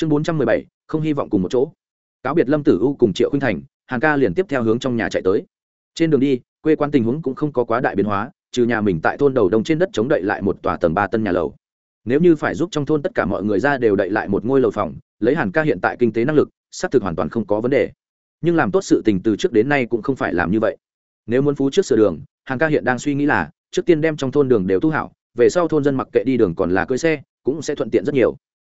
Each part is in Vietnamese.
chương bốn trăm mười bảy, không hy vọng cùng một chỗ. Cáo biệt lâm tử u cùng triệu khinh thành hàng ca liền tiếp theo hướng trong nhà chạy tới. Trên đường đi, quê quan tình huống cũng không có quá đại biến hóa, trừ nhà mình tại thôn đầu đông trên đất chống đậy lại một tòa tầng ba tân nhà lầu. Nếu như phải giúp trong thôn tất cả mọi người ra đều đậy lại một ngôi lầu phòng, lấy hàn ca hiện tại kinh tế năng lực, xác thực hoàn toàn không có vấn đề. Nhưng làm tốt sự tình từ trước đến nay cũng không phải làm như vậy. Nếu muốn phú trước sửa đường, hàn ca hiện đang suy nghĩ là, trước tiên đem trong thôn đường đều tu hảo, về sau thôn dân mặc kệ đi đường còn là cưỡi xe, cũng sẽ thuận tiện rất nhiều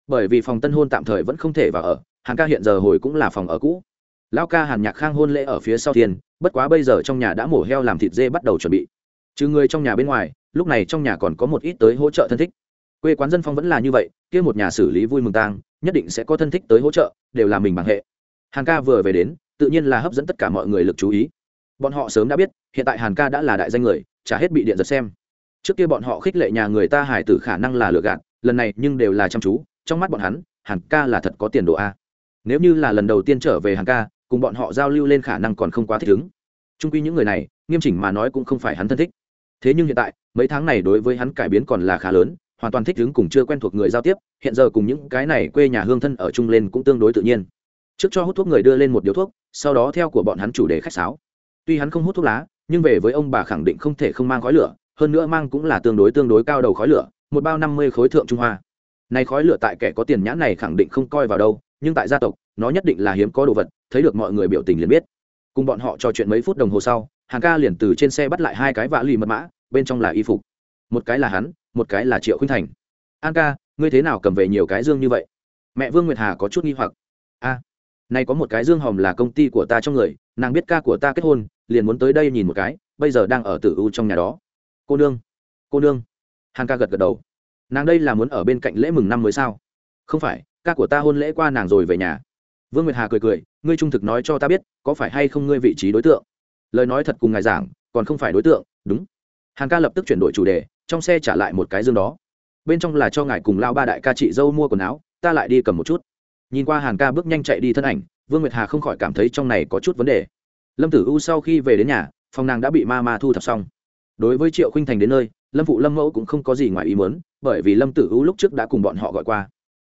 bởi vì phòng tân hôn tạm thời vẫn không thể vào ở, hàn ca hiện giờ hồi cũng là phòng ở cũ. Lão ca hàn nhạc khang hôn lễ ở phía sau thiên bất quá bây giờ trong nhà đã mổ heo làm thịt dê bắt đầu chuẩn bị. Trừ người trong nhà bên ngoài, lúc này trong nhà còn có một ít tới hỗ trợ thân thích. Quê quán dân phong vẫn là như vậy, kia một nhà xử lý vui mừng tang, nhất định sẽ có thân thích tới hỗ trợ, đều là mình bằng hệ. Hàn ca vừa về đến, tự nhiên là hấp dẫn tất cả mọi người lực chú ý. Bọn họ sớm đã biết, hiện tại hàn ca đã là đại danh người, chả hết bị điện giật xem. Trước kia bọn họ khích lệ nhà người ta hải tử khả năng là lừa gạt, lần này nhưng đều là chăm chú trong mắt bọn hắn, hàn ca là thật có tiền đồ a. Nếu như là lần đầu tiên trở về hàn ca, cùng bọn họ giao lưu lên khả năng còn không quá thích ứng. Trung quy những người này, nghiêm chỉnh mà nói cũng không phải hắn thân thích. Thế nhưng hiện tại, mấy tháng này đối với hắn cải biến còn là khá lớn, hoàn toàn thích ứng cùng chưa quen thuộc người giao tiếp, hiện giờ cùng những cái này quê nhà hương thân ở chung lên cũng tương đối tự nhiên. Trước cho hút thuốc người đưa lên một điếu thuốc, sau đó theo của bọn hắn chủ đề khách sáo. Tuy hắn không hút thuốc lá, nhưng về với ông bà khẳng định không thể không mang khói lửa, hơn nữa mang cũng là tương đối tương đối cao đầu khói lửa, một bao năm mươi khối thượng trung hoa này khói lửa tại kẻ có tiền nhãn này khẳng định không coi vào đâu nhưng tại gia tộc nó nhất định là hiếm có đồ vật thấy được mọi người biểu tình liền biết. Cùng bọn họ trò chuyện mấy phút đồng hồ sau hàng ca liền từ trên xe bắt lại hai cái vạ lì mật mã bên trong là y phục. Một cái là hắn một cái là triệu khuynh thành. An ca ngươi thế nào cầm về nhiều cái dương như vậy? Mẹ vương nguyệt hà có chút nghi hoặc. A à, này có một cái dương hòm là công ty của ta trong người nàng biết ca của ta kết hôn liền muốn tới đây nhìn một cái bây giờ đang ở tử u trong nhà đó. Cô nương cô nương. Hàn ca gật gật đầu nàng đây là muốn ở bên cạnh lễ mừng năm mới sao? Không phải, ca của ta hôn lễ qua nàng rồi về nhà. Vương nguyệt hà cười cười, ngươi trung thực nói cho ta biết, có phải hay không ngươi vị trí đối tượng? Lời nói thật cùng ngài giảng, còn không phải đối tượng, đúng. Hàn ca lập tức chuyển đổi chủ đề, trong xe trả lại một cái dương đó. Bên trong là cho ngài cùng lao ba đại ca chị dâu mua quần áo, ta lại đi cầm một chút. Nhìn qua hàn ca bước nhanh chạy đi thân ảnh, vương nguyệt hà không khỏi cảm thấy trong này có chút vấn đề. Lâm tử u sau khi về đến nhà, phòng nàng đã bị ma ma thu thập xong. Đối với triệu khinh thành đến nơi, lâm phụ lâm mẫu cũng không có gì ngoài ý muốn bởi vì lâm tử u lúc trước đã cùng bọn họ gọi qua.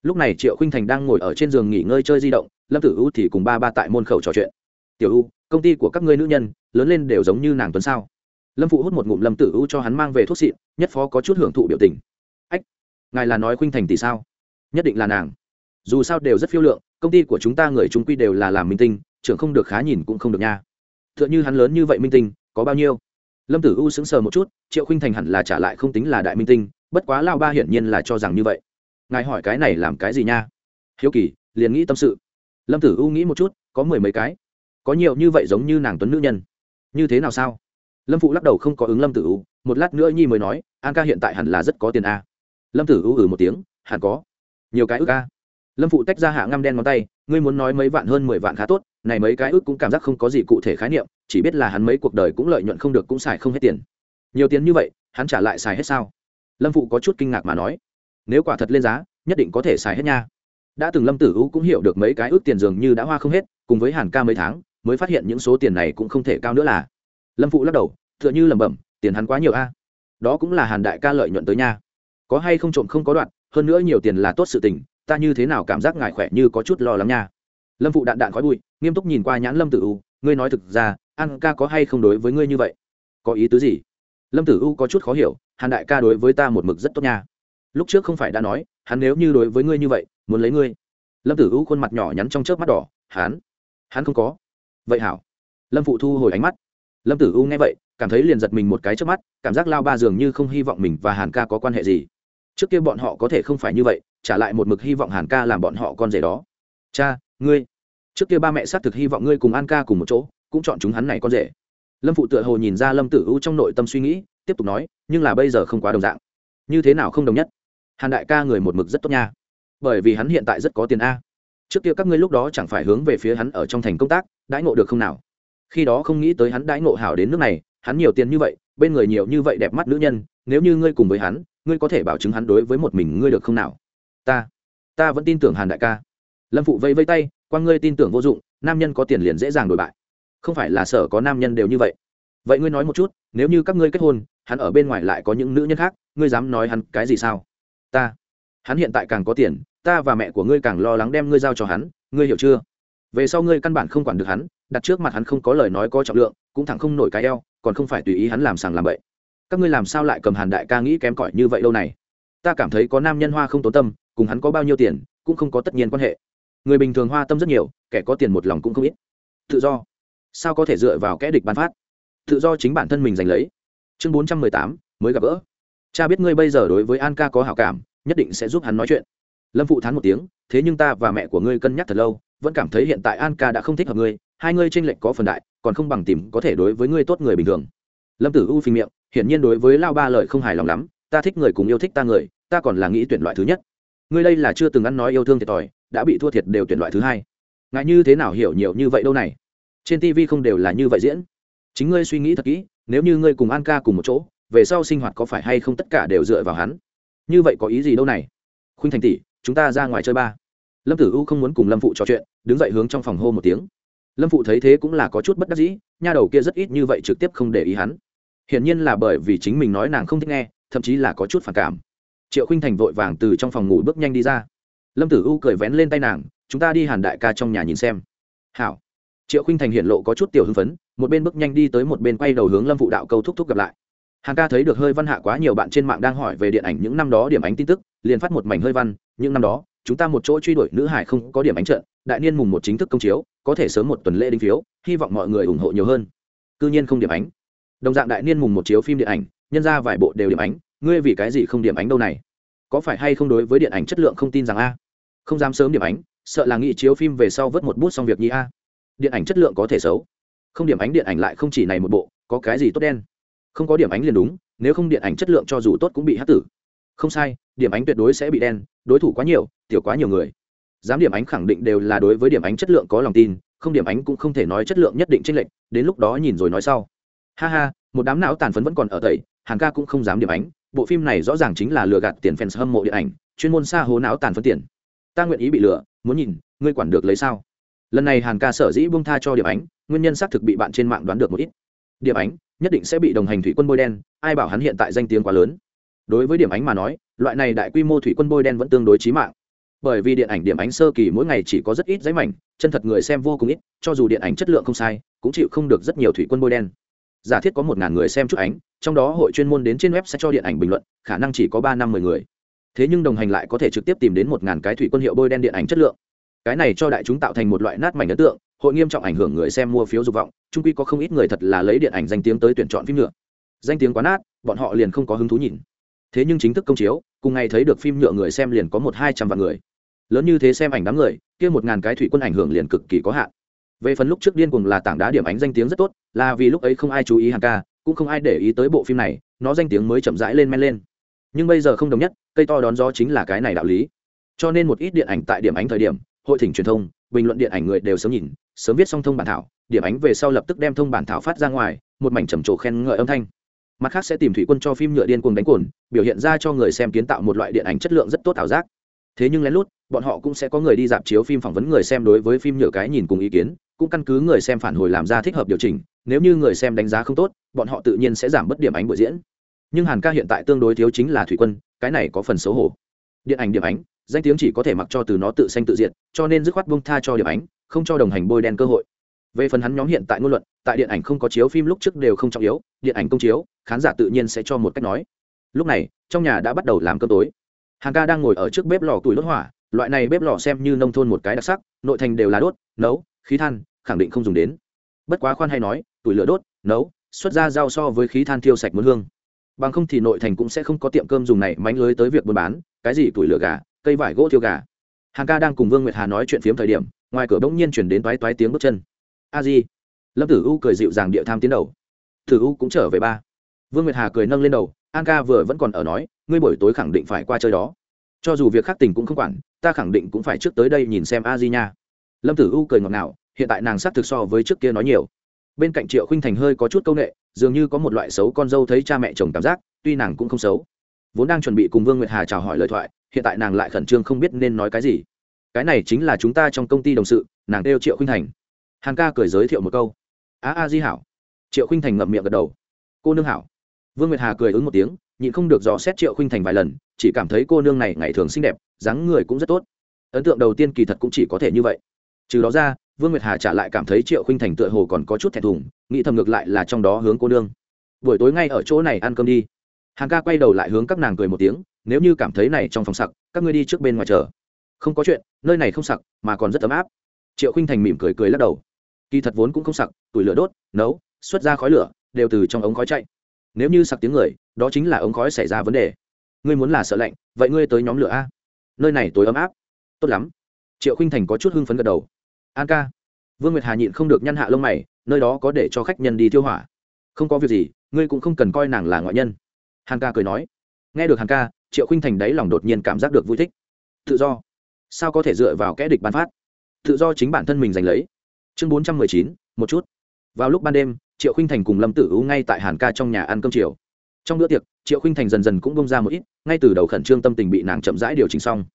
Lúc này triệu khinh thành đang ngồi ở trên giường nghỉ ngơi chơi di động, lâm tử u thì cùng ba ba tại môn khẩu trò chuyện. Tiểu u công ty của các ngươi nữ nhân, lớn lên đều giống như nàng tuấn sao? Lâm phụ hút một ngụm lâm tử u cho hắn mang về thuốc xịn nhất phó có chút hưởng thụ biểu tình. Ách, ngài là nói khinh thành thì sao? Nhất định là nàng. Dù sao đều rất phiêu lượng, công ty của chúng ta người chúng quy đều là làm minh tinh, trưởng không được khá nhìn cũng không được nha. T h ư ợ n h ư hắn lớn như vậy minh tinh, có bao nhiêu? Lâm tử u sững sờ một chút, triệu khinh thành hẳn là trả lại không tính là đại minh tinh bất quá lao ba hiển nhiên là cho rằng như vậy. Ngài hỏi cái này làm cái gì nha? Hiếu kỳ, liền nghĩ tâm sự. Lâm tử u nghĩ một chút, có mười mấy cái. Có nhiều như vậy giống như nàng tuấn nữ nhân. Như thế nào sao? Lâm phụ lắc đầu không có ứng lâm tử u, một lát nữa nhi mới nói, an ca hiện tại hẳn là rất có tiền a. Lâm tử u ừ một tiếng, hẳn có. Nhiều cái ước a. Lâm phụ tách ra hạ ngăm đen ngón tay, ngươi muốn nói mấy vạn hơn mười vạn khá tốt, này mấy cái ước cũng cảm giác không có gì cụ thể khái niệm, chỉ biết là hắn mấy cuộc đời cũng lợi nhuận không được cũng xài không hết tiền. Nhiều tiền như vậy, hắn trả lại xài hết sao? Lâm phụ có chút kinh ngạc mà nói, nếu quả thật lên giá, nhất định có thể xài hết nha. Đã từng lâm tử u cũng hiểu được mấy cái ước tiền dường như đã hoa không hết, cùng với hàn ca mấy tháng, mới phát hiện những số tiền này cũng không thể cao nữa là. Lâm phụ lắc đầu, tựa như lẩm bẩm, tiền hắn quá nhiều a. Đó cũng là hàn đại ca lợi nhuận tới nha. Có hay không trộm không có đoạn, hơn nữa nhiều tiền là tốt sự tình, ta như thế nào cảm giác ngài khỏe như có chút lo lắng nha. Lâm phụ đạn đạn khói bụi, nghiêm túc nhìn qua nhãn lâm tử u ngươi nói thực ra an ca có hay không đối với ngươi như vậy? Có ý tứ gì? Lâm tử u có chút khó hiểu, hàn đại ca đối với ta một mực rất tốt nha. Lúc trước không phải đã nói, hắn nếu như đối với ngươi như vậy, muốn lấy ngươi. Lâm tử u khuôn mặt nhỏ nhắn trong chớp mắt đỏ, hắn? Hắn không có. Vậy hảo. Lâm phụ thu hồi ánh mắt. Lâm tử u nghe vậy, cảm thấy liền giật mình một cái trước mắt, cảm giác lao ba dường như không hy vọng mình và hàn ca có quan hệ gì. Trước kia bọn họ có thể không phải như vậy, trả lại một mực hy vọng hàn ca làm bọn họ con rể đó. Cha, ngươi. Trước kia ba mẹ xác thực hy vọng ngươi cùng an ca cùng một chỗ, cũng chọn chúng hắn này con rể lâm phụ tựa hồ nhìn ra lâm tử u trong nội tâm suy nghĩ, tiếp tục nói, nhưng là bây giờ không quá đồng dạng. Như thế nào không đồng nhất? Hàn đại ca người một mực rất tốt nha. Bởi vì hắn hiện tại rất có tiền a. Trước kia các ngươi lúc đó chẳng phải hướng về phía hắn ở trong thành công tác, đãi ngộ được không nào? Khi đó không nghĩ tới hắn đãi ngộ hảo đến nước này, hắn nhiều tiền như vậy, bên người nhiều như vậy đẹp mắt nữ nhân, nếu như ngươi cùng với hắn, ngươi có thể bảo chứng hắn đối với một mình ngươi được không nào? Ta ta vẫn tin tưởng hàn đại ca. Lâm phụ vây vây tay qua ngươi tin tưởng vô dụng, nam nhân có tiền liền dễ dàng đổi bại không phải là sở có nam nhân đều như vậy. Vậy ngươi nói một chút, nếu như các ngươi kết hôn, hắn ở bên ngoài lại có những nữ nhân khác, ngươi dám nói hắn cái gì sao? Ta, hắn hiện tại càng có tiền, ta và mẹ của ngươi càng lo lắng đem ngươi giao cho hắn, ngươi hiểu chưa? Về sau ngươi căn bản không quản được hắn, đặt trước mặt hắn không có lời nói có trọng lượng, cũng thẳng không nổi cái eo, còn không phải tùy ý hắn làm sàng làm bậy. Các ngươi làm sao lại cầm hàn đại ca nghĩ kém cỏi như vậy lâu này? Ta cảm thấy có nam nhân hoa không tốn tâm, cùng hắn có bao nhiêu tiền, cũng không có tất nhiên quan hệ. Người bình thường hoa tâm rất nhiều, kẻ có tiền một lòng cũng không ít. Tự do sao có thể dựa vào kẽ địch ban phát? Tự do chính bản thân mình giành lấy. Chương bốn trăm mười tám, mới gặp gỡ. Cha biết ngươi bây giờ đối với an ca có hảo cảm, nhất định sẽ giúp hắn nói chuyện. Lâm phụ thán một tiếng, thế nhưng ta và mẹ của ngươi cân nhắc thật lâu, vẫn cảm thấy hiện tại an ca đã không thích hợp ngươi, hai ngươi tranh lệch có phần đại, còn không bằng tìm có thể đối với ngươi tốt người bình thường. Lâm tử u phình miệng, hiển nhiên đối với lao ba lời không hài lòng lắm, ta thích người cùng yêu thích ta người, ta còn là nghĩ tuyển loại thứ nhất. Ngươi đây là chưa từng ăn nói yêu thương thiệt thòi, đã bị thua thiệt đều tuyển loại thứ hai. Ngại như thế nào hiểu nhiều như vậy đâu này? Trên tv không đều là như vậy diễn. Chính ngươi suy nghĩ thật kỹ, nếu như ngươi cùng an ca cùng một chỗ, về sau sinh hoạt có phải hay không tất cả đều dựa vào hắn? Như vậy có ý gì đâu này? Khuynh thành tỷ, chúng ta ra ngoài chơi ba. Lâm tử u không muốn cùng lâm phụ trò chuyện, đứng dậy hướng trong phòng hô một tiếng. Lâm phụ thấy thế cũng là có chút bất đắc dĩ, nha đầu kia rất ít như vậy trực tiếp không để ý hắn. Hiển nhiên là bởi vì chính mình nói nàng không thích nghe, thậm chí là có chút phản cảm. Triệu khinh thành vội vàng từ trong phòng ngủ bước nhanh đi ra. Lâm tử u cười vén lên tay nàng, chúng ta đi hàn đại ca trong nhà nhìn xem. Hảo triệu khinh thành hiện lộ có chút tiểu hưng phấn, một bên bước nhanh đi tới một bên quay đầu hướng lâm phụ đạo câu thúc thúc gặp lại. Hàng ca thấy được hơi văn hạ quá nhiều bạn trên mạng đang hỏi về điện ảnh những năm đó điểm ánh tin tức, liền phát một mảnh hơi văn, những năm đó, chúng ta một chỗ truy đuổi nữ hải không có điểm ánh trận, đại niên mùng một chính thức công chiếu, có thể sớm một tuần lễ đinh phiếu, hy vọng mọi người ủng hộ nhiều hơn. Cư nhiên không điểm ánh. Đồng dạng đại niên mùng một chiếu phim điện ảnh, nhân ra vài bộ đều điểm ánh, ngươi vì cái gì không điểm ánh đâu này? Có phải hay không đối với điện ảnh chất lượng không tin rằng a? Không dám sớm điểm ánh, sợ là nghị chiếu phim về sau vớt một bút xong việc nhi a điện ảnh chất lượng có thể xấu. Không điểm ánh điện ảnh lại không chỉ này một bộ, có cái gì tốt đen? Không có điểm ánh liền đúng, nếu không điện ảnh chất lượng cho dù tốt cũng bị hát tử. Không sai, điểm ánh tuyệt đối sẽ bị đen, đối thủ quá nhiều, tiểu quá nhiều người. Dám điểm ánh khẳng định đều là đối với điểm ánh chất lượng có lòng tin, không điểm ánh cũng không thể nói chất lượng nhất định tranh lệch, đến lúc đó nhìn rồi nói sau. Ha ha, một đám não tàn phấn vẫn còn ở tẩy, hàng ca cũng không dám điểm ánh, bộ phim này rõ ràng chính là lừa gạt tiền fans hâm mộ điện ảnh, chuyên môn xa hố não tàn phấn tiền. Ta nguyện ý bị lừa, muốn nhìn, ngươi quản được lấy sao? Lần này hàn ca sở dĩ buông tha cho điểm ánh, nguyên nhân xác thực bị bạn trên mạng đoán được một ít. Điểm ánh nhất định sẽ bị đồng hành thủy quân bôi đen, ai bảo hắn hiện tại danh tiếng quá lớn. Đối với điểm ánh mà nói, loại này đại quy mô thủy quân bôi đen vẫn tương đối trí mạng. Bởi vì điện ảnh điểm ánh sơ kỳ mỗi ngày chỉ có rất ít giấy mảnh, chân thật người xem vô cùng ít, cho dù điện ảnh chất lượng không sai, cũng chịu không được rất nhiều thủy quân bôi đen. Giả thiết có một ngàn người xem chút ánh, trong đó hội chuyên môn đến trên web sẽ cho điện ảnh bình luận, khả năng chỉ có ba năm mười người. Thế nhưng đồng hành lại có thể trực tiếp tìm đến một ngàn cái thủy quân hiệu bôi đen điện ảnh chất lượng cái này cho đại chúng tạo thành một loại nát mảnh ấn tượng, hội nghiêm trọng ảnh hưởng người xem mua phiếu dục vọng trung quy có không ít người thật là lấy điện ảnh danh tiếng tới tuyển chọn phim nhựa. Danh tiếng quá nát, bọn họ liền không có hứng thú nhìn. Thế nhưng chính thức công chiếu, cùng ngày thấy được phim nhựa người xem liền có một hai trăm vạn người. Lớn như thế xem ảnh đám người, kia một ngàn cái thủy quân ảnh hưởng liền cực kỳ có hạn. Về phần lúc trước điên cuồng là tảng đá điểm ánh danh tiếng rất tốt, là vì lúc ấy không ai chú ý hàng ca, cũng không ai để ý tới bộ phim này, nó danh tiếng mới chậm rãi lên men lên. Nhưng bây giờ không đồng nhất, cây to đón gió chính là cái này đạo lý. Cho nên một ít điện ảnh tại điểm ánh thời điểm hội thỉnh truyền thông, bình luận điện ảnh người đều sớm nhìn, sớm viết xong thông bản thảo, điểm ánh về sau lập tức đem thông bản thảo phát ra ngoài, một mảnh trầm trồ khen ngợi âm thanh. Mặt khác sẽ tìm thủy quân cho phim nhựa điên cuồng đánh cồn, biểu hiện ra cho người xem kiến tạo một loại điện ảnh chất lượng rất tốt ảo giác. Thế nhưng lén lút, bọn họ cũng sẽ có người đi dạp chiếu phim phỏng vấn người xem đối với phim nhựa cái nhìn cùng ý kiến, cũng căn cứ người xem phản hồi làm ra thích hợp điều chỉnh, nếu như người xem đánh giá không tốt, bọn họ tự nhiên sẽ giảm bớt điểm ánh buổi diễn. Nhưng hàn ca hiện tại tương đối thiếu chính là thủy quân, cái này có phần xấu hổ điện ảnh điểm ánh, danh tiếng chỉ có thể mặc cho từ nó tự xanh tự diệt, cho nên dứt khoát bông tha cho điểm ánh, không cho đồng hành bôi đen cơ hội. Về phần hắn nhóm hiện tại ngôn luận, tại điện ảnh không có chiếu phim lúc trước đều không trọng yếu, điện ảnh công chiếu, khán giả tự nhiên sẽ cho một cách nói. Lúc này, trong nhà đã bắt đầu làm cơm tối. Hàng ca đang ngồi ở trước bếp lò tuổi đốt hỏa, loại này bếp lò xem như nông thôn một cái đặc sắc, nội thành đều là đốt, nấu, khí than, khẳng định không dùng đến. Bất quá khoan hay nói, tuổi lửa đốt, nấu, xuất ra rau so với khí than thiêu sạch muốn hương bằng không thì nội thành cũng sẽ không có tiệm cơm dùng này mánh lưới tới việc buôn bán, cái gì tuổi lửa gà, cây vải gỗ thiêu gà. Hàng ca đang cùng vương nguyệt hà nói chuyện phiếm thời điểm, ngoài cửa bỗng nhiên chuyển đến toái toái tiếng bước chân. A di. Lâm tử u cười dịu dàng địa tham tiến đầu. Tử u cũng trở về ba. Vương nguyệt hà cười nâng lên đầu, an ca vừa vẫn còn ở nói, ngươi buổi tối khẳng định phải qua chơi đó. Cho dù việc khác tình cũng không quản, ta khẳng định cũng phải trước tới đây nhìn xem a di nha. Lâm tử u cười ngọt ngào, hiện tại nàng sắc thực so với trước kia nói nhiều. Bên cạnh triệu khinh thành hơi có chút c â u n ệ dường như có một loại xấu con dâu thấy cha mẹ chồng cảm giác, tuy nàng cũng không xấu. Vốn đang chuẩn bị cùng vương nguyệt hà chào hỏi lời thoại, hiện tại nàng lại khẩn trương không biết nên nói cái gì. Cái này chính là chúng ta trong công ty đồng sự, nàng kêu triệu khinh thành. Hàn ca cười giới thiệu một câu. A a di hảo. Triệu khinh thành ngậm miệng gật đầu. Cô nương hảo. Vương nguyệt hà cười ứng một tiếng, nhịn không được dò xét triệu khinh thành vài lần, chỉ cảm thấy cô nương này ngày thường xinh đẹp, dáng người cũng rất tốt. Ấn tượng đầu tiên kỳ thật cũng chỉ có thể như vậy. Trừ đó ra vương nguyệt hà trả lại cảm thấy triệu khinh thành tựa hồ còn có chút thẹn thùng, nghĩ thầm ngược lại là trong đó hướng cô nương. Buổi tối ngay ở chỗ này ăn cơm đi. Hàng ca quay đầu lại hướng các nàng cười một tiếng, nếu như cảm thấy này trong phòng sặc, các ngươi đi trước bên ngoài chờ. Không có chuyện, nơi này không sặc, mà còn rất ấm áp. Triệu khinh thành mỉm cười cười lắc đầu. Kỳ thật vốn cũng không sặc, tủi lửa đốt, nấu, xuất ra khói lửa, đều từ trong ống khói chạy. Nếu như sặc tiếng người, đó chính là ống khói xảy ra vấn đề. Ngươi muốn là sợ lạnh, vậy ngươi tới nhóm lửa a. Nơi này tối ấm áp. Tốt lắm. Triệu khinh thành có chút hưng phấn gật đầu an ca. Vương nguyệt hà nhịn không được nhăn hạ lông mày, nơi đó có để cho khách nhân đi tiêu hỏa. Không có việc gì, ngươi cũng không cần coi nàng là ngoại nhân. Hàn ca cười nói. Nghe được hàn ca, triệu khinh thành đáy lòng đột nhiên cảm giác được vui thích. Tự do. Sao có thể dựa vào kẽ địch bán phát? Tự do chính bản thân mình giành lấy. Chương bốn trăm mười chín, một chút. Vào lúc ban đêm, triệu khinh thành cùng lâm tử u ngay tại hàn ca trong nhà ăn cơm chiều. Trong bữa tiệc, triệu khinh thành dần dần cũng bông ra một ít, ngay từ đầu khẩn trương tâm tình bị nàng chậm rãi điều chỉnh xong.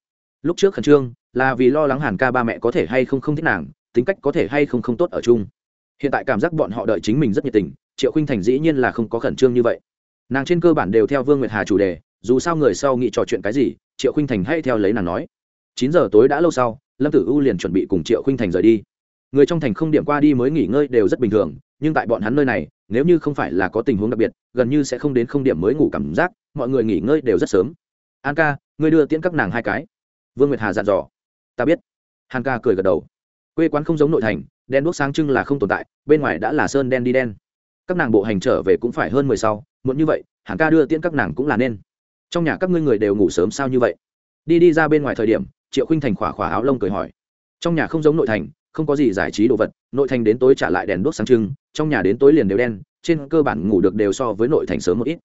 Lúc trước khẩn trương là vì lo lắng hàn ca ba mẹ có thể hay không không thích nàng, tính cách có thể hay không không tốt ở chung. Hiện tại cảm giác bọn họ đợi chính mình rất nhiệt tình, triệu khinh thành dĩ nhiên là không có khẩn trương như vậy. Nàng trên cơ bản đều theo vương nguyệt hà chủ đề, dù sao người sau nghĩ trò chuyện cái gì, triệu khinh thành hay theo lấy nàng nói. Chín giờ tối đã lâu sau, lâm tử u liền chuẩn bị cùng triệu khinh thành rời đi. Người trong thành không điểm qua đi mới nghỉ ngơi đều rất bình thường, nhưng tại bọn hắn nơi này, nếu như không phải là có tình huống đặc biệt, gần như sẽ không đến không điểm mới ngủ cảm giác, mọi người nghỉ ngơi đều rất sớm. An ca, ngươi đưa tiễn các nàng hai cái. Vương nguyệt hà dặn dò ta biết. Hàn ca cười gật đầu. Quê quán không giống nội thành, đen đuốc sáng trưng là không tồn tại, bên ngoài đã là sơn đen đi đen. Các nàng bộ hành trở về cũng phải hơn mười sau, muộn như vậy, hàn ca đưa tiễn các nàng cũng là nên. Trong nhà các ngươi người đều ngủ sớm sao như vậy? Đi đi ra bên ngoài thời điểm, triệu khinh thành khỏa khỏa áo lông cười hỏi. Trong nhà không giống nội thành, không có gì giải trí đồ vật, nội thành đến tối trả lại đèn đuốc sáng trưng, trong nhà đến tối liền đều đen, trên cơ bản ngủ được đều so với nội thành sớm một ít.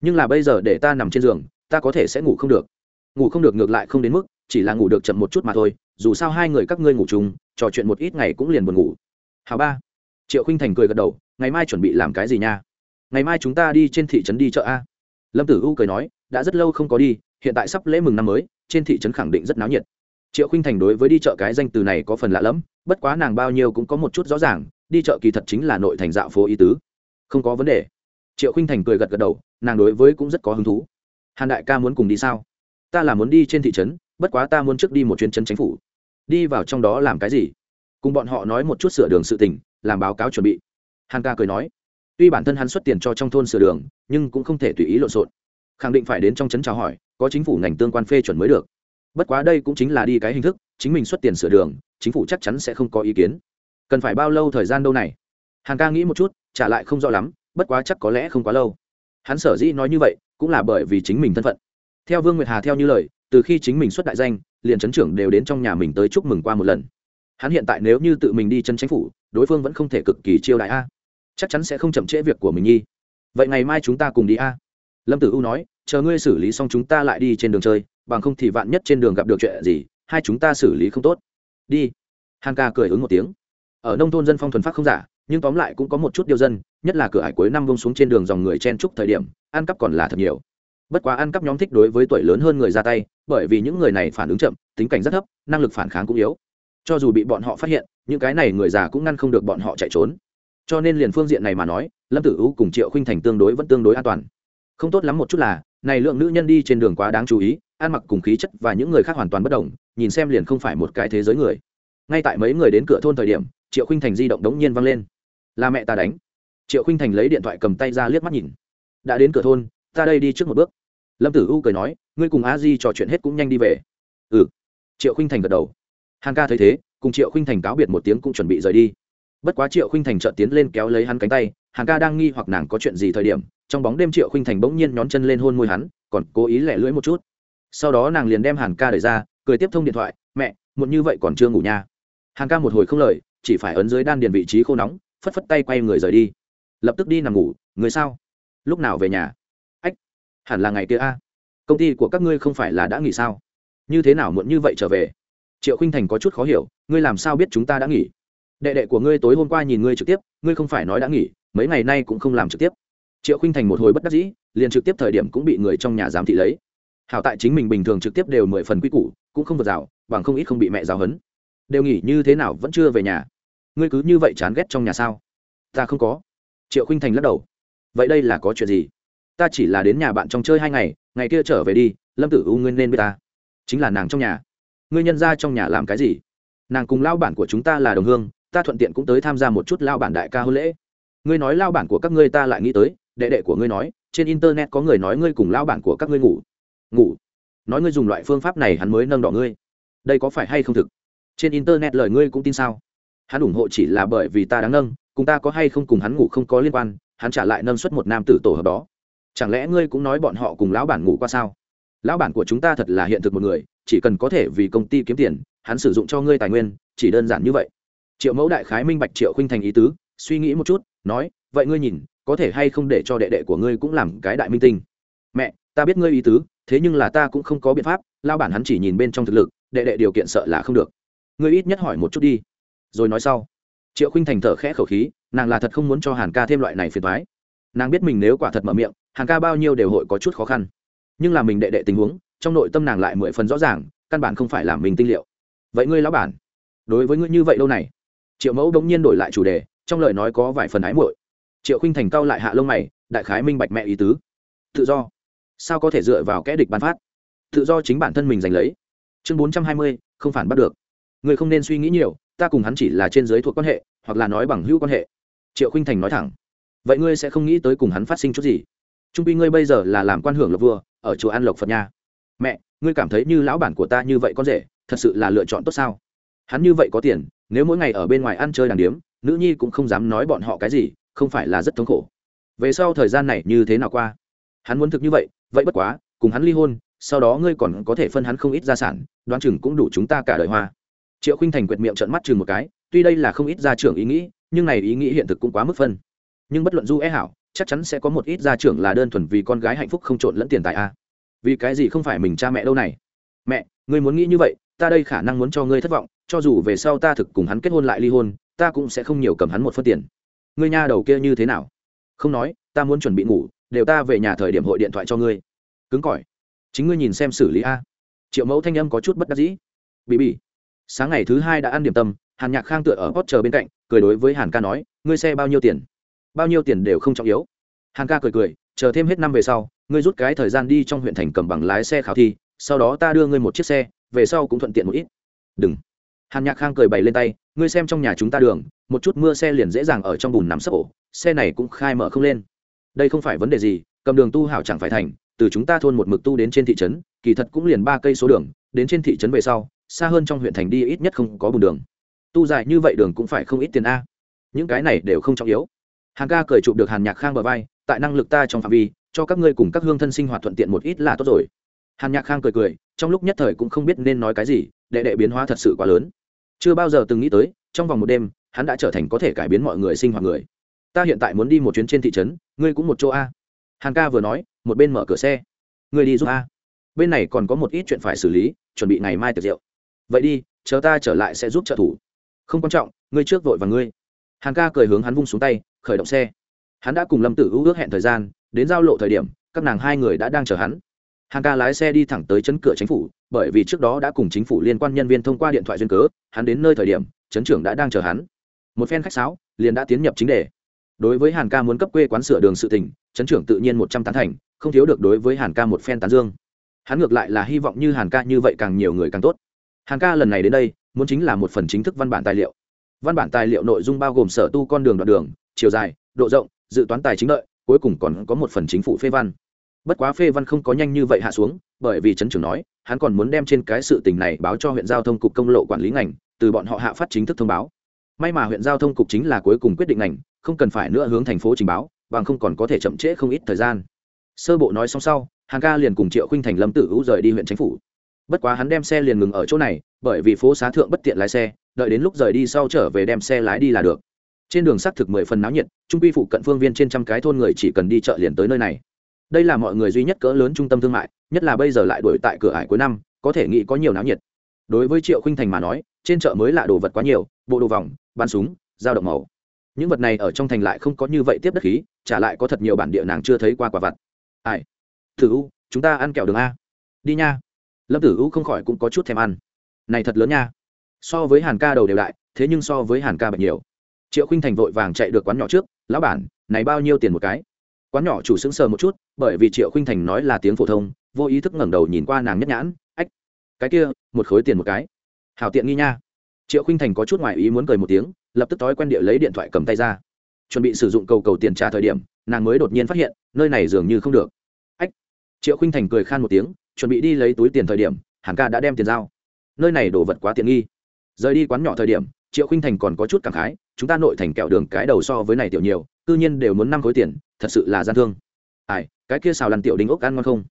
Nhưng là bây giờ để ta nằm trên giường, ta có thể sẽ ngủ không được. Ngủ không được ngược lại không đến mức chỉ là ngủ được chậm một chút mà thôi, dù sao hai người các ngươi ngủ chung, trò chuyện một ít ngày cũng liền buồn ngủ. Hào ba. Triệu khinh thành cười gật đầu, ngày mai chuẩn bị làm cái gì nha? Ngày mai chúng ta đi trên thị trấn đi chợ a. Lâm tử u cười nói, đã rất lâu không có đi, hiện tại sắp lễ mừng năm mới, trên thị trấn khẳng định rất náo nhiệt. Triệu khinh thành đối với đi chợ cái danh từ này có phần lạ lẫm, bất quá nàng bao nhiêu cũng có một chút rõ ràng, đi chợ kỳ thật chính là nội thành dạo phố ý tứ. Không có vấn đề. Triệu khinh thành cười gật gật đầu, nàng đối với cũng rất có hứng thú. Hàn đại ca muốn cùng đi sao? Ta là muốn đi trên thị trấn, bất quá ta muốn trước đi một chuyến trấn chính phủ. Đi vào trong đó làm cái gì? Cùng bọn họ nói một chút sửa đường sự tình, làm báo cáo chuẩn bị. Hàn ca cười nói, tuy bản thân hắn xuất tiền cho trong thôn sửa đường, nhưng cũng không thể tùy ý lộn xộn. Khẳng định phải đến trong trấn chào hỏi, có chính phủ ngành tương quan phê chuẩn mới được. Bất quá đây cũng chính là đi cái hình thức, chính mình xuất tiền sửa đường, chính phủ chắc chắn sẽ không có ý kiến. Cần phải bao lâu thời gian đâu này? Hàn ca nghĩ một chút, trả lại không rõ lắm, bất quá chắc có lẽ không quá lâu. Hắn sở dĩ nói như vậy, cũng là bởi vì chính mình thân phận theo vương nguyệt hà theo như lời, từ khi chính mình xuất đại danh, liền trấn trưởng đều đến trong nhà mình tới chúc mừng qua một lần. Hắn hiện tại nếu như tự mình đi chân chính phủ, đối phương vẫn không thể cực kỳ chiêu đại a. Chắc chắn sẽ không chậm trễ việc của mình nhi. Vậy ngày mai chúng ta cùng đi a. Lâm tử u nói, chờ ngươi xử lý xong chúng ta lại đi trên đường chơi, bằng không thì vạn nhất trên đường gặp được chuyện gì, hai chúng ta xử lý không tốt. Đi. Hàn ca cười ứng một tiếng. Ở nông thôn dân phong thuần phát không giả, nhưng tóm lại cũng có một chút điều dân, nhất là cửa hải cuối năm vông xuống trên đường dòng người chen trúc thời điểm, ăn cắp còn là thật nhiều bất quá ăn cắp nhóm thích đối với tuổi lớn hơn người ra tay, bởi vì những người này phản ứng chậm, tính cảnh rất thấp, năng lực phản kháng cũng yếu. Cho dù bị bọn họ phát hiện, những cái này người già cũng ngăn không được bọn họ chạy trốn. Cho nên liền phương diện này mà nói, lâm tử u cùng triệu khinh thành tương đối vẫn tương đối an toàn. Không tốt lắm một chút là, này lượng nữ nhân đi trên đường quá đáng chú ý, ăn mặc cùng khí chất và những người khác hoàn toàn bất đồng, nhìn xem liền không phải một cái thế giới người. Ngay tại mấy người đến cửa thôn thời điểm, triệu khinh thành di động đống nhiên văng lên. Là mẹ ta đánh. Triệu khinh thành lấy điện thoại cầm tay ra liếc mắt nhìn. Đã đến cửa thôn, ta đây đi trước một bước lâm tử u cười nói, ngươi cùng a di trò chuyện hết cũng nhanh đi về. Ừ. Triệu khinh thành gật đầu. Hàng ca thấy thế, cùng triệu khinh thành cáo biệt một tiếng cũng chuẩn bị rời đi. Bất quá triệu khinh thành trợt tiến lên kéo lấy hắn cánh tay, hàng ca đang nghi hoặc nàng có chuyện gì thời điểm, trong bóng đêm triệu khinh thành bỗng nhiên nhón chân lên hôn môi hắn, còn cố ý lẻ lưỡi một chút. Sau đó nàng liền đem hàn ca đẩy ra, cười tiếp thông điện thoại, mẹ, muộn như vậy còn chưa ngủ nha. Hàn ca một hồi không lời, chỉ phải ấn dưới đan điền vị trí khô nóng, phất phất tay quay người rời đi. Lập tức đi nằm ngủ, người sao? Lúc nào về nhà? Hẳn là ngày kia a. Công ty của các ngươi không phải là đã nghỉ sao? Như thế nào muộn như vậy trở về? Triệu khinh thành có chút khó hiểu, ngươi làm sao biết chúng ta đã nghỉ? Đệ đệ của ngươi tối hôm qua nhìn ngươi trực tiếp, ngươi không phải nói đã nghỉ, mấy ngày nay cũng không làm trực tiếp. Triệu khinh thành một hồi bất đắc dĩ, liền trực tiếp thời điểm cũng bị người trong nhà giám thị lấy. Hảo tại chính mình bình thường trực tiếp đều mười phần quy củ, cũng không vượt rào, bằng không ít không bị mẹ giáo hấn đều nghỉ như thế nào vẫn chưa về nhà? Ngươi cứ như vậy chán ghét trong nhà sao? Ta không có. Triệu khinh thành lắc đầu. Vậy đây là có chuyện gì? Ta chỉ là đến nhà bạn trong chơi hai ngày ngày kia trở về đi, lâm tử u nguyên nên biết ta. Chính là nàng trong nhà. Ngươi nhân ra trong nhà làm cái gì? Nàng cùng lao bản của chúng ta là đồng hương, ta thuận tiện cũng tới tham gia một chút lao bản đại ca hôn lễ. Ngươi nói lao bản của các ngươi ta lại nghĩ tới, đệ đệ của ngươi nói, trên internet có người nói ngươi cùng lao bản của các ngươi ngủ. Ngủ? Nói ngươi dùng loại phương pháp này hắn mới nâng đỏ ngươi. Đây có phải hay không thực? Trên internet lời ngươi cũng tin sao? Hắn ủng hộ chỉ là bởi vì ta đáng nâng, cùng ta có hay không cùng hắn ngủ không có liên quan, hắn trả lại nâng suất một nam tử tổ hợp đó chẳng lẽ ngươi cũng nói bọn họ cùng lão bản ngủ qua sao? Lão bản của chúng ta thật là hiện thực một người, chỉ cần có thể vì công ty kiếm tiền, hắn sử dụng cho ngươi tài nguyên, chỉ đơn giản như vậy. Triệu mẫu đại khái minh bạch triệu khinh thành ý tứ, suy nghĩ một chút, nói, vậy ngươi nhìn, có thể hay không để cho đệ đệ của ngươi cũng làm cái đại minh tinh? Mẹ, ta biết ngươi ý tứ, thế nhưng là ta cũng không có biện pháp lao bản hắn chỉ nhìn bên trong thực lực, đệ đệ điều kiện sợ là không được. Ngươi ít nhất hỏi một chút đi. Rồi nói sau. Triệu khinh thành thở khẽ khẩu khí, nàng là thật không muốn cho hàn ca thêm loại này phiền thoái nàng biết mình nếu quả thật mở miệng, hàng ca bao nhiêu đều hội có chút khó khăn. Nhưng là mình đệ đệ tình huống, trong nội tâm nàng lại mười phần rõ ràng, căn bản không phải là mình tinh liệu. Vậy ngươi lão bản, đối với ngươi như vậy lâu này? Triệu mẫu bỗng nhiên đổi lại chủ đề, trong lời nói có vài phần ái muội. Triệu khinh thành cao lại hạ lông mày, đại khái minh bạch mẹ ý tứ. Tự do. Sao có thể dựa vào kẽ địch bán phát? Tự do chính bản thân mình giành lấy. Chương bốn trăm hai mươi, không phản bắt được. Người không nên suy nghĩ nhiều, ta cùng hắn chỉ là trên giới thuộc quan hệ, hoặc là nói bằng hữu quan hệ. Triệu khinh thành nói thẳng vậy ngươi sẽ không nghĩ tới cùng hắn phát sinh chút gì? Trung pi ngươi bây giờ là làm quan hưởng lộc vua, ở chùa an lộc phật nha. Mẹ, ngươi cảm thấy như lão bản của ta như vậy con rể, thật sự là lựa chọn tốt sao? Hắn như vậy có tiền, nếu mỗi ngày ở bên ngoài ăn chơi đàng điếm, nữ nhi cũng không dám nói bọn họ cái gì, không phải là rất thống khổ. Về sau thời gian này như thế nào qua? Hắn muốn thực như vậy vậy bất quá, cùng hắn ly hôn, sau đó ngươi còn có thể phân hắn không ít gia sản, đoán chừng cũng đủ chúng ta cả đời hoa. Triệu khinh thành quyệt miệng trợn mắt chừng một cái, tuy đây là không ít gia trưởng ý nghĩ, nhưng này ý nghĩ hiện thực cũng quá mức phân nhưng bất luận du e hảo, chắc chắn sẽ có một ít gia trưởng là đơn thuần vì con gái hạnh phúc không trộn lẫn tiền tài a. Vì cái gì không phải mình cha mẹ đâu này? Mẹ, ngươi muốn nghĩ như vậy, ta đây khả năng muốn cho ngươi thất vọng, cho dù về sau ta thực cùng hắn kết hôn lại ly hôn, ta cũng sẽ không nhiều cầm hắn một phân tiền. Ngươi nha đầu kia như thế nào? Không nói, ta muốn chuẩn bị ngủ, đều ta về nhà thời điểm hội điện thoại cho ngươi. Cứng cỏi. Chính ngươi nhìn xem xử lý a. Triệu mẫu thanh âm có chút bất đắc dĩ. Bị bị sáng ngày thứ hai đã ăn điểm tâm, hàn nhạc khang tựa ở hót chờ bên cạnh, cười đối với hàn ca nói, ngươi xe bao nhiêu tiền? Bao nhiêu tiền đều không trọng yếu. Hàn ca cười cười, chờ thêm hết năm về sau, ngươi rút cái thời gian đi trong huyện thành cầm bằng lái xe khảo thi, sau đó ta đưa ngươi một chiếc xe, về sau cũng thuận tiện một ít. Đừng. Hàn nhạc khang cười bày lên tay, ngươi xem trong nhà chúng ta đường, một chút mưa xe liền dễ dàng ở trong bùn nằm sấp ổ, xe này cũng khai mở không lên. Đây không phải vấn đề gì, cầm đường tu hảo chẳng phải thành, từ chúng ta thôn một mực tu đến trên thị trấn, kỳ thật cũng liền ba cây số đường, đến trên thị trấn về sau, xa hơn trong huyện thành đi ít nhất không có bùn đường. Tu dài như vậy đường cũng phải không ít tiền a. Những cái này đều không trọng yếu hàn ca cười chụp được hàn nhạc khang bờ vai, tại năng lực ta trong phạm vi, cho các ngươi cùng các hương thân sinh hoạt thuận tiện một ít là tốt rồi. Hàn nhạc khang cười cười, trong lúc nhất thời cũng không biết nên nói cái gì, đệ đệ biến hóa thật sự quá lớn. Chưa bao giờ từng nghĩ tới, trong vòng một đêm, hắn đã trở thành có thể cải biến mọi người sinh hoạt người. Ta hiện tại muốn đi một chuyến trên thị trấn, ngươi cũng một chỗ a. Hàn ca vừa nói, một bên mở cửa xe. Ngươi đi giúp a. Bên này còn có một ít chuyện phải xử lý, chuẩn bị ngày mai tiệc rượu. Vậy đi, chờ ta trở lại sẽ giúp trợ thủ. Không quan trọng, ngươi trước vội và ngươi. Hàn ca cười hướng hắn vung xuống tay khởi động xe. Hắn đã cùng lâm tử ưu ước hẹn thời gian, đến giao lộ thời điểm, các nàng hai người đã đang chờ hắn. Hàn ca lái xe đi thẳng tới chấn cửa chính phủ, bởi vì trước đó đã cùng chính phủ liên quan nhân viên thông qua điện thoại duyên cớ, hắn đến nơi thời điểm, chấn trưởng đã đang chờ hắn. Một phen khách sáo, liền đã tiến nhập chính đề. Đối với hàn ca muốn cấp quê quán sửa đường sự tỉnh chấn trưởng tự nhiên một trăm tán thành, không thiếu được đối với hàn ca một phen tán dương. Hắn ngược lại là hy vọng như hàn ca như vậy càng nhiều người càng tốt. Hàn ca lần này đến đây, muốn chính là một phần chính thức văn bản tài liệu. Văn bản tài liệu nội dung bao gồm sở tu con đường đoạn đường chiều dài, độ rộng, dự toán tài chính lợi, cuối cùng còn có một phần chính phủ phê văn. Bất quá phê văn không có nhanh như vậy hạ xuống, bởi vì trấn trưởng nói, hắn còn muốn đem trên cái sự tình này báo cho huyện giao thông cục công lộ quản lý ngành, từ bọn họ hạ phát chính thức thông báo. May mà huyện giao thông cục chính là cuối cùng quyết định ngành, không cần phải nữa hướng thành phố trình báo, bằng không còn có thể chậm trễ không ít thời gian. Sơ bộ nói xong sau hàng ca liền cùng triệu khinh thành lâm tử hữu rời đi huyện chính phủ. Bất quá hắn đem xe liền ngừng ở chỗ này, bởi vì phố xá thượng bất tiện lái xe, đợi đến lúc rời đi sau trở về đem xe lái đi là được trên đường xác thực mười phần náo nhiệt, trung quy phụ cận phương viên trên trăm cái thôn người chỉ cần đi chợ liền tới nơi này. Đây là mọi người duy nhất cỡ lớn trung tâm thương mại, nhất là bây giờ lại đổi tại cửa ải cuối năm, có thể nghĩ có nhiều náo nhiệt. Đối với triệu khinh thành mà nói, trên chợ mới là đồ vật quá nhiều, bộ đồ vòng, bắn súng, dao động màu. Những vật này ở trong thành lại không có như vậy tiếp đất khí trả lại có thật nhiều bản địa nàng chưa thấy qua quả vật ai? Thử u, chúng ta ăn kẹo đường a. Đi nha. Lâm tử u không khỏi cũng có chút thèm ăn. Này thật lớn nha. So với hàn ca đầu đều đại, thế nhưng so với hàn ca bạch nhiều triệu khinh thành vội vàng chạy được quán nhỏ trước, lão bản, này bao nhiêu tiền một cái? Quán nhỏ chủ sững sờ một chút, bởi vì triệu khinh thành nói là tiếng phổ thông, vô ý thức ngẩng đầu nhìn qua nàng nhất nhãn, ách, cái kia, một khối tiền một cái. Hảo tiện nghi nha. Triệu khinh thành có chút ngoại ý muốn cười một tiếng, lập tức thói quen địa lấy điện thoại cầm tay ra. Chuẩn bị sử dụng cầu cầu tiền trả thời điểm, nàng mới đột nhiên phát hiện, nơi này dường như không được. Ách. Triệu khinh thành cười khan một tiếng, chuẩn bị đi lấy túi tiền thời điểm hàng ca đã đem tiền giao. Nơi này đổ vật quá tiện nghi. Rời đi quán nhỏ thời điểm, triệu khinh thành còn có chút cảm khái chúng ta nội thành kẹo đường cái đầu so với này tiểu nhiều, cư nhiên đều muốn năm khối tiền, thật sự là gian thương. Ai, cái kia xào lăn tiểu đình ốc ăn ngon không?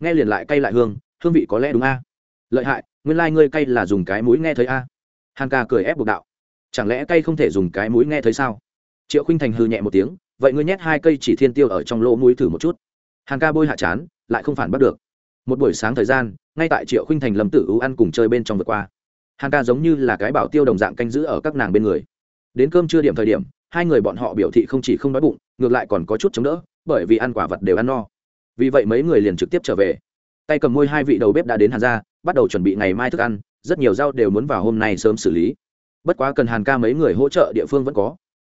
Nghe liền lại cay lại hương hương vị có lẽ đúng a. Lợi hại, nguyên lai、like、ngươi cay là dùng cái mũi nghe thấy a. Hàn ca cười ép buộc đạo. Chẳng lẽ cay không thể dùng cái mũi nghe thấy sao? Triệu khinh thành hư nhẹ một tiếng, vậy ngươi nhét hai cây chỉ thiên tiêu ở trong lỗ mũi thử một chút. Hàn ca bôi hạ chán, lại không phản bắt được. Một buổi sáng thời gian, ngay tại triệu khinh thành lâm tử ưu ăn cùng chơi bên trong vượt qua. Hàn ca giống như là cái bảo tiêu đồng dạng canh giữ ở các nàng bên người đến cơm chưa điểm thời điểm, hai người bọn họ biểu thị không chỉ không đói bụng, ngược lại còn có chút chống đỡ, bởi vì ăn quả vật đều ăn no. Vì vậy mấy người liền trực tiếp trở về. Tay cầm môi hai vị đầu bếp đã đến hàn ra bắt đầu chuẩn bị ngày mai thức ăn, rất nhiều rau đều muốn vào hôm nay sớm xử lý. Bất quá cần hàn ca mấy người hỗ trợ địa phương vẫn có.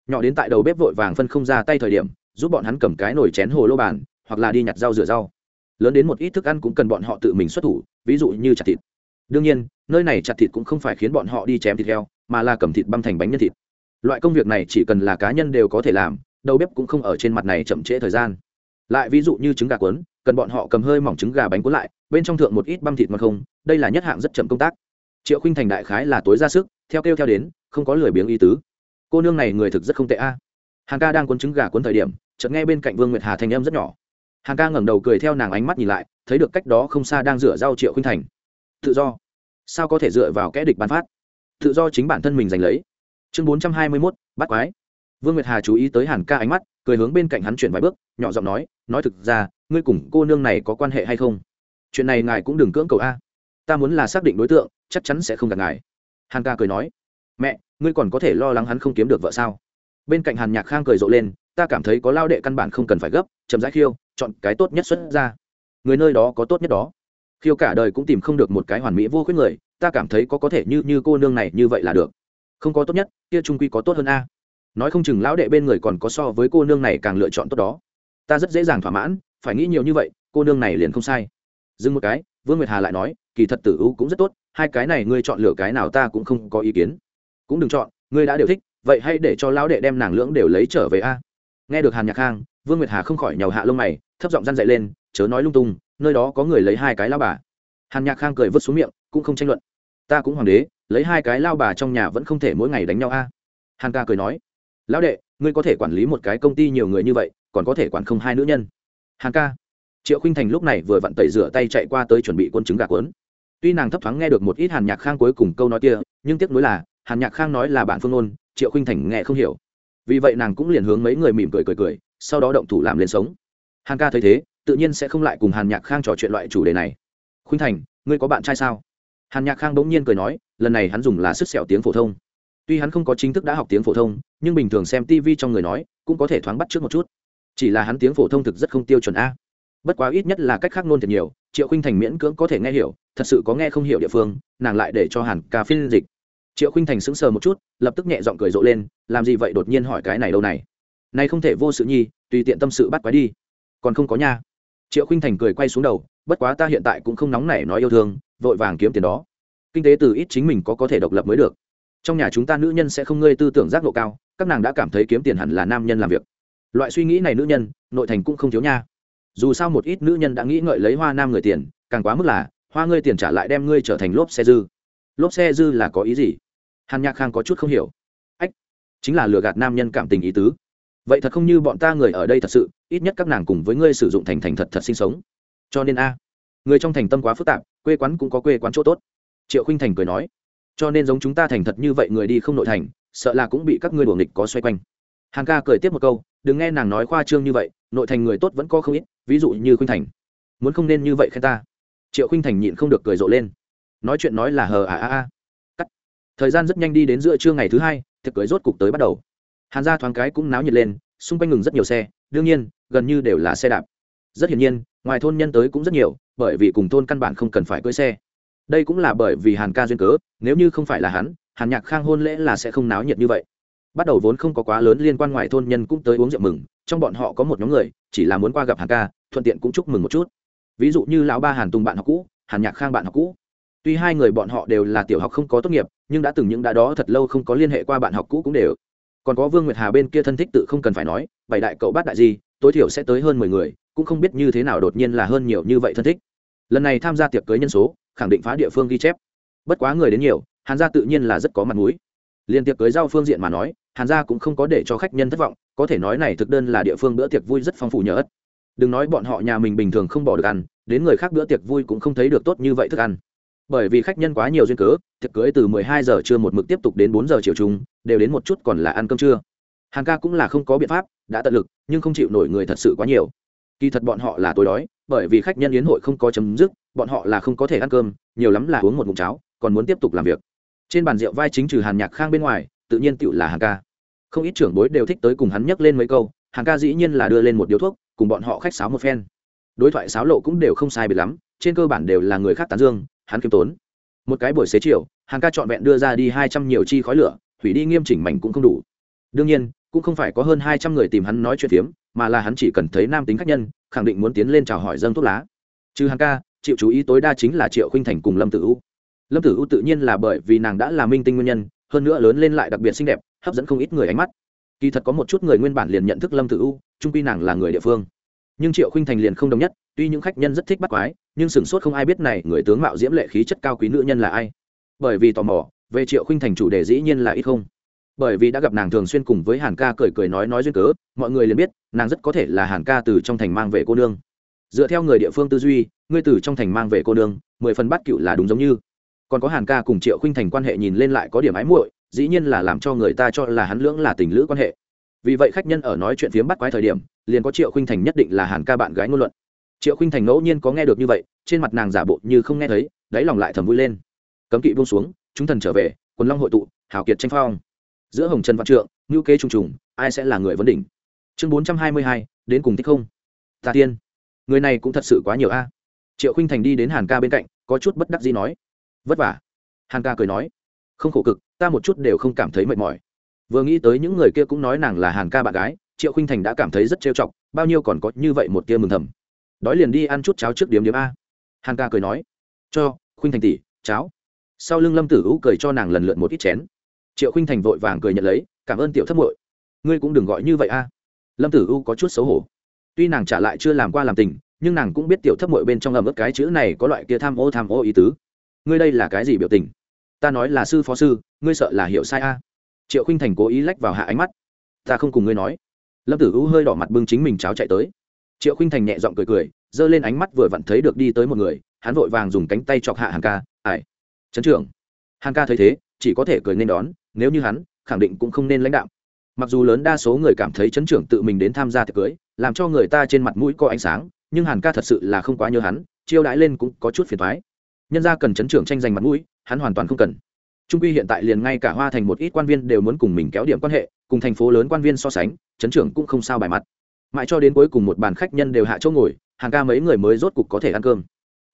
Nhỏ đến tại đầu bếp vội vàng phân không ra tay thời điểm, giúp bọn hắn cầm cái nồi chén hồ lô bàn, hoặc là đi nhặt rau rửa rau. Lớn đến một ít thức ăn cũng cần bọn họ tự mình xuất thủ, ví dụ như chặt thịt. Đương nhiên, nơi này chặt thịt cũng không phải khiến bọn họ đi chém thịt heo, mà là cầm thịt băm thành bánh nhân thịt loại công việc này chỉ cần là cá nhân đều có thể làm, đầu bếp cũng không ở trên mặt này chậm trễ thời gian. Lại ví dụ như trứng gà cuốn, cần bọn họ cầm hơi mỏng trứng gà bánh cuốn lại, bên trong thượng một ít băm thịt mà không, đây là nhất hạng rất chậm công tác. Triệu khinh thành đại khái là tối ra sức, theo kêu theo đến, không có lười biếng ý tứ. Cô nương này người thực rất không tệ a. Hàng ca đang cuốn trứng gà cuốn thời điểm, chợt nghe bên cạnh vương nguyệt hà thành em rất nhỏ. Hàng ca ngẩng đầu cười theo nàng ánh mắt nhìn lại, thấy được cách đó không xa đang rửa rau triệu khinh thành. Tự do. Sao có thể dựa vào kẽ địch bán phát? Tự do chính bản thân mình giành lấy chương bốn trăm hai mươi mốt, bắt quái. Vương nguyệt hà chú ý tới hàn ca ánh mắt, cười hướng bên cạnh hắn chuyển vài bước, nhỏ giọng nói nói thực ra, ngươi cùng cô nương này có quan hệ hay không? Chuyện này ngài cũng đừng cưỡng cầu a. Ta muốn là xác định đối tượng, chắc chắn sẽ không gặp ngài. Hàn ca cười nói, mẹ, ngươi còn có thể lo lắng hắn không kiếm được vợ sao? Bên cạnh hàn nhạc khang cười rộ lên, ta cảm thấy có lao đệ căn bản không cần phải gấp, chậm rãi khiêu, chọn cái tốt nhất xuất ra. Người nơi đó có tốt nhất đó. Khiêu cả đời cũng tìm không được một cái hoàn mỹ vô khuyết người, ta cảm thấy có có thể như như cô nương này như vậy là được không có tốt nhất, kia trung quy có tốt hơn a. Nói không chừng lão đệ bên người còn có so với cô nương này càng lựa chọn tốt đó. Ta rất dễ dàng thỏa mãn, phải nghĩ nhiều như vậy, cô nương này liền không sai. Dừng một cái, vương nguyệt hà lại nói, kỳ thật tử ưu cũng rất tốt, hai cái này ngươi chọn lựa cái nào ta cũng không có ý kiến. Cũng đừng chọn, ngươi đã đều thích, vậy hãy để cho lão đệ đem nàng lưỡng đều lấy trở về a. Nghe được hàn nhạc khang, vương nguyệt hà không khỏi nhàu hạ lông mày, thấp giọng răn dậy lên, chớ nói lung tung, nơi đó có người lấy hai cái lao bà. Hàn nhạc khang cười vứt xuống miệng, cũng không tranh luận. Ta cũng hoàng đế lấy hai cái lao bà trong nhà vẫn không thể mỗi ngày đánh nhau a. Hàn ca cười nói, lão đệ, ngươi có thể quản lý một cái công ty nhiều người như vậy, còn có thể quản không hai nữ nhân. Hàn ca, triệu khinh thành lúc này vừa vặn tẩy rửa tay chạy qua tới chuẩn bị quân chứng gà cuốn. Tuy nàng thấp thoáng nghe được một ít hàn nhạc khang cuối cùng câu nói kia, nhưng tiếc nuối là, hàn nhạc khang nói là bản phương ôn triệu khinh thành nghe không hiểu. Vì vậy nàng cũng liền hướng mấy người mỉm cười cười cười, sau đó động thủ làm lên sống. Hàn ca thấy thế, tự nhiên sẽ không lại cùng hàn nhạc khang trò chuyện loại chủ đề này. Khuynh thành, ngươi có bạn trai sao? Hàn nhạc khang bỗng nhiên cười nói lần này hắn dùng là sức sẹo tiếng phổ thông tuy hắn không có chính thức đã học tiếng phổ thông nhưng bình thường xem tv trong người nói cũng có thể thoáng bắt trước một chút chỉ là hắn tiếng phổ thông thực rất không tiêu chuẩn a bất quá ít nhất là cách khác nôn thật nhiều triệu khinh thành miễn cưỡng có thể nghe hiểu thật sự có nghe không hiểu địa phương nàng lại để cho hàn ca phiên dịch triệu khinh thành sững sờ một chút lập tức nhẹ giọng cười rộ lên làm gì vậy đột nhiên hỏi cái này đâu này nay không thể vô sự nhi tùy tiện tâm sự bắt quái đi còn không có nha triệu khinh thành cười quay xuống đầu bất quá ta hiện tại cũng không nóng nảy nói yêu thương vội vàng kiếm tiền đó. Kinh tế từ ít chính mình có có thể độc lập mới được. Trong nhà chúng ta nữ nhân sẽ không ngơi tư tưởng giác ngộ cao, các nàng đã cảm thấy kiếm tiền hẳn là nam nhân làm việc. Loại suy nghĩ này nữ nhân, nội thành cũng không thiếu nha. Dù sao một ít nữ nhân đã nghĩ ngợi lấy hoa nam người tiền, càng quá mức là, hoa ngươi tiền trả lại đem ngươi trở thành lốp xe dư. Lốp xe dư là có ý gì? Hàn nhạc khang có chút không hiểu. Ách, chính là lừa gạt nam nhân cảm tình ý tứ. Vậy thật không như bọn ta người ở đây thật sự, ít nhất các nàng cùng với ngươi sử dụng thành thành thật thật sinh sống. Cho nên a người trong thành tâm quá phức tạp, quê quán cũng có quê quán chỗ tốt. Triệu khinh thành cười nói, cho nên giống chúng ta thành thật như vậy người đi không nội thành, sợ là cũng bị các ngươi đuổi nghịch có xoay quanh. Hàn ca cười tiếp một câu, đừng nghe nàng nói khoa trương như vậy, nội thành người tốt vẫn có không ít, ví dụ như khinh thành. Muốn không nên như vậy khen ta. Triệu khinh thành nhịn không được cười rộ lên. Nói chuyện nói là hờ à à à cắt. Thời gian rất nhanh đi đến giữa trưa ngày thứ hai, thực cưới rốt cục tới bắt đầu. Hàn ra thoáng cái cũng náo nhiệt lên, xung quanh ngừng rất nhiều xe, đương nhiên, gần như đều là xe đạp. Rất hiển nhiên, ngoài thôn nhân tới cũng rất nhiều bởi vì cùng thôn căn bản không cần phải cưỡi xe. Đây cũng là bởi vì hàn ca duyên cớ, nếu như không phải là hắn, hàn nhạc khang hôn lễ là sẽ không náo nhiệt như vậy. Bắt đầu vốn không có quá lớn liên quan ngoài thôn nhân cũng tới uống rượu mừng, trong bọn họ có một nhóm người, chỉ là muốn qua gặp hàn ca, thuận tiện cũng chúc mừng một chút. Ví dụ như lão ba hàn tùng bạn học cũ, hàn nhạc khang bạn học cũ. Tuy hai người bọn họ đều là tiểu học không có tốt nghiệp, nhưng đã từng những đã đó thật lâu không có liên hệ qua bạn học cũ cũng đều. Còn có vương nguyệt hà bên kia thân thích tự không cần phải nói, bảy đại cậu bát đại gì, tối thiểu sẽ tới hơn mười người cũng không biết như thế nào đột nhiên là hơn nhiều như vậy thân thích. Lần này tham gia tiệc cưới nhân số, khẳng định phá địa phương ghi chép. Bất quá người đến nhiều, hàn gia tự nhiên là rất có mặt mũi. Liên tiệc cưới giao phương diện mà nói, hàn gia cũng không có để cho khách nhân thất vọng, có thể nói này thực đơn là địa phương bữa tiệc vui rất phong phú nhờ ất đừng nói bọn họ nhà mình bình thường không bỏ được ăn, đến người khác bữa tiệc vui cũng không thấy được tốt như vậy thức ăn. Bởi vì khách nhân quá nhiều duyên cớ, tiệc cưới từ 12 giờ trưa một mực tiếp tục đến 4 giờ chiều chung, đều đến một chút còn là ăn cơm trưa. Hàn ca cũng là không có biện pháp, đã tận lực, nhưng không chịu nổi người thật sự quá nhiều kỳ thật bọn họ là tối đói, bởi vì khách nhân yến hội không có chấm dứt, bọn họ là không có thể ăn cơm, nhiều lắm là uống một mụn cháo, còn muốn tiếp tục làm việc. Trên bàn rượu vai chính trừ hàn nhạc khang bên ngoài, tự nhiên tựu là hàn ca. Không ít trưởng bối đều thích tới cùng hắn nhắc lên mấy câu, hàn ca dĩ nhiên là đưa lên một điếu thuốc, cùng bọn họ khách sáo một phen. Đối thoại sáo lộ cũng đều không sai biệt lắm, trên cơ bản đều là người khác tán dương, hắn kiêm tốn. Một cái buổi xế chiều, hàn ca trọn vẹn đưa ra đi hai trăm nhiều chi khói lửa, hủy đi nghiêm chỉnh mảnh cũng không đủ. Đương nhiên, cũng không phải có hơn hai trăm người tìm hắn nói chuyện phiếm mà là hắn chỉ cần thấy nam tính khách nhân, khẳng định muốn tiến lên chào hỏi dâng thuốc lá. Trừ hàn ca, chịu chú ý tối đa chính là triệu khinh thành cùng lâm tử u. Lâm tử u tự nhiên là bởi vì nàng đã là minh tinh nguyên nhân, hơn nữa lớn lên lại đặc biệt xinh đẹp, hấp dẫn không ít người ánh mắt. Kỳ thật có một chút người nguyên bản liền nhận thức lâm tử u trung quy nàng là người địa phương. Nhưng triệu khinh thành liền không đồng nhất, tuy những khách nhân rất thích bắt quái, nhưng sửng sốt không ai biết này người tướng mạo diễm lệ khí chất cao quý nữ nhân là ai. Bởi vì tò mò, về triệu khinh thành chủ đề dĩ nhiên là ít không. Bởi vì đã gặp nàng thường xuyên cùng với hàn ca cười cười nói nói duyên cớ, mọi người liền biết nàng rất có thể là hàn ca từ trong thành mang về cô nương. Dựa theo người địa phương tư duy, ngươi từ trong thành mang về cô nương, mười phần bắt cựu là đúng giống như. Còn có hàn ca cùng triệu khinh thành quan hệ nhìn lên lại có điểm ái muội, dĩ nhiên là làm cho người ta cho là hắn lưỡng là tình lữ quan hệ. Vì vậy khách nhân ở nói chuyện phiếm bắt quái thời điểm, liền có triệu khinh thành nhất định là hàn ca bạn gái ngôn luận. Triệu khinh thành ngẫu nhiên có nghe được như vậy, trên mặt nàng giả bộ như không nghe thấy, đáy lòng lại thầm vui lên. Cấm kỵ buông xuống, chúng thần trở về, quần long hội tụ, hào kiệt tranh phong. Giữa hồng trần văn trượng ngữ kế trùng trùng, ai sẽ là người vấn đỉnh? Chương bốn trăm hai mươi hai, đến cùng thích không? Tà tiên, người này cũng thật sự quá nhiều a. Triệu khinh thành đi đến hàn ca bên cạnh, có chút bất đắc gì nói. Vất vả. Hàn ca cười nói. Không khổ cực, ta một chút đều không cảm thấy mệt mỏi. Vừa nghĩ tới những người kia cũng nói nàng là hàn ca bạn gái, triệu khinh thành đã cảm thấy rất trêu chọc, bao nhiêu còn có như vậy một tia mừng thầm. Đói liền đi ăn chút cháo trước điếm điếm a. Hàn ca cười nói. Cho khinh thành tỷ, cháo. Sau lưng lâm tử hữu cười cho nàng lần lượt một ít chén. Triệu khinh thành vội vàng cười nhận lấy, cảm ơn tiểu thất muội. Ngươi cũng đừng gọi như vậy a lâm tử u có chút xấu hổ. Tuy nàng trả lại chưa làm qua làm tình, nhưng nàng cũng biết tiểu thất muội bên trong ẩm ướt cái chữ này có loại kia tham ô tham ô ý tứ. Ngươi đây là cái gì biểu tình? Ta nói là sư phó sư, ngươi sợ là hiểu sai a. Triệu khinh thành cố ý lách vào hạ ánh mắt. Ta không cùng ngươi nói. Lâm tử u hơi đỏ mặt bưng chính mình cháo chạy tới. Triệu khinh thành nhẹ giọng cười cười, giơ lên ánh mắt vừa vặn thấy được đi tới một người, hắn vội vàng dùng cánh tay chọc hạ hàng ca ải trấn trưởng. Hàng ca thấy thế, chỉ có thể cười nên đón, nếu như hắn, khẳng định cũng không nên lãnh đạo mặc dù lớn đa số người cảm thấy chấn trưởng tự mình đến tham gia tiệc cưới, làm cho người ta trên mặt mũi có ánh sáng, nhưng hàn ca thật sự là không quá nhớ hắn, chiêu đãi lên cũng có chút phiền thoái nhân ra cần chấn trưởng tranh giành mặt mũi, hắn hoàn toàn không cần. Trung quy hiện tại liền ngay cả hoa thành một ít quan viên đều muốn cùng mình kéo điểm quan hệ, cùng thành phố lớn quan viên so sánh, chấn trưởng cũng không sao bài mặt. Mãi cho đến cuối cùng một bàn khách nhân đều hạ chỗ ngồi hàng ca mấy người mới rốt cục có thể ăn cơm.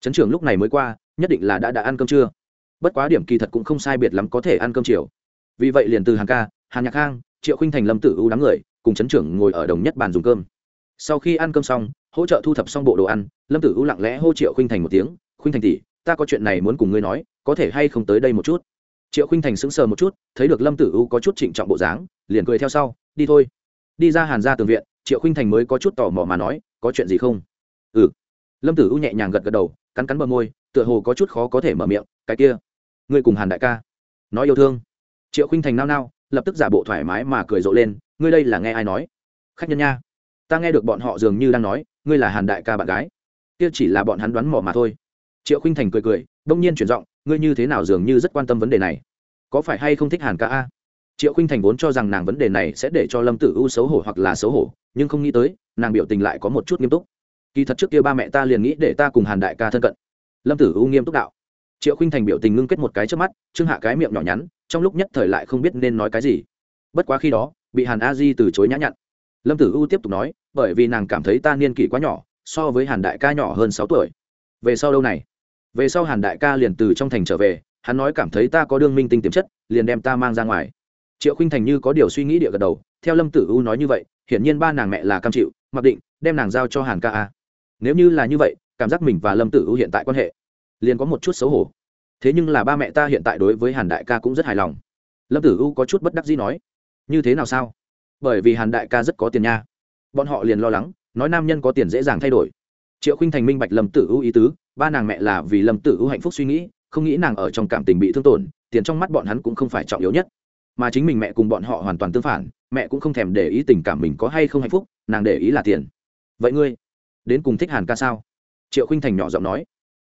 Chấn trưởng lúc này mới qua, nhất định là đã đã ăn cơm chưa? Bất quá điểm kỳ thật cũng không sai biệt lắm có thể ăn cơm chiều. Vì vậy liền từ hàng ca hàng nhạc khang triệu khinh thành lâm tử ưu đám người, cùng trấn trưởng ngồi ở đồng nhất bàn dùng cơm. Sau khi ăn cơm xong, hỗ trợ thu thập xong bộ đồ ăn, lâm tử ưu lặng lẽ hô triệu khinh thành một tiếng khinh thành tỷ, ta có chuyện này muốn cùng ngươi nói, có thể hay không tới đây một chút? Triệu khinh thành sững sờ một chút, thấy được lâm tử u có chút trịnh trọng bộ dáng, liền cười theo sau, đi thôi. Đi ra hàn ra tường viện, triệu khinh thành mới có chút tò mò mà nói, có chuyện gì không? Ừ. Lâm tử u nhẹ nhàng gật gật đầu, cắn cắn bờ môi, tựa hồ có chút khó có thể mở miệng, cái kia, ngươi cùng hàn đại ca, nói yêu thương. Triệu khinh thành nao nao lập tức giả bộ thoải mái mà cười rộ lên, ngươi đây là nghe ai nói? Khách nhân nha. Ta nghe được bọn họ dường như đang nói, ngươi là hàn đại ca bạn gái. Kia chỉ là bọn hắn đoán mò mà thôi. Triệu khinh thành cười cười, đông nhiên chuyển giọng, ngươi như thế nào dường như rất quan tâm vấn đề này? Có phải hay không thích hàn ca a? Triệu khinh thành vốn cho rằng nàng vấn đề này sẽ để cho lâm tử u xấu hổ hoặc là xấu hổ, nhưng không nghĩ tới, nàng biểu tình lại có một chút nghiêm túc. Kỳ thật trước kia ba mẹ ta liền nghĩ để ta cùng hàn đại ca thân cận. Lâm tử u nghiêm túc đạo. Triệu khinh thành biểu tình ngưng kết một cái trước mắt, trương hạ cái miệng nhỏ nhắn trong lúc nhất thời lại không biết nên nói cái gì. Bất quá khi đó, bị hàn a di từ chối nhã nhặn. Lâm tử u tiếp tục nói, bởi vì nàng cảm thấy ta niên kỷ quá nhỏ, so với hàn đại ca nhỏ hơn sáu tuổi. Về sau đâu này? Về sau hàn đại ca liền từ trong thành trở về, hắn nói cảm thấy ta có đương minh tinh tiềm chất, liền đem ta mang ra ngoài. Triệu khinh thành như có điều suy nghĩ địa gật đầu, theo lâm tử u nói như vậy, hiển nhiên ba nàng mẹ là cam chịu, mặc định, đem nàng giao cho hàn ca a. Nếu như là như vậy, cảm giác mình và lâm tử u hiện tại quan hệ, liền có một chút xấu hổ thế nhưng là ba mẹ ta hiện tại đối với hàn đại ca cũng rất hài lòng. Lâm tử u có chút bất đắc dĩ nói, như thế nào sao? Bởi vì hàn đại ca rất có tiền nha. Bọn họ liền lo lắng, nói nam nhân có tiền dễ dàng thay đổi. Triệu khinh thành minh bạch lâm tử u ý tứ, ba nàng mẹ là vì lâm tử u hạnh phúc suy nghĩ, không nghĩ nàng ở trong cảm tình bị thương tổn, tiền trong mắt bọn hắn cũng không phải trọng yếu nhất. Mà chính mình mẹ cùng bọn họ hoàn toàn tương phản, mẹ cũng không thèm để ý tình cảm mình có hay không hạnh phúc, nàng để ý là tiền. Vậy ngươi đến cùng thích hàn ca sao? Triệu khinh thành nhỏ giọng nói.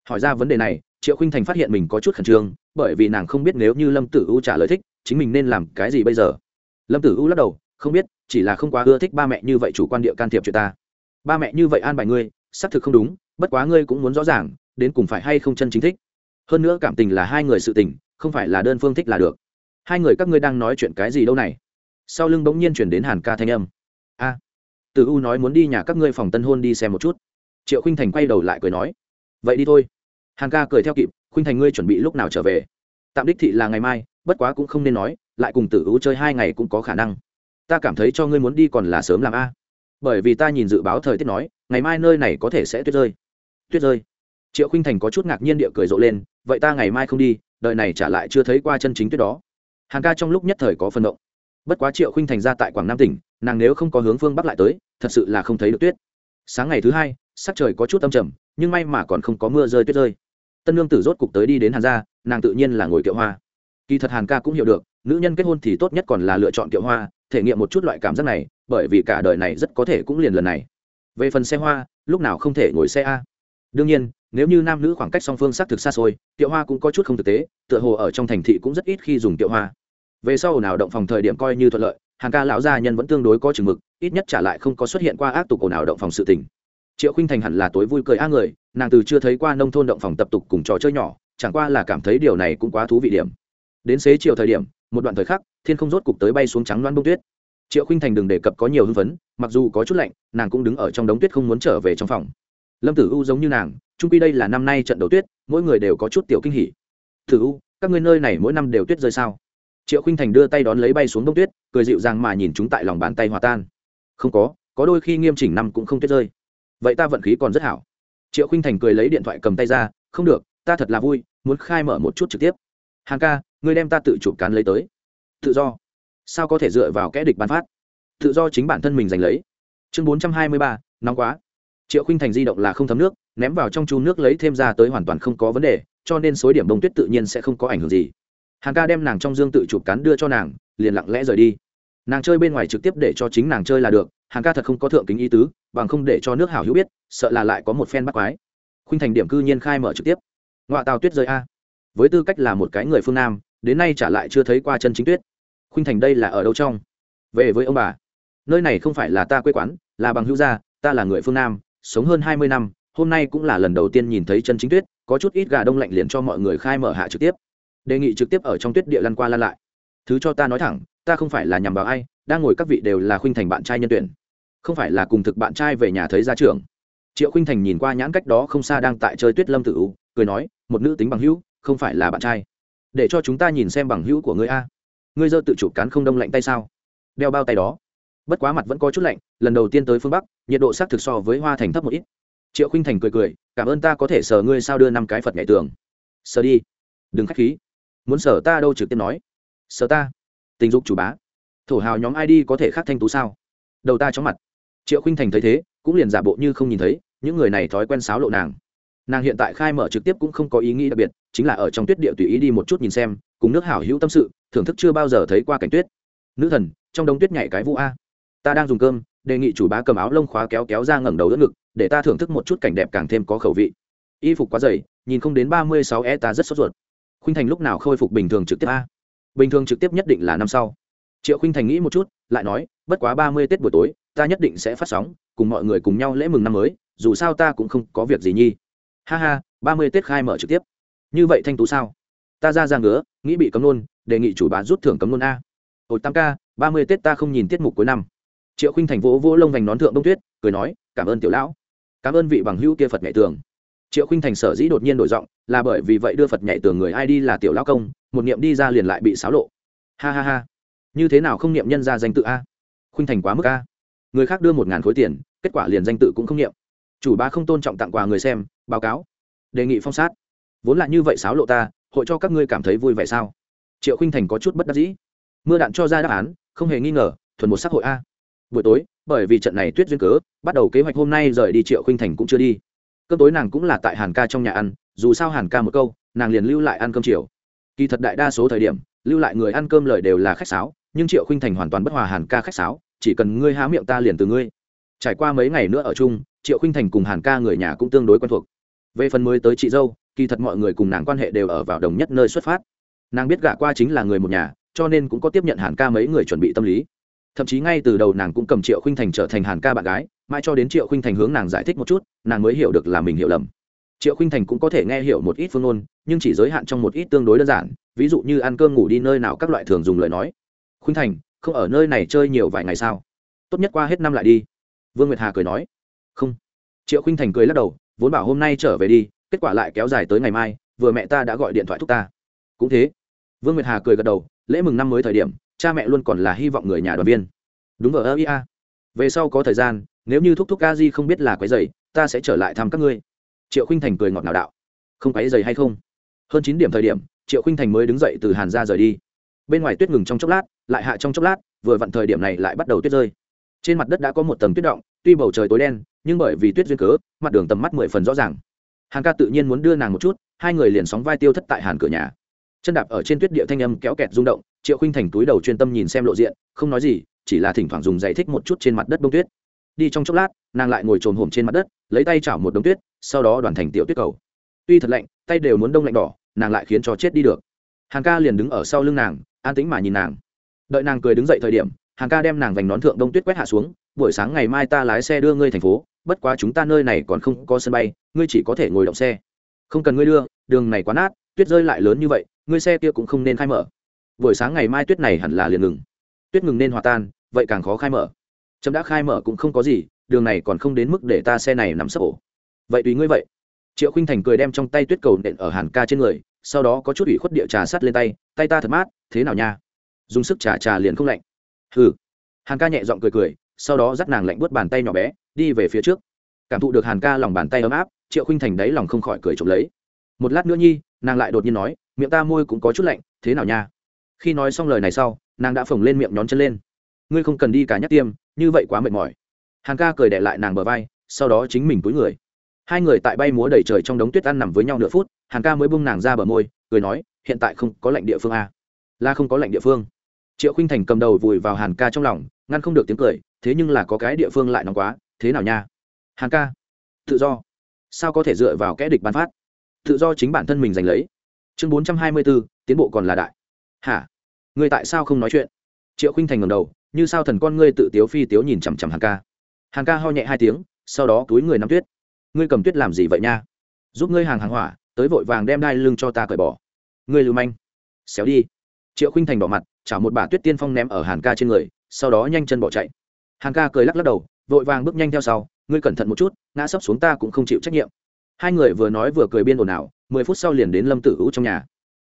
Hỏi ra vấn đề này triệu khinh thành phát hiện mình có chút khẩn trương bởi vì nàng không biết nếu như lâm tử u trả lời thích chính mình nên làm cái gì bây giờ. Lâm tử u lắc đầu không biết chỉ là không quá ưa thích ba mẹ như vậy chủ quan địa can thiệp chuyện ta. Ba mẹ như vậy an bài ngươi xác thực không đúng bất quá ngươi cũng muốn rõ ràng đến cùng phải hay không chân chính thích. Hơn nữa cảm tình là hai người sự tình không phải là đơn phương thích là được. Hai người các ngươi đang nói chuyện cái gì đâu này? Sau lưng bỗng nhiên chuyển đến hàn ca thanh âm. A. À, từ u nói muốn đi nhà các ngươi phòng tân hôn đi xem một chút. Triệu khinh thành quay đầu lại cười nói vậy đi thôi hàn ca cười theo kịp, khuynh thành ngươi chuẩn bị lúc nào trở về. Tạm đích thị là ngày mai, bất quá cũng không nên nói, lại cùng tử u chơi hai ngày cũng có khả năng. Ta cảm thấy cho ngươi muốn đi còn là sớm làm a. Bởi vì ta nhìn dự báo thời tiết nói, ngày mai nơi này có thể sẽ tuyết rơi. Tuyết rơi. Triệu khinh thành có chút ngạc nhiên địa cười rộ lên, vậy ta ngày mai không đi đợi này trả lại chưa thấy qua chân chính tuyết đó. Hàn ca trong lúc nhất thời có phân động. Bất quá triệu khinh thành ra tại quảng nam tỉnh, nàng nếu không có hướng phương bắc lại tới, thật sự là không thấy được tuyết. Sáng ngày thứ hai, sắc trời có chút âm trầm, nhưng may mà còn không có mưa rơi tuyết rơi tân lương tử rốt cục tới đi đến hàn gia, nàng tự nhiên là ngồi kiệu hoa. Kỳ thật hàn ca cũng hiểu được, nữ nhân kết hôn thì tốt nhất còn là lựa chọn kiệu hoa, thể nghiệm một chút loại cảm giác này, bởi vì cả đời này rất có thể cũng liền lần này. Về phần xe hoa, lúc nào không thể ngồi xe a. Đương nhiên, nếu như nam nữ khoảng cách song phương xác thực xa xôi, kiệu hoa cũng có chút không thực tế, tựa hồ ở trong thành thị cũng rất ít khi dùng kiệu hoa. Về sau nào động phòng thời điểm coi như thuận lợi hàng ca lão gia nhân vẫn tương đối có chừng mực, ít nhất trả lại không có xuất hiện qua ác tục ồn ào động phòng sự tình triệu khinh thành hẳn là tối vui cười a người, nàng từ chưa thấy qua nông thôn động phòng tập tục cùng trò chơi nhỏ, chẳng qua là cảm thấy điều này cũng quá thú vị điểm. Đến xế chiều thời điểm, một đoạn thời khắc, thiên không rốt cục tới bay xuống trắng loan bông tuyết. Triệu khinh thành đừng đề cập có nhiều hưng phấn, mặc dù có chút lạnh, nàng cũng đứng ở trong đống tuyết không muốn trở về trong phòng. Lâm tử u giống như nàng trung quy đây là năm nay trận đầu tuyết, mỗi người đều có chút tiểu kinh hỉ. Tử u, các ngươi nơi này mỗi năm đều tuyết rơi sao? Triệu khinh thành đưa tay đón lấy bay xuống đông tuyết, cười dịu dàng mà nhìn chúng tại lòng bàn tay hòa tan. Không có có đôi khi nghiêm chỉnh năm cũng không tuyết rơi vậy ta vận khí còn rất hảo. Triệu khinh thành cười lấy điện thoại cầm tay ra, không được, ta thật là vui, muốn khai mở một chút trực tiếp. Hàng ca, ngươi đem ta tự chụp cán lấy tới. Tự do. Sao có thể dựa vào kẽ địch bán phát? Tự do chính bản thân mình giành lấy. Chương bốn trăm hai mươi ba, nóng quá. Triệu khinh thành di động là không thấm nước, ném vào trong chu nước lấy thêm ra tới hoàn toàn không có vấn đề, cho nên số điểm đông tuyết tự nhiên sẽ không có ảnh hưởng gì. Hàng ca đem nàng trong dương tự chụp cán đưa cho nàng, liền lặng lẽ rời đi. Nàng chơi bên ngoài trực tiếp để cho chính nàng chơi là được hàng ca thật không có thượng kính ý tứ, bằng không để cho nước hảo hữu biết, sợ là lại có một phen bắt quái. Khuynh thành điểm cư nhiên khai mở trực tiếp. Ngoại tàu tuyết rơi a. Với tư cách là một cái người phương nam, đến nay trả lại chưa thấy qua chân chính tuyết. Khuynh thành đây là ở đâu trong? Về với ông bà. Nơi này không phải là ta quê quán, là bằng hữu gia, ta là người phương nam, sống hơn hai mươi năm, hôm nay cũng là lần đầu tiên nhìn thấy chân chính tuyết, có chút ít gà đông lạnh liền cho mọi người khai mở hạ trực tiếp. Đề nghị trực tiếp ở trong tuyết địa lăn qua lăn lại. Thứ cho ta nói thẳng, ta không phải là nhằm vào ai, đang ngồi các vị đều là khuynh thành bạn trai nhân tuyển không phải là cùng thực bạn trai về nhà thấy ra trường triệu khinh thành nhìn qua nhãn cách đó không xa đang tại chơi tuyết lâm tử u, cười nói, một nữ tính bằng hữu, không phải là bạn trai. Để cho chúng ta nhìn xem bằng hữu của ngươi a. Ngươi dơ tự chụp cán không đông lạnh tay sao? Đeo bao tay đó. Bất quá mặt vẫn có chút lạnh, lần đầu tiên tới phương bắc, nhiệt độ xác thực so với hoa thành thấp một ít. Triệu khinh thành cười cười, cảm ơn ta có thể sờ ngươi sao đưa năm cái phật nhảy tường. Sờ đi. Đừng k h á c h khí. Muốn sờ ta đâu trực tiếp nói. Sờ ta. Tình dục chủ bá. Thổ hào nhóm id có thể khác thanh tú sao? Đầu ta chóng mặt triệu khinh thành thấy thế cũng liền giả bộ như không nhìn thấy những người này thói quen sáo lộ nàng nàng hiện tại khai mở trực tiếp cũng không có ý nghĩ đặc biệt chính là ở trong tuyết địa tùy ý đi một chút nhìn xem cùng nước hảo hữu tâm sự thưởng thức chưa bao giờ thấy qua cảnh tuyết nữ thần trong đống tuyết nhảy cái vũ a ta đang dùng cơm đề nghị chủ bá cầm áo lông khóa kéo kéo ra ngẩng đầu đỡ ngực để ta thưởng thức một chút cảnh đẹp càng thêm có khẩu vị y phục quá dày nhìn không đến ba mươi sáu e ta rất sốt ruột khuynh thành lúc nào khôi phục bình thường trực tiếp a bình thường trực tiếp nhất định là năm sau triệu khuynh thành nghĩ một chút lại nói bất quá ba mươi tết buổi tối ta nhất định sẽ phát sóng, cùng mọi người cùng nhau lễ mừng năm mới, dù sao ta cũng không có việc gì nhi. Ha ha, ba mươi tết khai mở trực tiếp. Như vậy thanh tú sao? Ta ra ra ngứa, nghĩ bị cấm nôn đề nghị chủ bá rút thưởng cấm nôn a. Hồi tam ca, ba mươi tết ta không nhìn tiết mục cuối năm. Triệu khinh thành vỗ vỗ lông vành nón thượng đông tuyết, cười nói, cảm ơn tiểu lão. Cảm ơn vị bằng hữu kia phật nhảy tường. Triệu khinh thành sở dĩ đột nhiên đổi giọng, là bởi vì vậy đưa phật nhảy tường người ai đi là tiểu lão công, một niệm đi ra liền lại bị xáo lộ. Ha ha ha. Như thế nào không niệm nhân ra danh tự a? Khinh thành quá mức a người khác đưa một ngàn khối tiền, kết quả liền danh tự cũng không niệm chủ ba không tôn trọng tặng quà người xem, báo cáo. Đề nghị phong sát. Vốn là như vậy sáo lộ ta, hội cho các ngươi cảm thấy vui vẻ sao? Triệu khinh thành có chút bất đắc dĩ. Mưa đạn cho ra đáp án, không hề nghi ngờ, thuần một sắc hội a. Buổi tối, bởi vì trận này tuyết duyên cớ, bắt đầu kế hoạch hôm nay rời đi triệu khinh thành cũng chưa đi. Cơm tối nàng cũng là tại hàn ca trong nhà ăn, dù sao hàn ca một câu, nàng liền lưu lại ăn cơm chiều. Kỳ thật đại đa số thời điểm, lưu lại người ăn cơm lời đều là khách sáo, nhưng triệu khinh thành hoàn toàn bất hòa hàn ca khách sáo chỉ cần ngươi há miệng ta liền từ ngươi. Trải qua mấy ngày nữa ở chung, triệu khinh thành cùng hàn ca người nhà cũng tương đối quen thuộc. Về phần mới tới chị dâu, kỳ thật mọi người cùng nàng quan hệ đều ở vào đồng nhất nơi xuất phát. Nàng biết gả qua chính là người một nhà, cho nên cũng có tiếp nhận hàn ca mấy người chuẩn bị tâm lý. Thậm chí ngay từ đầu nàng cũng cầm triệu khinh thành trở thành hàn ca bạn gái, mãi cho đến triệu khinh thành hướng nàng giải thích một chút, nàng mới hiểu được là mình hiểu lầm. Triệu khinh thành cũng có thể nghe hiểu một ít phương ngôn, nhưng chỉ giới hạn trong một ít tương đối đơn giản, ví dụ như ăn cơm ngủ đi nơi nào các loại thường dùng lời nói. Khinh thành không ở nơi này chơi nhiều vài ngày sao? Tốt nhất qua hết năm lại đi. Vương nguyệt hà cười nói. Không. Triệu khinh thành cười lắc đầu, vốn bảo hôm nay trở về đi, kết quả lại kéo dài tới ngày mai, vừa mẹ ta đã gọi điện thoại thúc ta. Cũng thế. Vương nguyệt hà cười gật đầu, lễ mừng năm mới thời điểm, cha mẹ luôn còn là hy vọng người nhà đoàn viên. Đúng ở ơ ia về sau có thời gian, nếu như thúc thúc ca di không biết là quái dày, ta sẽ trở lại thăm các ngươi. Triệu khinh thành cười ngọt nào đạo. Không quái dày hay không? Hơn chín điểm thời điểm, triệu khinh thành mới đứng dậy từ hàn ra rời đi bên ngoài tuyết ngừng trong chốc lát, lại hạ trong chốc lát, vừa vặn thời điểm này lại bắt đầu tuyết rơi. Trên mặt đất đã có một tầng tuyết động, tuy bầu trời tối đen, nhưng bởi vì tuyết duyên cớ, mặt đường tầm mắt mười phần rõ ràng. Hàn ca tự nhiên muốn đưa nàng một chút, hai người liền sóng vai tiêu thất tại hàn cửa nhà. Chân đạp ở trên tuyết địa thanh âm kéo kẹt rung động, triệu khinh thành túi đầu chuyên tâm nhìn xem lộ diện, không nói gì, chỉ là thỉnh thoảng dùng giày thích một chút trên mặt đất bông tuyết. Đi trong chốc lát, nàng lại ngồi trồm hổm trên mặt đất, lấy tay chảo một đống tuyết, sau đó đoàn thành tiểu tuyết cầu. Tuy thật lạnh, tay đều muốn đông lạnh đỏ, nàng lại khiến cho chết đi được hàn ca liền đứng ở sau lưng nàng, an tĩnh mà nhìn nàng. Đợi nàng cười đứng dậy thời điểm, hàn ca đem nàng vành nón thượng đông tuyết quét hạ xuống, buổi sáng ngày mai ta lái xe đưa ngươi thành phố, bất quá chúng ta nơi này còn không có sân bay, ngươi chỉ có thể ngồi động xe. Không cần ngươi đưa, đường này quá nát, tuyết rơi lại lớn như vậy, ngươi xe kia cũng không nên khai mở. Buổi sáng ngày mai tuyết này hẳn là liền ngừng. Tuyết ngừng nên hòa tan, vậy càng khó khai mở. Trâm đã khai mở cũng không có gì, đường này còn không đến mức để ta xe này nằm sấp ổ. Vậy tùy ngươi vậy triệu khinh thành cười đem trong tay tuyết cầu nện ở hàn ca trên người, sau đó có chút ủy khuất địa trà sắt lên tay tay ta thật mát, thế nào nha? Dùng sức trà trà liền không lạnh. Hừ. Hàn ca nhẹ giọng cười cười, sau đó dắt nàng lạnh bớt bàn tay nhỏ bé, đi về phía trước. Cảm thụ được hàn ca lòng bàn tay ấm áp, triệu khinh thành đáy lòng không khỏi cười trộm lấy. Một lát nữa nhi, nàng lại đột nhiên nói, miệng ta môi cũng có chút lạnh, thế nào nha? Khi nói xong lời này sau, nàng đã phồng lên miệng nhón chân lên. Ngươi không cần đi cả nhắc tiêm, như vậy quá mệt mỏi. Hàn ca cười đẻ lại nàng bờ vai, sau đó chính mình túi người hai người tại bay múa đầy trời trong đống tuyết ăn nằm với nhau nửa phút, hàn ca mới bung nàng ra bờ môi, cười nói, hiện tại không có lệnh địa phương à? Là không có lệnh địa phương. Triệu khinh thành cầm đầu vùi vào hàn ca trong lòng, ngăn không được tiếng cười, thế nhưng là có cái địa phương lại nóng quá, thế nào nha? Hàn ca, tự do. Sao có thể dựa vào kẽ địch bán phát? Tự do chính bản thân mình giành lấy. Chương bốn trăm hai mươi bốn tiến bộ còn là đại. Hả? Người tại sao không nói chuyện? Triệu khinh thành ngầm đầu, như sao thần con ngươi tự tiếu phi tiếu nhìn chằm chằm hàng ca. Hàng ca ho nhẹ hai tiếng, sau đó túi người nắm tuyết ngươi cầm tuyết làm gì vậy nha? Giúp ngươi hàng hàng hỏa, tới vội vàng đem đai lưng cho ta cởi bỏ. Ngươi lưu manh. Xéo đi. Triệu khinh thành bỏ mặt, chảo một bà tuyết tiên phong ném ở hàn ca trên người, sau đó nhanh chân bỏ chạy. Hàn ca cười lắc lắc đầu, vội vàng bước nhanh theo sau, ngươi cẩn thận một chút, ngã sấp xuống ta cũng không chịu trách nhiệm. Hai người vừa nói vừa cười biên ồn ào, mười phút sau liền đến lâm tử hữu trong nhà.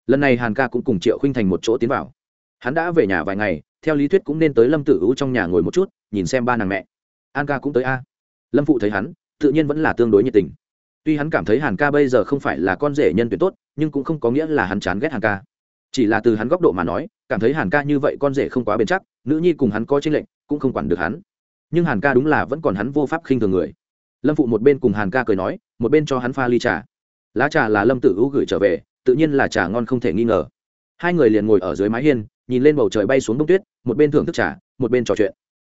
Lần này hàn ca cũng cùng triệu khinh thành một chỗ tiến vào. Hắn đã về nhà vài ngày, theo lý thuyết cũng nên tới lâm tử hữu trong nhà ngồi một chút, nhìn xem ba nàng mẹ. An ca cũng tới a. Lâm phụ thấy hắn tự nhiên vẫn là tương đối nhiệt tình. Tuy hắn cảm thấy hàn ca bây giờ không phải là con rể nhân tuyển tốt, nhưng cũng không có nghĩa là hắn chán ghét hàn ca. Chỉ là từ hắn góc độ mà nói, cảm thấy hàn ca như vậy con rể không quá bền chắc, nữ nhi cùng hắn có tranh lệnh cũng không quản được hắn. Nhưng hàn ca đúng là vẫn còn hắn vô pháp khinh thường người. Lâm phụ một bên cùng hàn ca cười nói, một bên cho hắn pha ly trà. Lá trà là lâm tử hữu gửi trở về, tự nhiên là trà ngon không thể nghi ngờ. Hai người liền ngồi ở dưới mái hiên, nhìn lên bầu trời bay xuống bông tuyết, một bên thưởng thức trà, một bên trò chuyện.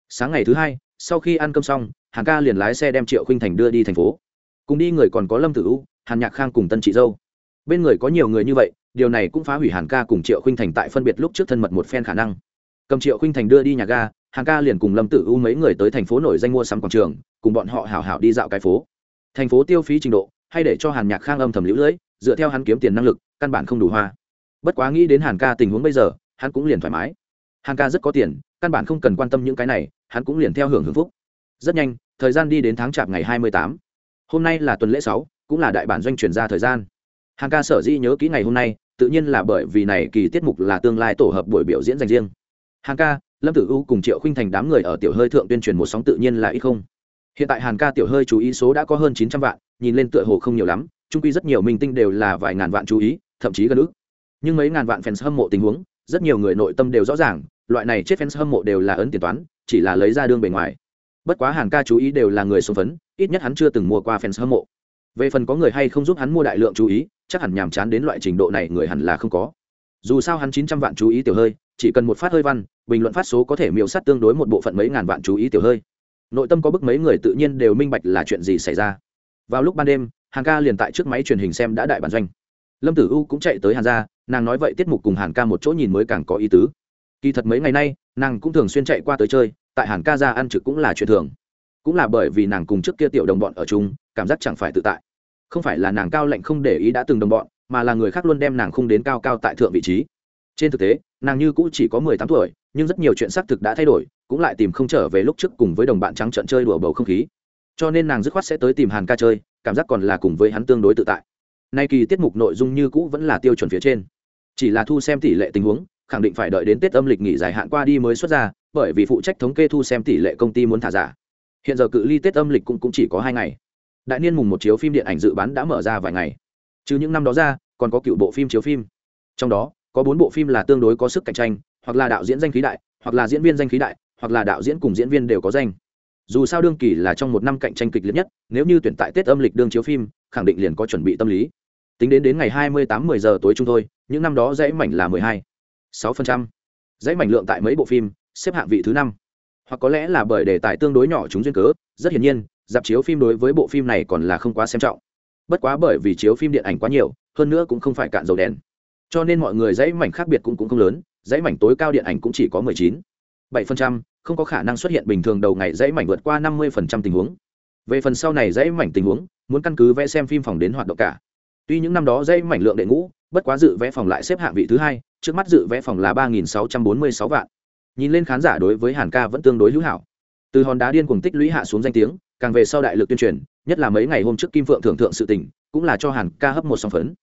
Sáng ngày thứ hai, sau khi ăn cơm xong hàn ca liền lái xe đem triệu khinh thành đưa đi thành phố. Cùng đi người còn có lâm tử u, hàn nhạc khang cùng tân chị dâu. Bên người có nhiều người như vậy, điều này cũng phá hủy hàn ca cùng triệu khinh thành tại phân biệt lúc trước thân mật một phen khả năng. Cầm triệu khinh thành đưa đi nhà ga, hàn ca liền cùng lâm tử u mấy người tới thành phố nổi danh mua sắm quảng trường, cùng bọn họ hào hào đi dạo cái phố. Thành phố tiêu phí trình độ, hay để cho hàn nhạc khang âm thầm lũ lưỡi dựa theo hắn kiếm tiền năng lực, căn bản không đủ hoa. Bất quá nghĩ đến hàn ca tình huống bây giờ, hắn cũng liền thoải mái. Hàn ca rất có tiền, căn bản không cần quan tâm những cái này, hắn cũng liền theo hưởng hưởng phúc rất nhanh, thời gian đi đến tháng chạp ngày hai mươi tám. Hôm nay là tuần lễ sáu, cũng là đại bản doanh chuyển ra thời gian. Hàn ca sở dĩ nhớ kỹ ngày hôm nay, tự nhiên là bởi vì này kỳ tiết mục là tương lai tổ hợp buổi biểu diễn dành riêng. Hàn ca, lâm tử u cùng triệu khinh thành đám người ở tiểu hơi thượng tuyên truyền một sóng tự nhiên là ít không. Hiện tại hàn ca tiểu hơi chú ý số đã có hơn chín trăm vạn, nhìn lên tựa hồ không nhiều lắm trung quy rất nhiều minh tinh đều là vài ngàn vạn chú ý, thậm chí gần ước nhưng mấy ngàn vạn fans hâm mộ tình huống, rất nhiều người nội tâm đều rõ ràng, loại này chết fans hâm mộ đều là ấn tiền toán, chỉ là lấy ra đương bề ngoài bất quá hàn ca chú ý đều là người sống phấn, ít nhất hắn chưa từng mua qua fans hâm mộ. Về phần có người hay không giúp hắn mua đại lượng chú ý, chắc hẳn nhàm chán đến loại trình độ này người hẳn là không có. Dù sao hắn chín trăm vạn chú ý tiểu hơi, chỉ cần một phát hơi văn, bình luận phát số có thể miêu sát tương đối một bộ phận mấy ngàn vạn chú ý tiểu hơi. Nội tâm có bức mấy người tự nhiên đều minh bạch là chuyện gì xảy ra. Vào lúc ban đêm, hàn ca liền tại trước máy truyền hình xem đã đại bản doanh. Lâm tử u cũng chạy tới hàn ra nàng nói vậy tiết mục cùng hàn ca một chỗ nhìn mới càng có ý tứ. Kỳ thật mấy ngày nay, nàng cũng thường xuyên chạy qua tới chơi tại hàn ca ra ăn trực cũng là chuyện thường. Cũng là bởi vì nàng cùng trước kia tiểu đồng bọn ở chung, cảm giác chẳng phải tự tại. Không phải là nàng cao lạnh không để ý đã từng đồng bọn, mà là người khác luôn đem nàng không đến cao cao tại thượng vị trí. Trên thực tế, nàng như cũ chỉ có mười tám tuổi, nhưng rất nhiều chuyện xác thực đã thay đổi, cũng lại tìm không trở về lúc trước cùng với đồng bạn trắng trận chơi đùa bầu không khí. Cho nên nàng dứt khoát sẽ tới tìm hàn ca chơi, cảm giác còn là cùng với hắn tương đối tự tại. Nay kỳ tiết mục nội dung như cũ vẫn là tiêu chuẩn phía trên. Chỉ là thu xem tỷ lệ tình huống khẳng định phải đợi đến tết âm lịch nghỉ dài hạn qua đi mới xuất ra bởi vì phụ trách thống kê thu xem tỷ lệ công ty muốn thả giả. Hiện giờ cự ly tết âm lịch cũng, cũng chỉ có hai ngày. Đại niên mùng một chiếu phim điện ảnh dự bán đã mở ra vài ngày. Chứ những năm đó ra còn có cựu bộ phim chiếu phim. Trong đó có bốn bộ phim là tương đối có sức cạnh tranh hoặc là đạo diễn danh khí đại hoặc là diễn viên danh khí đại hoặc là đạo diễn cùng diễn viên đều có danh. Dù sao đương kỳ là trong một năm cạnh tranh kịch liệt nhất nếu như tuyển tại tết âm lịch đương chiếu phim khẳng định liền có chuẩn bị tâm lý. Tính đến đến ngày hai mươi tám mười giờ tối chúng thôi những năm đó dãy mảnh là mười hai sáu phần trăm. Dãy mảnh lượng tại mấy bộ phim, xếp hạng vị thứ năm. Hoặc có lẽ là bởi đề tài tương đối nhỏ chúng duyên cớ, rất hiển nhiên, dạp chiếu phim đối với bộ phim này còn là không quá xem trọng. Bất quá bởi vì chiếu phim điện ảnh quá nhiều, hơn nữa cũng không phải cạn dầu đèn. Cho nên mọi người dãy mảnh khác biệt cũng cũng không lớn, dãy mảnh tối cao điện ảnh cũng chỉ có mười chín. bảy phần trăm, không có khả năng xuất hiện bình thường đầu ngày dãy mảnh vượt qua năm mươi phần trăm tình huống. Về phần sau này dãy mảnh tình huống, muốn căn cứ vẽ xem phim phòng đến hoạt động cả. Tuy những năm đó dãy mảnh lượng đệ ngũ, bất quá dự vẽ phòng lại xếp hạng vị thứ hai trước mắt dự vé phòng là ba nghìn sáu trăm bốn mươi sáu vạn. Nhìn lên khán giả đối với hàn ca vẫn tương đối hữu hảo. Từ hòn đá điên cùng tích lũy hạ xuống danh tiếng, càng về sau đại lực tuyên truyền, nhất là mấy ngày hôm trước kim phượng thưởng thượng sự tỉnh cũng là cho hàn ca hấp một song phấn.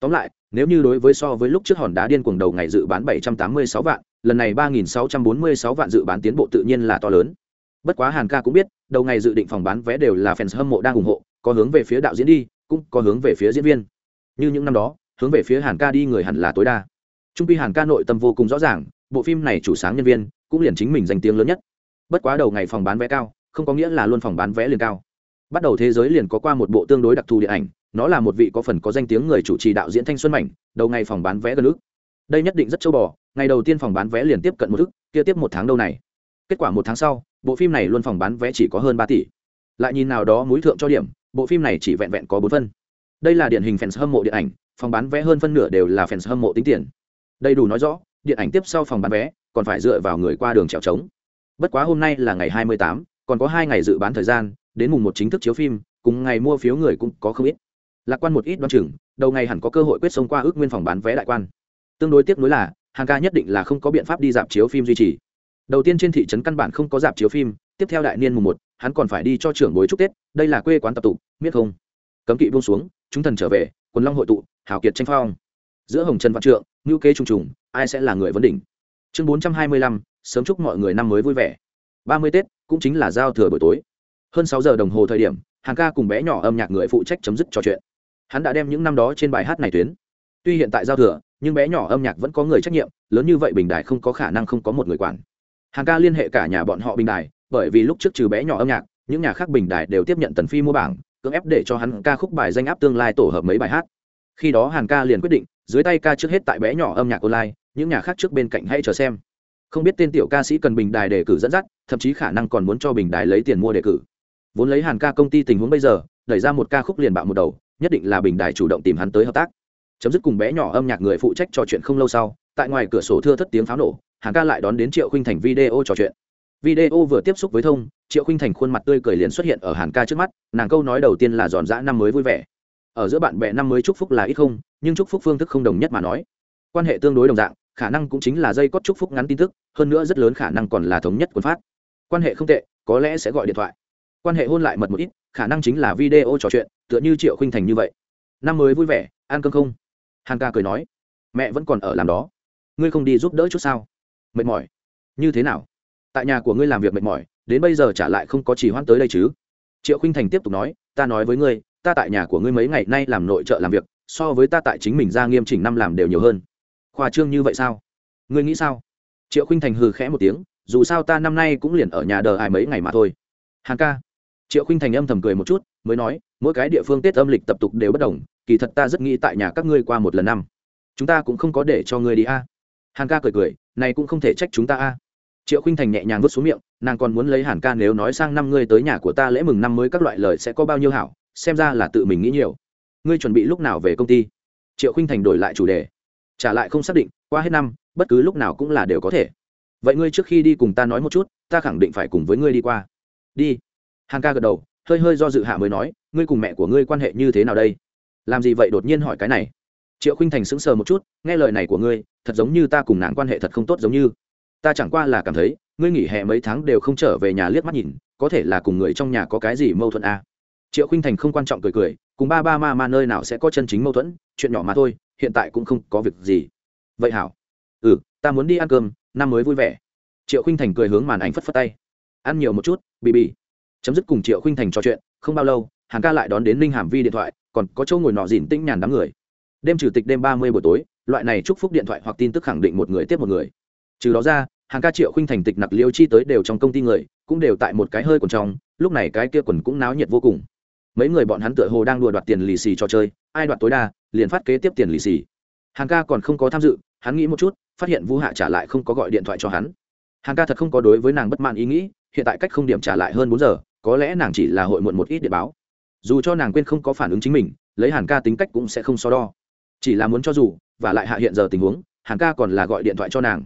Tóm lại, nếu như đối với so với lúc trước hòn đá điên cuồng đầu ngày dự bán 786 vạn, lần này 3.646 vạn dự bán tiến bộ tự nhiên là to lớn. Bất quá hàn ca cũng biết, đầu ngày dự định phòng bán vé đều là fans hâm mộ đang ủng hộ, có hướng về phía đạo diễn đi, cũng có hướng về phía diễn viên. Như những năm đó, hướng về phía hàn ca đi người hẳn là tối đa trung pi hàn ca nội tâm vô cùng rõ ràng, bộ phim này chủ sáng nhân viên cũng liền chính mình danh tiếng lớn nhất. Bất quá đầu ngày phòng bán vé cao, không có nghĩa là luôn phòng bán vé liền cao. Bắt đầu thế giới liền có qua một bộ tương đối đặc thù điện ảnh, nó là một vị có phần có danh tiếng người chủ trì đạo diễn thanh xuân mảnh, đầu ngày phòng bán vé gần ước đây nhất định rất châu bò, ngày đầu tiên phòng bán vé liền tiếp cận một ước kia tiếp một tháng đâu này. Kết quả một tháng sau, bộ phim này luôn phòng bán vé chỉ có hơn ba tỷ. Lại nhìn nào đó múi thượng cho điểm, bộ phim này chỉ vẹn vẹn có bốn phân. Đây là điển hình fans hâm mộ điện ảnh, phòng bán vé hơn phân nửa đều là fans hâm mộ tính tiền đầy đủ nói rõ, điện ảnh tiếp sau phòng bán vé, còn phải dựa vào người qua đường trèo trống. Bất quá hôm nay là ngày hai mươi tám, còn có hai ngày dự bán thời gian, đến mùng một chính thức chiếu phim, cùng ngày mua phiếu người cũng có không ít. Lạc quan một ít đoán chừng, đầu ngày hẳn có cơ hội quyết sống qua ước nguyên phòng bán vé đại quan. Tương đối tiếc nuối là, hàng ca nhất định là không có biện pháp đi dạp chiếu phim duy trì. Đầu tiên trên thị trấn căn bản không có dạp chiếu phim, tiếp theo đại niên mùng một, hắn còn phải đi cho trưởng bối chúc tết, đây là quê quán tập tụ biết không. Cấm kỵ buông xuống, chúng thần trở về, quần long hội tụ, hào kiệt tranh phong. Giữa hồng trần văn trượng ngữ kế trùng trùng, ai sẽ là người vấn đỉnh? Chương bốn trăm hai mươi lăm, sớm chúc mọi người năm mới vui vẻ. ba mươi tết cũng chính là giao thừa buổi tối. Hơn sáu giờ đồng hồ thời điểm hàng ca cùng bé nhỏ âm nhạc người phụ trách chấm dứt trò chuyện. Hắn đã đem những năm đó trên bài hát này tuyến. Tuy hiện tại giao thừa, nhưng bé nhỏ âm nhạc vẫn có người trách nhiệm, lớn như vậy bình đài không có khả năng không có một người quản. Hàng ca liên hệ cả nhà bọn họ bình đài, bởi vì lúc trước trừ bé nhỏ âm nhạc, những nhà khác bình đài đều tiếp nhận tần phi mua bảng, cưỡng ép để cho hắn ca khúc bài danh áp tương lai tổ hợp mấy bài hát. Khi đó hàn ca liền quyết định dưới tay ca trước hết tại bé nhỏ âm nhạc online, những nhà khác trước bên cạnh hãy chờ xem. Không biết tên tiểu ca sĩ cần bình đài đề cử dẫn dắt, thậm chí khả năng còn muốn cho bình đài lấy tiền mua đề cử. Vốn lấy hàn ca công ty tình huống bây giờ, đẩy ra một ca khúc liền bạo một đầu, nhất định là bình đài chủ động tìm hắn tới hợp tác. Chấm dứt cùng bé nhỏ âm nhạc người phụ trách trò chuyện không lâu sau, tại ngoài cửa sổ thưa thất tiếng pháo nổ, hàn ca lại đón đến triệu khinh thành video trò chuyện. Video vừa tiếp xúc với thông, triệu khinh thành khuôn mặt tươi cười liền xuất hiện ở hàn ca trước mắt, nàng câu nói đầu tiên là giòn giã năm mới vui vẻ ở giữa bạn bè năm mới chúc phúc là ít không, nhưng chúc phúc phương thức không đồng nhất mà nói. Quan hệ tương đối đồng dạng, khả năng cũng chính là dây cót chúc phúc ngắn tin tức, hơn nữa rất lớn khả năng còn là thống nhất quân phát. Quan hệ không tệ, có lẽ sẽ gọi điện thoại. Quan hệ hôn lại mật một ít, khả năng chính là video trò chuyện, tựa như triệu khinh thành như vậy. Năm mới vui vẻ, ăn cơm không? Hàn ca cười nói. Mẹ vẫn còn ở làm đó. Ngươi không đi giúp đỡ chút sao? Mệt mỏi. Như thế nào? Tại nhà của ngươi làm việc mệt mỏi, đến bây giờ trả lại không có chỉ hoãn tới đây chứ? Triệu khinh thành tiếp tục nói, ta nói với ngươi ta tại nhà của ngươi mấy ngày nay làm nội trợ làm việc, so với ta tại chính mình ra nghiêm chỉnh năm làm đều nhiều hơn. Khoa trương như vậy sao? Ngươi nghĩ sao? Triệu khinh thành hừ khẽ một tiếng, dù sao ta năm nay cũng liền ở nhà đờ ai mấy ngày mà thôi. Hàn ca. Triệu khinh thành âm thầm cười một chút, mới nói, mỗi cái địa phương tết âm lịch tập tục đều bất đồng, kỳ thật ta rất nghĩ tại nhà các ngươi qua một lần năm. Chúng ta cũng không có để cho ngươi đi a. Hàn ca cười cười, này cũng không thể trách chúng ta a. Triệu khinh thành nhẹ nhàng vứt xuống miệng, nàng còn muốn lấy hàn ca nếu nói sang năm ngươi tới nhà của ta lễ mừng năm mới các loại lời sẽ có bao nhiêu hảo xem ra là tự mình nghĩ nhiều. Ngươi chuẩn bị lúc nào về công ty? Triệu khinh thành đổi lại chủ đề. Trả lại không xác định, qua hết năm, bất cứ lúc nào cũng là đều có thể. Vậy ngươi trước khi đi cùng ta nói một chút, ta khẳng định phải cùng với ngươi đi qua. Đi. Hàn ca gật đầu, hơi hơi do dự hạ mới nói, ngươi cùng mẹ của ngươi quan hệ như thế nào đây? Làm gì vậy đột nhiên hỏi cái này? Triệu khinh thành sững sờ một chút, nghe lời này của ngươi, thật giống như ta cùng nàng quan hệ thật không tốt giống như. Ta chẳng qua là cảm thấy, ngươi nghỉ hè mấy tháng đều không trở về nhà liếc mắt nhìn, có thể là cùng người trong nhà có cái gì mâu thuẫn à triệu khinh thành không quan trọng cười cười, cùng ba ba ma ma nơi nào sẽ có chân chính mâu thuẫn, chuyện nhỏ mà thôi, hiện tại cũng không có việc gì. Vậy hảo. Ừ ta muốn đi ăn cơm, năm mới vui vẻ. Triệu khinh thành cười hướng màn ảnh phất phất tay. Ăn nhiều một chút bị bị chấm dứt cùng triệu khinh thành trò chuyện, không bao lâu, hàng ca lại đón đến ninh hàm vi điện thoại, còn có chỗ ngồi nọ dìn tĩnh nhàn đám người. Đêm chủ tịch đêm ba mươi buổi tối, loại này chúc phúc điện thoại hoặc tin tức khẳng định một người tiếp một người. Trừ đó ra, hàng ca triệu khinh thành tịch nặc liêu chi tới đều trong công ty người, cũng đều tại một cái hơi quần trong, lúc này cái kia quần cũng náo nhiệt vô cùng mấy người bọn hắn tựa hồ đang đùa đoạt tiền lì xì cho chơi, ai đoạt tối đa, liền phát kế tiếp tiền lì xì. Hàng ca còn không có tham dự, hắn nghĩ một chút, phát hiện vũ hạ trả lại không có gọi điện thoại cho hắn. Hàng ca thật không có đối với nàng bất mãn ý nghĩ, hiện tại cách không điểm trả lại hơn bốn giờ, có lẽ nàng chỉ là hội muộn một ít để báo. Dù cho nàng quên không có phản ứng chính mình, lấy hàn ca tính cách cũng sẽ không so đo. Chỉ là muốn cho dù, và lại hạ hiện giờ tình huống hàn ca còn là gọi điện thoại cho nàng.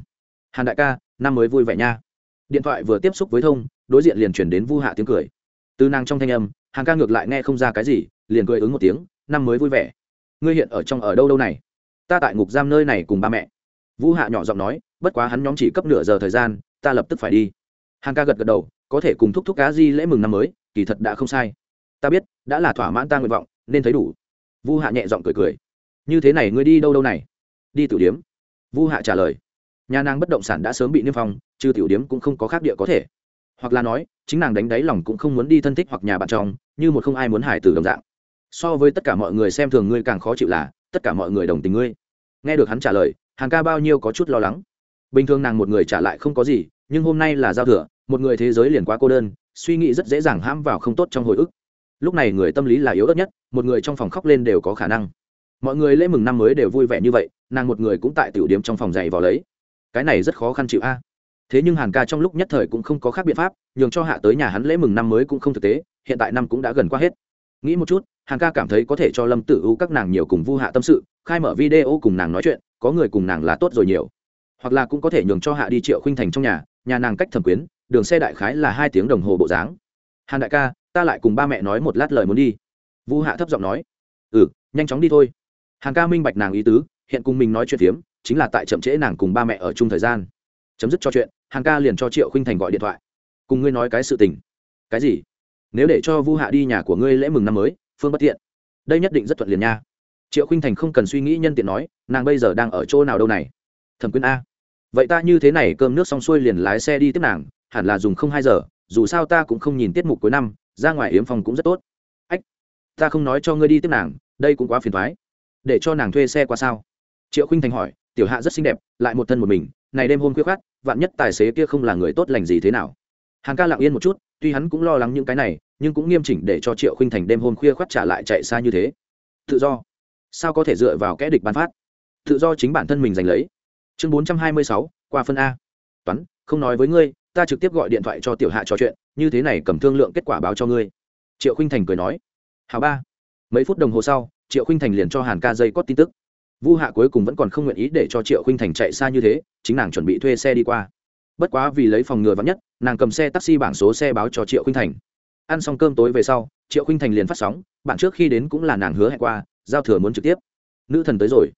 Hàn đại ca, năm mới vui vẻ nha. Điện thoại vừa tiếp xúc với thông, đối diện liền chuyển đến vu hạ tiếng cười từ nàng trong thanh âm, hàng ca ngược lại nghe không ra cái gì, liền cười ứng một tiếng, năm mới vui vẻ. Ngươi hiện ở trong ở đâu đâu này? Ta tại ngục giam nơi này cùng ba mẹ. Vũ hạ nhỏ giọng nói, bất quá hắn nhóm chỉ cấp nửa giờ thời gian, ta lập tức phải đi. Hàng ca gật gật đầu, có thể cùng thúc thúc cá di lễ mừng năm mới, kỳ thật đã không sai. Ta biết, đã là thỏa mãn ta nguyện vọng, nên thấy đủ. Vu hạ nhẹ giọng cười cười, như thế này ngươi đi đâu đâu này? Đi tiểu điếm. Vu hạ trả lời, nhà nàng bất động sản đã sớm bị niêm phong, trừ tiểu điếm cũng không có khác địa có thể hoặc là nói, chính nàng đánh đáy lòng cũng không muốn đi thân thích hoặc nhà bạn chồng như một không ai muốn hải tử đồng dạng. So với tất cả mọi người xem thường ngươi càng khó chịu là, tất cả mọi người đồng tình ngươi. Nghe được hắn trả lời hàng ca bao nhiêu có chút lo lắng. Bình thường nàng một người trả lại không có gì, nhưng hôm nay là giao thừa, một người thế giới liền quá cô đơn, suy nghĩ rất dễ dàng hãm vào không tốt trong hồi ức. Lúc này người tâm lý là yếu ớt nhất, một người trong phòng khóc lên đều có khả năng. Mọi người lễ mừng năm mới đều vui vẻ như vậy, nàng một người cũng tại tiểu điểm trong phòng dạy vào lấy. Cái này rất khó khăn chịu a thế nhưng hàn ca trong lúc nhất thời cũng không có khác biện pháp, nhường cho hạ tới nhà hắn lễ mừng năm mới cũng không thực tế, hiện tại năm cũng đã gần qua hết. Nghĩ một chút, hàn ca cảm thấy có thể cho lâm tử u các nàng nhiều cùng vu hạ tâm sự, khai mở video cùng nàng nói chuyện, có người cùng nàng là tốt rồi nhiều. Hoặc là cũng có thể nhường cho hạ đi triệu khinh thành trong nhà nhà nàng cách thẩm quyến, đường xe đại khái là hai tiếng đồng hồ bộ dáng. Hàn đại ca, ta lại cùng ba mẹ nói một lát lời muốn đi. Vu hạ thấp giọng nói. Ừ nhanh chóng đi thôi. Hàn ca minh bạch nàng ý tứ, hiện cùng mình nói chuyện phiếm, chính là tại chậm trễ nàng cùng ba mẹ ở chung thời gian. Chấm dứt cho chuyện. Hàng ca liền cho triệu khinh thành gọi điện thoại. Cùng ngươi nói cái sự tình. Cái gì? Nếu để cho vu hạ đi nhà của ngươi lễ mừng năm mới, phương bất tiện. Đây nhất định rất thuận liền nha. Triệu khinh thành không cần suy nghĩ nhân tiện nói, nàng bây giờ đang ở chỗ nào đâu này? Thẩm quyến a. Vậy ta như thế này cơm nước xong xuôi liền lái xe đi tiếp nàng, hẳn là dùng không hai giờ, dù sao ta cũng không nhìn tiết mục cuối năm, ra ngoài yếm phòng cũng rất tốt. Ách, ta không nói cho ngươi đi tiếp nàng, đây cũng quá phiền thoái. Để cho nàng thuê xe qua sao? Triệu khinh thành hỏi, tiểu hạ rất xinh đẹp, lại một thân một mình này đêm hôm khuya khát vạn nhất tài xế kia không là người tốt lành gì thế nào. Hàng ca lặng yên một chút, tuy hắn cũng lo lắng những cái này, nhưng cũng nghiêm chỉnh để cho triệu khinh thành đêm hôm khuya khoắt trả lại chạy xa như thế. Tự do. Sao có thể dựa vào kẽ địch ban phát? Tự do chính bản thân mình giành lấy. Chương bốn trăm hai mươi sáu, qua phân a. Toán, không nói với ngươi, ta trực tiếp gọi điện thoại cho tiểu hạ trò chuyện, như thế này cầm thương lượng kết quả báo cho ngươi. Triệu khinh thành cười nói. Hào ba. Mấy phút đồng hồ sau, triệu khinh thành liền cho hàn ca dây cót tin tức vu hạ cuối cùng vẫn còn không nguyện ý để cho triệu khinh thành chạy xa như thế, chính nàng chuẩn bị thuê xe đi qua. Bất quá vì lấy phòng ngừa vắn nhất, nàng cầm xe taxi bảng số xe báo cho triệu khinh thành. Ăn xong cơm tối về sau, triệu khinh thành liền phát sóng, bạn trước khi đến cũng là nàng hứa hẹn qua, giao thừa muốn trực tiếp. Nữ thần tới rồi.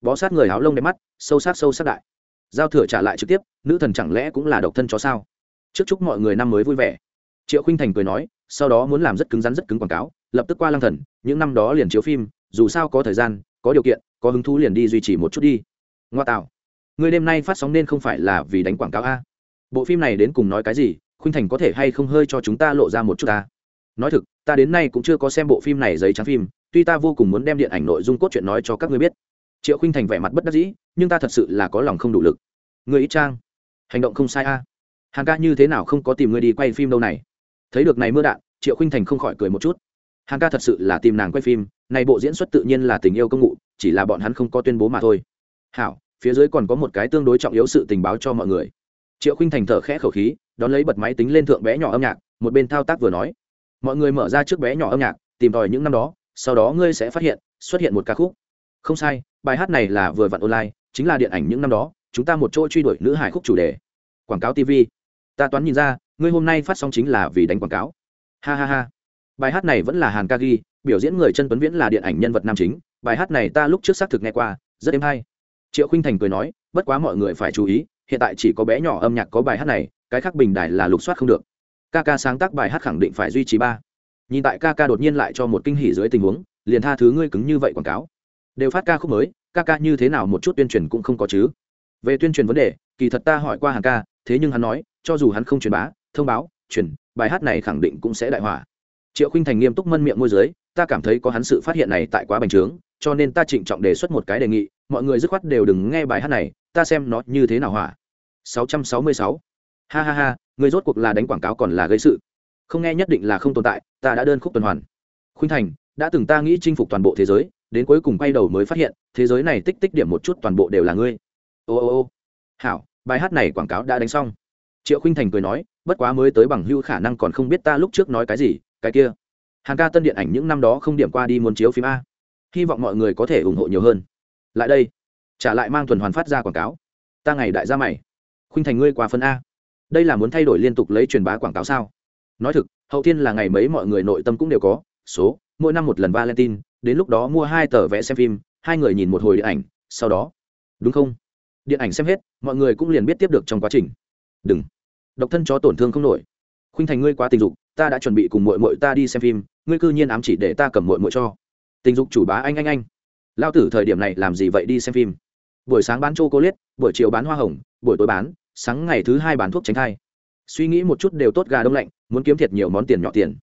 Bó sát người áo lông đẹp mắt, sâu sắc sâu sắc đại. Giao thừa trả lại trực tiếp, nữ thần chẳng lẽ cũng là độc thân chó sao? Trước chúc mọi người năm mới vui vẻ. Triệu khinh thành cười nói, sau đó muốn làm rất cứng rắn rất cứng quảng cáo, lập tức qua lăng thần, những năm đó liền chiếu phim, dù sao có thời gian có điều kiện, có hứng thú liền đi duy trì một chút đi. Ngoa tạo. Người đêm nay phát sóng nên không phải là vì đánh quảng cáo a? Bộ phim này đến cùng nói cái gì? Khuynh thành có thể hay không hơi cho chúng ta lộ ra một chút ta? Nói thực, ta đến nay cũng chưa có xem bộ phim này giấy trắng phim, tuy ta vô cùng muốn đem điện ảnh nội dung cốt truyện nói cho các ngươi biết. Triệu khinh thành vẻ mặt bất đắc dĩ, nhưng ta thật sự là có lòng không đủ lực. Người ít trang. Hành động không sai a. Hàng ca như thế nào không có tìm người đi quay phim đâu này? Thấy được này mưa đạn, triệu khinh thành không khỏi cười một chút. Hàng ca thật sự là tìm nàng quay phim này bộ diễn xuất tự nhiên là tình yêu công ngụ chỉ là bọn hắn không có tuyên bố mà thôi. Hảo, phía dưới còn có một cái tương đối trọng yếu sự tình báo cho mọi người. Triệu khinh thành thở khẽ khẩu khí, đón lấy bật máy tính lên thượng bé nhỏ âm nhạc, một bên thao tác vừa nói. Mọi người mở ra trước bé nhỏ âm nhạc, tìm tòi những năm đó, sau đó ngươi sẽ phát hiện, xuất hiện một ca khúc. Không sai, bài hát này là vừa vặn online, chính là điện ảnh những năm đó, chúng ta một chỗ truy đuổi nữ hải khúc chủ đề. Quảng cáo tv ta toán nhìn ra, ngươi hôm nay phát sóng chính là vì đánh quảng cáo. Ha ha ha bài hát này vẫn là hàn ca ghi, biểu diễn người chân tuấn viễn là điện ảnh nhân vật nam chính. Bài hát này ta lúc trước xác thực nghe qua, rất êm hay. Triệu khinh thành cười nói, bất quá mọi người phải chú ý, hiện tại chỉ có bé nhỏ âm nhạc có bài hát này, cái khác bình đài là lục soát không được. Ca ca sáng tác bài hát khẳng định phải duy trì ba. Nhìn tại ca ca đột nhiên lại cho một kinh hỉ dưới tình huống, liền tha thứ ngươi cứng như vậy quảng cáo. Đều phát ca khúc mới, ca ca như thế nào một chút tuyên truyền cũng không có chứ. Về tuyên truyền vấn đề, kỳ thật ta hỏi qua hàng ca, thế nhưng hắn nói, cho dù hắn không truyền bá, thông báo, truyền, bài hát này khẳng định cũng sẽ đại hỏa triệu khinh thành nghiêm túc mân miệng môi giới ta cảm thấy có hắn sự phát hiện này tại quá bành trướng, cho nên ta trịnh trọng đề xuất một cái đề nghị, mọi người dứt khoát đều đừng nghe bài hát này, ta xem nó như thế nào hỏa 666. ha ha ha, người rốt cuộc là đánh quảng cáo còn là gây sự. Không nghe nhất định là không tồn tại, ta đã đơn khúc tuần hoàn. Khuynh thành, đã từng ta nghĩ chinh phục toàn bộ thế giới, đến cuối cùng quay đầu mới phát hiện, thế giới này tích tích điểm một chút toàn bộ đều là ngươi. Ô ô ô. Hảo, bài hát này quảng cáo đã đánh xong. Triệu khinh thành cười nói, bất quá mới tới bằng hưu khả năng còn không biết ta lúc trước nói cái gì cái kia. Hàng ca tân điện ảnh những năm đó không điểm qua đi muốn chiếu phim a. Hy vọng mọi người có thể ủng hộ nhiều hơn. Lại đây, trả lại mang tuần hoàn phát ra quảng cáo. Ta ngày đại gia mày. Khuynh thành ngươi qua phân a. Đây là muốn thay đổi liên tục lấy truyền bá quảng cáo sao? Nói thực, hậu thiên là ngày mấy mọi người nội tâm cũng đều có. Số, mỗi năm một lần valentine, đến lúc đó mua hai tờ vé xem phim, hai người nhìn một hồi điện ảnh, sau đó. Đúng không? Điện ảnh xem hết, mọi người cũng liền biết tiếp được trong quá trình. Đừng. Độc thân chó tổn thương không nổi. Khuynh thành ngươi quá tình dục ta đã chuẩn bị cùng mội mội ta đi xem phim, ngươi cư nhiên ám chỉ để ta cầm mội mội cho. Tình dục chủ bá anh anh anh. Lao tử thời điểm này làm gì vậy đi xem phim? Buổi sáng bán c h o c liết buổi chiều bán hoa hồng, buổi tối bán, sáng ngày thứ hai bán thuốc tránh thai. Suy nghĩ một chút đều tốt gà đông lạnh, muốn kiếm thiệt nhiều món tiền nhỏ tiền.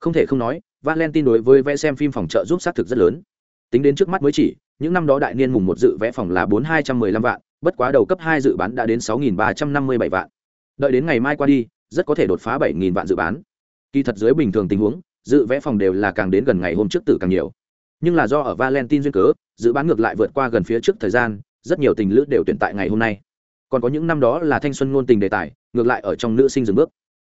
Không thể không nói, valentine đối với vẽ xem phim phòng trợ giúp xác thực rất lớn. Tính đến trước mắt mới chỉ, những năm đó đại niên mùng một dự vẽ phòng là bốn hai trăm mười lăm vạn, bất quá đầu cấp hai dự bán đã đến sáu nghìn ba trăm năm mươi bảy vạn. Đợi đến ngày mai qua đi, rất có thể đột phá bảy nghìn vạn dự bán kỳ thật dưới bình thường tình huống, dự vẽ phòng đều là càng đến gần ngày hôm trước tử càng nhiều. Nhưng là do ở valentine duyên cớ, dự bán ngược lại vượt qua gần phía trước thời gian, rất nhiều tình lữ đều tuyển tại ngày hôm nay. Còn có những năm đó là thanh xuân ngôn tình đề tài, ngược lại ở trong nữ sinh dừng bước.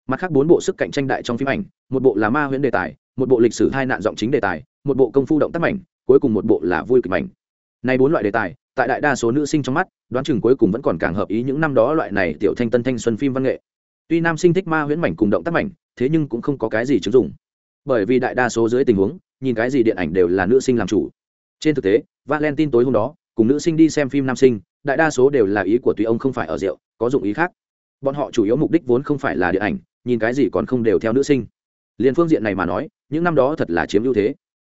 Mặt khác bốn bộ sức cạnh tranh đại trong phim ảnh, một bộ là ma huyễn đề tài, một bộ lịch sử hai nạn giọng chính đề tài, một bộ công phu động tác mảnh, cuối cùng một bộ là vui kịch mảnh. Này bốn loại đề tài, tại đại đa số nữ sinh trong mắt, đoán chừng cuối cùng vẫn còn càng hợp ý những năm đó loại này tiểu thanh tân thanh xuân phim văn nghệ. Tuy nam sinh thích ma huyễn mảnh cùng động tác mảnh thế nhưng cũng không có cái gì chứng dụng. Bởi vì đại đa số dưới tình huống, nhìn cái gì điện ảnh đều là nữ sinh làm chủ. Trên thực tế, valentine tối hôm đó, cùng nữ sinh đi xem phim nam sinh, đại đa số đều là ý của tùy ông không phải ở rượu, có dụng ý khác. Bọn họ chủ yếu mục đích vốn không phải là điện ảnh, nhìn cái gì còn không đều theo nữ sinh. Liền phương diện này mà nói, những năm đó thật là chiếm ưu thế.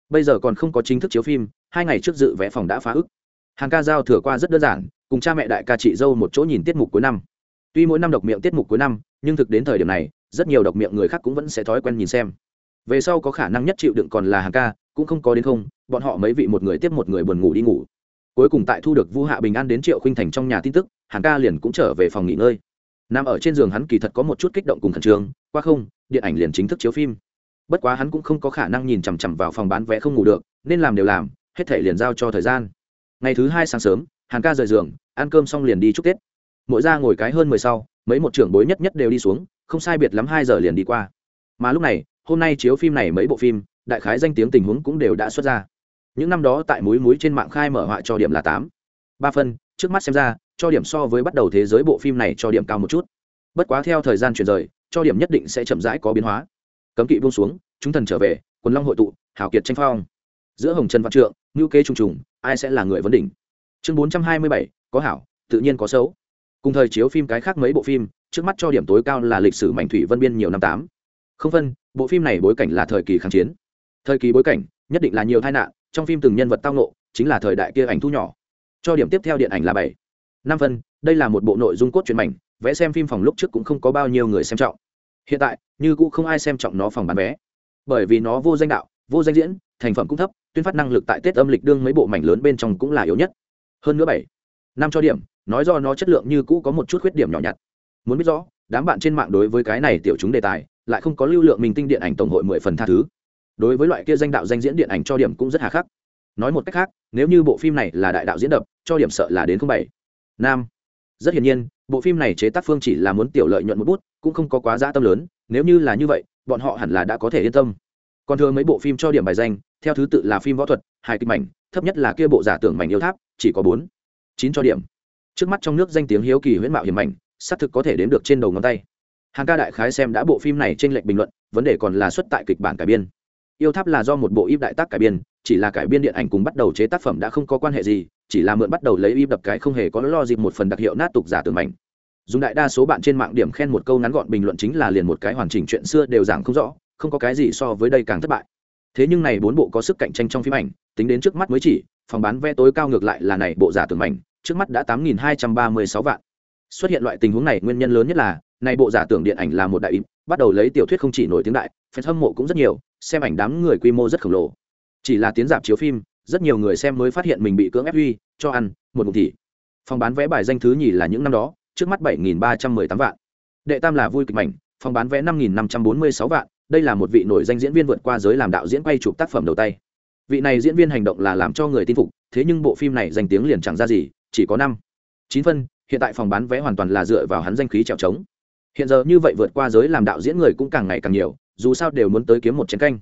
Bây giờ còn không có chính thức chiếu phim, hai ngày trước dự vẽ phòng đã phá ức. Hàng ca giao thừa qua rất đơn giản, cùng cha mẹ đại ca chị dâu một chỗ nhìn tiết mục cuối năm. Tuy mỗi năm độc miệng tiết mục cuối năm, nhưng thực đến thời điểm này rất nhiều độc miệng người khác cũng vẫn sẽ thói quen nhìn xem. Về sau có khả năng nhất chịu đựng còn là hàng ca, cũng không có đến không, bọn họ mấy vị một người tiếp một người buồn ngủ đi ngủ. Cuối cùng tại thu được vu hạ bình an đến triệu khinh thành trong nhà tin tức, hàng ca liền cũng trở về phòng nghỉ ngơi. Nằm ở trên giường hắn kỳ thật có một chút kích động cùng khẩn trương, qua không, điện ảnh liền chính thức chiếu phim. Bất quá hắn cũng không có khả năng nhìn chằm chằm vào phòng bán vé không ngủ được, nên làm đều làm, hết thể liền giao cho thời gian. Ngày thứ hai sáng sớm, hàng ca rời giường, ăn cơm xong liền đi chúc tết. Mỗi ra ngồi cái hơn mười sau, mấy một trưởng bối nhất nhất đều đi xuống không sai biệt lắm hai giờ liền đi qua. Mà lúc này, hôm nay chiếu phim này mấy bộ phim, đại khái danh tiếng tình huống cũng đều đã xuất ra. Những năm đó tại múi múi trên mạng khai mở họa cho điểm là tám. Ba phân, trước mắt xem ra, cho điểm so với bắt đầu thế giới bộ phim này cho điểm cao một chút. Bất quá theo thời gian chuyển rời, cho điểm nhất định sẽ chậm rãi có biến hóa. Cấm kỵ buông xuống, chúng thần trở về, quần long hội tụ hảo kiệt tranh phong. Giữa hồng trần văn trượng ngữ kế trùng trùng, ai sẽ là người vấn đỉnh? Chương bốn trăm hai mươi bảy, có hảo, tự nhiên có xấu. Cùng thời chiếu phim cái khác mấy bộ phim trước mắt cho điểm tối cao là lịch sử mảnh thủy vân biên nhiều năm tám. Không phân, bộ phim này bối cảnh là thời kỳ kháng chiến. Thời kỳ bối cảnh, nhất định là nhiều tai nạn, trong phim từng nhân vật tao nộ chính là thời đại kia ảnh thu nhỏ. Cho điểm tiếp theo điện ảnh là bảy. Năm phân, đây là một bộ nội dung cốt truyện mảnh, vẽ xem phim phòng lúc trước cũng không có bao nhiêu người xem trọng. Hiện tại, như cũng không ai xem trọng nó phòng bán vé. Bởi vì nó vô danh đạo, vô danh diễn, thành phẩm cũng thấp, tuyên phát năng lực tại tết âm lịch đương mấy bộ mảnh lớn bên trong cũng là yếu nhất. Hơn nữa bảy. Năm cho điểm, nói do nó chất lượng như cũ có một chút khuyết điểm nhỏ nhặt muốn biết rõ, đám bạn trên mạng đối với cái này tiểu chúng đề tài, lại không có lưu lượng mình tinh điện ảnh tổng hội mười phần tha thứ. Đối với loại kia danh đạo danh diễn điện ảnh cho điểm cũng rất hà khắc. Nói một cách khác, nếu như bộ phim này là đại đạo diễn đập, cho điểm sợ là đến không bảy. Nam. Rất hiển nhiên, bộ phim này chế tác phương chỉ là muốn tiểu lợi nhuận một bút, cũng không có quá dã tâm lớn, nếu như là như vậy, bọn họ hẳn là đã có thể yên tâm. Còn thường mấy bộ phim cho điểm bài danh, theo thứ tự là phim võ thuật, hài kịch mảnh, thấp nhất là kia bộ giả tưởng mảnh yêu tháp, chỉ có bốn, chín cho điểm. Trước mắt trong nước danh tiếng hiếu kỳ huyễn mạo hiểm mảnh xác thực có thể đếm được trên đầu ngón tay. Hàn ca đại khái xem đã bộ phim này trên lệnh bình luận, vấn đề còn là xuất tại kịch bản cải biên. Yêu tháp là do một bộ íp đại tác cải biên, chỉ là cải biên điện ảnh cùng bắt đầu chế tác phẩm đã không có quan hệ gì, chỉ là mượn bắt đầu lấy íp đập cái không hề có lo dịp một phần đặc hiệu nát tục giả tưởng mảnh. Dùng đại đa số bạn trên mạng điểm khen một câu ngắn gọn bình luận chính là liền một cái hoàn chỉnh chuyện xưa đều giảng không rõ, không có cái gì so với đây càng thất bại. Thế nhưng này bốn bộ có sức cạnh tranh trong phim ảnh, tính đến trước mắt mới chỉ, phòng bán vé tối cao ngược lại là này bộ giả tưởng mảnh, trước mắt đã tám nghìn hai trăm ba mươi sáu vạn xuất hiện loại tình huống này, nguyên nhân lớn nhất là, này bộ giả tưởng điện ảnh là một đại im bắt đầu lấy tiểu thuyết không chỉ nổi tiếng đại, fan hâm mộ cũng rất nhiều, xem ảnh đám người quy mô rất khổng lồ. Chỉ là tiến dạp chiếu phim, rất nhiều người xem mới phát hiện mình bị cưỡng ép huy cho ăn, một mục thị phòng bán vé bài danh thứ nhì là những năm đó, trước mắt bảy nghìn ba trăm mười tám vạn. Đệ tam là vui kịch mảnh, phòng bán vé năm nghìn năm trăm bốn mươi sáu vạn, đây là một vị nổi danh diễn viên vượt qua giới làm đạo diễn quay chụp tác phẩm đầu tay. Vị này diễn viên hành động là làm cho người tin phục, thế nhưng bộ phim này danh tiếng liền chẳng ra gì, chỉ có năm. Chín phân hiện tại phòng bán vé hoàn toàn là dựa vào hắn danh khí trèo trống. Hiện giờ như vậy vượt qua giới làm đạo diễn người cũng càng ngày càng nhiều, dù sao đều muốn tới kiếm một chiến canh.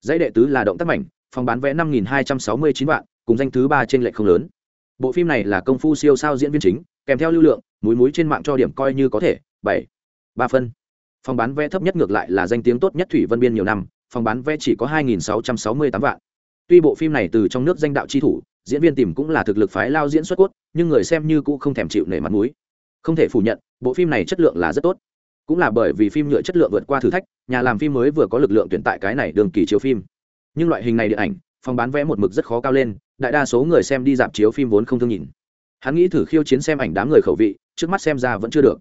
Dãy đệ tứ là động tác mảnh, phòng bán vé năm nghìn hai trăm sáu mươi chín vạn, cùng danh thứ ba trên lệch không lớn. Bộ phim này là công phu siêu sao diễn viên chính, kèm theo lưu lượng, múi múi trên mạng cho điểm coi như có thể, bảy, ba phân. Phòng bán vé thấp nhất ngược lại là danh tiếng tốt nhất thủy vân biên nhiều năm, phòng bán vé chỉ có hai nghìn sáu trăm sáu mươi tám vạn. Tuy bộ phim này từ trong nước danh đạo chi thủ diễn viên tìm cũng là thực lực phái lao diễn xuất cốt, nhưng người xem như cũ không thèm chịu nể mặt mũi. Không thể phủ nhận, bộ phim này chất lượng là rất tốt. Cũng là bởi vì phim nhựa chất lượng vượt qua thử thách, nhà làm phim mới vừa có lực lượng tuyển tại cái này đường kỳ chiếu phim. Nhưng loại hình này điện ảnh, phòng bán vé một mực rất khó cao lên, đại đa số người xem đi dạp chiếu phim vốn không thương nhìn hắn nghĩ thử khiêu chiến xem ảnh đám người khẩu vị, trước mắt xem ra vẫn chưa được.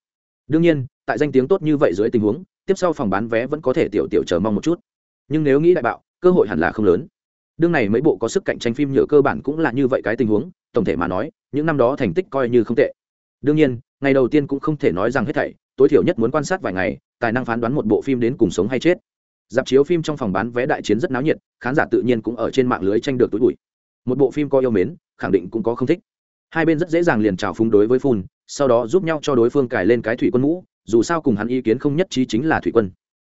Đương nhiên, tại danh tiếng tốt như vậy dưới tình huống, tiếp sau phòng bán vé vẫn có thể tiểu tiểu chờ mong một chút. Nhưng nếu nghĩ đại bạo, cơ hội hẳn là không lớn đương này mấy bộ có sức cạnh tranh phim nhựa cơ bản cũng là như vậy cái tình huống, tổng thể mà nói, những năm đó thành tích coi như không tệ. Đương nhiên, ngày đầu tiên cũng không thể nói rằng hết thảy, tối thiểu nhất muốn quan sát vài ngày, tài năng phán đoán một bộ phim đến cùng sống hay chết. Dạp chiếu phim trong phòng bán vé đại chiến rất náo nhiệt, khán giả tự nhiên cũng ở trên mạng lưới tranh được túi bụi. Một bộ phim coi yêu mến, khẳng định cũng có không thích. Hai bên rất dễ dàng liền trào phúng đối với phun, sau đó giúp nhau cho đối phương cài lên cái thủy quân mũ, dù sao cùng hắn ý kiến không nhất trí chính là thủy quân.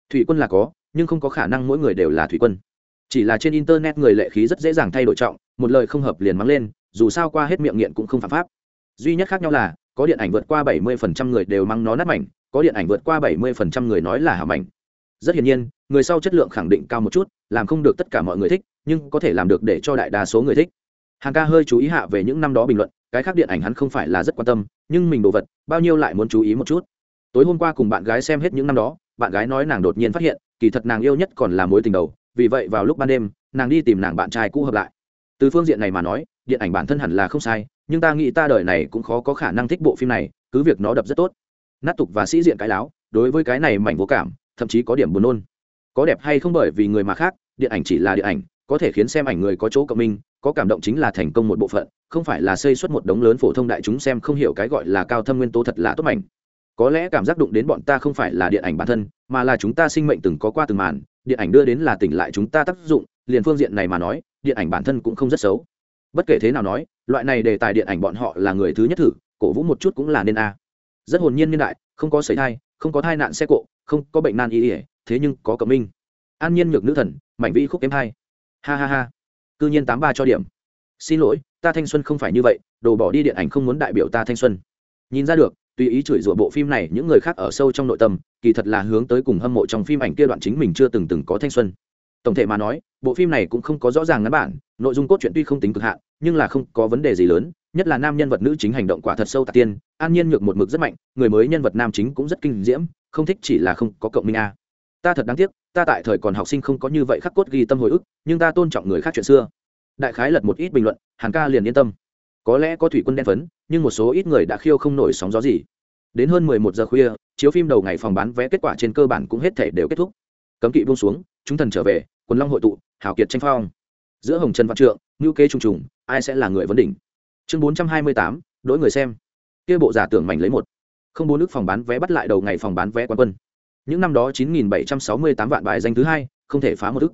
Thủy quân là có, nhưng không có khả năng mỗi người đều là thủy quân chỉ là trên internet người lệ khí rất dễ dàng thay đổi trọng, một lời không hợp liền mắng lên, dù sao qua hết miệng nghiện cũng không phạm pháp. Duy nhất khác nhau là, có điện ảnh vượt qua 70% người đều mắng nó nát mảnh, có điện ảnh vượt qua 70% người nói là hảo mảnh. Rất hiển nhiên, người sau chất lượng khẳng định cao một chút, làm không được tất cả mọi người thích, nhưng có thể làm được để cho đại đa số người thích. Hàng ca hơi chú ý hạ về những năm đó bình luận, cái khác điện ảnh hắn không phải là rất quan tâm, nhưng mình đồ vật, bao nhiêu lại muốn chú ý một chút. Tối hôm qua cùng bạn gái xem hết những năm đó, bạn gái nói nàng đột nhiên phát hiện, kỳ thật nàng yêu nhất còn là mối tình đầu vì vậy vào lúc ban đêm, nàng đi tìm nàng bạn trai cũ hợp lại. Từ phương diện này mà nói, điện ảnh bản thân hẳn là không sai, nhưng ta nghĩ ta đời này cũng khó có khả năng thích bộ phim này, cứ việc nó đập rất tốt. Nát tục và sĩ diện cái láo, đối với cái này mảnh vô cảm, thậm chí có điểm buồn nôn. Có đẹp hay không bởi vì người mà khác, điện ảnh chỉ là điện ảnh, có thể khiến xem ảnh người có chỗ cộng minh, có cảm động chính là thành công một bộ phận, không phải là xây xuất một đống lớn phổ thông đại chúng xem không hiểu cái gọi là cao thâm nguyên tố thật là tốt mảnh có lẽ cảm giác đụng đến bọn ta không phải là điện ảnh bản thân, mà là chúng ta sinh mệnh từng có qua từng màn, điện ảnh đưa đến là tỉnh lại chúng ta tác dụng, liền phương diện này mà nói, điện ảnh bản thân cũng không rất xấu. Bất kể thế nào nói, loại này đề tài điện ảnh bọn họ là người thứ nhất thử, cổ vũ một chút cũng là nên a. Rất hồn nhiên niên đại, không có sởi thai, không có thai nạn xe cộ, không có bệnh nan y ỉa thế nhưng có cầm minh. An nhiên nhược nữ thần, mảnh vĩ khúc kém hai. Ha ha ha. Cư nhiên tám ba cho điểm. Xin lỗi, ta thanh xuân không phải như vậy, đồ bỏ đi điện ảnh không muốn đại biểu ta thanh xuân. Nhìn ra được tùy ý chửi rủa bộ phim này, những người khác ở sâu trong nội tâm, kỳ thật là hướng tới cùng hâm mộ trong phim ảnh kia đoạn chính mình chưa từng từng có thanh xuân. Tổng thể mà nói, bộ phim này cũng không có rõ ràng ngắn bản, nội dung cốt truyện tuy không tính cực hạn, nhưng là không có vấn đề gì lớn, nhất là nam nhân vật nữ chính hành động quả thật sâu tạc tiên, an nhiên nhược một mực rất mạnh, người mới nhân vật nam chính cũng rất kinh diễm, không thích chỉ là không có cộng minh a. Ta thật đáng tiếc, ta tại thời còn học sinh không có như vậy khắc cốt ghi tâm hồi ức, nhưng ta tôn trọng người khác chuyện xưa. Đại khái lật một ít bình luận, hàn ca liền yên tâm. Có lẽ có thủy quân đen phấn nhưng một số ít người đã khiêu không nổi sóng gió gì. Đến hơn mười một giờ khuya, chiếu phim đầu ngày phòng bán vé kết quả trên cơ bản cũng hết thể đều kết thúc. Cấm kỵ buông xuống, chúng thần trở về, quần long hội tụ hảo kiệt tranh phong. Giữa hồng trần văn trượng ngữ kế trùng trùng, ai sẽ là người vấn đỉnh? Chương bốn trăm hai mươi tám đỗi người xem. Kia bộ giả tưởng mảnh lấy một. Không bốn nước phòng bán vé bắt lại đầu ngày phòng bán vé quán quân. Những năm đó chín nghìn bảy trăm sáu mươi tám vạn bài danh thứ hai, không thể phá một ức.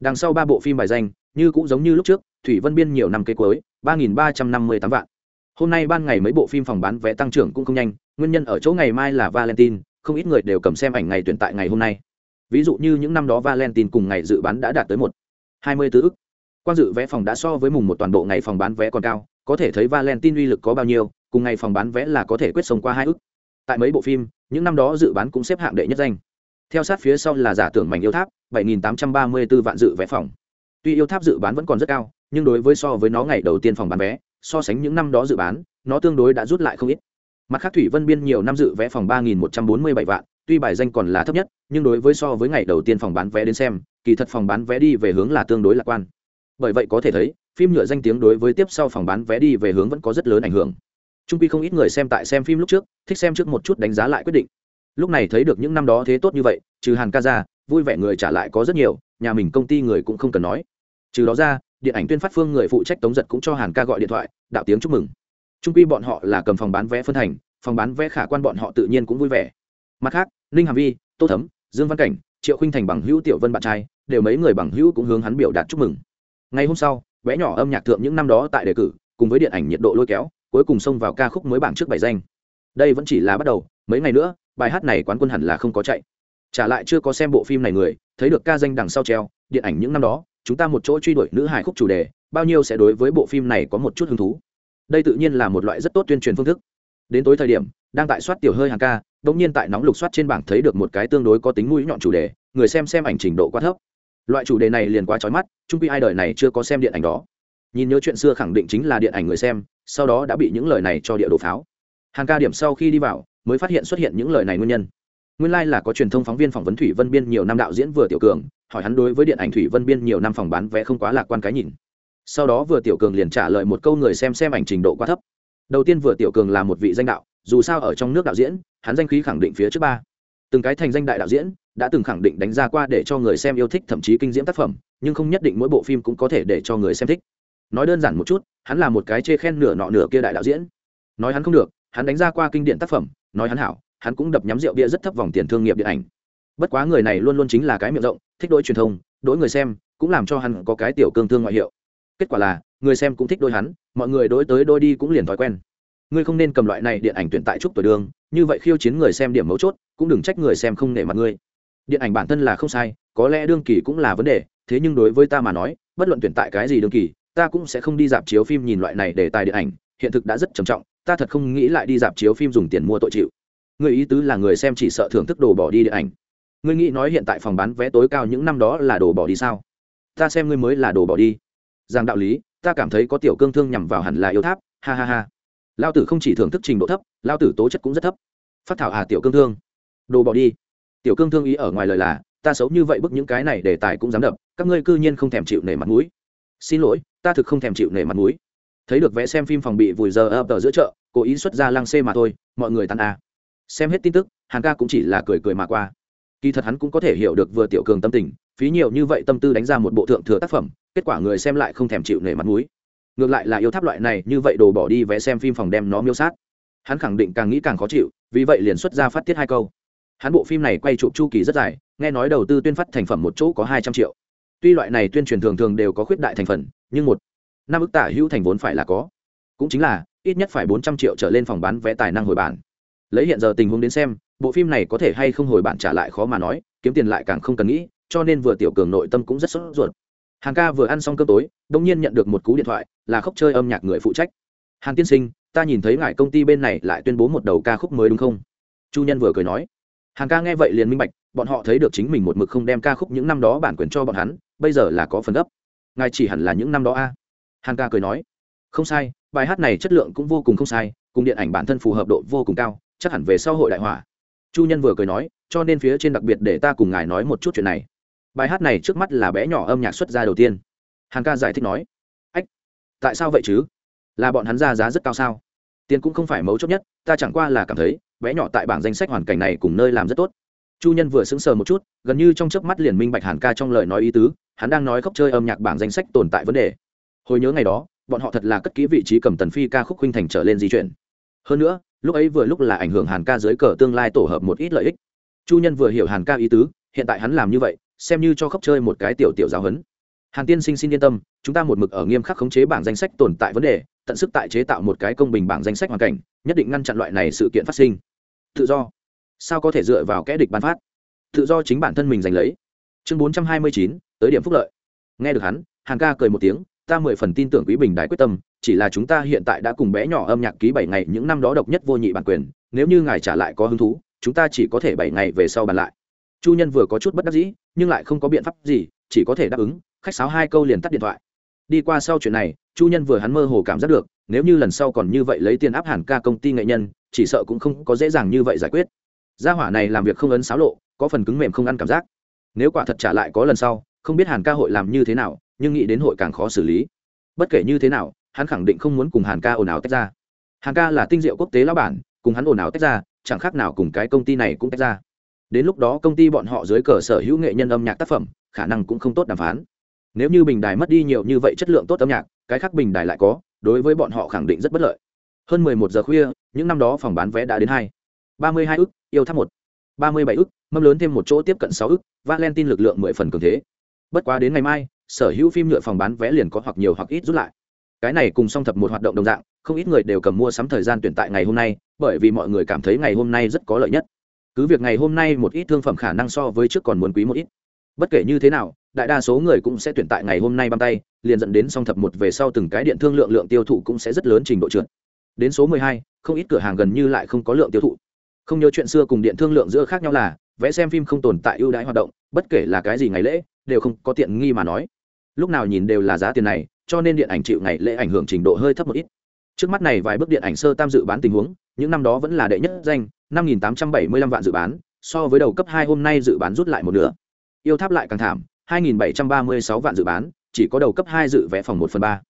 Đằng sau ba bộ phim bài danh, như cũng giống như lúc trước, thủy vân biên nhiều năm cây cuối, ba nghìn ba trăm năm mươi tám vạn hôm nay ban ngày mấy bộ phim phòng bán vé tăng trưởng cũng không nhanh, nguyên nhân ở chỗ ngày mai là valentine, không ít người đều cầm xem ảnh ngày tuyển tại ngày hôm nay. Ví dụ như những năm đó valentine cùng ngày dự bán đã đạt tới một hai mươi tứ ức. Quan dự vé phòng đã so với mùng một toàn bộ ngày phòng bán vé còn cao, có thể thấy valentine uy lực có bao nhiêu, cùng ngày phòng bán vé là có thể quyết sông qua hai ức. Tại mấy bộ phim, những năm đó dự bán cũng xếp hạng đệ nhất danh. Theo sát phía sau là giả tưởng mảnh yêu tháp 7.834 vạn dự vé phòng. Tuy yêu tháp dự bán vẫn còn rất cao, nhưng đối với so với nó ngày đầu tiên phòng bán vé so sánh những năm đó dự bán, nó tương đối đã rút lại không ít. Mặt khác thủy vân biên nhiều năm dự vé phòng 3.147 vạn, tuy bài danh còn là thấp nhất, nhưng đối với so với ngày đầu tiên phòng bán vé đến xem, kỳ thật phòng bán vé đi về hướng là tương đối lạc quan. Bởi vậy có thể thấy, phim nhựa danh tiếng đối với tiếp sau phòng bán vé đi về hướng vẫn có rất lớn ảnh hưởng. Trung quy không ít người xem tại xem phim lúc trước, thích xem trước một chút đánh giá lại quyết định. Lúc này thấy được những năm đó thế tốt như vậy, trừ hàn ca ra, vui vẻ người trả lại có rất nhiều, nhà mình công ty người cũng không cần nói. Trừ đó ra điện ảnh tuyên phát phương người phụ trách tống giật cũng cho hàn ca gọi điện thoại, đạo tiếng chúc mừng. Trung quy bọn họ là cầm phòng bán vé phân thành, phòng bán vé khả quan bọn họ tự nhiên cũng vui vẻ. Mặt khác, ninh hàm vi, tô thấm, dương văn cảnh, triệu khinh thành bằng hữu tiểu vân bạn trai, đều mấy người bằng hữu cũng hướng hắn biểu đạt chúc mừng. Ngày hôm sau, vẽ nhỏ âm nhạc thượng những năm đó tại đề cử, cùng với điện ảnh nhiệt độ lôi kéo, cuối cùng xông vào ca khúc mới bảng trước bảy danh. Đây vẫn chỉ là bắt đầu, mấy ngày nữa, bài hát này quán quân hẳn là không có chạy. Trả lại chưa có xem bộ phim này người, thấy được ca danh đằng sau treo, điện ảnh những năm đó chúng ta một chỗ truy đuổi nữ hài khúc chủ đề, bao nhiêu sẽ đối với bộ phim này có một chút hứng thú. Đây tự nhiên là một loại rất tốt tuyên truyền phương thức. Đến tối thời điểm, đang tại soát tiểu hơi hàng ca đ ỗ n g nhiên tại nóng lục soát trên bảng thấy được một cái tương đối có tính mũi nhọn chủ đề, người xem xem ảnh trình độ quá thấp. Loại chủ đề này liền quá trói mắt trung quy ai đời này chưa có xem điện ảnh đó. Nhìn nhớ chuyện xưa khẳng định chính là điện ảnh người xem, sau đó đã bị những lời này cho địa đồ pháo. Hàng ca điểm sau khi đi vào, mới phát hiện xuất hiện những lời này nguyên nhân nguyên lai、like、là có truyền thông phóng viên phỏng vấn thủy vân biên nhiều năm đạo diễn vừa tiểu cường, hỏi hắn đối với điện ảnh thủy vân biên nhiều năm phòng bán vé không quá lạc quan cái nhìn. Sau đó vừa tiểu cường liền trả lời một câu người xem xem ảnh trình độ quá thấp. Đầu tiên vừa tiểu cường là một vị danh đạo, dù sao ở trong nước đạo diễn, hắn danh khí khẳng định phía trước ba. Từng cái thành danh đại đạo diễn đã từng khẳng định đánh ra qua để cho người xem yêu thích thậm chí kinh diễm tác phẩm, nhưng không nhất định mỗi bộ phim cũng có thể để cho người xem thích. Nói đơn giản một chút, hắn là một cái chê khen nửa nọ nửa kia đại đạo diễn. Nói hắn không được, hắn đánh ra qua kinh điển tác phẩm, nói hắn hảo hắn cũng đập nhắm rượu bia rất thấp vòng tiền thương nghiệp điện ảnh. Bất quá người này luôn luôn chính là cái miệng rộng, thích đôi truyền thông, đối người xem cũng làm cho hắn có cái tiểu cương thương ngoại hiệu. Kết quả là, người xem cũng thích đôi hắn, mọi người đối tới đôi đi cũng liền thói quen. Ngươi không nên cầm loại này điện ảnh tuyển tại trúc tuổi đường, như vậy khiêu chiến người xem điểm mấu chốt, cũng đừng trách người xem không nể mặt ngươi. Điện ảnh bản thân là không sai, có lẽ đương kỳ cũng là vấn đề, thế nhưng đối với ta mà nói, bất luận tuyển tại cái gì đương kỳ, ta cũng sẽ không đi dạp chiếu phim nhìn loại này để tài điện ảnh, hiện thực đã rất trầm trọng, ta thật không nghĩ lại đi dạp chiếu phim dùng tiền mua tội chịu người ý tứ là người xem chỉ sợ thưởng thức đồ bỏ đi điện ảnh. Ngươi nghĩ nói hiện tại phòng bán vé tối cao những năm đó là đồ bỏ đi sao? Ta xem ngươi mới là đồ bỏ đi. Rằng đạo lý, ta cảm thấy có tiểu cương thương nhằm vào hẳn là yêu tháp, ha ha ha. Lao tử không chỉ thưởng thức trình độ thấp, lao tử tố chất cũng rất thấp. Phát thảo à tiểu cương thương. Đồ bỏ đi. Tiểu cương thương ý ở ngoài lời là, ta xấu như vậy bức những cái này để tài cũng dám đập, các ngươi cư nhiên không thèm chịu nể mặt mũi. Xin lỗi, ta thực không thèm chịu nể mặt mũi. Thấy được vẽ xem phim phòng bị vùi giờ ập ở giữa chợ, cố ý xuất ra lăng xê mà thôi, mọi người tan à xem hết tin tức, hàn ca cũng chỉ là cười cười mà qua. Kỳ thật hắn cũng có thể hiểu được vừa tiểu cường tâm tình, phí nhiều như vậy tâm tư đánh ra một bộ thượng thừa tác phẩm, kết quả người xem lại không thèm chịu nể mặt mũi. Ngược lại là yêu tháp loại này, như vậy đồ bỏ đi vẽ xem phim phòng đem nó miêu sát. Hắn khẳng định càng nghĩ càng khó chịu, vì vậy liền xuất ra phát tiết hai câu. Hắn bộ phim này quay chụp chu kỳ rất dài, nghe nói đầu tư tuyên phát thành phẩm một chỗ có hai trăm triệu. Tuy loại này tuyên truyền thường thường đều có khuyết đại thành phần, nhưng một, năm ức tả hữu thành vốn phải là có. Cũng chính là, ít nhất phải bốn trăm triệu trở lên phòng bán vé tài năng hồi bản lấy hiện giờ tình huống đến xem, bộ phim này có thể hay không hồi bạn trả lại khó mà nói, kiếm tiền lại càng không cần nghĩ, cho nên vừa tiểu cường nội tâm cũng rất sốt ruột. Hàng ca vừa ăn xong cơm tối, đông nhiên nhận được một cú điện thoại, là khóc chơi âm nhạc người phụ trách. Hàn tiên sinh, ta nhìn thấy ngài công ty bên này lại tuyên bố một đầu ca khúc mới đúng không? Chu nhân vừa cười nói. Hàng ca nghe vậy liền minh bạch, bọn họ thấy được chính mình một mực không đem ca khúc những năm đó bản quyền cho bọn hắn, bây giờ là có phần gấp. Ngài chỉ hẳn là những năm đó a. Hàng ca cười nói. Không sai, bài hát này chất lượng cũng vô cùng không sai, cùng điện ảnh bản thân phù hợp độ vô cùng cao chắc hẳn về sau hội đại hỏa chu nhân vừa cười nói, cho nên phía trên đặc biệt để ta cùng ngài nói một chút chuyện này. Bài hát này trước mắt là bé nhỏ âm nhạc xuất ra đầu tiên. Hàn ca giải thích nói, ách, tại sao vậy chứ? Là bọn hắn ra giá rất cao sao? Tiền cũng không phải mấu chốt nhất, ta chẳng qua là cảm thấy, bé nhỏ tại bảng danh sách hoàn cảnh này cùng nơi làm rất tốt. Chu nhân vừa sững sờ một chút, gần như trong chớp mắt liền minh bạch hàn ca trong lời nói ý tứ, hắn đang nói khóc chơi âm nhạc bảng danh sách tồn tại vấn đề. Hồi nhớ ngày đó, bọn họ thật là cất kỹ vị trí cầm tần phi ca khúc huynh thành trở lên di chuyển hơn nữa, lúc ấy vừa lúc là ảnh hưởng hàn ca dưới cờ tương lai tổ hợp một ít lợi ích. Chu nhân vừa hiểu hàn ca ý tứ, hiện tại hắn làm như vậy, xem như cho khóc chơi một cái tiểu tiểu giáo hấn hàn tiên sinh xin yên tâm, chúng ta một mực ở nghiêm khắc khống chế bảng danh sách tồn tại vấn đề, tận sức tại chế tạo một cái công bình bảng danh sách hoàn cảnh, nhất định ngăn chặn loại này sự kiện phát sinh. Tự do. Sao có thể dựa vào kẽ địch ban phát? Tự do chính bản thân mình giành lấy. Chương bốn trăm hai mươi chín, tới điểm phúc lợi. Nghe được hắn, hàn ca cười một tiếng, ta mười phần tin tưởng quý bình đại quyết tâm chỉ là chúng ta hiện tại đã cùng bé nhỏ âm nhạc ký bảy ngày, những năm đó độc nhất vô nhị bản quyền, nếu như ngài trả lại có hứng thú, chúng ta chỉ có thể bảy ngày về sau bàn lại. Chu nhân vừa có chút bất đắc dĩ, nhưng lại không có biện pháp gì, chỉ có thể đáp ứng, khách sáo hai câu liền tắt điện thoại. Đi qua sau chuyện này, chu nhân vừa hắn mơ hồ cảm giác được, nếu như lần sau còn như vậy lấy tiền áp hẳn ca công ty nghệ nhân, chỉ sợ cũng không có dễ dàng như vậy giải quyết. Gia hỏa này làm việc không ấn xáo lộ, có phần cứng mềm không ăn cảm giác. Nếu quả thật trả lại có lần sau, không biết hàn ca hội làm như thế nào, nhưng nghĩ đến hội càng khó xử lý. Bất kể như thế nào hắn khẳng định không muốn cùng hàn ca ồn ào tách ra. Hàn ca là tinh diệu quốc tế lão bản, cùng hắn ồn ào tách ra, chẳng khác nào cùng cái công ty này cũng tách ra. Đến lúc đó công ty bọn họ dưới cờ sở hữu nghệ nhân âm nhạc tác phẩm, khả năng cũng không tốt đàm phán. Nếu như bình đài mất đi nhiều như vậy chất lượng tốt âm nhạc, cái khác bình đài lại có, đối với bọn họ khẳng định rất bất lợi. Hơn mười một giờ khuya, những năm đó phòng bán vé đã đến hai. ba mươi hai ức, yêu tháp một. ba mươi bảy ức, mâm lớn thêm một chỗ tiếp cận sáu ức, valentine lực lượng mười phần cường thế. Bất quá đến ngày mai, sở hữu phim nhựa phòng bán vé liền có hoặc nhiều hoặc ít rút lại cái này cùng song thập một hoạt động đồng dạng, không ít người đều cầm mua sắm thời gian tuyển tại ngày hôm nay, bởi vì mọi người cảm thấy ngày hôm nay rất có lợi nhất. Cứ việc ngày hôm nay một ít thương phẩm khả năng so với trước còn muốn quý một ít. Bất kể như thế nào, đại đa số người cũng sẽ tuyển tại ngày hôm nay băng tay, liền dẫn đến song thập một về sau từng cái điện thương lượng lượng tiêu thụ cũng sẽ rất lớn trình độ trượt. Đến số mười hai, không ít cửa hàng gần như lại không có lượng tiêu thụ. Không nhớ chuyện xưa cùng điện thương lượng giữa khác nhau là vẽ xem phim không tồn tại ưu đãi hoạt động, bất kể là cái gì ngày lễ, đều không có tiện nghi mà nói. Lúc nào nhìn đều là giá tiền này cho nên điện ảnh chịu ngày lễ ảnh hưởng trình độ hơi thấp một ít. Trước mắt này vài bước điện ảnh sơ tam dự bán tình huống, những năm đó vẫn là đệ nhất danh, năm nghìn tám trăm bảy mươi lăm vạn dự bán, so với đầu cấp hai hôm nay dự bán rút lại một nửa. Yêu tháp lại càng thảm, hai nghìn bảy trăm ba mươi sáu vạn dự bán, chỉ có đầu cấp hai dự vé phòng một phần ba.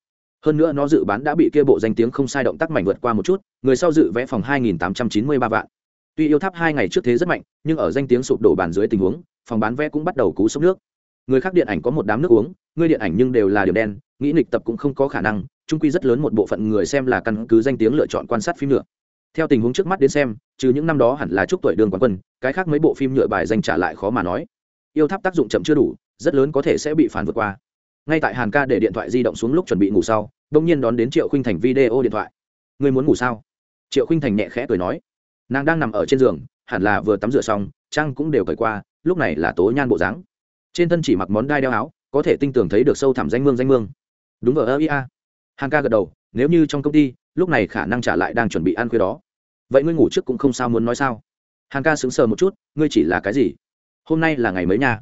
Hơn nữa nó dự bán đã bị kia bộ danh tiếng không sai động tác mạnh vượt qua một chút, người sau dự vé phòng hai nghìn tám trăm chín mươi ba vạn. Tuy yêu tháp hai ngày trước thế rất mạnh, nhưng ở danh tiếng sụp đổ bàn dưới tình huống, phòng bán vé cũng bắt đầu cú sốc nước người khác điện ảnh có một đám nước uống, người điện ảnh nhưng đều là điểm đen, nghĩ nghịch tập cũng không có khả năng trung quy rất lớn một bộ phận người xem là căn cứ danh tiếng lựa chọn quan sát phim nữa theo tình huống trước mắt đến xem, trừ những năm đó hẳn là chúc tuổi đường quán quân, cái khác mấy bộ phim nhựa bài danh trả lại khó mà nói. Yêu tháp tác dụng chậm chưa đủ, rất lớn có thể sẽ bị phản vượt qua. Ngay tại hàn ca để điện thoại di động xuống lúc chuẩn bị ngủ sau, đông nhiên đón đến triệu khinh thành video điện thoại. Người muốn ngủ sao? Triệu khinh thành nhẹ khẽ cười nói. Nàng đang nằm ở trên giường, hẳn là vừa tắm rửa xong trang cũng đều cởi qua, lúc này là tố nhan bộ dáng trên thân chỉ mặc món đai đeo áo, có thể tinh tường thấy được sâu thẳm danh mương danh mương. Đúng vờ ơ, ia. Hàn ca gật đầu, nếu như trong công ty, lúc này khả năng trả lại đang chuẩn bị ăn khuya đó. Vậy ngươi ngủ trước cũng không sao muốn nói sao? Hàn ca sững sờ một chút, ngươi chỉ là cái gì? Hôm nay là ngày mới nha.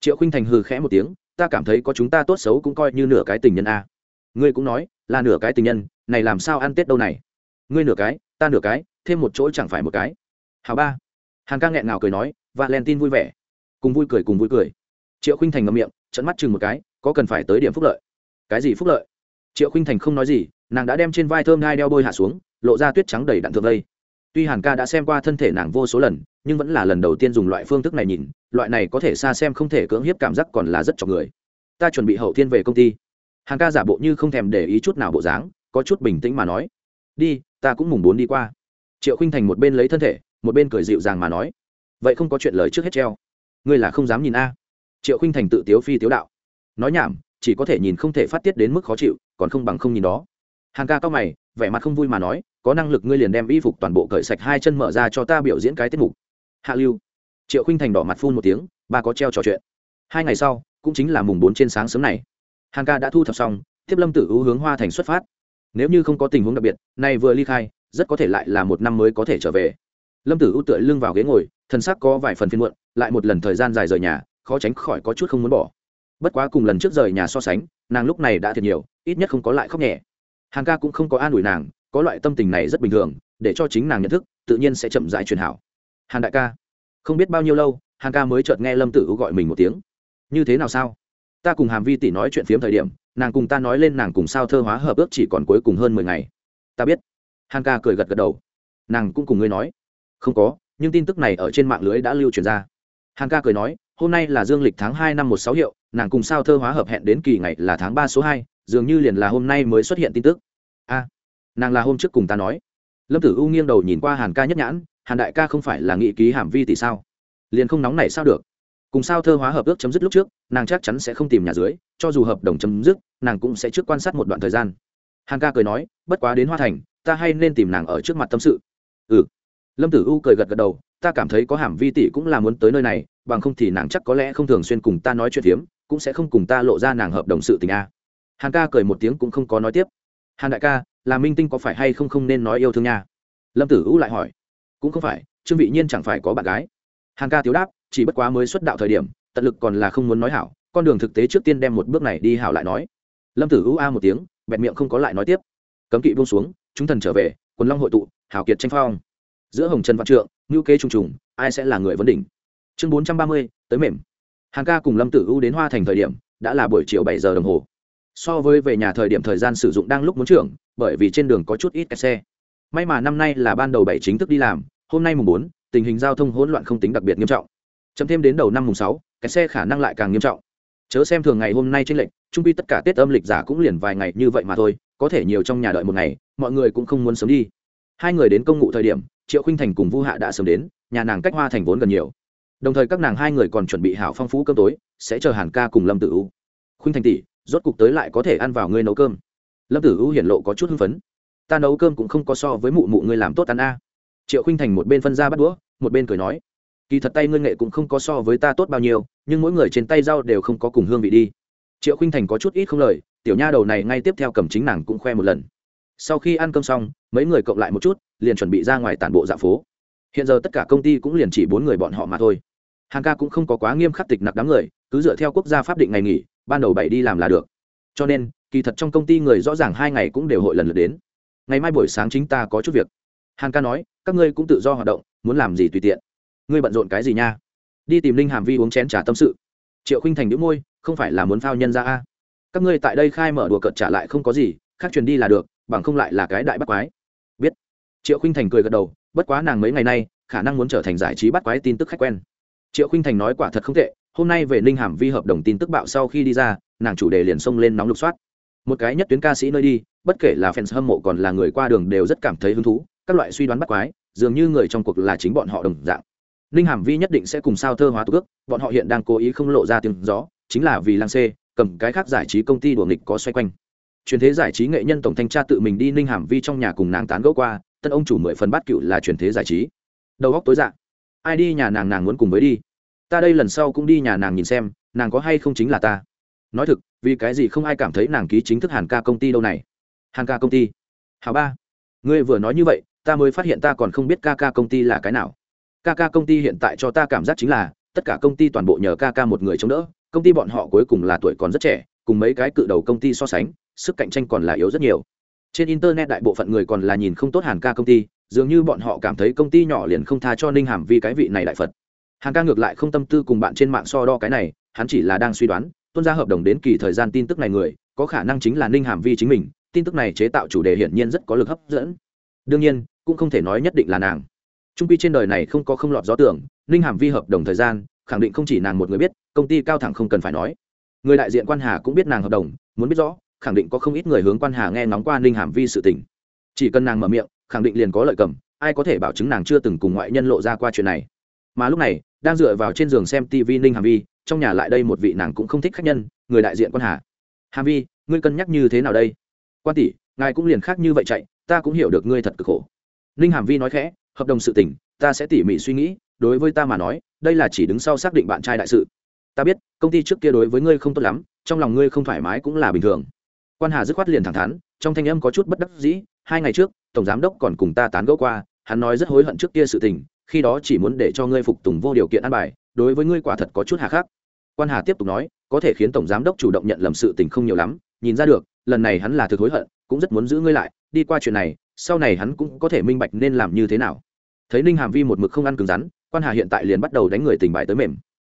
Triệu khinh thành hừ khẽ một tiếng, ta cảm thấy có chúng ta tốt xấu cũng coi như nửa cái tình nhân a. Ngươi cũng nói, là nửa cái tình nhân, này làm sao ăn tết đâu này? Ngươi nửa cái, ta nửa cái, thêm một chỗ chẳng phải một cái. Hào ba. Hàn ca nghẹn ngào cười nói và len tin vui vẻ. Cùng vui cười, cùng vui cười triệu khinh thành ngậm miệng trận mắt chừng một cái, có cần phải tới điểm phúc lợi. Cái gì phúc lợi? Triệu khinh thành không nói gì, nàng đã đem trên vai thơm ngai đeo bôi hạ xuống, lộ ra tuyết trắng đầy đặn thượng vây. Tuy hàn ca đã xem qua thân thể nàng vô số lần, nhưng vẫn là lần đầu tiên dùng loại phương thức này nhìn, loại này có thể xa xem không thể cưỡng hiếp cảm giác còn là rất cho người. Ta chuẩn bị hậu thiên về công ty. Hàn ca giả bộ như không thèm để ý chút nào bộ dáng, có chút bình tĩnh mà nói. Đi, ta cũng mùng bốn đi qua. Triệu khinh thành một bên lấy thân thể, một bên cười dịu dàng mà nói. Vậy không có chuyện lời trước hết treo. Ngươi là không dám nhìn a triệu khinh thành tự tiếu phi tiếu đạo. Nói nhảm, chỉ có thể nhìn không thể phát tiết đến mức khó chịu, còn không bằng không nhìn đó. Hàn ca cao mày, vẻ mặt không vui mà nói, có năng lực ngươi liền đem y phục toàn bộ cởi sạch hai chân mở ra cho ta biểu diễn cái tiết mục. Hạ lưu. Triệu khinh thành đỏ mặt phun một tiếng, ba có treo trò chuyện. Hai ngày sau, cũng chính là mùng bốn trên sáng sớm này. Hàn ca đã thu thập xong, thiếp lâm tử ưu hướng hoa thành xuất phát. Nếu như không có tình huống đặc biệt, nay vừa ly khai, rất có thể lại là một năm mới có thể trở về. Lâm tử ưu tựa lưng vào ghế ngồi, thân xác có vài phần phiên muộn, lại một lần thời gian dài rời nhà khó tránh khỏi có chút không muốn bỏ. Bất quá cùng lần trước rời nhà so sánh, nàng lúc này đã thiệt nhiều, ít nhất không có lại khóc nhẹ. Hàng ca cũng không có an ủi nàng, có loại tâm tình này rất bình thường, để cho chính nàng nhận thức, tự nhiên sẽ chậm dại truyền hảo. Hàn đại ca, không biết bao nhiêu lâu, hàng ca mới chợt nghe lâm tử u gọi mình một tiếng. Như thế nào sao? Ta cùng hàm vi tỷ nói chuyện phiếm thời điểm, nàng cùng ta nói lên nàng cùng sao thơ hóa hợp ước chỉ còn cuối cùng hơn mười ngày. Ta biết. Hàng ca cười gật gật đầu. Nàng cũng cùng ngươi nói. Không có, nhưng tin tức này ở trên mạng lưới đã lưu truyền ra. Hàn ca cười nói, hôm nay là dương lịch tháng hai năm một sáu hiệu, nàng cùng sao thơ hóa hợp hẹn đến kỳ ngày là tháng ba số hai, dường như liền là hôm nay mới xuất hiện tin tức. A, nàng là hôm trước cùng ta nói. Lâm tử u nghiêng đầu nhìn qua hàn ca nhất nhãn, hàn đại ca không phải là nghị ký hàm vi tỷ sao? Liền không nóng này sao được? Cùng sao thơ hóa hợp ước chấm dứt lúc trước, nàng chắc chắn sẽ không tìm nhà dưới, cho dù hợp đồng chấm dứt, nàng cũng sẽ trước quan sát một đoạn thời gian. Hàn ca cười nói, bất quá đến hoa thành, ta hay nên tìm nàng ở trước mặt tâm sự. Ừ. Lâm tử u cười gật gật đầu ta cảm thấy có hàm vi tỷ cũng là muốn tới nơi này, bằng không thì nàng chắc có lẽ không thường xuyên cùng ta nói chuyện phiếm, cũng sẽ không cùng ta lộ ra nàng hợp đồng sự tình a. Hàn ca cười một tiếng cũng không có nói tiếp. Hàn đại ca, là minh tinh có phải hay không không nên nói yêu thương nha? Lâm tử u lại hỏi. Cũng không phải, trương vị nhiên chẳng phải có bạn gái. Hàn ca tiếu đáp, chỉ bất quá mới xuất đạo thời điểm, tận lực còn là không muốn nói hảo, con đường thực tế trước tiên đem một bước này đi hảo lại nói. Lâm tử u a một tiếng, bẹt miệng không có lại nói tiếp. Cấm kỵ buông xuống, chúng thần trở về, quần long hội tụ hảo kiệt tranh phong giữa hồng trần văn trượng ngữ kế trùng trùng, ai sẽ là người vấn đỉnh? Chương bốn trăm ba mươi, tới mềm. Hàng ca cùng lâm tử u đến hoa thành thời điểm, đã là buổi chiều bảy giờ đồng hồ. So với về nhà thời điểm thời gian sử dụng đang lúc muốn trưởng, bởi vì trên đường có chút ít kẹt xe. May mà năm nay là ban đầu bảy chính thức đi làm, hôm nay mùng bốn, tình hình giao thông hỗn loạn không tính đặc biệt nghiêm trọng. Chấm thêm đến đầu năm mùng sáu, kẹt xe khả năng lại càng nghiêm trọng. Chớ xem thường ngày hôm nay trên lệnh trung pi tất cả tết âm lịch giả cũng liền vài ngày như vậy mà thôi, có thể nhiều trong nhà đợi một ngày, mọi người cũng không muốn sớm đi. Hai người đến công ngụ thời điểm triệu khinh thành cùng vu hạ đã sớm đến, nhà nàng cách hoa thành vốn gần nhiều. Đồng thời các nàng hai người còn chuẩn bị hảo phong phú cơm tối, sẽ chờ hàn ca cùng lâm tử u. Khuynh thành tỷ, rốt cục tới lại có thể ăn vào ngươi nấu cơm. Lâm tử u hiển lộ có chút hưng phấn. Ta nấu cơm cũng không có so với mụ mụ ngươi làm tốt ăn a. Triệu khinh thành một bên phân ra bắt đũa, một bên cười nói. Kỳ thật tay ngươi nghệ cũng không có so với ta tốt bao nhiêu, nhưng mỗi người trên tay rau đều không có cùng hương vị đi. Triệu khinh thành có chút ít không lời, tiểu nha đầu này ngay tiếp theo cầm chính nàng cũng khoe một lần. Sau khi ăn cơm xong, mấy người cộng lại một chút liền chuẩn bị ra ngoài tản bộ dạ phố. Hiện giờ tất cả công ty cũng liền chỉ bốn người bọn họ mà thôi. Hàng ca cũng không có quá nghiêm khắc tịch nặc đám người, cứ dựa theo quốc gia pháp định ngày nghỉ, ban đầu bảy đi làm là được. Cho nên, kỳ thật trong công ty người rõ ràng hai ngày cũng đều hội lần lượt đến. Ngày mai buổi sáng chính ta có chút việc. Hàng ca nói, các ngươi cũng tự do hoạt động, muốn làm gì tùy tiện. Ngươi bận rộn cái gì nha? Đi tìm linh hàm vi uống chén t r à tâm sự. Triệu khinh thành đĩu môi, không phải là muốn phao nhân ra a? Các ngươi tại đây khai mở đùa cợt trả lại không có gì, khác truyền đi là được, bằng không lại là cái đại bắt quái triệu khinh thành cười gật đầu, bất quá nàng mấy ngày nay, khả năng muốn trở thành giải trí bắt quái tin tức khách quen. Triệu khinh thành nói quả thật không tệ, hôm nay về ninh hàm vi hợp đồng tin tức bạo sau khi đi ra, nàng chủ đề liền xông lên nóng lục soát. Một cái nhất tuyến ca sĩ nơi đi, bất kể là fans hâm mộ còn là người qua đường đều rất cảm thấy hứng thú, các loại suy đoán bắt quái, dường như người trong cuộc là chính bọn họ đồng dạng. Ninh hàm vi nhất định sẽ cùng sao thơ hóa tước bọn họ hiện đang cố ý không lộ ra tiếng gió, chính là vì lang xê, cầm cái khác giải trí công ty đùa nghịch có xoay quanh. Truyền thế giải trí nghệ nhân tổng thanh tra tự mình đi ninh hàm vi trong nhà cùng nàng tán gẫu qua tân ông chủ mười phần bát cựu là truyền thế giải trí. Đầu góc tối dạng ai đi nhà nàng nàng muốn cùng với đi. Ta đây lần sau cũng đi nhà nàng nhìn xem, nàng có hay không chính là ta. Nói thực, vì cái gì không ai cảm thấy nàng ký chính thức hàn ca công ty đâu này? Hàn ca công ty. Hào ba, ngươi vừa nói như vậy, ta mới phát hiện ta còn không biết ca ca công ty là cái nào. Ca ca công ty hiện tại cho ta cảm giác chính là, tất cả công ty toàn bộ nhờ ca ca một người chống đỡ, công ty bọn họ cuối cùng là tuổi còn rất trẻ, cùng mấy cái cự đầu công ty so sánh, sức cạnh tranh còn là yếu rất nhiều trên internet đại bộ phận người còn là nhìn không tốt hàn ca công ty, dường như bọn họ cảm thấy công ty nhỏ liền không tha cho ninh hàm vì cái vị này đại phật. Hàn ca ngược lại không tâm tư cùng bạn trên mạng so đo cái này, hắn chỉ là đang suy đoán, tuân ra hợp đồng đến kỳ thời gian tin tức này người, có khả năng chính là ninh hàm vi chính mình, tin tức này chế tạo chủ đề hiển nhiên rất có lực hấp dẫn. Đương nhiên, cũng không thể nói nhất định là nàng. Trung quy trên đời này không có không lọt gió tưởng, ninh hàm vi hợp đồng thời gian, khẳng định không chỉ nàng một người biết, công ty cao thẳng không cần phải nói. Người đại diện quan hà cũng biết nàng hợp đồng, muốn biết rõ khẳng định có không ít người hướng quan hà nghe ngóng qua ninh hàm vi sự tình. Chỉ cần nàng mở miệng, khẳng định liền có lợi cầm, ai có thể bảo chứng nàng chưa từng cùng ngoại nhân lộ ra qua chuyện này. Mà lúc này, đang dựa vào trên giường xem tv ninh hàm vi, trong nhà lại đây một vị nàng cũng không thích khách nhân, người đại diện quan hà. Hàm vi, ngươi cân nhắc như thế nào đây? Quan tỷ, ngài cũng liền khác như vậy chạy, ta cũng hiểu được ngươi thật cực khổ. Ninh hàm vi nói khẽ, hợp đồng sự tình, ta sẽ tỉ mỉ suy nghĩ, đối với ta mà nói, đây là chỉ đứng sau xác định bạn trai đại sự. Ta biết, công ty trước kia đối với ngươi không tốt lắm, trong lòng ngươi không thoải mái cũng là bình thường quan hà dứt khoát liền thẳng thắn, trong thanh âm có chút bất đắc dĩ, hai ngày trước, tổng giám đốc còn cùng ta tán gẫu qua, hắn nói rất hối hận trước kia sự tình, khi đó chỉ muốn để cho ngươi phục tùng vô điều kiện ăn bài, đối với ngươi quả thật có chút hà khắc. Quan hà tiếp tục nói, có thể khiến tổng giám đốc chủ động nhận lầm sự tình không nhiều lắm, nhìn ra được, lần này hắn là thực hối hận, cũng rất muốn giữ ngươi lại, đi qua chuyện này, sau này hắn cũng có thể minh bạch nên làm như thế nào. Thấy ninh hàm vi một mực không ăn cứng rắn, quan hà hiện tại liền bắt đầu đánh người tình bài tới mềm.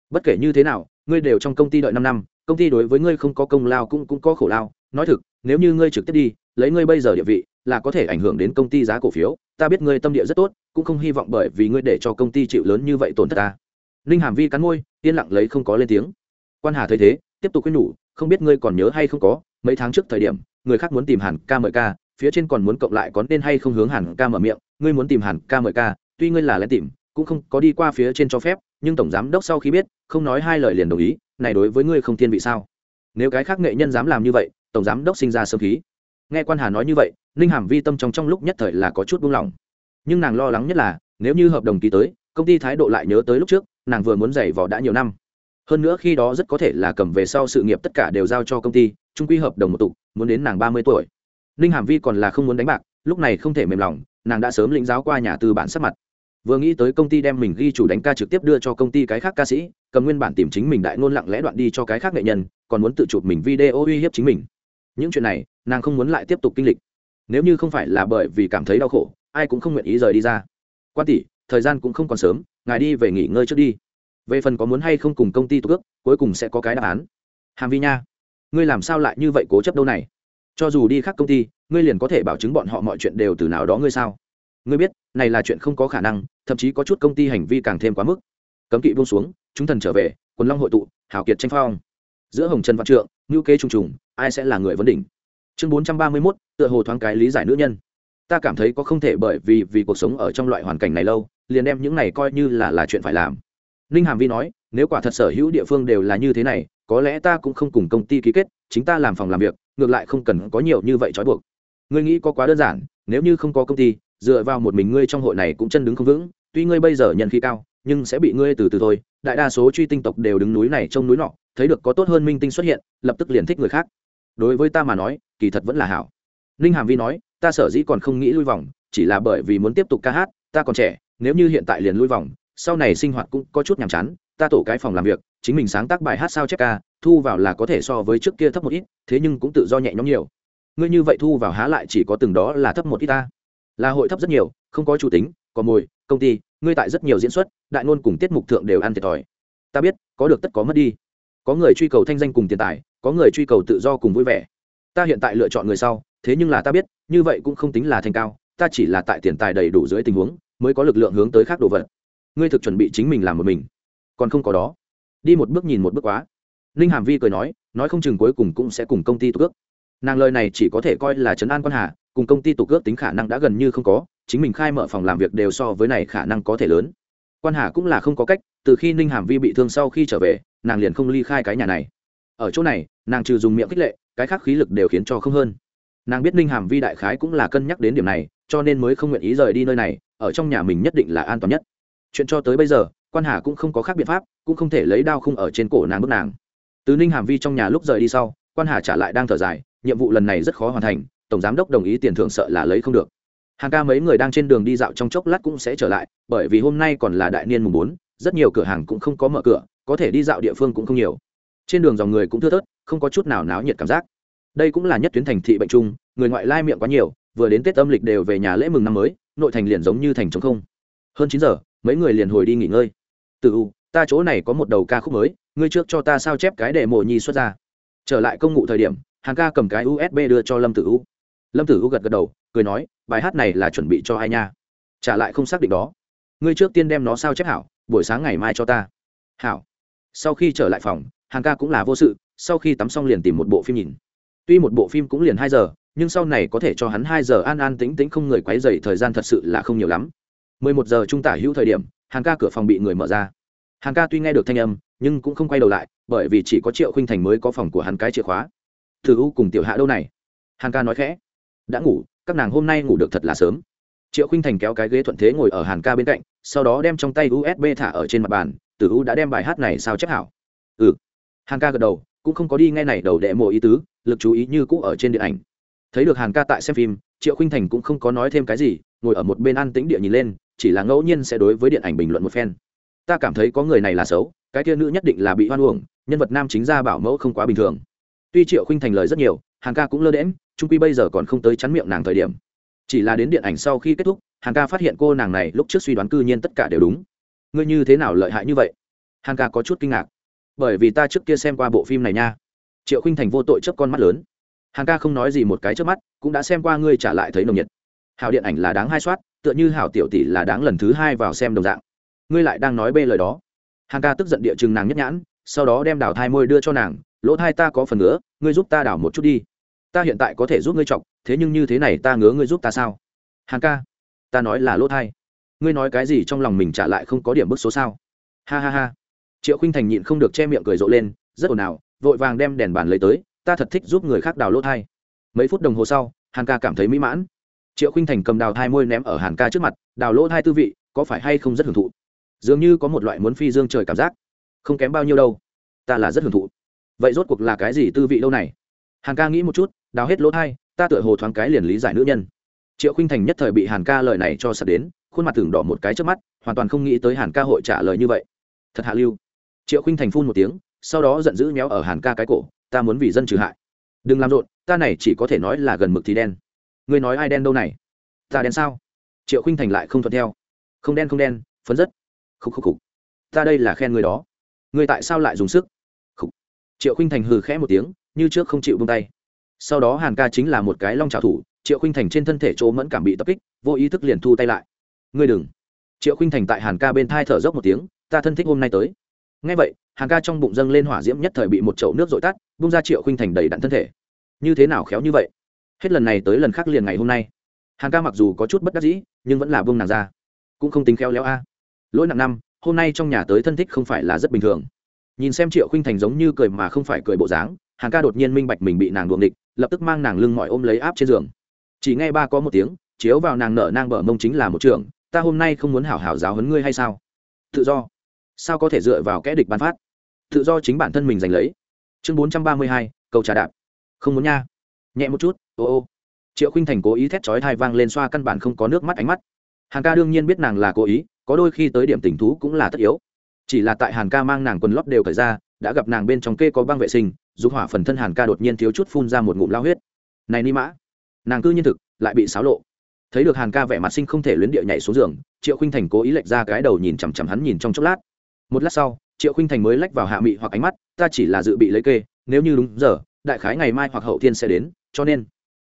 Bất kể như thế nào, ngươi đều trong công ty đợi năm năm, công ty đối với ngươi không có công lao cũng cũng có khổ lao nói thực, nếu như ngươi trực tiếp đi, lấy ngươi bây giờ địa vị, là có thể ảnh hưởng đến công ty giá cổ phiếu. Ta biết ngươi tâm địa rất tốt, cũng không hy vọng bởi vì ngươi để cho công ty chịu lớn như vậy tổn thất ta. Ninh hàm vi cắn môi, yên lặng lấy không có lên tiếng. Quan hà thấy thế, tiếp tục khuyên nhủ, không biết ngươi còn nhớ hay không có, mấy tháng trước thời điểm, người khác muốn tìm hàn ca mời ca, phía trên còn muốn cộng lại có nên hay không hướng hàn ca mở miệng, ngươi muốn tìm hàn ca mời ca, tuy ngươi là lén tìm, cũng không có đi qua phía trên cho phép, nhưng tổng giám đốc sau khi biết, không nói hai lời liền đồng ý, này đối với ngươi không thiên vị sao? Nếu cái khác nghệ nhân dám làm như vậy tổng giám đốc sinh ra sơ khí. Nghe quan hà nói như vậy, ninh hàm vi tâm trong trong lúc nhất thời là có chút buông lỏng. Nhưng nàng lo lắng nhất là, nếu như hợp đồng ký tới, công ty thái độ lại nhớ tới lúc trước, nàng vừa muốn giày vò đã nhiều năm. Hơn nữa khi đó rất có thể là cầm về sau sự nghiệp tất cả đều giao cho công ty trung quy hợp đồng một tục muốn đến nàng ba mươi tuổi. Ninh hàm vi còn là không muốn đánh bạc, lúc này không thể mềm lòng, nàng đã sớm lĩnh giáo qua nhà tư bản sắp mặt. Vừa nghĩ tới công ty đem mình ghi chủ đánh ca trực tiếp đưa cho công ty cái khác ca sĩ, cầm nguyên bản tìm chính mình đại ngôn lặng lẽ đoạn đi cho cái khác nghệ nhân, còn muốn tự chụp mình video uy hiếp chính mình những chuyện này, nàng không muốn lại tiếp tục kinh lịch. Nếu như không phải là bởi vì cảm thấy đau khổ, ai cũng không nguyện ý rời đi ra. Quan tỷ, thời gian cũng không còn sớm, ngài đi về nghỉ ngơi trước đi. Về phần có muốn hay không cùng công ty tục ước cuối cùng sẽ có cái đáp án. Hàm vi nha, ngươi làm sao lại như vậy cố chấp đâu này? Cho dù đi khác công ty, ngươi liền có thể bảo chứng bọn họ mọi chuyện đều từ nào đó ngươi sao? Ngươi biết, này là chuyện không có khả năng, thậm chí có chút công ty hành vi càng thêm quá mức. Cấm kỵ buông xuống, chúng thần trở về, quần long hội tụ, hào kiệt tranh phong giữa hồng trần văn trượng ngữ kế trùng trùng, ai sẽ là người vấn đỉnh? Chương bốn trăm ba mươi mốt, tựa hồ thoáng cái lý giải nữ nhân. Ta cảm thấy có không thể bởi vì vì cuộc sống ở trong loại hoàn cảnh này lâu, liền đem những này coi như là là chuyện phải làm. Ninh hàm vi nói, nếu quả thật sở hữu địa phương đều là như thế này, có lẽ ta cũng không cùng công ty ký kết, chính ta làm phòng làm việc, ngược lại không cần có nhiều như vậy trói buộc. Ngươi nghĩ có quá đơn giản, nếu như không có công ty, dựa vào một mình ngươi trong hội này cũng chân đứng không vững, tuy ngươi bây giờ nhận khí cao, nhưng sẽ bị ngươi từ từ thôi, đại đa số truy tinh tộc đều đứng núi này trông núi nọ thấy được có tốt hơn minh tinh xuất hiện, lập tức liền thích người khác. Đối với ta mà nói, kỳ thật vẫn là hảo. Ninh hàm vi nói, ta sở dĩ còn không nghĩ lui vòng, chỉ là bởi vì muốn tiếp tục ca hát, ta còn trẻ, nếu như hiện tại liền lui vòng, sau này sinh hoạt cũng có chút nhàm chán, ta tổ cái phòng làm việc, chính mình sáng tác bài hát sao chép ca, thu vào là có thể so với trước kia thấp một ít, thế nhưng cũng tự do nhẹ nhõm nhiều. Ngươi như vậy thu vào há lại chỉ có từng đó là thấp một ít ta. Là hội thấp rất nhiều, không có chủ tính, có mồi, công ty, ngươi tại rất nhiều diễn xuất, đại ngôn cùng tiết mục thượng đều ăn thiệt thòi. Ta biết, có được tất có mất đi có người truy cầu thanh danh cùng tiền tài, có người truy cầu tự do cùng vui vẻ. Ta hiện tại lựa chọn người sau, thế nhưng là ta biết, như vậy cũng không tính là thành cao, ta chỉ là tại tiền tài đầy đủ dưới tình huống, mới có lực lượng hướng tới khác đồ vật. Ngươi thực chuẩn bị chính mình làm một mình. Còn không có đó. Đi một bước nhìn một bước quá. Ninh hàm vi cười nói nói không chừng cuối cùng cũng sẽ cùng công ty tục ước nàng lời này chỉ có thể coi là trấn an quan hà, cùng công ty tục ước tính khả năng đã gần như không có, chính mình khai mở phòng làm việc đều so với này khả năng có thể lớn. Quan hà cũng là không có cách, từ khi ninh hàm vi bị thương sau khi trở về nàng liền không ly khai cái nhà này. Ở chỗ này, nàng trừ dùng miệng khích lệ, cái khác khí lực đều khiến cho không hơn. Nàng biết ninh hàm vi đại khái cũng là cân nhắc đến điểm này, cho nên mới không nguyện ý rời đi nơi này, ở trong nhà mình nhất định là an toàn nhất. Chuyện cho tới bây giờ, quan hà cũng không có khác biện pháp, cũng không thể lấy đao khung ở trên cổ nàng bước nàng. Từ ninh hàm vi trong nhà lúc rời đi sau, quan hà trả lại đang thở dài, nhiệm vụ lần này rất khó hoàn thành, tổng giám đốc đồng ý tiền thưởng sợ là lấy không được. Hàng ca mấy người đang trên đường đi dạo trong chốc lát cũng sẽ trở lại, bởi vì hôm nay còn là đại niên mùng bốn, rất nhiều cửa hàng cũng không có mở cửa có thể đi dạo địa phương cũng không nhiều. Trên đường dòng người cũng thưa thớt, không có chút nào náo nhiệt cảm giác. Đây cũng là nhất tuyến thành thị bệnh chung, người ngoại lai miệng quá nhiều, vừa đến tết âm lịch đều về nhà lễ mừng năm mới, nội thành liền giống như thành trống không. Hơn chín giờ, mấy người liền hồi đi nghỉ ngơi. Từ u, ta chỗ này có một đầu ca khúc mới, ngươi trước cho ta sao chép cái để mộ nhi xuất ra. Trở lại công ngụ thời điểm, hàng ca cầm cái usb đưa cho lâm tử u. Lâm tử u gật gật đầu, cười nói, bài hát này là chuẩn bị cho ai nha? Trả lại không xác định đó. Ngươi trước tiên đem nó sao chép hảo, buổi sáng ngày mai cho ta. Hảo sau khi trở lại phòng hàng ca cũng là vô sự, sau khi tắm xong liền tìm một bộ phim nhìn. Tuy một bộ phim cũng liền hai giờ, nhưng sau này có thể cho hắn hai giờ an an tĩnh tĩnh không người quấy dày thời gian thật sự là không nhiều lắm. Mười một giờ trung tả hữu thời điểm hàng ca cửa phòng bị người mở ra. Hàng ca tuy nghe được thanh âm, nhưng cũng không quay đầu lại, bởi vì chỉ có triệu khinh thành mới có phòng của hắn cái chìa khóa. Thử u cùng tiểu hạ đâu này? Hàng ca nói khẽ. Đã ngủ, các nàng hôm nay ngủ được thật là sớm. Triệu khinh thành kéo cái ghế thuận thế ngồi ở hàn ca bên cạnh, sau đó đem trong tay usb thả ở trên mặt bàn tử u đã đem bài hát này sao chép hảo. Ừ. Hàn ca gật đầu, cũng không có đi ngay này đầu đệ mộ ý tứ, lực chú ý như cũ ở trên điện ảnh. Thấy được hàn ca tại xem phim, triệu khinh thành cũng không có nói thêm cái gì, ngồi ở một bên ăn tĩnh địa nhìn lên, chỉ là ngẫu nhiên sẽ đối với điện ảnh bình luận một phen. Ta cảm thấy có người này là xấu, cái kia nữ nhất định là bị hoan uổng, nhân vật nam chính ra bảo mẫu không quá bình thường. Tuy triệu khinh thành lời rất nhiều hàng ca cũng lơ đễm trung quy bây giờ còn không tới chắn miệng nàng thời điểm. Chỉ là đến điện ảnh sau khi kết thúc hàng ca phát hiện cô nàng này lúc trước suy đoán cư nhiên tất cả đều đúng ngươi như thế nào lợi hại như vậy? Hàng ca có chút kinh ngạc. Bởi vì ta trước kia xem qua bộ phim này nha. Triệu khinh thành vô tội chấp con mắt lớn. Hàng ca không nói gì một cái trước mắt, cũng đã xem qua ngươi trả lại thấy nồng nhiệt. Hào điện ảnh là đáng hai soát, tựa như hảo tiểu tỷ là đáng lần thứ hai vào xem đồng dạng. Ngươi lại đang nói bê lời đó. Hàng ca tức giận địa chừng nàng nhất nhãn, sau đó đem đào thai môi đưa cho nàng, lỗ thai ta có phần ngứa, ngươi giúp ta đảo một chút đi. Ta hiện tại có thể giúp ngươi chọc, thế nhưng như thế này ta ngứa ngươi giúp ta sao? Hàn ca, ta nói là lỗ thai ngươi nói cái gì trong lòng mình trả lại không có điểm bức số sao? Ha ha ha. Triệu khinh thành nhịn không được che miệng cười rộ lên, rất ồn ào, vội vàng đem đèn bàn lấy tới, ta thật thích giúp người khác đào lỗ thai. Mấy phút đồng hồ sau, hàn ca cảm thấy mỹ mãn. Triệu khinh thành cầm đào thai môi ném ở hàn ca trước mặt, đào lỗ thai tư vị, có phải hay không rất hưởng thụ? Dường như có một loại muốn phi dương trời cảm giác. Không kém bao nhiêu đâu. Ta là rất hưởng thụ. Vậy rốt cuộc là cái gì tư vị đâu này? Hàn ca nghĩ một chút, đào hết lỗ thai, ta tựa hồ thoáng cái liền lý giải nữ nhân. Triệu khinh thành nhất thời bị hàn ca lời này cho sập đến khuôn mặt tưởng đỏ một cái trước mắt, hoàn toàn không nghĩ tới hàn ca hội trả lời như vậy. Thật hạ lưu. Triệu khinh thành phun một tiếng, sau đó giận dữ méo ở hàn ca cái cổ, ta muốn vì dân trừ hại. Đừng làm rộn, ta này chỉ có thể nói là gần mực thì đen. Ngươi nói ai đen đâu này? Ta đen sao? Triệu khinh thành lại không thuận theo. Không đen không đen, phấn rất. Khúc khúc khúc ta đây là khen người đó. Ngươi tại sao lại dùng sức? Khúc. triệu khinh thành hừ khẽ một tiếng, như trước không chịu buông tay. Sau đó hàn ca chính là một cái long trào thủ, triệu khinh thành trên thân thể chỗ mẫn cảm bị tập kích, vô ý thức liền thu tay lại ngươi đừng. Triệu khinh thành tại hàn ca bên thai thở dốc một tiếng, ta thân thích hôm nay tới. Ngay vậy, hàn ca trong bụng dâng lên hỏa diễm nhất thời bị một chậu nước dội tắt, bung ra triệu khinh thành đầy đặn thân thể. Như thế nào khéo như vậy? Hết lần này tới lần khác liền ngày hôm nay. Hàn ca mặc dù có chút bất đắc dĩ, nhưng vẫn là bông nàng ra. Cũng không tính khéo léo a. Lỗi nặng năm, hôm nay trong nhà tới thân thích không phải là rất bình thường. Nhìn xem triệu khinh thành giống như cười mà không phải cười bộ dáng, hàn ca đột nhiên minh bạch mình bị nàng đuồng địch lập tức mang nàng lưng mọi ôm lấy áp trên giường. Chỉ nghe ba có một tiếng, chiếu vào nàng nở nang bờ mông chính là một trường ta hôm nay không muốn hảo hảo giáo huấn ngươi hay sao? Tự do. Sao có thể dựa vào kẽ địch bán phát? Tự do chính bản thân mình giành lấy. Chương bốn trăm ba mươi hai, cầu trà đạp. Không muốn nha. Nhẹ một chút, ô ô. Triệu khinh thành cố ý thét chói thai vang lên xoa căn bản không có nước mắt ánh mắt. Hàn ca đương nhiên biết nàng là cố ý, có đôi khi tới điểm tình thú cũng là tất yếu. Chỉ là tại hàn ca mang nàng quần lót đều cởi ra, đã gặp nàng bên trong kê có băng vệ sinh dùng hỏa phần thân hàn ca đột nhiên thiếu chút phun ra một ngụm lao huyết. Này ni mã. Nàng cư nhiên thực, lại bị xáo lộ thấy được hàn ca vẻ mặt sinh không thể luyến địa nhảy xuống giường, triệu khinh thành cố ý lệch ra cái đầu nhìn chằm chằm hắn nhìn trong chốc lát. Một lát sau, triệu khinh thành mới lách vào hạ mị hoặc ánh mắt, ta chỉ là dự bị lấy kê, nếu như đúng giờ, đại khái ngày mai hoặc hậu thiên sẽ đến, cho nên,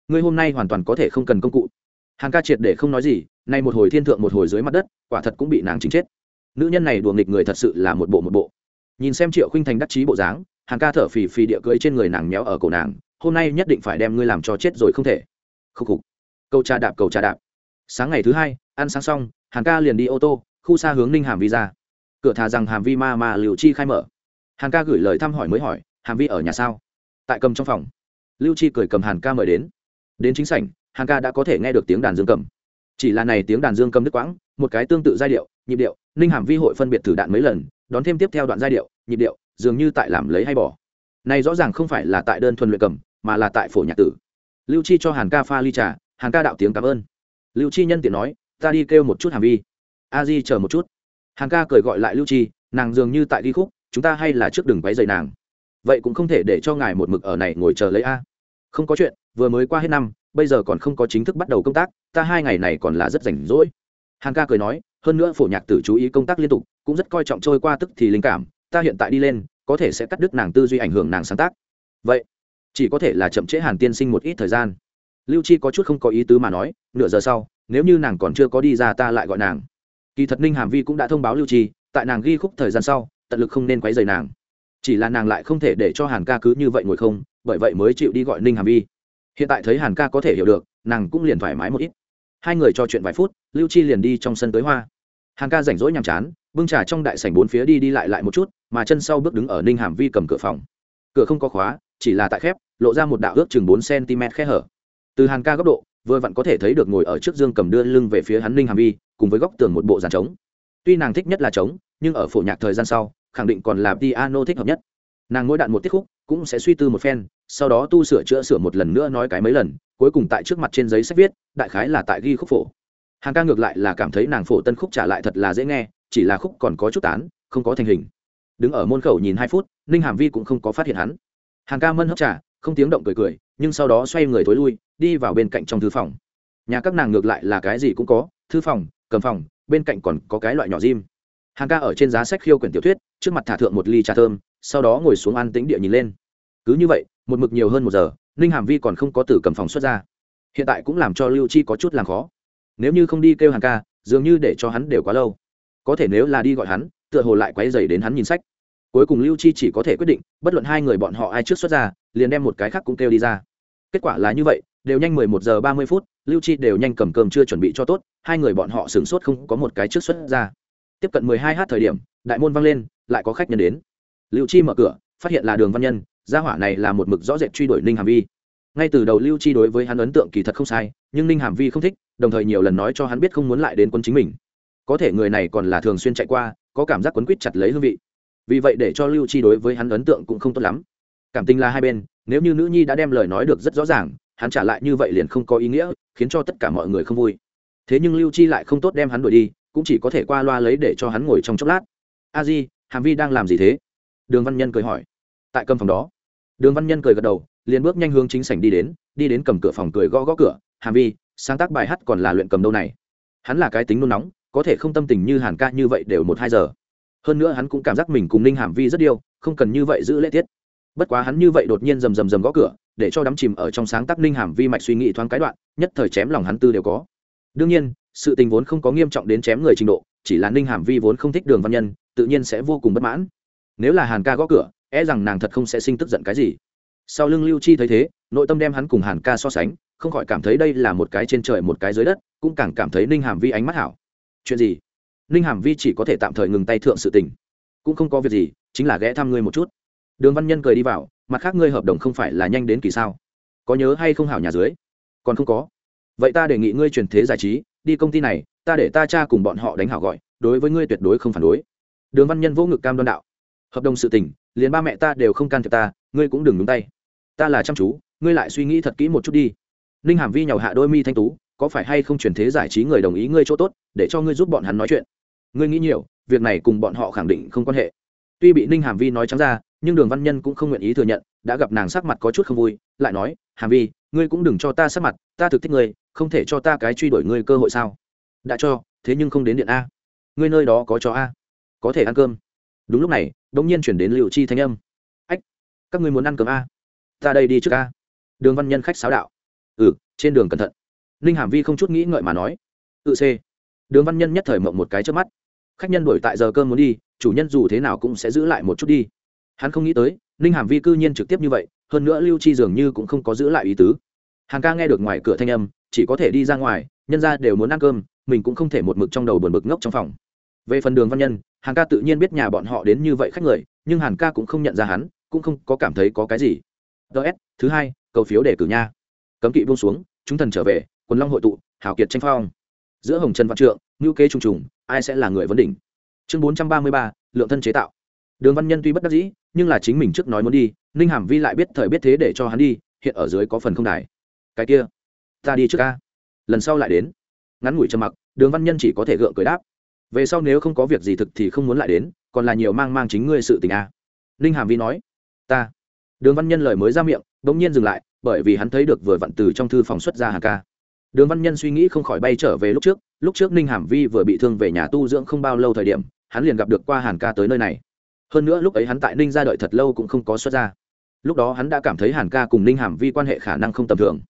ngươi hôm nay hoàn toàn có thể không cần công cụ. Hàn ca triệt để không nói gì, nay một hồi thiên thượng một hồi dưới mặt đất, quả thật cũng bị nàng chính chết. Nữ nhân này đùa nghịch người thật sự là một bộ một bộ. Nhìn xem triệu khinh thành đắc chí bộ dáng, hàn ca thở phì phì địa cưỡi trên người nàng méo ở cổ nàng, hôm nay nhất định phải đem ngươi làm cho chết rồi không thể. Khúc khục cầu trà đạp, cầu trà đạp. Sáng ngày thứ hai, ăn sáng xong, hàn ca liền đi ô tô, khu xa hướng ninh hàm vi ra. Cửa thà rằng hàm vi ma mà liệu chi khai mở. Hàn ca gửi lời thăm hỏi mới hỏi, hàm vi ở nhà sao? Tại cầm trong phòng. Lưu chi cười cầm hàn ca mời đến. Đến chính sảnh, hàn ca đã có thể nghe được tiếng đàn dương cầm. Chỉ là này tiếng đàn dương cầm đứt quãng, một cái tương tự giai điệu, nhịp điệu, ninh hàm vi hội phân biệt thử đạn mấy lần, đón thêm tiếp theo đoạn giai điệu, nhịp điệu, dường như tại làm lấy hay bỏ. Này rõ ràng không phải là tại đơn thuần luyện cầm, mà là tại phổ nhạc tử. Lưu chi cho hàn ca pha ly trà Hàng ca đạo tiếng cảm ơn. Lưu chi nhân tiện nói, ta đi kêu một chút hàm vi. A di chờ một chút. Hàng ca cười gọi lại lưu chi, nàng dường như tại đi khúc, chúng ta hay là trước đừng váy dày nàng. Vậy cũng không thể để cho ngài một mực ở này ngồi chờ lấy a. Không có chuyện, vừa mới qua hết năm, bây giờ còn không có chính thức bắt đầu công tác, ta hai ngày này còn là rất rảnh rỗi. Hàng ca cười nói, hơn nữa phổ nhạc tử chú ý công tác liên tục, cũng rất coi trọng trôi qua tức thì linh cảm, ta hiện tại đi lên, có thể sẽ cắt đứt nàng tư duy ảnh hưởng nàng sáng tác. Vậy, chỉ có thể là chậm trễ hàn tiên sinh một ít thời gian lưu chi có chút không có ý tứ mà nói, nửa giờ sau, nếu như nàng còn chưa có đi ra ta lại gọi nàng. Kỳ thật ninh hàm vi cũng đã thông báo lưu chi, tại nàng ghi khúc thời gian sau, tận lực không nên quấy rầy nàng. Chỉ là nàng lại không thể để cho hàn ca cứ như vậy ngồi không, bởi vậy mới chịu đi gọi ninh hàm vi. Hiện tại thấy hàn ca có thể hiểu được, nàng cũng liền thoải mái một ít. Hai người trò chuyện vài phút, lưu chi liền đi trong sân tới hoa. Hàn ca rảnh rỗi nhàm chán, bưng trà trong đại sảnh bốn phía đi đi lại lại một chút, mà chân sau bước đứng ở ninh hàm vi cầm cửa phòng. Cửa không có khóa, chỉ là tại khép, lộ ra một đạo ước chừng bốn cm khe hở từ hàn ca góc độ vừa vặn có thể thấy được ngồi ở trước dương cầm đưa lưng về phía hắn ninh hàm vi cùng với góc tường một bộ dàn trống. Tuy nàng thích nhất là trống nhưng ở phổ nhạc thời gian sau khẳng định còn là piano thích hợp nhất. Nàng mỗi đạn một tiết khúc cũng sẽ suy tư một phen sau đó tu sửa chữa sửa một lần nữa nói cái mấy lần cuối cùng tại trước mặt trên giấy sách viết đại khái là tại ghi khúc phổ. Hàng ca ngược lại là cảm thấy nàng phổ tân khúc trả lại thật là dễ nghe chỉ là khúc còn có chút tán không có thành hình. Đứng ở môn khẩu nhìn hai phút ninh hàm vi cũng không có phát hiện hắn. Hàng ca mân hấp trả, không tiếng động cười cười nhưng sau đó xoay người thối lui, đi vào bên cạnh trong thư phòng. Nhà các nàng ngược lại là cái gì cũng có, thư phòng, cầm phòng, bên cạnh còn có cái loại nhỏ diêm hàng ca ở trên giá sách khiêu quyển tiểu thuyết, trước mặt thả thượng một ly trà thơm, sau đó ngồi xuống ăn tĩnh địa nhìn lên. Cứ như vậy, một mực nhiều hơn một giờ, ninh hàm vi còn không có từ cầm phòng xuất ra. Hiện tại cũng làm cho lưu chi có chút làm khó. Nếu như không đi kêu hàng ca, dường như để cho hắn đều quá lâu. Có thể nếu là đi gọi hắn, tựa hồ lại quấy dày đến hắn nhìn sách. Cuối cùng lưu chi chỉ có thể quyết định, bất luận hai người bọn họ ai trước xuất ra, liền đem một cái khác cũng kêu đi ra kết quả là như vậy, đều nhanh mười một giờ ba mươi phút, lưu chi đều nhanh cầm cơm chưa chuẩn bị cho tốt, hai người bọn họ sửng sốt không có một cái trước xuất ra. Tiếp cận mười hai h thời điểm, đại môn vang lên, lại có khách nhân đến. Lưu chi mở cửa, phát hiện là đường văn nhân, gia hỏa này là một mực rõ rệt truy đuổi ninh hàm vi. Ngay từ đầu lưu chi đối với hắn ấn tượng kỳ thật không sai, nhưng ninh hàm vi không thích, đồng thời nhiều lần nói cho hắn biết không muốn lại đến quân chính mình. Có thể người này còn là thường xuyên chạy qua, có cảm giác quấn quýt chặt lấy hương vị. Vì vậy để cho lưu chi đối với hắn ấn tượng cũng không tốt lắm. Cảm tình là hai bên nếu như nữ nhi đã đem lời nói được rất rõ ràng, hắn trả lại như vậy liền không có ý nghĩa, khiến cho tất cả mọi người không vui. Thế nhưng lưu chi lại không tốt đem hắn đuổi đi, cũng chỉ có thể qua loa lấy để cho hắn ngồi trong chốc lát. A di, hàm vi đang làm gì thế? Đường văn nhân cười hỏi. Tại cầm phòng đó, đường văn nhân cười gật đầu, liền bước nhanh hướng chính sảnh đi đến đi đến cầm cửa phòng cười gõ gõ cửa. Hàm vi, sáng tác bài hát còn là luyện cầm đâu này? Hắn là cái tính nôn nóng, có thể không tâm tình như hàn ca như vậy đều một hai giờ. Hơn nữa hắn cũng cảm giác mình cùng ninh hàm vi rất yêu, không cần như vậy giữ lễ tiết bất quá hắn như vậy đột nhiên rầm rầm rầm gõ cửa, để cho đắm chìm ở trong sáng tác ninh hàm vi mạch suy nghĩ thoáng cái đoạn, nhất thời chém lòng hắn tư đều có. Đương nhiên, sự tình vốn không có nghiêm trọng đến chém người trình độ, chỉ là ninh hàm vi vốn không thích đường văn nhân, tự nhiên sẽ vô cùng bất mãn. Nếu là hàn ca gõ cửa e rằng nàng thật không sẽ sinh tức giận cái gì. Sau lưng lưu chi thấy thế, nội tâm đem hắn cùng hàn ca so sánh, không khỏi cảm thấy đây là một cái trên trời một cái dưới đất, cũng càng cảm thấy ninh hàm vi ánh mắt hảo. Chuyện gì? Ninh hàm vi chỉ có thể tạm thời ngừng tay thượng sự tình. Cũng không có việc gì, chính là ghé thăm ngươi một chút đường văn nhân cười đi vào, mặt khác ngươi hợp đồng không phải là nhanh đến kỳ sao? Có nhớ hay không hảo nhà dưới? Còn không có. Vậy ta đề nghị ngươi truyền thế giải trí, đi công ty này, ta để ta cha cùng bọn họ đánh hảo gọi, đối với ngươi tuyệt đối không phản đối. Đường văn nhân vô ngực cam đoan đạo. Hợp đồng sự tình, liền ba mẹ ta đều không can thiệp ta, ngươi cũng đừng đúng tay. Ta là chăm chú, ngươi lại suy nghĩ thật kỹ một chút đi. Ninh hàm vi nhàu hạ đôi mi thanh tú, có phải hay không truyền thế giải trí người đồng ý ngươi chỗ tốt, để cho ngươi giúp bọn hắn nói chuyện? Ngươi nghĩ nhiều, việc này cùng bọn họ khẳng định không quan hệ. Tuy bị ninh hàm vi nói trắng ra nhưng đường văn nhân cũng không nguyện ý thừa nhận, đã gặp nàng sắc mặt có chút không vui, lại nói, hàm vi, ngươi cũng đừng cho ta sắc mặt, ta thực thích ngươi, không thể cho ta cái truy đuổi ngươi cơ hội sao? Đã cho, thế nhưng không đến điện a. Ngươi nơi đó có cho a? Có thể ăn cơm? Đúng lúc này đ ỗ n g nhiên chuyển đến liệu chi thanh âm. Ách, các ngươi muốn ăn cơm a? Ta đây đi trước a. Đường văn nhân khách sáo đạo. Ừ trên đường cẩn thận. Ninh hàm vi không chút nghĩ ngợi mà nói. Ừ, Tự c đường văn nhân nhất thời mộng một cái trước mắt. Khách nhân đổi tại giờ cơm muốn đi, chủ nhân dù thế nào cũng sẽ giữ lại một chút đi hắn không nghĩ tới, ninh hàm vi cư nhiên trực tiếp như vậy, hơn nữa lưu chi dường như cũng không có giữ lại ý tứ. Hàng ca nghe được ngoài cửa thanh âm, chỉ có thể đi ra ngoài, nhân ra đều muốn ăn cơm, mình cũng không thể một mực trong đầu buồn bực ngốc trong phòng. Về phần đường văn nhân hàn ca tự nhiên biết nhà bọn họ đến như vậy khách người, nhưng hàn ca cũng không nhận ra hắn, cũng không có cảm thấy có cái gì. Ts thứ hai, cầu phiếu để cử nha. Cấm kỵ buông xuống, chúng thần trở về, quần long hội tụ, hào kiệt tranh phong. Giữa hồng trần văn trượng ngữ kế trùng trùng, ai sẽ là người vấn đỉnh? Chương bốn trăm ba mươi ba, lượng thân chế tạo đường văn nhân tuy bất đắc dĩ, nhưng là chính mình trước nói muốn đi, ninh hàm vi lại biết thời biết thế để cho hắn đi, hiện ở dưới có phần không đài. Cái kia, ta đi trước ca lần sau lại đến. Ngắn ngủi trầm mặc, đường văn nhân chỉ có thể gượng cười đáp. Về sau nếu không có việc gì thực thì không muốn lại đến, còn là nhiều mang mang chính ngươi sự tình a. À. ninh hàm vi nói. Ta. Đường văn nhân lời mới ra miệng, bỗng nhiên dừng lại, bởi vì hắn thấy được vừa vặn từ trong thư phòng xuất ra hà ca. Đường văn nhân suy nghĩ không khỏi bay trở về lúc trước lúc trước ninh hàm vi vừa bị thương về nhà tu dưỡng không bao lâu thời điểm, hắn liền gặp được qua hàn ca tới nơi này hơn nữa lúc ấy hắn tại ninh ra đợi thật lâu cũng không có xuất ra. Lúc đó hắn đã cảm thấy hàn ca cùng ninh hàm vi quan hệ khả năng không tầm thường.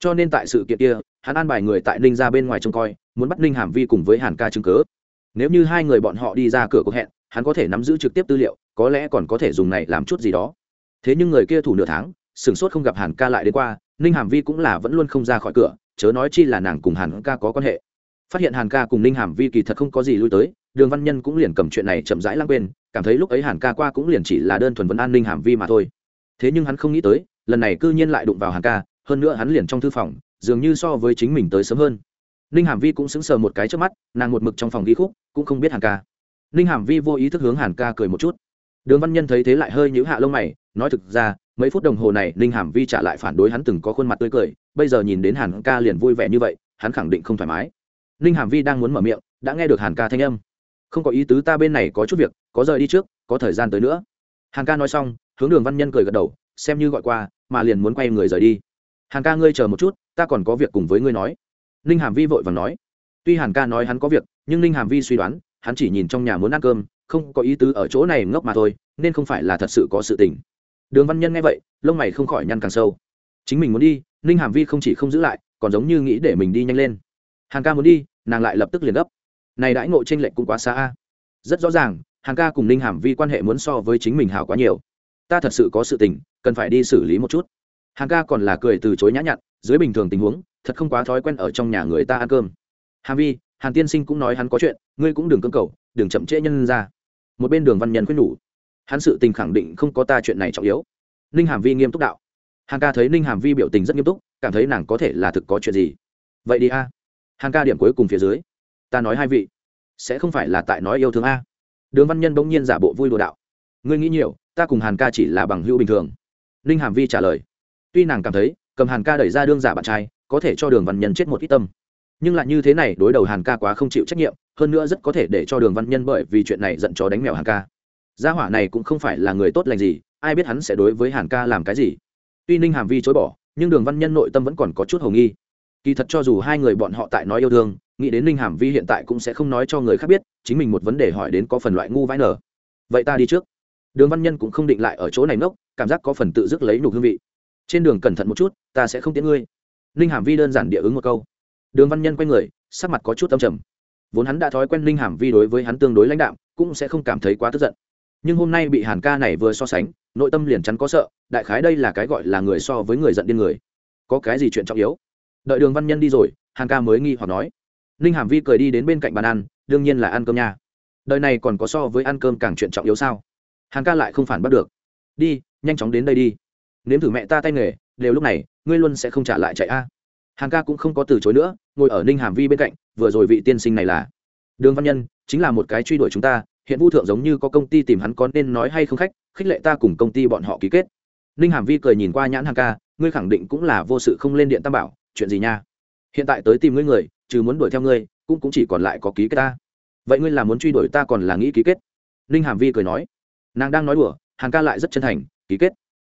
Cho nên tại sự kiện kia, hắn an bài người tại ninh ra bên ngoài trông coi, muốn bắt ninh hàm vi cùng với hàn ca chứng cớ nếu như hai người bọn họ đi ra cửa cuộc hẹn, hắn có thể nắm giữ trực tiếp tư liệu, có lẽ còn có thể dùng này làm chút gì đó. Thế nhưng người kia thủ nửa tháng, sửng sốt không gặp hàn ca lại đến qua, ninh hàm vi cũng là vẫn luôn không ra khỏi cửa, chớ nói chi là nàng cùng hàn ca có quan hệ phát hiện hàn ca cùng ninh hàm vi kỳ thật không có gì lui tới, đường văn nhân cũng liền cầm chuyện này chậm rãi lăng quên, cảm thấy lúc ấy hàn ca qua cũng liền chỉ là đơn thuần vấn an ninh hàm vi mà thôi. Thế nhưng hắn không nghĩ tới, lần này cư nhiên lại đụng vào hàn ca, hơn nữa hắn liền trong thư phòng, dường như so với chính mình tới sớm hơn. Ninh hàm vi cũng sững sờ một cái trước mắt, nàng một mực trong phòng ghi khúc, cũng không biết hàn ca. Ninh hàm vi vô ý thức hướng hàn ca cười một chút. Đường văn nhân thấy thế lại hơi nhữ hạ lông mày, nói thực ra, mấy phút đồng hồ này ninh hàm vi trả lại phản đối hắn từng có khuôn mặt tươi cười, bây giờ nhìn đến hàn ca liền vui vẻ như vậy, hắn khẳng định không thoải mái ninh hàm vi đang muốn mở miệng, đã nghe được hàn ca thanh âm. Không có ý tứ ta bên này có chút việc, có rời đi trước, có thời gian tới nữa. Hàn ca nói xong, hướng đường văn nhân cười gật đầu, xem như gọi qua, mà liền muốn quay người rời đi. Hàn ca ngươi chờ một chút, ta còn có việc cùng với ngươi nói. Ninh hàm vi vội vàng nói. Tuy hàn ca nói hắn có việc, nhưng ninh hàm vi suy đoán, hắn chỉ nhìn trong nhà muốn ăn cơm, không có ý tứ ở chỗ này ngốc mà thôi, nên không phải là thật sự có sự tình. Đường văn nhân nghe vậy, lông mày không khỏi nhăn càng sâu. Chính mình muốn đi, ninh hàm vi không chỉ không giữ lại, còn giống như nghĩ để mình đi nhanh lên. Hàng ca muốn đi, nàng lại lập tức liền gấp. Này đãi ngộ t r ê n lệch cũng quá xa a. Rất rõ ràng hàng ca cùng ninh hàm vi quan hệ muốn so với chính mình hào quá nhiều. Ta thật sự có sự tình, cần phải đi xử lý một chút. Hàng ca còn là cười từ chối nhã nhặn, dưới bình thường tình huống, thật không quá thói quen ở trong nhà người ta ăn cơm. Hàm vi, hàn tiên sinh cũng nói hắn có chuyện, ngươi cũng đừng cưỡng cầu, đừng chậm trễ nhân ra. Một bên đường văn nhân khuyên nhủ, hắn sự tình khẳng định không có ta chuyện này trọng yếu. Ninh hàm vi nghiêm túc đạo. Hàng ca thấy ninh hàm vi biểu tình rất nghiêm túc, cảm thấy nàng có thể là thực có chuyện gì. Vậy đi a. à hàng ca điểm cuối cùng phía dưới, ta nói hai vị, sẽ không phải là tại nói yêu thương a. Đường văn nhân bỗng nhiên giả bộ vui đùa đạo. Ngươi nghĩ nhiều, ta cùng hàn ca chỉ là bằng hữu bình thường. Ninh hàm vi trả lời. Tuy nàng cảm thấy, cầm hàn ca đẩy ra đương giả bạn trai, có thể cho đường văn nhân chết một ít tâm. Nhưng lại như thế này, đối đầu hàn ca quá không chịu trách nhiệm, hơn nữa rất có thể để cho đường văn nhân bởi vì chuyện này giận chó đánh mèo hàn ca. Gia hỏa này cũng không phải là người tốt lành gì, ai biết hắn sẽ đối với hàn ca làm cái gì. Tuy ninh hàm vi chối bỏ, nhưng đường văn nhân nội tâm vẫn còn có chút h ầ nghi kỳ thật cho dù hai người bọn họ tại nói yêu thương, nghĩ đến ninh hàm vi hiện tại cũng sẽ không nói cho người khác biết, chính mình một vấn đề hỏi đến có phần loại ngu vãi nở. Vậy ta đi trước. Đường văn nhân cũng không định lại ở chỗ này ngốc, cảm giác có phần tự dứt lấy nục hương vị. Trên đường cẩn thận một chút, ta sẽ không tiễn ngươi. Ninh hàm vi đơn giản địa ứng một câu. Đường văn nhân quay người, sắc mặt có chút âm trầm. Vốn hắn đã thói quen ninh hàm vi đối với hắn tương đối lãnh đạm, cũng sẽ không cảm thấy quá tức giận. Nhưng hôm nay bị hàn ca này vừa so sánh, nội tâm liền chắn có sợ, đại khái đây là cái gọi là người so với người giận điên người. Có cái gì chuyện trọng yếu? Đợi đường văn nhân đi rồi hàng ca mới nghi hoặc nói. Ninh hàm vi cười đi đến bên cạnh bàn ăn, đương nhiên là ăn cơm nha. Đời này còn có so với ăn cơm càng chuyện trọng yếu sao? Hàng ca lại không phản bắt được. Đi, nhanh chóng đến đây đi. Nếm thử mẹ ta tay nghề, đều lúc này, ngươi luôn sẽ không trả lại chạy a. À. ca cũng không có từ chối nữa, ngồi ở ninh hàm vi bên cạnh, vừa rồi vị tiên sinh này là. Đường văn nhân, chính là một cái truy đuổi chúng ta, hiện vu thượng giống như có công ty tìm hắn có nên nói hay không khách, khích lệ ta cùng công ty bọn họ ký kết. Ninh hàm vi cười nhìn qua nhãn hàng ca, ngươi khẳng định cũng là vô sự không lên điện tam bảo chuyện gì nha? Hiện tại tới tìm ngươi người chứ muốn đuổi theo ngươi, cũng cũng chỉ còn lại có ký kết ta. Vậy ngươi là muốn truy đuổi ta còn là nghĩ ký kết? Ninh hàm vi cười nói. Nàng đang nói đùa hàng ca lại rất chân thành, ký kết.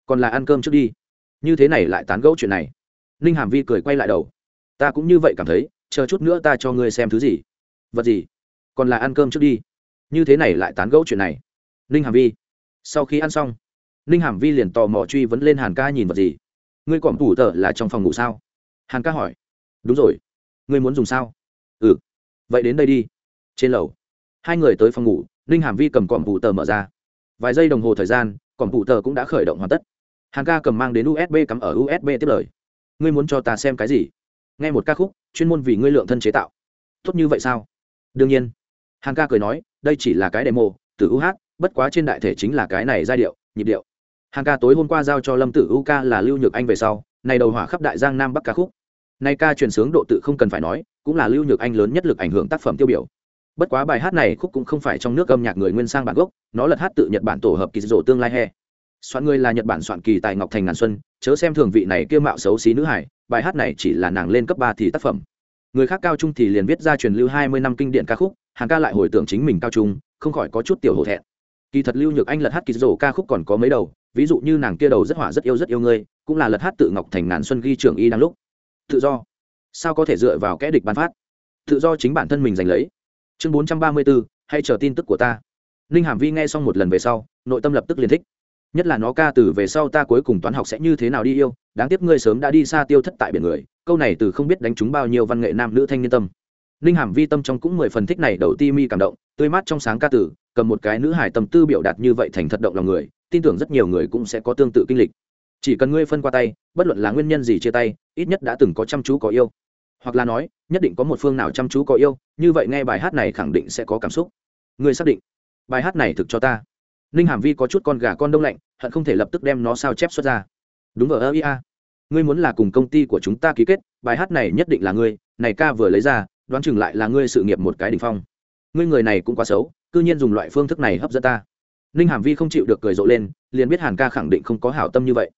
Còn là ăn cơm trước đi. Như thế này lại tán gẫu chuyện này. Ninh hàm vi cười quay lại đầu. Ta cũng như vậy cảm thấy, chờ chút nữa ta cho ngươi xem thứ gì. Vật gì? Còn là ăn cơm trước đi. Như thế này lại tán gẫu chuyện này. Ninh hàm vi. Sau khi ăn xong, ninh hàm vi liền tò mò truy vấn lên hàn ca nhìn vật gì. Ngươi còm thủ tờ là trong phòng ngủ sao? Hàn ca hỏi. Đúng rồi. Ngươi muốn dùng sao? Ừ. Vậy đến đây đi. Trên lầu. Hai người tới phòng ngủ, ninh hàm vi cầm cỏm tủ tờ mở ra. Vài giây đồng hồ thời gian cỏm tủ tờ cũng đã khởi động hoàn tất. Hàn ca cầm mang đến usb cắm ở usb tiếp lời. Ngươi muốn cho ta xem cái gì? Nghe một ca khúc, chuyên môn vì ngươi lượng thân chế tạo. Tốt như vậy sao? Đương nhiên. Hàn ca cười nói, đây chỉ là cái demo, từ uh bất quá trên đại thể chính là cái này giai điệu, nhịp điệu. Hàn ca tối hôm qua giao cho lâm tử u ca là lưu nhược anh về sau, này đầu hỏa khắp đại giang nam bắc ca khúc nay ca truyền sướng độ tự không cần phải nói, cũng là lưu nhược anh lớn nhất lực ảnh hưởng tác phẩm tiêu biểu. Bất quá bài hát này khúc cũng không phải trong nước âm nhạc người nguyên sang bản gốc, nó lật hát tự nhật bản tổ hợp kỳ rổ tương lai he soạn người là nhật bản soạn kỳ tại ngọc thành ngàn xuân, chớ xem thường vị này kiêu mạo xấu xí nữ hải bài hát này chỉ là nàng lên cấp ba thì tác phẩm. Người khác cao trung thì liền viết ra truyền lưu hai mươi năm kinh điển ca khúc, hàng ca lại hồi tưởng chính mình cao trung, không khỏi có chút tiểu hổ thẹn. Kỳ thật lưu nhược anh lật hát kỳ rổ ca khúc còn có mấy đầu, ví dụ như nàng kia đầu rất hỏa rất yêu rất yêu ngươi, cũng là lật hát tự ngọc thành ngàn xuân ghi trưởng y đang lúc tự do. Sao có thể dựa vào kẽ địch bán phát? Tự do chính bản thân mình giành lấy. Chương bốn trăm ba mươi bốn hay chờ tin tức của ta. Ninh hàm vi nghe xong một lần về sau, nội tâm lập tức liền thích. Nhất là nó ca từ về sau ta cuối cùng toán học sẽ như thế nào đi yêu, đáng tiếc ngươi sớm đã đi xa tiêu thất tại biển người, câu này từ không biết đánh trúng bao nhiêu văn nghệ nam nữ thanh niên tâm. Ninh hàm vi tâm trong cũng mười phần thích này, đầu ti mi cảm động, tươi mát trong sáng ca tử cầm một cái nữ hải tâm tư biểu đạt như vậy thành thật động lòng người, tin tưởng rất nhiều người cũng sẽ có tương tự kinh lịch. Chỉ cần ngươi phân qua tay, bất luận là nguyên nhân gì chia tay ít nhất đã từng có chăm chú có yêu. Hoặc là nói, nhất định có một phương nào chăm chú có yêu, như vậy nghe bài hát này khẳng định sẽ có cảm xúc. Ngươi xác định. Bài hát này thực cho ta. Ninh hàm vi có chút con gà con đông lạnh, hận không thể lập tức đem nó sao chép xuất ra. Đúng ở ơ ia ngươi muốn là cùng công ty của chúng ta ký kết, bài hát này nhất định là ngươi, này ca vừa lấy ra, đoán chừng lại là ngươi sự nghiệp một cái đ ỉ n h phong. Ngươi người này cũng quá xấu c ư nhiên dùng loại phương thức này hấp dẫn ta. Ninh hàm vi không chịu được cười rộ lên, liền biết hàn ca khẳng định không có hảo tâm như vậy.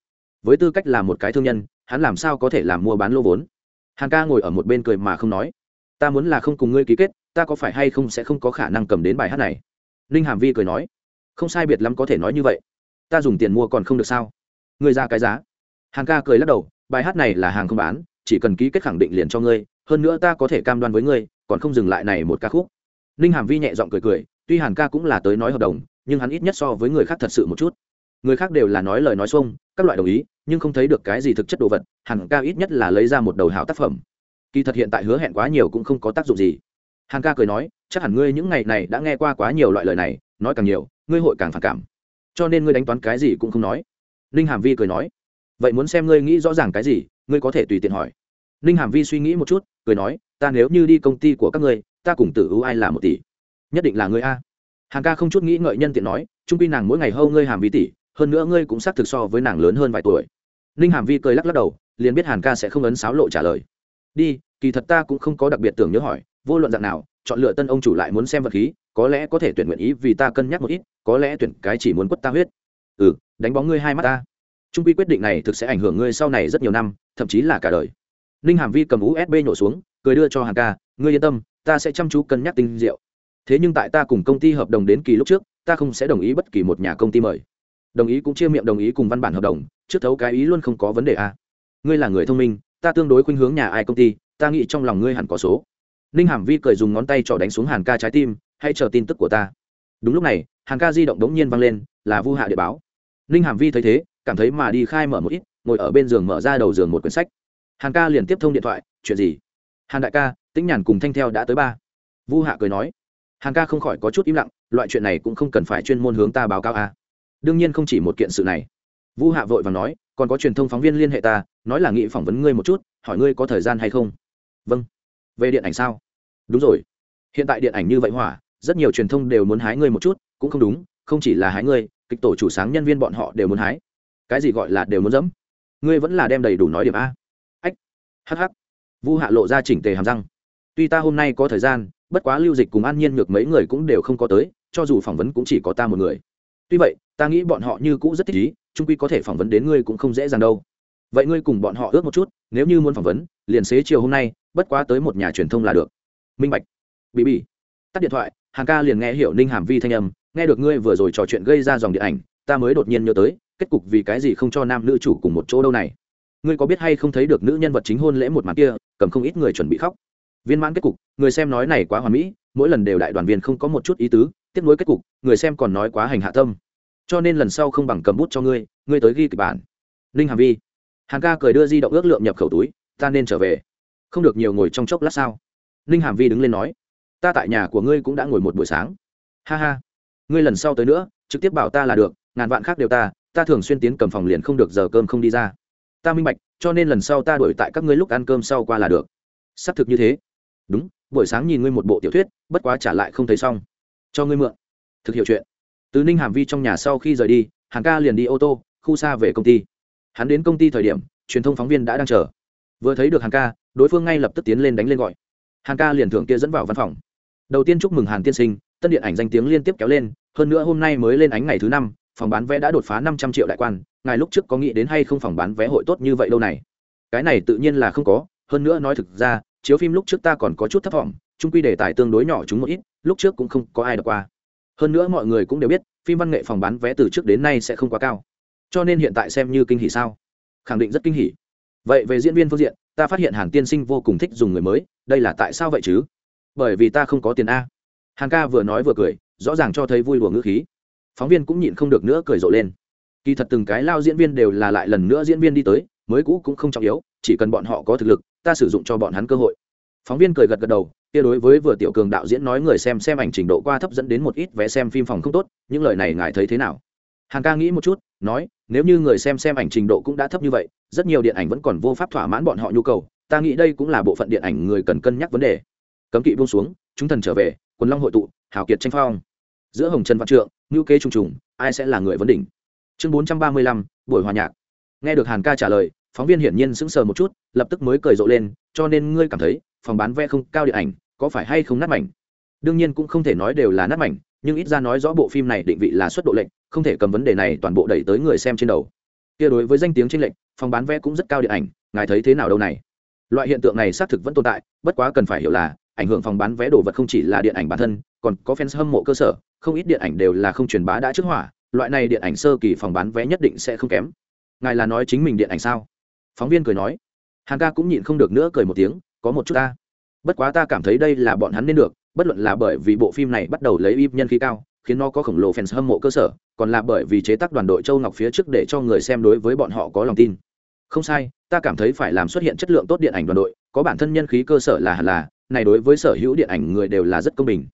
Với tư cách là một cái thương nhân hắn làm sao có thể làm mua bán lô vốn? Hàn ca ngồi ở một bên cười mà không nói. Ta muốn là không cùng ngươi ký kết, ta có phải hay không sẽ không có khả năng cầm đến bài hát này? Ninh hàm vi cười nói. Không sai biệt lắm có thể nói như vậy. Ta dùng tiền mua còn không được sao? Ngươi ra cái giá. Hàng ca cười lắc đầu. Bài hát này là hàng không bán, chỉ cần ký kết khẳng định liền cho ngươi. Hơn nữa ta có thể cam đoan với ngươi, còn không dừng lại này một ca khúc. Ninh hàm vi nhẹ giọng cười cười. Tuy hàn ca cũng là tới nói hợp đồng, nhưng hắn ít nhất so với người khác thật sự một chút người khác đều là nói lời nói xuông, các loại đồng ý, nhưng không thấy được cái gì thực chất đồ vật hàn ca ít nhất là lấy ra một đầu hảo tác phẩm. Kỳ thật hiện tại hứa hẹn quá nhiều cũng không có tác dụng gì. Hàn ca cười nói, chắc hẳn ngươi những ngày này đã nghe qua quá nhiều loại lời này, nói càng nhiều, ngươi hội càng phản cảm. Cho nên ngươi đánh toán cái gì cũng không nói. Ninh hàm vi cười nói, vậy muốn xem ngươi nghĩ rõ ràng cái gì, ngươi có thể tùy tiện hỏi. Ninh hàm vi suy nghĩ một chút, cười nói, ta nếu như đi công ty của các ngươi, ta cùng tử ưu ai là một tỷ? Nhất định là ngươi a. Hàn ca không chút nghĩ ngợi nhân tiện nói, trung quy nàng mỗi ngày hâu ngươi hàm vi tỷ hơn nữa ngươi cũng xác thực so với nàng lớn hơn vài tuổi. Ninh hàm vi cười lắc lắc đầu, liền biết hàn ca sẽ không ấn sáo lộ trả lời. Đi, kỳ thật ta cũng không có đặc biệt tưởng nhớ hỏi, vô luận dạng nào, chọn lựa tân ông chủ lại muốn xem vật khí, có lẽ có thể tuyển nguyện ý vì ta cân nhắc một ít, có lẽ tuyển cái chỉ muốn quất ta huyết. Ừ đánh bóng ngươi hai mắt ta. Trung quy quyết định này thực sẽ ảnh hưởng ngươi sau này rất nhiều năm, thậm chí là cả đời. Ninh hàm vi cầm usb nhổ xuống, cười đưa cho hàng ca, ngươi yên tâm, ta sẽ chăm chú cân nhắc tinh diệu. Thế nhưng tại ta cùng công ty hợp đồng đến kỳ lúc trước, ta không sẽ đồng ý bất kỳ một nhà công ty mời đồng ý cũng chia miệng đồng ý cùng văn bản hợp đồng, trước thấu cái ý luôn không có vấn đề à. ngươi là người thông minh, ta tương đối khuynh hướng nhà ai công ty, ta nghĩ trong lòng ngươi hẳn có số. Ninh hàm vi cười dùng ngón tay trỏ đánh xuống hàn ca trái tim hay chờ tin tức của ta. Đúng lúc này, hàn ca di động đống nhiên vang lên, là vu hạ địa báo. Ninh hàm vi thấy thế, cảm thấy mà đi khai mở một ít, ngồi ở bên giường mở ra đầu giường một quyển sách. Hàn ca liền tiếp thông điện thoại, chuyện gì? Hàn đại ca, tĩnh nhàn cùng thanh theo đã tới ba. Vu hạ cười nói. Hàn ca không khỏi có chút im lặng, loại chuyện này cũng không cần phải chuyên môn hướng ta báo cáo a à đương nhiên không chỉ một kiện sự này. Vu hạ vội và nói, còn có truyền thông phóng viên liên hệ ta, nói là nghị phỏng vấn ngươi một chút, hỏi ngươi có thời gian hay không? Vâng. Về điện ảnh sao? Đúng rồi. Hiện tại điện ảnh như vậy hỏa, rất nhiều truyền thông đều muốn hái ngươi một chút, cũng không đúng, không chỉ là hái ngươi, kịch tổ chủ sáng nhân viên bọn họ đều muốn hái. Cái gì gọi là đều muốn dẫm? Ngươi vẫn là đem đầy đủ nói điểm a. Ách. Hh vu hạ lộ ra chỉnh tề hàm răng. Tuy ta hôm nay có thời gian, bất quá lưu dịch cùng an nhiên ngược mấy người cũng đều không có tới, cho dù phỏng vấn cũng chỉ có ta một người. Tuy vậy ta nghĩ bọn họ như cũ rất thích ý, trung quy có thể phỏng vấn đến ngươi cũng không dễ dàng đâu. Vậy ngươi cùng bọn họ ước một chút, nếu như muốn phỏng vấn, liền xế chiều hôm nay, bất quá tới một nhà truyền thông là được. Minh bạch bị bị tắt điện thoại, hàng ca liền nghe hiểu ninh hàm vi thanh âm, nghe được ngươi vừa rồi trò chuyện gây ra dòng điện ảnh, ta mới đột nhiên nhớ tới, kết cục vì cái gì không cho nam nữ chủ cùng một chỗ đâu này. Ngươi có biết hay không thấy được nữ nhân vật chính hôn lễ một màn kia, cầm không ít người chuẩn bị khóc. Viên mãn kết cục, người xem nói này quá hoàn mỹ, mỗi lần đều đại đoàn viên không có một chút ý tứ, tiếp nối kết cục, người xem còn nói quá hành hạ tâm cho nên lần sau không bằng cầm bút cho ngươi ngươi tới ghi kịch bản. Ninh hàm vi, hàn ca cười đưa di động ước lượng nhập khẩu túi, ta nên trở về. Không được nhiều ngồi trong chốc lát sao? Ninh hàm vi đứng lên nói, ta tại nhà của ngươi cũng đã ngồi một buổi sáng. Ha ha, ngươi lần sau tới nữa, trực tiếp bảo ta là được, ngàn vạn khác đều ta ta thường xuyên tiến cầm phòng liền không được giờ cơm không đi ra. Ta minh bạch, cho nên lần sau ta đổi tại các ngươi lúc ăn cơm sau qua là được. Xác thực như thế. Đúng, buổi sáng nhìn ngươi một bộ tiểu thuyết, bất quá trả lại không thấy xong. Cho ngươi mượn. Thực hiểu chuyện từ ninh hàm vi trong nhà sau khi rời đi hàng ca liền đi ô tô, khu xa về công ty. Hắn đến công ty thời điểm, truyền thông phóng viên đã đang chờ. Vừa thấy được hàng ca, đối phương ngay lập tức tiến lên đánh lên gọi. Hàng ca liền thưởng kia dẫn vào văn phòng. Đầu tiên chúc mừng hàn tiên sinh, tân điện ảnh danh tiếng liên tiếp kéo lên, hơn nữa hôm nay mới lên ánh ngày thứ năm, phòng bán vé đã đột phá năm trăm triệu đại quan, ngài lúc trước có nghĩ đến hay không phòng bán vé hội tốt như vậy đâu này? Cái này tự nhiên là không có, hơn nữa nói thực ra, chiếu phim lúc trước ta còn có chút thất vọng trung quy đề tài tương đối nhỏ chúng một ít, lúc trước cũng không có ai đọc qua hơn nữa mọi người cũng đều biết, phim văn nghệ phòng bán vé từ trước đến nay sẽ không quá cao. Cho nên hiện tại xem như kinh hỷ sao? Khẳng định rất kinh hỷ vậy về diễn viên phương diện, ta phát hiện hàn tiên sinh vô cùng thích dùng người mới, đây là tại sao vậy chứ? Bởi vì ta không có tiền a. Hàn ca vừa nói vừa cười, rõ ràng cho thấy vui đùa ngữ khí. Phóng viên cũng nhịn không được nữa cười rộ lên. Kỳ thật từng cái lao diễn viên đều là lại lần nữa diễn viên đi tới, mới cũ cũng không trọng yếu, chỉ cần bọn họ có thực lực, ta sử dụng cho bọn hắn cơ hội phóng viên cười gật gật đầu, kia đối với vừa tiểu cường đạo diễn nói người xem xem ảnh trình độ qua thấp dẫn đến một ít vé xem phim phòng không tốt, những lời này ngài thấy thế nào? Hàn ca nghĩ một chút, nói, nếu như người xem xem ảnh trình độ cũng đã thấp như vậy, rất nhiều điện ảnh vẫn còn vô pháp thỏa mãn bọn họ nhu cầu, ta nghĩ đây cũng là bộ phận điện ảnh người cần cân nhắc vấn đề. Cấm kỵ buông xuống, chúng thần trở về, quần long hội tụ, hào kiệt tranh phong. Giữa hồng trần văn trượng ngữ kế trùng trùng, ai sẽ là người vấn đỉnh? Chương bốn trăm ba mươi lăm, buổi hòa nhạc. Nghe được hàn ca trả lời, phóng viên hiển nhiên sững sờ một chút, lập tức mới cười rộ lên, cho nên ngươi cảm thấy phòng bán vé không cao điện ảnh, có phải hay không nát mảnh? Đương nhiên cũng không thể nói đều là nát mảnh, nhưng ít ra nói rõ bộ phim này định vị là xuất độ lệnh không thể cầm vấn đề này toàn bộ đẩy tới người xem trên đầu. Kia đối với danh tiếng trên lệnh phòng bán vé cũng rất cao điện ảnh, ngài thấy thế nào đâu này? Loại hiện tượng này xác thực vẫn tồn tại, bất quá cần phải hiểu là, ảnh hưởng phòng bán vé đồ vật không chỉ là điện ảnh bản thân, còn có fans hâm mộ cơ sở, không ít điện ảnh đều là không truyền bá đã trước hỏa, loại này điện ảnh sơ kỳ phòng bán vé nhất định sẽ không kém. Ngài là nói chính mình điện ảnh sao? Phóng viên cười nói. Hàng ca cũng nhịn không được nữa cười một tiếng có một chút ta. Bất quá ta cảm thấy đây là bọn hắn nên được, bất luận là bởi vì bộ phim này bắt đầu lấy im nhân khí cao, khiến nó có khổng lồ fans hâm mộ cơ sở, còn là bởi vì chế tác đoàn đội châu ngọc phía trước để cho người xem đối với bọn họ có lòng tin. Không sai, ta cảm thấy phải làm xuất hiện chất lượng tốt điện ảnh đoàn đội, có bản thân nhân khí cơ sở là hẳn là, này đối với sở hữu điện ảnh người đều là rất công bình.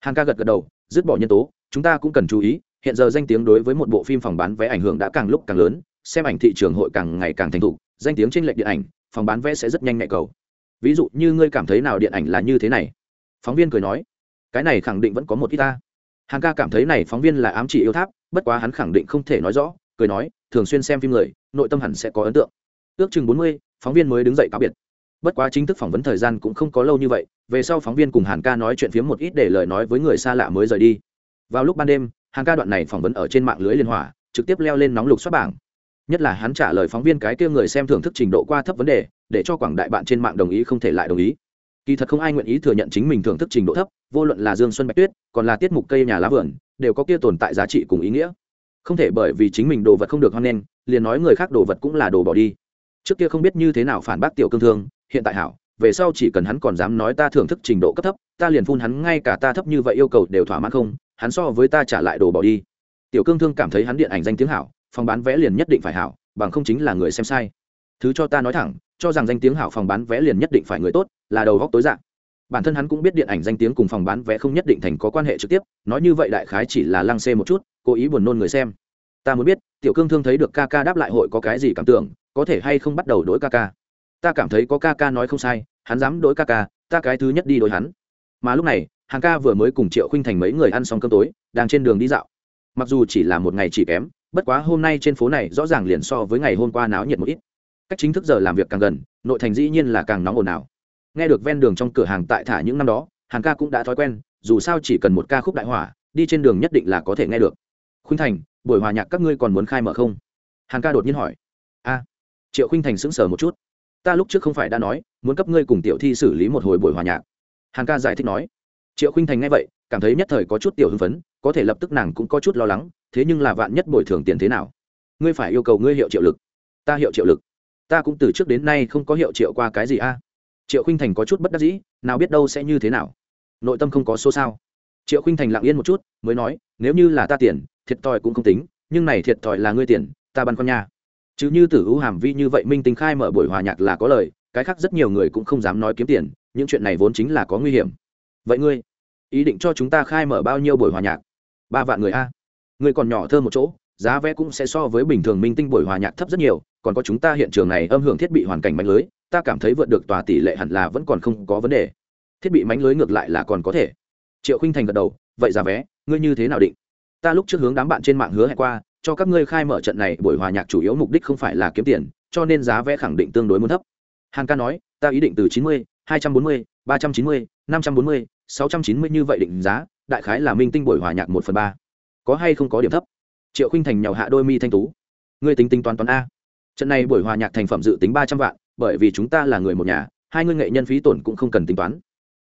Hàng ca gật gật đầu, dứt bỏ nhân tố, chúng ta cũng cần chú ý, hiện giờ danh tiếng đối với một bộ phim phòng bán vé ảnh hưởng đã càng lúc càng lớn, xem ảnh thị trường hội càng ngày càng thành thục, danh tiếng trên lệch điện ảnh, phòng bán vé sẽ rất nhanh nhạy cầu ví dụ như ngươi cảm thấy nào điện ảnh là như thế này? Phóng viên cười nói, cái này khẳng định vẫn có một ít ta. Hàng ca cảm thấy này phóng viên là ám chỉ yêu tháp, bất quá hắn khẳng định không thể nói rõ, cười nói, thường xuyên xem phim người, nội tâm hẳn sẽ có ấn tượng. Ước chừng bốn mươi, phóng viên mới đứng dậy cáo biệt. Bất quá chính thức phỏng vấn thời gian cũng không có lâu như vậy, về sau phóng viên cùng hàn ca nói chuyện phiếm một ít để lời nói với người xa lạ mới rời đi. Vào lúc ban đêm, hàn ca đoạn này phỏng vấn ở trên mạng lưới liên hỏa trực tiếp leo lên nóng lục xuất bảng nhất là hắn trả lời phóng viên cái kia người xem thưởng thức trình độ qua thấp vấn đề, để cho quảng đại bạn trên mạng đồng ý không thể lại đồng ý. Kỳ thật không ai nguyện ý thừa nhận chính mình thưởng thức trình độ thấp, vô luận là dương xuân bạch tuyết, còn là tiết mục cây nhà lá vườn, đều có kia tồn tại giá trị cùng ý nghĩa. Không thể bởi vì chính mình đồ vật không được hoan nghênh, liền nói người khác đồ vật cũng là đồ bỏ đi. Trước kia không biết như thế nào phản bác tiểu cương thương, hiện tại hảo, về sau chỉ cần hắn còn dám nói ta thưởng thức trình độ cấp thấp, ta liền phun hắn ngay cả ta thấp như vậy yêu cầu đều thỏa mãn không, hắn so với ta trả lại đồ bỏ đi. Tiểu cương thương cảm thấy hắn điện ảnh danh tiếng hảo phòng bán vé liền nhất định phải hảo, bằng không chính là người xem sai. Thứ cho ta nói thẳng, cho rằng danh tiếng hảo phòng bán vé liền nhất định phải người tốt, là đầu góc tối dạng. Bản thân hắn cũng biết điện ảnh danh tiếng cùng phòng bán vé không nhất định thành có quan hệ trực tiếp, nói như vậy đại khái chỉ là lăng xê một chút, cố ý buồn nôn người xem. Ta muốn biết, tiểu cương thương thấy được ca ca đáp lại hội có cái gì cảm tưởng, có thể hay không bắt đầu đối ca ca? Ta cảm thấy có ca ca nói không sai, hắn dám đối ca ca, ta cái thứ nhất đi đối hắn. Mà lúc này, hàng ca vừa mới cùng triệu khinh thành mấy người ăn xong cơm tối, đang trên đường đi dạo. Mặc dù chỉ là một ngày chỉ kém bất quá hôm nay trên phố này rõ ràng liền so với ngày hôm qua náo nhiệt một ít. Cách chính thức giờ làm việc càng gần, nội thành dĩ nhiên là càng nóng ồn ào. Nghe được ven đường trong cửa hàng tại thả những năm đó hàng ca cũng đã thói quen, dù sao chỉ cần một ca khúc đại hỏa, đi trên đường nhất định là có thể nghe được. Khuynh thành, buổi hòa nhạc các ngươi còn muốn khai mở không? Hàng ca đột nhiên hỏi. A, triệu khuynh thành sững sờ một chút. Ta lúc trước không phải đã nói, muốn cấp ngươi cùng tiểu thi xử lý một hồi buổi hòa nhạc. Hàng ca giải thích nói. Triệu khuynh thành nghe vậy, cảm thấy nhất thời có chút tiểu hưng phấn, có thể lập tức nàng cũng có chút lo lắng thế nhưng là vạn nhất bồi thường tiền thế nào? Ngươi phải yêu cầu ngươi hiệu triệu lực. Ta hiệu triệu lực. Ta cũng từ trước đến nay không có hiệu triệu qua cái gì a. Triệu khinh thành có chút bất đắc dĩ, nào biết đâu sẽ như thế nào. Nội tâm không có số sao. Triệu khinh thành lặng yên một chút, mới nói, nếu như là ta tiền, thiệt thòi cũng không tính, nhưng này thiệt thòi là ngươi tiền, ta băn con nha. Chứ như tử hữu hàm vi như vậy minh tính khai mở buổi hòa nhạc là có lời, cái khác rất nhiều người cũng không dám nói kiếm tiền, những chuyện này vốn chính là có nguy hiểm. Vậy ngươi, ý định cho chúng ta khai mở bao nhiêu buổi hòa nhạc? Ba vạn người a ngươi còn nhỏ thơ một chỗ, giá vé cũng sẽ so với bình thường minh tinh buổi hòa nhạc thấp rất nhiều, còn có chúng ta hiện trường này âm hưởng thiết bị hoàn cảnh mạnh lưới, ta cảm thấy vượt được tòa tỷ lệ hẳn là vẫn còn không có vấn đề. Thiết bị mánh lưới ngược lại là còn có thể. Triệu khinh thành gật đầu, vậy giá vé, ngươi như thế nào định? Ta lúc trước hướng đám bạn trên mạng hứa hẹn qua, cho các ngươi khai mở trận này, buổi hòa nhạc chủ yếu mục đích không phải là kiếm tiền, cho nên giá vé khẳng định tương đối muốn thấp. Hàng ca nói, ta ý định từ chín mươi, hai trăm bốn mươi, ba trăm chín mươi, năm trăm bốn mươi, sáu trăm chín mươi như vậy định giá, đại khái là minh tinh buổi hòa nhạc một phần ba có hay không có điểm thấp? Triệu khinh thành nhào hạ đôi mi thanh tú. Ngươi tính tính toán toán a. Trận này buổi hòa nhạc thành phẩm dự tính ba trăm vạn, bởi vì chúng ta là người một nhà, hai ngươi nghệ nhân phí tổn cũng không cần tính toán.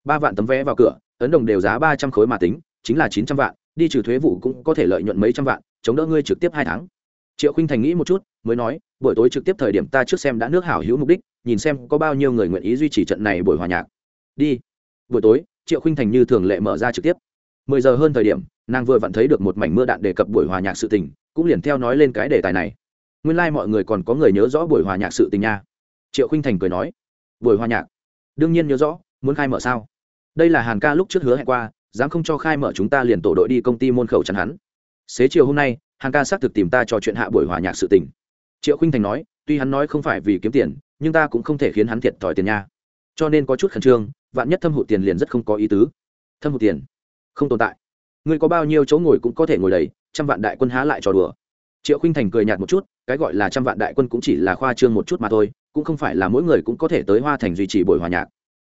Ba vạn tấm vé vào cửa, ấn đồng đều giá ba trăm khối mà tính, chính là chín trăm vạn, đi trừ thuế vụ cũng có thể lợi nhuận mấy trăm vạn, chống đỡ ngươi trực tiếp hai tháng. Triệu khinh thành nghĩ một chút, mới nói, buổi tối trực tiếp thời điểm ta trước xem đã nước hảo hữu mục đích, nhìn xem có bao nhiêu người nguyện ý duy trì trận này buổi hòa nhạc. Đi. Buổi tối, triệu khinh thành như thường lệ mở ra trực tiếp mười giờ hơn thời điểm, nàng vừa vặn thấy được một mảnh mưa đạn đề cập buổi hòa nhạc sự tình, cũng liền theo nói lên cái đề tài này. Nguyên lai、like、mọi người còn có người nhớ rõ buổi hòa nhạc sự tình nha. Triệu khinh thành cười nói, buổi hòa nhạc? Đương nhiên nhớ rõ, muốn khai mở sao? Đây là hàn ca lúc trước hứa hẹn qua, dám không cho khai mở chúng ta liền tổ đội đi công ty môn khẩu chắn hắn. Xế chiều hôm nay, hàn ca xác thực tìm ta trò chuyện hạ buổi hòa nhạc sự tình. Triệu khinh thành nói, tuy hắn nói không phải vì kiếm tiền, nhưng ta cũng không thể khiến hắn thiệt thòi tiền nha. Cho nên có chút khẩn trương, vạn nhất thâm hụt tiền liền rất không có ý tứ. Thâm hụt tiền không tồn tại. Ngươi có bao nhiêu chỗ ngồi cũng có thể ngồi đầy, trăm vạn đại quân há lại trò đùa. Triệu khinh thành cười nhạt một chút, cái gọi là trăm vạn đại quân cũng chỉ là khoa trương một chút mà thôi, cũng không phải là mỗi người cũng có thể tới hoa thành duy trì buổi hòa nhạc.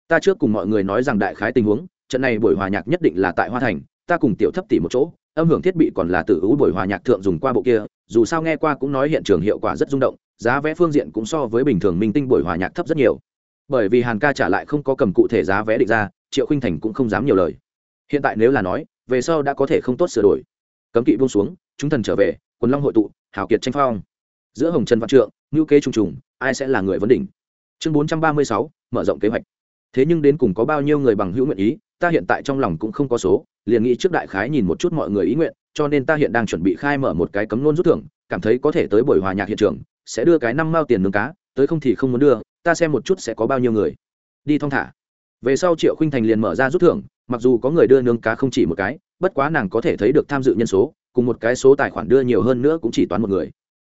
Ta trước cùng mọi người nói rằng đại khái tình huống, trận này buổi hòa nhạc nhất định là tại hoa thành, ta cùng tiểu thấp tỷ một chỗ, âm hưởng thiết bị còn là tự ưu buổi hòa nhạc thượng dùng qua bộ kia, dù sao nghe qua cũng nói hiện trường hiệu quả rất rung động, giá vé phương diện cũng so với bình thường minh tinh buổi hòa nhạc thấp rất nhiều. Bởi vì hàn ca trả lại không có cầm cụ thể giá vé định ra, triệu khinh thành cũng không dám nhiều lời hiện tại nếu là nói, về sau đã có thể không tốt sửa đổi. Cấm kỵ buông xuống, chúng thần trở về, quần long hội tụ hảo kiệt tranh phong. Giữa hồng trần văn trượng ngữ kế trùng trùng, ai sẽ là người vấn đỉnh? Chương bốn trăm ba mươi sáu, mở rộng kế hoạch. Thế nhưng đến cùng có bao nhiêu người bằng hữu nguyện ý, ta hiện tại trong lòng cũng không có số, liền nghĩ trước đại khái nhìn một chút mọi người ý nguyện, cho nên ta hiện đang chuẩn bị khai mở một cái cấm nôn rút thưởng, cảm thấy có thể tới buổi hòa nhạc hiện trường, sẽ đưa cái năm mao tiền nướng cá, tới không thì không muốn đưa, ta xem một chút sẽ có bao nhiêu người. Đi thong thả. Về sau triệu khinh thành liền mở ra rút thưởng mặc dù có người đưa nướng cá không chỉ một cái, bất quá nàng có thể thấy được tham dự nhân số, cùng một cái số tài khoản đưa nhiều hơn nữa cũng chỉ toán một người.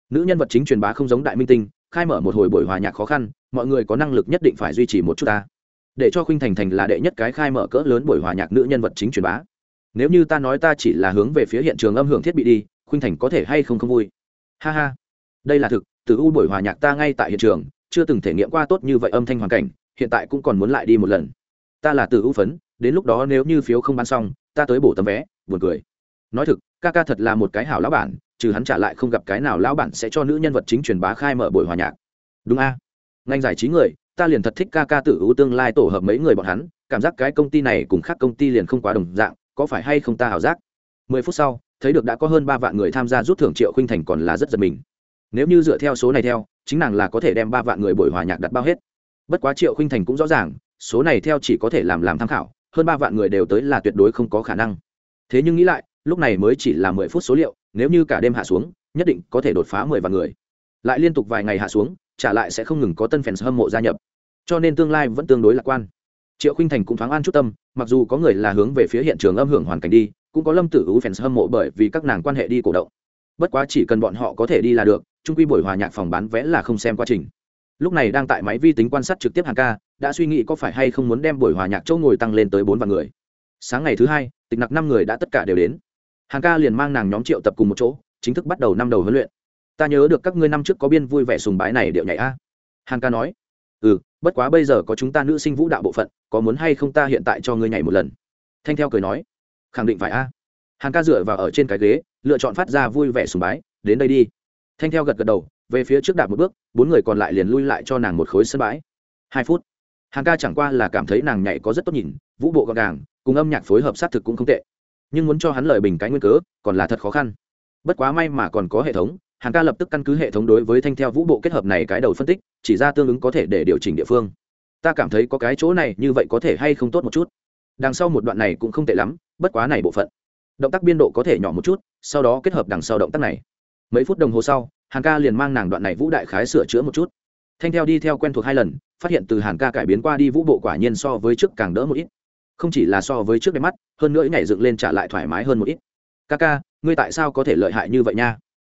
Nữ nhân vật chính truyền bá không giống đại minh tinh, khai mở một hồi buổi hòa nhạc khó khăn, mọi người có năng lực nhất định phải duy trì một chút ta. Để cho khuynh thành thành là đệ nhất cái khai mở cỡ lớn buổi hòa nhạc nữ nhân vật chính truyền bá. Nếu như ta nói ta chỉ là hướng về phía hiện trường âm hưởng thiết bị đi, khuynh thành có thể hay không không vui? Ha ha. Đây là thực, từ u buổi hòa nhạc ta ngay tại hiện trường, chưa từng thể nghiệm qua tốt như vậy âm thanh hoàn cảnh, hiện tại cũng còn muốn lại đi một lần. Ta là từ u phấn đến lúc đó nếu như phiếu không bán xong, ta tới bổ tấm vé, buồn cười. Nói thực, ca ca thật là một cái hảo lão bản, trừ hắn trả lại không gặp cái nào lão bản sẽ cho nữ nhân vật chính truyền bá khai mở buổi hòa nhạc. Đúng a? Ngành giải trí người, ta liền thật thích ca ca tự ưu tương lai tổ hợp mấy người bọn hắn, cảm giác cái công ty này cùng khác công ty liền không quá đồng dạng, có phải hay không ta hảo giác? Mười phút sau, thấy được đã có hơn ba vạn người tham gia rút thưởng triệu khinh thành còn là rất giật mình. Nếu như dựa theo số này theo, chính nàng là có thể đem ba vạn người buổi hòa nhạc đặt bao hết. Bất quá triệu khinh thành cũng rõ ràng, số này theo chỉ có thể làm làm tham khảo hơn ba vạn người đều tới là tuyệt đối không có khả năng. Thế nhưng nghĩ lại, lúc này mới chỉ là mười phút số liệu, nếu như cả đêm hạ xuống, nhất định có thể đột phá mười vạn người. Lại liên tục vài ngày hạ xuống, trả lại sẽ không ngừng có tân fans hâm mộ gia nhập. Cho nên tương lai vẫn tương đối lạc quan. Triệu khinh thành cũng thoáng an chút tâm, mặc dù có người là hướng về phía hiện trường âm hưởng hoàn cảnh đi, cũng có lâm tử hữu fans hâm mộ bởi vì các nàng quan hệ đi cổ động. Bất quá chỉ cần bọn họ có thể đi là được trung quy buổi hòa nhạc phòng bán vé là không xem quá trình. Lúc này đang tại máy vi tính quan sát trực tiếp hàng ca đã suy nghĩ có phải hay không muốn đem buổi hòa nhạc chỗ ngồi tăng lên tới bốn vạn người. Sáng ngày thứ hai, tịch nặc năm người đã tất cả đều đến. Hàng ca liền mang nàng nhóm triệu tập cùng một chỗ, chính thức bắt đầu năm đầu huấn luyện. Ta nhớ được các ngươi năm trước có biên vui vẻ sùng bái này điệu nhảy a. Hàng ca nói ừ bất quá bây giờ có chúng ta nữ sinh vũ đạo bộ phận, có muốn hay không ta hiện tại cho ngươi nhảy một lần? Thanh theo cười nói, khẳng định phải a. Hàng ca dựa vào ở trên cái ghế, lựa chọn phát ra vui vẻ sùng bái, đến đây đi. Thanh theo gật gật đầu, về phía trước đạp một bước, bốn người còn lại liền lui lại cho nàng một khối sân bãi. Hai phút hàng ca chẳng qua là cảm thấy nàng nhảy có rất tốt nhìn, vũ bộ gọn gàng, cùng âm nhạc phối hợp sát thực cũng không tệ. Nhưng muốn cho hắn lời bình cái nguyên cớ, còn là thật khó khăn. Bất quá may mà còn có hệ thống hàng ca lập tức căn cứ hệ thống đối với thanh theo vũ bộ kết hợp này cái đầu phân tích, chỉ ra tương ứng có thể để điều chỉnh địa phương. Ta cảm thấy có cái chỗ này như vậy có thể hay không tốt một chút. Đằng sau một đoạn này cũng không tệ lắm, bất quá này bộ phận. Động tác biên độ có thể nhỏ một chút, sau đó kết hợp đằng sau động tác này. Mấy phút đồng hồ sau hàng ca liền mang nàng đoạn này vũ đại khái sửa chữa một chút thanh theo đi theo quen thuộc hai lần, phát hiện từ hàn ca cải biến qua đi vũ bộ quả nhiên so với trước càng đỡ một ít. Không chỉ là so với trước đẹp mắt, hơn nữa nhảy dựng lên trả lại thoải mái hơn một ít. Ca ca, ngươi tại sao có thể lợi hại như vậy nha?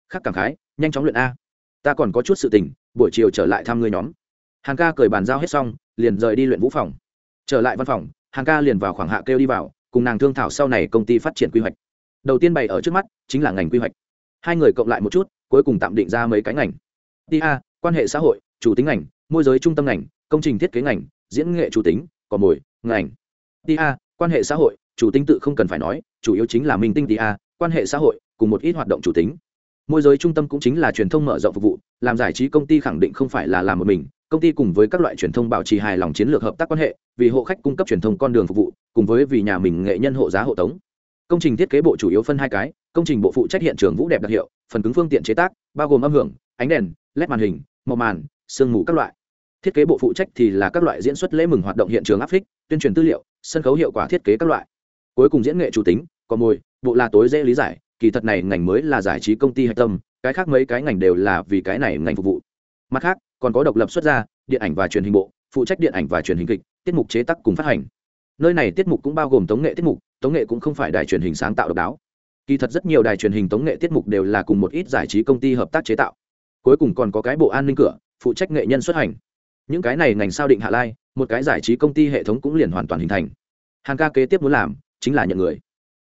Khắc cảm khái, nhanh chóng luyện a. Ta còn có chút sự tình, buổi chiều trở lại thăm ngươi nhóm. Hàng ca cười bàn giao hết xong, liền rời đi luyện vũ phòng. Trở lại văn phòng hàng ca liền vào khoảng hạ kêu đi vào, cùng nàng thương thảo sau này công ty phát triển quy hoạch. Đầu tiên bày ở trước mắt, chính là ngành quy hoạch. Hai người cộng lại một chút, cuối cùng tạm định ra mấy cái ngành. Đi a quan hệ xã hội chủ tính ngành môi giới trung tâm ngành công trình thiết kế ngành diễn nghệ chủ tính cò mồi ngành. Tia, quan hệ xã hội chủ tính tự không cần phải nói chủ yếu chính là minh tinh tia quan hệ xã hội cùng một ít hoạt động chủ tính. Môi giới trung tâm cũng chính là truyền thông mở rộng phục vụ làm giải trí công ty khẳng định không phải là làm một mình. Công ty cùng với các loại truyền thông bảo trì hài lòng chiến lược hợp tác quan hệ vì hộ khách cung cấp truyền thông con đường phục vụ cùng với vì nhà mình nghệ nhân hộ giá hộ tống. Công trình thiết kế bộ chủ yếu phân hai cái công trình bộ phụ trách hiện trường vũ đẹp đặc hiệu phần cứng phương tiện chế tác bao gồm âm hưởng ánh đèn led màn hình màu màn sương mù các loại. Thiết kế bộ phụ trách thì là các loại diễn xuất lễ mừng hoạt động hiện trường áp phích, tuyên truyền tư liệu, sân khấu hiệu quả thiết kế các loại. Cuối cùng diễn nghệ chủ tính còn mồi, bộ là tối dễ lý giải, kỳ thật này ngành mới là giải trí công ty hạch tâm, cái khác mấy cái ngành đều là vì cái này ngành phục vụ. Mặt khác, còn có độc lập xuất ra, điện ảnh và truyền hình bộ, phụ trách điện ảnh và truyền hình kịch, tiết mục chế tác cùng phát hành. Nơi này tiết mục cũng bao gồm tống nghệ tiết mục, tống nghệ cũng không phải đài truyền hình sáng tạo độc đáo. Kỳ thật rất nhiều đài truyền hình tống nghệ tiết mục đều là cùng một ít giải trí công ty hợp tác chế tạo. Cuối cùng còn có cái bộ an ninh cửa phụ trách nghệ nhân xuất hành. Những cái này ngành sao định hạ lai, một cái giải trí công ty hệ thống cũng liền hoàn toàn hình thành. Hàng ca kế tiếp muốn làm, chính là nhận người.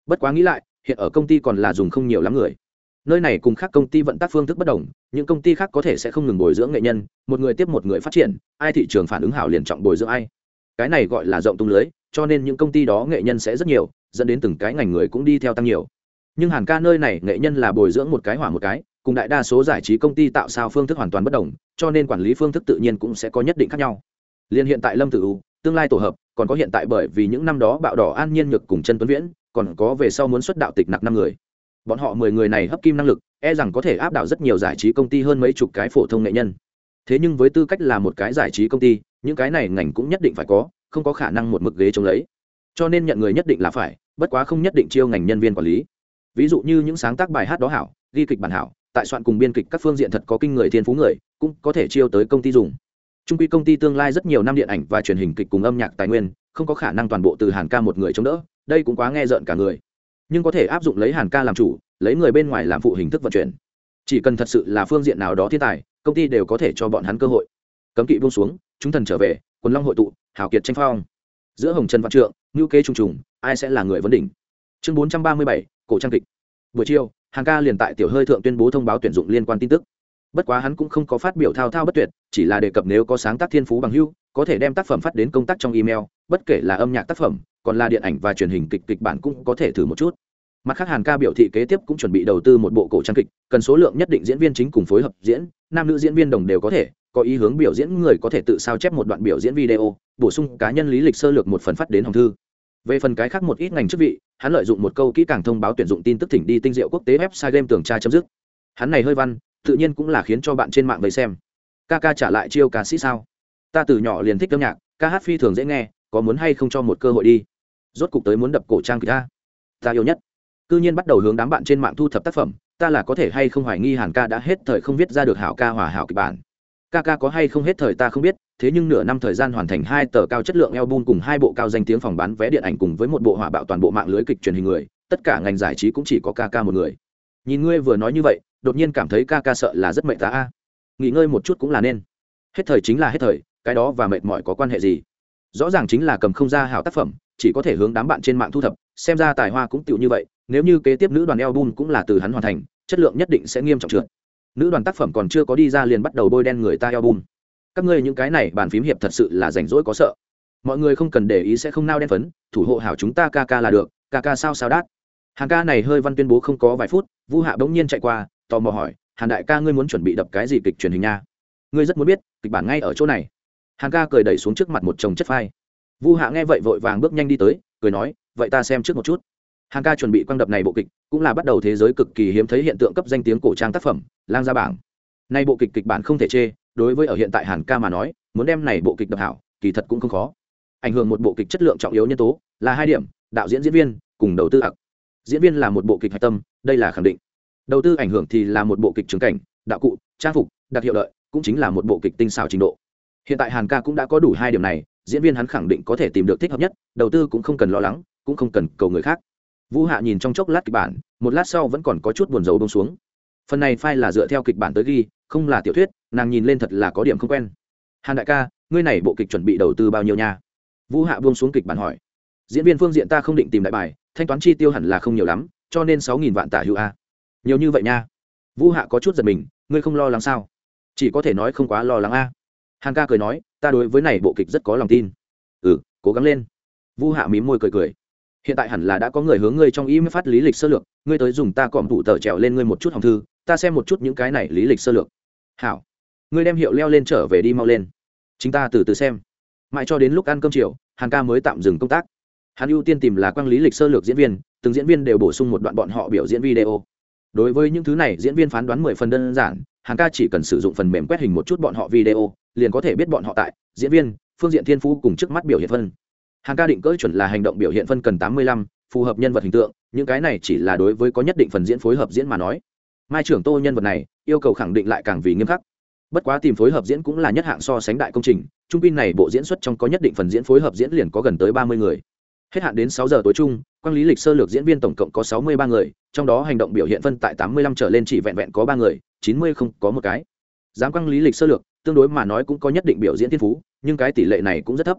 Bất quá nghĩ lại, hiện ở công ty còn là dùng không nhiều lắm người. Nơi này cùng khác công ty vận tác phương thức bất đồng, những công ty khác có thể sẽ không ngừng bồi dưỡng nghệ nhân, một người tiếp một người phát triển, ai thị trường phản ứng hảo liền trọng bồi dưỡng ai. Cái này gọi là rộng tung lưới, cho nên những công ty đó nghệ nhân sẽ rất nhiều, dẫn đến từng cái ngành người cũng đi theo tăng nhiều. Nhưng hàn ca nơi này nghệ nhân là bồi dưỡng một cái hỏa một cái cùng đại đa số giải trí công ty tạo sao phương thức hoàn toàn bất đồng, cho nên quản lý phương thức tự nhiên cũng sẽ có nhất định khác nhau. Liên hiện tại lâm tử u, tương lai tổ hợp, còn có hiện tại bởi vì những năm đó bạo đỏ an nhiên nhược cùng chân tuấn viễn, còn có về sau muốn xuất đạo tịch nặc năm người. Bọn họ mười người này hấp kim năng lực e rằng có thể áp đảo rất nhiều giải trí công ty hơn mấy chục cái phổ thông nghệ nhân. Thế nhưng với tư cách là một cái giải trí công ty, những cái này ngành cũng nhất định phải có, không có khả năng một mực ghế chống lấy. Cho nên nhận người nhất định là phải, bất quá không nhất định chiêu ngành nhân viên quản lý. Ví dụ như những sáng tác bài hát đó hảo, ghi kịch bản hảo tại soạn cùng biên kịch các phương diện thật có kinh người thiên phú người, cũng có thể chiêu tới công ty dùng. Trung quy công ty tương lai rất nhiều năm điện ảnh và truyền hình kịch cùng âm nhạc tài nguyên, không có khả năng toàn bộ từ hàn ca một người chống đỡ, đây cũng quá nghe rợn cả người. Nhưng có thể áp dụng lấy hàn ca làm chủ, lấy người bên ngoài làm phụ hình thức vận chuyển. Chỉ cần thật sự là phương diện nào đó thiên tài, công ty đều có thể cho bọn hắn cơ hội. Cấm kỵ buông xuống, chúng thần trở về, quần long hội tụ, hào kiệt tranh phong. Giữa hồng trần văn trượng ngữ kế trùng trùng, ai sẽ là người vấn đỉnh? Chương bốn trăm ba mươi bảy, cổ trang kịch buổi chiều hàng ca liền tại tiểu hơi thượng tuyên bố thông báo tuyển dụng liên quan tin tức. Bất quá hắn cũng không có phát biểu thao thao bất tuyệt, chỉ là đề cập nếu có sáng tác thiên phú bằng hưu có thể đem tác phẩm phát đến công tác trong email, bất kể là âm nhạc tác phẩm, còn là điện ảnh và truyền hình kịch kịch bản cũng có thể thử một chút. Mặt khác hàn ca biểu thị kế tiếp cũng chuẩn bị đầu tư một bộ cổ trang kịch, cần số lượng nhất định diễn viên chính cùng phối hợp diễn, nam nữ diễn viên đồng đều có thể, có ý hướng biểu diễn người có thể tự sao chép một đoạn biểu diễn video, bổ sung cá nhân lý lịch sơ lược một phần phát đến hồng thư về phần cái khác một ít ngành chức vị, hắn lợi dụng một câu kỹ càng thông báo tuyển dụng tin tức thỉnh đi tinh diệu quốc tế website game tường tra chấm dứt. Hắn này hơi văn, tự nhiên cũng là khiến cho bạn trên mạng về xem. Ca ca trả lại chiêu ca sĩ sao? Ta từ nhỏ liền thích âm nhạc, ca hát phi thường dễ nghe, có muốn hay không cho một cơ hội đi? Rốt cục tới muốn đập cổ trang kỳ ta ta yêu nhất. Cư nhiên bắt đầu hướng đám bạn trên mạng thu thập tác phẩm, ta là có thể hay không hoài nghi hàn ca đã hết thời không viết ra được hảo ca hòa hảo kịch bản ca ca có hay không hết thời ta không biết, thế nhưng nửa năm thời gian hoàn thành hai tờ cao chất lượng album cùng hai bộ cao danh tiếng phòng bán vé điện ảnh cùng với một bộ hỏa bạo toàn bộ mạng lưới kịch truyền hình người, tất cả ngành giải trí cũng chỉ có ca ca một người. Nhìn ngươi vừa nói như vậy, đột nhiên cảm thấy ca ca sợ là rất mệt ta a. Nghỉ ngơi một chút cũng là nên. Hết thời chính là hết thời, cái đó và mệt mỏi có quan hệ gì? Rõ ràng chính là cầm không ra hảo tác phẩm, chỉ có thể hướng đám bạn trên mạng thu thập, xem ra tài hoa cũng tựu như vậy, nếu như kế tiếp nữ đoàn album cũng là từ hắn hoàn thành, chất lượng nhất định sẽ nghiêm trọng trượt nữ đoàn tác phẩm còn chưa có đi ra liền bắt đầu bôi đen người ta album. Các ngươi những cái này bàn phím hiệp thật sự là rảnh rỗi có sợ. Mọi người không cần để ý sẽ không nao đen phấn, thủ hộ hảo chúng ta ca ca là được, ca ca sao sao đát. Hàng ca này hơi văn tuyên bố không có vài phút, vu hạ bỗng nhiên chạy qua, tò mò hỏi, hàn đại ca ngươi muốn chuẩn bị đập cái gì kịch truyền hình nha? Ngươi rất muốn biết, kịch bản ngay ở chỗ này. Hàng ca cười đẩy xuống trước mặt một chồng chất phai. Vu hạ nghe vậy vội vàng bước nhanh đi tới, cười nói, vậy ta xem trước một chút hàng ca chuẩn bị quang đập này bộ kịch, cũng là bắt đầu thế giới cực kỳ hiếm thấy hiện tượng cấp danh tiếng cổ trang tác phẩm, lang gia bảng. Nay bộ kịch kịch bản không thể chê, đối với ở hiện tại hàn ca mà nói, muốn đem này bộ kịch đập hảo, kỳ thật cũng không khó. Ảnh hưởng một bộ kịch chất lượng trọng yếu nhân tố, là hai điểm, đạo diễn diễn viên, cùng đầu tư ặc diễn viên là một bộ kịch hạch tâm, đây là khẳng định. Đầu tư ảnh hưởng thì là một bộ kịch trường cảnh, đạo cụ, trang phục, đặc hiệu lợi, cũng chính là một bộ kịch tinh xảo trình độ. Hiện tại hàn ca cũng đã có đủ hai điểm này, diễn viên hắn khẳng định có thể tìm được thích hợp nhất, đầu tư cũng không cần lo lắng, cũng không cần cầu người khác vũ hạ nhìn trong chốc lát kịch bản, một lát sau vẫn còn có chút buồn rầu bông xuống. Phần này phai là dựa theo kịch bản tới ghi, không là tiểu thuyết, nàng nhìn lên thật là có điểm không quen. Hàn đại ca, ngươi này bộ kịch chuẩn bị đầu tư bao nhiêu nha? Vũ hạ buông xuống kịch bản hỏi. Diễn viên phương diện ta không định tìm đại bài, thanh toán chi tiêu hẳn là không nhiều lắm, cho nên sáu nghìn vạn tả hữu a. Nhiều như vậy nha. Vũ hạ có chút giật mình, ngươi không lo lắng sao? Chỉ có thể nói không quá lo lắng a. Hàn ca cười nói, ta đối với này bộ kịch rất có lòng tin. Ừ cố gắng lên. Vũ hạ mím môi cười cười hiện tại hẳn là đã có người hướng ngươi trong email phát lý lịch sơ lược, ngươi tới dùng ta cọm thủ tờ trèo lên ngươi một chút hòng thư, ta xem một chút những cái này lý lịch sơ lược. Hảo. Ngươi đem hiệu leo lên trở về đi mau lên. Chính ta từ từ xem. Mãi cho đến lúc ăn cơm chiều hàng ca mới tạm dừng công tác. Hắn ưu tiên tìm là quang lý lịch sơ lược diễn viên, từng diễn viên đều bổ sung một đoạn bọn họ biểu diễn video. Đối với những thứ này, diễn viên phán đoán mười phần đơn giản hàng ca chỉ cần sử dụng phần mềm quét hình một chút bọn họ video, liền có thể biết bọn họ tại, diễn viên, phương diện thiên phú cùng trước mắt biểu hiện phân. Hàng ca định cỡ chuẩn là hành động biểu hiện phân cần tám mươi lăm, phù hợp nhân vật hình tượng, những cái này chỉ là đối với có nhất định phần diễn phối hợp diễn mà nói. Mai trưởng tô nhân vật này, yêu cầu khẳng định lại càng vì nghiêm khắc. Bất quá tìm phối hợp diễn cũng là nhất hạng so sánh đại công trình, trung pin này bộ diễn xuất trong có nhất định phần diễn phối hợp diễn liền có gần tới ba mươi người. Hết hạn đến sáu giờ tối chung, quang lý lịch sơ lược diễn viên tổng cộng có sáu mươi ba người, trong đó hành động biểu hiện phân tại tám mươi lăm trở lên chỉ vẹn vẹn có ba người, chín mươi không có một cái. Giám quang lý lịch sơ lược, tương đối mà nói cũng có nhất định biểu diễn thiên phú, nhưng cái tỷ lệ này cũng rất thấp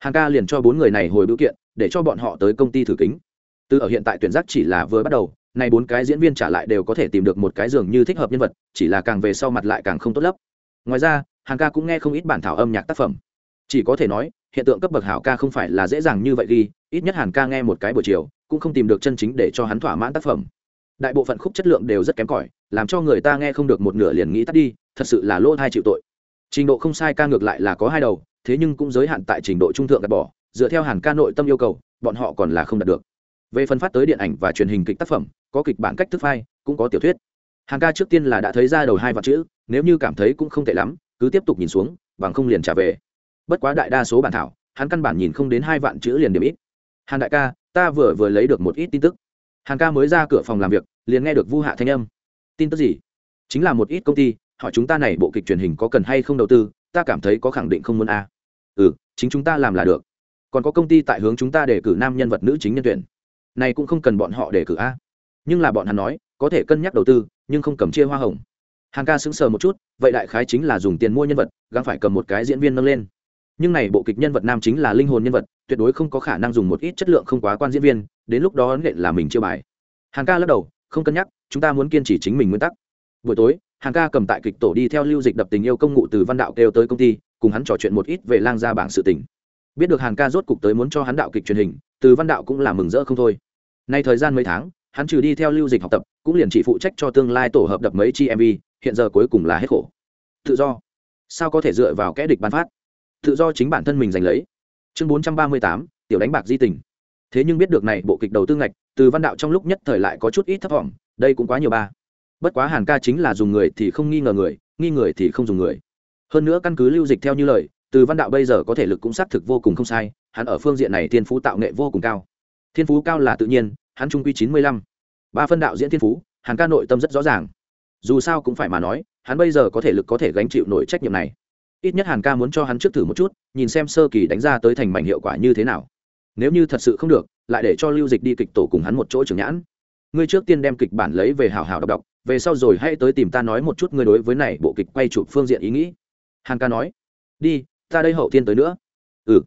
hàng ca liền cho bốn người này hồi bưu kiện, để cho bọn họ tới công ty thử kính. Từ ở hiện tại tuyển giác chỉ là vừa bắt đầu, nay bốn cái diễn viên trả lại đều có thể tìm được một cái giường như thích hợp nhân vật, chỉ là càng về sau mặt lại càng không tốt lắm. Ngoài ra, hàng ca cũng nghe không ít bản thảo âm nhạc tác phẩm. Chỉ có thể nói, hiện tượng cấp bậc hảo ca không phải là dễ dàng như vậy ghi, ít nhất hàn ca nghe một cái buổi chiều, cũng không tìm được chân chính để cho hắn thỏa mãn tác phẩm. Đại bộ phận khúc chất lượng đều rất kém cỏi, làm cho người ta nghe không được một nửa liền nghĩ tắt đi, thật sự là lỗ hai chịu tội. Trình độ không sai ca ngược lại là có hai đầu thế nhưng cũng giới hạn tại trình độ trung thượng gạt bỏ, dựa theo hàn ca nội tâm yêu cầu, bọn họ còn là không đạt được. Về phân phát tới điện ảnh và truyền hình kịch tác phẩm, có kịch bản cách thức phai, cũng có tiểu thuyết. Hàn ca trước tiên là đã thấy ra đầu hai vạn chữ, nếu như cảm thấy cũng không tệ lắm, cứ tiếp tục nhìn xuống, bằng không liền trả về. Bất quá đại đa số bản thảo, hắn căn bản nhìn không đến hai vạn chữ liền điểm ít. Hàn đại ca, ta vừa vừa lấy được một ít tin tức. Hàn ca mới ra cửa phòng làm việc, liền nghe được vu hạ thanh âm. Tin tức gì? Chính là một ít công ty, hỏi chúng ta này bộ kịch truyền hình có cần hay không đầu tư ta cảm thấy có khẳng định không muốn a. À. ừ chính chúng ta làm là được. Còn có công ty tại hướng chúng ta để cử nam nhân vật nữ chính nhân tuyển. Này cũng không cần bọn họ để cử a. Nhưng là bọn hắn nói, có thể cân nhắc đầu tư, nhưng không cầm chia hoa hồng. Hàng ca sững sờ một chút, vậy đại khái chính là dùng tiền mua nhân vật, gắng phải cầm một cái diễn viên nâng lên. Nhưng này bộ kịch nhân vật nam chính là linh hồn nhân vật, tuyệt đối không có khả năng dùng một ít chất lượng không quá quan diễn viên, đến lúc đó nện là mình chiêu bài. Hàng ca lắc đầu, không cân nhắc, chúng ta muốn kiên trì chính mình nguyên tắc. Buổi tối hàng ca cầm tại kịch tổ đi theo lưu dịch đập tình yêu công ngụ từ văn đạo kêu tới công ty, cùng hắn trò chuyện một ít về lang gia bảng sự tình. Biết được hàng ca rốt cục tới muốn cho hắn đạo kịch truyền hình, từ văn đạo cũng là mừng rỡ không thôi. Nay thời gian mấy tháng, hắn trừ đi theo lưu dịch học tập, cũng liền chỉ phụ trách cho tương lai tổ hợp đập mấy chi mv hiện giờ cuối cùng là hết khổ. Tự do. Sao có thể dựa vào kẽ địch ban phát? Tự do chính bản thân mình giành lấy. Chương bốn trăm ba mươi tám, tiểu đánh bạc di tình. Thế nhưng biết được này, bộ kịch đầu tư ngạch, từ văn đạo trong lúc nhất thời lại có chút ít thấp thỏm đây cũng quá nhiều ba bất quá hàn ca chính là dùng người thì không nghi ngờ người, nghi người thì không dùng người. Hơn nữa căn cứ lưu dịch theo như lời, từ văn đạo bây giờ có thể lực cũng xác thực vô cùng không sai, hắn ở phương diện này thiên phú tạo nghệ vô cùng cao. Thiên phú cao là tự nhiên, hắn trung quy chín mươi lăm. Ba phân đạo diễn thiên phú, hàn ca nội tâm rất rõ ràng. Dù sao cũng phải mà nói, hắn bây giờ có thể lực có thể gánh chịu nổi trách nhiệm này. Ít nhất hàn ca muốn cho hắn trước thử một chút, nhìn xem sơ kỳ đánh ra tới thành mảnh hiệu quả như thế nào. Nếu như thật sự không được, lại để cho lưu dịch đi kịch tổ cùng hắn một chỗ trưởng nhãn. Ngươi trước tiên đem kịch bản lấy về hào hào đọc đọc về sau rồi hãy tới tìm ta nói một chút ngươi đối với này bộ kịch quay chụp phương diện ý nghĩ. Hàn ca nói. Đi, ta đây hậu tiên tới nữa. Ừ.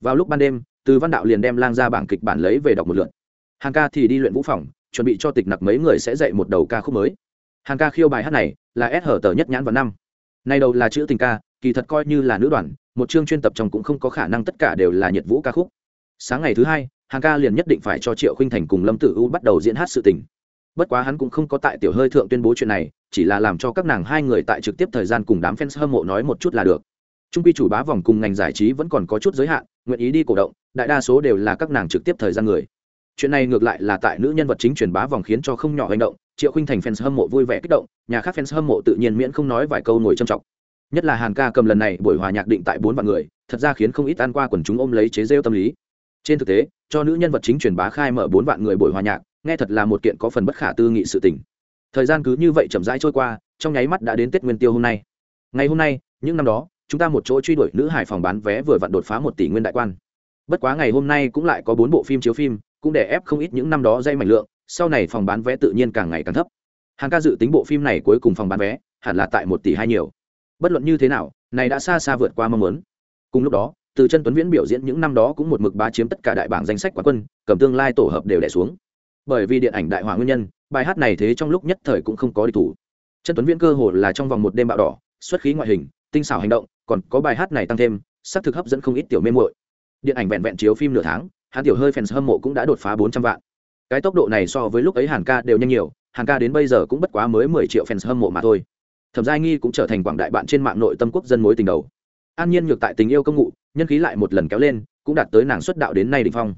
Vào lúc ban đêm, từ văn đạo liền đem lang ra bảng kịch bản lấy về đọc một lượt. Hàn ca thì đi luyện vũ phòng, chuẩn bị cho tịch nặc mấy người sẽ dạy một đầu ca khúc mới. Hàn ca khiêu bài hát này là s hở tờ nhất nhãn vào năm. Nay đầu là chữ tình ca, kỳ thật coi như là nữ đoàn, một chương chuyên tập trong cũng không có khả năng tất cả đều là nhiệt vũ ca khúc. Sáng ngày thứ hai hàng ca liền nhất định phải cho triệu khinh thành cùng lâm tử u bắt đầu diễn hát sự tình bất quá hắn cũng không có tại tiểu hơi thượng tuyên bố chuyện này, chỉ là làm cho các nàng hai người tại trực tiếp thời gian cùng đám fans hâm mộ nói một chút là được. Trung quy chủ bá vòng cùng ngành giải trí vẫn còn có chút giới hạn, nguyện ý đi cổ động, đại đa số đều là các nàng trực tiếp thời gian người. Chuyện này ngược lại là tại nữ nhân vật chính truyền bá vòng khiến cho không nhỏ hành động, triệu khinh thành fans hâm mộ vui vẻ kích động, nhà khác fans hâm mộ tự nhiên miễn không nói vài câu ngồi trầm trọng. Nhất là hàn ca cầm lần này buổi hòa nhạc định tại bốn vạn người, thật ra khiến không ít ăn qua quần chúng ôm lấy chế rêu tâm lý. Trên thực tế, cho nữ nhân vật chính truyền bá khai mở bốn vạn người buổi hòa nhạc nghe thật là một kiện có phần bất khả tư nghị sự tình. Thời gian cứ như vậy chậm rãi trôi qua, trong nháy mắt đã đến tết nguyên tiêu hôm nay. Ngày hôm nay, những năm đó, chúng ta một chỗ truy đuổi nữ hải phòng bán vé vừa vặn đột phá một tỷ nguyên đại quan. Bất quá ngày hôm nay cũng lại có bốn bộ phim chiếu phim, cũng để ép không ít những năm đó dây mảnh lượng, sau này phòng bán vé tự nhiên càng ngày càng thấp. Hàng ca dự tính bộ phim này cuối cùng phòng bán vé, hẳn là tại một tỷ hai nhiều. Bất luận như thế nào, này đã xa xa vượt qua mong muốn. Cùng lúc đó, từ chân tuấn viễn biểu diễn những năm đó cũng một mực bá chiếm tất cả đại bảng danh sách quán quân, cầm tương lai tổ hợp đều đẻ xuống bởi vì điện ảnh đại hỏa nguyên nhân, bài hát này thế trong lúc nhất thời cũng không có đi thủ. Chân tuấn viễn cơ hồ là trong vòng một đêm bạo đỏ, xuất khí ngoại hình, tinh xảo hành động, còn có bài hát này tăng thêm sắc thực hấp dẫn không ít tiểu mê muội. Điện ảnh vẹn vẹn chiếu phim nửa tháng hàn tiểu hơi fans hâm mộ cũng đã đột phá bốn trăm vạn. Cái tốc độ này so với lúc ấy hàn ca đều nhanh nhiều, hàn ca đến bây giờ cũng bất quá mới mười triệu fans hâm mộ mà thôi. Thẩm giai nghi cũng trở thành quảng đại bạn trên mạng nội tâm quốc dân mối tình đầu. An nhiên ngược tại tình yêu công ngụ, nhân khí lại một lần kéo lên, cũng đạt tới nàng xuất đạo đến nay đ ỉ n h phong.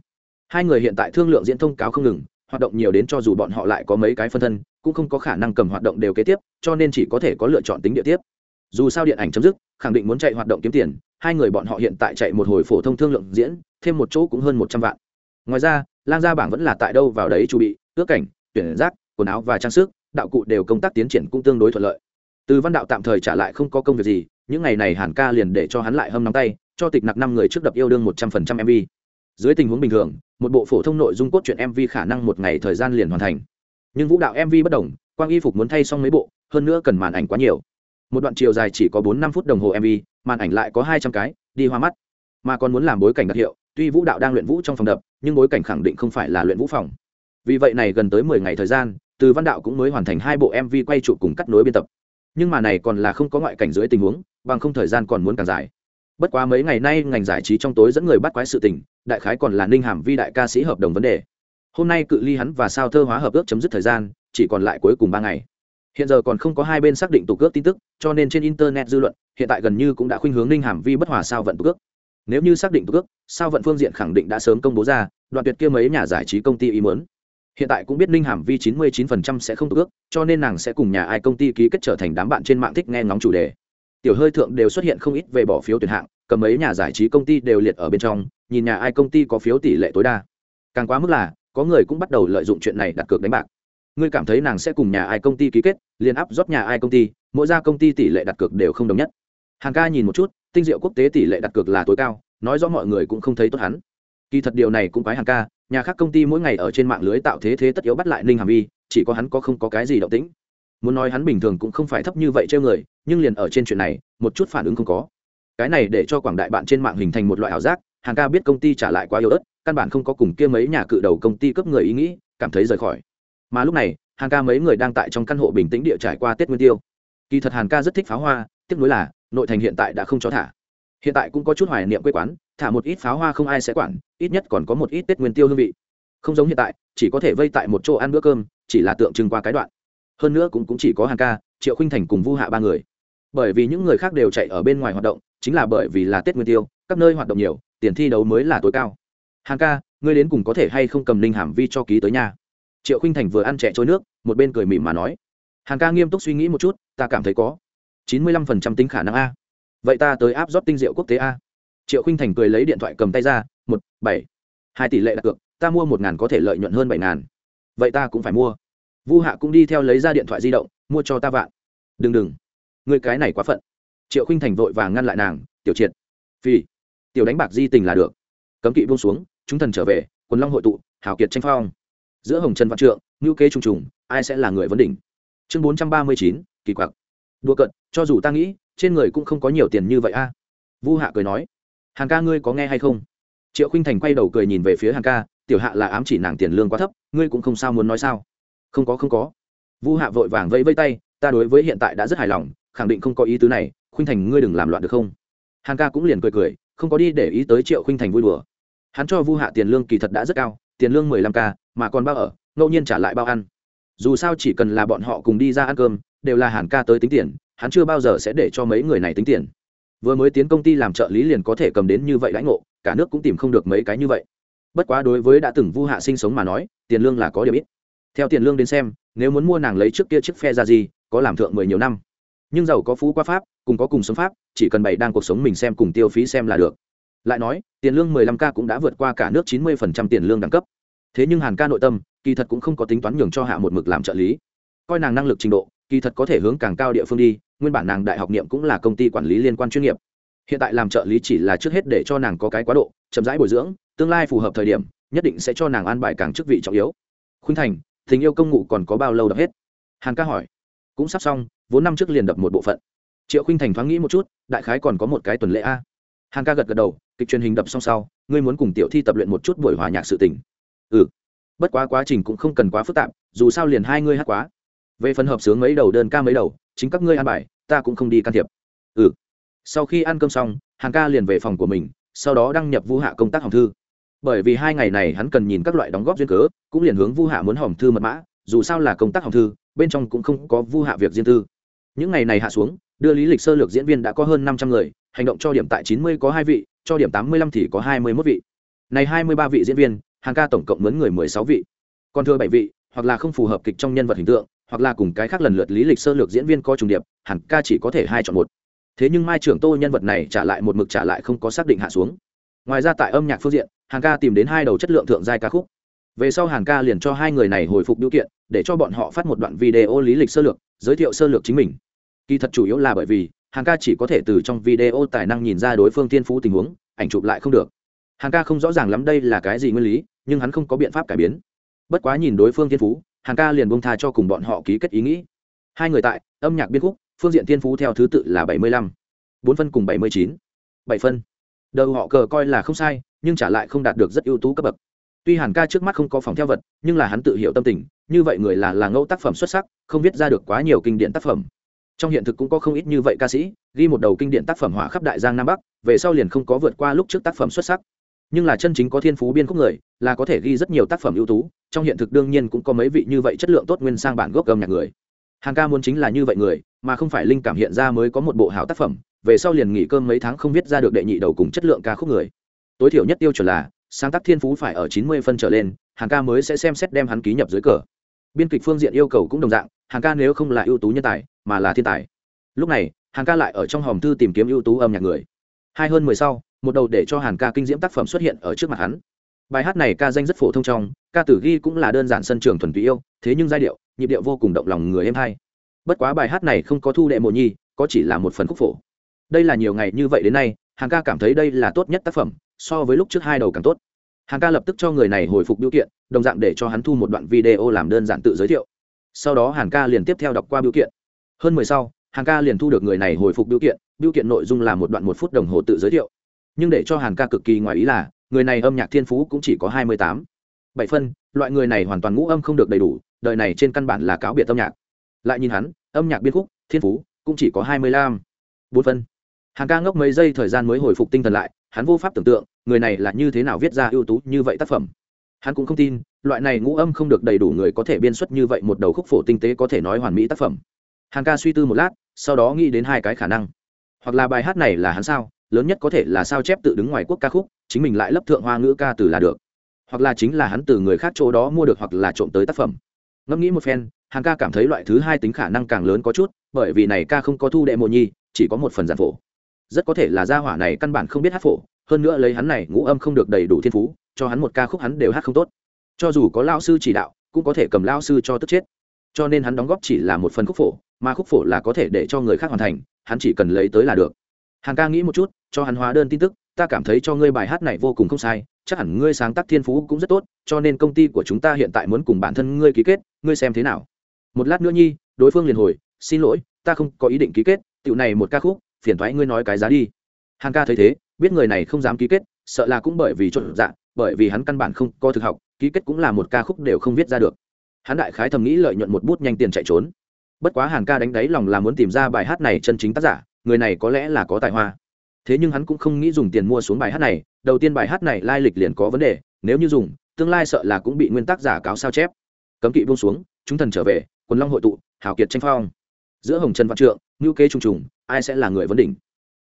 Hai người hiện tại thương lượng diễn thông cáo không ngừng hoạt động nhiều đến cho dù bọn họ lại có mấy cái phân thân, cũng không có khả năng cầm hoạt động đều kế tiếp, cho nên chỉ có thể có lựa chọn tính địa tiếp. Dù sao điện ảnh chấm dứt, khẳng định muốn chạy hoạt động kiếm tiền, hai người bọn họ hiện tại chạy một hồi phổ thông thương lượng diễn, thêm một chỗ cũng hơn một trăm vạn. Ngoài ra, lang gia bảng vẫn là tại đâu vào đấy chu bị, ước cảnh, tuyển giác, quần áo và trang sức, đạo cụ đều công tác tiến triển cũng tương đối thuận lợi. Từ văn đạo tạm thời trả lại không có công việc gì, những ngày này hàn ca liền để cho hắn lại hâm nóng tay, cho tịch nặc năm người trước đập yêu đương một trăm phần trăm mv dưới tình huống bình thường, một bộ phổ thông nội dung cốt truyện mv khả năng một ngày thời gian liền hoàn thành. Nhưng vũ đạo mv bất đồng, quang y phục muốn thay xong mấy bộ, hơn nữa cần màn ảnh quá nhiều. Một đoạn chiều dài chỉ có bốn năm phút đồng hồ mv màn ảnh lại có hai trăm cái, đi hoa mắt. Mà còn muốn làm bối cảnh đặc hiệu, tuy vũ đạo đang luyện vũ trong phòng đập, nhưng bối cảnh khẳng định không phải là luyện vũ phòng. Vì vậy này gần tới mười ngày thời gian, từ văn đạo cũng mới hoàn thành hai bộ mv quay trụ cùng cắt nối biên tập. Nhưng mà này còn là không có ngoại cảnh dưới tình huống, bằng không thời gian còn muốn càng dài bất quá mấy ngày nay ngành giải trí trong tối dẫn người bắt quái sự tình, đại khái còn là ninh hàm vi đại ca sĩ hợp đồng vấn đề. Hôm nay cự ly hắn và sao thơ hóa hợp ước chấm dứt thời gian, chỉ còn lại cuối cùng ba ngày. Hiện giờ còn không có hai bên xác định tục ước tin tức, cho nên trên internet dư luận, hiện tại gần như cũng đã khuynh hướng ninh hàm vi bất hòa sao vận tục ước. Nếu như xác định tục ước, sao vận phương diện khẳng định đã sớm công bố ra, đoạn tuyệt kia mấy nhà giải trí công ty ý muốn. Hiện tại cũng biết ninh hàm vi 99% sẽ không tục ước, cho nên nàng sẽ cùng nhà ai công ty ký kết trở thành đám bạn trên mạng thích nghe ngóng chủ đề tiểu hơi thượng đều xuất hiện không ít về bỏ phiếu tuyển hạng, cầm mấy nhà giải trí công ty đều liệt ở bên trong, nhìn nhà ai công ty có phiếu tỷ lệ tối đa. Càng quá mức là, có người cũng bắt đầu lợi dụng chuyện này đặt cược đánh bạc. Ngươi cảm thấy nàng sẽ cùng nhà ai công ty ký kết, liền áp rót nhà ai công ty, mỗi gia công ty tỷ lệ đặt cược đều không đồng nhất. Hàng ca nhìn một chút, tinh diệu quốc tế tỷ lệ đặt cược là tối cao, nói rõ mọi người cũng không thấy tốt hắn. Kỳ thật điều này cũng quái hàng ca, nhà khác công ty mỗi ngày ở trên mạng lưới tạo thế thế tất yếu bắt lại ninh hàm vi, chỉ có hắn có không có cái gì động tĩnh muốn nói hắn bình thường cũng không phải thấp như vậy trêu người, nhưng liền ở trên chuyện này, một chút phản ứng không có. Cái này để cho quảng đại bạn trên mạng hình thành một loại ảo giác, hàng ca biết công ty trả lại quá yếu ớt, căn bản không có cùng kia mấy nhà cự đầu công ty cấp người ý nghĩ, cảm thấy rời khỏi. Mà lúc này, hàng ca mấy người đang tại trong căn hộ bình tĩnh địa trải qua tết nguyên tiêu. Kỳ thật hàn ca rất thích pháo hoa, tiếc nuối là, nội thành hiện tại đã không cho thả. Hiện tại cũng có chút hoài niệm quê quán, thả một ít pháo hoa không ai sẽ quản, ít nhất còn có một ít tết nguyên tiêu hương vị. Không giống hiện tại, chỉ có thể vây tại một chỗ ăn bữa cơm, chỉ là tượng trưng qua cái đoạn hơn nữa cũng, cũng chỉ có hàng ca triệu khinh thành cùng vu hạ ba người. Bởi vì những người khác đều chạy ở bên ngoài hoạt động chính là bởi vì là tết nguyên tiêu các nơi hoạt động nhiều tiền thi đấu mới là tối cao. Hàng ca ngươi đến cùng có thể hay không cầm linh hàm vi cho ký tới nhà? Triệu khinh thành vừa ăn trẻ trôi nước một bên cười mỉm mà nói. Hàng ca nghiêm túc suy nghĩ một chút ta cảm thấy có chín mươi lăm phần trăm tính khả năng a. Vậy ta tới áp rót tinh rượu quốc tế a. Triệu khinh thành cười lấy điện thoại cầm tay ra một bảy. Hai tỷ lệ đặt cược ta mua một ngàn có thể lợi nhuận hơn bảy ngàn. Vậy ta cũng phải mua vu hạ cũng đi theo lấy ra điện thoại di động, mua cho ta vạn. Đừng đừng. Người cái này quá phận. Triệu khinh thành vội và ngăn lại nàng, tiểu triệt. Phi tiểu đánh bạc di tình là được. Cấm kỵ buông xuống, chúng thần trở về, quần long hội tụ, hào kiệt tranh phong. Giữa hồng trần văn trượng ngữ kế trùng trùng, ai sẽ là người vấn đỉnh? Chương bốn trăm ba mươi chín, kỳ quặc. Đua cận cho dù ta nghĩ, trên người cũng không có nhiều tiền như vậy a. Vu hạ cười nói. Hàng ca ngươi có nghe hay không? Triệu khinh thành quay đầu cười nhìn về phía hàng ca, tiểu hạ là ám chỉ nàng tiền lương quá thấp, ngươi cũng không sao muốn nói sao? Không có không có. Vu hạ vội vàng vẫy vây tay, ta đối với hiện tại đã rất hài lòng, khẳng định không có ý tứ này, khuynh thành ngươi đừng làm loạn được không? Hàn ca cũng liền cười cười, không có đi để ý tới triệu khuynh thành vui đùa. Hắn cho vu hạ tiền lương kỳ thật đã rất cao, tiền lương mười lăm k mà còn bao ở, ngẫu nhiên trả lại bao ăn. Dù sao chỉ cần là bọn họ cùng đi ra ăn cơm, đều là hàn ca tới tính tiền, hắn chưa bao giờ sẽ để cho mấy người này tính tiền. Vừa mới tiến công ty làm trợ lý liền có thể cầm đến như vậy lãnh ngộ, cả nước cũng tìm không được mấy cái như vậy. Bất quá đối với đã từng vu hạ sinh sống mà nói, tiền lương là có điểm ít theo tiền lương đến xem, nếu muốn mua nàng lấy trước kia chiếc phe ra gì có làm thượng mười nhiều năm. Nhưng giàu có phú qua pháp, cùng có cùng sống pháp, chỉ cần bày đang cuộc sống mình xem cùng tiêu phí xem là được. Lại nói, tiền lương mười lăm k cũng đã vượt qua cả nước chín mươi phần trăm tiền lương đẳng cấp. Thế nhưng hàn ca nội tâm, kỳ thật cũng không có tính toán nhường cho hạ một mực làm trợ lý. Coi nàng năng lực trình độ, kỳ thật có thể hướng càng cao địa phương đi, nguyên bản nàng đại học niệm cũng là công ty quản lý liên quan chuyên nghiệp. Hiện tại làm trợ lý chỉ là trước hết để cho nàng có cái quá độ, chậm rãi bồi dưỡng, tương lai phù hợp thời điểm, nhất định sẽ cho nàng an bài càng chức vị trọng yếu. Khuynh thành tình yêu công ngụ còn có bao lâu đập hết? Hàn ca hỏi. Cũng sắp xong, vốn năm trước liền đập một bộ phận. Triệu khinh thành thoáng nghĩ một chút, đại khái còn có một cái tuần lễ a. Hàn ca gật gật đầu, kịch truyền hình đập xong sau, ngươi muốn cùng tiểu thi tập luyện một chút buổi hòa nhạc sự tình. Ừ. Bất quá quá trình cũng không cần quá phức tạp, dù sao liền hai ngươi hát quá. Về phần hợp sướng mấy đầu, đơn ca mấy đầu, chính các ngươi ăn bài, ta cũng không đi can thiệp. Ừ. Sau khi ăn cơm xong hàng ca liền về phòng của mình, sau đó đăng nhập vu hạ công tác hòm thư bởi vì hai ngày này hắn cần nhìn các loại đóng góp duyên cớ, cũng liền hướng vu hạ muốn hòm thư mật mã, dù sao là công tác hòm thư, bên trong cũng không có vu hạ việc riêng tư. Những ngày này hạ xuống, đưa lý lịch sơ lược diễn viên đã có hơn năm trăm người, hành động cho điểm tại chín mươi có hai vị, cho điểm tám mươi lăm thì có hai mươi mốt vị. Này hai mươi ba vị diễn viên, hàng ca tổng cộng mướn người mười sáu vị. Còn thừa bảy vị, hoặc là không phù hợp kịch trong nhân vật hình tượng, hoặc là cùng cái khác lần lượt lý lịch sơ lược diễn viên có trùng điệp hẳn ca chỉ có thể hai chọn một. Thế nhưng mai trưởng tô nhân vật này trả lại một mực trả lại không có xác định hạ xuống. Ngoài ra tại âm nhạc phương diện hàng ca tìm đến hai đầu chất lượng thượng giai ca khúc. Về sau hàng ca liền cho hai người này hồi phục điều kiện, để cho bọn họ phát một đoạn video lý lịch sơ lược, giới thiệu sơ lược chính mình. Kỳ thật chủ yếu là bởi vì hàng ca chỉ có thể từ trong video tài năng nhìn ra đối phương thiên phú tình huống, ảnh chụp lại không được. Hàng ca không rõ ràng lắm đây là cái gì nguyên lý, nhưng hắn không có biện pháp cải biến. Bất quá nhìn đối phương thiên phú hàng ca liền bông tha cho cùng bọn họ ký kết ý nghĩ. Hai người tại, âm nhạc biên khúc, phương diện thiên phú theo thứ tự là bảy mươi lăm, bốn phân cùng bảy mươi chín, bảy phân. Đầu họ cờ coi là không sai nhưng trả lại không đạt được rất ưu tú cấp bậc. Tuy hàn ca trước mắt không có phòng theo vật, nhưng là hắn tự hiểu tâm tình, như vậy người là là ngẫu tác phẩm xuất sắc, không viết ra được quá nhiều kinh điển tác phẩm. Trong hiện thực cũng có không ít như vậy ca sĩ, ghi một đầu kinh điển tác phẩm hỏa khắp đại giang nam bắc, về sau liền không có vượt qua lúc trước tác phẩm xuất sắc. Nhưng là chân chính có thiên phú biên khúc người, là có thể ghi rất nhiều tác phẩm ưu tú, trong hiện thực đương nhiên cũng có mấy vị như vậy chất lượng tốt nguyên sang bản gốc âm nhạc người. Hàng ca muốn chính là như vậy người, mà không phải linh cảm hiện ra mới có một bộ hảo tác phẩm, về sau liền nghỉ cơm mấy tháng không viết ra được đệ nhị đầu cùng chất lượng ca khúc người tối thiểu nhất tiêu chuẩn là, sáng tác thiên phú phải ở chín mươi phân trở lên hàng ca mới sẽ xem xét đem hắn ký nhập dưới cờ. Biên kịch phương diện yêu cầu cũng đồng dạng hàng ca nếu không là ưu tú nhân tài, mà là thiên tài. Lúc này hàng ca lại ở trong hòm thư tìm kiếm ưu tú âm nhạc người. Hai hơn mười sau, một đầu để cho hàn ca kinh diễm tác phẩm xuất hiện ở trước mặt hắn. Bài hát này ca danh rất phổ thông trong, ca tử ghi cũng là đơn giản sân trường thuần túy yêu, thế nhưng giai điệu, nhịp điệu vô cùng động lòng người em hay. Bất quá bài hát này không có thu đệ mộ nhi, có chỉ là một phần khúc phổ. Đây là nhiều ngày như vậy đến nay hàng ca cảm thấy đây là tốt nhất tác phẩm so với lúc trước hai đầu càng tốt. Hàng ca lập tức cho người này hồi phục biểu kiện, đồng dạng để cho hắn thu một đoạn video làm đơn giản tự giới thiệu. Sau đó hàng ca liền tiếp theo đọc qua biểu kiện. Hơn mười sau, hàng ca liền thu được người này hồi phục biểu kiện biểu kiện nội dung là một đoạn một phút đồng hồ tự giới thiệu. Nhưng để cho hàng ca cực kỳ ngoài ý là, người này âm nhạc thiên phú cũng chỉ có hai mươi tám. Bảy phân, loại người này hoàn toàn ngũ âm không được đầy đủ, đời này trên căn bản là cáo biệt âm nhạc. Lại nhìn hắn, âm nhạc biên khúc, thiên phú, cũng chỉ có hai mươi lăm. Bốn phân hàng ca ngốc mấy giây thời gian mới hồi phục tinh thần lại, hắn vô pháp tưởng tượng, người này là như thế nào viết ra ưu tú như vậy tác phẩm. Hắn cũng không tin, loại này ngũ âm không được đầy đủ người có thể biên xuất như vậy một đầu khúc phổ tinh tế có thể nói hoàn mỹ tác phẩm. Hàn ca suy tư một lát, sau đó nghĩ đến hai cái khả năng. Hoặc là bài hát này là hắn sao, lớn nhất có thể là sao chép tự đứng ngoài quốc ca khúc, chính mình lại lấp thượng hoa ngữ ca từ là được. Hoặc là chính là hắn từ người khác chỗ đó mua được hoặc là trộm tới tác phẩm. Ngẫm nghĩ một phen hàng ca cảm thấy loại thứ hai tính khả năng càng lớn có chút, bởi vì này ca không có thu đệ mộ nhi, chỉ có một phần giản phổ rất có thể là gia hỏa này căn bản không biết hát phổ, hơn nữa lấy hắn này ngũ âm không được đầy đủ thiên phú, cho hắn một ca khúc hắn đều hát không tốt. Cho dù có lao sư chỉ đạo, cũng có thể cầm lao sư cho tức chết. Cho nên hắn đóng góp chỉ là một phần khúc phổ, mà khúc phổ là có thể để cho người khác hoàn thành, hắn chỉ cần lấy tới là được. Hàng ca nghĩ một chút, cho hắn hóa đơn tin tức, ta cảm thấy cho ngươi bài hát này vô cùng không sai, chắc hẳn ngươi sáng tác thiên phú cũng rất tốt, cho nên công ty của chúng ta hiện tại muốn cùng bản thân ngươi ký kết, ngươi xem thế nào? Một lát nữa nhi, đối phương liền hồi, xin lỗi, ta không có ý định ký kết tựu này một ca khúc phiền thoái ngươi nói cái giá đi. Hàng ca thấy thế, biết người này không dám ký kết, sợ là cũng bởi vì trộn dạ bởi vì hắn căn bản không có thực học, ký kết cũng là một ca khúc đều không viết ra được. Hắn đại khái thầm nghĩ lợi nhuận một bút nhanh tiền chạy trốn. Bất quá hàn ca đánh đáy lòng là muốn tìm ra bài hát này chân chính tác giả, người này có lẽ là có tài hoa. Thế nhưng hắn cũng không nghĩ dùng tiền mua xuống bài hát này, đầu tiên bài hát này lai lịch liền có vấn đề, nếu như dùng, tương lai sợ là cũng bị nguyên tác giả cáo sao chép. Cấm kỵ buông xuống, chúng thần trở về, quần long hội tụ, hào kiệt tranh phong giữa hồng trần văn trượng ngữ kế trùng trùng, ai sẽ là người vấn đỉnh?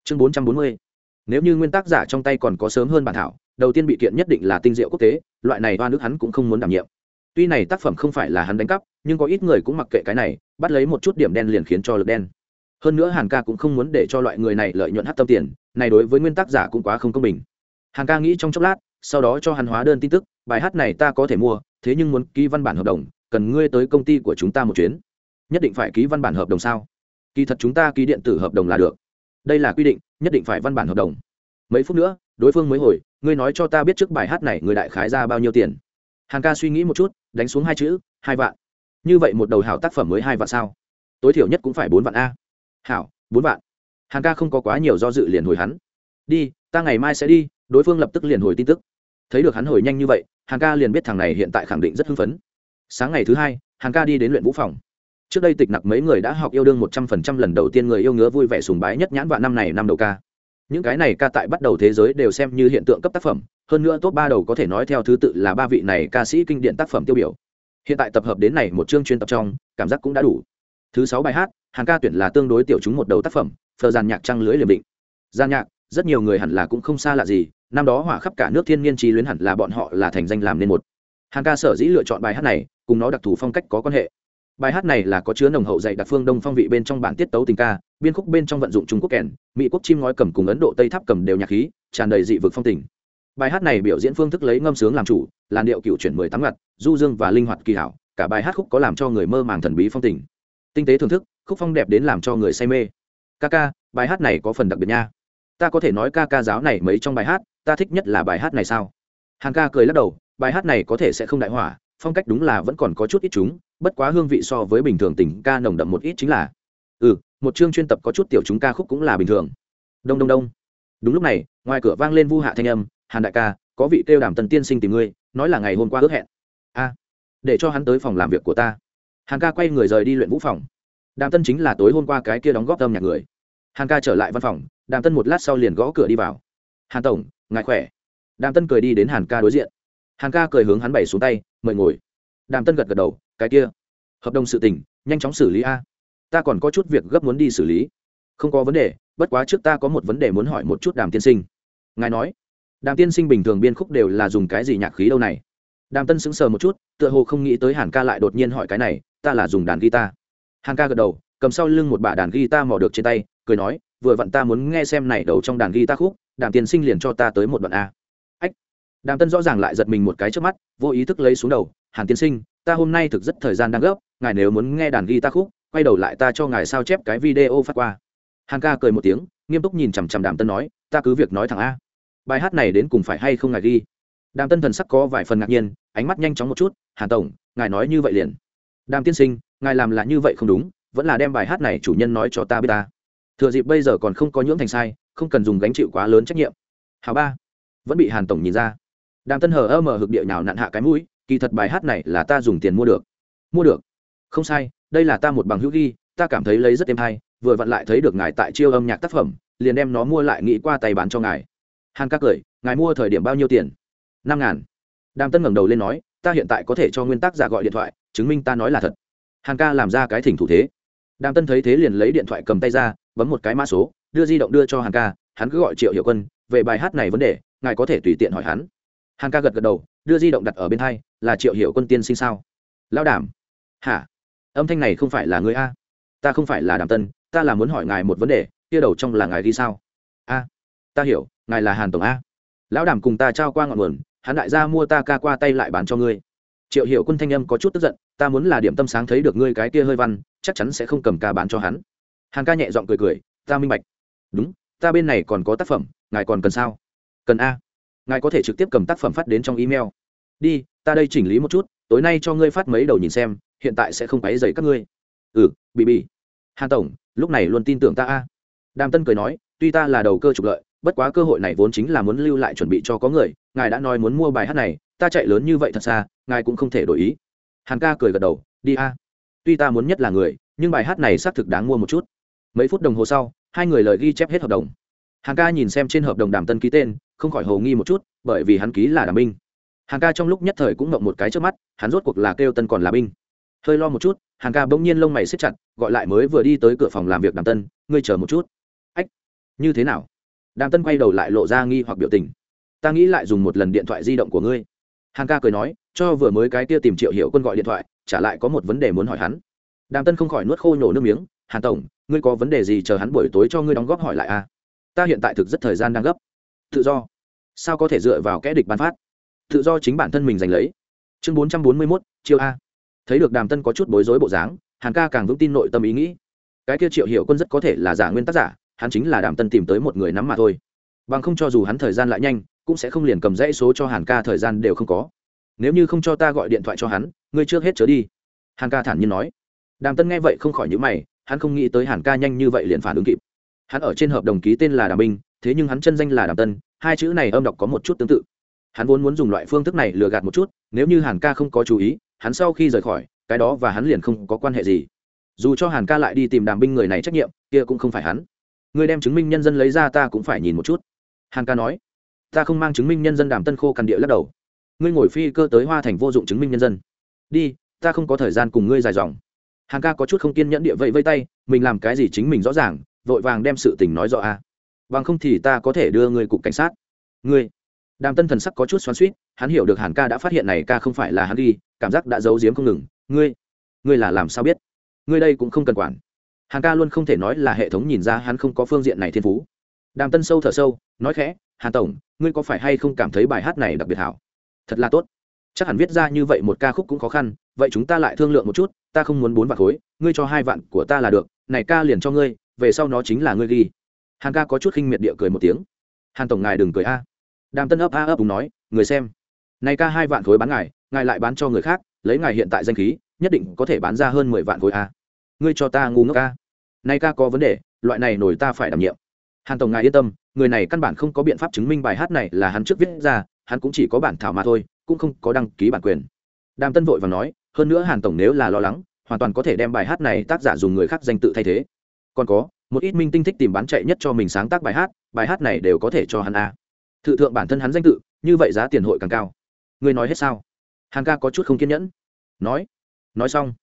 Chương bốn trăm bốn mươi. Nếu như nguyên tác giả trong tay còn có sớm hơn bản thảo, đầu tiên bị kiện nhất định là tinh diệu quốc tế, loại này oan nước hắn cũng không muốn đảm nhiệm. Tuy này tác phẩm không phải là hắn đánh cắp, nhưng có ít người cũng mặc kệ cái này, bắt lấy một chút điểm đen liền khiến cho lực đen. Hơn nữa hàn ca cũng không muốn để cho loại người này lợi nhuận hát tâm tiền, này đối với nguyên tác giả cũng quá không công bình. Hàn ca nghĩ trong chốc lát, sau đó cho hắn hóa đơn tin tức, bài hát này ta có thể mua, thế nhưng muốn ký văn bản hợp đồng, cần ngươi tới công ty của chúng ta một chuyến nhất định phải ký văn bản hợp đồng sao? Kỳ thật chúng ta ký điện tử hợp đồng là được. Đây là quy định, nhất định phải văn bản hợp đồng. Mấy phút nữa, đối phương mới hồi, ngươi nói cho ta biết trước bài hát này người đại khái ra bao nhiêu tiền. Hàng ca suy nghĩ một chút, đánh xuống hai chữ, hai vạn. Như vậy một đầu hảo tác phẩm mới hai vạn sao? Tối thiểu nhất cũng phải bốn vạn a. Hảo, bốn vạn. Hàng ca không có quá nhiều do dự liền hồi hắn. Đi, ta ngày mai sẽ đi, đối phương lập tức liền hồi tin tức. Thấy được hắn hồi nhanh như vậy hàng ca liền biết thằng này hiện tại khẳng định rất hưng phấn. Sáng ngày thứ hai hàng ca đi đến luyện vũ phòng trước đây tịch nặc mấy người đã học yêu đương một trăm phần trăm, lần đầu tiên người yêu ngứa vui vẻ sùng bái nhất nhãn vạn năm này năm đầu ca. Những cái này ca tại bắt đầu thế giới đều xem như hiện tượng cấp tác phẩm, hơn nữa top ba đầu có thể nói theo thứ tự là ba vị này ca sĩ kinh điển tác phẩm tiêu biểu. Hiện tại tập hợp đến này một chương chuyên tập trong, cảm giác cũng đã đủ. Thứ sáu bài hát hàng ca tuyển là tương đối tiểu chúng một đầu tác phẩm, phờ giàn nhạc trăng lưới liềm định. Gian nhạc, rất nhiều người hẳn là cũng không xa lạ gì, năm đó hỏa khắp cả nước thiên nhiên trí luyến hẳn là bọn họ là thành danh làm nên một. Hàng ca sở dĩ lựa chọn bài hát này, cùng nó đặc thù phong cách có quan hệ bài hát này là có chứa nồng hậu dạy đặc phương đông phong vị bên trong bản tiết tấu tình ca, biên khúc bên trong vận dụng trung quốc kèn, mỹ quốc chim ngói cầm cùng ấn độ tây tháp cầm đều nhạc khí, tràn đầy dị vực phong tình. Bài hát này biểu diễn phương thức lấy ngâm sướng làm chủ, làn điệu cựu chuyển mười tám ngặt, du dương và linh hoạt kỳ hảo, cả bài hát khúc có làm cho người mơ màng thần bí phong tình. Tinh tế thưởng thức, khúc phong đẹp đến làm cho người say mê. Ca ca, bài hát này có phần đặc biệt nha. Ta có thể nói ca ca giáo này mấy trong bài hát, ta thích nhất là bài hát này sao? Hàng ca cười lắc đầu, bài hát này có thể sẽ không đại hỏa phong cách đúng là vẫn còn có chút ít chúng, bất quá hương vị so với bình thường tình ca nồng đậm một ít chính là ừ một chương chuyên tập có chút tiểu chúng ca khúc cũng là bình thường. Đông đông đông. Đúng lúc này, ngoài cửa vang lên vu hạ thanh âm, hàn đại ca, có vị kêu đàm tần tiên sinh tìm ngươi, nói là ngày hôm qua ước hẹn. A, để cho hắn tới phòng làm việc của ta. Hàn ca quay người rời đi luyện vũ phòng. Đàm tân chính là tối hôm qua cái kia đóng góp âm nhạc người. Hàn ca trở lại văn phòng, đàm tân một lát sau liền gõ cửa đi vào. Hàn tổng, ngài khỏe? Đàm tân cười đi đến hàn ca đối diện hàn ca cười hướng hắn bày xuống tay, mời ngồi. Đàm tân gật gật đầu, cái kia, hợp đồng sự tình, nhanh chóng xử lý a. Ta còn có chút việc gấp muốn đi xử lý. Không có vấn đề, bất quá trước ta có một vấn đề muốn hỏi một chút đàm tiên sinh. Ngài nói. Đàm tiên sinh bình thường biên khúc đều là dùng cái gì nhạc khí đâu này? Đàm tân sững sờ một chút, tựa hồ không nghĩ tới hàn ca lại đột nhiên hỏi cái này, ta là dùng đàn guitar. Hàn ca gật đầu, cầm sau lưng một bả đàn guitar mò được trên tay, cười nói, vừa vặn ta muốn nghe xem này đầu trong đàn guitar khúc, đàm tiên sinh liền cho ta tới một đoạn a đàm tân rõ ràng lại giật mình một cái trước mắt, vô ý thức lấy xuống đầu, hàn tiên sinh, ta hôm nay thực rất thời gian đang gấp, ngài nếu muốn nghe đàn guitar khúc, quay đầu lại ta cho ngài sao chép cái video phát qua. Hàn ca cười một tiếng, nghiêm túc nhìn chằm chằm đàm tân nói, ta cứ việc nói thẳng a. Bài hát này đến cùng phải hay không ngài ghi? Đàm tân thần sắc có vài phần ngạc nhiên, ánh mắt nhanh chóng một chút, hàn tổng, ngài nói như vậy liền. Đàm tiên sinh, ngài làm là như vậy không đúng, vẫn là đem bài hát này chủ nhân nói cho ta biết ta. Thừa dịp bây giờ còn không có nhưỡng thành sai, không cần dùng gánh chịu quá lớn trách nhiệm. Hào ba. Vẫn bị hàn tổng nhìn ra đàm tân hờ ơ mờ hực địa nào nặn hạ cái mũi, kỳ thật bài hát này là ta dùng tiền mua được. Mua được? Không sai, đây là ta một bằng hữu ghi, ta cảm thấy lấy rất êm hay, vừa vặn lại thấy được ngài tại chiêu âm nhạc tác phẩm, liền đem nó mua lại nghĩ qua tay bán cho ngài. Hàn ca cười, ngài mua thời điểm bao nhiêu tiền? Năm ngàn. Đàm tân ngẩng đầu lên nói, ta hiện tại có thể cho nguyên tác giả gọi điện thoại, chứng minh ta nói là thật. Hàn ca làm ra cái thỉnh thủ thế. Đàm tân thấy thế liền lấy điện thoại cầm tay ra, bấm một cái mã số, đưa di động đưa cho hàn ca, hắn cứ gọi triệu hiệu quân, về bài hát này vấn đề, ngài có thể tùy tiện hỏi hắn hàn ca gật gật đầu, đưa di động đặt ở bên thay là triệu hiệu quân tiên sinh sao? Lão đảm. Hả? Âm thanh này không phải là người a. Ta không phải là đàm tân, ta là muốn hỏi ngài một vấn đề, kia đầu trong là ngài đi sao? A. Ta hiểu, ngài là hàn tổng a. Lão đảm cùng ta trao qua ngọn nguồn, hắn đại gia mua ta ca qua tay lại bán cho ngươi. Triệu hiệu quân thanh âm có chút tức giận, ta muốn là điểm tâm sáng thấy được ngươi cái kia hơi văn, chắc chắn sẽ không cầm ca bán cho hắn. Hàn ca nhẹ giọng cười cười, ta minh bạch. Đúng, ta bên này còn có tác phẩm, ngài còn cần sao? Cần a ngài có thể trực tiếp cầm tác phẩm phát đến trong email. Đi, ta đây chỉnh lý một chút, tối nay cho ngươi phát mấy đầu nhìn xem, hiện tại sẽ không quấy dày các ngươi. Ừ bị bị hàn tổng, lúc này luôn tin tưởng ta a. Đàm tân cười nói, tuy ta là đầu cơ trục lợi, bất quá cơ hội này vốn chính là muốn lưu lại chuẩn bị cho có người, ngài đã nói muốn mua bài hát này, ta chạy lớn như vậy thật xa, ngài cũng không thể đổi ý. Hàn ca cười gật đầu, đi a. Tuy ta muốn nhất là người, nhưng bài hát này xác thực đáng mua một chút. Mấy phút đồng hồ sau, hai người lời ghi chép hết hợp đồng. Hàn ca nhìn xem trên hợp đồng đàm tân ký tên không khỏi hồ nghi một chút, bởi vì hắn ký là đàm binh. Hàng ca trong lúc nhất thời cũng mộng một cái trước mắt, hắn rốt cuộc là kêu tân còn là binh. Hơi lo một chút, hàng ca bỗng nhiên lông mày xếp chặt, gọi lại mới vừa đi tới cửa phòng làm việc đàm tân, ngươi chờ một chút. Ách, như thế nào? Đàm tân quay đầu lại lộ ra nghi hoặc biểu tình. Ta nghĩ lại dùng một lần điện thoại di động của ngươi. Hàng ca cười nói, cho vừa mới cái kia tìm triệu hiệu quân gọi điện thoại, trả lại có một vấn đề muốn hỏi hắn. Đàm tân không khỏi nuốt khô nhổ nước miếng, hàn tổng, ngươi có vấn đề gì chờ hắn buổi tối cho ngươi đóng góp hỏi lại a à? ta hiện tại thực rất thời gian đang gấp tự do. Sao có thể dựa vào kẽ địch ban phát? Tự do chính bản thân mình giành lấy. Chương bốn trăm bốn mươi mốt, chiêu a. Thấy được đàm tân có chút bối rối bộ dáng, hàn ca càng vững tin nội tâm ý nghĩ. Cái kia triệu hiệu quân rất có thể là giả nguyên tác giả, hắn chính là đàm tân tìm tới một người nắm mà thôi. Bằng không cho dù hắn thời gian lại nhanh, cũng sẽ không liền cầm dãy số cho hàn ca thời gian đều không có. Nếu như không cho ta gọi điện thoại cho hắn, ngươi trước hết trở đi. Hàn ca thản nhiên nói. Đàm tân nghe vậy không khỏi nhữ mày, hắn không nghĩ tới hàn ca nhanh như vậy liền phản ứng kịp. Hắn ở trên hợp đồng ký tên là đàm binh thế nhưng hắn chân danh là đàm tân hai chữ này âm đọc có một chút tương tự. Hắn vốn muốn dùng loại phương thức này lừa gạt một chút, nếu như hàn ca không có chú ý, hắn sau khi rời khỏi, cái đó và hắn liền không có quan hệ gì. Dù cho hàn ca lại đi tìm đàm binh người này trách nhiệm, kia cũng không phải hắn. Người đem chứng minh nhân dân lấy ra ta cũng phải nhìn một chút. Hàn ca nói, ta không mang chứng minh nhân dân đàm tân khô cần địa lắc đầu. Ngươi ngồi phi cơ tới hoa thành vô dụng chứng minh nhân dân. Đi, ta không có thời gian cùng ngươi dài dòng. Hàn ca có chút không kiên nhẫn địa vậy vây tay, mình làm cái gì chính mình rõ ràng, vội vàng đem sự tình nói rõ a. à bằng không thì ta có thể đưa ngươi cục cảnh sát. Ngươi. Đàm tân thần sắc có chút xoắn suýt hắn hiểu được hàn ca đã phát hiện này ca không phải là hắn đi, cảm giác đã giấu giếm không ngừng. Ngươi. Ngươi là làm sao biết? Ngươi đây cũng không cần quản. Hàn ca luôn không thể nói là hệ thống nhìn ra hắn không có phương diện này thiên phú. Đàm tân sâu thở sâu, nói khẽ, hàn tổng, ngươi có phải hay không cảm thấy bài hát này đặc biệt hảo? Thật là tốt. Chắc hẳn viết ra như vậy một ca khúc cũng khó khăn, vậy chúng ta lại thương lượng một chút, ta không muốn bốn vạn khối, ngươi cho hai vạn của ta là được, này ca liền cho ngươi, về sau nó chính là ngươi ghi hàn ca có chút khinh miệt địa cười một tiếng. Hàn tổng ngài đừng cười a. Đàm tân ấp a ấp cùng nói, người xem. Này ca hai vạn khối bán ngài ngài lại bán cho người khác, lấy ngài hiện tại danh khí, nhất định có thể bán ra hơn mười vạn khối a. Ngươi cho ta ngu ngốc ca này ca có vấn đề, loại này nổi ta phải đảm nhiệm. Hàn tổng ngài yên tâm, người này căn bản không có biện pháp chứng minh bài hát này là hắn trước viết ra, hắn cũng chỉ có bản thảo mà thôi, cũng không có đăng ký bản quyền. Đàm tân vội và nói, hơn nữa hàn tổng nếu là lo lắng, hoàn toàn có thể đem bài hát này tác giả dùng người khác danh tự thay thế. Còn có một ít minh tinh thích tìm bán chạy nhất cho mình sáng tác bài hát bài hát này đều có thể cho hắn a. Thự thượng bản thân hắn danh tự, như vậy giá tiền hội càng cao. Ngươi nói hết sao? Hàn ca có chút không kiên nhẫn. Nói. Nói xong.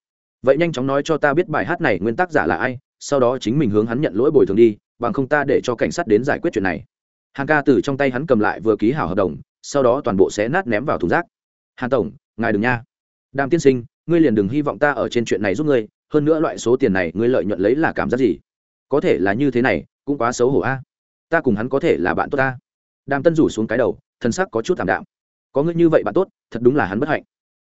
Vậy nhanh chóng nói cho ta biết bài hát này nguyên tác giả là ai, sau đó chính mình hướng hắn nhận lỗi bồi thường đi, bằng không ta để cho cảnh sát đến giải quyết chuyện này. Hàn ca từ trong tay hắn cầm lại vừa ký hảo hợp đồng, sau đó toàn bộ sẽ nát ném vào thùng rác. Hàn tổng, ngài đừng nha. Đàm tiên sinh, ngươi liền đừng hy vọng ta ở trên chuyện này giúp ngươi, hơn nữa loại số tiền này ngươi lợi nhuận lấy là cảm giác gì? Có thể là như thế này, cũng quá xấu hổ a. Ta cùng hắn có thể là bạn tốt ta. Đàm tân rủ xuống cái đầu thân sắc có chút thảm đạm. Có ngươi như vậy bạn tốt, thật đúng là hắn bất hạnh.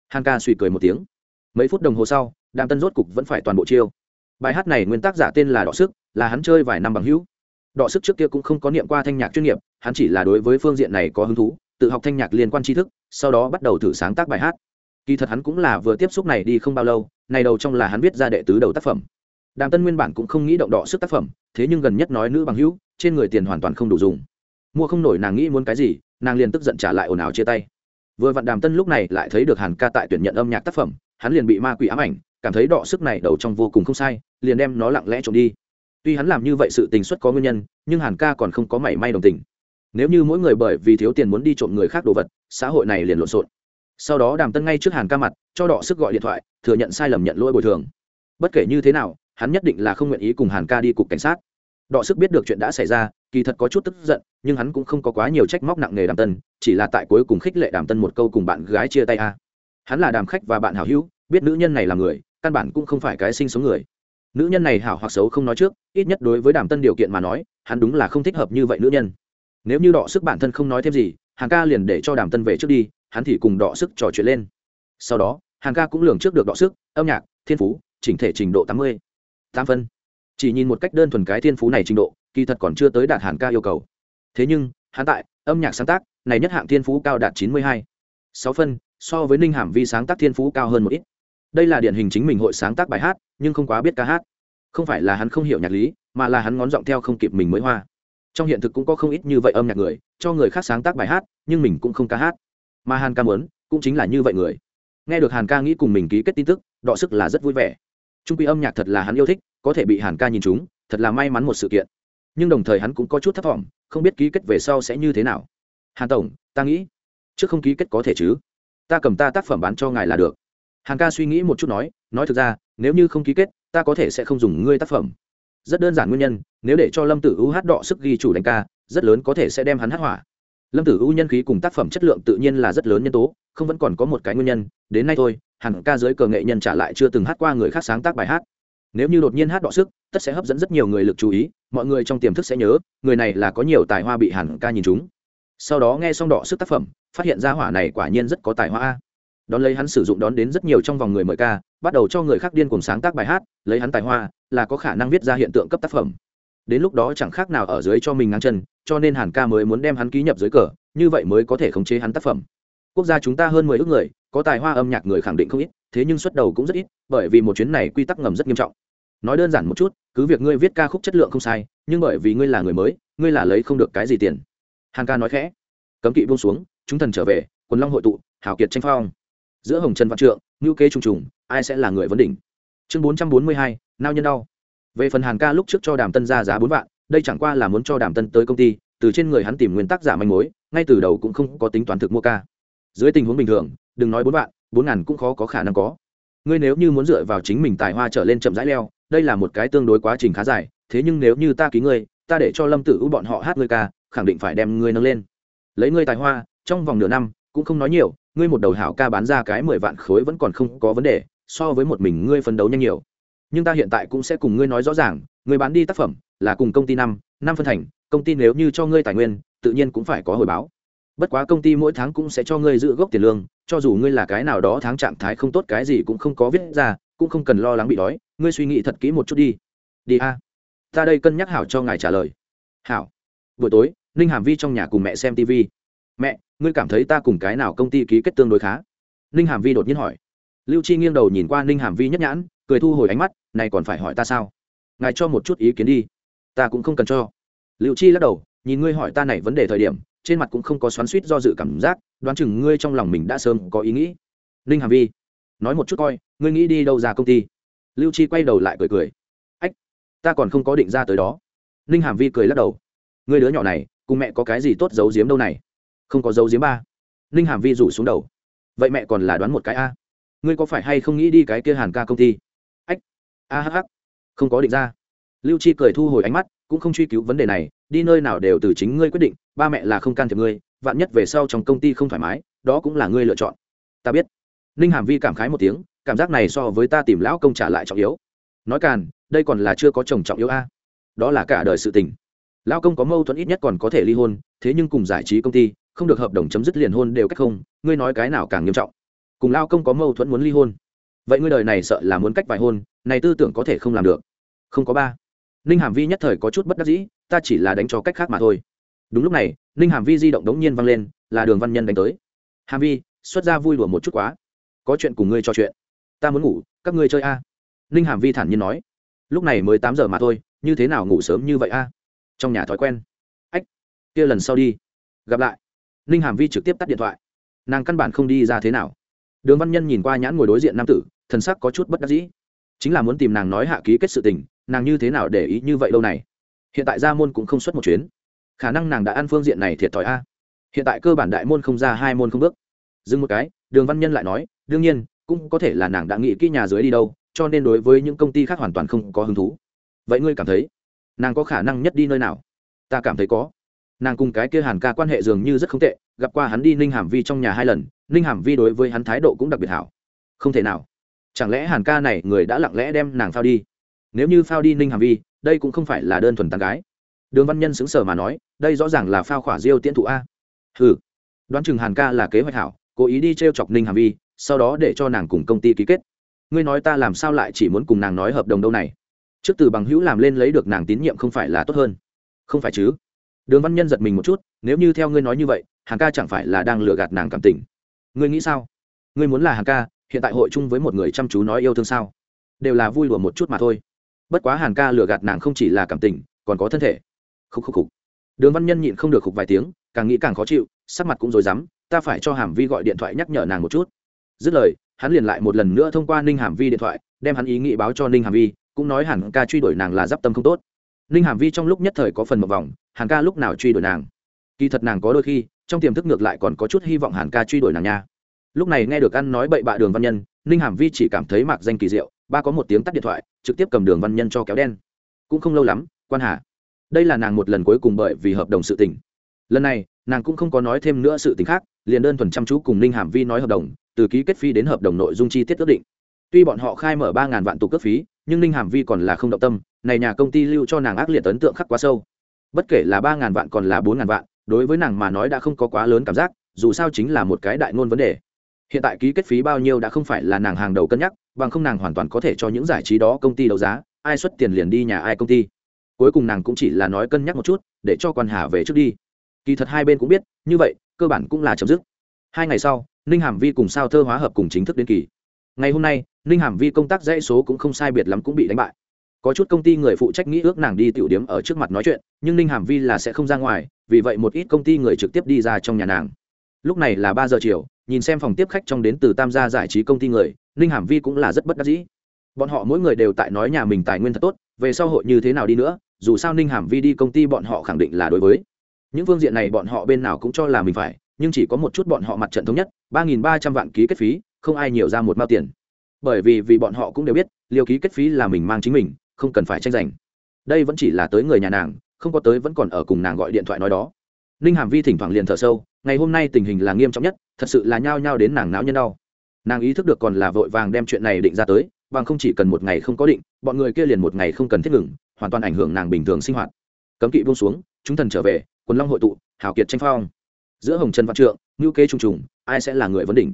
Hàn ca suy cười một tiếng. Mấy phút đồng hồ sau, đàm tân rốt cục vẫn phải toàn bộ chiêu. Bài hát này nguyên tác giả tên là đọ sức, là hắn chơi vài năm bằng hữu. Đọ sức trước kia cũng không có niệm qua thanh nhạc chuyên nghiệp, hắn chỉ là đối với phương diện này có hứng thú, tự học thanh nhạc liên quan tri thức, sau đó bắt đầu thử sáng tác bài hát. Kỳ thật hắn cũng là vừa tiếp xúc này đi không bao lâu, này đầu trong là hắn viết ra đệ tứ đầu tác phẩm đàm tân nguyên bản cũng không nghĩ động đọ sức tác phẩm, thế nhưng gần nhất nói nữ bằng hữu, trên người tiền hoàn toàn không đủ dùng. Mua không nổi nàng nghĩ muốn cái gì, nàng liền tức giận trả lại ồn ào chia tay. Vừa vặn đàm tân lúc này lại thấy được hàn ca tại tuyển nhận âm nhạc tác phẩm, hắn liền bị ma quỷ ám ảnh, cảm thấy đọ sức này đầu trong vô cùng không sai, liền đem nó lặng lẽ trộm đi. Tuy hắn làm như vậy sự tình xuất có nguyên nhân, nhưng hàn ca còn không có mảy may đồng tình. Nếu như mỗi người bởi vì thiếu tiền muốn đi trộm người khác đồ vật, xã hội này liền lộn xộn. Sau đó đàm tân ngay trước hàn ca mặt, cho đọ sức gọi điện thoại, thừa nhận sai lầm nhận lỗi bồi thường. Bất kể như thế nào hắn nhất định là không nguyện ý cùng hàn ca đi cục cảnh sát. Đọ sức biết được chuyện đã xảy ra, kỳ thật có chút tức giận, nhưng hắn cũng không có quá nhiều trách móc nặng nề đàm tân, chỉ là tại cuối cùng khích lệ đàm tân một câu cùng bạn gái chia tay a. Hắn là đàm khách và bạn hảo hữu, biết nữ nhân này là người, căn bản cũng không phải cái sinh sống người. Nữ nhân này hảo hoặc xấu không nói trước, ít nhất đối với đàm tân điều kiện mà nói, hắn đúng là không thích hợp như vậy nữ nhân. Nếu như đọ sức bản thân không nói thêm gì hàng ca liền để cho đàm tân về trước đi, hắn thì cùng đọ sức trò chuyện lên. Sau đó hàng ca cũng lường trước được đọ sức, âm nhạc, thiên phú, chỉnh thể trình độ tám mươi tám phân. Chỉ nhìn một cách đơn thuần cái thiên phú này trình độ, kỳ thật còn chưa tới đạt hàn ca yêu cầu. Thế nhưng, hắn tại, âm nhạc sáng tác, này nhất hạng thiên phú cao đạt chín mươi hai. Sáu phân, so với ninh hàm vi sáng tác thiên phú cao hơn một ít. Đây là điển hình chính mình hội sáng tác bài hát, nhưng không quá biết ca hát. Không phải là hắn không hiểu nhạc lý, mà là hắn ngón giọng theo không kịp mình mới hoa. Trong hiện thực cũng có không ít như vậy âm nhạc người, cho người khác sáng tác bài hát, nhưng mình cũng không ca hát. Mà hàn ca muốn, cũng chính là như vậy người. Nghe được hàn ca nghĩ cùng mình ký kết tin tức, đọ sức là rất vui vẻ trung quy âm nhạc thật là hắn yêu thích, có thể bị hàn ca nhìn chúng thật là may mắn một sự kiện. Nhưng đồng thời hắn cũng có chút thất vọng không biết ký kết về sau sẽ như thế nào. Hàn tổng, ta nghĩ, trước không ký kết có thể chứ? Ta cầm ta tác phẩm bán cho ngài là được. Hàn ca suy nghĩ một chút nói nói thực ra, nếu như không ký kết, ta có thể sẽ không dùng ngươi tác phẩm. Rất đơn giản nguyên nhân, nếu để cho lâm tử u hát đọ sức ghi chủ đánh ca, rất lớn có thể sẽ đem hắn hát hỏa. Lâm tử u nhân khí cùng tác phẩm chất lượng tự nhiên là rất lớn nhân tố, không vẫn còn có một cái nguyên nhân, đến nay thôi hẳn ca giới cờ nghệ nhân trả lại chưa từng hát qua người khác sáng tác bài hát. Nếu như đột nhiên hát đọ sức, tất sẽ hấp dẫn rất nhiều người lực chú ý, mọi người trong tiềm thức sẽ nhớ, người này là có nhiều tài hoa bị hẳn ca nhìn chúng. Sau đó nghe xong đọ sức tác phẩm, phát hiện ra hỏa này quả nhiên rất có tài hoa đón lấy hắn sử dụng đón đến rất nhiều trong vòng người mời ca, bắt đầu cho người khác điên cùng sáng tác bài hát, lấy hắn tài hoa, là có khả năng viết ra hiện tượng cấp tác phẩm. Đến lúc đó chẳng khác nào ở dưới cho mình ngang chân, cho nên hàn ca mới muốn đem hắn ký nhập dưới cờ, như vậy mới có thể khống chế hắn tác phẩm quốc gia chúng ta hơn mười ước người, có tài hoa âm nhạc người khẳng định không ít, thế nhưng xuất đầu cũng rất ít, bởi vì một chuyến này quy tắc ngầm rất nghiêm trọng. Nói đơn giản một chút, cứ việc ngươi viết ca khúc chất lượng không sai, nhưng bởi vì ngươi là người mới, ngươi là lấy không được cái gì tiền. Hàng ca nói khẽ. Cấm kỵ buông xuống, chúng thần trở về, quần long hội tụ, hào kiệt tranh phong. Giữa hồng trần văn trượng ngữ kế trùng trùng, ai sẽ là người vấn đỉnh? Chương bốn trăm bốn mươi hai, nao nhân đau. Về phần hàn ca lúc trước cho đàm tân ra giá bốn vạn, đây chẳng qua là muốn cho đàm tân tới công ty, từ trên người hắn tìm nguyên tắc giả manh mối, ngay từ đầu cũng không có tính toán thực mua ca dưới tình huống bình thường, đừng nói bốn vạn, bốn ngàn cũng khó có khả năng có. Ngươi nếu như muốn dựa vào chính mình tài hoa trở lên chậm rãi leo, đây là một cái tương đối quá trình khá dài, thế nhưng nếu như ta ký ngươi, ta để cho lâm tử u bọn họ hát ngươi ca, khẳng định phải đem ngươi nâng lên. Lấy ngươi tài hoa, trong vòng nửa năm, cũng không nói nhiều, ngươi một đầu hảo ca bán ra cái mười vạn khối vẫn còn không có vấn đề, so với một mình ngươi phấn đấu nhanh nhiều. Nhưng ta hiện tại cũng sẽ cùng ngươi nói rõ ràng, ngươi bán đi tác phẩm là cùng công ty năm năm phân thành, công ty nếu như cho ngươi tài nguyên, tự nhiên cũng phải có hồi báo bất quá công ty mỗi tháng cũng sẽ cho ngươi giữ gốc tiền lương, cho dù ngươi là cái nào đó tháng trạng thái không tốt cái gì cũng không có viết ra, cũng không cần lo lắng bị đói, ngươi suy nghĩ thật kỹ một chút đi. Đi a. Ta đây cân nhắc hảo cho ngài trả lời. Hảo. Buổi tối, ninh hàm vi trong nhà cùng mẹ xem tv mẹ, ngươi cảm thấy ta cùng cái nào công ty ký kết tương đối khá? Ninh hàm vi đột nhiên hỏi. Lưu chi nghiêng đầu nhìn qua ninh hàm vi nhất nhãn, cười thu hồi ánh mắt, này còn phải hỏi ta sao? Ngài cho một chút ý kiến đi. Ta cũng không cần cho. Lưu chi lắc đầu, nhìn ngươi hỏi ta này vấn đề thời điểm trên mặt cũng không có xoắn suýt do dự cảm giác, đoán chừng ngươi trong lòng mình đã sớm có ý nghĩ. Ninh hàm vi, nói một chút coi, ngươi nghĩ đi đâu ra công ty? Lưu chi quay đầu lại cười cười. Ách, ta còn không có định ra tới đó. Ninh hàm vi cười lắc đầu. Ngươi đứa nhỏ này, cùng mẹ có cái gì tốt giấu giếm đâu này? Không có giấu giếm ba. Ninh hàm vi rủ xuống đầu. Vậy mẹ còn là đoán một cái a. Ngươi có phải hay không nghĩ đi cái kia hàn ca công ty? Ách, a hh không có định ra. Lưu chi cười thu hồi ánh mắt cũng không truy cứu vấn đề này, đi nơi nào đều từ chính ngươi quyết định, ba mẹ là không can thiệp ngươi, vạn nhất về sau trong công ty không thoải mái, đó cũng là ngươi lựa chọn. Ta biết. Ninh hàm vi cảm khái một tiếng, cảm giác này so với ta tìm lão công trả lại trọng yếu. Nói càn, đây còn là chưa có chồng trọng yếu a. Đó là cả đời sự tình. Lão công có mâu thuẫn ít nhất còn có thể ly hôn, thế nhưng cùng giải trí công ty, không được hợp đồng chấm dứt liền hôn đều cách không, ngươi nói cái nào càng nghiêm trọng. Cùng lao công có mâu thuẫn muốn ly hôn. Vậy ngươi đời này sợ là muốn cách vài hôn, này tư tưởng có thể không làm được. Không có ba ninh hàm vi nhất thời có chút bất đắc dĩ, ta chỉ là đánh cho cách khác mà thôi. Đúng lúc này ninh hàm vi di động đống nhiên văng lên, là đường văn nhân đánh tới. Hàm vi, xuất ra vui đùa một chút quá. Có chuyện cùng ngươi trò chuyện. Ta muốn ngủ, các ngươi chơi a. Ninh hàm vi thản nhiên nói. Lúc này mới tám giờ mà thôi, như thế nào ngủ sớm như vậy a? Trong nhà thói quen. Ách, kia lần sau đi. Gặp lại. Ninh hàm vi trực tiếp tắt điện thoại. Nàng căn bản không đi ra thế nào. Đường văn nhân nhìn qua nhãn ngồi đối diện nam tử, thần sắc có chút bất đắc dĩ. Chính là muốn tìm nàng nói hạ ký kết sự tình nàng như thế nào để ý như vậy đâu này? Hiện tại ra môn cũng không xuất một chuyến. Khả năng nàng đã ăn phương diện này thiệt thòi a. Hiện tại cơ bản đại môn không ra, hai môn không bước. Dừng một cái, đường văn nhân lại nói, đương nhiên, cũng có thể là nàng đã nghĩ kỹ nhà dưới đi đâu, cho nên đối với những công ty khác hoàn toàn không có hứng thú. Vậy ngươi cảm thấy, nàng có khả năng nhất đi nơi nào? Ta cảm thấy có. Nàng cùng cái kia hàn ca quan hệ dường như rất không tệ, gặp qua hắn đi ninh hàm vi trong nhà hai lần, ninh hàm vi đối với hắn thái độ cũng đặc biệt hảo. Không thể nào. Chẳng lẽ hàn ca này người đã lặng lẽ đem nàng phao đi? Nếu như phao đi ninh hàm vi, đây cũng không phải là đơn thuần tàn gái. Đường văn nhân xứng sở mà nói, đây rõ ràng là phao khỏa diêu tiễn thụ a. Ừ đoán chừng hàn ca là kế hoạch hảo, cố ý đi t r e o chọc ninh hàm vi, sau đó để cho nàng cùng công ty ký kết. Ngươi nói ta làm sao lại chỉ muốn cùng nàng nói hợp đồng đâu này? Trước từ bằng hữu làm lên lấy được nàng tín nhiệm không phải là tốt hơn. Không phải chứ? Đường văn nhân giật mình một chút, nếu như theo ngươi nói như vậy, hàn ca chẳng phải là đang lừa gạt nàng cảm tình. Ngươi nghĩ sao? Ngươi muốn là hàn ca, hiện tại hội chung với một người chăm chú nói yêu thương sao? Đều là vui lùa một chút mà thôi bất quá hàn ca lừa gạt nàng không chỉ là cảm tình, còn có thân thể. Khúc khúc khúc. Đường văn nhân nhịn không được khục vài tiếng, càng nghĩ càng khó chịu, sắc mặt cũng rồi rắm. ta phải cho hàm vi gọi điện thoại nhắc nhở nàng một chút. Dứt lời, hắn liền lại một lần nữa thông qua ninh hàm vi điện thoại, đem hắn ý nghĩ báo cho ninh hàm vi, cũng nói hàn ca truy đuổi nàng là d i p tâm không tốt. Ninh hàm vi trong lúc nhất thời có phần một vòng hàn ca lúc nào truy đuổi nàng? Kỳ thật nàng có đôi khi, trong tiềm thức ngược lại còn có chút hy vọng hàn ca truy đuổi nàng nha. Lúc này nghe được ăn nói bậy bạ đường văn nhân, ninh hàm vi chỉ cảm thấy mạc danh kỳ diệu, ba có một tiếng tắt điện thoại trực tiếp cầm đường văn nhân cho kéo đen. Cũng không lâu lắm, quan hà. Đây là nàng một lần cuối cùng bởi vì hợp đồng sự tình. Lần này, nàng cũng không có nói thêm nữa sự tình khác, liền đơn thuần chăm chú cùng ninh hàm vi nói hợp đồng, từ ký kết phí đến hợp đồng nội dung chi tiết ước định. Tuy bọn họ khai mở ba ngàn vạn tục cước phí, nhưng ninh hàm vi còn là không động tâm, này nhà công ty lưu cho nàng ác liệt ấn tượng khắc quá sâu. Bất kể là ba ngàn vạn còn là bốn ngàn vạn, đối với nàng mà nói đã không có quá lớn cảm giác, dù sao chính là một cái đại ngôn vấn đề. Hiện tại ký kết phí bao nhiêu đã không phải là nàng hàng đầu cân nhắc bằng không nàng hoàn toàn có thể cho những giải trí đó công ty đấu giá, ai xuất tiền liền đi nhà ai công ty. Cuối cùng nàng cũng chỉ là nói cân nhắc một chút, để cho quan hà về trước đi. Kỳ thật hai bên cũng biết, như vậy, cơ bản cũng là chấm dứt. Hai ngày sau, ninh hàm vi cùng sao thơ hóa hợp cùng chính thức đến kỳ. Ngày hôm nay, ninh hàm vi công tác dãy số cũng không sai biệt lắm cũng bị đánh bại. Có chút công ty người phụ trách nghĩ ước nàng đi tiểu điếm ở trước mặt nói chuyện, nhưng ninh hàm vi là sẽ không ra ngoài, vì vậy một ít công ty người trực tiếp đi ra trong nhà nàng. Lúc này là ba giờ chiều nhìn xem phòng tiếp khách trong đến từ tam gia giải trí công ty người, ninh hàm vi cũng là rất bất đắc dĩ. Bọn họ mỗi người đều tại nói nhà mình tài nguyên thật tốt, về sau hội như thế nào đi nữa, dù sao ninh hàm vi đi công ty bọn họ khẳng định là đối với. Những phương diện này bọn họ bên nào cũng cho là mình phải, nhưng chỉ có một chút bọn họ mặt trận thống nhất, ba nghìn ba trăm vạn ký kết phí, không ai nhiều ra một mao tiền. Bởi vì vì bọn họ cũng đều biết, liều ký kết phí là mình mang chính mình, không cần phải tranh giành. Đây vẫn chỉ là tới người nhà nàng, không có tới vẫn còn ở cùng nàng gọi điện thoại nói đó. Ninh hàm vi thỉnh thoảng liền thở sâu ngày hôm nay tình hình là nghiêm trọng nhất, thật sự là nhao nhao đến nàng não nhân đau. Nàng ý thức được còn là vội vàng đem chuyện này định ra tới, bằng không chỉ cần một ngày không có định, bọn người kia liền một ngày không cần thiết ngừng, hoàn toàn ảnh hưởng nàng bình thường sinh hoạt. Cấm kỵ buông xuống, chúng thần trở về, quần long hội tụ, hào kiệt tranh phong. Giữa hồng trần văn trượng ngữ kế trùng trùng, ai sẽ là người vấn đỉnh?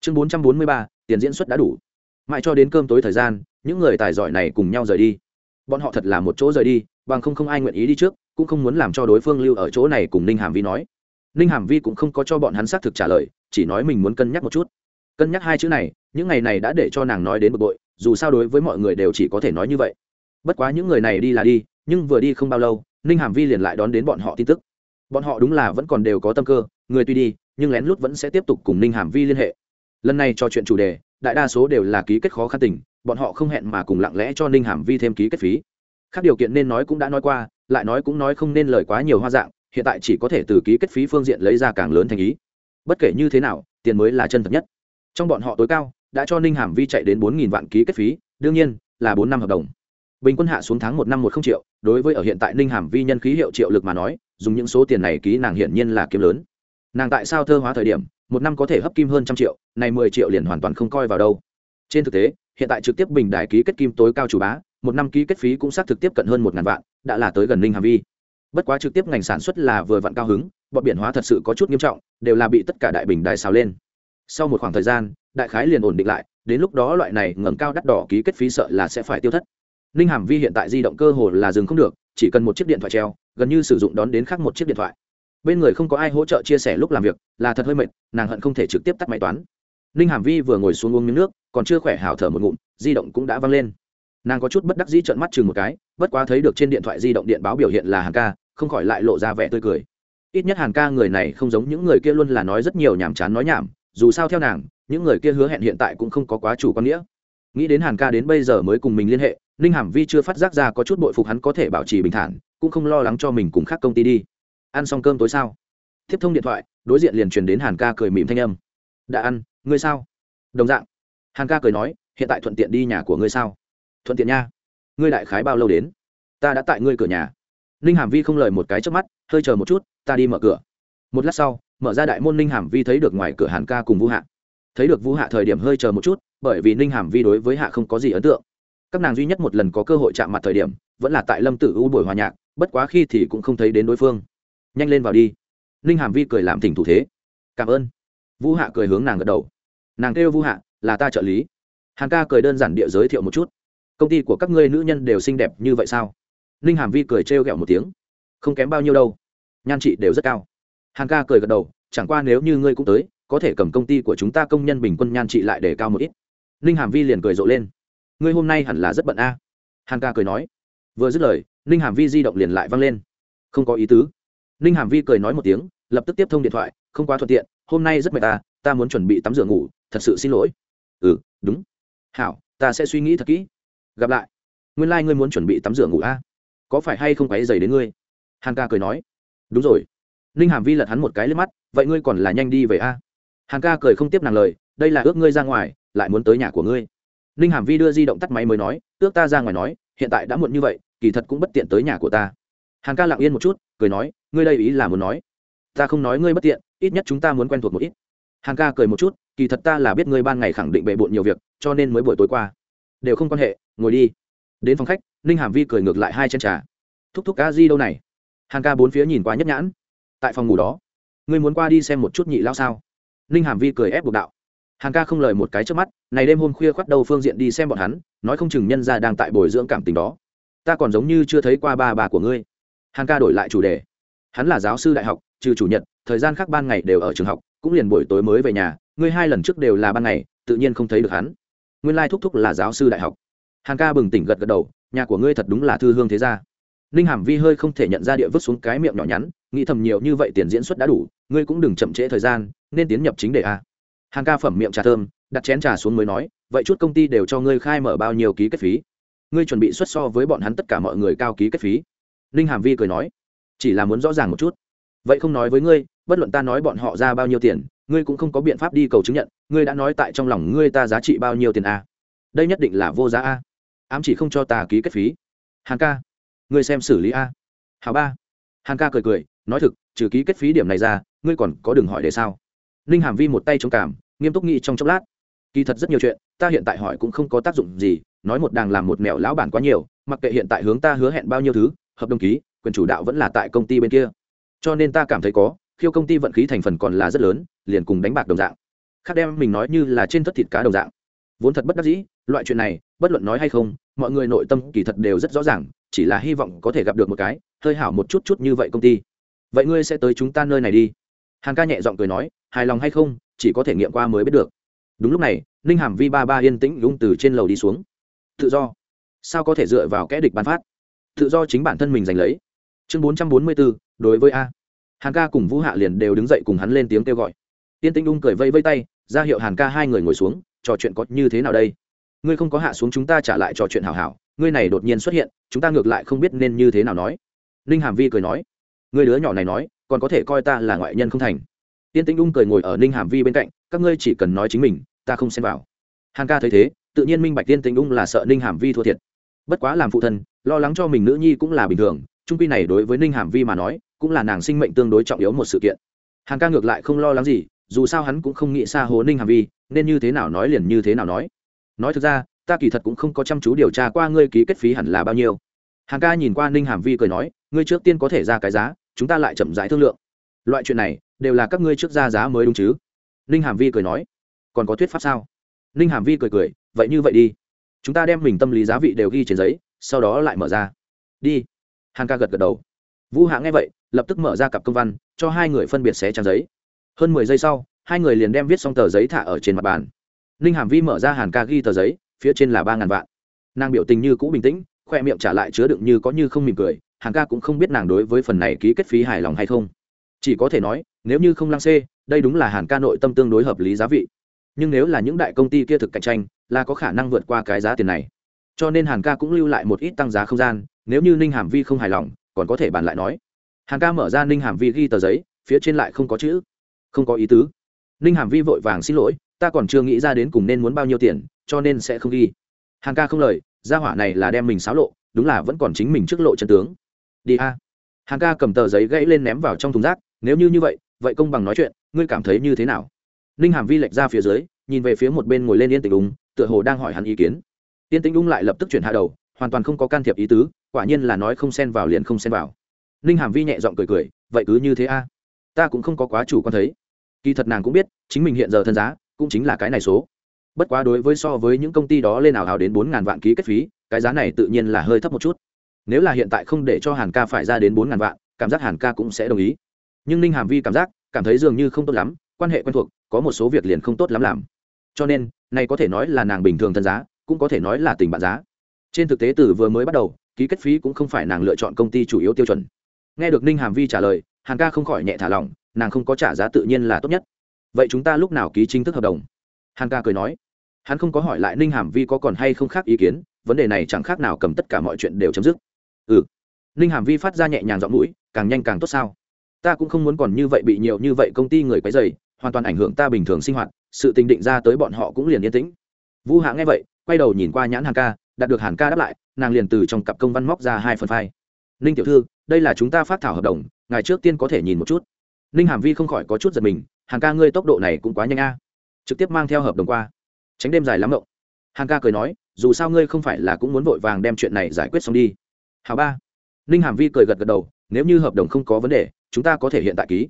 Chương bốn trăm bốn mươi ba, tiền diễn xuất đã đủ. Mãi cho đến cơm tối thời gian, những người tài giỏi này cùng nhau rời đi. Bọn họ thật là một chỗ rời đi, bằng không không ai nguyện ý đi trước, cũng không muốn làm cho đối phương lưu ở chỗ này cùng ninh hàm vi nói ninh hàm vi cũng không có cho bọn hắn xác thực trả lời, chỉ nói mình muốn cân nhắc một chút. Cân nhắc hai chữ này, những ngày này đã để cho nàng nói đến bực bội, dù sao đối với mọi người đều chỉ có thể nói như vậy. Bất quá những người này đi là đi, nhưng vừa đi không bao lâu, ninh hàm vi liền lại đón đến bọn họ tin tức. Bọn họ đúng là vẫn còn đều có tâm cơ, người tuy đi, nhưng lén lút vẫn sẽ tiếp tục cùng ninh hàm vi liên hệ. Lần này cho chuyện chủ đề, đại đa số đều là ký kết khó khăn tình, bọn họ không hẹn mà cùng lặng lẽ cho ninh hàm vi thêm ký kết phí. Khác điều kiện nên nói cũng đã nói qua, lại nói cũng nói không nên lời quá nhiều hoa dạng hiện tại chỉ có thể từ ký kết phí phương diện lấy ra càng lớn thành ý. Bất kể như thế nào, tiền mới là chân thật nhất. Trong bọn họ tối cao, đã cho ninh hàm vi chạy đến bốn vạn ký kết phí, đương nhiên, là bốn năm hợp đồng. Bình quân hạ xuống tháng một năm một không triệu, đối với ở hiện tại ninh hàm vi nhân khí hiệu triệu lực mà nói, dùng những số tiền này ký nàng hiển nhiên là kiếm lớn. Nàng tại sao thơ hóa thời điểm, một năm có thể hấp kim hơn trăm triệu, này mười triệu liền hoàn toàn không coi vào đâu. Trên thực tế, hiện tại trực tiếp bình đài ký kết kim tối cao chủ bá, một năm ký kết phí cũng xác thực tiếp cận hơn một ngàn vạn, đã là tới gần ninh hàm vi bất quá trực tiếp ngành sản xuất là vừa vặn cao hứng, bọn biển hóa thật sự có chút nghiêm trọng, đều là bị tất cả đại bình đài xào lên. Sau một khoảng thời gian, đại khái liền ổn định lại, đến lúc đó loại này ngẩng cao đắt đỏ ký kết phí sợ là sẽ phải tiêu thất. Ninh hàm vi hiện tại di động cơ hồ là dừng không được, chỉ cần một chiếc điện thoại treo, gần như sử dụng đón đến khác một chiếc điện thoại. Bên người không có ai hỗ trợ chia sẻ lúc làm việc, là thật hơi mệt, nàng hận không thể trực tiếp tắt máy toán. Ninh hàm vi vừa ngồi xuống uống miếng nước, còn chưa khỏe hảo thở một ngụm, di động cũng đã văng lên. Nàng có chút bất đắc dĩ trợn mắt chừng một cái, bất quá thấy được trên điện thoại di động điện báo biểu hiện là hàng ca không khỏi lại lộ ra vẻ tươi cười. Ít nhất hàn ca người này không giống những người kia luôn là nói rất nhiều nhàm chán nói nhảm, dù sao theo nàng, những người kia hứa hẹn hiện tại cũng không có quá chủ quan nghĩa. Nghĩ đến hàn ca đến bây giờ mới cùng mình liên hệ, ninh hàm vi chưa phát giác ra có chút bội phục hắn có thể bảo trì bình thản, cũng không lo lắng cho mình cùng khác công ty đi. Ăn xong cơm tối sao? Tiếp thông điện thoại, đối diện liền truyền đến hàn ca cười mỉm thanh âm. Đã ăn, ngươi sao? Đồng dạng. Hàn ca cười nói, hiện tại thuận tiện đi nhà của ngươi sao? Thuận tiện nha. Ngươi đại khái bao lâu đến? Ta đã tại ngươi cửa nhà ninh hàm vi không lời một cái trước mắt, hơi chờ một chút, ta đi mở cửa. Một lát sau, mở ra đại môn ninh hàm vi thấy được ngoài cửa hàn ca cùng vũ hạ. Thấy được vũ hạ thời điểm hơi chờ một chút, bởi vì ninh hàm vi đối với hạ không có gì ấn tượng. Các nàng duy nhất một lần có cơ hội chạm mặt thời điểm, vẫn là tại lâm tử u buổi hòa nhạc, bất quá khi thì cũng không thấy đến đối phương. Nhanh lên vào đi. Ninh hàm vi cười làm thỉnh thủ thế. Cảm ơn. Vũ hạ cười hướng nàng gật đầu. Nàng kêu vũ hạ, là ta trợ lý. Hàn ca cười đơn giản địa giới thiệu một chút. Công ty của các ngươi nữ nhân đều xinh đẹp như vậy sao? Ninh hàm vi cười trêu ghẹo một tiếng. Không kém bao nhiêu đâu. Nhan chị đều rất cao. Hàng ca cười gật đầu, chẳng qua nếu như ngươi cũng tới, có thể cầm công ty của chúng ta công nhân bình quân nhan chị lại để cao một ít. Ninh hàm vi liền cười rộ lên. Ngươi hôm nay hẳn là rất bận a. À. ca cười nói. Vừa dứt lời ninh hàm vi di động liền lại văng lên. Không có ý tứ. Ninh hàm vi cười nói một tiếng, lập tức tiếp thông điện thoại, không quá thuận tiện, hôm nay rất mệt ta ta muốn chuẩn bị tắm rửa ngủ, thật sự xin lỗi. Ừ đúng. Hảo, ta sẽ suy nghĩ thật kỹ. Gặp lại. Nguyên lai、like、ngươi muốn chuẩn bị tắm rửa ngủ a có phải hay không quấy dày đến ngươi? Hàn ca cười nói. Đúng rồi. Ninh hàm vi lật hắn một cái lên mắt, vậy ngươi còn là nhanh đi về a? Hàn ca cười không tiếp nàng lời, đây là ước ngươi ra ngoài, lại muốn tới nhà của ngươi. Ninh hàm vi đưa di động tắt máy mới nói, ước ta ra ngoài nói, hiện tại đã muộn như vậy, kỳ thật cũng bất tiện tới nhà của ta. Hàn ca lặng yên một chút, cười nói, ngươi đây ý là muốn nói. Ta không nói ngươi bất tiện, ít nhất chúng ta muốn quen thuộc một ít. Hàn ca cười một chút, kỳ thật ta là biết ngươi ban ngày khẳng định bề bộn nhiều việc, cho nên mới buổi tối qua. Đều không quan hệ, ngồi đi đến phòng khách, ninh hàm vi cười ngược lại hai chân trà. Thúc thúc ca di đâu này? Hàn ca bốn phía nhìn qua nhất nhãn. Tại phòng ngủ đó, ngươi muốn qua đi xem một chút nhị lao sao? Ninh hàm vi cười ép buộc đạo. Hàn ca không lời một cái trước mắt, này đêm hôm khuya khoắt đầu phương diện đi xem bọn hắn, nói không chừng nhân ra đang tại bồi dưỡng cảm tình đó. Ta còn giống như chưa thấy qua ba bà của ngươi. Hàn ca đổi lại chủ đề. Hắn là giáo sư đại học, trừ chủ nhật, thời gian khác ban ngày đều ở trường học, cũng liền buổi tối mới về nhà, ngươi hai lần trước đều là ban ngày, tự nhiên không thấy được hắn. Nguyên lai thúc thúc là giáo sư đại học hàn ca bừng tỉnh gật gật đầu, nhà của ngươi thật đúng là thư hương thế gia. Ninh hàm vi hơi không thể nhận ra địa vứt xuống cái miệng nhỏ nhắn, nghĩ thầm nhiều như vậy tiền diễn xuất đã đủ, ngươi cũng đừng chậm trễ thời gian, nên tiến nhập chính đề a. Hàn ca phẩm miệng trà thơm, đặt chén trà xuống mới nói, vậy chút công ty đều cho ngươi khai mở bao nhiêu ký kết phí? Ngươi chuẩn bị xuất so với bọn hắn tất cả mọi người cao ký kết phí. Ninh hàm vi cười nói, chỉ là muốn rõ ràng một chút. Vậy không nói với ngươi, bất luận ta nói bọn họ ra bao nhiêu tiền, ngươi cũng không có biện pháp đi cầu chứng nhận, ngươi đã nói tại trong lòng ngươi ta giá trị bao nhiêu tiền a. Đây nhất định là vô giá a ám chỉ không cho ta ký kết phí. Hàng ca, ngươi xem xử lý a. Hào ba. Hàng ca cười cười, nói thực, trừ ký kết phí điểm này ra, ngươi còn có đừng hỏi để sao. Ninh hàm vi một tay trông cảm nghiêm túc nghĩ trong chốc lát. Kỳ thật rất nhiều chuyện, ta hiện tại hỏi cũng không có tác dụng gì, nói một đàng làm một mẹo lão bản quá nhiều, mặc kệ hiện tại hướng ta hứa hẹn bao nhiêu thứ, hợp đồng ký, quyền chủ đạo vẫn là tại công ty bên kia. Cho nên ta cảm thấy có, khiêu công ty vận khí thành phần còn là rất lớn, liền cùng đánh bạc đồng dạng. Khác đem mình nói như là trên thất thịt cá đồng dạng vốn thật bất đắc dĩ, loại chuyện này, bất luận nói hay không, mọi người nội tâm kỳ thật đều rất rõ ràng, chỉ là hy vọng có thể gặp được một cái, hơi hảo một chút chút như vậy công ty. Vậy ngươi sẽ tới chúng ta nơi này đi. Hàn ca nhẹ giọng cười nói, hài lòng hay không, chỉ có thể nghiệm qua mới biết được. Đúng lúc này, ninh hàm vi ba ba yên tĩnh lung từ trên lầu đi xuống. Tự do. Sao có thể dựa vào kẽ địch bán phát? Tự do chính bản thân mình giành lấy. Chương bốn trăm bốn mươi bốn đối với a. Hàn ca cùng vũ hạ liền đều đứng dậy cùng hắn lên tiếng kêu gọi. Tiên tĩnh ung cười vây vây tay, ra hiệu hàn ca hai người ngồi xuống trò chuyện có như thế nào đây? Ngươi không có hạ xuống chúng ta trả lại trò chuyện hảo hảo, ngươi này đột nhiên xuất hiện, chúng ta ngược lại không biết nên như thế nào nói. Ninh hàm vi cười nói. Ngươi đứa nhỏ này nói, còn có thể coi ta là ngoại nhân không thành. Tiên tĩnh ung cười ngồi ở ninh hàm vi bên cạnh, các ngươi chỉ cần nói chính mình, ta không xem vào. Hàn ca thấy thế, tự nhiên minh bạch tiên tĩnh ung là sợ ninh hàm vi thua thiệt. Bất quá làm phụ thân, lo lắng cho mình nữ nhi cũng là bình thường, trung quy này đối với ninh hàm vi mà nói, cũng là nàng sinh mệnh tương đối trọng yếu một sự kiện. Hàng ca ngược lại không lo lắng gì, dù sao hắn cũng không nghĩ xa hồ ninh hàm vi nên như thế nào nói liền như thế nào nói. Nói thực ra, ta kỳ thật cũng không có chăm chú điều tra qua ngươi ký kết phí hẳn là bao nhiêu. Hàng ca nhìn qua ninh hàm vi cười nói, ngươi trước tiên có thể ra cái giá, chúng ta lại chậm rãi thương lượng. Loại chuyện này, đều là các ngươi trước ra giá mới đúng chứ. Ninh hàm vi cười nói, còn có thuyết pháp sao? Ninh hàm vi cười cười, vậy như vậy đi. Chúng ta đem mình tâm lý giá vị đều ghi trên giấy, sau đó lại mở ra. Đi. Hàng ca gật gật đầu. Vũ hạ nghe vậy, lập tức mở ra cặp công văn, cho hai người phân biệt xé trang giấy. Hơn mười giây sau hai người liền đem viết xong tờ giấy thả ở trên mặt bàn. Ninh hàm vi mở ra hàn ca ghi tờ giấy, phía trên là ba ngàn vạn. Nàng biểu tình như cũ bình tĩnh, khoe miệng trả lại chứa đựng như có như không mỉm cười, hàn ca cũng không biết nàng đối với phần này ký kết phí hài lòng hay không. Chỉ có thể nói, nếu như không lăng xê, đây đúng là hàn ca nội tâm tương đối hợp lý giá vị. Nhưng nếu là những đại công ty kia thực cạnh tranh, là có khả năng vượt qua cái giá tiền này. Cho nên hàn ca cũng lưu lại một ít tăng giá không gian, nếu như ninh hàm vi không hài lòng, còn có thể bàn lại nói. Hàn ca mở ra ninh hàm vi ghi tờ giấy, phía trên lại không có chữ. Không có ý tứ ninh hàm vi vội vàng xin lỗi ta còn chưa nghĩ ra đến cùng nên muốn bao nhiêu tiền cho nên sẽ không ghi. Hàng ca không lời gia hỏa này là đem mình xáo lộ đúng là vẫn còn chính mình trước lộ chân tướng. Đi a. Hàng ca cầm tờ giấy gãy lên ném vào trong thùng rác nếu như như vậy vậy công bằng nói chuyện ngươi cảm thấy như thế nào? Ninh hàm vi lệch ra phía dưới nhìn về phía một bên ngồi lên yên tĩnh đúng, tựa hồ đang hỏi hắn ý kiến. Yên tĩnh đúng lại lập tức chuyển hạ đầu hoàn toàn không có can thiệp ý tứ quả nhiên là nói không xen vào liền không xen vào. Ninh hàm vi nhẹ giọng cười cười vậy cứ như thế a. Ta cũng không có quá chủ quan thấy kỳ thật nàng cũng biết, chính mình hiện giờ thân giá, cũng chính là cái này số. Bất quá đối với so với những công ty đó lên ảo hào đến bốn ngàn vạn ký kết phí, cái giá này tự nhiên là hơi thấp một chút. Nếu là hiện tại không để cho hàn ca phải ra đến bốn ngàn vạn, cảm giác hàn ca cũng sẽ đồng ý. Nhưng ninh hàm vi cảm giác, cảm thấy dường như không tốt lắm, quan hệ quen thuộc, có một số việc liền không tốt lắm làm. Cho nên, này có thể nói là nàng bình thường thân giá, cũng có thể nói là tình bạn giá. Trên thực tế từ vừa mới bắt đầu, ký kết phí cũng không phải nàng lựa chọn công ty chủ yếu tiêu chuẩn. Nghe được ninh hàm vi trả lời, hàn ca không khỏi nhẹ thả lỏng nàng không có trả giá tự nhiên là tốt nhất. Vậy chúng ta lúc nào ký chính thức hợp đồng? Hàn ca cười nói. Hắn không có hỏi lại ninh hàm vi có còn hay không khác ý kiến, vấn đề này chẳng khác nào cầm tất cả mọi chuyện đều chấm dứt. Ừ. Ninh hàm vi phát ra nhẹ nhàng giọng mũi, càng nhanh càng tốt sao? Ta cũng không muốn còn như vậy bị nhiều như vậy công ty người quấy dày hoàn toàn ảnh hưởng ta bình thường sinh hoạt, sự tình định ra tới bọn họ cũng liền yên tĩnh. Vũ hạ nghe vậy, quay đầu nhìn qua nhãn hàn ca, đạt được hàn ca đáp lại, nàng liền từ trong cặp công văn móc ra hai phần file. Ninh tiểu thư, đây là chúng ta phát thảo hợp đồng ngày trước tiên có thể nhìn một chút ninh hàm vi không khỏi có chút giật mình, hàng ca ngươi tốc độ này cũng quá nhanh a. Trực tiếp mang theo hợp đồng qua. Tránh đêm dài lắm động Hàng ca cười nói, dù sao ngươi không phải là cũng muốn vội vàng đem chuyện này giải quyết xong đi. Hào ba. Ninh hàm vi cười gật gật đầu, nếu như hợp đồng không có vấn đề, chúng ta có thể hiện tại ký.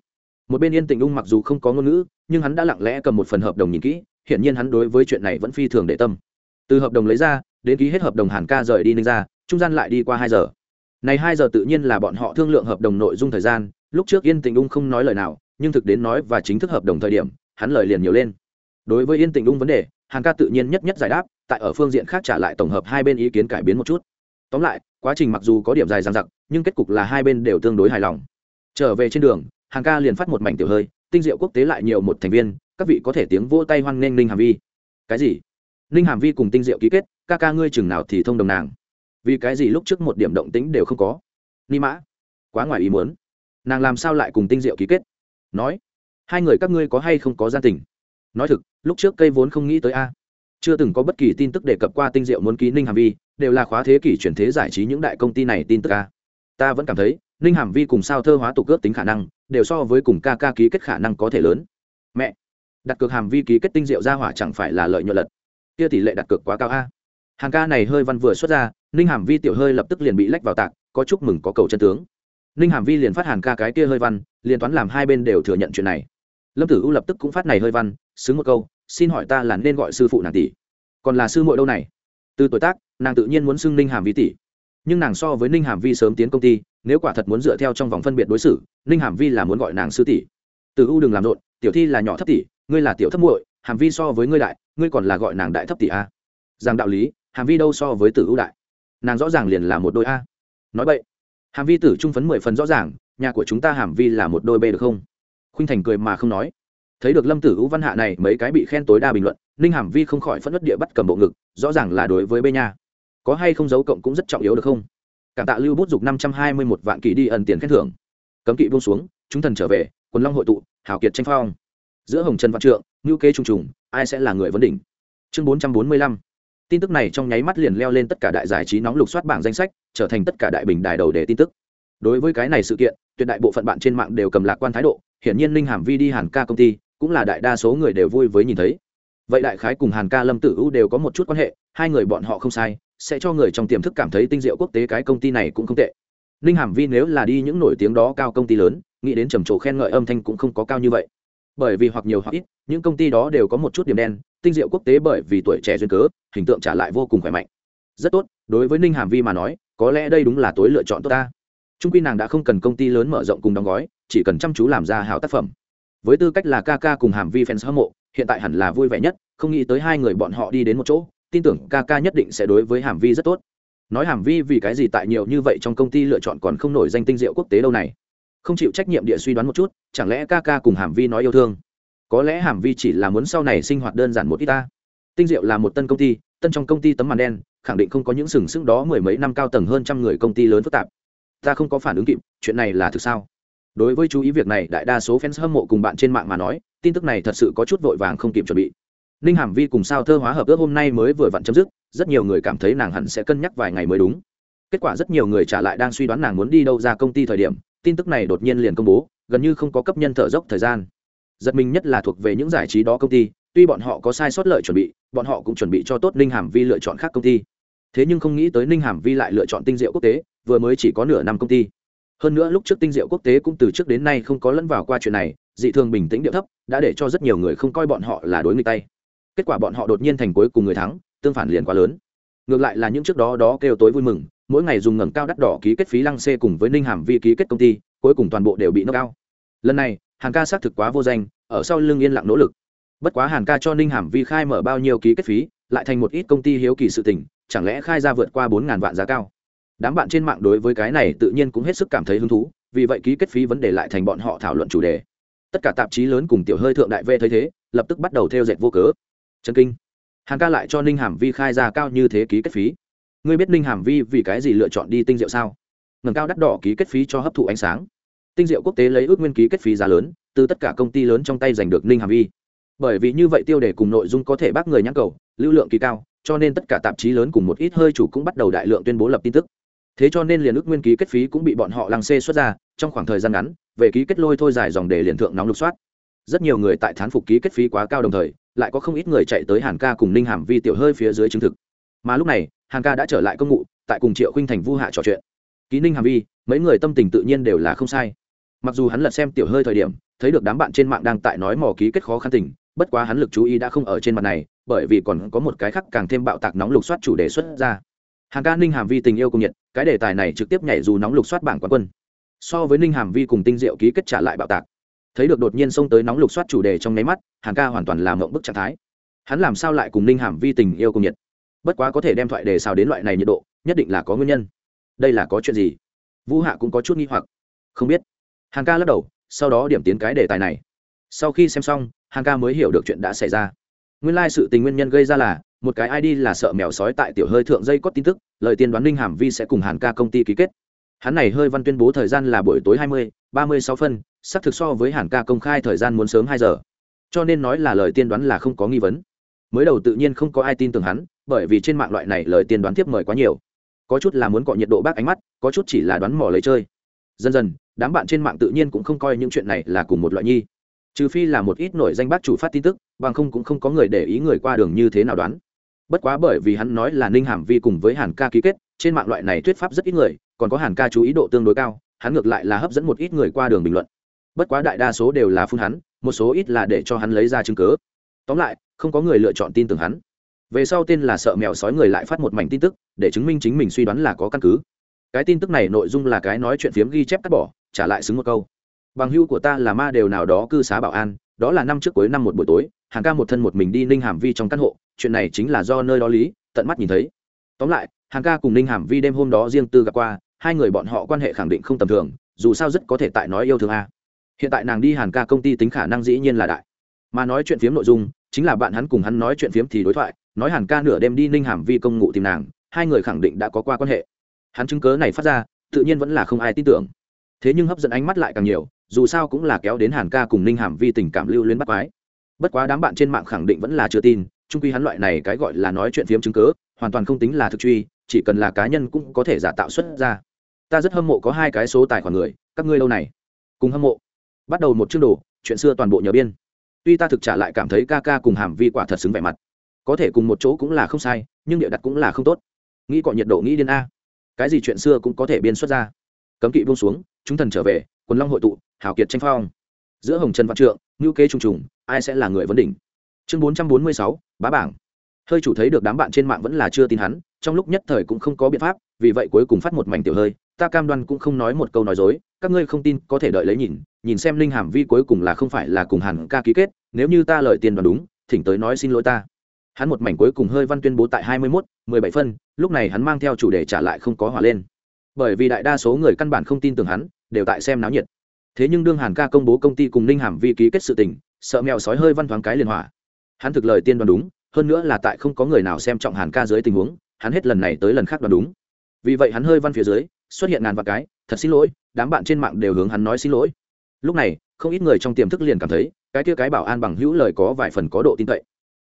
Một bên yên tình ung mặc dù không có ngôn ngữ, nhưng hắn đã lặng lẽ cầm một phần hợp đồng nhìn kỹ, hiển nhiên hắn đối với chuyện này vẫn phi thường để tâm. Từ hợp đồng lấy ra, đến ký hết hợp đồng hàn ca rời đi ninh ra trung gian lại đi qua hai giờ. Này hai giờ tự nhiên là bọn họ thương lượng hợp đồng nội dung thời gian lúc trước yên tình ung không nói lời nào, nhưng thực đến nói và chính thức hợp đồng thời điểm, hắn lời liền nhiều lên. Đối với yên tình ung vấn đề, hàn ca tự nhiên nhất nhất giải đáp, tại ở phương diện khác trả lại tổng hợp hai bên ý kiến cải biến một chút. Tóm lại, quá trình mặc dù có điểm dài dằng dặc, nhưng kết cục là hai bên đều tương đối hài lòng. Trở về trên đường, hàn ca liền phát một mảnh tiểu hơi, tinh diệu quốc tế lại nhiều một thành viên, các vị có thể tiếng vỗ tay hoan nghênh ninh hàm vi. Cái gì? Ninh hàm vi cùng tinh diệu ký kết, ca ca ngươi chừng nào thì thông đồng nàng. Vì cái gì lúc trước một điểm động tính đều không có? Ni mã, quá ngoài ý muốn nàng làm sao lại cùng tinh diệu ký kết? Nói, hai người các ngươi có hay không có gian tình? Nói thực, lúc trước cây vốn không nghĩ tới a. Chưa từng có bất kỳ tin tức đề cập qua tinh diệu muốn ký ninh hàm vi, đều là khóa thế kỷ chuyển thế giải trí những đại công ty này tin tức a. Ta vẫn cảm thấy, ninh hàm vi cùng sao thơ hóa tục cướp tính khả năng, đều so với cùng ca ca ký kết khả năng có thể lớn. Mẹ, đặt cược hàm vi ký kết tinh diệu ra hỏa chẳng phải là lợi nhuận lật. Kia tỷ lệ đặt cược quá cao a. Hàng ca này hơi văn vừa xuất ra, ninh hàm vi tiểu hơi lập tức liền bị lách vào tạc, có chúc mừng, có cầu chân tướng ninh hàm vi liền phát hàn ca cái kia hơi văn, liền toán làm hai bên đều thừa nhận chuyện này. Lâm tử u lập tức cũng phát này hơi văn, xứng một câu, xin hỏi ta là nên gọi sư phụ nàng tỷ? Còn là sư muội đâu này? Từ tuổi tác, nàng tự nhiên muốn xưng ninh hàm vi tỷ. Nhưng nàng so với ninh hàm vi sớm tiến công ty, nếu quả thật muốn dựa theo trong vòng phân biệt đối xử, ninh hàm vi là muốn gọi nàng sư tỷ. Từ u đừng làm rộn, tiểu thi là nhỏ thấp tỷ, ngươi là tiểu thấp muội, hàm vi so với ngươi đại, ngươi còn là gọi nàng đại thấp tỷ a? Rằng đạo lý, hàm vi đâu so với tử u đại? Nàng rõ ràng liền là một đôi a. Nói vậy hàm vi tử trung phấn mười phần rõ ràng, nhà của chúng ta hàm vi là một đôi bê được không? Khuynh thành cười mà không nói. Thấy được lâm tử u văn hạ này, mấy cái bị khen tối đa bình luận, ninh hàm vi không khỏi phẫn nứt địa bắt cầm bộ ngực, rõ ràng là đối với bê nha. Có hay không dấu cộng cũng rất trọng yếu được không? Cảm tạ lưu bút dục năm trăm hai mươi một vạn kỳ đi ẩn tiền khen thưởng. Cấm kỵ buông xuống, chúng thần trở về, quần long hội tụ, hào kiệt tranh phong. Giữa hồng trần văn trượng ngữ kế trung trùng, ai sẽ là người vấn đỉnh? Chương bốn trăm bốn mươi lăm tin tức này trong nháy mắt liền leo lên tất cả đại giải trí nóng lục soát bảng danh sách, trở thành tất cả đại bình đài đầu để tin tức. Đối với cái này sự kiện, tuyệt đại bộ phận bạn trên mạng đều cầm lạc quan thái độ, hiển nhiên linh hàm vi đi hàn ca công ty, cũng là đại đa số người đều vui với nhìn thấy. Vậy đại khái cùng hàn ca lâm tử u đều có một chút quan hệ, hai người bọn họ không sai, sẽ cho người trong tiềm thức cảm thấy tinh diệu quốc tế cái công ty này cũng không tệ. Ninh hàm vi nếu là đi những nổi tiếng đó cao công ty lớn, nghĩ đến trầm trồ khen ngợi âm thanh cũng không có cao như vậy. Bởi vì hoặc nhiều hoặc ít, những công ty đó đều có một chút điểm đen tinh diệu quốc tế bởi vì tuổi trẻ duyên cớ, hình tượng trả lại vô cùng khỏe mạnh. Rất tốt, đối với ninh hàm vi mà nói, có lẽ đây đúng là tối lựa chọn tốt ta. Trung quy nàng đã không cần công ty lớn mở rộng cùng đóng gói, chỉ cần chăm chú làm ra hào tác phẩm. Với tư cách là ca ca cùng hàm vi fans hâm mộ, hiện tại hẳn là vui vẻ nhất, không nghĩ tới hai người bọn họ đi đến một chỗ, tin tưởng ca ca nhất định sẽ đối với hàm vi rất tốt. Nói hàm vi vì cái gì tại nhiều như vậy trong công ty lựa chọn còn không nổi danh tinh diệu quốc tế đâu này? Không chịu trách nhiệm địa suy đoán một chút, chẳng lẽ ca ca cùng hàm vi nói yêu thương? Có lẽ hàm vi chỉ là muốn sau này sinh hoạt đơn giản một ít ta. Tinh diệu là một tân công ty, tân trong công ty tấm màn đen, khẳng định không có những sừng sững đó mười mấy năm cao tầng hơn trăm người công ty lớn phức tạp. Ta không có phản ứng kịp, chuyện này là thực sao? Đối với chú ý việc này, đại đa số fans hâm mộ cùng bạn trên mạng mà nói, tin tức này thật sự có chút vội vàng không kịp chuẩn bị. Ninh hàm vi cùng sao thơ hóa hợp ước hôm nay mới vừa vặn chấm dứt, rất nhiều người cảm thấy nàng hẳn sẽ cân nhắc vài ngày mới đúng. Kết quả rất nhiều người trả lại đang suy đoán nàng muốn đi đâu ra công ty thời điểm, tin tức này đột nhiên liền công bố, gần như không có cấp nhân thở dốc thời gian giật mình nhất là thuộc về những giải trí đó công ty, tuy bọn họ có sai sót lợi chuẩn bị, bọn họ cũng chuẩn bị cho tốt ninh hàm vi lựa chọn khác công ty. Thế nhưng không nghĩ tới ninh hàm vi lại lựa chọn tinh diệu quốc tế, vừa mới chỉ có nửa năm công ty. Hơn nữa lúc trước tinh diệu quốc tế cũng từ trước đến nay không có lẫn vào qua chuyện này, dị thường bình tĩnh điệu thấp, đã để cho rất nhiều người không coi bọn họ là đối nghịch tay. Kết quả bọn họ đột nhiên thành cuối cùng người thắng, tương phản liền quá lớn. Ngược lại là những trước đó đó kêu tối vui mừng, mỗi ngày dùng ngẩng cao đắt đỏ ký kết phí lăng xê cùng với ninh hàm vi ký kết công ty, cuối cùng toàn bộ đều bị nâng cao lần này hàn ca xác thực quá vô danh, ở sau lưng yên lặng nỗ lực. Bất quá hàn ca cho ninh hàm vi khai mở bao nhiêu ký kết phí, lại thành một ít công ty hiếu kỳ sự tình, chẳng lẽ khai ra vượt qua bốn ngàn vạn giá cao? Đám bạn trên mạng đối với cái này tự nhiên cũng hết sức cảm thấy hứng thú, vì vậy ký kết phí vấn đề lại thành bọn họ thảo luận chủ đề. Tất cả tạp chí lớn cùng tiểu hơi thượng đại v thấy thế, lập tức bắt đầu theo dệt vô cớ. Chân kinh. Hàn ca lại cho ninh hàm vi khai ra cao như thế ký kết phí. Ngươi biết ninh hàm vi vì cái gì lựa chọn đi tinh diệu sao? Ngầm cao đắt đỏ ký kết phí cho hấp thụ ánh sáng tinh diệu quốc tế lấy ước nguyên ký kết phí giá lớn, từ tất cả công ty lớn trong tay giành được ninh hàm vi bởi vì như vậy tiêu đề cùng nội dung có thể bác người nhãn cầu, lưu lượng kỳ cao, cho nên tất cả tạp chí lớn cùng một ít hơi chủ cũng bắt đầu đại lượng tuyên bố lập tin tức. Thế cho nên liền ước nguyên ký kết phí cũng bị bọn họ lăng xê xuất ra, trong khoảng thời gian ngắn, về ký kết lôi thôi dài dòng để liền thượng nóng lục soát. Rất nhiều người tại thán phục ký kết phí quá cao đồng thời, lại có không ít người chạy tới hàn ca cùng ninh hàm vi tiểu hơi phía dưới chứng thực. Mà lúc này, hàn ca đã trở lại công ngụ tại cùng triệu khinh thành vu hạ trò chuyện. Ký ninh hàm vi, mấy người tâm tình tự nhiên đều là không sai mặc dù hắn lật xem tiểu hơi thời điểm, thấy được đám bạn trên mạng đang tại nói mò ký kết khó khăn tình, bất quá hắn lực chú ý đã không ở trên mặt này, bởi vì còn có một cái khác càng thêm bạo tạc nóng lục soát chủ đề xuất ra. Hàng ca ninh hàm vi tình yêu cùng nhiệt, cái đề tài này trực tiếp nhảy dù nóng lục soát bảng quán quân. So với ninh hàm vi cùng tinh diệu ký kết trả lại bạo tạc. Thấy được đột nhiên xông tới nóng lục soát chủ đề trong nháy mắt, hàng ca hoàn toàn làm mộng bức trạng thái. Hắn làm sao lại cùng ninh hàm vi tình yêu cùng nhiệt? Bất quá có thể đem thoại đề xào đến loại này nhiệt độ, nhất định là có nguyên nhân. Đây là có chuyện gì? Vũ hạ cũng có chút nghi hoặc. Không biết hàng ca lắc đầu, sau đó điểm tiến cái đề tài này. Sau khi xem xong hàng ca mới hiểu được chuyện đã xảy ra. Nguyên lai、like、sự tình nguyên nhân gây ra là, một cái id là sợ mèo sói tại tiểu hơi thượng dây có tin tức, lời tiên đoán ninh hàm vi sẽ cùng hàn ca công ty ký kết. Hắn này hơi văn tuyên bố thời gian là buổi tối hai mươi, ba mươi sáu phân, xác thực so với hàn ca công khai thời gian muốn sớm hai giờ. Cho nên nói là lời tiên đoán là không có nghi vấn. Mới đầu tự nhiên không có ai tin tưởng hắn, bởi vì trên mạng loại này lời tiên đoán tiếp mời quá nhiều. Có chút là muốn cọ nhiệt độ bác ánh mắt, có chút chỉ là đoán mò lấy chơi. Dần dần đám bạn trên mạng tự nhiên cũng không coi những chuyện này là cùng một loại nhi. Trừ phi là một ít nổi danh bác chủ phát tin tức, bằng không cũng không có người để ý người qua đường như thế nào đoán. Bất quá bởi vì hắn nói là ninh hàm vi cùng với hàn ca ký kết, trên mạng loại này thuyết pháp rất ít người, còn có hàn ca chú ý độ tương đối cao, hắn ngược lại là hấp dẫn một ít người qua đường bình luận. Bất quá đại đa số đều là phun hắn, một số ít là để cho hắn lấy ra chứng cớ tóm lại, không có người lựa chọn tin tưởng hắn. Về sau tên là sợ mèo sói người lại phát một mảnh tin tức, để chứng minh chính mình suy đoán là có căn cứ. Cái tin tức này nội dung là cái nói chuyện phiếm ghi chép cắt bỏ trả lại xứng một câu. Bằng hưu của ta là ma đều nào đó cư xá bảo an, đó là năm trước cuối năm một buổi tối, hàng ca một thân một mình đi ninh hàm vi trong căn hộ, chuyện này chính là do nơi đó lý, tận mắt nhìn thấy. Tóm lại, hàng ca cùng ninh hàm vi đêm hôm đó riêng tư gặp qua, hai người bọn họ quan hệ khẳng định không tầm thường, dù sao rất có thể tại nói yêu thương a. Hiện tại nàng đi hàn ca công ty tính khả năng dĩ nhiên là đại. Mà nói chuyện phiếm nội dung, chính là bạn hắn cùng hắn nói chuyện phiếm thì đối thoại, nói hàn ca nửa đêm đi ninh hàm vi công ngụ tìm nàng, hai người khẳng định đã có qua quan hệ. Hắn chứng cớ này phát ra, tự nhiên vẫn là không ai tin tưởng thế nhưng hấp dẫn ánh mắt lại càng nhiều, dù sao cũng là kéo đến hàn ca cùng ninh hàm vi tình cảm lưu luyến bắt quái. Bất quá đám bạn trên mạng khẳng định vẫn là chưa tin trung quy hắn loại này cái gọi là nói chuyện phiếm chứng cớ hoàn toàn không tính là thực truy, chỉ cần là cá nhân cũng có thể giả tạo xuất ra. Ta rất hâm mộ có hai cái số tài khoản người, các ngươi lâu này. Cùng hâm mộ. Bắt đầu một chương đồ, chuyện xưa toàn bộ nhờ biên. Tuy ta thực trả lại cảm thấy ca ca cùng hàm vi quả thật xứng vẻ mặt. Có thể cùng một chỗ cũng là không sai, nhưng địa đặt cũng là không tốt. Nghĩ cọ nhiệt độ nghĩ điên a. Cái gì chuyện xưa cũng có thể biên xuất ra cấm kỵ buông xuống, chúng thần trở về, quần long hội tụ, hào kiệt tranh phong. Giữa hồng trần văn trượng ngữ kế trùng trùng, ai sẽ là người vấn đỉnh? Chương bốn trăm bốn mươi sáu, bá bảng. Hơi chủ thấy được đám bạn trên mạng vẫn là chưa tin hắn, trong lúc nhất thời cũng không có biện pháp, vì vậy cuối cùng phát một mảnh tiểu hơi, ta cam đoan cũng không nói một câu nói dối, các ngươi không tin, có thể đợi lấy nhìn nhìn xem linh hàm vi cuối cùng là không phải là cùng hàn ca ký kết, nếu như ta lời tiền đoán đúng, thỉnh tới nói xin lỗi ta. Hắn một mảnh cuối cùng hơi văn tuyên bố tại hai mươi mốt, mười bảy phân, lúc này hắn mang theo chủ đề trả lại không có hỏa lên bởi vì đại đa số người căn bản không tin tưởng hắn, đều tại xem náo nhiệt. Thế nhưng đương hàn ca công bố công ty cùng ninh hàm vi ký kết sự tình, sợ mèo sói hơi văn thoáng cái liền hỏa. Hắn thực lời tiên đoán đúng, hơn nữa là tại không có người nào xem trọng hàn ca dưới tình huống, hắn hết lần này tới lần khác đoán đúng. Vì vậy hắn hơi văn phía dưới, xuất hiện ngàn vạn cái, thật xin lỗi, đám bạn trên mạng đều hướng hắn nói xin lỗi. Lúc này, không ít người trong tiềm thức liền cảm thấy, cái kia cái bảo an bằng hữu lời có vài phần có độ tin cậy.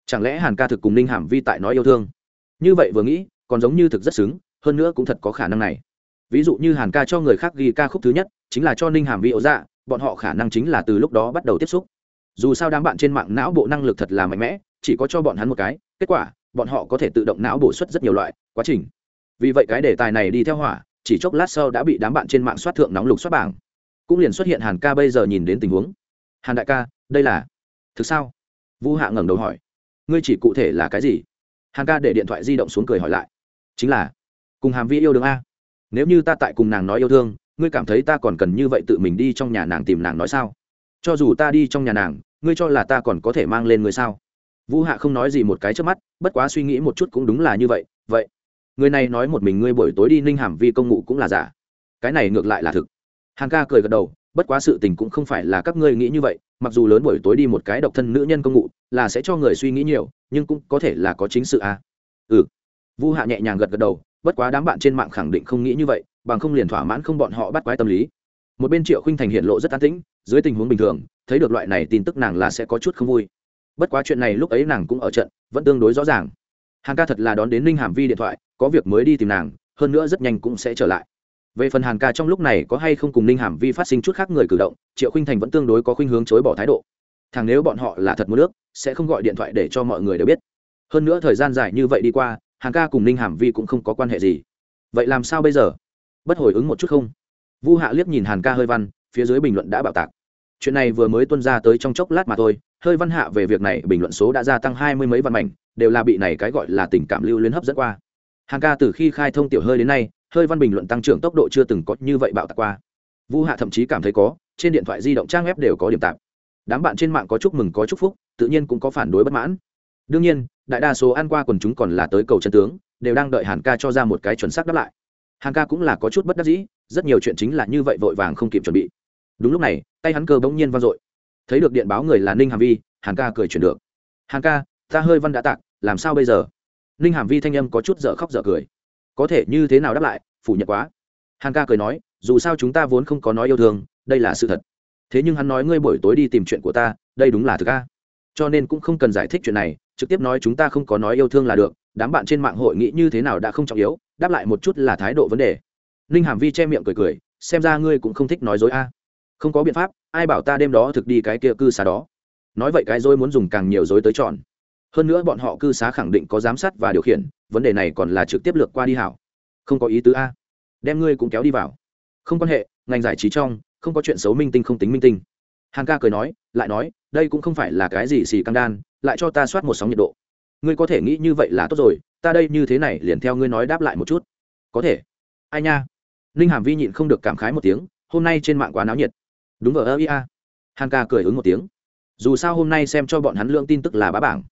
Chẳng lẽ hàn ca thực cùng ninh hàm vi tại nói yêu thương? Như vậy vừa nghĩ, còn giống như thực rất xứng, hơn nữa cũng thật có khả năng này ví dụ như hàn ca cho người khác ghi ca khúc thứ nhất, chính là cho ninh hàm vi ấu dạ bọn họ khả năng chính là từ lúc đó bắt đầu tiếp xúc. Dù sao đám bạn trên mạng não bộ năng lực thật là mạnh mẽ, chỉ có cho bọn hắn một cái, kết quả, bọn họ có thể tự động não bổ xuất rất nhiều loại, quá trình. Vì vậy cái đề tài này đi theo hỏa, chỉ chốc lát sau đã bị đám bạn trên mạng soát thượng nóng lục soát bảng. Cũng liền xuất hiện hàn ca bây giờ nhìn đến tình huống. Hàn đại ca, đây là thực sao? Vu hạ ngẩng đầu hỏi. Ngươi chỉ cụ thể là cái gì? Hàn ca để điện thoại di động xuống cười hỏi lại. Chính là cùng hàm vi yêu đương a nếu như ta tại cùng nàng nói yêu thương, ngươi cảm thấy ta còn cần như vậy tự mình đi trong nhà nàng tìm nàng nói sao? Cho dù ta đi trong nhà nàng, ngươi cho là ta còn có thể mang lên người sao? Vũ hạ không nói gì một cái trước mắt, bất quá suy nghĩ một chút cũng đúng là như vậy vậy. Người này nói một mình ngươi buổi tối đi ninh hàm vi công ngụ cũng là giả. Cái này ngược lại là thực. Hằng ca cười gật đầu, bất quá sự tình cũng không phải là các ngươi nghĩ như vậy, mặc dù lớn buổi tối đi một cái độc thân nữ nhân công ngụ, là sẽ cho người suy nghĩ nhiều, nhưng cũng có thể là có chính sự à. ừ. Vu hạ nhẹ nhàng gật gật đầu bất quá đám bạn trên mạng khẳng định không nghĩ như vậy, bằng không liền thỏa mãn không bọn họ bắt quái tâm lý. Một bên triệu khinh thành hiện lộ rất an tĩnh, dưới tình huống bình thường, thấy được loại này tin tức nàng là sẽ có chút không vui. Bất quá chuyện này lúc ấy nàng cũng ở trận, vẫn tương đối rõ ràng. Hàn ca thật là đón đến ninh hàm vi điện thoại, có việc mới đi tìm nàng, hơn nữa rất nhanh cũng sẽ trở lại. Về phần hàn ca trong lúc này có hay không cùng ninh hàm vi phát sinh chút khác người cử động, triệu khinh thành vẫn tương đối có khuynh hướng chối bỏ thái độ. Thằng nếu bọn họ là thật mua nước, sẽ không gọi điện thoại để cho mọi người đều biết. Hơn nữa thời gian dài như vậy đi qua hàn ca cùng ninh hàm vi cũng không có quan hệ gì. Vậy làm sao bây giờ? Bất hồi ứng một chút không? Vu hạ liếc nhìn hàn ca hơi văn, phía dưới bình luận đã bạo tạc. Chuyện này vừa mới tuân ra tới trong chốc lát mà thôi, hơi văn hạ về việc này bình luận số đã gia tăng hai mươi mấy văn mảnh, đều là bị này cái gọi là tình cảm lưu luyến hấp dẫn qua. Hàn ca từ khi khai thông tiểu hơi đến nay, hơi văn bình luận tăng trưởng tốc độ chưa từng có như vậy bạo tạc qua. Vu hạ thậm chí cảm thấy có, trên điện thoại di động trang web đều có điểm tạp đám bạn trên mạng có chúc mừng, có chúc phúc, tự nhiên cũng có phản đối bất mãn đương nhiên, đại đa số ăn qua quần chúng còn là tới cầu chân tướng, đều đang đợi hàn ca cho ra một cái chuẩn xác đáp lại. Hàn ca cũng là có chút bất đắc dĩ, rất nhiều chuyện chính là như vậy vội vàng không kịp chuẩn bị. Đúng lúc này, tay hắn cơ bỗng nhiên vang dội. Thấy được điện báo người là ninh hàm vi, hàn ca cười chuyển được. Hàn ca, ta hơi văn đã tạc, làm sao bây giờ? Ninh hàm vi thanh âm có chút dở khóc dở cười. Có thể như thế nào đáp lại, phủ nhận quá. Hàn ca cười nói, dù sao chúng ta vốn không có nói yêu thương, đây là sự thật. Thế nhưng hắn nói ngươi buổi tối đi tìm chuyện của ta, đây đúng là thực ca cho nên cũng không cần giải thích chuyện này trực tiếp nói chúng ta không có nói yêu thương là được, đám bạn trên mạng hội nghị như thế nào đã không trọng yếu, đáp lại một chút là thái độ vấn đề. Ninh hàm vi che miệng cười cười, xem ra ngươi cũng không thích nói dối a. Không có biện pháp, ai bảo ta đêm đó thực đi cái kia cư xá đó. Nói vậy cái dối muốn dùng càng nhiều dối tới chọn. Hơn nữa bọn họ cư xá khẳng định có giám sát và điều khiển, vấn đề này còn là trực tiếp lược qua đi hảo. Không có ý tứ a. Đem ngươi cũng kéo đi vào. Không quan hệ, ngành giải trí trong, không có chuyện xấu minh tinh không tính minh tinh. Hằng ca cười nói, lại nói, đây cũng không phải là cái gì xì căng đan lại cho ta soát một sóng nhiệt độ. Ngươi có thể nghĩ như vậy là tốt rồi, ta đây như thế này liền theo ngươi nói đáp lại một chút. Có thể. Ai nha. Ninh hàm vi nhịn không được cảm khái một tiếng, hôm nay trên mạng quá náo nhiệt. Đúng vờ ơ ia hàn ca cười ứng một tiếng. Dù sao hôm nay xem cho bọn hắn lượng tin tức là bá bảng.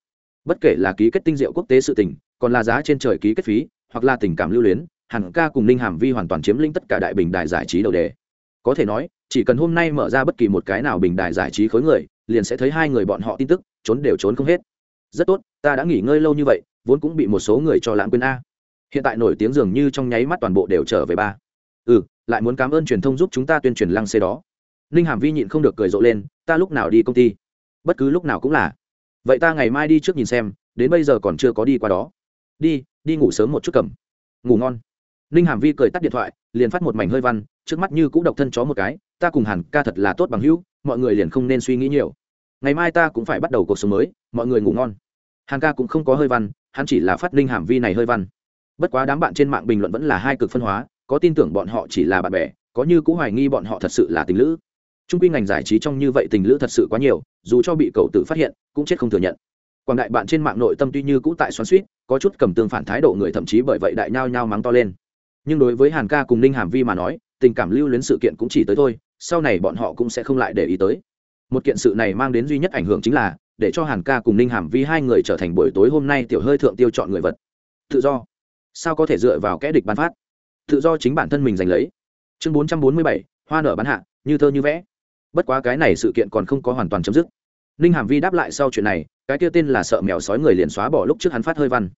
Bất kể là ký kết tinh diệu quốc tế sự tình, còn là giá trên trời ký kết phí, hoặc là tình cảm lưu luyến, hàn ca cùng ninh hàm vi hoàn toàn chiếm lĩnh tất cả đại bình đài giải trí đầu đề. Có thể nói, chỉ cần hôm nay mở ra bất kỳ một cái nào bình đài giải trí khối người, liền sẽ thấy hai người bọn họ tin tức trốn đều trốn không hết. Rất tốt, ta đã nghỉ ngơi lâu như vậy, vốn cũng bị một số người cho lãng quên a. Hiện tại nổi tiếng dường như trong nháy mắt toàn bộ đều trở về ba. Ừ lại muốn cảm ơn truyền thông giúp chúng ta tuyên truyền lăng xê đó. Ninh hàm vi nhịn không được cười rộ lên, ta lúc nào đi công ty? Bất cứ lúc nào cũng là. Vậy ta ngày mai đi trước nhìn xem, đến bây giờ còn chưa có đi qua đó. Đi đi ngủ sớm một chút cầm. Ngủ ngon. Ninh hàm vi cười tắt điện thoại, liền phát một mảnh hơi văn, trước mắt như cũ độc thân chó một cái, ta cùng hẳn ca thật là tốt bằng hữu, mọi người liền không nên suy nghĩ nhiều ngày mai ta cũng phải bắt đầu cuộc sống mới, mọi người ngủ ngon. Hàn ca cũng không có hơi văn, hắn chỉ là phát ninh hàm vi này hơi văn. Bất quá đám bạn trên mạng bình luận vẫn là hai cực phân hóa, có tin tưởng bọn họ chỉ là bạn bè, có như cũng hoài nghi bọn họ thật sự là tình lữ. Trung quy ngành giải trí trong như vậy tình lữ thật sự quá nhiều, dù cho bị cậu tự phát hiện, cũng chết không thừa nhận. Quảng đại bạn trên mạng nội tâm tuy như cũ tại xoắn suýt có chút cầm tương phản thái độ người thậm chí bởi vậy đại nhao nhao mắng to lên. Nhưng đối với hàn ca cùng ninh hàm vi mà nói, tình cảm lưu luyến sự kiện cũng chỉ tới thôi, sau này bọn họ cũng sẽ không lại để ý tới một kiện sự này mang đến duy nhất ảnh hưởng chính là, để cho hàn ca cùng ninh hàm vi hai người trở thành buổi tối hôm nay tiểu hơi thượng tiêu chọn người vật. Tự do. Sao có thể dựa vào kẽ địch bán phát? Tự do chính bản thân mình giành lấy. Chương bốn trăm bốn mươi bảy, hoa nở bán hạ, như thơ như vẽ. Bất quá cái này sự kiện còn không có hoàn toàn chấm dứt. Ninh hàm vi đáp lại sau chuyện này, cái kia tên là sợ mèo sói người liền xóa bỏ lúc trước hắn phát hơi văn.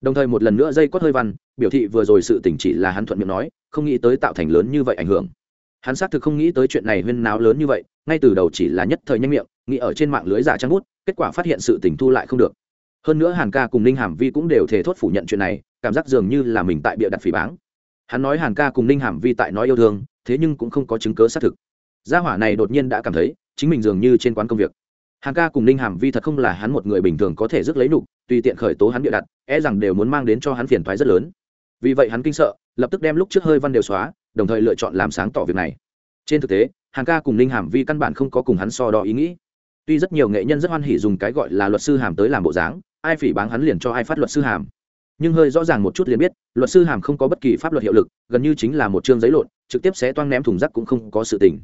Đồng thời một lần nữa dây quất hơi văn, biểu thị vừa rồi sự tỉnh chỉ là hắn thuận miệng nói, không nghĩ tới tạo thành lớn như vậy ảnh hưởng hắn xác thực không nghĩ tới chuyện này huyên náo lớn như vậy, ngay từ đầu chỉ là nhất thời nhanh miệng, nghĩ ở trên mạng lưới giả trang bút, kết quả phát hiện sự tình thu lại không được. Hơn nữa hàn ca cùng ninh hàm vi cũng đều thể thốt phủ nhận chuyện này, cảm giác dường như là mình tại bịa đặt phỉ báng. Hắn nói hàn ca cùng ninh hàm vi tại nói yêu thương, thế nhưng cũng không có chứng cớ xác thực. Gia hỏa này đột nhiên đã cảm thấy, chính mình dường như trên quán công việc. Hàn ca cùng ninh hàm vi thật không là hắn một người bình thường có thể rước lấy nụ, tùy tiện khởi tố hắn bịa đặt e rằng đều muốn mang đến cho hắn phiền thoái rất lớn. Vì vậy hắn kinh sợ, lập tức đem lúc trước hơi văn đều xóa đồng thời lựa chọn làm sáng tỏ việc này. Trên thực tế, hàn ca cùng ninh hàm vi căn bản không có cùng hắn so đo ý nghĩ. Tuy rất nhiều nghệ nhân rất hoan hỉ dùng cái gọi là luật sư hàm tới làm bộ dáng, ai phỉ báng hắn liền cho ai phát luật sư hàm. Nhưng hơi rõ ràng một chút liền biết, luật sư hàm không có bất kỳ pháp luật hiệu lực, gần như chính là một chương giấy lộn, trực tiếp sẽ toang ném thùng rác cũng không có sự tình.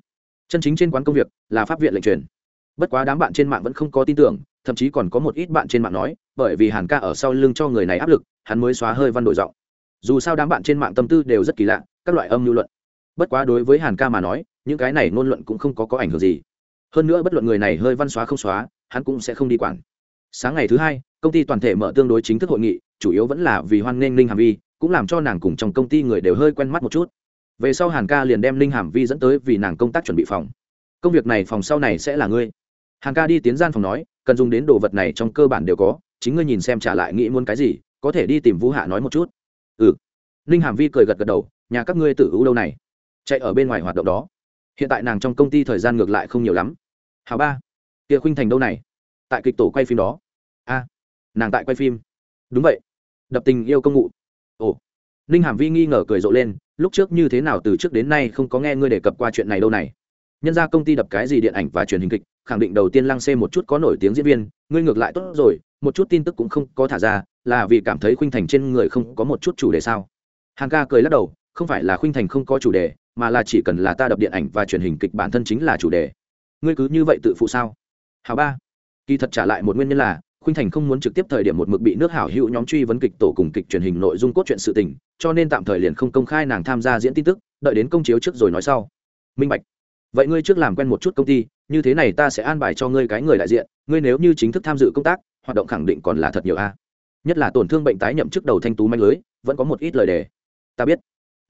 Chân chính trên quán công việc là pháp viện lệnh truyền. Bất quá đám bạn trên mạng vẫn không có tin tưởng, thậm chí còn có một ít bạn trên mạng nói, bởi vì hàn ca ở sau lưng cho người này áp lực, hắn mới xóa hơi văn đổi giọng. Dù sao đám bạn trên mạng tâm tư đều rất kỳ lạ các loại âm lưu luận. Bất quá đối với hàn ca mà nói, những cái này ngôn luận cũng không có có ảnh hưởng gì. Hơn nữa bất luận người này hơi văn xóa không xóa, hắn cũng sẽ không đi quản. Sáng ngày thứ hai, công ty toàn thể mở tương đối chính thức hội nghị, chủ yếu vẫn là vì hoan nghênh ninh hàm vi, cũng làm cho nàng cùng trong công ty người đều hơi quen mắt một chút. Về sau hàn ca liền đem ninh hàm vi dẫn tới vì nàng công tác chuẩn bị phòng. Công việc này phòng sau này sẽ là ngươi. Hàn ca đi tiến gian phòng nói, cần dùng đến đồ vật này trong cơ bản đều có, chính ngươi nhìn xem trả lại nghĩ muốn cái gì, có thể đi tìm vũ hạ nói một chút. Ừ. Ninh hàm vi cười gật gật đầu nhà các ngươi tự ưu đâu này, chạy ở bên ngoài hoạt động đó. Hiện tại nàng trong công ty thời gian ngược lại không nhiều lắm. Hào ba kia khuynh thành đâu này? Tại kịch tổ quay phim đó. A, nàng tại quay phim. Đúng vậy. Đập tình yêu công ngụ ồ. Ninh hàm vi nghi ngờ cười rộ lên, lúc trước như thế nào từ trước đến nay không có nghe ngươi đề cập qua chuyện này đâu này. Nhân ra công ty đập cái gì điện ảnh và truyền hình kịch, khẳng định đầu tiên lăng xê một chút có nổi tiếng diễn viên, ngươi ngược lại tốt rồi, một chút tin tức cũng không có thả ra, là vì cảm thấy khuynh thành trên người không có một chút chủ đề sao? Hàng ca cười lắc đầu không phải là khuynh thành không có chủ đề, mà là chỉ cần là ta đập điện ảnh và truyền hình kịch bản thân chính là chủ đề. Ngươi cứ như vậy tự phụ sao? Hào ba. Kỳ thật trả lại một nguyên nhân là, khuynh thành không muốn trực tiếp thời điểm một mực bị nước hảo hữu nhóm truy vấn kịch tổ cùng kịch truyền hình nội dung cốt truyện sự tình, cho nên tạm thời liền không công khai nàng tham gia diễn tin tức, đợi đến công chiếu trước rồi nói sau. Minh bạch. Vậy ngươi trước làm quen một chút công ty, như thế này ta sẽ an bài cho ngươi cái người đại diện, ngươi nếu như chính thức tham dự công tác, hoạt động khẳng định còn là thật nhiều a. Nhất là tổn thương bệnh tái nhậm trước đầu thanh tú manh lưới, vẫn có một ít lời đề. Ta biết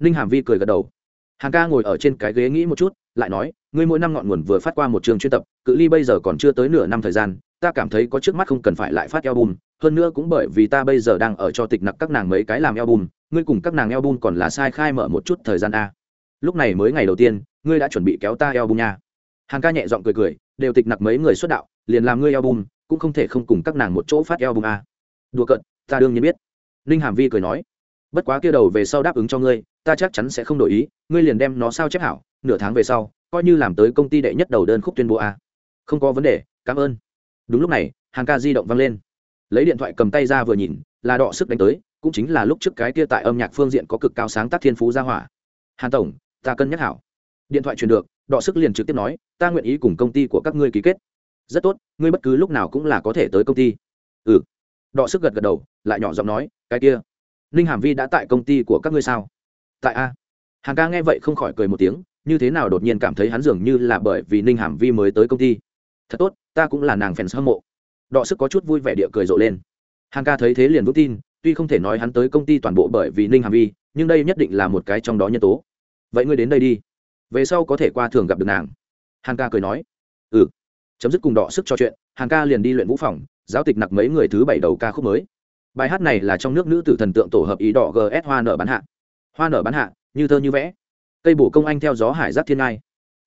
ninh hàm vi cười gật đầu. Hàng ca ngồi ở trên cái ghế nghĩ một chút, lại nói, ngươi mỗi năm ngọn nguồn vừa phát qua một trường chuyên tập, cự ly bây giờ còn chưa tới nửa năm thời gian, ta cảm thấy có trước mắt không cần phải lại phát album, hơn nữa cũng bởi vì ta bây giờ đang ở cho tịch nặc các nàng mấy cái làm album, ngươi cùng các nàng album còn là sai khai mở một chút thời gian a. Lúc này mới ngày đầu tiên, ngươi đã chuẩn bị kéo ta album nha. Hàng ca nhẹ giọng cười cười, đều tịch nặc mấy người xuất đạo, liền làm ngươi album, cũng không thể không cùng các nàng một chỗ phát album a. Đùa cận ta đương nhiên biết. Ninh hàm vi cười nói, bất quá kia đầu về sau đáp ứng cho ngươi ta chắc chắn sẽ không đổi ý, ngươi liền đem nó sao chép hảo, nửa tháng về sau, coi như làm tới công ty đệ nhất đầu đơn khúc tuyên bố a. Không có vấn đề, cảm ơn. Đúng lúc này, hàng ca di động vang lên. Lấy điện thoại cầm tay ra vừa nhìn, là đọ sức đánh tới, cũng chính là lúc trước cái kia tại âm nhạc phương diện có cực cao sáng tác thiên phú gia hỏa. Hàn tổng, ta cân nhắc hảo. Điện thoại truyền được, đọ sức liền trực tiếp nói, ta nguyện ý cùng công ty của các ngươi ký kết. Rất tốt, ngươi bất cứ lúc nào cũng là có thể tới công ty. Ừ. Đọ sức gật gật đầu, lại nhỏ giọng nói, cái kia. Ninh hàm vi đã tại công ty của các ngươi sao? Tại a. Hàng ca nghe vậy không khỏi cười một tiếng, như thế nào đột nhiên cảm thấy hắn dường như là bởi vì ninh hàm vi mới tới công ty. Thật tốt, ta cũng là nàng fans hâm mộ. Đọ sức có chút vui vẻ địa cười rộ lên. Hàng ca thấy thế liền vững tin, tuy không thể nói hắn tới công ty toàn bộ bởi vì ninh hàm vi, nhưng đây nhất định là một cái trong đó nhân tố. Vậy ngươi đến đây đi. Về sau có thể qua thường gặp được nàng. Hàng ca cười nói. Ừ. Chấm dứt cùng đọ sức cho chuyện, hàng ca liền đi luyện vũ phòng, giáo tịch nặc mấy người thứ bảy đầu ca khúc mới. Bài hát này là trong nước nữ tử thần tượng tổ hợp ý đỏ gs hoa nở bán hạ hoa nở bán hạ, như thơ như vẽ. Cây bổ công anh theo gió hải giác thiên ngai.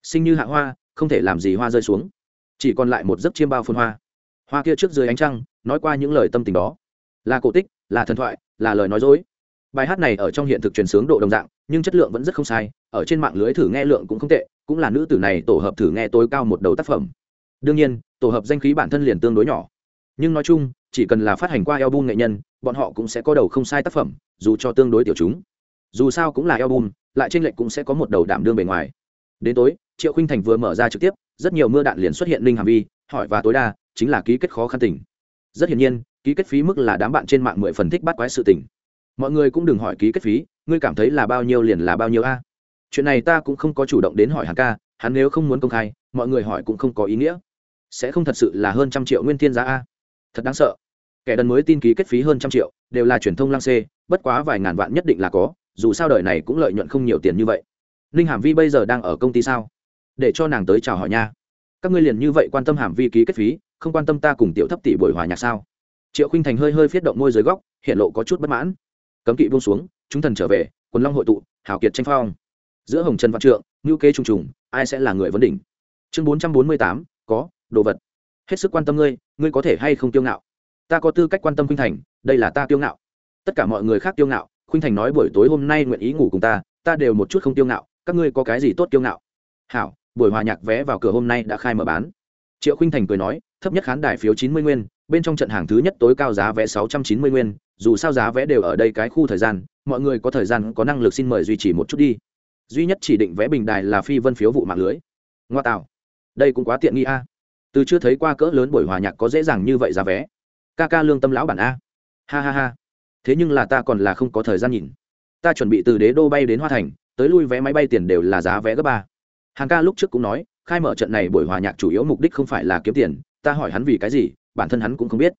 Sinh như hạ hoa, không thể làm gì hoa rơi xuống. Chỉ còn lại một giấc chiêm bao phun hoa. Hoa kia trước dưới ánh trăng, nói qua những lời tâm tình đó. Là cổ tích, là thần thoại, là lời nói dối. Bài hát này ở trong hiện thực truyền sướng độ đồng dạng, nhưng chất lượng vẫn rất không sai, ở trên mạng lưới thử nghe lượng cũng không tệ, cũng là nữ tử này tổ hợp thử nghe tối cao một đầu tác phẩm. Đương nhiên, tổ hợp danh khí bản thân liền tương đối nhỏ. Nhưng nói chung, chỉ cần là phát hành qua album nghệ nhân, bọn họ cũng sẽ có đầu không sai tác phẩm, dù cho tương đối tiểu chúng dù sao cũng là album, lại trên lệnh cũng sẽ có một đầu đảm đương bề ngoài. Đến tối, triệu khinh thành vừa mở ra trực tiếp, rất nhiều mưa đạn liền xuất hiện linh hàm vi, hỏi và tối đa, chính là ký kết khó khăn tỉnh. rất hiển nhiên, ký kết phí mức là đám bạn trên mạng mười phần thích bắt quái sự tình. Mọi người cũng đừng hỏi ký kết phí, ngươi cảm thấy là bao nhiêu liền là bao nhiêu a. Chuyện này ta cũng không có chủ động đến hỏi hắn ca, hắn nếu không muốn công khai, mọi người hỏi cũng không có ý nghĩa. Sẽ không thật sự là hơn trăm triệu nguyên thiên giá a. Thật đáng sợ. Kẻ đần mới tin ký kết phí hơn trăm triệu, đều là truyền thông lang xê, bất quá vài ngàn vạn nhất định là có dù sao đời này cũng lợi nhuận không nhiều tiền như vậy. Ninh hàm vi bây giờ đang ở công ty sao? Để cho nàng tới chào hỏi nha. Các ngươi liền như vậy quan tâm hàm vi ký kết phí, không quan tâm ta cùng tiểu thấp tỷ buổi hòa nhạc sao? Triệu khinh thành hơi hơi phiết động môi dưới góc, hiện lộ có chút bất mãn. Cấm kỵ buông xuống, chúng thần trở về, quần long hội tụ hảo kiệt tranh phong. Giữa hồng trần văn trượng ngữ kế trùng trùng, ai sẽ là người vấn đỉnh? Chương bốn trăm bốn mươi tám, có, đồ vật. Hết sức quan tâm ngươi ngươi có thể hay không tiêu ngạo? Ta có tư cách quan tâm khinh thành, đây là ta tiêu ngạo. Tất cả mọi người khác tiêu ngạo khuynh thành nói buổi tối hôm nay nguyện ý ngủ cùng ta ta đều một chút không tiêu ngạo, các ngươi có cái gì tốt tiêu ngạo? Hảo, buổi hòa nhạc vé vào cửa hôm nay đã khai mở bán. Triệu khuynh thành cười nói, thấp nhất khán đài phiếu chín mươi nguyên, bên trong trận hàng thứ nhất tối cao giá vé sáu trăm chín mươi nguyên, dù sao giá vé đều ở đây cái khu thời gian, mọi người có thời gian, có năng lực xin mời duy trì một chút đi. Duy nhất chỉ định vé bình đài là phi vân phiếu vụ mạng lưới. Ngoa tạo. Đây cũng quá tiện nghi a. Từ chưa thấy qua cỡ lớn buổi hòa nhạc có dễ dàng như vậy giá vé. Ca ca lương tâm lão bản a. Ha ha ha thế nhưng là ta còn là không có thời gian nhìn. Ta chuẩn bị từ đế đô bay đến hoa thành, tới lui vé máy bay tiền đều là giá vé gấp ba. Hàng ca lúc trước cũng nói, khai mở trận này buổi hòa nhạc chủ yếu mục đích không phải là kiếm tiền, ta hỏi hắn vì cái gì, bản thân hắn cũng không biết.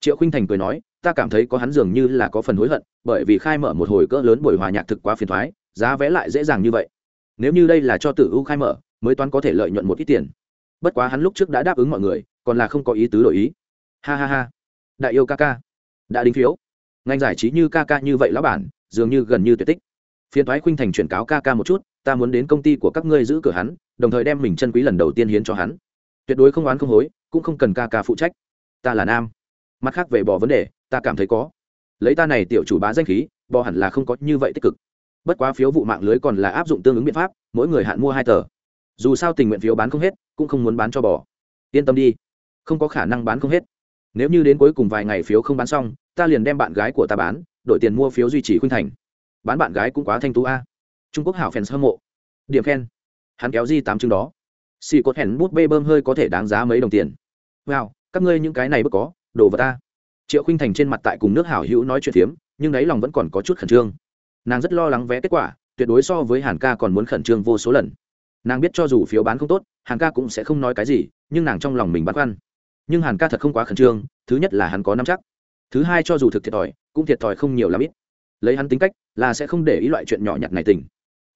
Triệu khinh thành cười nói, ta cảm thấy có hắn dường như là có phần hối hận, bởi vì khai mở một hồi cỡ lớn buổi hòa nhạc thực quá phiền thoái, giá vé lại dễ dàng như vậy. Nếu như đây là cho tử u khai mở, mới toán có thể lợi nhuận một ít tiền. Bất quá hắn lúc trước đã đáp ứng mọi người, còn là không có ý tứ đổi ý. Ha ha ha. Đại yêu ca ca. Đã đính phiếu ngành giải trí như ca ca như vậy lão bản, dường như gần như tuyệt tích. Phiên thoái khuynh thành chuyển cáo ca ca một chút, ta muốn đến công ty của các ngươi giữ cửa hắn, đồng thời đem mình chân quý lần đầu tiên hiến cho hắn. Tuyệt đối không oán không hối, cũng không cần ca ca phụ trách. Ta là nam. Mặt khác về bỏ vấn đề, ta cảm thấy có. Lấy ta này tiểu chủ bá danh khí, bò hẳn là không có như vậy tích cực. Bất quá phiếu vụ mạng lưới còn là áp dụng tương ứng biện pháp, mỗi người hạn mua hai tờ. Dù sao tình nguyện phiếu bán không hết, cũng không muốn bán cho bò. Yên tâm đi. Không có khả năng bán không hết nếu như đến cuối cùng vài ngày phiếu không bán xong, ta liền đem bạn gái của ta bán, đổi tiền mua phiếu duy trì khuynh thành. Bán bạn gái cũng quá thanh tú a. Trung quốc hảo fans hâm mộ. Điểm khen. Hắn kéo di tám chương đó. Xì cột hẻn bút bê bơm hơi có thể đáng giá mấy đồng tiền. Wow, các ngươi những cái này bất có, đồ vật ta. Triệu khinh thành trên mặt tại cùng nước hảo hữu nói chuyện phiếm, nhưng đáy lòng vẫn còn có chút khẩn trương. Nàng rất lo lắng vé kết quả, tuyệt đối so với hàn ca còn muốn khẩn trương vô số lần. Nàng biết cho dù phiếu bán không tốt, hàn ca cũng sẽ không nói cái gì, nhưng nàng trong lòng mình băn khoăn nhưng hàn ca thật không quá khẩn trương, thứ nhất là hắn có năm chắc. Thứ hai cho dù thực thiệt thòi, cũng thiệt thòi không nhiều lắm ít. Lấy hắn tính cách, là sẽ không để ý loại chuyện nhỏ nhặt này tình.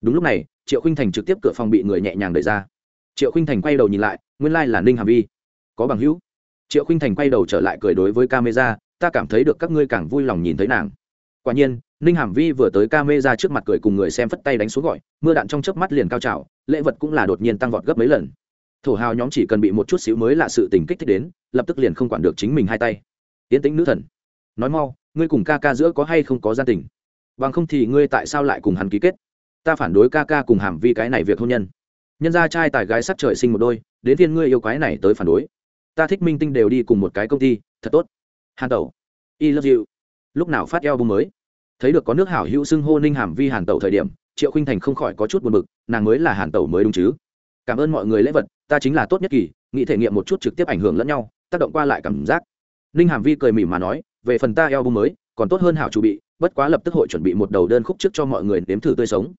Đúng lúc này, triệu khinh thành trực tiếp cửa phòng bị người nhẹ nhàng đẩy ra. Triệu khinh thành quay đầu nhìn lại, nguyên lai、like、là ninh hàm vi. Có bằng hữu. Triệu khinh thành quay đầu trở lại cười đối với camera, ta cảm thấy được các ngươi càng vui lòng nhìn thấy nàng. Quả nhiên, ninh hàm vi vừa tới camera trước mặt cười cùng người xem phất tay đánh xuống gọi, mưa đạn trong chớp mắt liền cao trào, lễ vật cũng là đột nhiên tăng vọt gấp mấy lần thổ hào nhóm chỉ cần bị một chút xíu mới là sự tình kích thích đến, lập tức liền không quản được chính mình hai tay. Tiến tĩnh nữ thần, nói mau, ngươi cùng ca ca giữa có hay không có gia tình? Bằng không thì ngươi tại sao lại cùng hắn ký kết? Ta phản đối ca ca cùng hàm vi cái này việc hôn nhân. Nhân gia trai tài gái sắc trời sinh một đôi, đến thiên ngươi yêu quái này tới phản đối. Ta thích minh tinh đều đi cùng một cái công ty, thật tốt. Hàn tẩu y love you. Lúc nào phát eo bung mới? Thấy được có nước hảo hữu xưng hô ninh hàm vi hàn tẩu thời điểm, triệu khinh thành không khỏi có chút buồn bực, nàng mới là hàn tẩu mới đúng chứ? Cảm ơn mọi người lễ vật ta chính là tốt nhất kỳ, nghĩ thể nghiệm một chút trực tiếp ảnh hưởng lẫn nhau, tác động qua lại cảm giác. Ninh hàm vi cười mỉm mà nói, về phần ta eo bung mới, còn tốt hơn hảo chủ bị, bất quá lập tức hội chuẩn bị một đầu đơn khúc trước cho mọi người nếm thử tươi sống.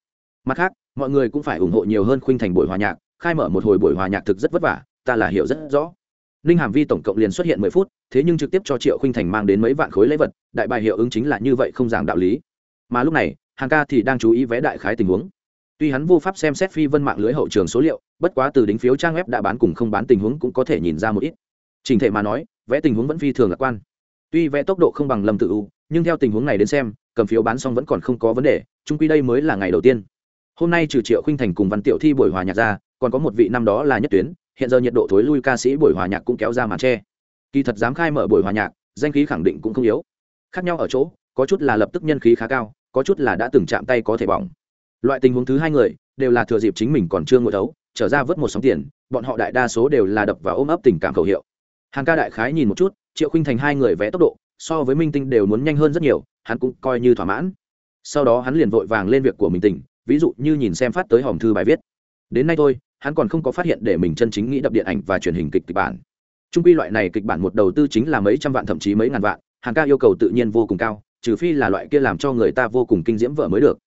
Mặt khác, mọi người cũng phải ủng hộ nhiều hơn khuynh thành buổi hòa nhạc, khai mở một hồi buổi hòa nhạc thực rất vất vả, ta là hiểu rất rõ. Ninh hàm vi tổng cộng liền xuất hiện mười phút, thế nhưng trực tiếp cho triệu khuynh thành mang đến mấy vạn khối lễ vật, đại bài hiệu ứng chính là như vậy không giảng đạo lý. Mà lúc này, hàng ca thì đang chú ý vé đại khái tình huống tuy hắn vô pháp xem xét phi vân mạng lưới hậu trường số liệu, bất quá từ đính phiếu trang web đã bán cùng không bán tình huống cũng có thể nhìn ra một ít. Trình thể mà nói, vẽ tình huống vẫn phi thường lạc quan. Tuy vẽ tốc độ không bằng lâm Tử u, nhưng theo tình huống này đến xem, cầm phiếu bán xong vẫn còn không có vấn đề, chung quy đây mới là ngày đầu tiên. Hôm nay trừ triệu khinh thành cùng văn tiểu thi buổi hòa nhạc ra, còn có một vị năm đó là nhất tuyến, hiện giờ nhiệt độ thối lui ca sĩ buổi hòa nhạc cũng kéo ra màn che. kỳ thật dám khai mở buổi hòa nhạc, danh khí khẳng định cũng không yếu. Khác nhau ở chỗ, có chút là lập tức nhân khí khá cao, có chút là đã từng chạm tay có thể bỏng loại tình huống thứ hai người, đều là thừa dịp chính mình còn chưa ngồi thấu trở ra vớt một sóng tiền, bọn họ đại đa số đều là đập và ôm ấp tình cảm khẩu hiệu. Hàng ca đại khái nhìn một chút, triệu khinh thành hai người vẽ tốc độ, so với minh tinh đều muốn nhanh hơn rất nhiều, hắn cũng coi như thỏa mãn. Sau đó hắn liền vội vàng lên việc của mình tỉnh, ví dụ như nhìn xem phát tới hòm thư bài viết. Đến nay thôi, hắn còn không có phát hiện để mình chân chính nghĩ đập điện ảnh và truyền hình kịch kịch bản. Trung quy loại này kịch bản một đầu tư chính là mấy trăm vạn thậm chí mấy ngàn vạn hàng ca yêu cầu tự nhiên vô cùng cao, trừ phi là loại kia làm cho người ta vô cùng kinh diễm vợ mới được.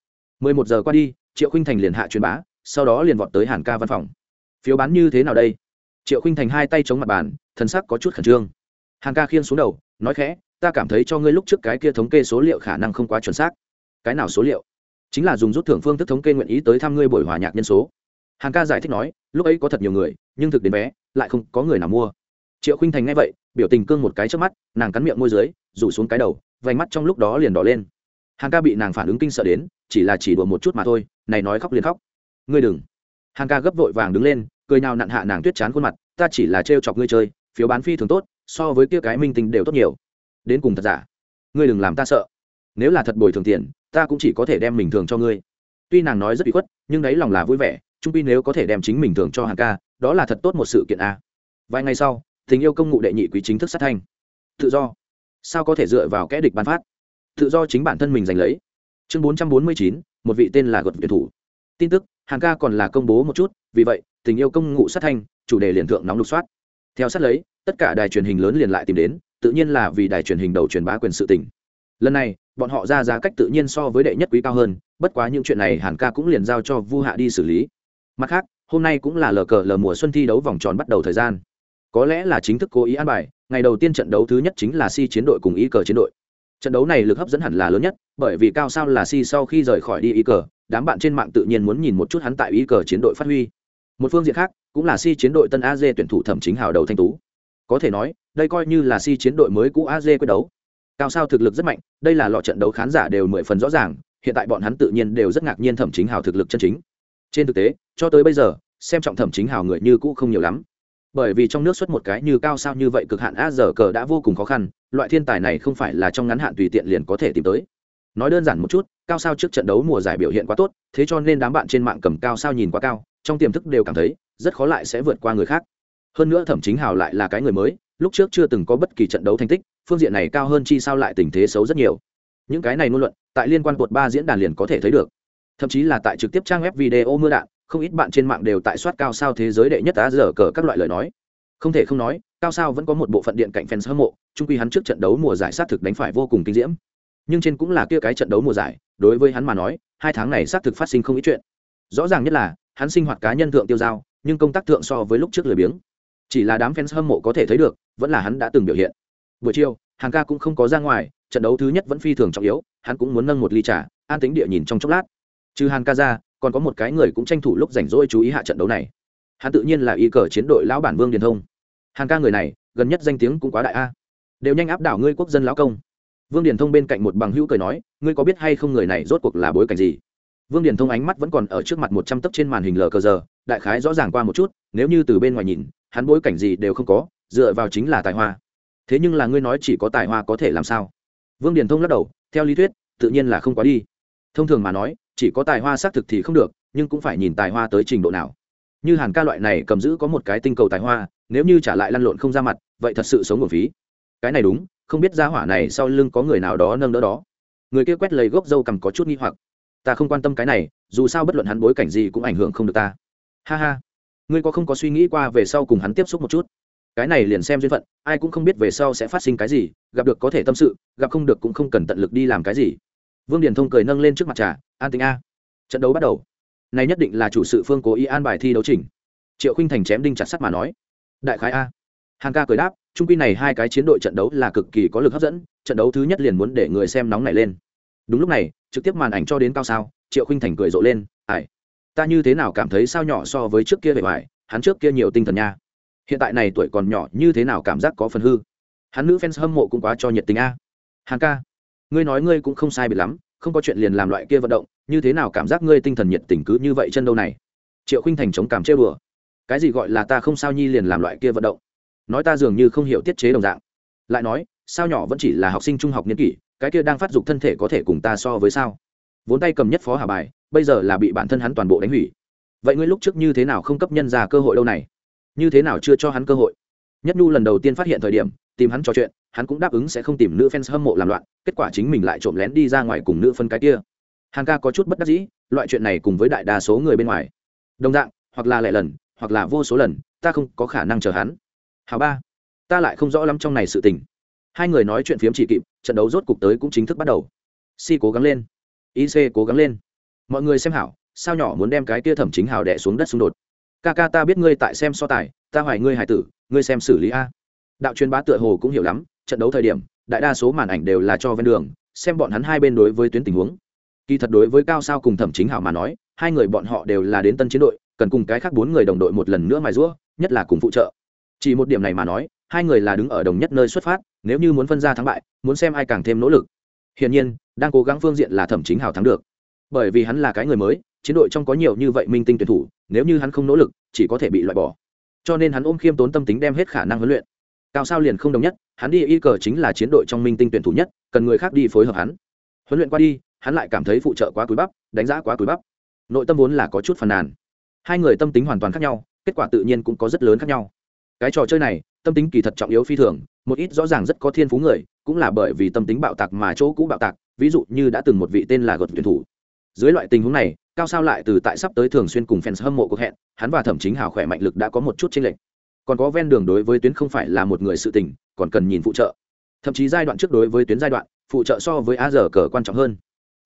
11 giờ qua đi, triệu khinh thành liền hạ truyền bá, sau đó liền vọt tới hàn ca văn phòng. Phiếu bán như thế nào đây? Triệu khinh thành hai tay chống mặt bàn, thần sắc có chút khẩn trương. Hàn ca khiêng xuống đầu, nói khẽ, ta cảm thấy cho ngươi lúc trước cái kia thống kê số liệu khả năng không quá chuẩn xác. Cái nào số liệu? Chính là dùng rút thưởng phương thức thống kê nguyện ý tới thăm ngươi buổi hòa nhạc nhân số. Hàn ca giải thích nói, lúc ấy có thật nhiều người, nhưng thực đến vé, lại không có người nào mua. Triệu khinh thành nghe vậy, biểu tình cương một cái trước mắt, nàng cắn miệng môi dưới, rủ xuống cái đầu, vành mắt trong lúc đó liền đỏ lên. Hàn ca bị nàng phản ứng kinh sợ đến chỉ là chỉ đùa một chút mà thôi, này nói khóc liền khóc. Ngươi đừng. Hàn ca gấp vội vàng đứng lên, cười nào nặn hạ nàng tuyết chán khuôn mặt, ta chỉ là trêu chọc ngươi chơi, phiếu bán phi thường tốt, so với kia cái minh tinh đều tốt nhiều. Đến cùng thật giả? Ngươi đừng làm ta sợ. Nếu là thật bồi thường tiền, ta cũng chỉ có thể đem mình thường cho ngươi. Tuy nàng nói rất bị khuất, nhưng đấy lòng là vui vẻ, trung pi nếu có thể đem chính mình thường cho hàng ca, đó là thật tốt một sự kiện a. Vài ngày sau, tình yêu công ngụ đệ nhị quý chính thức sát thanh. Tự do. Sao có thể dựa vào kẽ địch bán phát? Tự do chính bản thân mình giành lấy chương bốn trăm bốn mươi chín, một vị tên là gật tuyển thủ. Tin tức hàng ca còn là công bố một chút, vì vậy, tình yêu công ngụ sát thanh, chủ đề liền thượng nóng lục soát. Theo sát lấy, tất cả đài truyền hình lớn liền lại tìm đến, tự nhiên là vì đài truyền hình đầu truyền bá quyền sự tình. Lần này, bọn họ ra giá cách tự nhiên so với đệ nhất quý cao hơn, bất quá những chuyện này hàn ca cũng liền giao cho vu hạ đi xử lý. Mặt khác, hôm nay cũng là lờ cờ lờ mùa xuân thi đấu vòng tròn bắt đầu thời gian. Có lẽ là chính thức cố ý an bài, ngày đầu tiên trận đấu thứ nhất chính là si chiến đội cùng ý cờ chiến đội trận đấu này lực hấp dẫn hẳn là lớn nhất, bởi vì cao sao là si sau khi rời khỏi đi ý cờ, đám bạn trên mạng tự nhiên muốn nhìn một chút hắn tại ý cờ chiến đội phát huy. Một phương diện khác, cũng là si chiến đội tân a tuyển thủ thẩm chính hào đầu thanh tú. Có thể nói, đây coi như là si chiến đội mới cũ a quyết đấu. Cao sao thực lực rất mạnh, đây là lọ trận đấu khán giả đều mười phần rõ ràng, hiện tại bọn hắn tự nhiên đều rất ngạc nhiên thẩm chính hào thực lực chân chính. Trên thực tế, cho tới bây giờ, xem trọng thẩm chính hào người như cũ không nhiều lắm. Bởi vì trong nước xuất một cái như cao sao như vậy cực hạn a giờ cờ đã vô cùng khó khăn loại thiên tài này không phải là trong ngắn hạn tùy tiện liền có thể tìm tới. Nói đơn giản một chút, cao sao trước trận đấu mùa giải biểu hiện quá tốt, thế cho nên đám bạn trên mạng cầm cao sao nhìn quá cao, trong tiềm thức đều cảm thấy, rất khó lại sẽ vượt qua người khác. Hơn nữa thẩm chính hào lại là cái người mới, lúc trước chưa từng có bất kỳ trận đấu thành tích, phương diện này cao hơn chi sao lại tình thế xấu rất nhiều. Những cái này ngôn luận, tại liên quan cột ba diễn đàn liền có thể thấy được. Thậm chí là tại trực tiếp trang web video mưa đạn, không ít bạn trên mạng đều tại soát cao sao thế giới đệ nhất á giờ cờ các loại lời nói. Không thể không nói, cao sao vẫn có một bộ phận điện cạnh fans hâm mộ trung quy hắn trước trận đấu mùa giải sát thực đánh phải vô cùng kinh diễm. Nhưng trên cũng là kia cái trận đấu mùa giải, đối với hắn mà nói, hai tháng này xác thực phát sinh không ít chuyện. Rõ ràng nhất là, hắn sinh hoạt cá nhân thượng tiêu dao, nhưng công tác thượng so với lúc trước lười biếng. Chỉ là đám fans hâm mộ có thể thấy được, vẫn là hắn đã từng biểu hiện. Buổi chiều, hàng ca cũng không có ra ngoài, trận đấu thứ nhất vẫn phi thường trọng yếu, hắn cũng muốn nâng một ly trà, an tính địa nhìn trong chốc lát. Trừ hàng ca ra, còn có một cái người cũng tranh thủ lúc rảnh rỗi chú ý hạ trận đấu này. Hắn tự nhiên là y cờ chiến đội lão bản vương điền thông. Hàng ca người này, gần nhất danh tiếng cũng quá đại a đều nhanh áp đảo ngươi quốc dân lão công. Vương điền thông bên cạnh một bằng hữu cười nói, ngươi có biết hay không người này rốt cuộc là bối cảnh gì? Vương điền thông ánh mắt vẫn còn ở trước mặt một trăm tấc trên màn hình lờ cờ giờ, đại khái rõ ràng qua một chút, nếu như từ bên ngoài nhìn, hắn bối cảnh gì đều không có, dựa vào chính là tài hoa. Thế nhưng là ngươi nói chỉ có tài hoa có thể làm sao? Vương điền thông lắc đầu, theo lý thuyết, tự nhiên là không quá đi. Thông thường mà nói, chỉ có tài hoa xác thực thì không được, nhưng cũng phải nhìn tài hoa tới trình độ nào. Như hàn ca loại này cầm giữ có một cái tinh cầu tài hoa, nếu như trả lại lăn lộn không ra mặt, vậy thật sự sống nguồn phí cái này đúng, không biết ra hỏa này sau lưng có người nào đó nâng đỡ đó. Người kia quét lấy gốc dâu cầm có chút nghi hoặc. Ta không quan tâm cái này, dù sao bất luận hắn bối cảnh gì cũng ảnh hưởng không được ta. Ha ha. Ngươi có không có suy nghĩ qua về sau cùng hắn tiếp xúc một chút? Cái này liền xem duyên phận, ai cũng không biết về sau sẽ phát sinh cái gì, gặp được có thể tâm sự, gặp không được cũng không cần tận lực đi làm cái gì. Vương điền thông cười nâng lên trước mặt trà, an tính a, trận đấu bắt đầu. Này nhất định là chủ sự phương cố ý an bài thi đấu trình triệu khinh thành chém đinh chặt sắt mà nói, đại khái a hàng ca cười đáp, trung quy này hai cái chiến đội trận đấu là cực kỳ có lực hấp dẫn, trận đấu thứ nhất liền muốn để người xem nóng này lên. Đúng lúc này, trực tiếp màn ảnh cho đến cao sao, triệu khinh thành cười rộ lên ải ta như thế nào cảm thấy sao nhỏ so với trước kia vậy ngoài hắn trước kia nhiều tinh thần nha. Hiện tại này tuổi còn nhỏ như thế nào cảm giác có phần hư. Hắn nữ fans hâm mộ cũng quá cho nhiệt tình a. Hàn ca, ngươi nói ngươi cũng không sai biệt lắm, không có chuyện liền làm loại kia vận động, như thế nào cảm giác ngươi tinh thần nhiệt tình cứ như vậy chân đâu này? Triệu khinh thành chống cảm trêu đùa, cái gì gọi là ta không sao nhi liền làm loại kia vận động? Nói ta dường như không hiểu tiết chế đồng dạng. Lại nói, sao nhỏ vẫn chỉ là học sinh trung học niên kỷ, cái kia đang phát dục thân thể có thể cùng ta so với sao? Vốn tay cầm nhất phó hà bài, bây giờ là bị bản thân hắn toàn bộ đánh hủy. Vậy ngươi lúc trước như thế nào không cấp nhân ra cơ hội đâu này? Như thế nào chưa cho hắn cơ hội? Nhất nhu lần đầu tiên phát hiện thời điểm, tìm hắn trò chuyện, hắn cũng đáp ứng sẽ không tìm nữ fans hâm mộ làm loạn, kết quả chính mình lại trộm lén đi ra ngoài cùng nữ phân cái kia. Hàng ca có chút bất đắc dĩ, loại chuyện này cùng với đại đa số người bên ngoài. Đồng dạng, hoặc là lẻ lần, hoặc là vô số lần, ta không có khả năng chờ hắn hào ba, ta lại không rõ lắm trong này sự tình. Hai người nói chuyện phiếm chỉ kịp, trận đấu rốt cục tới cũng chính thức bắt đầu. Si cố gắng lên. Ic cố gắng lên. Mọi người xem hảo, sao nhỏ muốn đem cái tia thẩm chính hào đẻ xuống đất xung đột? Ca ca ta biết ngươi tại xem so tài, ta hỏi ngươi hải tử, ngươi xem xử lý a. Đạo truyền bá tựa hồ cũng hiểu lắm, trận đấu thời điểm, đại đa số màn ảnh đều là cho ven đường, xem bọn hắn hai bên đối với tuyến tình huống. Kỳ thật đối với cao sao cùng thẩm chính hảo mà nói, hai người bọn họ đều là đến tân chiến đội, cần cùng cái khác bốn người đồng đội một lần nữa mài rũa nhất là cùng phụ trợ chỉ một điểm này mà nói, hai người là đứng ở đồng nhất nơi xuất phát, nếu như muốn phân ra thắng bại, muốn xem ai càng thêm nỗ lực. Hiển nhiên, đang cố gắng phương diện là thẩm chính hào thắng được. Bởi vì hắn là cái người mới, chiến đội trong có nhiều như vậy minh tinh tuyển thủ, nếu như hắn không nỗ lực, chỉ có thể bị loại bỏ. Cho nên hắn ôm khiêm tốn tâm tính đem hết khả năng huấn luyện. Cao sao liền không đồng nhất, hắn đi y cờ chính là chiến đội trong minh tinh tuyển thủ nhất, cần người khác đi phối hợp hắn. Huấn luyện qua đi, hắn lại cảm thấy phụ trợ quá túi bắp, đánh giá quá túi bắp. Nội tâm vốn là có chút phàn nàn. Hai người tâm tính hoàn toàn khác nhau, kết quả tự nhiên cũng có rất lớn khác nhau cái trò chơi này, tâm tính kỳ thật trọng yếu phi thường, một ít rõ ràng rất có thiên phú người, cũng là bởi vì tâm tính bạo tạc mà chỗ cũ bạo tạc, ví dụ như đã từng một vị tên là gợt tuyển thủ. Dưới loại tình huống này, cao sao lại từ tại sắp tới thường xuyên cùng fans hâm mộ cuộc hẹn, hắn và thẩm chính hào khỏe mạnh lực đã có một chút chênh lệch. Còn có ven đường đối với tuyến không phải là một người sự tình, còn cần nhìn phụ trợ. Thậm chí giai đoạn trước đối với tuyến giai đoạn, phụ trợ so với a giờ cờ quan trọng hơn.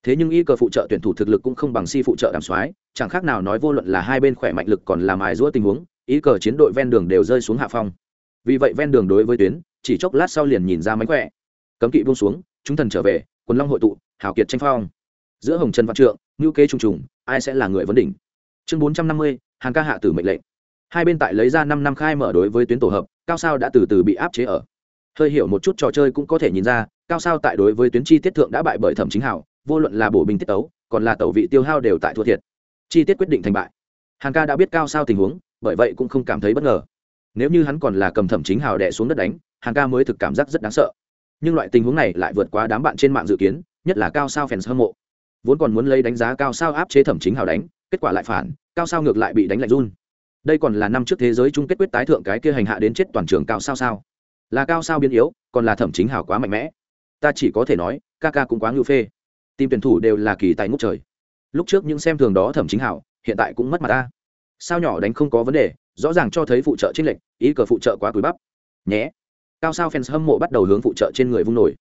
Thế nhưng y cờ phụ trợ tuyển thủ thực lực cũng không bằng si phụ trợ đàm soái, chẳng khác nào nói vô luận là hai bên khỏe mạnh lực còn làm ải giũa tình huống ý cờ chiến đội ven đường đều rơi xuống hạ phong. Vì vậy ven đường đối với tuyến, chỉ chốc lát sau liền nhìn ra mánh khỏe. Cấm kỵ buông xuống, chúng thần trở về, quần long hội tụ, hảo kiệt tranh phong. Giữa hồng trần văn trượng ngữ kế trùng trùng, ai sẽ là người vấn đỉnh? Chương bốn trăm năm mươi, hàn ca hạ tử mệnh lệnh. Hai bên tại lấy ra năm năm khai mở đối với tuyến tổ hợp, cao sao đã từ từ bị áp chế ở. Hơi hiểu một chút trò chơi cũng có thể nhìn ra, cao sao tại đối với tuyến chi tiết thượng đã bại bởi thẩm chính hảo, vô luận là bổ bình tiết tấu, còn là tẩu vị tiêu hao đều tại thua thiệt. Chi tiết quyết định thành bại. Hàn ca đã biết cao sao tình huống bởi vậy cũng không cảm thấy bất ngờ. Nếu như hắn còn là cầm thẩm chính hào đẻ xuống đất đánh, hàn ca mới thực cảm giác rất đáng sợ. Nhưng loại tình huống này lại vượt quá đám bạn trên mạng dự kiến, nhất là cao sao fans hâm mộ. Vốn còn muốn lấy đánh giá cao sao áp chế thẩm chính hào đánh, kết quả lại phản, cao sao ngược lại bị đánh lạnh run. Đây còn là năm trước thế giới chung kết quyết tái thượng cái kia hành hạ đến chết toàn trường cao sao sao. Là cao sao biến yếu, còn là thẩm chính hào quá mạnh mẽ. Ta chỉ có thể nói, ca ca cũng quá ngưu phê. Tìm tuyển thủ đều là kỳ tài ngốc trời. Lúc trước những xem thường đó thẩm chính hảo hiện tại cũng mất mặt ta sao nhỏ đánh không có vấn đề, rõ ràng cho thấy phụ trợ trinh lệnh ý cờ phụ trợ quá túi bắp. Nhé. Cao sao fans hâm mộ bắt đầu hướng phụ trợ trên người vung nổi.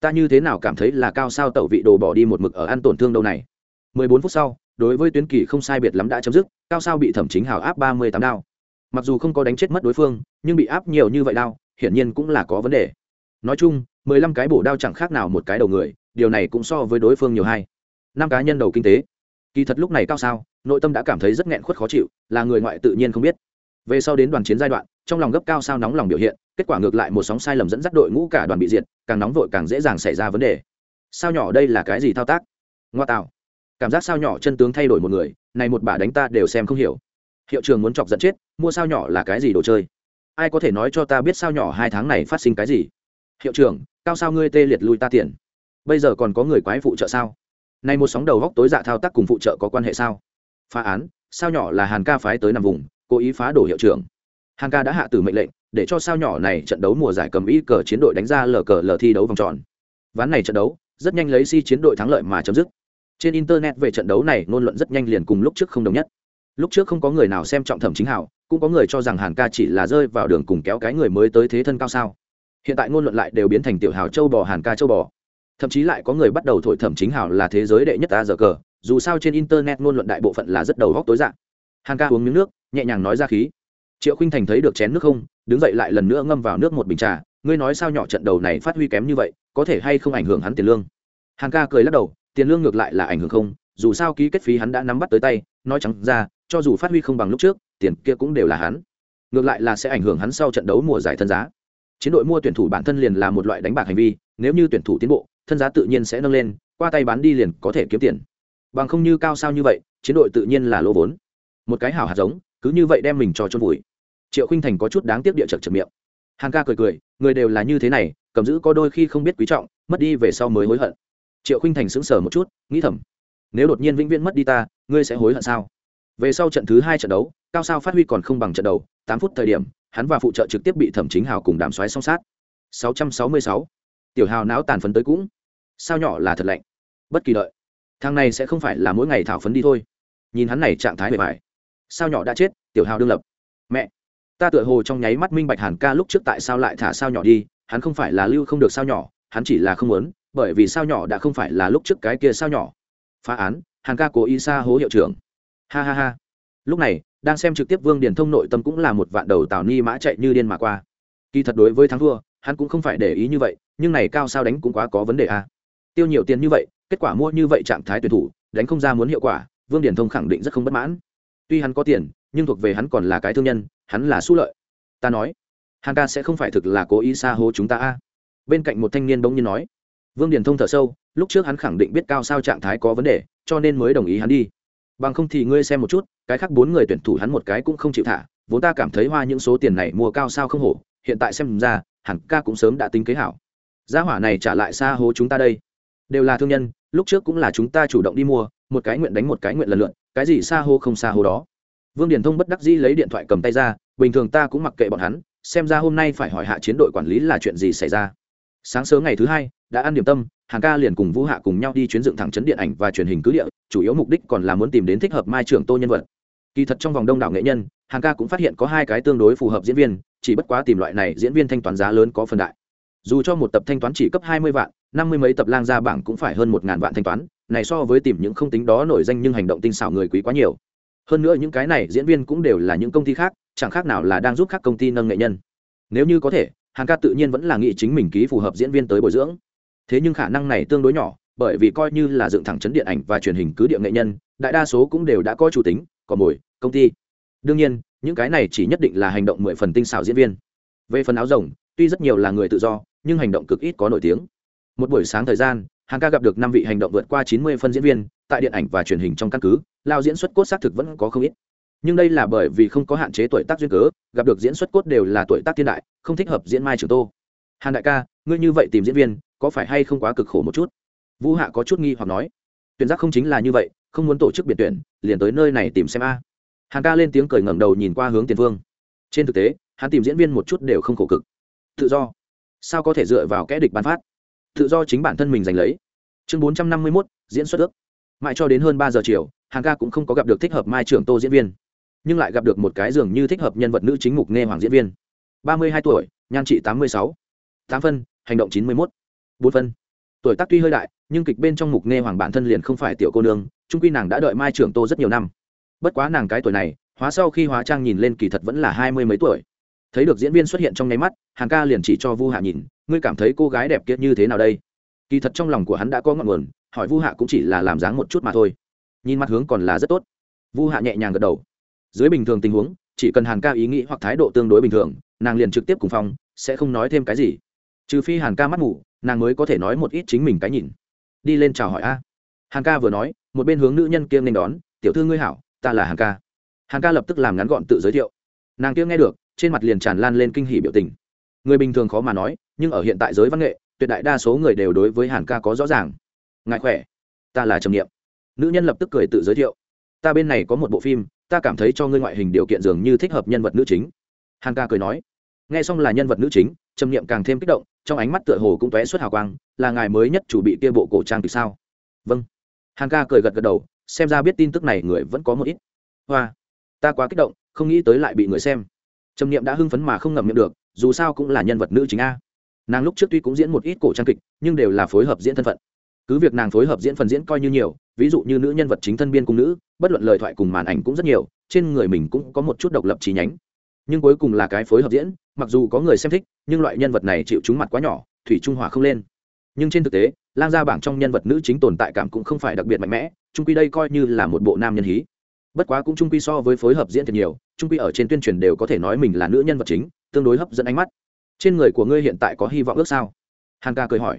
Ta như thế nào cảm thấy là cao sao tẩu vị đồ bỏ đi một mực ở ăn tổn thương đâu này? 14 phút sau, đối với tuyến kỳ không sai biệt lắm đã chấm dứt, cao sao bị thẩm chính hào áp 38 đao. Mặc dù không có đánh chết mất đối phương, nhưng bị áp nhiều như vậy đao, hiển nhiên cũng là có vấn đề. Nói chung 15 cái bổ đao chẳng khác nào một cái đầu người, điều này cũng so với đối phương nhiều hay. năm cá nhân đầu kinh tế. Kỳ thật lúc này cao sao nội tâm đã cảm thấy rất nghẹn khuất khó chịu, là người ngoại tự nhiên không biết. Về sau đến đoàn chiến giai đoạn, trong lòng gấp cao sao nóng lòng biểu hiện, kết quả ngược lại một sóng sai lầm dẫn dắt đội ngũ cả đoàn bị diệt, càng nóng vội càng dễ dàng xảy ra vấn đề. Sao nhỏ đây là cái gì thao tác? Ngoa tạo. Cảm giác sao nhỏ chân tướng thay đổi một người, này một bà đánh ta đều xem không hiểu. Hiệu trường muốn chọc giận chết, mua sao nhỏ là cái gì đồ chơi? Ai có thể nói cho ta biết sao nhỏ hai tháng này phát sinh cái gì? Hiệu trưởng, cao sao ngươi tê liệt lui ta tiền? Bây giờ còn có người quái phụ trợ sao? Này một sóng đầu góc tối dạ thao tác cùng phụ trợ có quan hệ sao? Phá án, sao nhỏ là hàn ca phái tới nằm vùng, cố ý phá đổ hiệu trưởng. Hàn ca đã hạ tử mệnh lệnh, để cho sao nhỏ này trận đấu mùa giải cầm ý cờ chiến đội đánh ra lờ cờ lờ thi đấu vòng tròn. Ván này trận đấu, rất nhanh lấy si chiến đội thắng lợi mà chấm dứt. Trên internet về trận đấu này, ngôn luận rất nhanh liền cùng lúc trước không đồng nhất. Lúc trước không có người nào xem trọng thẩm chính hảo, cũng có người cho rằng hàn ca chỉ là rơi vào đường cùng kéo cái người mới tới thế thân cao sao. Hiện tại ngôn luận lại đều biến thành tiểu hào châu bò, hàn ca châu bò. Thậm chí lại có người bắt đầu thổi thẩm chính hảo là thế giới đệ nhất ta giờ cờ dù sao trên internet ngôn luận đại bộ phận là rất đầu góc tối dạng. Hàn ca uống miếng nước, nhẹ nhàng nói ra khí. Triệu khinh thành thấy được chén nước không, đứng dậy lại lần nữa ngâm vào nước một bình trà. Ngươi nói sao nhỏ trận đầu này phát huy kém như vậy, có thể hay không ảnh hưởng hắn tiền lương? Hàn ca cười lắc đầu, tiền lương ngược lại là ảnh hưởng không, dù sao ký kết phí hắn đã nắm bắt tới tay, nói chẳng ra, cho dù phát huy không bằng lúc trước, tiền kia cũng đều là hắn. Ngược lại là sẽ ảnh hưởng hắn sau trận đấu mùa giải thân giá. Chiến đội mua tuyển thủ bản thân liền là một loại đánh bạc hành vi, nếu như tuyển thủ tiến bộ, thân giá tự nhiên sẽ nâng lên, qua tay bán đi liền có thể kiếm tiền bằng không như cao sao như vậy, chiến đội tự nhiên là lỗ vốn. Một cái hảo hạt giống, cứ như vậy đem mình cho chôn vùi. Triệu khinh thành có chút đáng tiếc địa chật chật miệng. Hàng ca cười cười, người đều là như thế này, cầm giữ có đôi khi không biết quý trọng, mất đi về sau mới hối hận. Triệu khinh thành sững sờ một chút, nghĩ thầm, nếu đột nhiên vĩnh viễn mất đi ta, ngươi sẽ hối hận sao? Về sau trận thứ hai trận đấu, cao sao phát huy còn không bằng trận đầu, tám phút thời điểm, hắn và phụ trợ trực tiếp bị thẩm chính hào cùng đàm xoáy song sát. 666. tiểu hào não tàn phấn tới cũng. Sao nhỏ là thật lạnh. Bất kỳ đợi thằng này sẽ không phải là mỗi ngày thảo phấn đi thôi. Nhìn hắn này trạng thái bề bài sao nhỏ đã chết, tiểu hào đương lập. Mẹ, ta tựa hồ trong nháy mắt minh bạch hàn ca lúc trước tại sao lại thả sao nhỏ đi, hắn không phải là lưu không được sao nhỏ, hắn chỉ là không muốn, bởi vì sao nhỏ đã không phải là lúc trước cái kia sao nhỏ. Phá án, hàn ca cố ý xa hố hiệu trưởng. Ha ha ha. Lúc này, đang xem trực tiếp vương điền thông nội tâm cũng là một vạn đầu tào ni mã chạy như điên mà qua. Kỳ thật đối với thắng thua, hắn cũng không phải để ý như vậy, nhưng này cao sao đánh cũng quá có vấn đề à? tiêu nhiều tiền như vậy kết quả mua như vậy trạng thái tuyển thủ, đánh không ra muốn hiệu quả, vương điền thông khẳng định rất không bất mãn. Tuy hắn có tiền, nhưng thuộc về hắn còn là cái thương nhân, hắn là su lợi. Ta nói, hàn ca sẽ không phải thực là cố ý xa hố chúng ta a. Bên cạnh một thanh niên bỗng nhiên nói, vương điền thông thở sâu, lúc trước hắn khẳng định biết cao sao trạng thái có vấn đề, cho nên mới đồng ý hắn đi. Bằng không thì ngươi xem một chút, cái khác bốn người tuyển thủ hắn một cái cũng không chịu thả, vốn ta cảm thấy hoa những số tiền này mua cao sao không hổ, hiện tại xem ra hẳn ca cũng sớm đã tính kế hảo. Gia hỏa này trả lại xa hố chúng ta đây. Đều là thương nhân lúc trước cũng là chúng ta chủ động đi mua, một cái nguyện đánh một cái nguyện lần lượn cái gì xa hô không xa hô đó. Vương điển thông bất đắc dĩ lấy điện thoại cầm tay ra, bình thường ta cũng mặc kệ bọn hắn, xem ra hôm nay phải hỏi hạ chiến đội quản lý là chuyện gì xảy ra. Sáng sớm ngày thứ hai, đã ăn điểm tâm hàng ca liền cùng vũ hạ cùng nhau đi chuyến dựng thẳng chấn điện ảnh và truyền hình cứ địa, chủ yếu mục đích còn là muốn tìm đến thích hợp mai trưởng tô nhân vật. Kỳ thật trong vòng đông đảo nghệ nhân hàng ca cũng phát hiện có hai cái tương đối phù hợp diễn viên, chỉ bất quá tìm loại này diễn viên thanh toán giá lớn có phần đại. Dù cho một tập thanh toán chỉ cấp hai mươi vạn năm mươi mấy tập lang ra bảng cũng phải hơn một ngàn vạn thanh toán, này so với tìm những không tính đó nổi danh nhưng hành động tinh xảo người quý quá nhiều. Hơn nữa những cái này diễn viên cũng đều là những công ty khác, chẳng khác nào là đang giúp các công ty nâng nghệ nhân. Nếu như có thể hàng ca tự nhiên vẫn là nghị chính mình ký phù hợp diễn viên tới bồi dưỡng. Thế nhưng khả năng này tương đối nhỏ, bởi vì coi như là dựng thẳng chấn điện ảnh và truyền hình cứ địa nghệ nhân, đại đa số cũng đều đã có chủ tính còn mồi, công ty. Đương nhiên, những cái này chỉ nhất định là hành động mười phần tinh xảo diễn viên. Về phần áo rồng, tuy rất nhiều là người tự do, nhưng hành động cực ít có nổi tiếng một buổi sáng thời gian, hàn ca gặp được năm vị hành động vượt qua chín mươi phân diễn viên, tại điện ảnh và truyền hình trong căn cứ, lao diễn xuất cốt xác thực vẫn có không ít. Nhưng đây là bởi vì không có hạn chế tuổi tác duyên cớ, gặp được diễn xuất cốt đều là tuổi tác thiên đại, không thích hợp diễn mai trường tô. Hàn đại ca, ngươi như vậy tìm diễn viên, có phải hay không quá cực khổ một chút? Vũ hạ có chút nghi hoặc nói. Tuyển giác không chính là như vậy, không muốn tổ chức biệt tuyển, liền tới nơi này tìm xem a. À. hàn ca lên tiếng cười ngẩng đầu nhìn qua hướng tiền phương trên thực tế, hắn tìm diễn viên một chút đều không khổ cực. Tự do. Sao có thể dựa vào kẽ địch bán phát? Tự do chính bản thân mình giành lấy. Chương bốn trăm năm mươi mốt, diễn xuất ước. Mãi cho đến hơn ba giờ chiều hàng ca cũng không có gặp được thích hợp mai trưởng tô diễn viên, nhưng lại gặp được một cái dường như thích hợp nhân vật nữ chính mục nghe hoàng diễn viên. ba mươi hai tuổi, nhan trị tám mươi sáu. Tám phân, hành động chín mươi mốt. Bốn phân. Tuổi tác tuy hơi đại, nhưng kịch bên trong mục nghe hoàng bản thân liền không phải tiểu cô nương trung quy nàng đã đợi mai trưởng tô rất nhiều năm. Bất quá nàng cái tuổi này, hóa sau khi hóa trang nhìn lên kỳ thật vẫn là hai mươi mấy tuổi thấy được diễn viên xuất hiện trong nháy mắt, hàn ca liền chỉ cho vu hạ nhìn, ngươi cảm thấy cô gái đẹp kiệt như thế nào đây? Kỳ thật trong lòng của hắn đã có ngọn nguồn, hỏi vu hạ cũng chỉ là làm dáng một chút mà thôi. Nhìn mặt hướng còn là rất tốt. Vu hạ nhẹ nhàng gật đầu. Dưới bình thường tình huống, chỉ cần hàn ca ý nghĩ hoặc thái độ tương đối bình thường, nàng liền trực tiếp cùng phong, sẽ không nói thêm cái gì. Trừ phi hàn ca mắt ngủ nàng mới có thể nói một ít chính mình cái nhìn. Đi lên chào hỏi a. Hàn ca vừa nói, một bên hướng nữ nhân kia nên đón, tiểu thư ngươi hảo, ta là hàn ca. Hàn ca lập tức làm ngắn gọn tự giới thiệu. Nàng kia nghe được trên mặt liền tràn lan lên kinh hỉ biểu tình. Người bình thường khó mà nói, nhưng ở hiện tại giới văn nghệ, tuyệt đại đa số người đều đối với hàn ca có rõ ràng. Ngại khỏe? Ta là trầm nghiệm nữ nhân lập tức cười tự giới thiệu. Ta bên này có một bộ phim, ta cảm thấy cho ngươi ngoại hình điều kiện dường như thích hợp nhân vật nữ chính. Hàn ca cười nói. Nghe xong là nhân vật nữ chính, trầm nghiệm càng thêm kích động, trong ánh mắt tựa hồ cũng tóe suốt hào quang, là ngài mới nhất chủ bị kia bộ cổ trang từ sao? Vâng. Hàn ca cười gật gật đầu, xem ra biết tin tức này người vẫn có một ít. Hoa. Ta quá kích động, không nghĩ tới lại bị người xem trầm Niệm đã hưng phấn mà không ngậm miệng được, dù sao cũng là nhân vật nữ chính a. Nàng lúc trước tuy cũng diễn một ít cổ trang kịch, nhưng đều là phối hợp diễn thân phận. Cứ việc nàng phối hợp diễn phần diễn coi như nhiều, ví dụ như nữ nhân vật chính thân biên cung nữ, bất luận lời thoại cùng màn ảnh cũng rất nhiều, trên người mình cũng có một chút độc lập trí nhánh. Nhưng cuối cùng là cái phối hợp diễn, mặc dù có người xem thích, nhưng loại nhân vật này chịu trúng mặt quá nhỏ, thủy trung hòa không lên. Nhưng trên thực tế, lang gia bảng trong nhân vật nữ chính tồn tại cảm cũng không phải đặc biệt mạnh mẽ trung quy đây coi như là một bộ nam nhân hí bất quá cũng trung quy so với phối hợp diễn thật nhiều trung quy ở trên tuyên truyền đều có thể nói mình là nữ nhân vật chính, tương đối hấp dẫn ánh mắt. Trên người của ngươi hiện tại có hy vọng ước sao? Hàn ca cười hỏi.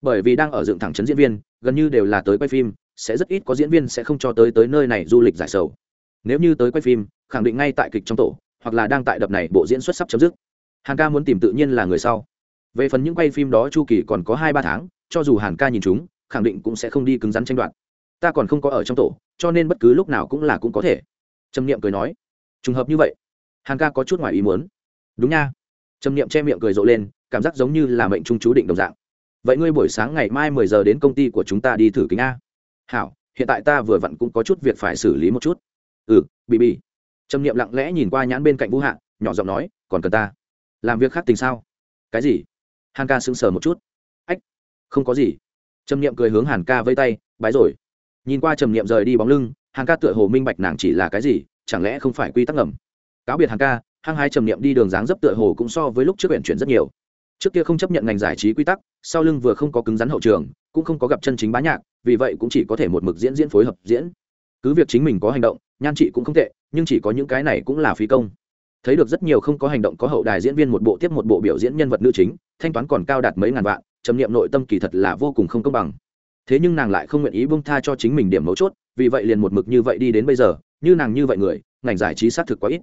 Bởi vì đang ở dựng thẳng chấn diễn viên, gần như đều là tới quay phim, sẽ rất ít có diễn viên sẽ không cho tới tới nơi này du lịch giải sầu. Nếu như tới quay phim, khẳng định ngay tại kịch trong tổ, hoặc là đang tại đập này bộ diễn xuất sắp chấm dứt. Hàn ca muốn tìm tự nhiên là người sau. Về phần những quay phim đó chu kỳ còn có hai ba tháng, cho dù hàn ca nhìn chúng, khẳng định cũng sẽ không đi cứng rắn tranh đoạt. Ta còn không có ở trong tổ cho nên bất cứ lúc nào cũng là cũng có thể. Trầm niệm cười nói, trùng hợp như vậy, hàn ca có chút ngoài ý muốn. Đúng nha. Trầm niệm che miệng cười rộ lên, cảm giác giống như là mệnh trung chú định đồng dạng. Vậy ngươi buổi sáng ngày mai mười giờ đến công ty của chúng ta đi thử kính a. Hảo, hiện tại ta vừa vặn cũng có chút việc phải xử lý một chút. Ừ bị bị. Trầm niệm lặng lẽ nhìn qua nhãn bên cạnh vũ hạ, nhỏ giọng nói, còn cần ta? Làm việc khác tình sao? Cái gì? Hàn ca sững sờ một chút. Ách, không có gì. Trầm niệm cười hướng hàn ca vây tay, bái rồi nhìn qua trầm niệm rời đi bóng lưng hàng ca tựa hồ minh bạch nàng chỉ là cái gì, chẳng lẽ không phải quy tắc ngầm? Cáo biệt hàng ca, hăng hai trầm niệm đi đường dáng dấp tựa hồ cũng so với lúc trước huyện chuyển rất nhiều. Trước kia không chấp nhận ngành giải trí quy tắc, sau lưng vừa không có cứng rắn hậu trường, cũng không có gặp chân chính bá nhạc, vì vậy cũng chỉ có thể một mực diễn diễn phối hợp diễn. Cứ việc chính mình có hành động, nhan chị cũng không tệ, nhưng chỉ có những cái này cũng là phí công. Thấy được rất nhiều không có hành động có hậu đài diễn viên một bộ tiếp một bộ biểu diễn nhân vật nữ chính, thanh toán còn cao đạt mấy ngàn vạn, trầm niệm nội tâm kỳ thật là vô cùng không công bằng thế nhưng nàng lại không nguyện ý bông tha cho chính mình điểm mấu chốt, vì vậy liền một mực như vậy đi đến bây giờ, như nàng như vậy người, ngành giải trí xác thực quá ít.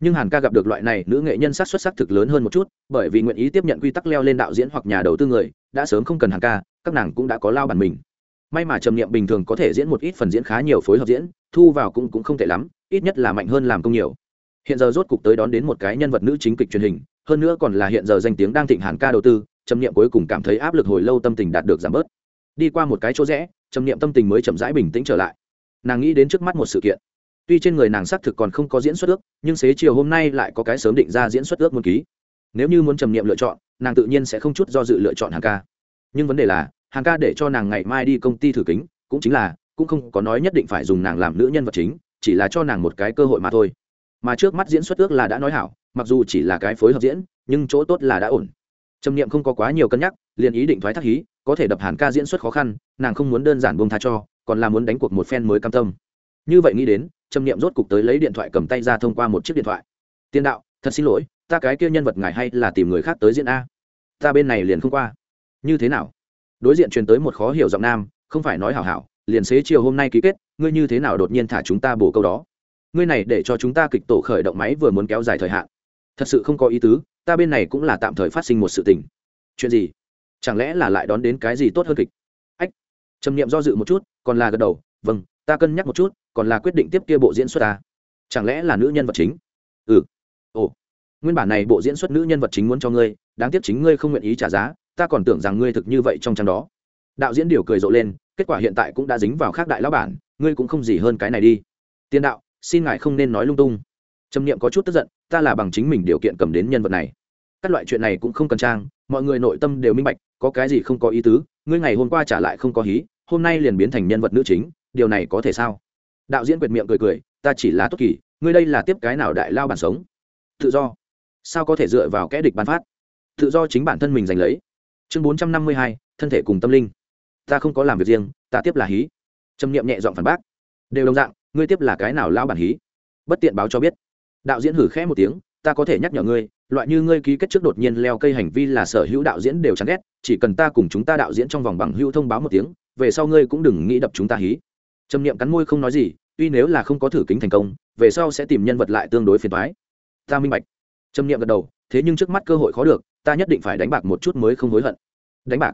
Nhưng hàn ca gặp được loại này nữ nghệ nhân sát xuất sắc thực lớn hơn một chút, bởi vì nguyện ý tiếp nhận quy tắc leo lên đạo diễn hoặc nhà đầu tư người, đã sớm không cần hàn ca, các nàng cũng đã có lao bản mình. May mà trầm niệm bình thường có thể diễn một ít phần diễn khá nhiều phối hợp diễn, thu vào cũng cũng không tệ lắm, ít nhất là mạnh hơn làm công nhiều. Hiện giờ rốt cục tới đón đến một cái nhân vật nữ chính kịch truyền hình, hơn nữa còn là hiện giờ danh tiếng đang thịnh hàn ca đầu tư, trầm niệm cuối cùng cảm thấy áp lực hồi lâu tâm tình đạt được giảm bớt đi qua một cái chỗ rẽ, trầm niệm tâm tình mới chậm rãi bình tĩnh trở lại. Nàng nghĩ đến trước mắt một sự kiện. Tuy trên người nàng xác thực còn không có diễn xuất ước, nhưng xế chiều hôm nay lại có cái sớm định ra diễn xuất ước muốn ký. Nếu như muốn trầm niệm lựa chọn, nàng tự nhiên sẽ không chút do dự lựa chọn hàng ca. Nhưng vấn đề là, hàng ca để cho nàng ngày mai đi công ty thử kính, cũng chính là, cũng không có nói nhất định phải dùng nàng làm nữ nhân vật chính, chỉ là cho nàng một cái cơ hội mà thôi. Mà trước mắt diễn xuất ước là đã nói hảo, mặc dù chỉ là cái phối hợp diễn, nhưng chỗ tốt là đã ổn. Trầm niệm không có quá nhiều cân nhắc, liền ý định thoái thác hí có thể đập hàn ca diễn xuất khó khăn, nàng không muốn đơn giản buông tha cho, còn là muốn đánh cuộc một phen mới cam tâm. Như vậy nghĩ đến trầm niệm rốt cục tới lấy điện thoại cầm tay ra thông qua một chiếc điện thoại. Tiên đạo, thật xin lỗi, ta cái kia nhân vật ngài hay là tìm người khác tới diễn a. Ta bên này liền không qua. Như thế nào? Đối diện truyền tới một khó hiểu giọng nam, không phải nói hảo hảo, liền xế chiều hôm nay ký kết, ngươi như thế nào đột nhiên thả chúng ta bổ câu đó? Ngươi này để cho chúng ta kịch tổ khởi động máy vừa muốn kéo dài thời hạn. Thật sự không có ý tứ, ta bên này cũng là tạm thời phát sinh một sự tình. Chuyện gì? Chẳng lẽ là lại đón đến cái gì tốt hơn kịch? Ách, trầm niệm do dự một chút, còn là gật đầu vâng ta cân nhắc một chút, còn là quyết định tiếp kia bộ diễn xuất ta. Chẳng lẽ là nữ nhân vật chính? Ừ. Ồ, nguyên bản này bộ diễn xuất nữ nhân vật chính muốn cho ngươi, đáng tiếc chính ngươi không nguyện ý trả giá, ta còn tưởng rằng ngươi thực như vậy trong trang đó. Đạo diễn điều cười rộ lên, kết quả hiện tại cũng đã dính vào khác đại lão bản, ngươi cũng không gì hơn cái này đi. Tiên đạo, xin ngài không nên nói lung tung. Trầm niệm có chút tức giận, ta là bằng chính mình điều kiện cầm đến nhân vật này. Các loại chuyện này cũng không cần trang mọi người nội tâm đều minh bạch, có cái gì không có ý tứ, ngươi ngày hôm qua trả lại không có hí, hôm nay liền biến thành nhân vật nữ chính, điều này có thể sao? Đạo diễn quyệt miệng cười cười, ta chỉ là tốt kỳ, ngươi đây là tiếp cái nào đại lao bản sống? Tự do. Sao có thể dựa vào kẽ địch bán phát? Tự do chính bản thân mình giành lấy. Chương bốn trăm năm mươi hai, thân thể cùng tâm linh. Ta không có làm việc riêng, ta tiếp là hí. Trầm niệm nhẹ giọng phản bác. Đều đồng dạng, ngươi tiếp là cái nào lao bản hí? Bất tiện báo cho biết. Đạo diễn hử khẽ một tiếng ta có thể nhắc nhở ngươi, loại như ngươi ký kết trước đột nhiên leo cây hành vi là sở hữu đạo diễn đều chán ghét, chỉ cần ta cùng chúng ta đạo diễn trong vòng bằng hữu thông báo một tiếng, về sau ngươi cũng đừng nghĩ đập chúng ta hí. Trầm niệm cắn môi không nói gì, tuy nếu là không có thử kính thành công, về sau sẽ tìm nhân vật lại tương đối phiền thoái ta minh bạch. Trầm niệm gật đầu, thế nhưng trước mắt cơ hội khó được, ta nhất định phải đánh bạc một chút mới không hối hận. Đánh bạc.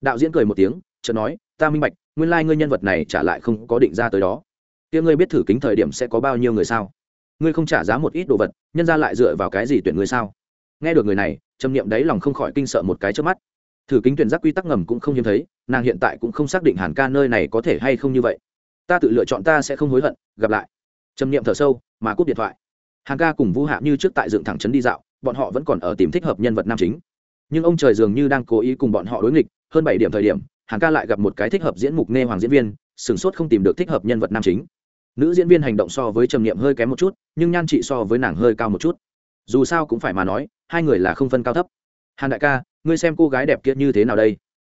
Đạo diễn cười một tiếng, chợt nói, ta minh bạch, nguyên lai、like、ngươi nhân vật này trả lại không có định ra tới đó. Kia ngươi biết thử kính thời điểm sẽ có bao nhiêu người sao? Ngươi không trả giá một ít đồ vật, nhân ra lại dựa vào cái gì tuyển ngươi sao? Nghe được người này, trầm niệm đáy lòng không khỏi kinh sợ một cái trước mắt. Thử kính tuyển giác quy tắc ngầm cũng không hiếm thấy, nàng hiện tại cũng không xác định hàn ca nơi này có thể hay không như vậy. Ta tự lựa chọn ta sẽ không hối hận, gặp lại. Trầm niệm thở sâu, mà cúp điện thoại. Hàn ca cùng vũ hạ như trước tại dựng thẳng trấn đi dạo, bọn họ vẫn còn ở tìm thích hợp nhân vật nam chính. Nhưng ông trời dường như đang cố ý cùng bọn họ đối nghịch, hơn bảy điểm thời điểm, hàn ca lại gặp một cái thích hợp diễn mục nghe hoàng diễn viên, sửng sốt không tìm được thích hợp nhân vật nam chính nữ diễn viên hành động so với trầm niệm hơi kém một chút, nhưng nhan trị so với nàng hơi cao một chút. Dù sao cũng phải mà nói, hai người là không phân cao thấp. Hàn đại ca, ngươi xem cô gái đẹp kia như thế nào đây?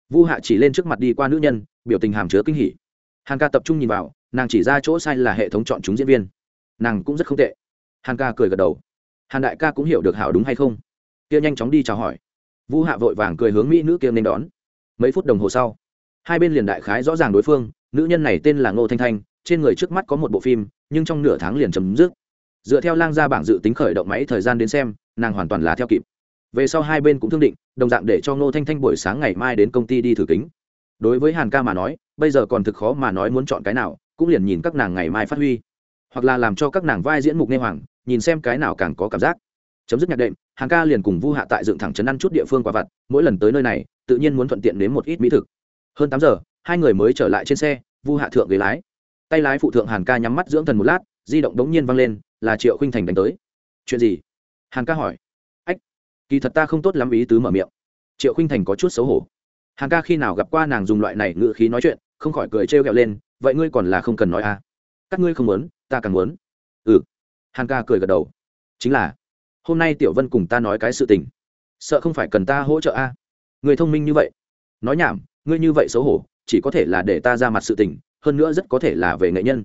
Vu hạ chỉ lên trước mặt đi qua nữ nhân, biểu tình hàm chứa kinh hỉ. Hàn ca tập trung nhìn vào, nàng chỉ ra chỗ sai là hệ thống chọn chúng diễn viên. Nàng cũng rất không tệ. Hàn ca cười gật đầu. Hàn đại ca cũng hiểu được hảo đúng hay không? Kia nhanh chóng đi chào hỏi. Vu hạ vội vàng cười hướng mỹ nữ kia nên đón. Mấy phút đồng hồ sau, hai bên liền đại khái rõ ràng đối phương, nữ nhân này tên là ngô thanh thanh trên người trước mắt có một bộ phim, nhưng trong nửa tháng liền chấm dứt. Dựa theo lang gia bảng dự tính khởi động máy thời gian đến xem, nàng hoàn toàn là theo kịp. Về sau hai bên cũng thương định, đồng dạng để cho ngô thanh thanh buổi sáng ngày mai đến công ty đi thử kính. Đối với hàn ca mà nói, bây giờ còn thực khó mà nói muốn chọn cái nào, cũng liền nhìn các nàng ngày mai phát huy. Hoặc là làm cho các nàng vai diễn mục nghe hoàng, nhìn xem cái nào càng có cảm giác. Chấm dứt nhạc đệm, hàn ca liền cùng vu hạ tại dựng thẳng trấn ăn chút địa phương quả vặt, mỗi lần tới nơi này, tự nhiên muốn thuận tiện đến một ít mỹ thực. Hơn tám giờ, hai người mới trở lại trên xe, vu hạ thượng ghế lái tay lái phụ thượng hàn ca nhắm mắt dưỡng thần một lát, di động đống nhiên văng lên, là triệu khinh thành đánh tới. Chuyện gì? Hàn ca hỏi. Ách, kỳ thật ta không tốt lắm ý tứ mở miệng. Triệu khinh thành có chút xấu hổ. Hàn ca khi nào gặp qua nàng dùng loại này ngự khí nói chuyện, không khỏi cười trêu ghẹo lên, vậy ngươi còn là không cần nói à? Các ngươi không muốn, ta càng muốn. Ừ. Hàn ca cười gật đầu. Chính là, hôm nay tiểu vân cùng ta nói cái sự tình. Sợ không phải cần ta hỗ trợ a à? người thông minh như vậy, nói nhảm, ngươi như vậy xấu hổ, chỉ có thể là để ta ra mặt sự tình hơn nữa rất có thể là về nghệ nhân.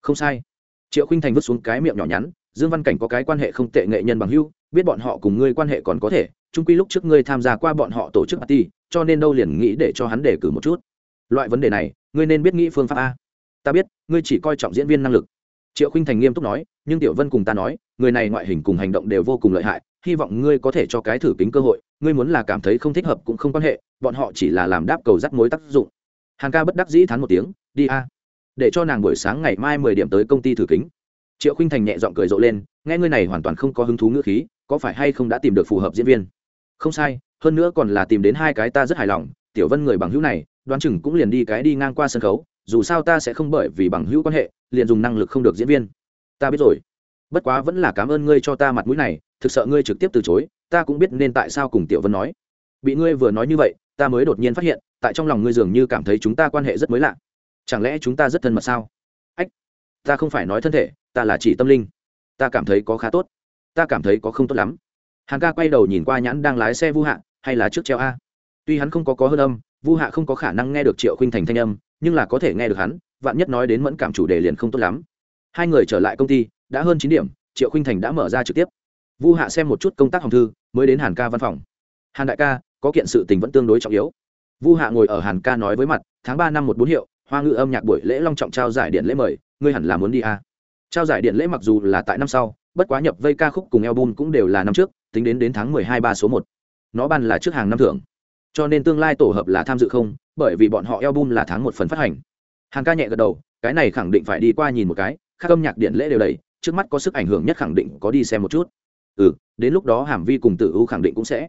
Không sai. Triệu khinh thành vứt xuống cái miệng nhỏ nhắn, dương văn cảnh có cái quan hệ không tệ nghệ nhân bằng hưu biết bọn họ cùng ngươi quan hệ còn có thể trung quy lúc trước ngươi tham gia qua bọn họ tổ chức party, cho nên đâu liền nghĩ để cho hắn đề cử một chút. Loại vấn đề này, ngươi nên biết nghĩ phương pháp a. Ta biết, ngươi chỉ coi trọng diễn viên năng lực. Triệu khinh thành nghiêm túc nói, nhưng tiểu vân cùng ta nói, người này ngoại hình cùng hành động đều vô cùng lợi hại, hy vọng ngươi có thể cho cái thử kính cơ hội, ngươi muốn là cảm thấy không thích hợp cũng không quan hệ, bọn họ chỉ là làm đáp cầu rắc mối tác dụng hàn ca bất đắc dĩ thán một tiếng, đi a, để cho nàng buổi sáng ngày mai mười điểm tới công ty thử kính. Triệu khinh thành nhẹ g i ọ n g cười rộ lên, nghe ngươi này hoàn toàn không có hứng thú ngữ khí, có phải hay không đã tìm được phù hợp diễn viên? Không sai, hơn nữa còn là tìm đến hai cái ta rất hài lòng, tiểu vân người bằng hữu này, đoán chừng cũng liền đi cái đi ngang qua sân khấu, dù sao ta sẽ không bởi vì bằng hữu quan hệ, liền dùng năng lực không được diễn viên. Ta biết rồi, bất quá vẫn là cảm ơn ngươi cho ta mặt mũi này, thực sợ ngươi trực tiếp từ chối, ta cũng biết nên tại sao cùng tiểu vân nói. Bị ngươi vừa nói như vậy, ta mới đột nhiên phát hiện tại trong lòng ngươi dường như cảm thấy chúng ta quan hệ rất mới lạ. Chẳng lẽ chúng ta rất thân mật sao? Ách, ta không phải nói thân thể, ta là chỉ tâm linh. Ta cảm thấy có khá tốt. Ta cảm thấy có không tốt lắm. Hàn ca quay đầu nhìn qua nhãn đang lái xe vu hạ, hay là trước treo a? Tuy hắn không có có hơn âm, vu hạ không có khả năng nghe được triệu khinh thành thanh âm, nhưng là có thể nghe được hắn, vạn nhất nói đến mẫn cảm chủ đề liền không tốt lắm. Hai người trở lại công ty, đã hơn chín điểm, triệu khinh thành đã mở ra trực tiếp. Vu hạ xem một chút công tác hồng thư, mới đến hàn ca văn phòng. Hàn đại ca, có kiện sự tình vẫn tương đối trọng yếu vu hạ ngồi ở hàn ca nói với mặt, tháng ba năm một bốn hiệu, hoa ngữ âm nhạc buổi lễ long trọng trao giải điện lễ mời, ngươi hẳn là muốn đi à. trao giải điện lễ mặc dù là tại năm sau, bất quá nhập vây ca khúc cùng album cũng đều là năm trước, tính đến đến tháng mười hai ba số một. Nó ban là trước hàng năm thưởng. Cho nên tương lai tổ hợp là tham dự không, bởi vì bọn họ album là tháng một phần phát hành. Hàn ca nhẹ gật đầu, cái này khẳng định phải đi qua nhìn một cái các âm nhạc điện lễ đều đầy, trước mắt có sức ảnh hưởng nhất khẳng định có đi xem một chút. Ừ đến lúc đó hàm vi cùng tử u khẳng định cũng sẽ.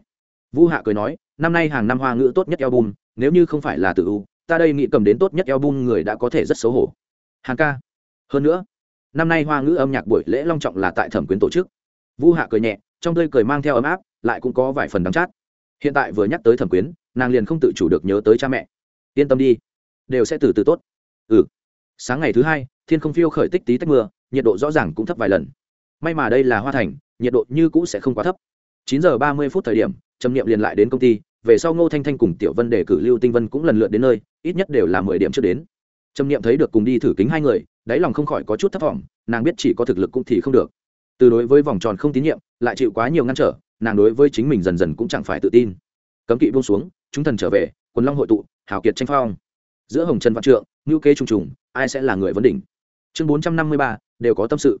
Vu hạ cười nói năm nay hàng năm hoa ngữ tốt nhất album, nếu như không phải là tử u, ta đây nghĩ cầm đến tốt nhất album người đã có thể rất xấu hổ. Hàng ca. Hơn nữa, năm nay hoa ngữ âm nhạc buổi lễ long trọng là tại thẩm quyến tổ chức. Vu hạ cười nhẹ, trong tươi cười mang theo ấm áp, lại cũng có vài phần đắng chát. Hiện tại vừa nhắc tới thẩm quyến, nàng liền không tự chủ được nhớ tới cha mẹ. Yên tâm đi, đều sẽ từ từ tốt. Ừ. Sáng ngày thứ hai, thiên không phiêu khởi tích tí tách mưa, nhiệt độ rõ ràng cũng thấp vài lần. May mà đây là hoa thành, nhiệt độ như cũ sẽ không quá thấp chín giờ ba mươi phút thời điểm, trầm niệm liền lại đến công ty, về sau ngô thanh thanh cùng tiểu vân đề cử lưu tinh vân cũng lần lượt đến nơi, ít nhất đều là mười điểm trước đến. Trầm niệm thấy được cùng đi thử kính hai người, đáy lòng không khỏi có chút thất vọng, nàng biết chỉ có thực lực cũng thì không được. Từ đối với vòng tròn không tín nhiệm, lại chịu quá nhiều ngăn trở, nàng đối với chính mình dần dần cũng chẳng phải tự tin. Cấm kỵ buông xuống, chúng thần trở về, quần long hội tụ, hào kiệt tranh phong. Giữa hồng trần vạn trượng Lưu kế trùng trùng, ai sẽ là người vấn đỉnh? Chương bốn trăm năm mươi ba, đều có tâm sự.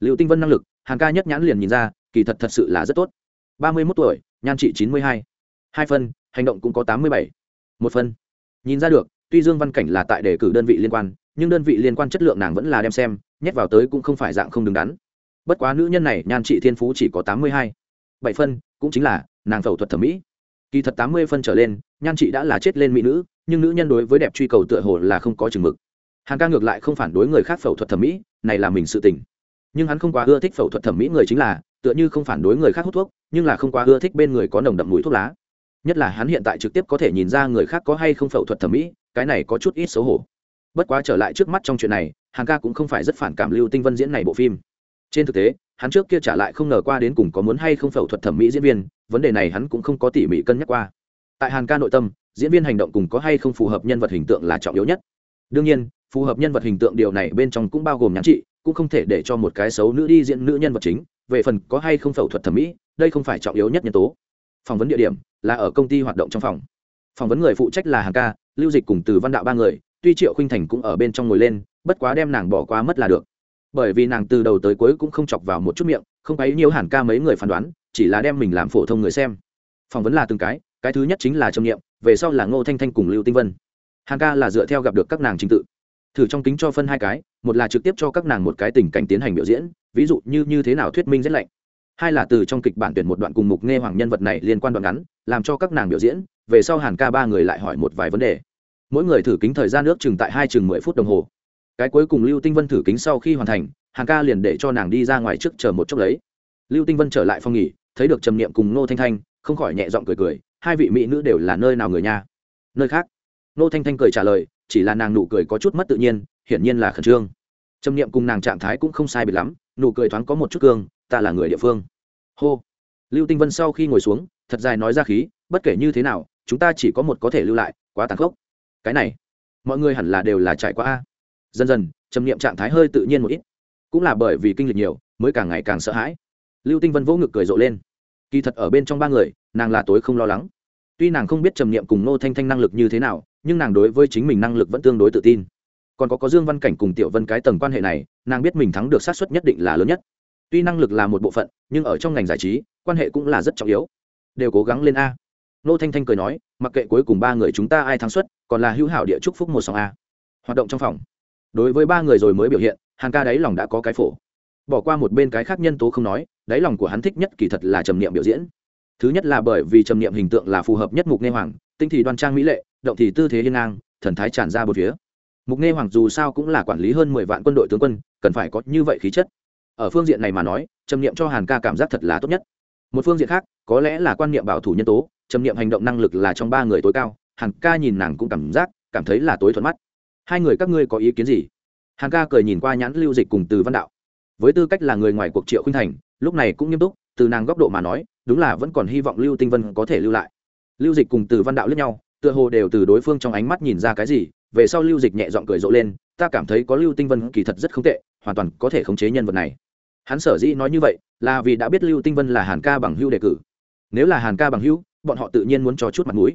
Lưu tinh vân năng lực hàng ca nhất nhãn liền nhìn ra, kỳ thật thật sự là rất tốt ba mươi mốt tuổi, nhan trị chín mươi hai. Hai phân, hành động cũng có tám mươi bảy. Một phân. Nhìn ra được, tuy dương văn cảnh là tại đề cử đơn vị liên quan, nhưng đơn vị liên quan chất lượng nàng vẫn là đem xem, nhét vào tới cũng không phải dạng không đứng đắn. Bất quá nữ nhân này, nhan trị thiên phú chỉ có tám mươi hai. Bảy phân, cũng chính là, nàng phẫu thuật thẩm mỹ. Kỳ thật tám mươi phân trở lên, nhan trị đã là chết lên mỹ nữ, nhưng nữ nhân đối với đẹp truy cầu tựa hồ là không có chừng mực. Hàng ca ngược lại không phản đối người khác phẫu thuật thẩm mỹ, này là mình sự tình. Nhưng hắn không quá ưa thích phẫu thuật thẩm mỹ người chính là tựa như không phản đối người khác hút thuốc, nhưng là không quá ưa thích bên người có nồng đậm mùi thuốc lá. Nhất là hắn hiện tại trực tiếp có thể nhìn ra người khác có hay không phẫu thuật thẩm mỹ, cái này có chút ít xấu hổ. Bất quá trở lại trước mắt trong chuyện này, hàn ca cũng không phải rất phản cảm lưu tinh vân diễn này bộ phim. Trên thực tế, hắn trước kia trả lại không ngờ qua đến cùng có muốn hay không phẫu thuật thẩm mỹ diễn viên, vấn đề này hắn cũng không có tỉ mỉ cân nhắc qua. Tại hàn ca nội tâm, diễn viên hành động cùng có hay không phù hợp nhân vật hình tượng là trọng yếu nhất. Đương nhiên, phù hợp nhân vật hình tượng điều này bên trong cũng bao gồm nhãn trị cũng không thể để cho một cái xấu nữ đi diễn nữ nhân vật chính về phần có hay không phẫu thuật thẩm mỹ, đây không phải trọng yếu nhất nhân tố. Phỏng vấn địa điểm là ở công ty hoạt động trong phòng. Phỏng vấn người phụ trách là hàng ca, lưu dịch cùng từ văn đạo ba người, tuy triệu khinh thành cũng ở bên trong ngồi lên, bất quá đem nàng bỏ qua mất là được. Bởi vì nàng từ đầu tới cuối cũng không chọc vào một chút miệng, không ấy nhiều hàn ca mấy người phán đoán, chỉ là đem mình làm phổ thông người xem. Phỏng vấn là từng cái cái thứ nhất chính là trâm nghiệm về sau là ngô thanh thanh cùng lưu tinh vân. Hàn ca là dựa theo gặp được các nàng trình tự. Thử trong kính cho phân hai cái, một là trực tiếp cho các nàng một cái tình cảnh tiến hành biểu diễn ví dụ như như thế nào thuyết minh rất lạnh. Hai là từ trong kịch bản tuyển một đoạn cùng mục nghe hoàng nhân vật này liên quan đoạn ngắn, làm cho các nàng biểu diễn, về sau hàn ca ba người lại hỏi một vài vấn đề. Mỗi người thử kính thời gian nước chừng tại hai chừng mười phút đồng hồ. Cái cuối cùng lưu tinh vân thử kính sau khi hoàn thành, hàn ca liền để cho nàng đi ra ngoài trước chờ một chốc lấy. Lưu tinh vân trở lại phòng nghỉ, thấy được trầm niệm cùng nô thanh thanh, không khỏi nhẹ giọng cười cười, hai vị mỹ nữ đều là nơi nào người nha? Nơi khác? Nô thanh thanh cười trả lời, chỉ là nàng nụ cười có chút mất tự nhiên, hiển nhiên là khẩn trương. Trầm niệm cùng nàng trạng thái cũng không sai biệt lắm nụ cười thoáng có một chút cương, ta là người địa phương. Hô. Lưu tinh vân sau khi ngồi xuống, thật dài nói ra khí, bất kể như thế nào, chúng ta chỉ có một có thể lưu lại, quá tàn khốc. Cái này, mọi người hẳn là đều là trải qua a. Dần dần, trầm niệm trạng thái hơi tự nhiên một ít. Cũng là bởi vì kinh lịch nhiều, mới càng ngày càng sợ hãi. Lưu tinh vân vỗ ngực cười rộ lên. Kỳ thật ở bên trong ba người, nàng là tối không lo lắng. Tuy nàng không biết trầm niệm cùng nô thanh thanh năng lực như thế nào, nhưng nàng đối với chính mình năng lực vẫn tương đối tự tin còn có có dương văn cảnh cùng tiểu vân cái tầng quan hệ này, nàng biết mình thắng được sát xuất nhất định là lớn nhất. Tuy năng lực là một bộ phận, nhưng ở trong ngành giải trí, quan hệ cũng là rất trọng yếu. Đều cố gắng lên a. Nô thanh thanh cười nói, mặc kệ cuối cùng ba người chúng ta ai thắng suất, còn là hữu hảo địa chúc phúc một sòng a. Hoạt động trong phòng. Đối với ba người rồi mới biểu hiện hàng ca đáy lòng đã có cái phổ. Bỏ qua một bên cái khác nhân tố không nói, đáy lòng của hắn thích nhất kỳ thật là trầm niệm biểu diễn. Thứ nhất là bởi vì trầm niệm hình tượng là phù hợp nhất mục nghe hoàng, tinh thì đoan trang mỹ lệ, động thì tư thế hiên ngang, thần thái tràn ra một phía mục nghe hoàng dù sao cũng là quản lý hơn mười vạn quân đội tướng quân, cần phải có như vậy khí chất. Ở phương diện này mà nói, trầm niệm cho hàn ca cảm giác thật là tốt nhất. Một phương diện khác, có lẽ là quan niệm bảo thủ nhân tố, trầm niệm hành động năng lực là trong ba người tối cao, hàn ca nhìn nàng cũng cảm giác, cảm thấy là tối thuận mắt. Hai người các ngươi có ý kiến gì? Hàn ca cười nhìn qua nhãn lưu dịch cùng từ văn đạo. Với tư cách là người ngoài cuộc triệu khuynh thành, lúc này cũng nghiêm túc, từ nàng góc độ mà nói, đúng là vẫn còn hy vọng lưu tinh vân có thể lưu lại. Lưu dịch cùng từ văn đạo lẫn nhau, tựa hồ đều từ đối phương trong ánh mắt nhìn ra cái gì về sau lưu dịch nhẹ giọng cười rộ lên, ta cảm thấy có lưu tinh vân kỳ thật rất không tệ, hoàn toàn có thể khống chế nhân vật này. Hắn sở dĩ nói như vậy, là vì đã biết lưu tinh vân là hàn ca bằng hưu đề cử. Nếu là hàn ca bằng hưu bọn họ tự nhiên muốn cho chút mặt mũi.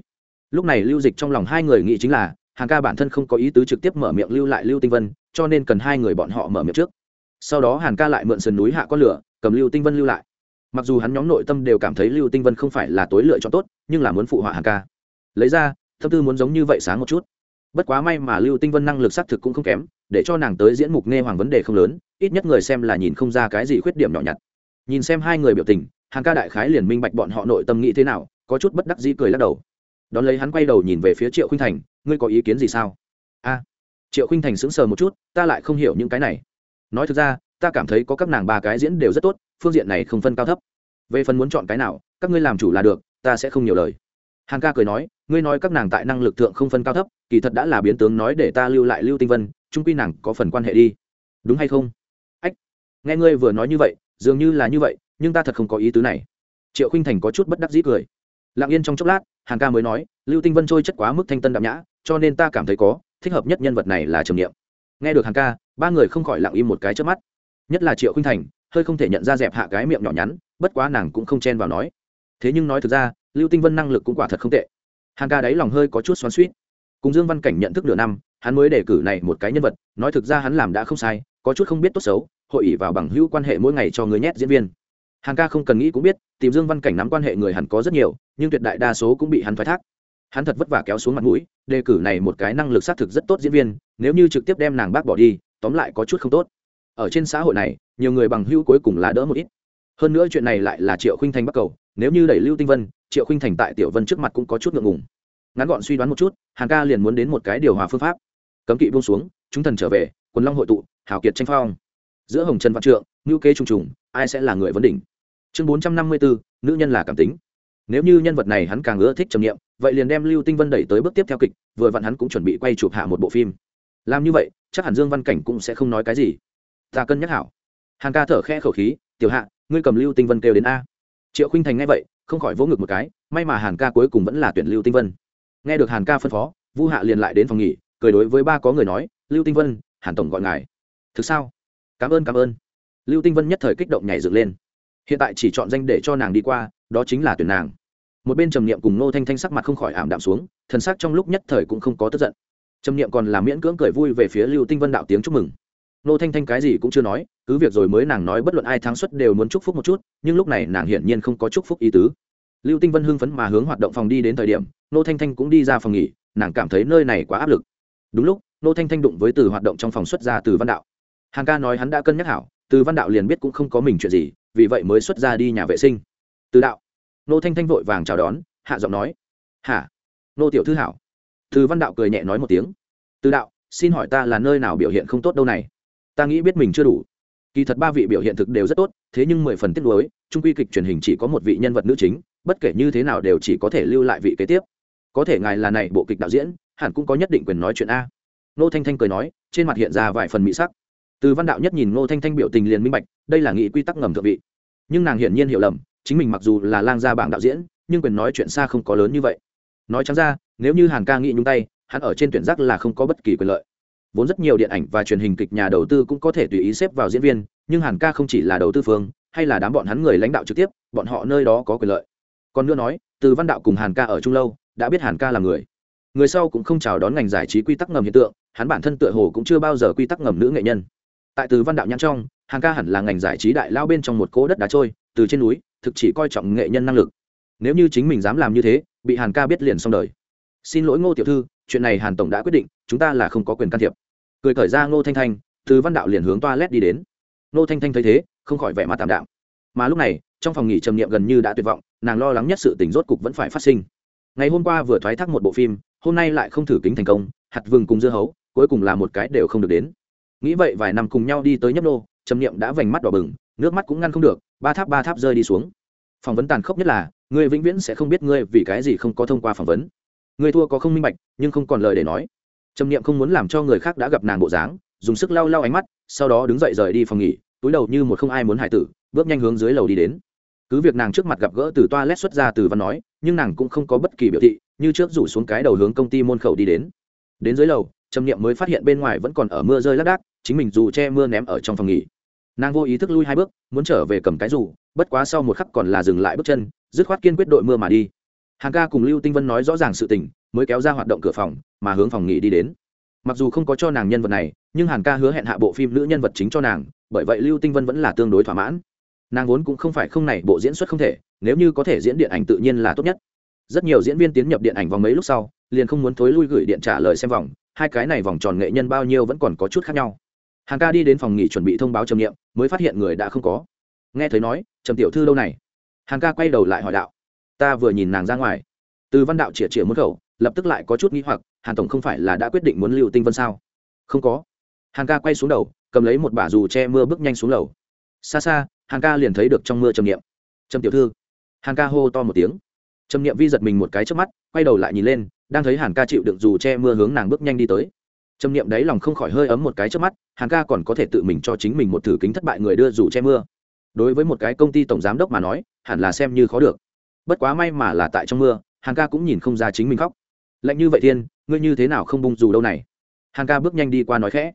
Lúc này lưu dịch trong lòng hai người nghĩ chính là, hàn ca bản thân không có ý tứ trực tiếp mở miệng lưu lại lưu tinh vân, cho nên cần hai người bọn họ mở miệng trước. Sau đó hàn ca lại mượn sườn núi hạ con lửa, cầm lưu tinh vân lưu lại. Mặc dù hắn nhóm nội tâm đều cảm thấy lưu tinh vân không phải là tối lựa chọn tốt, nhưng là muốn phụ họa hàn ca. Lấy ra tâm tư muốn giống như vậy sáng một chút bất quá may mà lưu tinh vân năng lực xác thực cũng không kém, để cho nàng tới diễn mục nghe hoàng vấn đề không lớn, ít nhất người xem là nhìn không ra cái gì khuyết điểm nhỏ nhặt. Nhìn xem hai người biểu tình hàng ca đại khái liền minh bạch bọn họ nội tâm nghĩ thế nào, có chút bất đắc dĩ cười lắc đầu. Đón lấy hắn quay đầu nhìn về phía triệu khinh thành, ngươi có ý kiến gì sao? A. Triệu khinh thành sững sờ một chút, ta lại không hiểu những cái này. Nói thực ra, ta cảm thấy có các nàng ba cái diễn đều rất tốt, phương diện này không phân cao thấp. Về phần muốn chọn cái nào, các ngươi làm chủ là được, ta sẽ không nhiều lời hàn ca cười nói, ngươi nói các nàng tại năng lực thượng không phân cao thấp, kỳ thật đã là biến tướng nói để ta lưu lại lưu tinh vân trung quy nàng có phần quan hệ đi. Đúng hay không? Ách, nghe ngươi vừa nói như vậy, dường như là như vậy, nhưng ta thật không có ý tứ này. Triệu khinh thành có chút bất đắc dĩ cười. Lặng yên trong chốc lát, hàn ca mới nói, lưu tinh vân trôi chất quá mức thanh tân đạm nhã, cho nên ta cảm thấy có, thích hợp nhất nhân vật này là trầm Niệm. nghe được hàn ca, ba người không khỏi lặng im một cái trước mắt. Nhất là triệu khinh thành, hơi không thể nhận ra dẹp hạ cái miệng nhỏ nhắn, bất quá nàng cũng không chen vào nói. Thế nhưng nói thực ra lưu tinh vân năng lực cũng quả thật không tệ. Hàn ca đáy lòng hơi có chút xoắn suýt cùng dương văn cảnh nhận thức nửa năm, hắn mới đề cử này một cái nhân vật, nói thực ra hắn làm đã không sai, có chút không biết tốt xấu, hội ý vào bằng hữu quan hệ mỗi ngày cho người nhét diễn viên. Hàng ca không cần nghĩ cũng biết, tìm dương văn cảnh nắm quan hệ người hẳn có rất nhiều, nhưng tuyệt đại đa số cũng bị hắn thoái thác. Hắn thật vất vả kéo xuống mặt mũi, đề cử này một cái năng lực xác thực rất tốt diễn viên, nếu như trực tiếp đem nàng bác bỏ đi, tóm lại có chút không tốt. Ở trên xã hội này, nhiều người bằng hữu cuối cùng là đỡ một ít. Hơn nữa chuyện này lại là triệu khinh thành bắt cầu, nếu như đẩy lưu tinh vân triệu khinh thành tại tiểu vân trước mặt cũng có chút ngượng ngùng. Ngắn gọn suy đoán một chút hàng ca liền muốn đến một cái điều hòa phương pháp. Cấm kỵ buông xuống, chúng thần trở về, quần long hội tụ Hảo kiệt tranh phong. Giữa hồng trần văn trượng ngữ kế trùng trùng, ai sẽ là người vấn đỉnh? Chương bốn trăm năm mươi bốn nữ nhân là cảm tính. Nếu như nhân vật này hắn càng ưa thích trầm nghiệm vậy liền đem lưu tinh vân đẩy tới bước tiếp theo kịch, vừa vặn hắn cũng chuẩn bị quay chụp hạ một bộ phim. Làm như vậy, chắc hẳn dương văn cảnh cũng sẽ không nói cái gì. Ta cân nhắc hảo. Hàng ca thở khẽ khẩu khí, tiểu hạ, ngươi cầm lưu tinh vân kêu đến a. Triệu khinh thành nghe vậy không khỏi vỗ ngực một cái, may mà hàn ca cuối cùng vẫn là tuyển lưu tinh vân. Nghe được hàn ca phân phó, vu hạ liền lại đến phòng nghỉ, cười đối với ba có người nói, lưu tinh vân, hàn tổng gọi ngài. Thực sao? Cảm ơn cảm ơn. Lưu tinh vân nhất thời kích động nhảy dựng lên. Hiện tại chỉ chọn danh để cho nàng đi qua, đó chính là tuyển nàng. Một bên trầm niệm cùng nô thanh thanh sắc mặt không khỏi ảm đạm xuống, thần sắc trong lúc nhất thời cũng không có tức giận. Trầm niệm còn làm miễn cưỡng cười vui về phía lưu tinh vân đạo tiếng chúc mừng nô thanh thanh cái gì cũng chưa nói, cứ việc rồi mới nàng nói bất luận ai thắng suất đều muốn chúc phúc một chút, nhưng lúc này nàng hiển nhiên không có chúc phúc ý tứ. Lưu tinh vân hưng phấn mà hướng hoạt động phòng đi đến thời điểm, nô thanh thanh cũng đi ra phòng nghỉ, nàng cảm thấy nơi này quá áp lực. Đúng lúc, nô thanh thanh đụng với từ hoạt động trong phòng xuất ra từ văn đạo. Hàng ca nói hắn đã cân nhắc hảo, từ văn đạo liền biết cũng không có mình chuyện gì, vì vậy mới xuất ra đi nhà vệ sinh. Từ đạo. Nô thanh thanh vội vàng chào đón, hạ giọng nói. Hả? Nô tiểu thư hảo. Từ văn đạo cười nhẹ nói một tiếng. Từ đạo, xin hỏi ta là nơi nào biểu hiện không tốt đâu này? Ta nghĩ biết mình chưa đủ. Kỳ thật ba vị biểu hiện thực đều rất tốt, thế nhưng mười phần tiết lối trung quy kịch truyền hình chỉ có một vị nhân vật nữ chính, bất kể như thế nào đều chỉ có thể lưu lại vị kế tiếp. Có thể ngài là này bộ kịch đạo diễn, hẳn cũng có nhất định quyền nói chuyện a. Nô thanh thanh cười nói, trên mặt hiện ra vài phần mỹ sắc. Từ văn đạo nhất nhìn nô thanh thanh biểu tình liền minh bạch, đây là nghị quy tắc ngầm thượng vị. Nhưng nàng hiển nhiên hiểu lầm, chính mình mặc dù là lang gia bảng đạo diễn, nhưng quyền nói chuyện xa không có lớn như vậy. Nói chẳng ra, nếu như hàn ca nghĩ nhung tay, hắn ở trên tuyển giác là không có bất kỳ quyền lợi vốn rất nhiều điện ảnh và truyền hình kịch nhà đầu tư cũng có thể tùy ý xếp vào diễn viên, nhưng hàn ca không chỉ là đầu tư phương, hay là đám bọn hắn người lãnh đạo trực tiếp, bọn họ nơi đó có quyền lợi. Còn nữa nói, từ văn đạo cùng hàn ca ở chung lâu, đã biết hàn ca là người. Người sau cũng không chào đón ngành giải trí quy tắc ngầm hiện tượng, hắn bản thân tựa hồ cũng chưa bao giờ quy tắc ngầm nữ nghệ nhân. Tại từ văn đạo nhãn trong, hàn ca hẳn là ngành giải trí đại lao bên trong một cỗ đất đá trôi, từ trên núi, thực chỉ coi trọng nghệ nhân năng lực. Nếu như chính mình dám làm như thế, bị hàn ca biết liền xong đời xin lỗi ngô tiểu thư, chuyện này hàn tổng đã quyết định, chúng ta là không có quyền can thiệp. Cười thời ra ngô thanh thanh, từ văn đạo liền hướng toa led đi đến. Ngô thanh thanh thấy thế, không khỏi vẻ mặt tạm đạm. Mà lúc này, trong phòng nghỉ trầm niệm gần như đã tuyệt vọng, nàng lo lắng nhất sự tình rốt cục vẫn phải phát sinh. Ngày hôm qua vừa thoái thác một bộ phim, hôm nay lại không thử kính thành công, hạt vừng cùng dưa hấu, cuối cùng là một cái đều không được đến. Nghĩ vậy vài năm cùng nhau đi tới nhấp nô, trầm niệm đã vành mắt đỏ bừng, nước mắt cũng ngăn không được, ba tháp ba tháp rơi đi xuống. Phỏng vấn tàn khốc nhất là người vĩnh viễn sẽ không biết ngươi vì cái gì không có thông qua phỏng vấn người thua có không minh bạch, nhưng không còn lời để nói. Trầm niệm không muốn làm cho người khác đã gặp nàng bộ dáng, dùng sức lau lau ánh mắt, sau đó đứng dậy rời đi phòng nghỉ, túi đầu như một không ai muốn hải tử, bước nhanh hướng dưới lầu đi đến. Cứ việc nàng trước mặt gặp gỡ từ toa lét xuất ra từ văn nói, nhưng nàng cũng không có bất kỳ biểu thị, như trước rủ xuống cái đầu hướng công ty môn khẩu đi đến. Đến dưới lầu, trầm niệm mới phát hiện bên ngoài vẫn còn ở mưa rơi lác đác, chính mình dù che mưa ném ở trong phòng nghỉ. Nàng vô ý thức lui hai bước, muốn trở về cầm cái dù, bất quá sau một khắc còn là dừng lại bước chân, dứt khoát kiên quyết đội mưa mà đi hàng ca cùng lưu tinh vân nói rõ ràng sự tình, mới kéo ra hoạt động cửa phòng, mà hướng phòng nghỉ đi đến. Mặc dù không có cho nàng nhân vật này, nhưng hàn ca hứa hẹn hạ bộ phim nữ nhân vật chính cho nàng, bởi vậy lưu tinh vân vẫn là tương đối thỏa mãn. Nàng vốn cũng không phải không này bộ diễn xuất không thể, nếu như có thể diễn điện ảnh tự nhiên là tốt nhất. Rất nhiều diễn viên tiến nhập điện ảnh vòng mấy lúc sau, liền không muốn thối lui gửi điện trả lời xem vòng, hai cái này vòng tròn nghệ nhân bao nhiêu vẫn còn có chút khác nhau. Hàng ca đi đến phòng nghỉ chuẩn bị thông báo trầm nghiệm, mới phát hiện người đã không có. Nghe thấy nói, trầm tiểu thư đâu này. Hàng ca quay đầu lại hỏi đạo ta vừa nhìn nàng ra ngoài. Từ văn đạo chĩa chĩa muốn khẩu, lập tức lại có chút nghĩ hoặc, hàn tổng không phải là đã quyết định muốn lưu tinh vân sao? Không có. Hàn ca quay xuống đầu, cầm lấy một bả dù che mưa bước nhanh xuống lầu. Xa xa, Hàn ca liền thấy được trong mưa trầm nghiệm trầm tiểu thư. Hàn ca hô to một tiếng. Trầm nghiệm vi giật mình một cái trước mắt, quay đầu lại nhìn lên, đang thấy hàn ca chịu đựng dù che mưa hướng nàng bước nhanh đi tới. Trầm nghiệm đáy lòng không khỏi hơi ấm một cái trước mắt, hàn ca còn có thể tự mình cho chính mình một thử kính thất bại người đưa dù che mưa. Đối với một cái công ty tổng giám đốc mà nói, hẳn là xem như khó được bất quá may mà là tại trong mưa, hàng ca cũng nhìn không ra chính mình khóc. Lạnh như vậy thiên, ngươi như thế nào không bung dù đâu này? Hàng ca bước nhanh đi qua nói khẽ.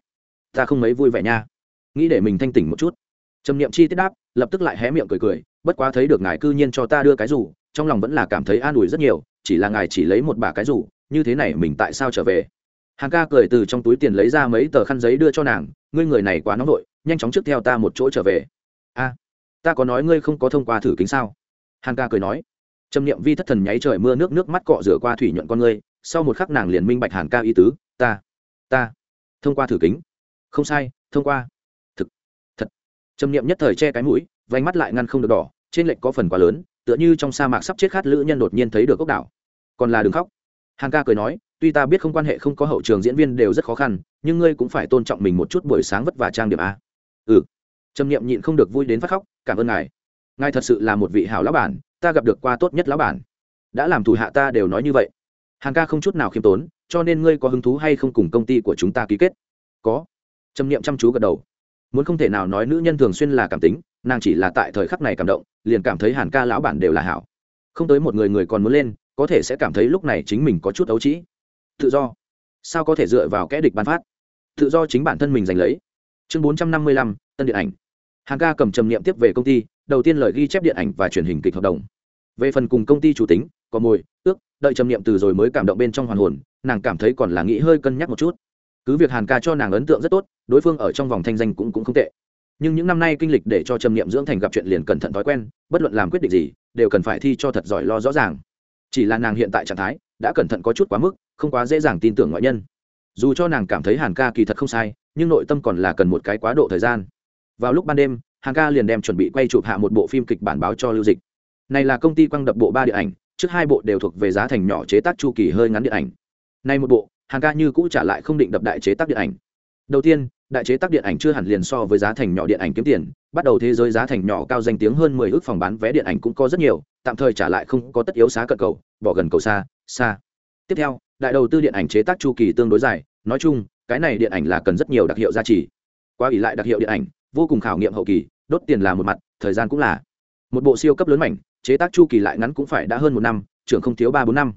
Ta không mấy vui vẻ nha. Nghĩ để mình thanh tỉnh một chút. Trầm niệm chi tiết đáp, lập tức lại hé miệng cười cười, bất quá thấy được ngài cư nhiên cho ta đưa cái dù, trong lòng vẫn là cảm thấy an ủi rất nhiều, chỉ là ngài chỉ lấy một bà cái dù, như thế này mình tại sao trở về? Hàng ca cười từ trong túi tiền lấy ra mấy tờ khăn giấy đưa cho nàng, ngươi người này quá nóng vội, nhanh chóng trước theo ta một chỗ trở về. A, ta có nói ngươi không có thông qua thử kính sao? Hàng ca cười nói trầm niệm vi thất thần nháy trời mưa nước nước mắt cọ rửa qua thủy nhuận con ngươi sau một khắc nàng liền minh bạch hàn ca ý tứ, ta ta, thông qua thử kính. Không sai, thông qua. Thực, thật. Trầm niệm nhất thời che cái mũi vánh mắt lại ngăn không được đỏ, trên lệnh có phần quá lớn, tựa như trong sa mạc sắp chết khát lữ nhân đột nhiên thấy được ốc đảo. Còn là đừng khóc. Hàn ca cười nói, tuy ta biết không quan hệ không có hậu trường diễn viên đều rất khó khăn, nhưng ngươi cũng phải tôn trọng mình một chút buổi sáng vất vả trang điểm a. Ừ. Trầm niệm nhịn không được vui đến phát khóc, cảm ơn ngài. Ngài thật sự là một vị hảo lão bản ta gặp được qua tốt nhất lão bản. Đã làm thủ hạ ta đều nói như vậy. Hàng ca không chút nào khiêm tốn, cho nên ngươi có hứng thú hay không cùng công ty của chúng ta ký kết? Có. Trầm niệm chăm chú gật đầu. Muốn không thể nào nói nữ nhân thường xuyên là cảm tính, nàng chỉ là tại thời khắc này cảm động, liền cảm thấy hàn ca lão bản đều là hảo. Không tới một người người còn muốn lên, có thể sẽ cảm thấy lúc này chính mình có chút ấu trĩ. Tự do. Sao có thể dựa vào kẽ địch bán phát? Tự do chính bản thân mình giành lấy. Chương bốn trăm năm mươi lăm, tân điện ảnh. Hàn ca cầm trầm niệm tiếp về công ty, đầu tiên lời ghi chép điện ảnh và truyền hình kịch hợp đồng về phần cùng công ty chủ tính, có mồi, ước, đợi trầm niệm từ rồi mới cảm động bên trong hoàn hồn, nàng cảm thấy còn là nghĩ hơi cân nhắc một chút. Cứ việc hàn ca cho nàng ấn tượng rất tốt, đối phương ở trong vòng thanh danh cũng cũng không tệ. Nhưng những năm nay kinh lịch để cho trầm niệm dưỡng thành gặp chuyện liền cẩn thận thói quen, bất luận làm quyết định gì, đều cần phải thi cho thật giỏi lo rõ ràng. Chỉ là nàng hiện tại trạng thái, đã cẩn thận có chút quá mức, không quá dễ dàng tin tưởng ngoại nhân. Dù cho nàng cảm thấy hàn ca kỳ thật không sai, nhưng nội tâm còn là cần một cái quá độ thời gian. Vào lúc ban đêm, hàn ca liền đem chuẩn bị quay chụp hạ một bộ phim kịch bản báo cho lưu dịch này là công ty quăng đập bộ ba điện ảnh, trước hai bộ đều thuộc về giá thành nhỏ chế tác chu kỳ hơi ngắn điện ảnh. Nay một bộ, hàng ca như cũ trả lại không định đập đại chế tác điện ảnh. Đầu tiên, đại chế tác điện ảnh chưa hẳn liền so với giá thành nhỏ điện ảnh kiếm tiền, bắt đầu thế giới giá thành nhỏ cao danh tiếng hơn mười ước phòng bán vé điện ảnh cũng có rất nhiều, tạm thời trả lại không có tất yếu xá cận cầu, bỏ gần cầu xa xa. Tiếp theo, đại đầu tư điện ảnh chế tác chu kỳ tương đối dài, nói chung, cái này điện ảnh là cần rất nhiều đặc hiệu gia trì qua ủy lại đặc hiệu điện ảnh, vô cùng khảo nghiệm hậu kỳ, đốt tiền là một mặt, thời gian cũng là. Một bộ siêu cấp lớn mảnh chế tác chu kỳ lại ngắn cũng phải đã hơn một năm, trưởng không thiếu ba bốn năm.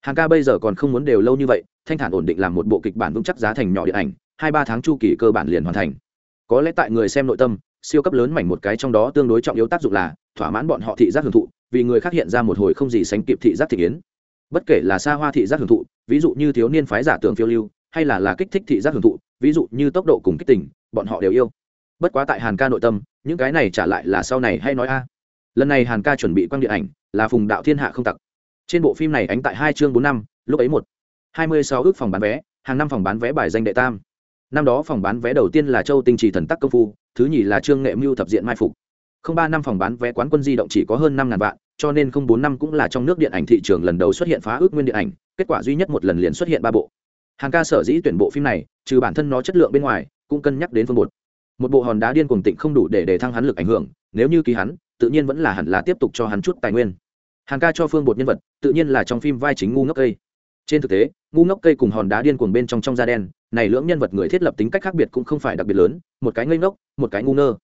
Hàng ca bây giờ còn không muốn đều lâu như vậy, thanh thản ổn định làm một bộ kịch bản vững chắc giá thành nhỏ điện ảnh, hai ba tháng chu kỳ cơ bản liền hoàn thành. Có lẽ tại người xem nội tâm, siêu cấp lớn mảnh một cái trong đó tương đối trọng yếu tác dụng là thỏa mãn bọn họ thị giác hưởng thụ, vì người khác hiện ra một hồi không gì sánh kịp thị giác thị kiến. Bất kể là xa hoa thị giác hưởng thụ, ví dụ như thiếu niên phái giả tưởng phiêu lưu, hay là là kích thích thị giác hưởng thụ, ví dụ như tốc độ cùng kích tình, bọn họ đều yêu. Bất quá tại hàn ca nội tâm, những cái này trả lại là sau này hay nói a lần này hàn ca chuẩn bị quang điện ảnh, là phùng đạo thiên hạ không tặc. Trên bộ phim này ánh tại hai chương bốn năm, lúc ấy một. Hai mươi sáu ước phòng bán vé, hàng năm phòng bán vé bài danh đệ tam. Năm đó phòng bán vé đầu tiên là châu tinh trì thần tắc công phu, thứ nhì là trương nghệ mưu thập diện mai phục. Không ba năm phòng bán vé quán quân di động chỉ có hơn năm ngàn vạn, cho nên không bốn năm cũng là trong nước điện ảnh thị trường lần đầu xuất hiện phá ước nguyên điện ảnh, kết quả duy nhất một lần liền xuất hiện ba bộ. Hàng ca sở dĩ tuyển bộ phim này, trừ bản thân nó chất lượng bên ngoài, cũng cân nhắc đến phương một. Một bộ hòn đá điên cuồng tịnh không đủ để để thăng hắn lực ảnh hưởng, nếu như ký hắn tự nhiên vẫn là hẳn là tiếp tục cho hắn chút tài nguyên. Hàng ca cho phương bột nhân vật, tự nhiên là trong phim vai chính ngu ngốc cây. Trên thực tế, ngu ngốc cây cùng hòn đá điên cuồng bên trong trong da đen, này lưỡng nhân vật người thiết lập tính cách khác biệt cũng không phải đặc biệt lớn, một cái ngây ngốc, một cái ngu ngơ.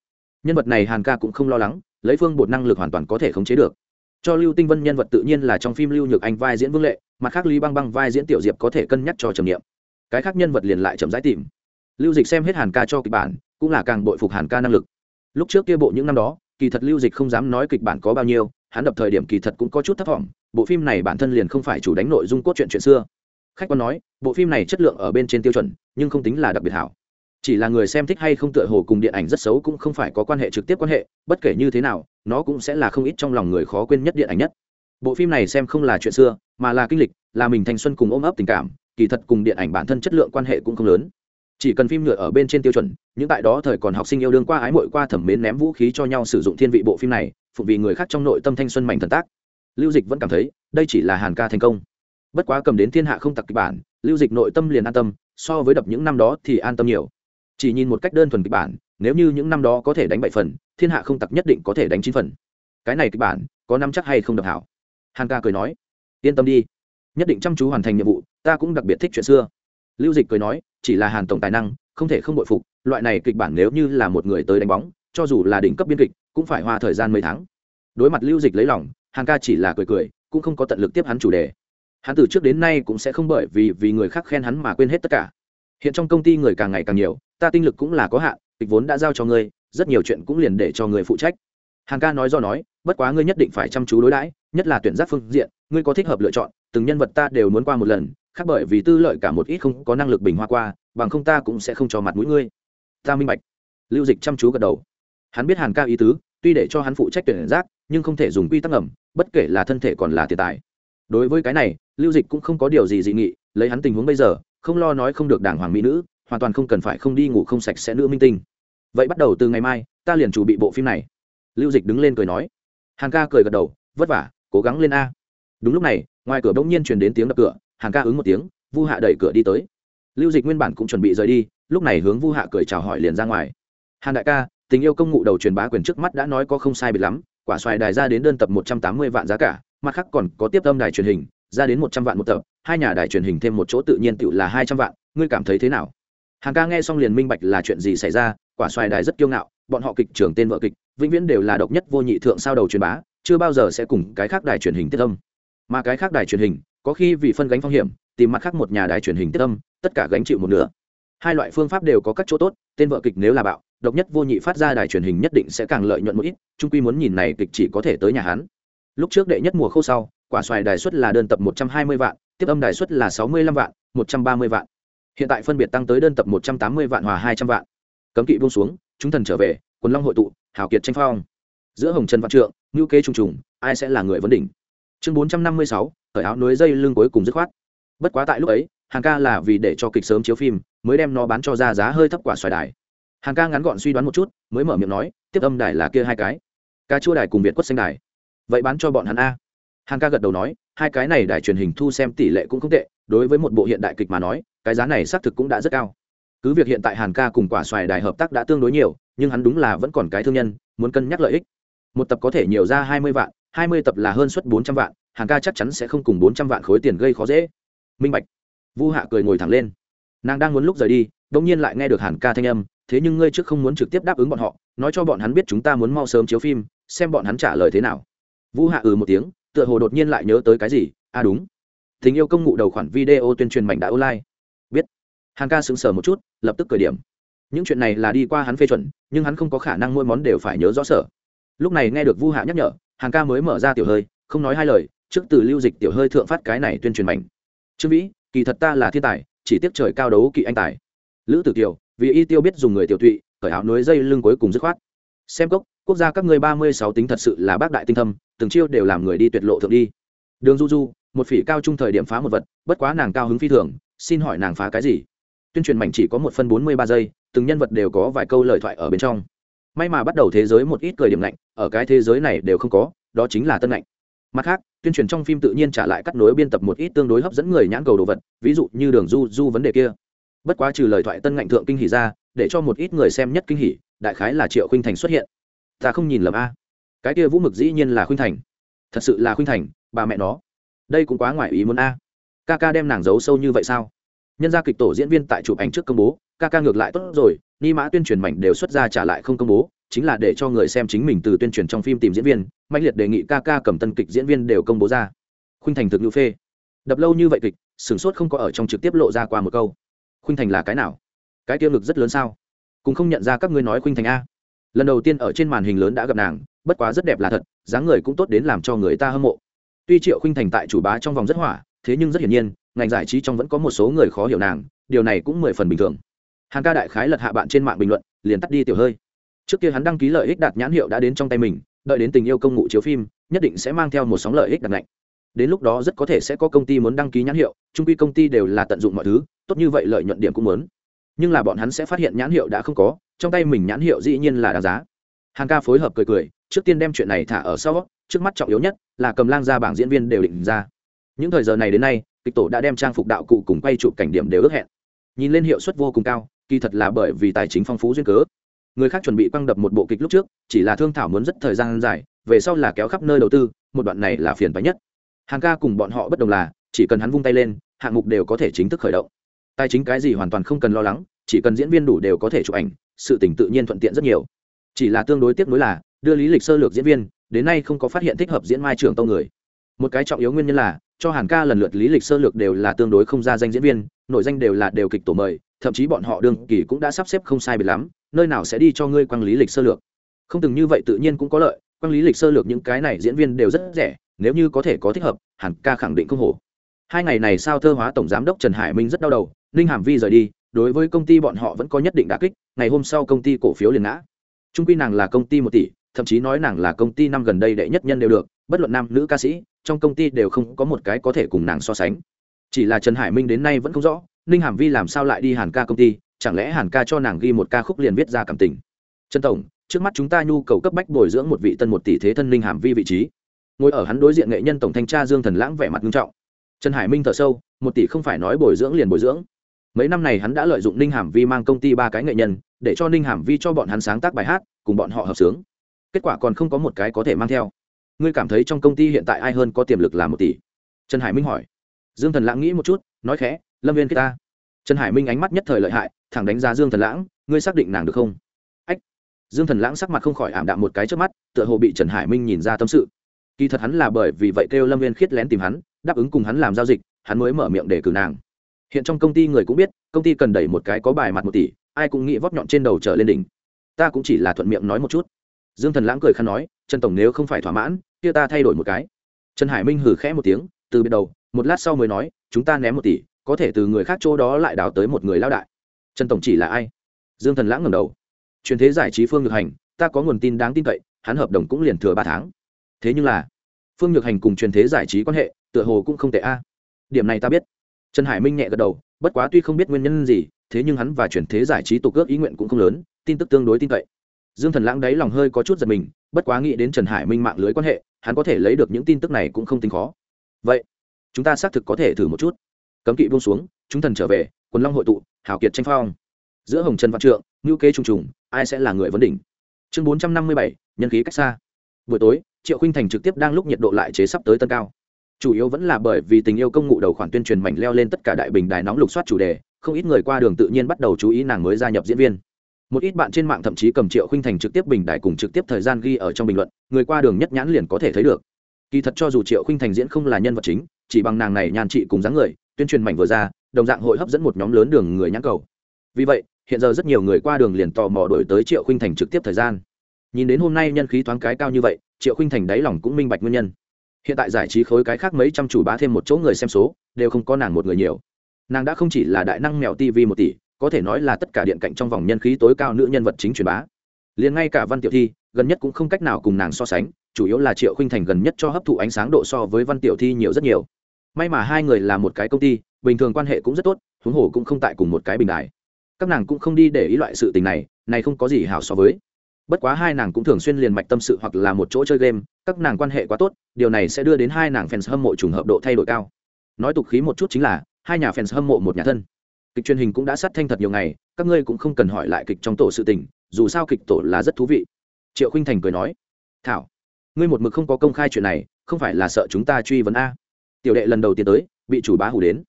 Nhân vật này hàn ca cũng không lo lắng, lấy phương bột năng lực hoàn toàn có thể khống chế được. Cho lưu tinh vân nhân vật tự nhiên là trong phim lưu nhược anh vai diễn vương lệ, mặt khác lý băng băng vai diễn tiểu diệp có thể cân nhắc cho trầm nghiệm. Cái khác nhân vật liền lại chậm rãi tìm. Lưu dịch xem hết hàn ca cho kịch bản, cũng là càng bội phục hàn ca năng lực. Lúc trước kia bộ những năm đó kỳ thật lưu dịch không dám nói kịch bản có bao nhiêu, hắn đập thời điểm kỳ thật cũng có chút thất vọng bộ phim này bản thân liền không phải chủ đánh nội dung cốt truyện chuyện xưa. Khách quan nói, bộ phim này chất lượng ở bên trên tiêu chuẩn, nhưng không tính là đặc biệt hảo. Chỉ là người xem thích hay không tựa hồ cùng điện ảnh rất xấu cũng không phải có quan hệ trực tiếp quan hệ, bất kể như thế nào, nó cũng sẽ là không ít trong lòng người khó quên nhất điện ảnh nhất. Bộ phim này xem không là chuyện xưa, mà là kinh lịch, là mình thanh xuân cùng ôm ấp tình cảm, kỳ thật cùng điện ảnh bản thân chất lượng quan hệ cũng không lớn chỉ cần phim nhựa ở bên trên tiêu chuẩn, những tại đó thời còn học sinh yêu đương qua ái mội qua thẩm mến ném vũ khí cho nhau sử dụng thiên vị bộ phim này phục vì người khác trong nội tâm thanh xuân mạnh thần tác. Lưu dịch vẫn cảm thấy, đây chỉ là hàn ca thành công. Bất quá cầm đến thiên hạ không tặc kịch bản, lưu dịch nội tâm liền an tâm, so với đập những năm đó thì an tâm nhiều. Chỉ nhìn một cách đơn thuần kịch bản, nếu như những năm đó có thể đánh bảy phần, thiên hạ không tặc nhất định có thể đánh chín phần. Cái này kịch bản, có năm chắc hay không đập hảo? Hàn ca cười nói, yên tâm đi, nhất định chăm chú hoàn thành nhiệm vụ, ta cũng đặc biệt thích chuyện xưa. Lưu dịch cười nói chỉ là hàn tổng tài năng, không thể không bội phục, loại này kịch bản nếu như là một người tới đánh bóng, cho dù là đỉnh cấp biên kịch, cũng phải hoa thời gian mấy tháng. Đối mặt lưu dịch lấy lòng, hàn ca chỉ là cười cười, cũng không có tận lực tiếp hắn chủ đề. Hắn từ trước đến nay cũng sẽ không bởi vì vì người khác khen hắn mà quên hết tất cả. Hiện trong công ty người càng ngày càng nhiều, ta tinh lực cũng là có hạn, kịch vốn đã giao cho ngươi, rất nhiều chuyện cũng liền để cho người phụ trách. Hàn ca nói do nói, bất quá ngươi nhất định phải chăm chú đối đãi, nhất là tuyển giác phương diện, ngươi có thích hợp lựa chọn, từng nhân vật ta đều muốn qua một lần khác bởi vì tư lợi cả một ít không có năng lực bình hoa qua, bằng không ta cũng sẽ không cho mặt mũi ngươi. Ta minh bạch. Lưu dịch chăm chú gật đầu. Hắn biết hàn ca ý tứ, tuy để cho hắn phụ trách tuyển giác, nhưng không thể dùng quy tắc ẩm bất kể là thân thể còn là tiền tài. Đối với cái này, lưu dịch cũng không có điều gì dị nghị, lấy hắn tình huống bây giờ, không lo nói không được đảng hoàng mỹ nữ, hoàn toàn không cần phải không đi ngủ không sạch sẽ nữ minh tinh. Vậy bắt đầu từ ngày mai, ta liền chủ bị bộ phim này. Lưu dịch đứng lên cười nói. Hàn ca cười gật đầu, vất vả, cố gắng lên a. Đúng lúc này, ngoài cửa bỗng nhiên truyền đến tiếng đập cửa hàng ca ứng một tiếng, vu hạ đẩy cửa đi tới. Lưu dịch nguyên bản cũng chuẩn bị rời đi, lúc này hướng vu hạ cười chào hỏi liền ra ngoài. Hàn đại ca, tình yêu công ngụ đầu truyền bá quyền trước mắt đã nói có không sai biệt lắm, quả xoài đài ra đến đơn tập một trăm tám mươi vạn giá cả, mặt khác còn có tiếp âm đài truyền hình, ra đến một trăm vạn một tập, hai nhà đài truyền hình thêm một chỗ tự nhiên tự là hai trăm vạn, ngươi cảm thấy thế nào? Hàng ca nghe xong liền minh bạch là chuyện gì xảy ra, quả xoài đài rất kiêu ngạo, bọn họ kịch trưởng tên vợ kịch, vĩnh viễn đều là độc nhất vô nhị thượng sao đầu truyền bá, chưa bao giờ sẽ cùng cái khác đài truyền hình tiết âm. Mà cái khác đài truyền hình có khi vì phân gánh phong hiểm, tìm mặt khác một nhà đài truyền hình tiết âm, tất cả gánh chịu một nửa. Hai loại phương pháp đều có các chỗ tốt, tên vợ kịch nếu là bạo, độc nhất vô nhị phát ra đài truyền hình nhất định sẽ càng lợi nhuận một ít trung quy muốn nhìn này kịch chỉ có thể tới nhà hán lúc trước đệ nhất mùa khâu sau, quả xoài đài suất là đơn tập một trăm hai mươi vạn, tiếp âm đài suất là sáu mươi lăm vạn, một trăm ba mươi vạn. Hiện tại phân biệt tăng tới đơn tập một trăm tám mươi vạn hòa hai trăm vạn. Cấm kỵ buông xuống, chúng thần trở về, quần long hội tụ, hào kiệt tranh phong. Giữa hồng trần văn trượng ngữ kế trung trùng, ai sẽ là người vấn đỉnh? Chương bốn trăm năm mươi sáu cởi áo nối dây lưng cuối cùng dứt khoát. Bất quá tại lúc ấy hàng ca là vì để cho kịch sớm chiếu phim, mới đem nó bán cho ra giá hơi thấp quả xoài đài. Hàng ca ngắn gọn suy đoán một chút, mới mở miệng nói, tiếp âm đài là kia hai cái. Ca chua đài cùng việt quất xanh đài. Vậy bán cho bọn hắn a. Hàng ca gật đầu nói, hai cái này đài truyền hình thu xem tỷ lệ cũng không tệ, đối với một bộ hiện đại kịch mà nói, cái giá này xác thực cũng đã rất cao. Cứ việc hiện tại hàn ca cùng quả xoài đài hợp tác đã tương đối nhiều, nhưng hắn đúng là vẫn còn cái thương nhân, muốn cân nhắc lợi ích. Một tập có thể nhiều ra hai mươi vạn, hai mươi tập là hơn suất bốn trăm vạn hàn ca chắc chắn sẽ không cùng bốn trăm vạn khối tiền gây khó dễ. Minh bạch. Vu hạ cười ngồi thẳng lên. Nàng đang muốn lúc rời đi đ ỗ n g nhiên lại nghe được hàn ca thanh âm, thế nhưng ngươi trước không muốn trực tiếp đáp ứng bọn họ, nói cho bọn hắn biết chúng ta muốn mau sớm chiếu phim, xem bọn hắn trả lời thế nào. Vu hạ ừ một tiếng, tựa hồ đột nhiên lại nhớ tới cái gì à đúng. Tình yêu công ngụ đầu khoản video tuyên truyền mạnh đã online. Biết. Hàn ca sững sờ một chút, lập tức cười điểm. Những chuyện này là đi qua hắn phê chuẩn, nhưng hắn không có khả năng mỗi món đều phải nhớ rõ sở. Lúc này nghe được vu hạ nhắc nhở hàn ca mới mở ra tiểu hơi, không nói hai lời trước từ lưu dịch tiểu hơi thượng phát cái này tuyên truyền mạnh trương vĩ, kỳ thật ta là thiên tài, chỉ tiếp trời cao đấu kỵ anh tài. Lữ tử kiều, vì y tiêu biết dùng người tiểu thụy, cởi áo nối dây lưng cuối cùng dứt khoát. Xem cốc, quốc gia các ngươi ba mươi sáu tính thật sự là bác đại tinh thâm, từng chiêu đều làm người đi tuyệt lộ thượng đi. Đường du du, một phỉ cao trung thời điểm phá một vật, bất quá nàng cao hứng phi thường, xin hỏi nàng phá cái gì? Tuyên truyền mảnh chỉ có một phân bốn mươi ba giây, từng nhân vật đều có vài câu lời thoại ở bên trong. May mà bắt đầu thế giới một ít cười điểm lạnh, ở cái thế giới này đều không có, đó chính là tân lạnh mặt khác, tuyên truyền trong phim tự nhiên trả lại cắt nối biên tập một ít tương đối hấp dẫn người nhãn cầu đồ vật, ví dụ như đường du du vấn đề kia. Bất quá trừ lời thoại tân ngạnh thượng kinh hỉ ra, để cho một ít người xem nhất kinh hỉ, đại khái là triệu khuynh thành xuất hiện. Ta không nhìn lầm a. Cái kia vũ mực dĩ nhiên là khuynh thành. Thật sự là khuynh thành, bà mẹ nó. Đây cũng quá ngoài ý muốn a. Ca ca đem nàng giấu sâu như vậy sao? Nhân gia kịch tổ diễn viên tại chụp ảnh trước công bố, ca ca ngược lại tốt rồi, ni mã tuyên truyền mảnh đều xuất ra trả lại không công bố chính là để cho người xem chính mình từ tuyên truyền trong phim tìm diễn viên mạnh liệt đề nghị ca ca cầm tân kịch diễn viên đều công bố ra. Khuynh thành thực ngữ phê. Đập lâu như vậy kịch, sửng sốt không có ở trong trực tiếp lộ ra qua một câu. Khuynh thành là cái nào? Cái tiêu lực rất lớn sao? Cũng không nhận ra các ngươi nói khuynh thành a. Lần đầu tiên ở trên màn hình lớn đã gặp nàng, bất quá rất đẹp là thật, dáng người cũng tốt đến làm cho người ta hâm mộ. Tuy triệu khuynh thành tại chủ bá trong vòng rất hỏa, thế nhưng rất hiển nhiên, ngành giải trí trong vẫn có một số người khó hiểu nàng, điều này cũng mười phần bình thường. Hàng ca đại khái lật hạ bạn trên mạng bình luận, liền tắt đi tiểu hơi trước kia hắn đăng ký lợi ích đạt nhãn hiệu đã đến trong tay mình, đợi đến tình yêu công ngụ chiếu phim, nhất định sẽ mang theo một sóng lợi ích đặt ngạnh. Đến lúc đó rất có thể sẽ có công ty muốn đăng ký nhãn hiệu trung quy công ty đều là tận dụng mọi thứ, tốt như vậy lợi nhuận điểm cũng muốn. Nhưng là bọn hắn sẽ phát hiện nhãn hiệu đã không có, trong tay mình nhãn hiệu dĩ nhiên là đáng giá. Hàng ca phối hợp cười cười, trước tiên đem chuyện này thả ở sau, trước mắt trọng yếu nhất là cầm lang ra bảng diễn viên đều định ra. Những thời giờ này đến nay, kịch tổ đã đem trang phục đạo cụ cùng quay chụp cảnh điểm đều ước hẹn. Nhìn lên hiệu suất vô cùng cao, kỳ thật là bởi vì tài chính phong phú duyên cớ người khác chuẩn bị quăng đập một bộ kịch lúc trước, chỉ là thương thảo muốn rất thời gian dài, về sau là kéo khắp nơi đầu tư, một đoạn này là phiền phái nhất. Hàng ca cùng bọn họ bất đồng là, chỉ cần hắn vung tay lên, hạng mục đều có thể chính thức khởi động. Tài chính cái gì hoàn toàn không cần lo lắng, chỉ cần diễn viên đủ đều có thể chụp ảnh, sự tỉnh tự nhiên thuận tiện rất nhiều. Chỉ là tương đối tiếc nuối là, đưa lý lịch sơ lược diễn viên, đến nay không có phát hiện thích hợp diễn mai trưởng tông người. Một cái trọng yếu nguyên nhân là, cho hàn ca lần lượt lý lịch sơ lược đều là tương đối không ra danh diễn viên, nội danh đều là đều kịch tổ mời, thậm chí bọn họ đương kỳ cũng đã sắp xếp không sai biệt lắm nơi nào sẽ đi cho ngươi quang lý lịch sơ lược. Không từng như vậy tự nhiên cũng có lợi, quang lý lịch sơ lược những cái này diễn viên đều rất rẻ, nếu như có thể có thích hợp hàn ca khẳng định không hổ. Hai ngày này sao thơ hóa tổng giám đốc trần hải minh rất đau đầu, ninh hàm vi rời đi, đối với công ty bọn họ vẫn có nhất định đà kích, ngày hôm sau công ty cổ phiếu liền ngã. Trung quy nàng là công ty một tỷ, thậm chí nói nàng là công ty năm gần đây đệ nhất nhân đều được, bất luận nam nữ ca sĩ, trong công ty đều không có một cái có thể cùng nàng so sánh. Chỉ là trần hải minh đến nay vẫn không rõ, ninh hàm vi làm sao lại đi hàn ca công ty chẳng lẽ hàn ca cho nàng ghi một ca khúc liền viết ra cảm tình? Trần tổng, trước mắt chúng ta nhu cầu cấp bách bồi dưỡng một vị tân một tỷ thế thân Linh hàm vi vị trí. Ngồi ở hắn đối diện nghệ nhân tổng thanh tra dương thần lãng vẻ mặt nghiêm trọng. Trần hải minh thở sâu, một tỷ không phải nói bồi dưỡng liền bồi dưỡng. Mấy năm này hắn đã lợi dụng ninh hàm vi mang công ty ba cái nghệ nhân, để cho ninh hàm vi cho bọn hắn sáng tác bài hát, cùng bọn họ hợp sướng. Kết quả còn không có một cái có thể mang theo. Ngươi cảm thấy trong công ty hiện tại ai hơn có tiềm lực là một tỷ? Trần hải minh hỏi. Dương thần lãng nghĩ một chút, nói khẽ, lâm viên k ta trần hải minh ánh mắt nhất thời lợi hại, thẳng đánh giá dương thần lãng, ngươi xác định nàng được không? Ách. Dương thần lãng sắc mặt không khỏi ảm đạm một cái trước mắt, tựa hồ bị trần hải minh nhìn ra tâm sự. Kỳ thật hắn là bởi vì vậy kêu lâm viên khiết lén tìm hắn, đáp ứng cùng hắn làm giao dịch, hắn mới mở miệng để cử nàng. Hiện trong công ty người cũng biết, công ty cần đẩy một cái có bài mặt một tỷ, ai cũng nghĩ vóp nhọn trên đầu trở lên đỉnh. Ta cũng chỉ là thuận miệng nói một chút. Dương thần lãng cười khăn nói, trần tổng nếu không phải thỏa mãn, kia ta thay đổi một cái. Trần hải minh hử khẽ một tiếng, từ biệt đầu, một lát sau mới nói, chúng ta ném một tỷ có thể từ người khác chỗ đó lại đào tới một người lao đại. Trần tổng chỉ là ai? Dương thần lãng ngầm đầu. Truyền thế giải trí phương nhược hành, ta có nguồn tin đáng tin cậy, hắn hợp đồng cũng liền thừa ba tháng. Thế nhưng là, phương nhược hành cùng truyền thế giải trí quan hệ, tựa hồ cũng không tệ a. Điểm này ta biết. Trần hải minh nhẹ gật đầu, bất quá tuy không biết nguyên nhân gì, thế nhưng hắn và truyền thế giải trí tục ước ý nguyện cũng không lớn, tin tức tương đối tin cậy. Dương thần lãng đáy lòng hơi có chút giật mình, bất quá nghĩ đến trần hải minh mạng lưới quan hệ, hắn có thể lấy được những tin tức này cũng không tính khó. Vậy, chúng ta xác thực có thể thử một chút cấm kỵ buông xuống, chúng thần trở về, quần long hội tụ, hào kiệt tranh phong. Giữa hồng trần văn trượng ngữ kế trùng trùng, ai sẽ là người vấn đỉnh? Chương bốn trăm năm mươi bảy, nhân khí cách xa. Buổi tối, triệu khinh thành trực tiếp đang lúc nhiệt độ lại chế sắp tới tân cao. Chủ yếu vẫn là bởi vì tình yêu công ngụ đầu khoản tuyên truyền mảnh leo lên tất cả đại bình đài nóng lục soát chủ đề, không ít người qua đường tự nhiên bắt đầu chú ý nàng mới gia nhập diễn viên. Một ít bạn trên mạng thậm chí cầm triệu khinh thành trực tiếp bình đài cùng trực tiếp thời gian ghi ở trong bình luận, người qua đường nhất nhãn liền có thể thấy được. Kỳ thật cho dù triệu khinh thành diễn không là nhân vật chính, chỉ bằng nàng này nhàn trị cùng dáng người tuyên truyền mảnh vừa ra, đồng dạng hội hấp dẫn một nhóm lớn đường người nhãn cầu. Vì vậy, hiện giờ rất nhiều người qua đường liền tò mò đổi tới triệu khinh thành trực tiếp thời gian. Nhìn đến hôm nay nhân khí thoáng cái cao như vậy, triệu khinh thành đáy lòng cũng minh bạch nguyên nhân. Hiện tại giải trí khối cái khác mấy trăm chủ bá thêm một chỗ người xem số, đều không có nàng một người nhiều. Nàng đã không chỉ là đại năng mèo tv một tỷ, có thể nói là tất cả điện cạnh trong vòng nhân khí tối cao nữ nhân vật chính truyền bá. Liền ngay cả văn tiểu thi, gần nhất cũng không cách nào cùng nàng so sánh, chủ yếu là triệu khinh thành gần nhất cho hấp thụ ánh sáng độ so với văn tiểu thi nhiều rất nhiều may mà hai người là một cái công ty, bình thường quan hệ cũng rất tốt, huống hồ cũng không tại cùng một cái bình đài. Các nàng cũng không đi để ý loại sự tình này này không có gì hảo so với. Bất quá hai nàng cũng thường xuyên liền mạch tâm sự hoặc là một chỗ chơi game, các nàng quan hệ quá tốt, điều này sẽ đưa đến hai nàng fans hâm mộ trùng hợp độ thay đổi cao. Nói tục khí một chút chính là, hai nhà fans hâm mộ một nhà thân. Kịch truyền hình cũng đã sát thanh thật nhiều ngày, các ngươi cũng không cần hỏi lại kịch trong tổ sự tình, dù sao kịch tổ là rất thú vị. Triệu khinh thành cười nói, thảo, ngươi một mực không có công khai chuyện này, không phải là sợ chúng ta truy vấn a? Tiểu đệ lần đầu tiên tới, bị chủ bá hủ đến.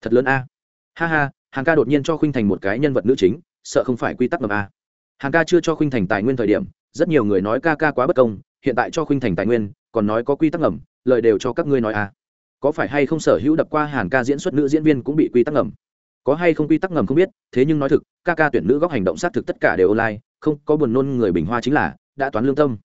Thật lớn a. Ha ha hàng ca đột nhiên cho khinh thành một cái nhân vật nữ chính, sợ không phải quy tắc ngầm a. Hàng ca chưa cho khinh thành tài nguyên thời điểm, rất nhiều người nói ca ca quá bất công, hiện tại cho khinh thành tài nguyên, còn nói có quy tắc ngầm, lời đều cho các ngươi nói a. Có phải hay không sở hữu đập qua hàn ca diễn xuất nữ diễn viên cũng bị quy tắc ngầm? Có hay không quy tắc ngầm không biết, thế nhưng nói thực, ca ca tuyển nữ góc hành động xác thực tất cả đều online, không có buồn nôn người bình hoa chính là, đã toán lương tâm.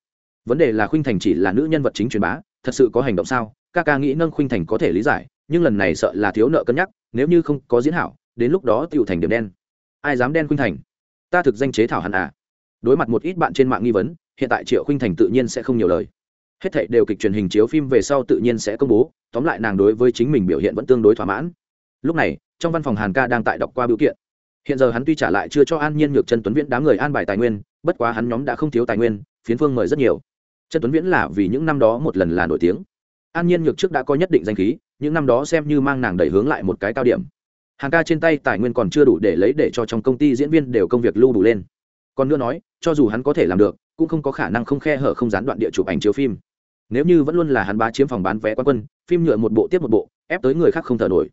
Vấn đề là khuynh thành chỉ là nữ nhân vật chính truyền bá, thật sự có hành động sao? Ca ca nghĩ nâng khuynh thành có thể lý giải, nhưng lần này sợ là thiếu nợ cân nhắc, nếu như không có diễn hảo, đến lúc đó tựu thành điểm đen. Ai dám đen khuynh thành? Ta thực danh chế thảo hẳn à? Đối mặt một ít bạn trên mạng nghi vấn, hiện tại triệu khuynh thành tự nhiên sẽ không nhiều lời. Hết thảy đều kịch truyền hình chiếu phim về sau tự nhiên sẽ công bố, tóm lại nàng đối với chính mình biểu hiện vẫn tương đối thỏa mãn. Lúc này, trong văn phòng hàn ca đang tại đọc qua biểu kiện. Hiện giờ hắn tuy trả lại chưa cho an nhiên ngược chân tuấn viễn đám người an bài tài nguyên, bất quá hắn nhóm đã không thiếu tài nguyên, phiến phương mời rất nhiều. Chân tuấn viễn là vì những năm đó một lần là nổi tiếng an nhiên nhược trước đã có nhất định danh khí, những năm đó xem như mang nàng đẩy hướng lại một cái cao điểm. Hàng ca trên tay tài nguyên còn chưa đủ để lấy để cho trong công ty diễn viên đều công việc lưu đủ lên. Còn nữa nói, cho dù hắn có thể làm được, cũng không có khả năng không khe hở không gián đoạn địa chụp ảnh chiếu phim. Nếu như vẫn luôn là hắn bá chiếm phòng bán vé quan quân, phim nhựa một bộ tiếp một bộ, ép tới người khác không thở nổi.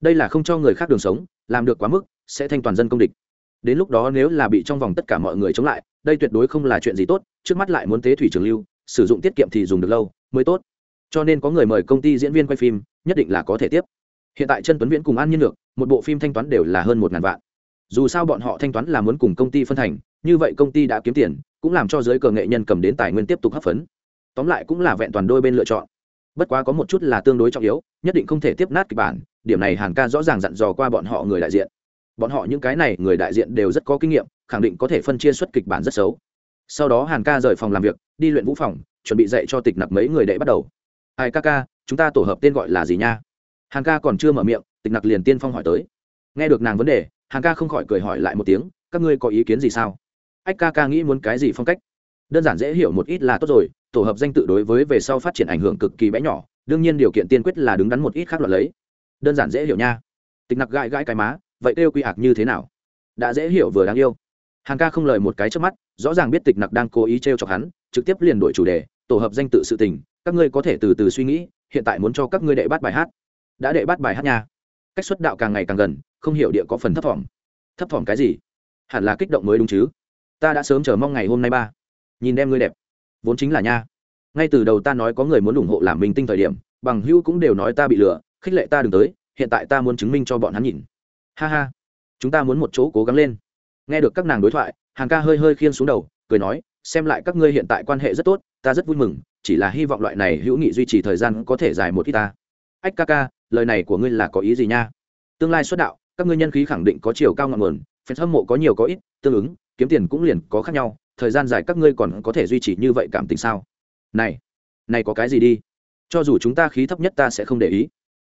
Đây là không cho người khác đường sống, làm được quá mức, sẽ thanh toàn dân công địch. Đến lúc đó nếu là bị trong vòng tất cả mọi người chống lại, đây tuyệt đối không là chuyện gì tốt, trước mắt lại muốn tế thủy trường lưu, sử dụng tiết kiệm thì dùng được lâu, mới tốt cho nên có người mời công ty diễn viên quay phim, nhất định là có thể tiếp. Hiện tại chân tuấn viễn cùng an nhiên được một bộ phim thanh toán đều là hơn một ngàn vạn. Dù sao bọn họ thanh toán là muốn cùng công ty phân thành, như vậy công ty đã kiếm tiền, cũng làm cho giới cờ nghệ nhân cầm đến tài nguyên tiếp tục hấp phấn. Tóm lại cũng là vẹn toàn đôi bên lựa chọn. Bất quá có một chút là tương đối trọng yếu, nhất định không thể tiếp nát kịch bản, điểm này hàn ca rõ ràng dặn dò qua bọn họ người đại diện. Bọn họ những cái này người đại diện đều rất có kinh nghiệm, khẳng định có thể phân chia xuất kịch bản rất xấu. Sau đó hàn ca rời phòng làm việc, đi luyện vũ phòng, chuẩn bị dạy cho tịch nặc mấy người đệ bắt đầu ai ca ca, chúng ta tổ hợp tên gọi là gì nha? Hàn ca còn chưa mở miệng, tịch nặc liền tiên phong hỏi tới. Nghe được nàng vấn đề, hàn ca không khỏi cười hỏi lại một tiếng, các ngươi có ý kiến gì sao? Ách ca ca nghĩ muốn cái gì phong cách? Đơn giản dễ hiểu một ít là tốt rồi, tổ hợp danh tự đối với về sau phát triển ảnh hưởng cực kỳ bé nhỏ, đương nhiên điều kiện tiên quyết là đứng đắn một ít khác luật lấy. Đơn giản dễ hiểu nha. Tịch nặc gãi gãi cái má, vậy kêu quy hạc như thế nào? Đã dễ hiểu vừa đáng yêu. Hàng ca không lời một cái trước mắt, rõ ràng biết tịch nặc đang cố ý t r e o chọc hắn, trực tiếp liền đổi chủ đề, tổ hợp danh tự sự tình các ngươi có thể từ từ suy nghĩ, hiện tại muốn cho các ngươi đệ bắt bài hát. Đã đệ bắt bài hát nha. Cách xuất đạo càng ngày càng gần, không hiểu địa có phần thấp thỏm. Thấp thỏm cái gì? Hẳn là kích động mới đúng chứ. Ta đã sớm chờ mong ngày hôm nay ba. Nhìn đem ngươi đẹp. Vốn chính là nha. Ngay từ đầu ta nói có người muốn ủng hộ làm minh tinh thời điểm, bằng hữu cũng đều nói ta bị lừa, khích lệ ta đừng tới, hiện tại ta muốn chứng minh cho bọn hắn nhìn. Ha ha. Chúng ta muốn một chỗ cố gắng lên. Nghe được các nàng đối thoại hàng ca hơi hơi khiên xuống đầu, cười nói, xem lại các ngươi hiện tại quan hệ rất tốt, ta rất vui mừng chỉ là hy vọng loại này hữu nghị duy trì thời gian có thể dài một ít ta. Ách ca ca, lời này của ngươi là có ý gì nha? Tương lai xuất đạo, các ngươi nhân khí khẳng định có chiều cao ngọn nguồn phần hâm mộ có nhiều có ít, tương ứng, kiếm tiền cũng liền có khác nhau, thời gian dài các ngươi còn có thể duy trì như vậy cảm tình sao? Này này có cái gì đi? Cho dù chúng ta khí thấp nhất ta sẽ không để ý.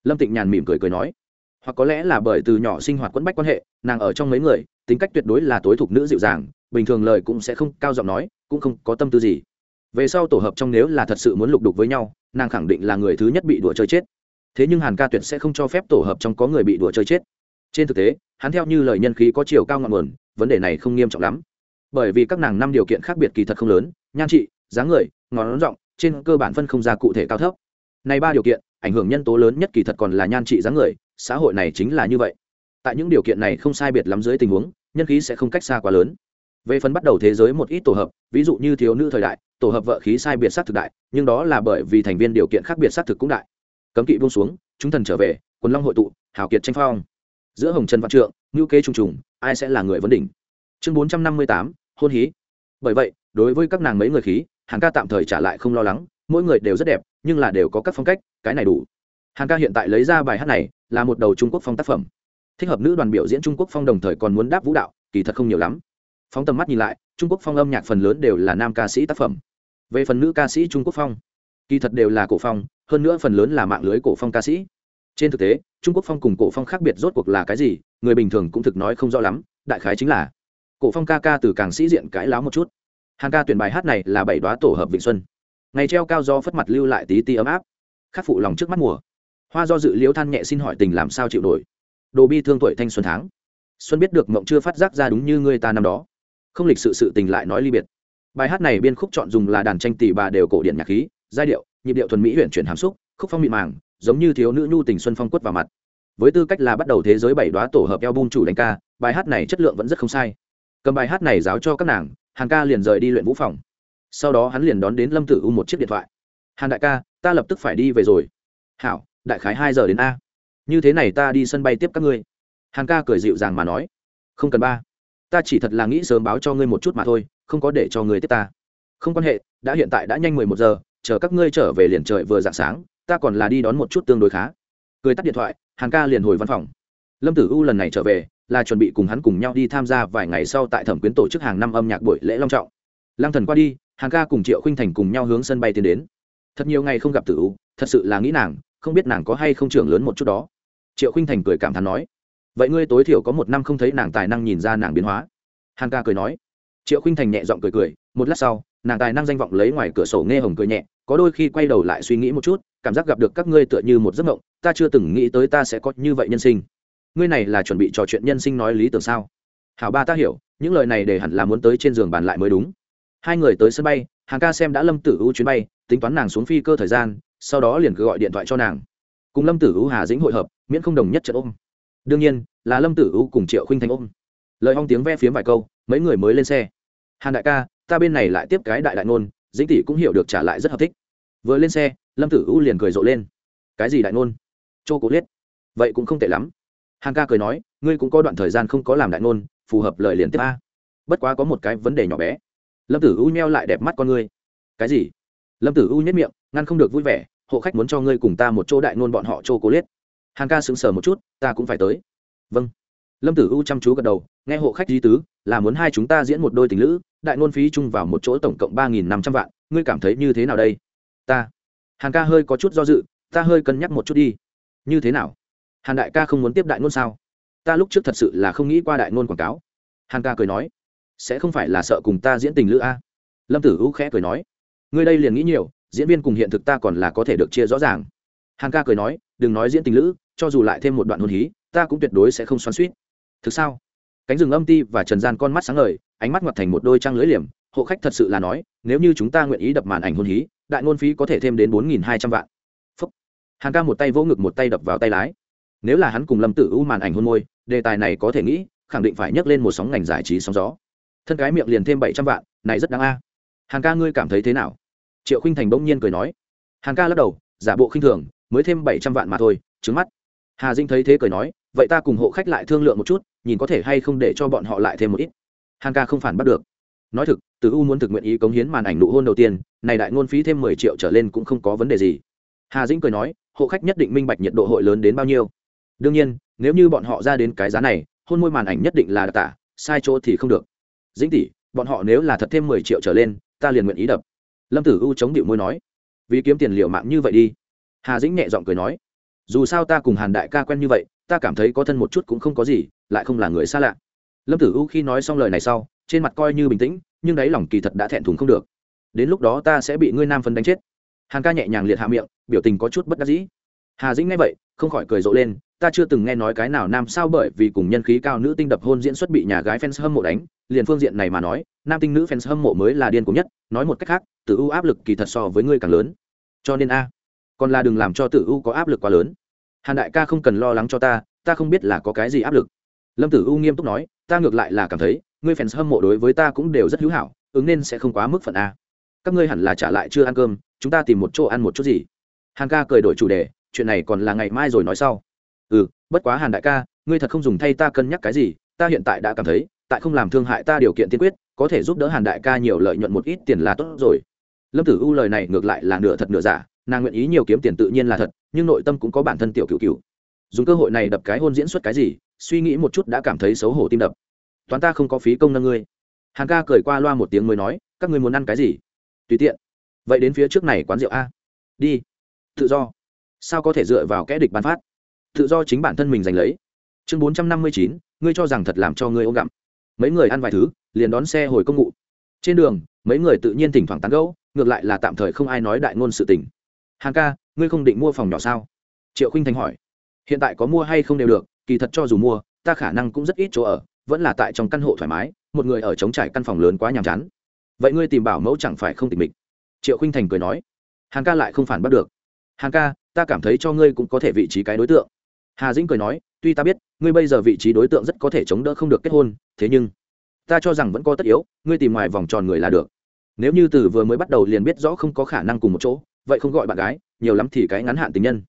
Lâm tịnh nhàn mỉm cười cười nói. Hoặc có lẽ là bởi từ nhỏ sinh hoạt quẫn bách quan hệ, nàng ở trong mấy người, tính cách tuyệt đối là tối thục nữ dịu dàng, bình thường lời cũng sẽ không cao giọng nói, cũng không có tâm tư gì về sau tổ hợp trong nếu là thật sự muốn lục đục với nhau, nàng khẳng định là người thứ nhất bị đùa chơi chết. Thế nhưng hàn ca tuyệt sẽ không cho phép tổ hợp trong có người bị đùa chơi chết. Trên thực tế, hắn theo như lời nhân khí có chiều cao ngọn nguồn, vấn đề này không nghiêm trọng lắm. Bởi vì các nàng năm điều kiện khác biệt kỳ thật không lớn, nhan trị, dáng người, ngón rộng trên cơ bản phân không ra cụ thể cao thấp. Này ba điều kiện, ảnh hưởng nhân tố lớn nhất kỳ thật còn là nhan trị, dáng người, xã hội này chính là như vậy. Tại những điều kiện này không sai biệt lắm dưới tình huống, nhân khí sẽ không cách xa quá lớn về phần bắt đầu thế giới một ít tổ hợp, ví dụ như thiếu nữ thời đại, tổ hợp vợ khí sai biệt s á t thực đại, nhưng đó là bởi vì thành viên điều kiện khác biệt s á t thực cũng đại. Cấm kỵ buông xuống, chúng thần trở về, quần long hội tụ, hào kiệt tranh phong. Giữa hồng trần văn trượng ngữ kế trùng trùng, ai sẽ là người vấn đỉnh? Chương bốn trăm năm mươi tám, hôn hí. Bởi vậy, đối với các nàng mấy người khí hàng ca tạm thời trả lại không lo lắng, mỗi người đều rất đẹp, nhưng là đều có các phong cách, cái này đủ. Hàng ca hiện tại lấy ra bài hát này, là một đầu trung quốc phong tác phẩm. Thích hợp nữ đoàn biểu diễn trung quốc phong đồng thời còn muốn đáp vũ đạo, kỳ thật không nhiều lắm phóng tầm mắt nhìn lại, trung quốc phong âm nhạc phần lớn đều là nam ca sĩ tác phẩm. Về phần nữ ca sĩ trung quốc phong, kỳ thật đều là cổ phong, hơn nữa phần lớn là mạng lưới cổ phong ca sĩ. Trên thực tế, trung quốc phong cùng cổ phong khác biệt rốt cuộc là cái gì, người bình thường cũng thực nói không rõ lắm, đại khái chính là, cổ phong ca ca từ càng sĩ diện cãi láo một chút. Hàng ca tuyển bài hát này là bảy đoá tổ hợp vịnh xuân. Ngày treo cao do phất mặt lưu lại tí ti ấm áp, khắc phụ lòng trước mắt mùa. Hoa do dự liễu than nhẹ xin hỏi tình làm sao chịu nổi. Đồ bi thương tuổi thanh xuân tháng. Xuân biết được mộng chưa phát giác ra đúng như người ta năm đó không lịch sự sự tình lại nói ly biệt. Bài hát này biên khúc chọn dùng là đàn tranh tỷ bà đều cổ điển nhạc khí, giai điệu, nhịp điệu thuần mỹ huyện chuyển hàm xúc, khúc phong mịn màng, giống như thiếu nữ nhu tình xuân phong quất vào mặt. Với tư cách là bắt đầu thế giới bảy đoá tổ hợp album chủ đánh ca, bài hát này chất lượng vẫn rất không sai. Cầm bài hát này giáo cho các nàng, hàn ca liền rời đi luyện vũ phòng. Sau đó hắn liền đón đến lâm tử u một chiếc điện thoại. Hàn đại ca, ta lập tức phải đi về rồi. Hảo, đại khái hai giờ đến a. Như thế này ta đi sân bay tiếp các ngươi. Hàn ca cười dịu dàng mà nói. Không cần ba ta chỉ thật là nghĩ sớm báo cho ngươi một chút mà thôi, không có để cho ngươi tiếp ta. Không quan hệ, đã hiện tại đã nhanh mười một giờ, chờ các ngươi trở về liền trời vừa dạng sáng, ta còn là đi đón một chút tương đối khá. Cười tắt điện thoại hàng ca liền hồi văn phòng. Lâm tử u lần này trở về, là chuẩn bị cùng hắn cùng nhau đi tham gia vài ngày sau tại thẩm quyến tổ chức hàng năm âm nhạc buổi lễ long trọng. Lăng thần qua đi hàng ca cùng triệu khinh thành cùng nhau hướng sân bay tiến đến. Thật nhiều ngày không gặp tử u, thật sự là nghĩ nàng, không biết nàng có hay không trưởng lớn một chút đó. Triệu khinh thành cười cảm thán nói vậy ngươi tối thiểu có một năm không thấy nàng tài năng nhìn ra nàng biến hóa. Hàn ca cười nói. Triệu khinh thành nhẹ giọng cười cười, một lát sau, nàng tài năng danh vọng lấy ngoài cửa sổ nghe hồng cười nhẹ, có đôi khi quay đầu lại suy nghĩ một chút, cảm giác gặp được các ngươi tựa như một giấc mộng, ta chưa từng nghĩ tới ta sẽ có như vậy nhân sinh. Ngươi này là chuẩn bị trò chuyện nhân sinh nói lý tưởng sao? Hảo ba ta hiểu, những lời này để hẳn là muốn tới trên giường bàn lại mới đúng. Hai người tới sân bay hàng ca xem đã lâm tử u chuyến bay, tính toán nàng xuống phi cơ thời gian, sau đó liền cứ gọi điện thoại cho nàng. Cùng lâm tử u hà dĩnh hội hợp, miễn không đồng nhất trận ôm đương nhiên, là lâm tử u cùng triệu khinh thành ôm. Lời hong tiếng ve phiếm vài câu, mấy người mới lên xe. Hàn đại ca, ta bên này lại tiếp cái đại đại ngôn, dĩnh tỷ cũng hiểu được trả lại rất hợp thích. Vừa lên xe, lâm tử u liền cười rộ lên. Cái gì đại ngôn? Chô cố liết. Vậy cũng không tệ lắm. Hàng ca cười nói, ngươi cũng có đoạn thời gian không có làm đại ngôn, phù hợp lời liền tiếp a. Bất quá có một cái vấn đề nhỏ bé. Lâm tử u nheo lại đẹp mắt con ngươi. Cái gì? Lâm tử u nhất miệng, ngăn không được vui vẻ, hộ khách muốn cho ngươi cùng ta một chỗ đại ngôn bọn họ chô cố liết. Hàn ca sững sờ một chút, ta cũng phải tới. Vâng. Lâm tử u chăm chú gật đầu, nghe hộ khách di tứ, là muốn hai chúng ta diễn một đôi tình lữ, đại ngôn phí chung vào một chỗ tổng cộng ba nghìn năm trăm vạn, ngươi cảm thấy như thế nào đây? Ta. Hàn ca hơi có chút do dự, ta hơi cân nhắc một chút đi. Như thế nào? Hàn đại ca không muốn tiếp đại ngôn sao? Ta lúc trước thật sự là không nghĩ qua đại ngôn quảng cáo. Hàn ca cười nói, sẽ không phải là sợ cùng ta diễn tình lữ a? Lâm tử u khẽ cười nói, ngươi đây liền nghĩ nhiều, diễn viên cùng hiện thực ta còn là có thể được chia rõ ràng. Hàn ca cười nói đừng nói diễn tình lữ, cho dù lại thêm một đoạn hôn hí, ta cũng tuyệt đối sẽ không xoắn suýt thực sao? Cánh rừng âm ti và trần gian con mắt sáng ngời, ánh mắt ngoặt thành một đôi trang lưỡi liềm, hộ khách thật sự là nói, nếu như chúng ta nguyện ý đập màn ảnh hôn hí, đại ngôn phí có thể thêm đến bốn nghìn hai trăm vạn. Phúc. hàng ca một tay vỗ ngực một tay đập vào tay lái. Nếu là hắn cùng lâm tử u màn ảnh hôn môi, đề tài này có thể nghĩ, khẳng định phải nhấc lên một sóng ngành giải trí sóng gió. Thân cái miệng liền thêm bảy trăm vạn, này rất đáng a. Hàng ca ngươi cảm thấy thế nào? Triệu khinh thành bỗng nhiên cười nói. Hàng ca lắc đầu, giả bộ khinh thường mới thêm bảy trăm vạn mà thôi, trứng mắt. Hà dinh thấy thế cười nói, vậy ta cùng hộ khách lại thương lượng một chút, nhìn có thể hay không để cho bọn họ lại thêm một ít. Hàn ca không phản bắt được. Nói thực, từ u muốn thực nguyện ý cống hiến màn ảnh nụ hôn đầu tiên, này đại ngôn phí thêm mười triệu trở lên cũng không có vấn đề gì. Hà dĩnh cười nói, hộ khách nhất định minh bạch nhiệt độ hội lớn đến bao nhiêu. Đương nhiên, nếu như bọn họ ra đến cái giá này, hôn môi màn ảnh nhất định là đặc tả, sai chỗ thì không được. Dĩnh tỷ, bọn họ nếu là thật thêm mười triệu trở lên, ta liền nguyện ý đập. Lâm tử u chống điệu môi nói, vì kiếm tiền liệu mạng như vậy đi hà dĩnh nhẹ giọng cười nói, dù sao ta cùng hàn đại ca quen như vậy, ta cảm thấy có thân một chút cũng không có gì, lại không là người xa lạ. Lâm tử u khi nói xong lời này sau, trên mặt coi như bình tĩnh, nhưng đáy lòng kỳ thật đã thẹn thùng không được. Đến lúc đó ta sẽ bị ngươi nam phân đánh chết. Hàn ca nhẹ nhàng liệt hạ miệng, biểu tình có chút bất đắc dĩ. Hà dĩnh nghe vậy, không khỏi cười rộ lên, ta chưa từng nghe nói cái nào nam sao bởi vì cùng nhân khí cao nữ tinh đập hôn diễn xuất bị nhà gái fans hâm mộ đánh, liền phương diện này mà nói, nam tinh nữ fans hâm mộ mới là điên cuồng nhất, nói một cách khác, tử u áp lực kỳ thật so với ngươi càng lớn. Cho nên a còn là đừng làm cho tử u có áp lực quá lớn. Hàn đại ca không cần lo lắng cho ta ta không biết là có cái gì áp lực. Lâm tử u nghiêm túc nói, ta ngược lại là cảm thấy, ngươi fans hâm mộ đối với ta cũng đều rất hữu hảo, ứng nên sẽ không quá mức phận a. Các ngươi hẳn là trả lại chưa ăn cơm, chúng ta tìm một chỗ ăn một chút gì. Hàn ca cười đổi chủ đề, chuyện này còn là ngày mai rồi nói sau. Ừ bất quá hàn đại ca, ngươi thật không dùng thay ta cân nhắc cái gì, ta hiện tại đã cảm thấy, tại không làm thương hại ta điều kiện tiên quyết, có thể giúp đỡ hàn đại ca nhiều lợi nhuận một ít tiền là tốt rồi. Lâm tử u lời này ngược lại là nửa thật nửa giả nàng nguyện ý nhiều kiếm tiền tự nhiên là thật, nhưng nội tâm cũng có bản thân tiểu cựu cựu dùng cơ hội này đập cái hôn diễn xuất cái gì, suy nghĩ một chút đã cảm thấy xấu hổ tim đập. Toán ta không có phí công nâng ngươi. Hàn ca cười qua loa một tiếng mới nói, các ngươi muốn ăn cái gì? Tùy tiện. Vậy đến phía trước này quán rượu a. Đi. Tự do. Sao có thể dựa vào kẽ địch bán phát? Tự do chính bản thân mình giành lấy. Chương bốn trăm năm mươi chín, ngươi cho rằng thật làm cho ngươi ôm gặm. Mấy người ăn vài thứ, liền đón xe hồi công ngụ. Trên đường, mấy người tự nhiên thỉnh thoảng tán gẫu, ngược lại là tạm thời không ai nói đại ngôn sự tình hàng ca, ngươi không định mua phòng nhỏ sao? Triệu khinh thành hỏi. Hiện tại có mua hay không đều được, kỳ thật cho dù mua, ta khả năng cũng rất ít chỗ ở, vẫn là tại trong căn hộ thoải mái, một người ở chống trải căn phòng lớn quá nhàm chán. Vậy ngươi tìm bảo mẫu chẳng phải không tình mình triệu khinh thành cười nói. Hàng ca lại không phản bắt được. Hàng ca, ta cảm thấy cho ngươi cũng có thể vị trí cái đối tượng. Hà dĩnh cười nói, tuy ta biết, ngươi bây giờ vị trí đối tượng rất có thể chống đỡ không được kết hôn, thế nhưng, ta cho rằng vẫn có tất yếu, ngươi tìm ngoài vòng tròn người là được. Nếu như từ vừa mới bắt đầu liền biết rõ không có khả năng cùng một chỗ vậy không gọi bạn gái, nhiều lắm thì cái ngắn hạn tình nhân.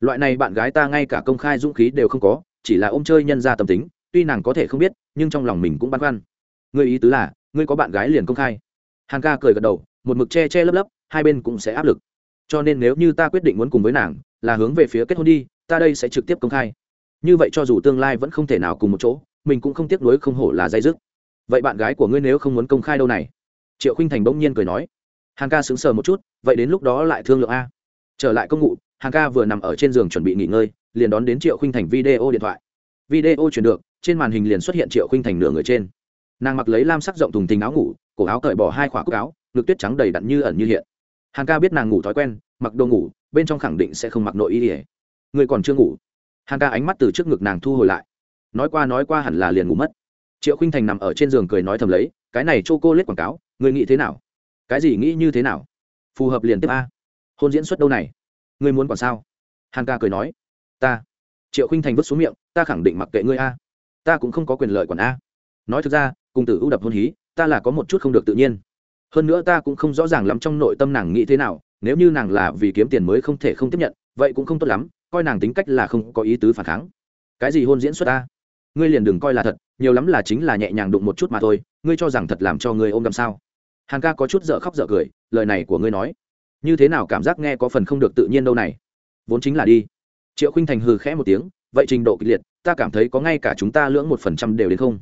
Loại này bạn gái ta ngay cả công khai dũng khí đều không có, chỉ là ôm chơi nhân ra tâm tính, tuy nàng có thể không biết, nhưng trong lòng mình cũng băn khoăn. Ngươi ý tứ là, ngươi có bạn gái liền công khai. Hàng ca cười gật đầu, một mực che che lấp lấp, hai bên cũng sẽ áp lực. Cho nên nếu như ta quyết định muốn cùng với nàng, là hướng về phía kết hôn đi, ta đây sẽ trực tiếp công khai. Như vậy cho dù tương lai vẫn không thể nào cùng một chỗ, mình cũng không tiếc nuối không hổ là dây dứt. Vậy bạn gái của ngươi nếu không muốn công khai đâu này? Triệu khinh thành bỗng nhiên cười nói hàng ca sững sờ một chút, vậy đến lúc đó lại thương lượng a. Trở lại công ngụ, hàng ca vừa nằm ở trên giường chuẩn bị nghỉ ngơi, liền đón đến triệu khinh thành video điện thoại. Video chuyển được, trên màn hình liền xuất hiện triệu khinh thành nửa người trên. Nàng mặc lấy lam sắc rộng thùng tình áo ngủ, cổ áo cởi bỏ hai khỏa cúc áo, ngực tuyết trắng đầy đặn như ẩn như hiện. Hàng ca biết nàng ngủ thói quen, mặc đồ ngủ, bên trong khẳng định sẽ không mặc nội y ỉa người còn chưa ngủ. Hàng ca ánh mắt từ trước ngực nàng thu hồi lại. Nói qua nói qua hẳn là liền ngủ mất. Triệu khinh thành nằm ở trên giường cười nói thầm lấy, cái này chô cô lết quảng cáo, người nghĩ thế nào? Cái gì nghĩ như thế nào? Phù hợp liền tiếp a. Hôn diễn xuất đâu này? Ngươi muốn còn sao? Hàn ca cười nói. Ta. Triệu khinh thành vứt xuống miệng, ta khẳng định mặc kệ ngươi a. Ta cũng không có quyền lợi còn a. Nói thực ra, cùng tử ưu đập hôn hí, ta là có một chút không được tự nhiên. Hơn nữa ta cũng không rõ ràng lắm trong nội tâm nàng nghĩ thế nào, nếu như nàng là vì kiếm tiền mới không thể không tiếp nhận, vậy cũng không tốt lắm, coi nàng tính cách là không có ý tứ phản kháng. Cái gì hôn diễn xuất ta ngươi liền đừng coi là thật, nhiều lắm là chính là nhẹ nhàng đụng một chút mà thôi, ngươi cho rằng thật làm cho ngươi ôm đầm sao? Hàng ca có chút dở khóc dở cười, lời này của ngươi nói. Như thế nào cảm giác nghe có phần không được tự nhiên đâu này? Vốn chính là đi. Triệu khinh thành hừ khẽ một tiếng, vậy trình độ kịch liệt, ta cảm thấy có ngay cả chúng ta lưỡng một phần trăm đều đến không?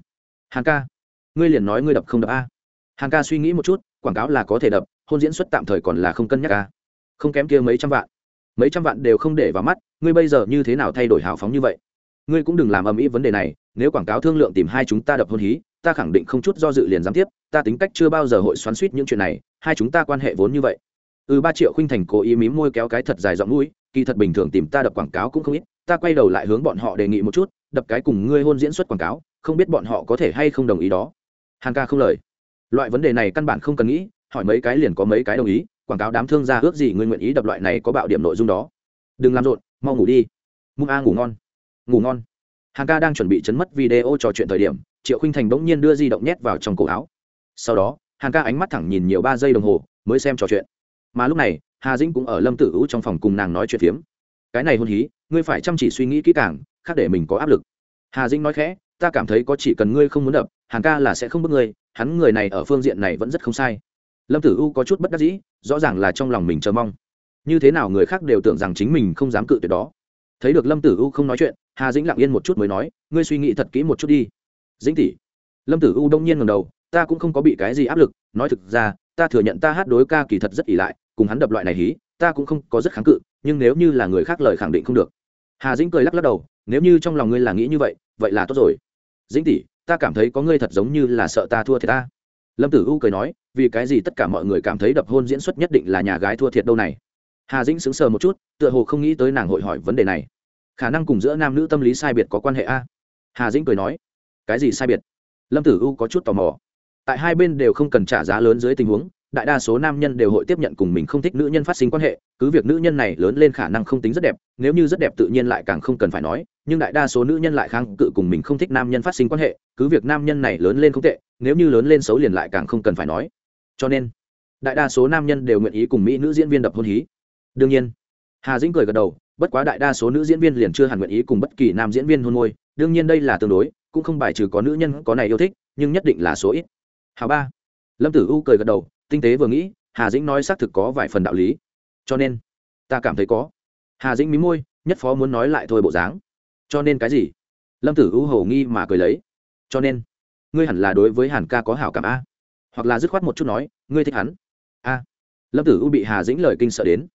Hàng ca, ngươi liền nói ngươi đập không đập a. Hàng ca suy nghĩ một chút, quảng cáo là có thể đập, hôn diễn xuất tạm thời còn là không cân nhắc a. Không kém kia mấy trăm vạn. Mấy trăm vạn đều không để vào mắt, ngươi bây giờ như thế nào thay đổi hào phóng như vậy? Ngươi cũng đừng làm âm ý vấn đề này, nếu quảng cáo thương lượng tìm hai chúng ta đập hôn hí ta khẳng định không chút do dự liền giám tiếp, ta tính cách chưa bao giờ hội xoắn suýt những chuyện này, hai chúng ta quan hệ vốn như vậy. Ừ ba triệu khinh thành cố ý mím môi kéo cái thật dài giọng mũi, kỳ thật bình thường tìm ta đập quảng cáo cũng không ít, ta quay đầu lại hướng bọn họ đề nghị một chút, đập cái cùng ngươi hôn diễn xuất quảng cáo, không biết bọn họ có thể hay không đồng ý đó. Hàn ca không lời. Loại vấn đề này căn bản không cần nghĩ, hỏi mấy cái liền có mấy cái đồng ý, quảng cáo đám thương gia ước gì ngươi nguyện ý đập loại này có bạo điểm nội dung đó. Đừng làm rộn, mau ngủ đi. Mung a ngủ ngon. Ngủ ngon. Hàn ca đang chuẩn bị chấn mất video trò chuyện thời điểm triệu khinh thành bỗng nhiên đưa di động nhét vào trong cổ áo. Sau đó, hàn ca ánh mắt thẳng nhìn nhiều ba giây đồng hồ, mới xem trò chuyện. Mà lúc này, hà dĩnh cũng ở lâm tử hữu trong phòng cùng nàng nói chuyện phiếm. Cái này hôn hí, ngươi phải chăm chỉ suy nghĩ kỹ càng, khác để mình có áp lực. Hà dĩnh nói khẽ, ta cảm thấy có chỉ cần ngươi không muốn đập, hàn ca là sẽ không bước ngươi, hắn người này ở phương diện này vẫn rất không sai. Lâm tử u có chút bất đắc dĩ, rõ ràng là trong lòng mình chờ mong. Như thế nào người khác đều tưởng rằng chính mình không dám cự tuyệt đó. Thấy được lâm tử u không nói chuyện, hà dĩnh lặng yên một chút mới nói, ngươi suy nghĩ thật kỹ một chút đi dĩnh tỷ. Lâm tử u đông nhiên ngầm đầu, ta cũng không có bị cái gì áp lực, nói thực ra, ta thừa nhận ta hát đối ca kỳ thật rất ỷ lại, cùng hắn đập loại này hí, ta cũng không có rất kháng cự, nhưng nếu như là người khác lời khẳng định không được. Hà dĩnh cười lắc lắc đầu, nếu như trong lòng ngươi là nghĩ như vậy vậy là tốt rồi. Dĩnh tỷ, ta cảm thấy có ngươi thật giống như là sợ ta thua thiệt ta. Lâm tử u cười nói, vì cái gì tất cả mọi người cảm thấy đập hôn diễn xuất nhất định là nhà gái thua thiệt đâu này? Hà dĩnh sững sờ một chút, tựa hồ không nghĩ tới nàng hội hỏi vấn đề này. Khả năng cùng giữa nam nữ tâm lý sai biệt có quan hệ a? Hà dĩnh cười nói cái gì sai biệt? Lâm tử u có chút tò mò. Tại hai bên đều không cần trả giá lớn dưới tình huống, đại đa số nam nhân đều hội tiếp nhận cùng mình không thích nữ nhân phát sinh quan hệ, cứ việc nữ nhân này lớn lên khả năng không tính rất đẹp, nếu như rất đẹp tự nhiên lại càng không cần phải nói, nhưng đại đa số nữ nhân lại kháng cự cùng mình không thích nam nhân phát sinh quan hệ, cứ việc nam nhân này lớn lên không tệ, nếu như lớn lên xấu liền lại càng không cần phải nói. Cho nên, đại đa số nam nhân đều nguyện ý cùng mỹ nữ diễn viên đập hôn hí. Đương nhiên, hà dĩnh cười gật đầu, bất quá đại đa số nữ diễn viên liền chưa hẳn nguyện ý cùng bất kỳ nam diễn viên hôn môi, đương nhiên đây là tương đối cũng không bài trừ có nữ nhân có này yêu thích, nhưng nhất định là số ít. Hào ba. Lâm tử u cười gật đầu, tinh tế vừa nghĩ, hà dĩnh nói xác thực có vài phần đạo lý. Cho nên, ta cảm thấy có. Hà dĩnh mí môi, nhất phó muốn nói lại thôi bộ dáng. Cho nên cái gì? Lâm tử u hầu nghi mà cười lấy. Cho nên, ngươi hẳn là đối với hàn ca có hảo cảm a. Hoặc là dứt khoát một chút nói, ngươi thích hắn. A. Lâm tử u bị hà dĩnh lời kinh sợ đến.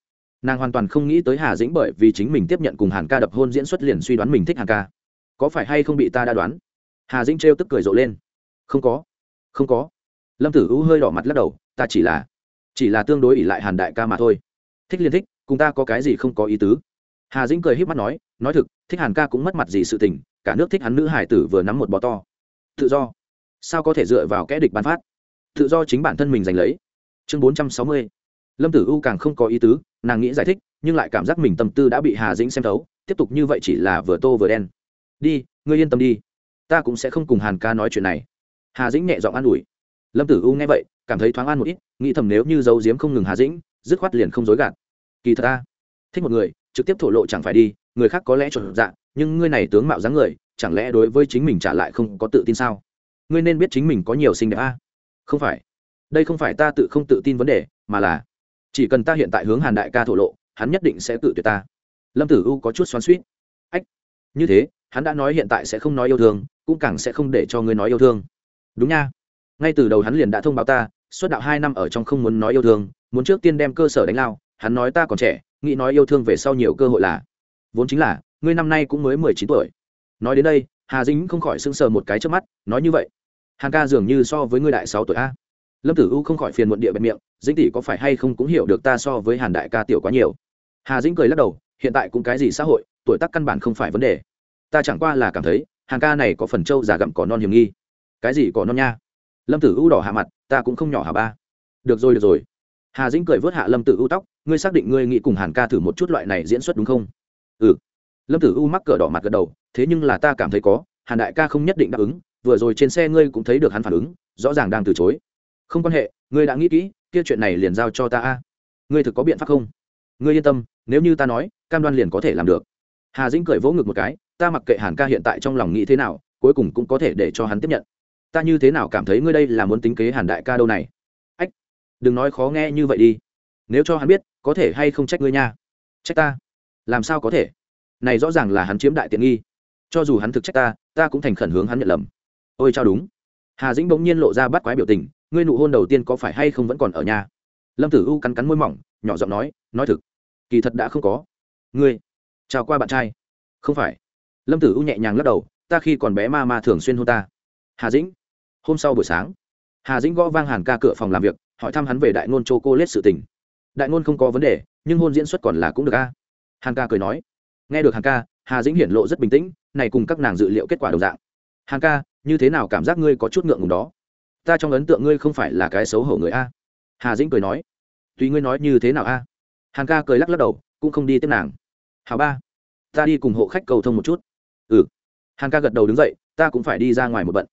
Nàng hoàn toàn không nghĩ tới hà dĩnh bởi vì chính mình tiếp nhận cùng hàn ca đập hôn diễn xuất liền suy đoán mình thích hàn ca. Có phải hay không bị ta đã đoán? Hà dĩnh trêu tức cười rộ lên. Không có. Không có. Lâm tử u hơi đỏ mặt lắc đầu, ta chỉ là chỉ là tương đối ỷ lại hàn đại ca mà thôi. Thích liên thích, cùng ta có cái gì không có ý tứ. Hà dĩnh cười h í p mắt nói nói thực, thích hàn ca cũng mất mặt gì sự tình, cả nước thích hắn nữ hải tử vừa nắm một bò to. Tự do. Sao có thể dựa vào kẽ địch bán phát? Tự do chính bản thân mình giành lấy. Chương bốn trăm sáu mươi. Lâm tử u càng không có ý tứ, nàng nghĩ giải thích, nhưng lại cảm giác mình tâm tư đã bị hà dĩnh xem thấu, tiếp tục như vậy chỉ là vừa tô vừa đen. Đi, ngươi yên tâm đi ta cũng sẽ không cùng hàn ca nói chuyện này. Hà dĩnh nhẹ giọng an ủi. Lâm tử u nghe vậy, cảm thấy thoáng an một ít, nghĩ thầm nếu như giấu diếm không ngừng hà dĩnh, dứt khoát liền không dối gạt. Kỳ thật ta, thích một người, trực tiếp thổ lộ chẳng phải đi, người khác có lẽ chuẩn dạ nhưng ngươi này tướng mạo dáng người, chẳng lẽ đối với chính mình trả lại không có tự tin sao? Ngươi nên biết chính mình có nhiều sinh đẹp a. Không phải. Đây không phải ta tự không tự tin vấn đề, mà là, chỉ cần ta hiện tại hướng hàn đại ca thổ lộ, hắn nhất định sẽ tự tuyệt ta. Lâm tử u có chút xoắn suýt ách, như thế hắn đã nói hiện tại sẽ không nói yêu thương, cũng càng sẽ không để cho ngươi nói yêu thương. Đúng nha. Ngay từ đầu hắn liền đã thông báo ta, suốt đạo hai năm ở trong không muốn nói yêu thương, muốn trước tiên đem cơ sở đánh lao, hắn nói ta còn trẻ, nghĩ nói yêu thương về sau nhiều cơ hội là. Vốn chính là, ngươi năm nay cũng mới mười chín tuổi. Nói đến đây, hà dính không khỏi sưng sờ một cái trước mắt, nói như vậy. Hàng ca dường như so với ngươi đại sáu tuổi a. Lâm tử u không khỏi phiền muộn địa bẹp miệng, dĩnh tỷ có phải hay không cũng hiểu được ta so với hàn đại ca tiểu quá nhiều. Hà dĩnh cười lắc đầu, hiện tại cũng cái gì xã hội, tuổi tác căn bản không phải vấn đề ta chẳng qua là cảm thấy, hàng ca này có phần trâu già gặm cỏ non hiểm nghi. Cái gì cỏ non nha? Lâm tử u đỏ hạ mặt, ta cũng không nhỏ hà ba? Được rồi được rồi. Hà dĩnh cười vớt hạ lâm tử u tóc, ngươi xác định ngươi nghĩ cùng hàn ca thử một chút loại này diễn xuất đúng không? Ừ. Lâm tử u mắc cờ đỏ mặt gật đầu, thế nhưng là ta cảm thấy có, hàn đại ca không nhất định đáp ứng, vừa rồi trên xe ngươi cũng thấy được hắn phản ứng, rõ ràng đang từ chối. Không quan hệ, ngươi đã nghĩ kỹ, kia chuyện này liền giao cho ta a. Ngươi thực có biện pháp không? Ngươi yên tâm, nếu như ta nói, cam đoan liền có thể làm được. Hà dĩnh cười vỗ ngực một cái ta mặc kệ hàn ca hiện tại trong lòng nghĩ thế nào, cuối cùng cũng có thể để cho hắn tiếp nhận. Ta như thế nào cảm thấy ngươi đây là muốn tính kế hàn đại ca đâu này? Ách, đừng nói khó nghe như vậy đi. Nếu cho hắn biết, có thể hay không trách ngươi nha? Trách ta? Làm sao có thể? Này rõ ràng là hắn chiếm đại tiện nghi. Cho dù hắn thực trách ta ta cũng thành khẩn hướng hắn nhận lầm. Ôi chao đúng. Hà dĩnh bỗng nhiên lộ ra bắt quái biểu tình, ngươi nụ hôn đầu tiên có phải hay không vẫn còn ở nhà? Lâm tử u cắn cắn môi mỏng, nhỏ giọng nói nói thực, kỳ thật đã không có. Ngươi, chào qua bạn trai. Không phải lâm tử u nhẹ nhàng lắc đầu, ta khi còn bé ma ma thường xuyên hôn ta. Hà dĩnh, hôm sau buổi sáng. Hà dĩnh gõ vang hàn ca cửa phòng làm việc, hỏi thăm hắn về đại ngôn chô cô lết sự tình. Đại ngôn không có vấn đề, nhưng hôn diễn xuất còn là cũng được a. Hàn ca cười nói. Nghe được hàn ca, hà dĩnh hiển lộ rất bình tĩnh, này cùng các nàng dự liệu kết quả đồng dạng. Hàn ca, như thế nào cảm giác ngươi có chút ngượng ngùng đó? Ta trong ấn tượng ngươi không phải là cái xấu hổ người a. Hà dĩnh cười nói. Tùy ngươi nói như thế nào a? Hàn ca cười lắc lắc đầu, cũng không đi tiếp nàng. Hào ba, ta đi cùng hộ khách cầu thông một chút hàn ca gật đầu đứng dậy, ta cũng phải đi ra ngoài một bận.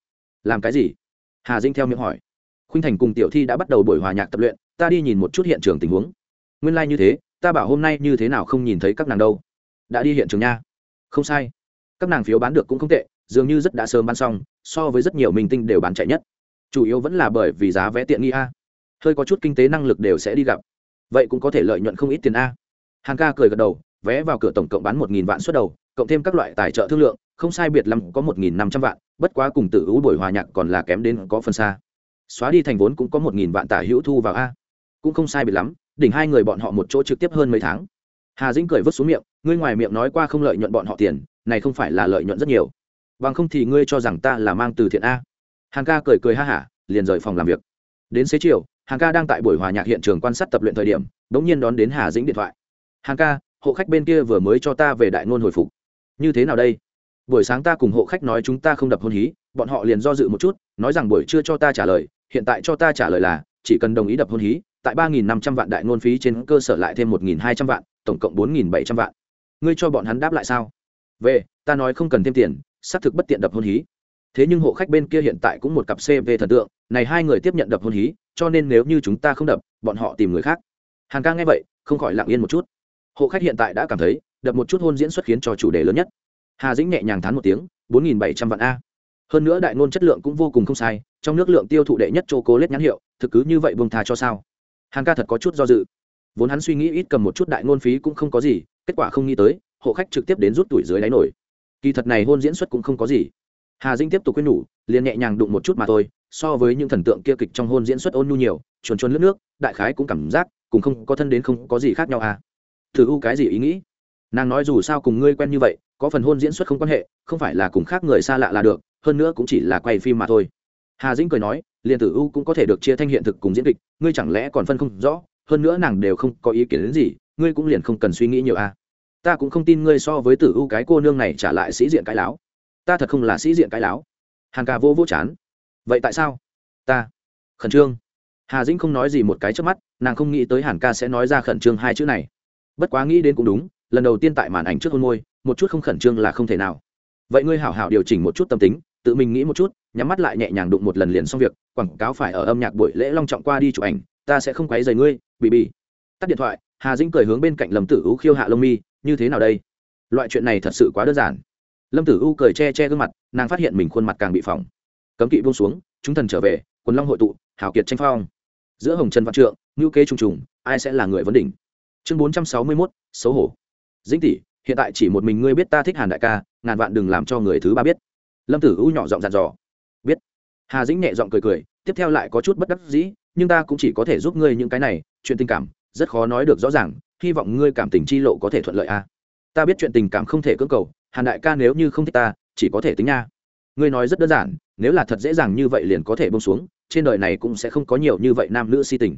Làm cái gì? Hà dinh theo miệng hỏi. Khuynh thành cùng tiểu thi đã bắt đầu buổi hòa nhạc tập luyện, ta đi nhìn một chút hiện trường tình huống. Nguyên lai、like、như thế, ta bảo hôm nay như thế nào không nhìn thấy các nàng đâu. Đã đi hiện trường nha. Không sai. Các nàng phiếu bán được cũng không tệ, dường như rất đã sớm bán xong, so với rất nhiều minh tinh đều bán chạy nhất. Chủ yếu vẫn là bởi vì giá vé tiện nghi a. Hơi có chút kinh tế năng lực đều sẽ đi gặp. Vậy cũng có thể lợi nhuận không ít tiền a. Hàng ca cười gật đầu, vé vào cửa tổng cộng bán một nghìn vạn suất đầu cộng thêm các loại tài trợ thương lượng, không sai biệt lắm có một nghìn năm trăm vạn, bất quá cùng tự ưu buổi hòa nhạc còn là kém đến có phần xa. Xóa đi thành vốn cũng có một nghìn vạn tả hữu thu vào a. Cũng không sai biệt lắm, đỉnh hai người bọn họ một chỗ trực tiếp hơn mấy tháng. Hà dĩnh cười vứt xuống miệng, ngươi ngoài miệng nói qua không lợi nhuận bọn họ tiền, này không phải là lợi nhuận rất nhiều. Bằng không thì ngươi cho rằng ta là mang từ thiện a. Hàng ca cười cười ha hả, liền rời phòng làm việc. Đến xế chiều, hàng ca đang tại buổi hòa nhạc hiện trường quan sát tập luyện thời điểm đ ỗ n g nhiên đón đến hà dĩnh điện thoại. Hàng ca, hộ khách bên kia vừa mới cho ta về đại ngôn hồi phục như thế nào đây? Buổi sáng ta cùng hộ khách nói chúng ta không đập hôn hí, bọn họ liền do dự một chút, nói rằng buổi trưa cho ta trả lời, hiện tại cho ta trả lời là, chỉ cần đồng ý đập hôn hí, tại ba nghìn năm trăm vạn đại ngôn phí trên cơ sở lại thêm một nghìn hai trăm vạn, tổng cộng bốn nghìn bảy trăm vạn. Ngươi cho bọn hắn đáp lại sao? Về, ta nói không cần thêm tiền, xác thực bất tiện đập hôn hí. Thế nhưng hộ khách bên kia hiện tại cũng một cặp cv thần tượng, này hai người tiếp nhận đập hôn hí, cho nên nếu như chúng ta không đập, bọn họ tìm người khác. Hàn ca nghe vậy, không khỏi lặng yên một chút. Hộ khách hiện tại đã cảm thấy đập một chút hôn diễn xuất khiến cho chủ đề lớn nhất. Hà dĩnh nhẹ nhàng thán một tiếng, bốn nghìn bảy trăm vạn a. Hơn nữa đại ngôn chất lượng cũng vô cùng không sai, trong nước lượng tiêu thụ đệ nhất c h lết nhãn hiệu, thực cứ như vậy bông thà cho sao? Hàn ca thật có chút do dự. Vốn hắn suy nghĩ ít cầm một chút đại ngôn phí cũng không có gì, kết quả không nghĩ tới, hộ khách trực tiếp đến rút tuổi dưới đáy nổi. Kỳ thật này hôn diễn xuất cũng không có gì. Hà dĩnh tiếp tục quên nhủ, liền nhẹ nhàng đụng một chút mà thôi, so với những thần tượng kia kịch trong hôn diễn xuất ôn nhu nhiều, chuồn chuồn lướt nước, đại khái cũng cảm giác cũng không có thân đến không có gì khác nhau à. Thử u cái gì ý nghĩ? Nàng nói dù sao cùng ngươi quen như vậy, có phần hôn diễn xuất không quan hệ, không phải là cùng khác người xa lạ là được, hơn nữa cũng chỉ là quay phim mà thôi. Hà dĩnh cười nói liền tử u cũng có thể được chia thanh hiện thực cùng diễn kịch, ngươi chẳng lẽ còn phân không rõ, hơn nữa nàng đều không có ý kiến đến gì, ngươi cũng liền không cần suy nghĩ nhiều à. Ta cũng không tin ngươi so với tử u cái cô nương này trả lại sĩ diện cái láo. Ta thật không là sĩ diện cái láo. Hàn ca vô vô chán. Vậy tại sao? Ta. Khẩn trương. Hà dĩnh không nói gì một cái trước mắt, nàng không nghĩ tới hàn ca sẽ nói ra khẩn trương hai chữ này. Bất quá nghĩ đến cũng đúng lần đầu tiên tại màn ảnh trước hôn môi, một chút không khẩn trương là không thể nào. Vậy ngươi hảo hảo điều chỉnh một chút tâm tính, tự mình nghĩ một chút, nhắm mắt lại nhẹ nhàng đụng một lần liền xong việc, quảng cáo phải ở âm nhạc buổi lễ long trọng qua đi chụp ảnh, ta sẽ không quấy rầy ngươi, bị bị. Tắt điện thoại, hà dĩnh cười hướng bên cạnh lâm tử u khiêu hạ lông mi, như thế nào đây? Loại chuyện này thật sự quá đơn giản. Lâm tử u cười che che gương mặt, nàng phát hiện mình khuôn mặt càng bị phỏng. Cấm kỵ buông xuống, chúng thần trở về, quần long hội tụ hảo kiệt tranh phong. Giữa hồng trần văn trượng ngữ kế trùng trùng, ai sẽ là người vấn đỉnh? Chương bốn trăm sáu mươi mốt, xấu hổ dĩnh tỷ, hiện tại chỉ một mình ngươi biết ta thích hàn đại ca, ngàn vạn đừng làm cho người thứ ba biết. Lâm tử u nhỏ giọng dặn dò. Biết. Hà dĩnh nhẹ giọng cười cười, tiếp theo lại có chút bất đắc dĩ, nhưng ta cũng chỉ có thể giúp ngươi những cái này, chuyện tình cảm, rất khó nói được rõ ràng, hy vọng ngươi cảm tình chi lộ có thể thuận lợi a. Ta biết chuyện tình cảm không thể cưỡng cầu, hàn đại ca nếu như không thích ta, chỉ có thể tính nha. Ngươi nói rất đơn giản, nếu là thật dễ dàng như vậy liền có thể bông xuống, trên đời này cũng sẽ không có nhiều như vậy nam nữ si tình.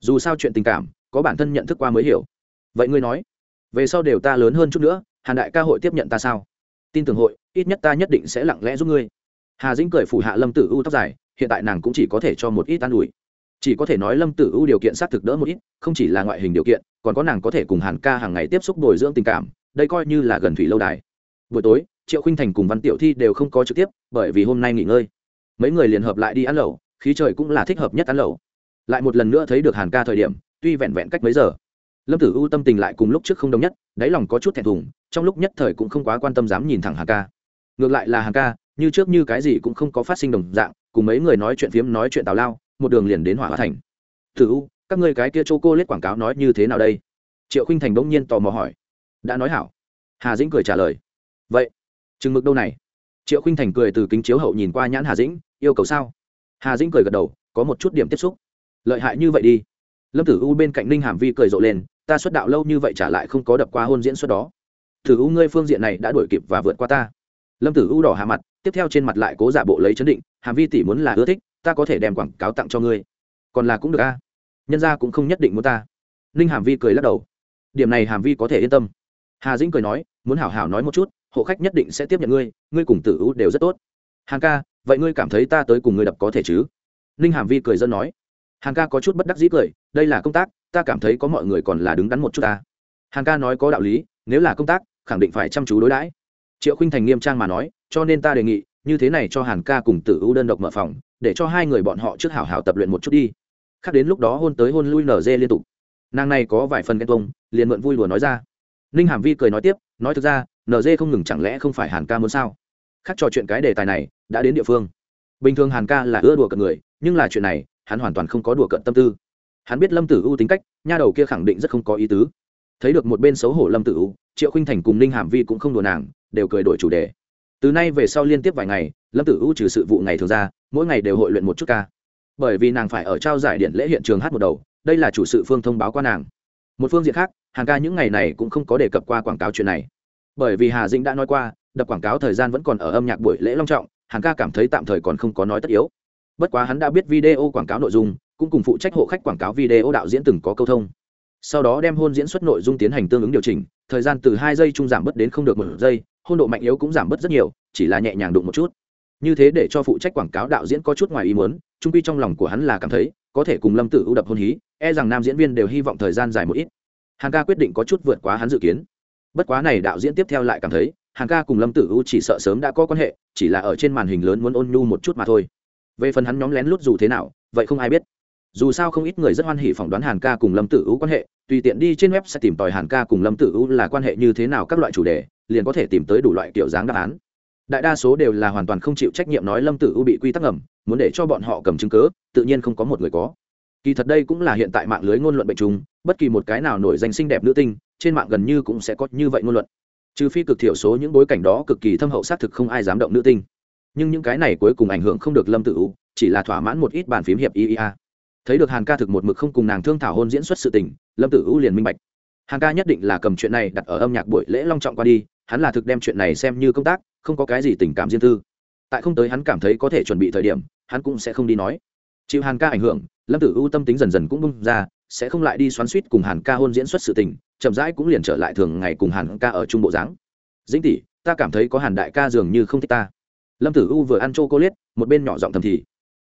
Dù sao chuyện tình cảm, có bản thân nhận thức qua mới hiểu. Vậy ngươi nói về sau đều ta lớn hơn chút nữa, hàn đại ca hội tiếp nhận ta sao? Tin tưởng hội, ít nhất ta nhất định sẽ lặng lẽ giúp ngươi. Hà dĩnh cười phủ hạ lâm tử u tóc dài, hiện tại nàng cũng chỉ có thể cho một ít an ủi. Chỉ có thể nói lâm tử u điều kiện xác thực đỡ một ít, không chỉ là ngoại hình điều kiện, còn có nàng có thể cùng hàn ca hàng ngày tiếp xúc bồi dưỡng tình cảm, đây coi như là gần thủy lâu đài. Buổi tối, triệu khinh thành cùng văn tiểu thi đều không có trực tiếp, bởi vì hôm nay nghỉ ngơi. Mấy người liền hợp lại đi ăn lẩu, khí trời cũng là thích hợp nhất ăn lẩu. Lại một lần nữa thấy được hàn ca thời điểm, tuy vẹn vẹn cách mấy giờ lâm tử u tâm tình lại cùng lúc trước không đồng nhất, đáy lòng có chút thẹn thùng, trong lúc nhất thời cũng không quá quan tâm dám nhìn thẳng Hà ca. Ngược lại là Hà ca, như trước như cái gì cũng không có phát sinh đồng dạng, cùng mấy người nói chuyện phiếm, nói chuyện tào lao, một đường liền đến hỏa hóa thành. Tử u các ngươi cái kia chô cô lết quảng cáo nói như thế nào đây? Triệu khinh thành bỗng nhiên tò mò hỏi. Đã nói hảo. Hà dĩnh cười trả lời. Vậy, chừng mực đâu này? Triệu khinh thành cười từ kính chiếu hậu nhìn qua nhãn hà dĩnh, yêu cầu sao? Hà dĩnh cười gật đầu, có một chút điểm tiếp xúc. Lợi hại như vậy đi. Lâm tử u bên cạnh ninh hàm vi cười rộ lên ta xuất đạo lâu như vậy trả lại không có đập qua hôn diễn xuất đó. Thử u ngươi phương diện này đã đuổi kịp và vượt qua ta. Lâm tử u đỏ hạ mặt, tiếp theo trên mặt lại cố giả bộ lấy chấn định, hàm vi tỷ muốn là ưa thích, ta có thể đem quảng cáo tặng cho ngươi. Còn là cũng được a. Nhân ra cũng không nhất định muốn ta. Ninh hàm vi cười lắc đầu. Điểm này hàm vi có thể yên tâm. Hà dĩnh cười nói, muốn hảo hảo nói một chút, hộ khách nhất định sẽ tiếp nhận ngươi ngươi cùng tử u đều rất tốt. Hàng ca, vậy ngươi cảm thấy ta tới cùng ngươi đập có thể chứ? Ninh hàm vi cười dân nói. Hàng ca có chút bất đắc dĩ cười, đây là công tác ta cảm thấy có mọi người còn là đứng đắn một chút ta. Hàng ca nói có đạo lý, nếu là công tác, khẳng định phải chăm chú đối đãi. Triệu khinh thành nghiêm trang mà nói, cho nên ta đề nghị, như thế này cho hàn ca cùng tử u đơn độc mở phòng, để cho hai người bọn họ trước hảo hảo tập luyện một chút đi. Khác đến lúc đó hôn tới hôn lui nở dê liên tục. Nàng này có vài phần ghen tông liền mượn vui đùa nói ra. Ninh hàm vi cười nói tiếp, nói thực ra, nở dê không ngừng chẳng lẽ không phải hàn ca muốn sao? Khác trò chuyện cái đề tài này, đã đến địa phương. Bình thường hàn ca là ưa đùa cận người, nhưng là chuyện này, hắn hoàn toàn không có đùa cận tâm tư hắn biết lâm tử u tính cách, nha đầu kia khẳng định rất không có ý tứ. Thấy được một bên xấu hổ lâm tử u, triệu khinh thành cùng ninh hàm vi cũng không đùa nàng, đều cười đổi chủ đề. Từ nay về sau liên tiếp vài ngày, lâm tử u trừ sự vụ ngày thường ra, mỗi ngày đều hội luyện một chút ca. Bởi vì nàng phải ở trao giải điện lễ hiện trường hát một đầu, đây là chủ sự phương thông báo qua nàng. Một phương diện khác hàng ca những ngày này cũng không có đề cập qua quảng cáo chuyện này. Bởi vì hà dĩnh đã nói qua, đập quảng cáo thời gian vẫn còn ở âm nhạc buổi lễ long trọng hàng ca cảm thấy tạm thời còn không có nói tất yếu. Bất quá hắn đã biết video quảng cáo nội dung cũng cùng phụ trách hộ khách quảng cáo video đạo diễn từng có câu thông. Sau đó đem hôn diễn xuất nội dung tiến hành tương ứng điều chỉnh, thời gian từ hai giây trung giảm bớt đến không được một giây, hôn độ mạnh yếu cũng giảm bớt rất nhiều, chỉ là nhẹ nhàng đụng một chút. Như thế để cho phụ trách quảng cáo đạo diễn có chút ngoài ý muốn, trung quy trong lòng của hắn là cảm thấy, có thể cùng lâm tử ưu đập hôn hí e rằng nam diễn viên đều hy vọng thời gian dài một ít. Hàng ca quyết định có chút vượt quá hắn dự kiến. Bất quá này đạo diễn tiếp theo lại cảm thấy, hàng ca cùng lâm tử ưu chỉ sợ sớm đã có quan hệ, chỉ là ở trên màn hình lớn muốn ôn nhu một chút mà thôi. Về phần hắn nhóm lén lút dù thế nào, vậy không ai biết dù sao không ít người rất hoan hỉ phỏng đoán hàn ca cùng lâm tử U quan hệ, tùy tiện đi trên web sẽ tìm tòi hàn ca cùng lâm tử U là quan hệ như thế nào các loại chủ đề, liền có thể tìm tới đủ loại kiểu dáng đáp án. Đại đa số đều là hoàn toàn không chịu trách nhiệm nói lâm tử U bị quy tắc ngầm, muốn để cho bọn họ cầm chứng cớ tự nhiên không có một người có. Kỳ thật đây cũng là hiện tại mạng lưới ngôn luận bệnh trùng, bất kỳ một cái nào nổi danh xinh đẹp nữ tinh, trên mạng gần như cũng sẽ có như vậy ngôn luận. Trừ phi cực thiểu số những bối cảnh đó cực kỳ thâm hậu xác thực không ai dám động nữ tinh. Nhưng những cái này cuối cùng ảnh hưởng không được lâm tử u chỉ là thỏa mãn một ít bàn phím hiệp iea thấy được hàn ca thực một mực không cùng nàng thương thảo hôn diễn xuất sự tình, lâm tử u liền minh bạch. Hàn ca nhất định là cầm chuyện này đặt ở âm nhạc buổi lễ long trọng qua đi, hắn là thực đem chuyện này xem như công tác, không có cái gì tình cảm riêng tư. Tại không tới hắn cảm thấy có thể chuẩn bị thời điểm, hắn cũng sẽ không đi nói. Chịu hàn ca ảnh hưởng, lâm tử u tâm tính dần dần cũng bung ra, sẽ không lại đi xoắn suýt cùng hàn ca hôn diễn xuất sự tình, chậm rãi cũng liền trở lại thường ngày cùng hàn ca ở trung bộ dáng. Dĩnh tỷ, ta cảm thấy có hàn đại ca dường như không thích ta. Lâm tử u vừa ăn c h o c một bên nhỏ giọng thầm thì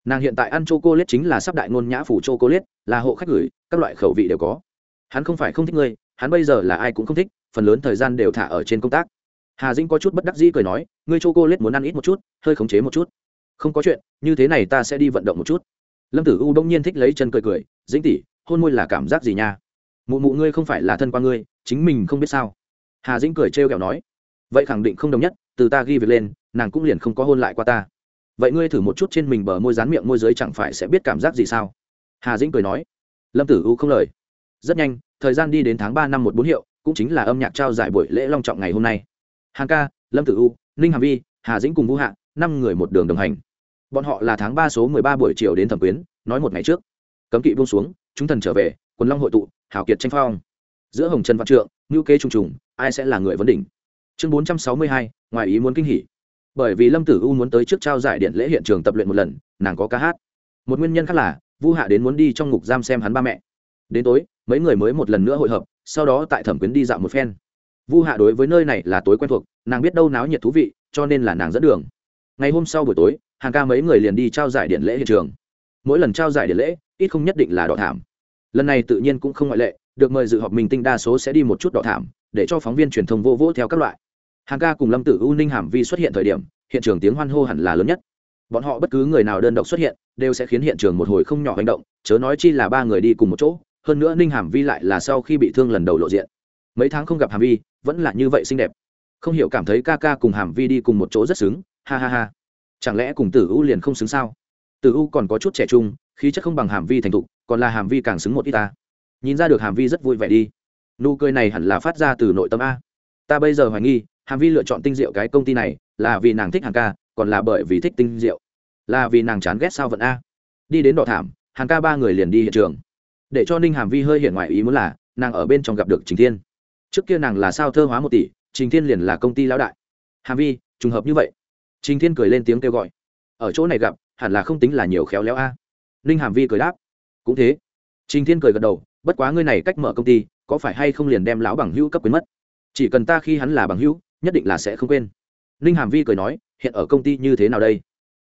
nàng hiện tại ăn c h o c chính là sắp đại ngôn nhã phủ c h o c là hộ khách gửi, các loại khẩu vị đều có. Hắn không phải không thích ngươi, hắn bây giờ là ai cũng không thích, phần lớn thời gian đều thả ở trên công tác. Hà dĩnh có chút bất đắc dĩ cười nói, ngươi c h o c muốn ăn ít một chút, hơi khống chế một chút. Không có chuyện, như thế này ta sẽ đi vận động một chút. Lâm tử u đông nhiên thích lấy chân cười cười, dĩnh tỷ, hôn môi là cảm giác gì nha? Mụ mụ ngươi không phải là thân qua ngươi, chính mình không biết sao? Hà dĩnh cười trêu kẹo nói, vậy khẳng định không đồng nhất, từ ta ghi việc lên, nàng cũng liền không có hôn lại qua ta vậy ngươi thử một chút trên mình bờ môi rán miệng môi giới chẳng phải sẽ biết cảm giác gì sao? Hà dĩnh cười nói. Lâm tử u không lời. Rất nhanh, thời gian đi đến tháng ba năm một bốn hiệu, cũng chính là âm nhạc trao giải buổi lễ long trọng ngày hôm nay. Hàng ca, lâm tử u ninh Hà vi, hà dĩnh cùng vũ hạ, năm người một đường đồng hành. Bọn họ là tháng ba số mười ba buổi chiều đến thẩm quyến, nói một ngày trước. Cấm kỵ buông xuống, chúng thần trở về, quần long hội tụ hảo kiệt tranh phong. Giữa hồng trần văn trượng ngữ kế trùng trùng, ai sẽ là người vấn đỉnh? Chương bốn trăm sáu mươi hai, ngoài ý muốn kinh hỉ bởi vì lâm tử u muốn tới trước trao giải điện lễ hiện trường tập luyện một lần, nàng có ca hát. Một nguyên nhân khác là, vu hạ đến muốn đi trong ngục giam xem hắn ba mẹ. Đến tối, mấy người mới một lần nữa hội hợp, sau đó tại thẩm quyến đi dạo một phen. Vu hạ đối với nơi này là tối quen thuộc, nàng biết đâu náo nhiệt thú vị, cho nên là nàng dẫn đường. Ngày hôm sau buổi tối, hàng ca mấy người liền đi trao giải điện lễ hiện trường. Mỗi lần trao giải điện lễ, ít không nhất định là đỏ thảm. Lần này tự nhiên cũng không ngoại lệ, được mời dự họp mình tinh đa số sẽ đi một chút đỏ thảm, để cho phóng viên truyền thông vô vỗ theo các loại hàng ca cùng lâm tử u ninh hàm vi xuất hiện thời điểm, hiện trường tiếng hoan hô hẳn là lớn nhất. Bọn họ bất cứ người nào đơn độc xuất hiện, đều sẽ khiến hiện trường một hồi không nhỏ hành động, chớ nói chi là ba người đi cùng một chỗ, hơn nữa ninh hàm vi lại là sau khi bị thương lần đầu lộ diện. Mấy tháng không gặp hàm vi, vẫn là như vậy xinh đẹp. Không hiểu cảm thấy ca ca cùng hàm vi đi cùng một chỗ rất xứng, ha ha ha. Chẳng lẽ cùng tử u liền không xứng sao? Tử u còn có chút trẻ trung, khí chất không bằng hàm vi thành thục, còn là hàm vi càng xứng một ít ta. Nhìn ra được hàm vi rất vui vẻ đi. Nụ cười này hẳn là phát ra từ nội tâm a. Ta bây giờ hoài nghi hàm vi lựa chọn tinh diệu cái công ty này là vì nàng thích hàng ca, còn là bởi vì thích tinh diệu là vì nàng chán ghét sao vận a. Đi đến đỏ thảm hàng ca ba người liền đi hiện trường. Để cho ninh hàm vi hơi hiện ngoại ý muốn là, nàng ở bên trong gặp được trình thiên. Trước kia nàng là sao thơ hóa một tỷ, trình thiên liền là công ty lão đại. Hàm vi, trùng hợp như vậy. Trình thiên cười lên tiếng kêu gọi. Ở chỗ này gặp, hẳn là không tính là nhiều khéo léo a. Ninh hàm vi cười đáp. Cũng thế. Trình thiên cười gật đầu, bất quá ngươi này cách mở công ty, có phải hay không liền đem lão bằng hữu cấp quyến mất? Chỉ cần ta khi hắn là bằng hữu nhất định là sẽ không quên. Ninh hàm vi cười nói, hiện ở công ty như thế nào đây?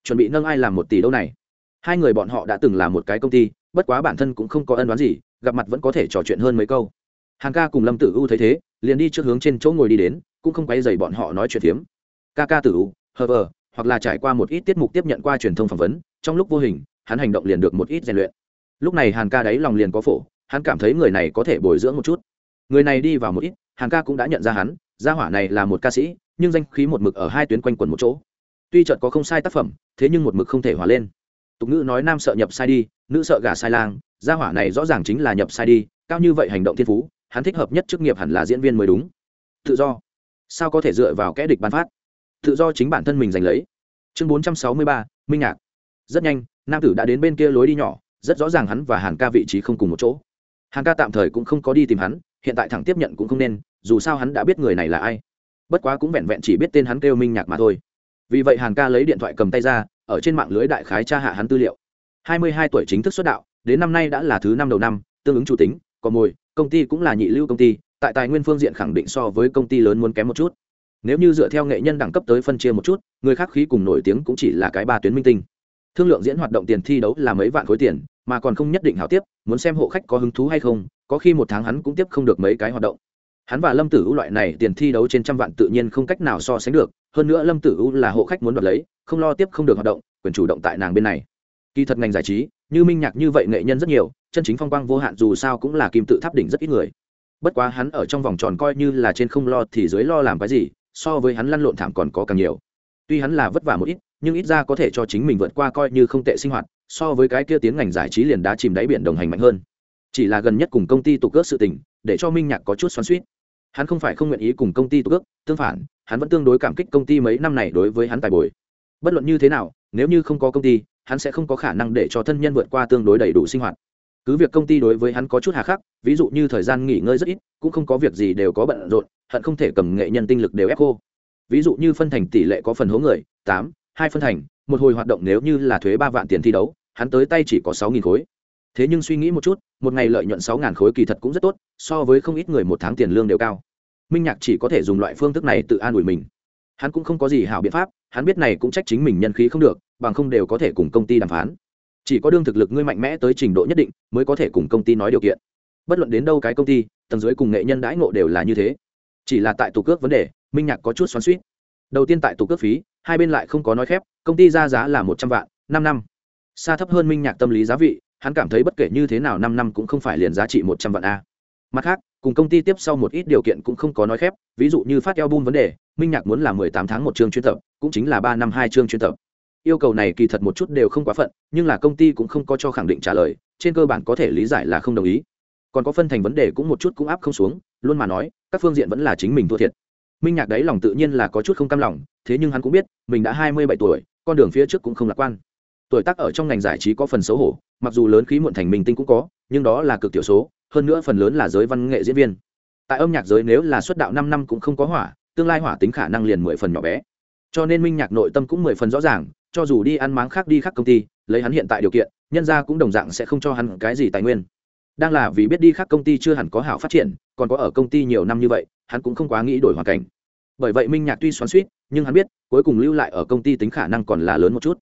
Chuẩn bị nâng ai làm một tỷ đâu này? Hai người bọn họ đã từng là một cái công ty, bất quá bản thân cũng không có ân đoán gì, gặp mặt vẫn có thể trò chuyện hơn mấy câu. Hàng ca cùng lâm tử u thấy thế, liền đi trước hướng trên chỗ ngồi đi đến, cũng không quay dày bọn họ nói chuyện phiếm. Ca ca tử u, hờ vờ, hoặc là trải qua một ít tiết mục tiếp nhận qua truyền thông phỏng vấn, trong lúc vô hình, hắn hành động liền được một ít rèn luyện. Lúc này hàn ca đáy lòng liền có phổ, hắn cảm thấy người này có thể bồi dưỡng một chút. Người này đi vào một ít, hàn ca cũng đã nhận ra hắn gia hỏa này là một ca sĩ, nhưng danh khí một mực ở hai tuyến quanh quần một chỗ. Tuy chợt có không sai tác phẩm, thế nhưng một mực không thể hòa lên. Tục ngữ nói nam sợ nhập sai đi, nữ sợ gà sai lang, gia hỏa này rõ ràng chính là nhập sai đi, cao như vậy hành động thiên phú, hắn thích hợp nhất chức nghiệp hẳn là diễn viên mới đúng. Tự do. Sao có thể dựa vào kẽ địch ban phát? Tự do chính bản thân mình giành lấy. Chương bốn trăm sáu mươi ba, minh ngạc rất nhanh, nam tử đã đến bên kia lối đi nhỏ, rất rõ ràng hắn và hàn ca vị trí không cùng một chỗ. Hàn ca tạm thời cũng không có đi tìm hắn hiện tại thẳng tiếp nhận cũng không nên, dù sao hắn đã biết người này là ai. Bất quá cũng vẹn vẹn chỉ biết tên hắn kêu minh nhạc mà thôi. Vì vậy hàn ca lấy điện thoại cầm tay ra, ở trên mạng lưới đại khái tra hạ hắn tư liệu. Hai mươi hai tuổi chính thức xuất đạo, đến năm nay đã là thứ năm đầu năm, tương ứng chủ tính, có mồi, công ty cũng là nhị lưu công ty, tại tài nguyên phương diện khẳng định so với công ty lớn muốn kém một chút. Nếu như dựa theo nghệ nhân đẳng cấp tới phân chia một chút, người khác khí cùng nổi tiếng cũng chỉ là cái ba tuyến minh tinh. Thương lượng diễn hoạt động tiền thi đấu là mấy vạn khối tiền, mà còn không nhất định hảo tiếp, muốn xem hộ khách có hứng thú hay không có khi một tháng hắn cũng tiếp không được mấy cái hoạt động. Hắn và lâm tử u loại này tiền thi đấu trên trăm vạn tự nhiên không cách nào so sánh được, hơn nữa lâm tử u là hộ khách muốn đoạt lấy, không lo tiếp không được hoạt động, quyền chủ động tại nàng bên này. Kỳ thật ngành giải trí, như minh nhạc như vậy nghệ nhân rất nhiều, chân chính phong quang vô hạn dù sao cũng là kim tự tháp đỉnh rất ít người. Bất quá hắn ở trong vòng tròn coi như là trên không lo thì dưới lo làm cái gì, so với hắn lăn lộn thảm còn có càng nhiều. Tuy hắn là vất vả một ít, nhưng ít ra có thể cho chính mình vượt qua coi như không tệ sinh hoạt, so với cái kia tiến ngành giải trí liền đá chìm đáy biển đồng hành mạnh hơn chỉ là gần nhất cùng công ty tục ước sự tình, để cho minh nhạc có chút xoắn suýt hắn không phải không nguyện ý cùng công ty tục ước tương phản, hắn vẫn tương đối cảm kích công ty mấy năm này đối với hắn tài bồi. Bất luận như thế nào, nếu như không có công ty, hắn sẽ không có khả năng để cho thân nhân vượt qua tương đối đầy đủ sinh hoạt. Cứ việc công ty đối với hắn có chút hà khắc, ví dụ như thời gian nghỉ ngơi rất ít, cũng không có việc gì đều có bận rộn, hận không thể cầm nghệ nhân tinh lực đều ép cô. Ví dụ như phân thành tỷ lệ có phần hố người, tám, hai phân thành, một hồi hoạt động nếu như là thuế ba vạn tiền thi đấu, hắn tới tay chỉ có sáu nghìn khối thế nhưng suy nghĩ một chút, một ngày lợi nhuận sáu ngàn khối kỳ thật cũng rất tốt, so với không ít người một tháng tiền lương đều cao. Minh nhạc chỉ có thể dùng loại phương thức này tự an ủi mình. Hắn cũng không có gì hảo biện pháp, hắn biết này cũng trách chính mình nhân khí không được, bằng không đều có thể cùng công ty đàm phán. Chỉ có đương thực lực ngươi mạnh mẽ tới trình độ nhất định, mới có thể cùng công ty nói điều kiện. Bất luận đến đâu cái công ty, tầng dưới cùng nghệ nhân đãi ngộ đều là như thế. Chỉ là tại tù cước vấn đề, minh nhạc có chút xoắn suýt đầu tiên tại tù cước phí, hai bên lại không có nói khép, công ty ra giá là một trăm vạn, năm năm. Xa thấp hơn minh nhạc tâm lý giá vị hắn cảm thấy bất kể như thế nào năm năm cũng không phải liền giá trị một trăm vạn a. Mặt khác, cùng công ty tiếp sau một ít điều kiện cũng không có nói khép, ví dụ như phát album vấn đề, minh nhạc muốn là mười tám tháng một chương chuyên tập, cũng chính là ba năm hai chương chuyên tập. Yêu cầu này kỳ thật một chút đều không quá phận, nhưng là công ty cũng không có cho khẳng định trả lời, trên cơ bản có thể lý giải là không đồng ý. Còn có phân thành vấn đề cũng một chút cũng áp không xuống, luôn mà nói, các phương diện vẫn là chính mình thua thiệt. Minh nhạc đấy lòng tự nhiên là có chút không cam lòng, thế nhưng hắn cũng biết, mình đã hai mươi bảy tuổi, con đường phía trước cũng không lạc quan tuổi tác ở trong ngành giải trí có phần xấu hổ, mặc dù lớn khí muộn thành minh tinh cũng có, nhưng đó là cực tiểu số, hơn nữa phần lớn là giới văn nghệ diễn viên. Tại âm nhạc giới nếu là xuất đạo năm năm cũng không có hỏa, tương lai hỏa tính khả năng liền mười phần nhỏ bé. Cho nên minh nhạc nội tâm cũng mười phần rõ ràng, cho dù đi ăn máng khác đi khác công ty, lấy hắn hiện tại điều kiện, nhân ra cũng đồng dạng sẽ không cho hắn cái gì tài nguyên. Đang là vì biết đi khác công ty chưa hẳn có hảo phát triển, còn có ở công ty nhiều năm như vậy, hắn cũng không quá nghĩ đổi hoàn cảnh. Bởi vậy minh nhạc tuy xoắn suýt nhưng hắn biết, cuối cùng lưu lại ở công ty tính khả năng còn là lớn một chút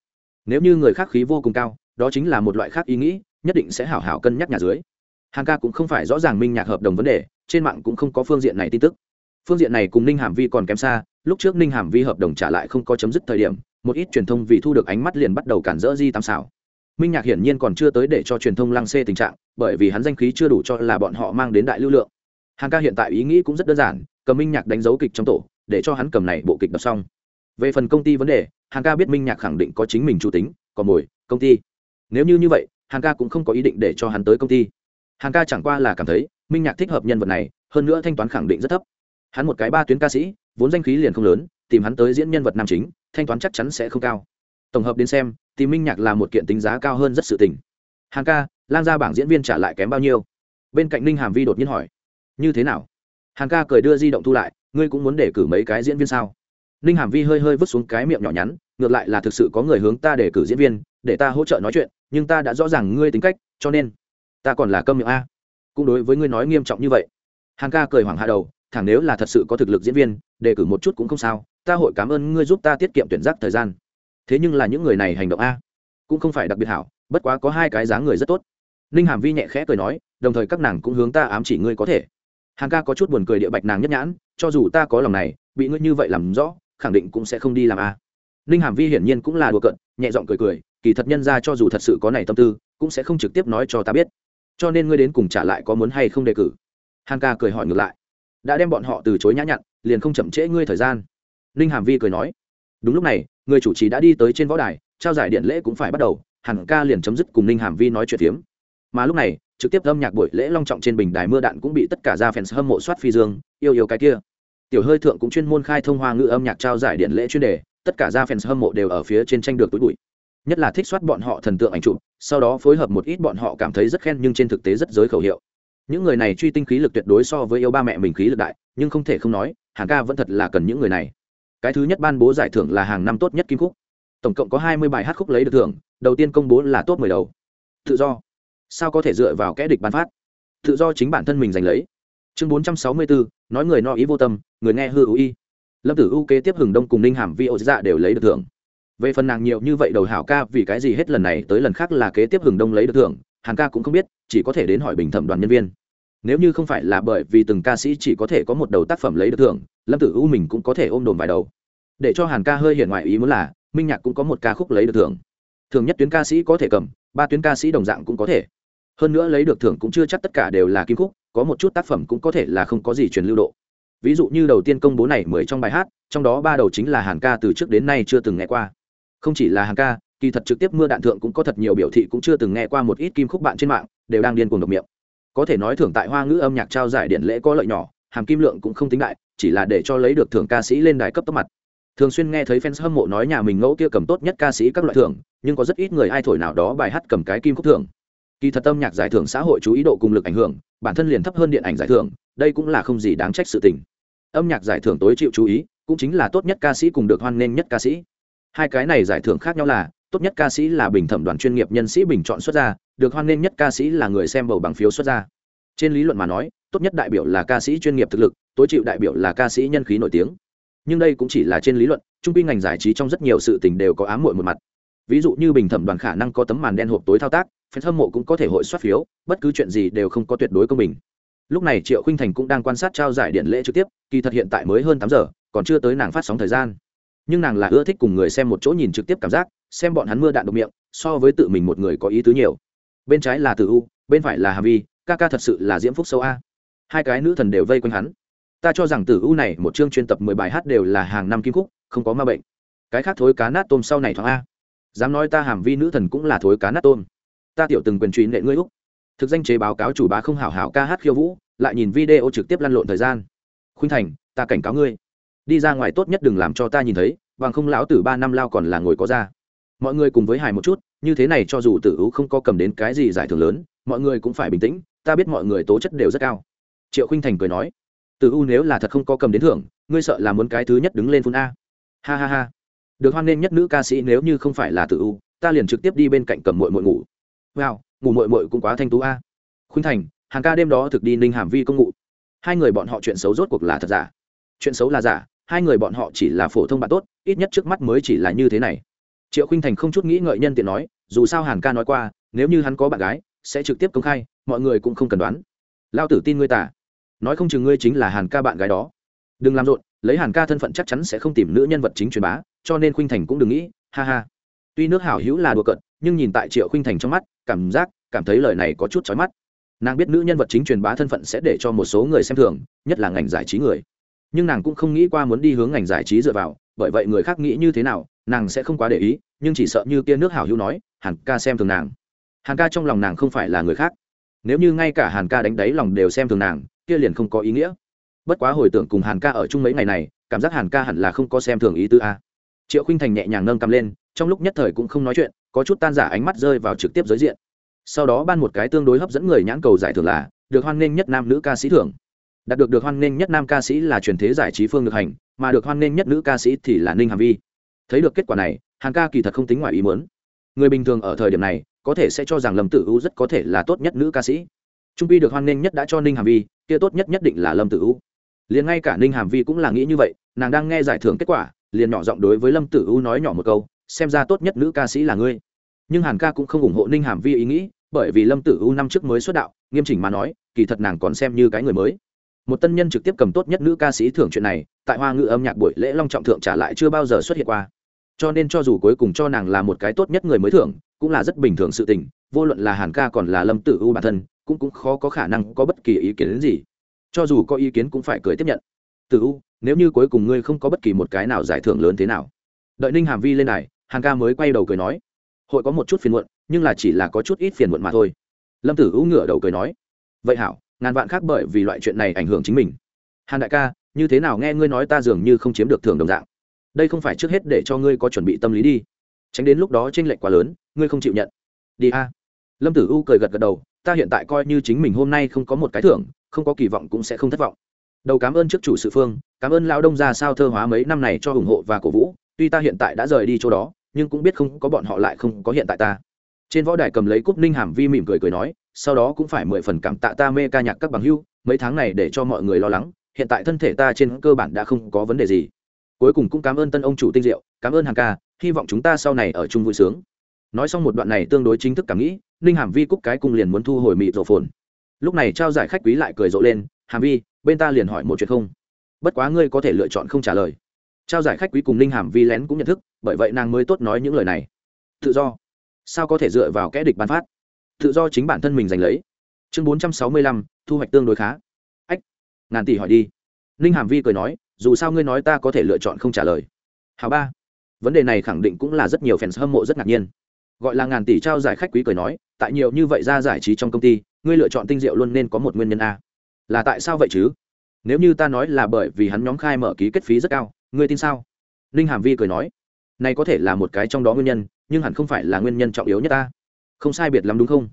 nếu như người khác khí vô cùng cao, đó chính là một loại khác ý nghĩ, nhất định sẽ hảo hảo cân nhắc nhà dưới. Hằng ca cũng không phải rõ ràng minh nhạc hợp đồng vấn đề, trên mạng cũng không có phương diện này tin tức. Phương diện này cùng ninh hàm vi còn kém xa, lúc trước ninh hàm vi hợp đồng trả lại không có chấm dứt thời điểm, một ít truyền thông vì thu được ánh mắt liền bắt đầu cản rỡ di tam xảo minh nhạc hiển nhiên còn chưa tới để cho truyền thông lăng xê tình trạng, bởi vì hắn danh khí chưa đủ cho là bọn họ mang đến đại lưu lượng. Hàng ca hiện tại ý nghĩ cũng rất đơn giản, cầm minh nhạc đánh dấu kịch trong tổ, để cho hắn cầm này bộ kịch đọc xong. Về phần công ty vấn đề hàng ca biết minh nhạc khẳng định có chính mình chủ tính, còn mồi công ty. Nếu như như vậy, hàng ca cũng không có ý định để cho hắn tới công ty. Hàng ca chẳng qua là cảm thấy, minh nhạc thích hợp nhân vật này, hơn nữa thanh toán khẳng định rất thấp. Hắn một cái ba tuyến ca sĩ, vốn danh khí liền không lớn, tìm hắn tới diễn nhân vật nam chính, thanh toán chắc chắn sẽ không cao. Tổng hợp đến xem thì minh nhạc là một kiện tính giá cao hơn rất sự tình. Hàng ca lan ra bảng diễn viên trả lại kém bao nhiêu? Bên cạnh ninh hàm vi đột nhiên hỏi. Như thế nào? Hàng ca cười đưa di động thu lại, ngươi cũng muốn để cử mấy cái diễn viên sao? Ninh hàm vi hơi hơi vứt xuống cái miệng nhỏ nhắn, ngược lại là thực sự có người hướng ta để cử diễn viên, để ta hỗ trợ nói chuyện, nhưng ta đã rõ ràng ngươi tính cách, cho nên ta còn là câm miệng a. Cũng đối với ngươi nói nghiêm trọng như vậy. Hàng ca cười hoảng hạ đầu, thẳng nếu là thật sự có thực lực diễn viên, đề cử một chút cũng không sao, ta hội cảm ơn ngươi giúp ta tiết kiệm tuyển giác thời gian. Thế nhưng là những người này hành động a cũng không phải đặc biệt hảo, bất quá có hai cái dáng người rất tốt. Ninh hàm vi nhẹ khẽ cười nói, đồng thời các nàng cũng hướng ta ám chỉ ngươi có thể. Hàng ca có chút buồn cười địa bạch nàng nhất nhãn, cho dù ta có lòng này, bị ngươi như vậy làm rõ khẳng định cũng sẽ không đi làm a. Ninh hàm vi hiển nhiên cũng là đùa cận nhẹ giọng cười cười, kỳ thật nhân ra cho dù thật sự có này tâm tư, cũng sẽ không trực tiếp nói cho ta biết. Cho nên ngươi đến cùng trả lại có muốn hay không đề cử? Hàn ca cười hỏi ngược lại. Đã đem bọn họ từ chối nhã nhặn, liền không chậm trễ ngươi thời gian. Ninh hàm vi cười nói. Đúng lúc này, người chủ trì đã đi tới trên võ đài, trao giải điện lễ cũng phải bắt đầu, hàn ca liền chấm dứt cùng ninh hàm vi nói chuyện phiếm. Mà lúc này, trực tiếp âm nhạc buổi lễ long trọng trên bình đài mưa đạn cũng bị tất cả ra fans hâm mộ soát phi dương, yêu yêu cái kia tiểu hơi thượng cũng chuyên môn khai thông hoa ngữ âm nhạc trao giải điện lễ chuyên đề, tất cả ra fans hâm mộ đều ở phía trên tranh được túi bụi. Nhất là thích soát bọn họ thần tượng ảnh chụp, sau đó phối hợp một ít bọn họ cảm thấy rất khen nhưng trên thực tế rất giới khẩu hiệu. Những người này truy tinh khí lực tuyệt đối so với yêu ba mẹ mình khí lực đại, nhưng không thể không nói, hàng ca vẫn thật là cần những người này. Cái thứ nhất ban bố giải thưởng là hàng năm tốt nhất kim khúc. Tổng cộng có hai mươi bài hát khúc lấy được thưởng, đầu tiên công bố là tốt mười đầu. Tự do. Sao có thể dựa vào kẽ địch ban phát? Tự do chính bản thân mình giành lấy chương bốn trăm sáu mươi bốn nói người no ý vô tâm, người nghe hư ưu y lâm tử u kế tiếp hừng đông cùng ninh hàm vi ô dạ đều lấy được thưởng. Về phần nàng nhiều như vậy đầu hảo ca vì cái gì hết lần này tới lần khác là kế tiếp hừng đông lấy được thưởng, hàn ca cũng không biết, chỉ có thể đến hỏi bình thẩm đoàn nhân viên. Nếu như không phải là bởi vì từng ca sĩ chỉ có thể có một đầu tác phẩm lấy được thưởng, lâm tử u mình cũng có thể ôm đồn vài đầu. Để cho hàn ca hơi hiển ngoại ý muốn là, minh nhạc cũng có một ca khúc lấy được thưởng. Thường nhất tuyến ca sĩ có thể cầm, ba tuyến ca sĩ đồng dạng cũng có thể hơn nữa lấy được thưởng cũng chưa chắc tất cả đều là kim khúc, có một chút tác phẩm cũng có thể là không có gì truyền lưu độ. Ví dụ như đầu tiên công bố này mười trong bài hát, trong đó ba đầu chính là hàn ca từ trước đến nay chưa từng nghe qua. Không chỉ là hàn ca, kỳ thật trực tiếp mưa đạn thượng cũng có thật nhiều biểu thị cũng chưa từng nghe qua một ít kim khúc bạn trên mạng, đều đang điên cuồng độc miệng. Có thể nói thưởng tại hoa ngữ âm nhạc trao giải điện lễ có lợi nhỏ, hàm kim lượng cũng không tính đại, chỉ là để cho lấy được thưởng ca sĩ lên đài cấp tốc mặt. Thường xuyên nghe thấy fans hâm mộ nói nhà mình ngẫu kia cầm tốt nhất ca sĩ các loại thưởng, nhưng có rất ít người ai thổi nào đó bài hát cầm cái kim khúc thưởng kỳ thật âm nhạc giải thưởng xã hội chú ý độ cùng lực ảnh hưởng, bản thân liền thấp hơn điện ảnh giải thưởng, đây cũng là không gì đáng trách sự tình. Âm nhạc giải thưởng tối chịu chú ý, cũng chính là tốt nhất ca sĩ cùng được hoan nghênh nhất ca sĩ. Hai cái này giải thưởng khác nhau là, tốt nhất ca sĩ là bình thẩm đoàn chuyên nghiệp nhân sĩ bình chọn xuất ra, được hoan nghênh nhất ca sĩ là người xem bầu bằng phiếu xuất ra. Trên lý luận mà nói, tốt nhất đại biểu là ca sĩ chuyên nghiệp thực lực, tối chịu đại biểu là ca sĩ nhân khí nổi tiếng. Nhưng đây cũng chỉ là trên lý luận, trung quy ngành giải trí trong rất nhiều sự tình đều có ám muội một mặt. Ví dụ như bình thẩm đoàn khả năng có tấm màn đen hộp tối thao tác fan hâm mộ cũng có thể hội soát phiếu, bất cứ chuyện gì đều không có tuyệt đối công bình. Lúc này triệu khinh thành cũng đang quan sát trao giải điện lễ trực tiếp, kỳ thật hiện tại mới hơn tám giờ, còn chưa tới nàng phát sóng thời gian. Nhưng nàng là ưa thích cùng người xem một chỗ nhìn trực tiếp cảm giác, xem bọn hắn mưa đạn độc miệng, so với tự mình một người có ý tứ nhiều. Bên trái là từ u, bên phải là hà vi, ca ca thật sự là diễm phúc sâu a. Hai cái nữ thần đều vây quanh hắn. Ta cho rằng từ u này một chương chuyên tập mười bài hát đều là hàng năm kim khúc, không có ma bệnh. Cái khác thối cá nát tôm sau này thoáng a. Dám nói ta hàm vi nữ thần cũng là thối cá nát tôm ta tiểu từng quyền truy nệ ngươi úc. Thực danh chế báo cáo chủ bá không hảo hảo ca hát khiêu vũ, lại nhìn video trực tiếp lăn lộn thời gian. Khuynh thành, ta cảnh cáo ngươi. Đi ra ngoài tốt nhất đừng làm cho ta nhìn thấy, bằng không lão tử ba năm lao còn là ngồi có ra. Mọi người cùng với hài một chút, như thế này cho dù tử ú không có cầm đến cái gì giải thưởng lớn, mọi người cũng phải bình tĩnh, ta biết mọi người tố chất đều rất cao. Triệu khinh thành cười nói, tử u nếu là thật không có cầm đến thưởng, ngươi sợ là muốn cái thứ nhất đứng lên phun a. Ha ha ha. Được hoan nghênh nhất nữ ca sĩ nếu như không phải là tử u ta liền trực tiếp đi bên cạnh cầm mội mội ngủ wow, ngủ mội mội cũng quá thanh tú a. Khuynh thành, hàng ca đêm đó thực đi ninh hàm vi công ngụ. Hai người bọn họ chuyện xấu rốt cuộc là thật giả? Chuyện xấu là giả, hai người bọn họ chỉ là phổ thông bạn tốt, ít nhất trước mắt mới chỉ là như thế này. Triệu khinh thành không chút nghĩ ngợi nhân tiện nói, dù sao hàn ca nói qua, nếu như hắn có bạn gái, sẽ trực tiếp công khai, mọi người cũng không cần đoán. Lao tử tin ngươi tả nói không chừng ngươi chính là hàn ca bạn gái đó. Đừng làm rộn, lấy hàn ca thân phận chắc chắn sẽ không tìm nữ nhân vật chính truyền bá, cho nên khinh thành cũng đừng nghĩ, ha ha tuy nước hảo hữu là đùa cận nhưng nhìn tại triệu khinh thành trong mắt, cảm giác, cảm thấy lời này có chút chói mắt. Nàng biết nữ nhân vật chính truyền bá thân phận sẽ để cho một số người xem thường, nhất là ngành giải trí người. Nhưng nàng cũng không nghĩ qua muốn đi hướng ngành giải trí dựa vào, bởi vậy người khác nghĩ như thế nào, nàng sẽ không quá để ý, nhưng chỉ sợ như kia nước hảo hữu nói, hàn ca xem thường nàng. Hàn ca trong lòng nàng không phải là người khác. Nếu như ngay cả hàn ca đánh đáy lòng đều xem thường nàng, kia liền không có ý nghĩa. Bất quá hồi tưởng cùng hàn ca ở chung mấy ngày này, cảm giác hàn ca hẳn là không có xem thường ý tư a triệu khinh thành nhẹ nhàng nâng cầm lên, trong lúc nhất thời cũng không nói chuyện, có chút tan giả ánh mắt rơi vào trực tiếp giới diện. Sau đó ban một cái tương đối hấp dẫn người nhãn cầu giải thưởng là được hoan nghênh nhất nam nữ ca sĩ thưởng. Đạt được được hoan nghênh nhất nam ca sĩ là truyền thế giải trí phương được hành, mà được hoan nghênh nhất nữ ca sĩ thì là ninh hàm vi. Thấy được kết quả này, hàng ca kỳ thật không tính ngoài ý muốn. Người bình thường ở thời điểm này, có thể sẽ cho rằng lâm tử u rất có thể là tốt nhất nữ ca sĩ. Trung pi được hoan nghênh nhất đã cho ninh hàm vi, kia tốt nhất nhất định là lâm tử u. Liền ngay cả ninh hàm vi cũng là nghĩ như vậy, nàng đang nghe giải thưởng kết quả liền nhỏ giọng đối với lâm tử u nói nhỏ một câu, xem ra tốt nhất nữ ca sĩ là ngươi. Nhưng hàn ca cũng không ủng hộ ninh hàm vi ý nghĩ, bởi vì lâm tử u năm trước mới xuất đạo, nghiêm chỉnh mà nói, kỳ thật nàng còn xem như cái người mới. Một tân nhân trực tiếp cầm tốt nhất nữ ca sĩ thưởng chuyện này, tại hoa ngữ âm nhạc buổi lễ long trọng thượng trả lại chưa bao giờ xuất hiện qua. Cho nên cho dù cuối cùng cho nàng là một cái tốt nhất người mới thưởng, cũng là rất bình thường sự tình, vô luận là hàn ca còn là lâm tử u bản thân, cũng cũng khó có khả năng có bất kỳ ý kiến đến gì. Cho dù có ý kiến cũng phải cười tiếp nhận. Tử u nếu như cuối cùng ngươi không có bất kỳ một cái nào giải thưởng lớn thế nào. Đợi ninh hàm vi lên này hàng ca mới quay đầu cười nói, hội có một chút phiền muộn, nhưng là chỉ là có chút ít phiền muộn mà thôi. Lâm tử u ngửa đầu cười nói, vậy hảo, ngàn vạn khác bởi vì loại chuyện này ảnh hưởng chính mình. Hàn đại ca, như thế nào nghe ngươi nói ta dường như không chiếm được thưởng đồng dạng? Đây không phải trước hết để cho ngươi có chuẩn bị tâm lý đi. Tránh đến lúc đó tranh lệch quá lớn, ngươi không chịu nhận. Đi a. Lâm tử u cười gật gật đầu, ta hiện tại coi như chính mình hôm nay không có một cái thưởng, không có kỳ vọng cũng sẽ không thất vọng. Đầu cảm ơn trước chủ sự phương cảm ơn lao đông gia sao thơ hóa mấy năm này cho ủng hộ và cổ vũ, tuy ta hiện tại đã rời đi chỗ đó, nhưng cũng biết không có bọn họ lại không có hiện tại ta. Trên võ đài cầm lấy cúp ninh hàm vi mỉm cười cười nói, sau đó cũng phải mười phần cảm tạ ta mê ca nhạc các bằng hưu, mấy tháng này để cho mọi người lo lắng, hiện tại thân thể ta trên cơ bản đã không có vấn đề gì. Cuối cùng cũng cảm ơn tân ông chủ tinh diệu, cảm ơn hàng ca, hy vọng chúng ta sau này ở chung vui sướng. Nói xong một đoạn này tương đối chính thức cảm nghĩ, ninh hàm vi cúc cái cung liền muốn thu hồi mịt rổ phồn. Lúc này trao giải khách quý lại cười rộ lên, hàm vi, bên ta liền hỏi một chuyện không? Bất quá ngươi có thể lựa chọn không trả lời. Trao giải khách quý cùng ninh hàm vi lén cũng nhận thức, bởi vậy nàng mới tốt nói những lời này. Tự do. Sao có thể dựa vào kẽ địch bán phát? Tự do chính bản thân mình giành lấy. Chương bốn trăm sáu mươi lăm, thu hoạch tương đối khá. Ách. Ngàn tỷ hỏi đi. Ninh hàm vi cười nói, dù sao ngươi nói ta có thể lựa chọn không trả lời. Hào ba. Vấn đề này khẳng định cũng là rất nhiều fans hâm mộ rất ngạc nhiên. Gọi là ngàn tỷ trao giải khách quý cười nói, tại nhiều như vậy ra giải trí trong công ty, ngươi lựa chọn tinh diệu luôn nên có một nguyên nhân a. Là tại sao vậy chứ? Nếu như ta nói là bởi vì hắn nhóm khai mở ký kết phí rất cao, ngươi tin sao? Ninh hàm vi cười nói, này có thể là một cái trong đó nguyên nhân, nhưng hẳn không phải là nguyên nhân trọng yếu nhất ta. Không sai biệt lắm đúng không?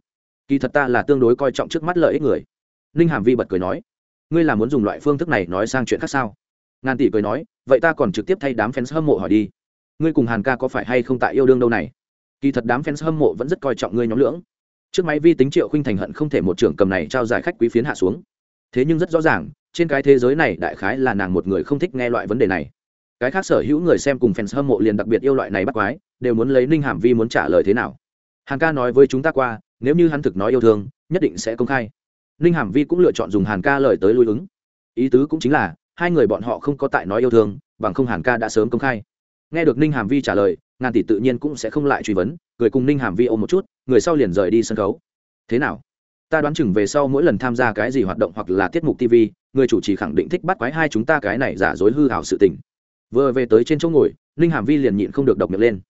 Kỳ thật ta là tương đối coi trọng trước mắt lợi ích người. Ninh hàm vi bật cười nói, ngươi là muốn dùng loại phương thức này nói sang chuyện khác sao? Ngàn tỷ cười nói, vậy ta còn trực tiếp thay đám fans hâm mộ hỏi đi. Ngươi cùng hàn ca có phải hay không tại yêu đương đâu này? Kỳ thật đám fans hâm mộ vẫn rất coi trọng ngươi nhóm lưỡng. Trước máy vi tính triệu khinh thành hận không thể một trưởng cầm này trao giải khách quý phiến hạ xuống. Thế nhưng rất rõ ràng trên cái thế giới này đại khái là nàng một người không thích nghe loại vấn đề này. Cái khác sở hữu người xem cùng fans hâm mộ liền đặc biệt yêu loại này bắt quái, đều muốn lấy ninh hàm vi muốn trả lời thế nào. Hàn ca nói với chúng ta qua, nếu như hắn thực nói yêu thương, nhất định sẽ công khai. Ninh hàm vi cũng lựa chọn dùng hàn ca lời tới lui ứng. Ý tứ cũng chính là, hai người bọn họ không có tại nói yêu thương, bằng không hàn ca đã sớm công khai. Nghe được ninh hàm vi trả lời, ngàn tỷ tự nhiên cũng sẽ không lại truy vấn người cùng ninh hàm vi ôm một chút, người sau liền rời đi sân khấu. Thế nào? Ta đoán chừng về sau mỗi lần tham gia cái gì hoạt động hoặc là tiết mục tv người chủ trì khẳng định thích bắt quái hai chúng ta cái này giả dối hư hảo sự tình. Vừa về tới trên chỗ ngồi, ninh hàm vi liền nhịn không được độc miệng lên.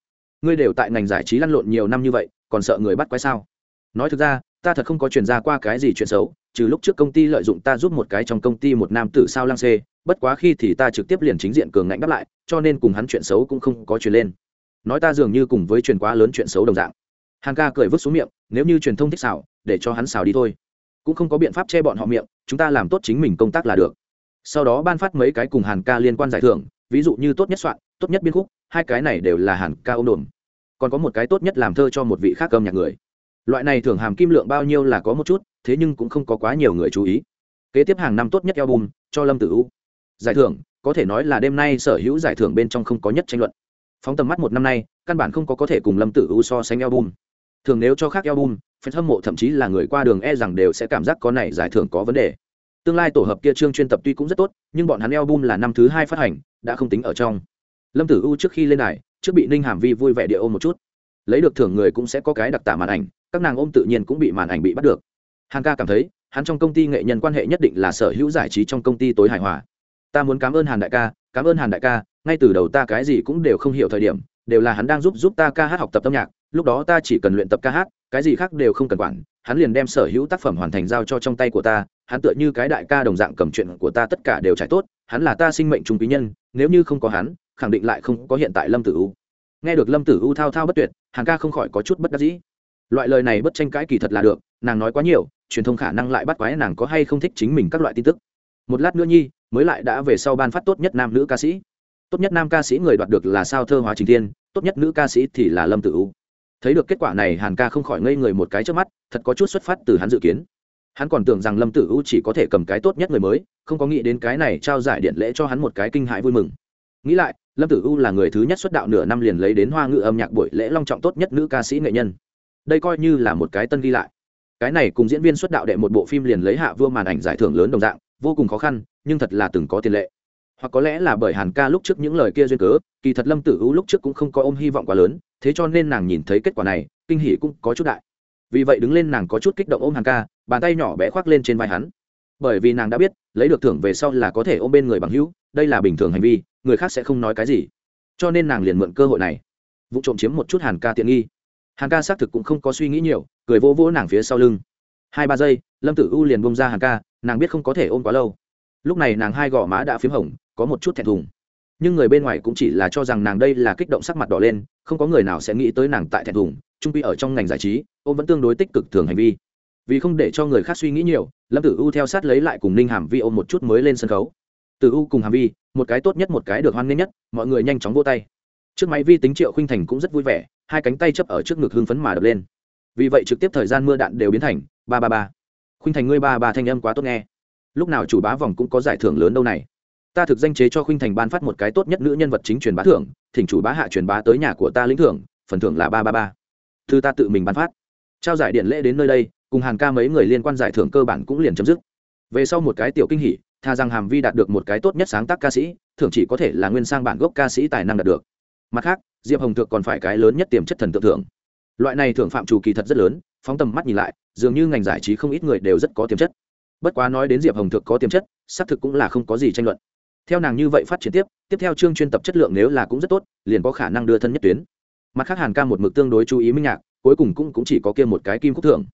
Ngươi đều tại ngành giải trí lăn lộn nhiều năm như vậy, còn sợ người bắt quái sao? Nói thực ra, ta thật không có truyền ra qua cái gì chuyện xấu, trừ lúc trước công ty lợi dụng ta giúp một cái trong công ty một nam tử sao lang xê, bất quá khi thì ta trực tiếp liền chính diện cường ngạnh đáp lại, cho nên cùng hắn chuyện xấu cũng không có truyền lên. Nói ta dường như cùng với truyền quá lớn chuyện xấu đồng dạng. Hàn ca cười vứt xuống miệng, nếu như truyền thông thích xảo, để cho hắn xảo đi thôi. Cũng không có biện pháp che bọn họ miệng chúng ta làm tốt chính mình công tác là được. Sau đó ban phát mấy cái cùng hàn ca liên quan giải thưởng, ví dụ như tốt nhất soạn, tốt nhất biên khúc, hai cái này đều là hàn ca ôm đồn còn có một cái tốt nhất làm thơ cho một vị khác cầm nhạc người. Loại này thường hàm kim lượng bao nhiêu là có một chút, thế nhưng cũng không có quá nhiều người chú ý. Kế tiếp hàng năm tốt nhất album, cho lâm tử u. Giải thưởng, có thể nói là đêm nay sở hữu giải thưởng bên trong không có nhất tranh luận. Phóng tầm mắt một năm nay, căn bản không có có thể cùng lâm tử u so sánh album. Thường nếu cho khác album fan hâm mộ thậm chí là người qua đường e rằng đều sẽ cảm giác có này giải thưởng có vấn đề. Tương lai tổ hợp kia trương chuyên tập tuy cũng rất tốt, nhưng bọn hắn album là năm thứ hai phát hành, đã không tính ở trong. Lâm tử u trước khi lên đài, trước bị ninh hàm vi vui vẻ địa ôm một chút. Lấy được thưởng người cũng sẽ có cái đặc tả màn ảnh, các nàng ôm tự nhiên cũng bị màn ảnh bị bắt được. Hàn ca cảm thấy, hắn trong công ty nghệ nhân quan hệ nhất định là sở hữu giải trí trong công ty tối hài hòa. Ta muốn cảm ơn hàn đại ca, cảm ơn hàn đại ca, ngay từ đầu ta cái gì cũng đều không hiểu thời điểm, đều là hắn đang giúp giúp ta ca hát học tập âm nhạc, lúc đó ta chỉ cần luyện tập ca hát cái gì khác đều không cần quản, hắn liền đem sở hữu tác phẩm hoàn thành giao cho trong tay của ta, hắn tựa như cái đại ca đồng dạng cầm chuyện của ta tất cả đều trải tốt, hắn là ta sinh mệnh trung quý nhân, nếu như không có hắn, khẳng định lại không có hiện tại lâm tử u. Nghe được lâm tử u thao thao bất tuyệt hàng ca không khỏi có chút bất đắc dĩ. Loại lời này bất tranh cãi kỳ thật là được, nàng nói quá nhiều, truyền thông khả năng lại bắt quái nàng có hay không thích chính mình các loại tin tức. Một lát nữa nhi, mới lại đã về sau ban phát tốt nhất nam nữ ca sĩ. Tốt nhất nam ca sĩ người đoạt được là sao thơ hóa trình thiên, tốt nhất nữ ca sĩ thì là lâm tử u thấy được kết quả này, hàn ca không khỏi ngây người một cái trước mắt, thật có chút xuất phát từ hắn dự kiến. Hắn còn tưởng rằng lâm tử u chỉ có thể cầm cái tốt nhất người mới, không có nghĩ đến cái này trao giải điện lễ cho hắn một cái kinh hãi vui mừng. Nghĩ lại, lâm tử u là người thứ nhất xuất đạo nửa năm liền lấy đến hoa ngữ âm nhạc buổi lễ long trọng tốt nhất nữ ca sĩ nghệ nhân. Đây coi như là một cái tân ghi lại. Cái này cùng diễn viên xuất đạo đệ một bộ phim liền lấy hạ vua màn ảnh giải thưởng lớn đồng dạng, vô cùng khó khăn, nhưng thật là từng có tiền lệ hoặc có lẽ là bởi hàn ca lúc trước những lời kia duyên cớ, kỳ thật lâm tử u lúc trước cũng không có ôm hy vọng quá lớn, thế cho nên nàng nhìn thấy kết quả này, kinh hỷ cũng có chút đại. Vì vậy đứng lên nàng có chút kích động ôm hàn ca, bàn tay nhỏ bé khoác lên trên vai hắn. Bởi vì nàng đã biết, lấy được thưởng về sau là có thể ôm bên người bằng hữu, đây là bình thường hành vi, người khác sẽ không nói cái gì. Cho nên nàng liền mượn cơ hội này. Vụ trộm chiếm một chút hàn ca tiện nghi. Hàn ca xác thực cũng không có suy nghĩ nhiều, cười vỗ vỗ nàng phía sau lưng. Hai ba giây, lâm tử u liền bông ra hàn ca, nàng biết không có thể ôm quá lâu. Lúc này nàng hai gò má đã p h í m hồng có một chút thẹn thùng. Nhưng người bên ngoài cũng chỉ là cho rằng nàng đây là kích động sắc mặt đỏ lên, không có người nào sẽ nghĩ tới nàng tại thẹn thùng, trung quy ở trong ngành giải trí ôm vẫn tương đối tích cực thường hành vi. Vì không để cho người khác suy nghĩ nhiều, lâm tử u theo sát lấy lại cùng ninh hàm vi ôm một chút mới lên sân khấu. Tử u cùng hàm vi, một cái tốt nhất một cái được hoan nghênh nhất, mọi người nhanh chóng vô tay. Trước máy vi tính triệu khinh thành cũng rất vui vẻ, hai cánh tay chấp ở trước ngực hưng phấn mà đập lên. Vì vậy trực tiếp thời gian mưa đạn đều biến thành ba ba ba. Khuynh thành ngươi ba ba thanh âm quá tốt nghe. Lúc nào chủ bá vòng cũng có giải thưởng lớn đâu này ta thực danh chế cho khuynh thành ban phát một cái tốt nhất nữ nhân vật chính truyền bá thưởng, thỉnh chủ bá hạ truyền bá tới nhà của ta lĩnh thưởng, phần thưởng là ba ba ba. Thư ta tự mình ban phát. Trao giải điện lễ đến nơi đây, cùng hàng ca mấy người liên quan giải thưởng cơ bản cũng liền chấm dứt. Về sau một cái tiểu kinh hỉ, tha rằng hàm vi đạt được một cái tốt nhất sáng tác ca sĩ, thưởng chỉ có thể là nguyên sang bản gốc ca sĩ tài năng đạt được. Mặt khác, diệp hồng thượng còn phải cái lớn nhất tiềm chất thần tượng thưởng. Loại này thưởng phạm chủ kỳ thật rất lớn, phóng tầm mắt nhìn lại, dường như ngành giải trí không ít người đều rất có tiềm chất. Bất quá nói đến diệp hồng Thượng có tiềm chất, xác thực cũng là không có gì tranh luận theo nàng như vậy phát triển tiếp tiếp theo chương chuyên tập chất lượng nếu là cũng rất tốt liền có khả năng đưa thân nhất tuyến. Mặt khác hàn ca một mực tương đối chú ý minh nhạc cuối cùng cũng, cũng chỉ có kia một cái kim khúc thưởng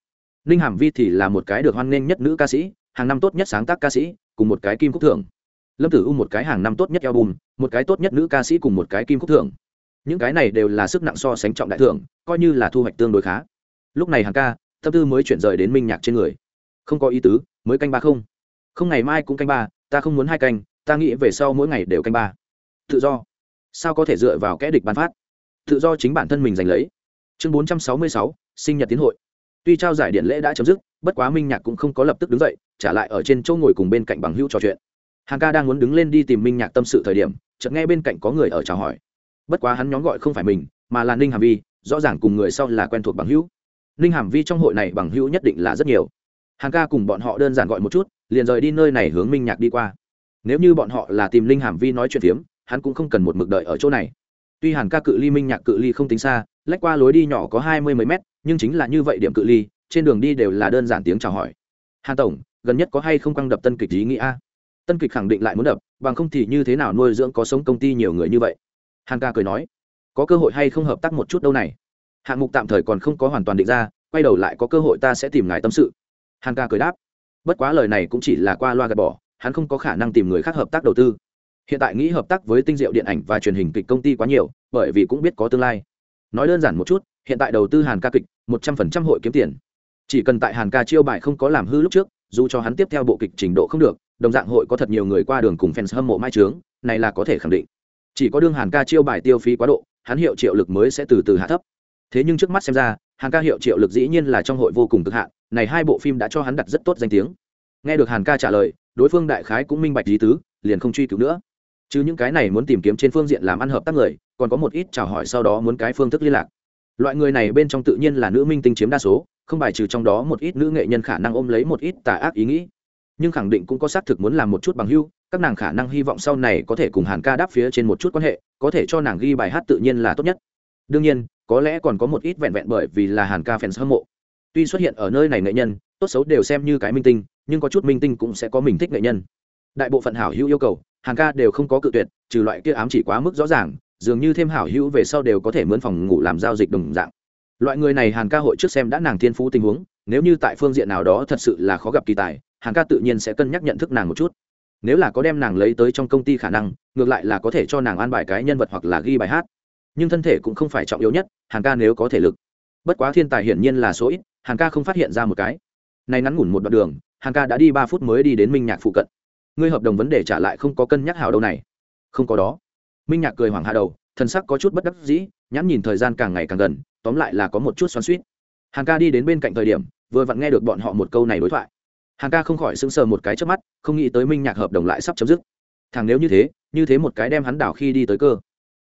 ninh hàm vi thì là một cái được hoan nghênh nhất nữ ca sĩ hàng năm tốt nhất sáng tác ca sĩ cùng một cái kim khúc thưởng lâm tử u một cái hàng năm tốt nhất album một cái tốt nhất nữ ca sĩ cùng một cái kim khúc thưởng những cái này đều là sức nặng so sánh trọng đại thưởng coi như là thu hoạch tương đối khá. Lúc này hàng ca tâm tư mới chuyển rời đến minh nhạc trên người. Không có ý tứ mới canh ba không. Không ngày mai cũng canh ba ta không muốn hai canh ta nghĩ về sau mỗi ngày đều canh ba. Tự do. Sao có thể dựa vào kẽ địch bán phát? Tự do chính bản thân mình giành lấy. Chương bốn trăm sáu mươi sáu, sinh nhật tiến hội. Tuy trao giải điện lễ đã chấm dứt, bất quá minh nhạc cũng không có lập tức đứng dậy, trả lại ở trên chỗ ngồi cùng bên cạnh bằng hữu trò chuyện. Hàn ca đang muốn đứng lên đi tìm minh nhạc tâm sự thời điểm, chợt nghe bên cạnh có người ở chào hỏi. Bất quá hắn nhóm gọi không phải mình, mà là ninh hàm vi, rõ ràng cùng người sau là quen thuộc bằng hữu. Ninh hàm vi trong hội này bằng hữu nhất định là rất nhiều. Hàn ca cùng bọn họ đơn giản gọi một chút, liền rời đi nơi này hướng minh nhạc đi qua nếu như bọn họ là tìm linh hàm vi nói chuyện phiếm, hắn cũng không cần một mực đợi ở chỗ này. Tuy hàn ca cự ly, minh nhạc cự ly không tính xa, lách qua lối đi nhỏ có hai mươi mấy mét, nhưng chính là như vậy điểm cự ly, trên đường đi đều là đơn giản tiếng chào hỏi. Hàn tổng, gần nhất có hay không căng đập tân kịch ý nghĩa? Tân kịch khẳng định lại muốn đập, bằng không thì như thế nào nuôi dưỡng có sống công ty nhiều người như vậy? Hàn ca cười nói, có cơ hội hay không hợp tác một chút đâu này? Hạng mục tạm thời còn không có hoàn toàn định ra, quay đầu lại có cơ hội ta sẽ tìm ngài tâm sự. Hàn ca cười đáp, bất quá lời này cũng chỉ là qua loa gạt bỏ hắn không có khả năng tìm người khác hợp tác đầu tư. Hiện tại nghĩ hợp tác với tinh diệu điện ảnh và truyền hình kịch công ty quá nhiều, bởi vì cũng biết có tương lai. Nói đơn giản một chút, hiện tại đầu tư hàn ca kịch, một trăm phần trăm hội kiếm tiền. Chỉ cần tại hàn ca chiêu bài không có làm hư lúc trước, dù cho hắn tiếp theo bộ kịch trình độ không được, đồng dạng hội có thật nhiều người qua đường cùng fans hâm mộ mai trướng, này là có thể khẳng định. Chỉ có đương hàn ca chiêu bài tiêu phí quá độ, hắn hiệu triệu lực mới sẽ từ từ hạ thấp. Thế nhưng trước mắt xem ra, hàn ca hiệu triệu lực dĩ nhiên là trong hội vô cùng cực hạn, này hai bộ phim đã cho hắn đặt rất tốt danh tiếng. Nghe được hàn ca trả lời đối phương đại khái cũng minh bạch lý tứ, liền không truy cứu nữa. Chứ những cái này muốn tìm kiếm trên phương diện làm ăn hợp tác người, còn có một ít chào hỏi sau đó muốn cái phương thức liên lạc. Loại người này bên trong tự nhiên là nữ minh tinh chiếm đa số, không bài trừ trong đó một ít nữ nghệ nhân khả năng ôm lấy một ít tà ác ý nghĩ. Nhưng khẳng định cũng có xác thực muốn làm một chút bằng hưu, các nàng khả năng hy vọng sau này có thể cùng hàn ca đáp phía trên một chút quan hệ, có thể cho nàng ghi bài hát tự nhiên là tốt nhất. Đương nhiên, có lẽ còn có một ít vẹn vẹn bởi vì là hàn ca fans hâm mộ. Tuy xuất hiện ở nơi này nghệ nhân, tốt xấu đều xem như cái minh tinh nhưng có chút minh tinh cũng sẽ có mình thích nghệ nhân. Đại bộ phận hảo hữu yêu cầu, hàng ca đều không có cự tuyệt, trừ loại kia ám chỉ quá mức rõ ràng, dường như thêm hảo hữu về sau đều có thể mướn phòng ngủ làm giao dịch đồng dạng. Loại người này hàn ca hội trước xem đã nàng thiên phú tình huống, nếu như tại phương diện nào đó thật sự là khó gặp kỳ tài hàn ca tự nhiên sẽ cân nhắc nhận thức nàng một chút. Nếu là có đem nàng lấy tới trong công ty khả năng, ngược lại là có thể cho nàng an bài cái nhân vật hoặc là ghi bài hát. Nhưng thân thể cũng không phải trọng yếu nhất hàn ca nếu có thể lực. Bất quá thiên tài hiển nhiên là số ít hàn ca không phát hiện ra một cái. Nay ngắn ngủn một đoạn đường hàn ca đã đi ba phút mới đi đến minh nhạc phụ cận. Ngươi hợp đồng vấn đề trả lại không có cân nhắc hào đâu này. Không có đó. Minh nhạc cười hoảng hạ đầu, thần sắc có chút bất đắc dĩ, nhãn nhìn thời gian càng ngày càng gần, tóm lại là có một chút xoắn suýt hàng ca đi đến bên cạnh thời điểm, vừa vặn nghe được bọn họ một câu này đối thoại. Hàng ca không khỏi sững sờ một cái trước mắt, không nghĩ tới minh nhạc hợp đồng lại sắp chấm dứt. Thằng nếu như thế như thế một cái đem hắn đảo khi đi tới cơ.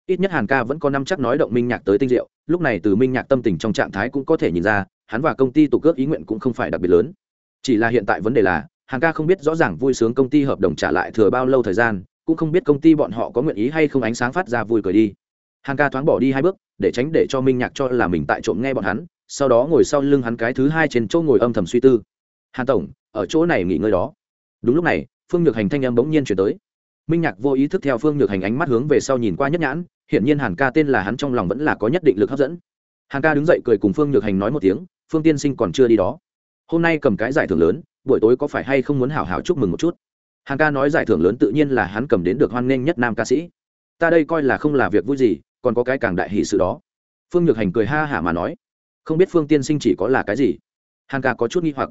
Ít nhất hàn ca vẫn có năm chắc nói động minh nhạc tới tinh diệu, lúc này từ minh nhạc tâm tình trong trạng thái cũng có thể nhìn ra, hắn và công ty tục cước ý nguyện cũng không phải đặc biệt lớn chỉ là hiện tại vấn đề là, hàng ca không biết rõ ràng vui sướng công ty hợp đồng trả lại thừa bao lâu thời gian, cũng không biết công ty bọn họ có nguyện ý hay không ánh sáng phát ra vui cười đi. Hàng ca thoáng bỏ đi hai bước, để tránh để cho minh nhạc cho là mình tại trộm nghe bọn hắn, sau đó ngồi sau lưng hắn cái thứ hai trên chỗ ngồi âm thầm suy tư. Hàn tổng, ở chỗ này nghỉ ngơi đó. Đúng lúc này, phương nhược hành thanh âm bỗng nhiên chuyển tới. Minh nhạc vô ý thức theo phương nhược hành ánh mắt hướng về sau nhìn qua nhất nhãn, hiển nhiên hàn ca tên là hắn trong lòng vẫn là có nhất định lực hấp dẫn. Hàn ca đứng dậy cười cùng phương nhược hành nói một tiếng, phương tiên sinh còn chưa đi đó hôm nay cầm cái giải thưởng lớn, buổi tối có phải hay không muốn hảo hảo chúc mừng một chút? Hàn ca nói giải thưởng lớn tự nhiên là hắn cầm đến được hoan nghênh nhất nam ca sĩ. Ta đây coi là không là việc vui gì, còn có cái càng đại hỷ sự đó. Phương nhược hành cười ha hả mà nói. Không biết phương tiên sinh chỉ có là cái gì? Hàn ca có chút nghi hoặc.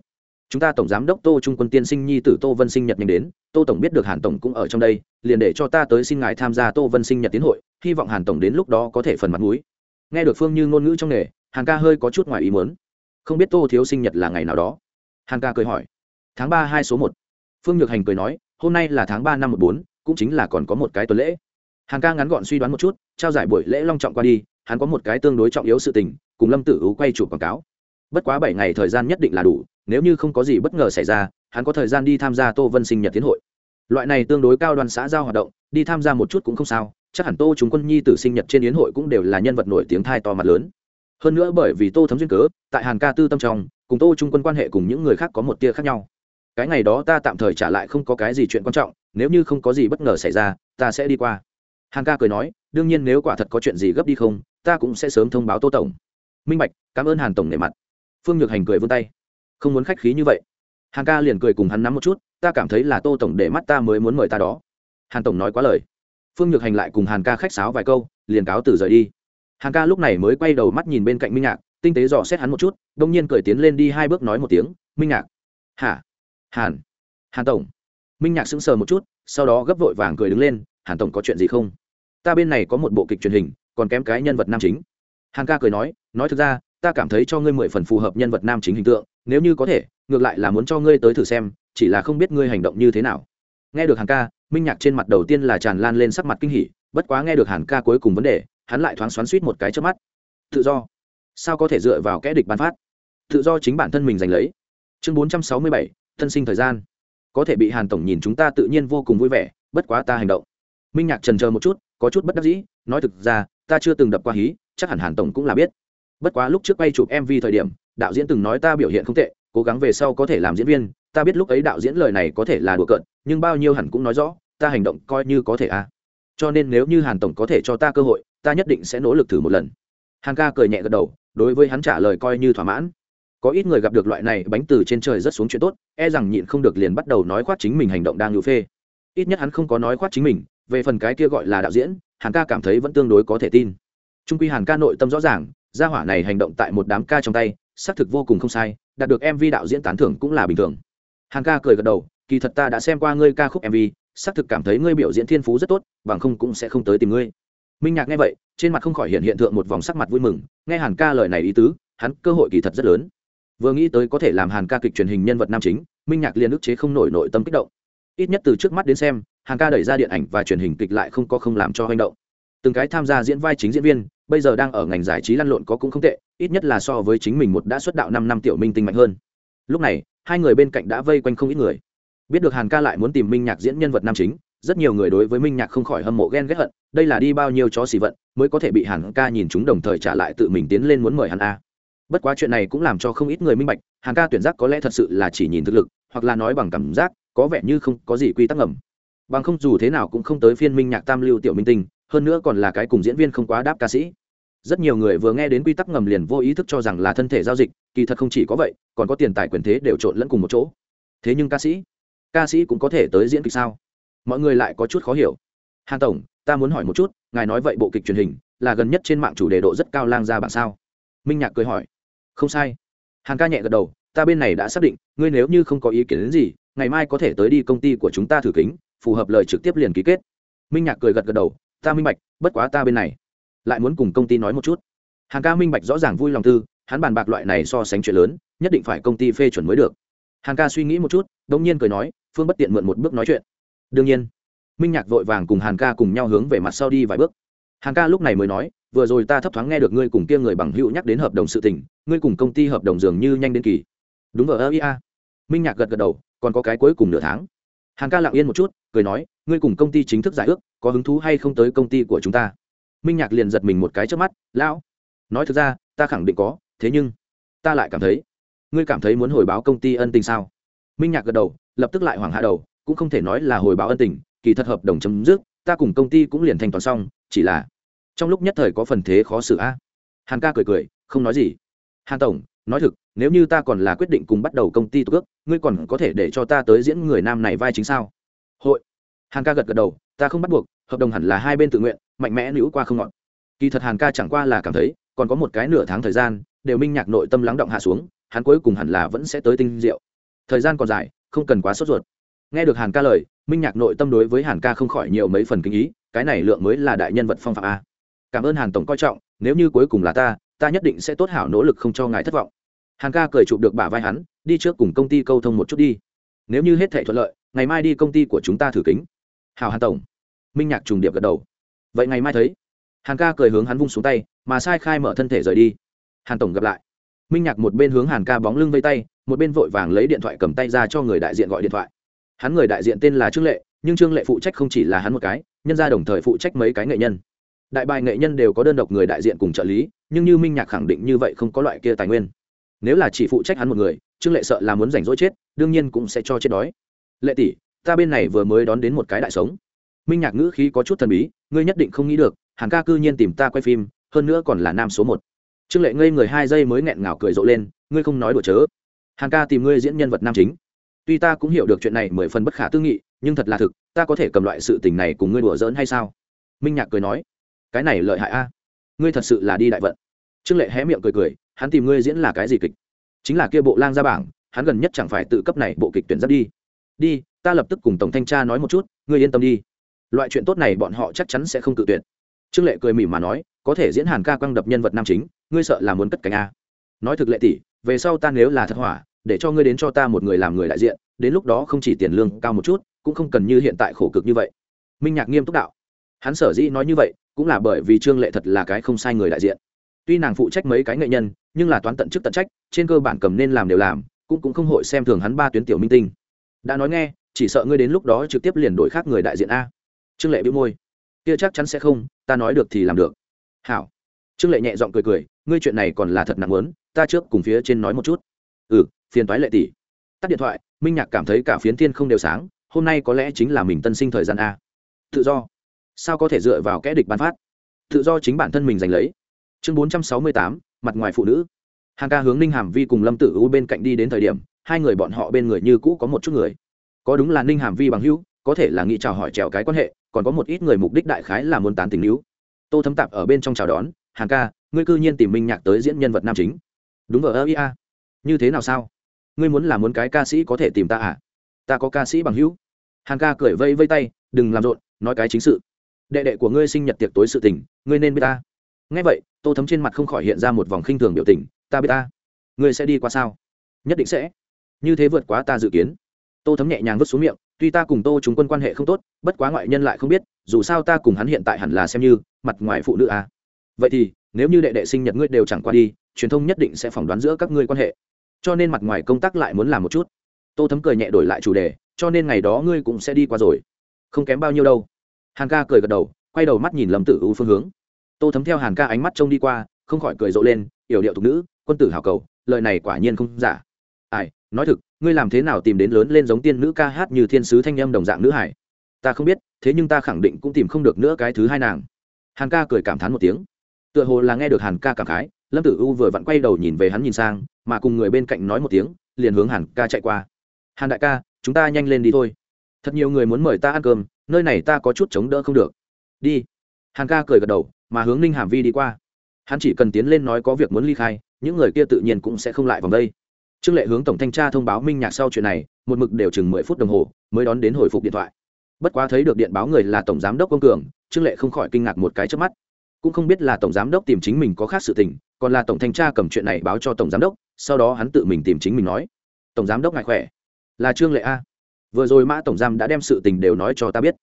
Chúng ta tổng giám đốc tô trung quân tiên sinh nhi tử tô vân sinh nhật nhanh đến, tô tổng biết được hàn tổng cũng ở trong đây, liền để cho ta tới xin ngài tham gia tô vân sinh nhật tiến hội, hy vọng hàn tổng đến lúc đó có thể phần mặt mũi. Nghe được phương như ngôn ngữ trong nghề, hàn ca hơi có chút ngoài ý muốn không biết tô thiếu sinh nhật là ngày nào đó. Hàn ca cười hỏi. Tháng ba hai số một. Phương nhược hành cười nói, hôm nay là tháng ba năm một bốn, cũng chính là còn có một cái tuần lễ. Hàn ca ngắn gọn suy đoán một chút, trao giải buổi lễ long trọng qua đi, hắn có một cái tương đối trọng yếu sự tình, cùng lâm tử ú quay chụp quảng cáo. Bất quá bảy ngày thời gian nhất định là đủ, nếu như không có gì bất ngờ xảy ra, hắn có thời gian đi tham gia tô vân sinh nhật tiến hội. Loại này tương đối cao đoàn xã giao hoạt động, đi tham gia một chút cũng không sao, chắc hẳn tô chúng quân nhi tử sinh nhật trên yến hội cũng đều là nhân vật nổi tiếng thai to mặt lớn hơn nữa bởi vì tô thấm duyên cớ, tại hàn ca tư tâm trong, cùng tô trung quân quan hệ cùng những người khác có một tia khác nhau. Cái ngày đó ta tạm thời trả lại không có cái gì chuyện quan trọng, nếu như không có gì bất ngờ xảy ra, ta sẽ đi qua. Hàn ca cười nói, đương nhiên nếu quả thật có chuyện gì gấp đi không, ta cũng sẽ sớm thông báo tô tổng. Minh bạch, cảm ơn hàn tổng nề mặt. Phương nhược hành cười vươn tay. Không muốn khách khí như vậy. Hàn ca liền cười cùng hắn nắm một chút, ta cảm thấy là tô tổng để mắt ta mới muốn mời ta đó. Hàn tổng nói quá lời. Phương nhược hành lại cùng hàn ca khách sáo vài câu, liền cáo từ rời đi. Hàng ca lúc này mới quay đầu mắt nhìn bên cạnh minh nhạc, tinh tế dò xét hắn một chút đ nhiên cởi tiến lên đi hai bước nói một tiếng, minh nhạc. Hả? Hàn. Hàn tổng. Minh nhạc sững sờ một chút, sau đó gấp vội vàng cười đứng lên, hàn tổng có chuyện gì không? Ta bên này có một bộ kịch truyền hình, còn kém cái nhân vật nam chính. Hàn ca cười nói nói thực ra, ta cảm thấy cho ngươi mười phần phù hợp nhân vật nam chính hình tượng, nếu như có thể, ngược lại là muốn cho ngươi tới thử xem, chỉ là không biết ngươi hành động như thế nào. Nghe được hàn ca, minh nhạc trên mặt đầu tiên là tràn lan lên sắc mặt kinh hỉ, bất quá nghe được hàn ca cuối cùng vấn đề hắn lại thoáng xoắn suýt một cái trước mắt. Tự do. Sao có thể dựa vào kẽ địch bán phát? Tự do chính bản thân mình giành lấy. Chương bốn trăm sáu mươi bảy, thân sinh thời gian. Có thể bị hàn tổng nhìn chúng ta tự nhiên vô cùng vui vẻ, bất quá ta hành động. Minh nhạc trần chờ một chút, có chút bất đắc dĩ, nói thực ra, ta chưa từng đập qua hí, chắc hẳn hàn tổng cũng là biết. Bất quá lúc trước quay chụp mv thời điểm, đạo diễn từng nói ta biểu hiện không tệ, cố gắng về sau có thể làm diễn viên, ta biết lúc ấy đạo diễn lời này có thể là đùa cợt, nhưng bao nhiêu hẳn cũng nói rõ, ta hành động coi như có thể à cho nên nếu như hàn tổng có thể cho ta cơ hội, ta nhất định sẽ nỗ lực thử một lần. Hàn ca cười nhẹ gật đầu, đối với hắn trả lời coi như thỏa mãn. Có ít người gặp được loại này bánh từ trên trời rất xuống chuyện tốt e rằng nhịn không được liền bắt đầu nói khoát chính mình hành động đang ngự phê. Ít nhất hắn không có nói khoát chính mình, về phần cái kia gọi là đạo diễn, hàn ca cảm thấy vẫn tương đối có thể tin. Trung quy hàn ca nội tâm rõ ràng, gia hỏa này hành động tại một đám ca trong tay, xác thực vô cùng không sai, đạt được mv đạo diễn tán thưởng cũng là bình thường. Hàn ca cười gật đầu, kỳ thật ta đã xem qua ngươi ca khúc mv xác thực cảm thấy ngươi biểu diễn thiên phú rất tốt, bằng không cũng sẽ không tới tìm ngươi. Minh nhạc nghe vậy, trên mặt không khỏi hiện hiện tượng một vòng sắc mặt vui mừng, nghe hàn ca lời này ý tứ, hắn cơ hội kỳ thật rất lớn. Vừa nghĩ tới có thể làm hàn ca kịch truyền hình nhân vật nam chính, minh nhạc liền ức chế không nổi nội tâm kích động. Ít nhất từ trước mắt đến xem, hàn ca đẩy ra điện ảnh và truyền hình kịch lại không có không làm cho hành động. Từng cái tham gia diễn vai chính diễn viên, bây giờ đang ở ngành giải trí lăn lộn có cũng không tệ, ít nhất là so với chính mình một đã xuất đạo năm năm tiểu minh tinh mạnh hơn. Lúc này, hai người bên cạnh đã vây quanh không ít người biết được hàn ca lại muốn tìm minh nhạc diễn nhân vật nam chính, rất nhiều người đối với minh nhạc không khỏi hâm mộ ghen ghét hận, đây là đi bao nhiêu chó xì vận mới có thể bị hàn ca nhìn chúng đồng thời trả lại tự mình tiến lên muốn mời hắn a. Bất quá chuyện này cũng làm cho không ít người minh bạch, hàn ca tuyển giác có lẽ thật sự là chỉ nhìn thực lực, hoặc là nói bằng cảm giác, có vẻ như không có gì quy tắc ngầm. Bằng không dù thế nào cũng không tới phiên minh nhạc tam lưu tiểu minh tinh, hơn nữa còn là cái cùng diễn viên không quá đáp ca sĩ. Rất nhiều người vừa nghe đến quy tắc ngầm liền vô ý thức cho rằng là thân thể giao dịch, kỳ thật không chỉ có vậy, còn có tiền tài quyền thế đều trộn lẫn cùng một chỗ. Thế nhưng ca sĩ ca sĩ cũng có thể tới diễn kịch sao? Mọi người lại có chút khó hiểu. Hàn tổng, ta muốn hỏi một chút, ngài nói vậy bộ kịch truyền hình là gần nhất trên mạng chủ đề độ rất cao lang ra bạn sao? Minh nhạc cười hỏi. Không sai. Hàn ca nhẹ gật đầu, ta bên này đã xác định, ngươi nếu như không có ý kiến đến gì, ngày mai có thể tới đi công ty của chúng ta thử kính, phù hợp lời trực tiếp liền ký kết. Minh nhạc cười gật gật đầu, ta minh bạch, bất quá ta bên này lại muốn cùng công ty nói một chút. Hàng ca minh bạch rõ ràng vui lòng tư, hắn bàn bạc loại này so sánh chuyện lớn, nhất định phải công ty phê chuẩn mới được. Hàn ca suy nghĩ một chút đ ỗ n g nhiên cười nói, phương bất tiện mượn một bước nói chuyện. Đương nhiên, minh nhạc vội vàng cùng hàn ca cùng nhau hướng về mặt sau đi vài bước. Hàn ca lúc này mới nói, vừa rồi ta thấp thoáng nghe được ngươi cùng kia người bằng hữu nhắc đến hợp đồng sự tình, ngươi cùng công ty hợp đồng dường như nhanh đến kỳ. Đúng ở ơ ia minh nhạc gật gật đầu, còn có cái cuối cùng nửa tháng. Hàn ca lặng yên một chút, cười nói, ngươi cùng công ty chính thức giải ước, có hứng thú hay không tới công ty của chúng ta? Minh nhạc liền giật mình một cái trước mắt, lão, nói thực ra, ta khẳng định có, thế nhưng, ta lại cảm thấy ngươi cảm thấy muốn hồi báo công ty ân tình sao? Minh nhạc gật đầu, lập tức lại hoảng hạ đầu, cũng không thể nói là hồi báo ân tình, kỳ thật hợp đồng chấm dứt, ta cùng công ty cũng liền thanh toán xong, chỉ là trong lúc nhất thời có phần thế khó xử a. Hàn ca cười cười, không nói gì. Hàn tổng, nói thực, nếu như ta còn là quyết định cùng bắt đầu công ty tổ ước ngươi còn có thể để cho ta tới diễn người nam này vai chính sao? Hội. Hàn ca gật gật đầu, ta không bắt buộc, hợp đồng hẳn là hai bên tự nguyện, mạnh mẽ nữ qua không ngọn kỳ thật hàn ca chẳng qua là cảm thấy, còn có một cái nửa tháng thời gian, đều minh nhạc nội tâm lắng động hạ xuống hắn cuối cùng hẳn là vẫn sẽ tới tinh diệu. Thời gian còn dài, không cần quá sốt ruột. Nghe được hàn ca lời, minh nhạc nội tâm đối với hàn ca không khỏi nhiều mấy phần kinh ý, cái này lượng mới là đại nhân vật phong phạm a. Cảm ơn hàn tổng coi trọng, nếu như cuối cùng là ta ta nhất định sẽ tốt hảo nỗ lực không cho ngài thất vọng. Hàn ca cười chụp được bả vai hắn, đi trước cùng công ty câu thông một chút đi. Nếu như hết thể thuận lợi, ngày mai đi công ty của chúng ta thử kính. Hào hàn tổng. Minh nhạc trùng điệp gật đầu. Vậy ngày mai thấy. Hàn ca cười hướng hắn vung xuống tay, mà sai khai mở thân thể rời đi. Hàn tổng gặp lại minh nhạc một bên hướng hàn ca bóng lưng vây tay, một bên vội vàng lấy điện thoại cầm tay ra cho người đại diện gọi điện thoại. Hắn người đại diện tên là trương lệ, nhưng trương lệ phụ trách không chỉ là hắn một cái, nhân ra đồng thời phụ trách mấy cái nghệ nhân. Đại bài nghệ nhân đều có đơn độc người đại diện cùng trợ lý, nhưng như minh nhạc khẳng định như vậy không có loại kia tài nguyên. Nếu là chỉ phụ trách hắn một người, trương lệ sợ là muốn rảnh rỗi chết, đương nhiên cũng sẽ cho chết đói. Lệ tỷ, ta bên này vừa mới đón đến một cái đại sống. Minh nhạc ngữ khí có chút thần bí, ngươi nhất định không nghĩ được hàng ca cư nhiên tìm ta quay phim, hơn nữa còn là nam số một trương lệ ngây người hai giây mới nghẹn ngào cười rộ lên, ngươi không nói đùa chớ. Hàng ca tìm ngươi diễn nhân vật nam chính. Tuy ta cũng hiểu được chuyện này mười phần bất khả tư nghị, nhưng thật là thực, ta có thể cầm loại sự tình này cùng ngươi đùa giỡn hay sao? Minh nhạc cười nói, cái này lợi hại a. Ngươi thật sự là đi đại vận. Trương lệ hé miệng cười cười, hắn tìm ngươi diễn là cái gì kịch? Chính là kia bộ lang ra bảng, hắn gần nhất chẳng phải tự cấp này bộ kịch tuyển dắt đi. Đi, ta lập tức cùng tổng thanh tra nói một chút, ngươi yên tâm đi. Loại chuyện tốt này bọn họ chắc chắn sẽ không tự tuyển. Trương lệ cười mỉm mà nói, có thể diễn hàn ca quăng đập nhân vật nam chính ngươi sợ là muốn cất cánh a. Nói thực lệ tỷ về sau ta nếu là thật hỏa, để cho ngươi đến cho ta một người làm người đại diện, đến lúc đó không chỉ tiền lương cao một chút, cũng không cần như hiện tại khổ cực như vậy. Minh nhạc nghiêm túc đạo. Hắn sở dĩ nói như vậy, cũng là bởi vì trương lệ thật là cái không sai người đại diện. Tuy nàng phụ trách mấy cái nghệ nhân, nhưng là toán tận chức tận trách, trên cơ bản cầm nên làm đều làm, cũng cũng không hội xem thường hắn ba tuyến tiểu minh tinh. Đã nói nghe, chỉ sợ ngươi đến lúc đó trực tiếp liền đổi khác người đại diện a. Trương lệ bĩu môi. Kia chắc chắn sẽ không, ta nói được thì làm được. Hảo trương lệ nhẹ giọng cười cười, ngươi chuyện này còn là thật nặng lớn ta trước cùng phía trên nói một chút. Ừ phiền toái lệ tỷ. Tắt điện thoại, minh nhạc cảm thấy cả phiến thiên không đều sáng, hôm nay có lẽ chính là mình tân sinh thời gian a. Tự do. Sao có thể dựa vào kẽ địch bán phát? Tự do chính bản thân mình giành lấy. Chương bốn trăm sáu mươi tám, mặt ngoài phụ nữ. Hàng ca hướng ninh hàm vi cùng lâm tử u bên cạnh đi đến thời điểm, hai người bọn họ bên người như cũ có một chút người. Có đúng là ninh hàm vi bằng hữu, có thể là nghĩ chào hỏi trèo cái quan hệ, còn có một ít người mục đích đại khái là muốn tán tình níu. Tô thấm tạp ở bên trong chào đón hàng ca, ngươi cư nhiên tìm minh nhạc tới diễn nhân vật nam chính. Đúng vợ ơ ia như thế nào sao? Ngươi muốn là muốn cái ca sĩ có thể tìm ta à? Ta có ca sĩ bằng hữu. Hàng ca cười vây vây tay, đừng làm rộn, nói cái chính sự. Đệ đệ của ngươi sinh nhật tiệc tối sự tình, ngươi nên biết ta. Ngay vậy, tô thấm trên mặt không khỏi hiện ra một vòng khinh thường biểu tình. Ta biết ta. Ngươi sẽ đi qua sao? Nhất định sẽ. Như thế vượt quá ta dự kiến. Tô thấm nhẹ nhàng vứt xuống miệng, tuy ta cùng tô chúng quân quan hệ không tốt, bất quá ngoại nhân lại không biết, dù sao ta cùng hắn hiện tại hẳn là xem như mặt ngoài phụ nữ à vậy thì, nếu như đệ đệ sinh nhật ngươi đều chẳng qua đi, truyền thông nhất định sẽ phỏng đoán giữa các ngươi quan hệ. Cho nên mặt ngoài công tác lại muốn làm một chút. Tô thấm cười nhẹ đổi lại chủ đề, cho nên ngày đó ngươi cũng sẽ đi qua rồi. Không kém bao nhiêu đâu. Hàn ca cười gật đầu, quay đầu mắt nhìn lâm tử u phương hướng. Tô thấm theo hàn ca ánh mắt trông đi qua, không khỏi cười rộ lên, yểu điệu thục nữ, quân tử hào cầu, lời này quả nhiên không giả. Ai, nói thực, ngươi làm thế nào tìm đến lớn lên giống tiên nữ ca hát như thiên sứ thanh âm đồng dạng nữ hải? Ta không biết, thế nhưng ta khẳng định cũng tìm không được nữa cái thứ hai nàng. Hàn ca cười cảm thán một tiếng tựa hồ là nghe được hàn ca cảm khái, lâm tử u vừa vặn quay đầu nhìn về hắn nhìn sang, mà cùng người bên cạnh nói một tiếng, liền hướng hàn ca chạy qua. Hàn đại ca, chúng ta nhanh lên đi thôi. Thật nhiều người muốn mời ta ăn cơm, nơi này ta có chút chống đỡ không được. Đi. Hàn ca cười gật đầu, mà hướng ninh hàm vi đi qua. Hắn chỉ cần tiến lên nói có việc muốn ly khai, những người kia tự nhiên cũng sẽ không lại vòng đây. Trương lệ hướng tổng thanh tra thông báo minh nhạc sau chuyện này, một mực đều chừng mười phút đồng hồ, mới đón đến hồi phục điện thoại. Bất quá thấy được điện báo người là tổng giám đốc công cường, trương lệ không khỏi kinh ngạc một cái trước mắt cũng không biết là tổng giám đốc tìm chính mình có khác sự tình, còn là tổng thanh tra cầm chuyện này báo cho tổng giám đốc, sau đó hắn tự mình tìm chính mình nói, tổng giám đốc ngài khỏe? Là trương lệ a. Vừa rồi mã tổng giám đã đem sự tình đều nói cho ta biết.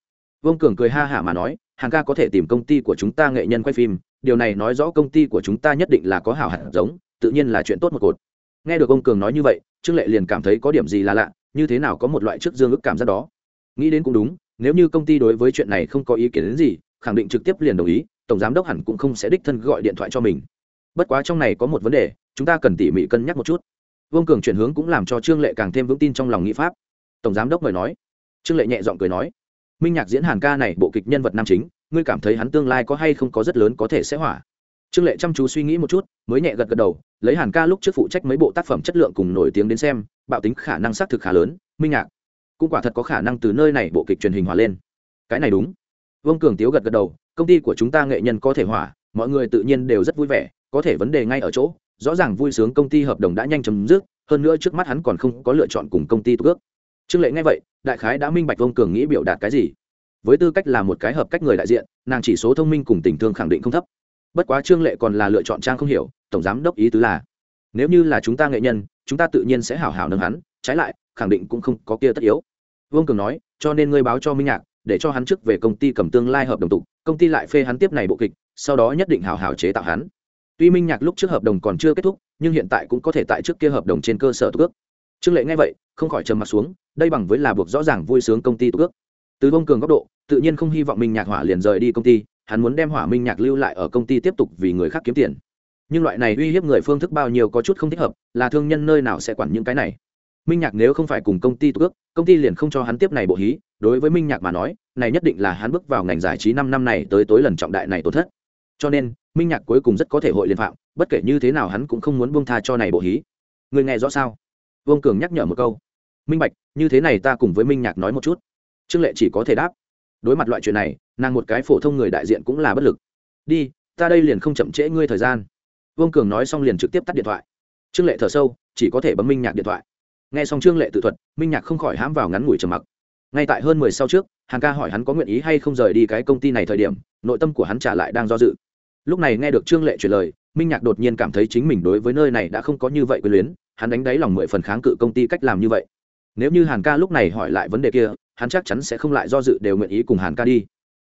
Vương cường cười ha hả mà nói, hàng ca có thể tìm công ty của chúng ta nghệ nhân quay phim, điều này nói rõ công ty của chúng ta nhất định là có hảo hạt giống, tự nhiên là chuyện tốt một cột. Nghe được ông cường nói như vậy, trương lệ liền cảm thấy có điểm gì là lạ, như thế nào có một loại trước dương ức cảm giác đó. Nghĩ đến cũng đúng, nếu như công ty đối với chuyện này không có ý kiến đến gì, khẳng định trực tiếp liền đồng ý tổng giám đốc hẳn cũng không sẽ đích thân gọi điện thoại cho mình. Bất quá trong này có một vấn đề, chúng ta cần tỉ mỉ cân nhắc một chút. Vương cường chuyển hướng cũng làm cho trương lệ càng thêm vững tin trong lòng nghĩ pháp. Tổng giám đốc mời nói. Trương lệ nhẹ giọng cười nói. Minh nhạc diễn hàn ca này bộ kịch nhân vật nam chính, ngươi cảm thấy hắn tương lai có hay không có rất lớn có thể sẽ hỏa? Trương lệ chăm chú suy nghĩ một chút, mới nhẹ gật gật đầu, lấy hàn ca lúc trước phụ trách mấy bộ tác phẩm chất lượng cùng nổi tiếng đến xem, bạo tính khả năng xác thực khá lớn, minh nhạc cũng quả thật có khả năng từ nơi này bộ kịch truyền hình hòa lên. Cái này đúng. Vương cường tiếu gật gật đầu công ty của chúng ta nghệ nhân có thể hỏa, mọi người tự nhiên đều rất vui vẻ, có thể vấn đề ngay ở chỗ, rõ ràng vui sướng công ty hợp đồng đã nhanh chấm dứt, hơn nữa trước mắt hắn còn không có lựa chọn cùng công ty tước trương lệ nghe vậy, đại khái đã minh bạch vương cường nghĩ biểu đạt cái gì. Với tư cách là một cái hợp cách người đại diện, nàng chỉ số thông minh cùng tình thương khẳng định không thấp. Bất quá trương lệ còn là lựa chọn trang không hiểu, tổng giám đốc ý tứ là, nếu như là chúng ta nghệ nhân, chúng ta tự nhiên sẽ hảo hảo nâng hắn, trái lại, khẳng định cũng không có kia tất yếu. Vương cường nói, cho nên ngươi báo cho minh nhạc, để cho hắn trước về công ty cầm tương lai hợp đồng tục công ty lại phê hắn tiếp này bộ kịch, sau đó nhất định hảo hảo chế tạo hắn. Tuy minh nhạc lúc trước hợp đồng còn chưa kết thúc, nhưng hiện tại cũng có thể tại trước kia hợp đồng trên cơ sở tước ước trương lệ nghe vậy, không khỏi trầm mặt xuống, đây bằng với là buộc rõ ràng vui sướng công ty tước ước từ bông cường góc độ, tự nhiên không hy vọng minh nhạc hỏa liền rời đi công ty, hắn muốn đem hỏa minh nhạc lưu lại ở công ty tiếp tục vì người khác kiếm tiền. Nhưng loại này uy hiếp người phương thức bao nhiêu có chút không thích hợp, là thương nhân nơi nào sẽ quản những cái này. Minh nhạc nếu không phải cùng công ty tước ước công ty liền không cho hắn tiếp này bộ hí đối với minh nhạc mà nói, này nhất định là hắn bước vào ngành giải trí năm năm này tới tối lần trọng đại này tổn thất. Cho nên, minh nhạc cuối cùng rất có thể hội liên phạm, bất kể như thế nào hắn cũng không muốn buông tha cho này bộ hí. Người nghe rõ sao? Vương cường nhắc nhở một câu. Minh bạch, như thế này ta cùng với minh nhạc nói một chút. Trương lệ chỉ có thể đáp. Đối mặt loại chuyện này, nàng một cái phổ thông người đại diện cũng là bất lực. Đi, ta đây liền không chậm trễ ngươi thời gian. Vương cường nói xong liền trực tiếp tắt điện thoại. Trương lệ thở sâu, chỉ có thể bấm minh nhạc điện thoại. Nghe xong trương lệ tự thuật, minh nhạc không khỏi hãm vào ngắn ngủi trầm mặc ngay tại hơn mười sau trước hàng ca hỏi hắn có nguyện ý hay không rời đi cái công ty này thời điểm, nội tâm của hắn trả lại đang do dự. Lúc này nghe được trương lệ chuyển lời, minh nhạc đột nhiên cảm thấy chính mình đối với nơi này đã không có như vậy quyền luyến, hắn đánh đáy lòng mười phần kháng cự công ty cách làm như vậy. Nếu như hàn ca lúc này hỏi lại vấn đề kia, hắn chắc chắn sẽ không lại do dự đều nguyện ý cùng hàn ca đi.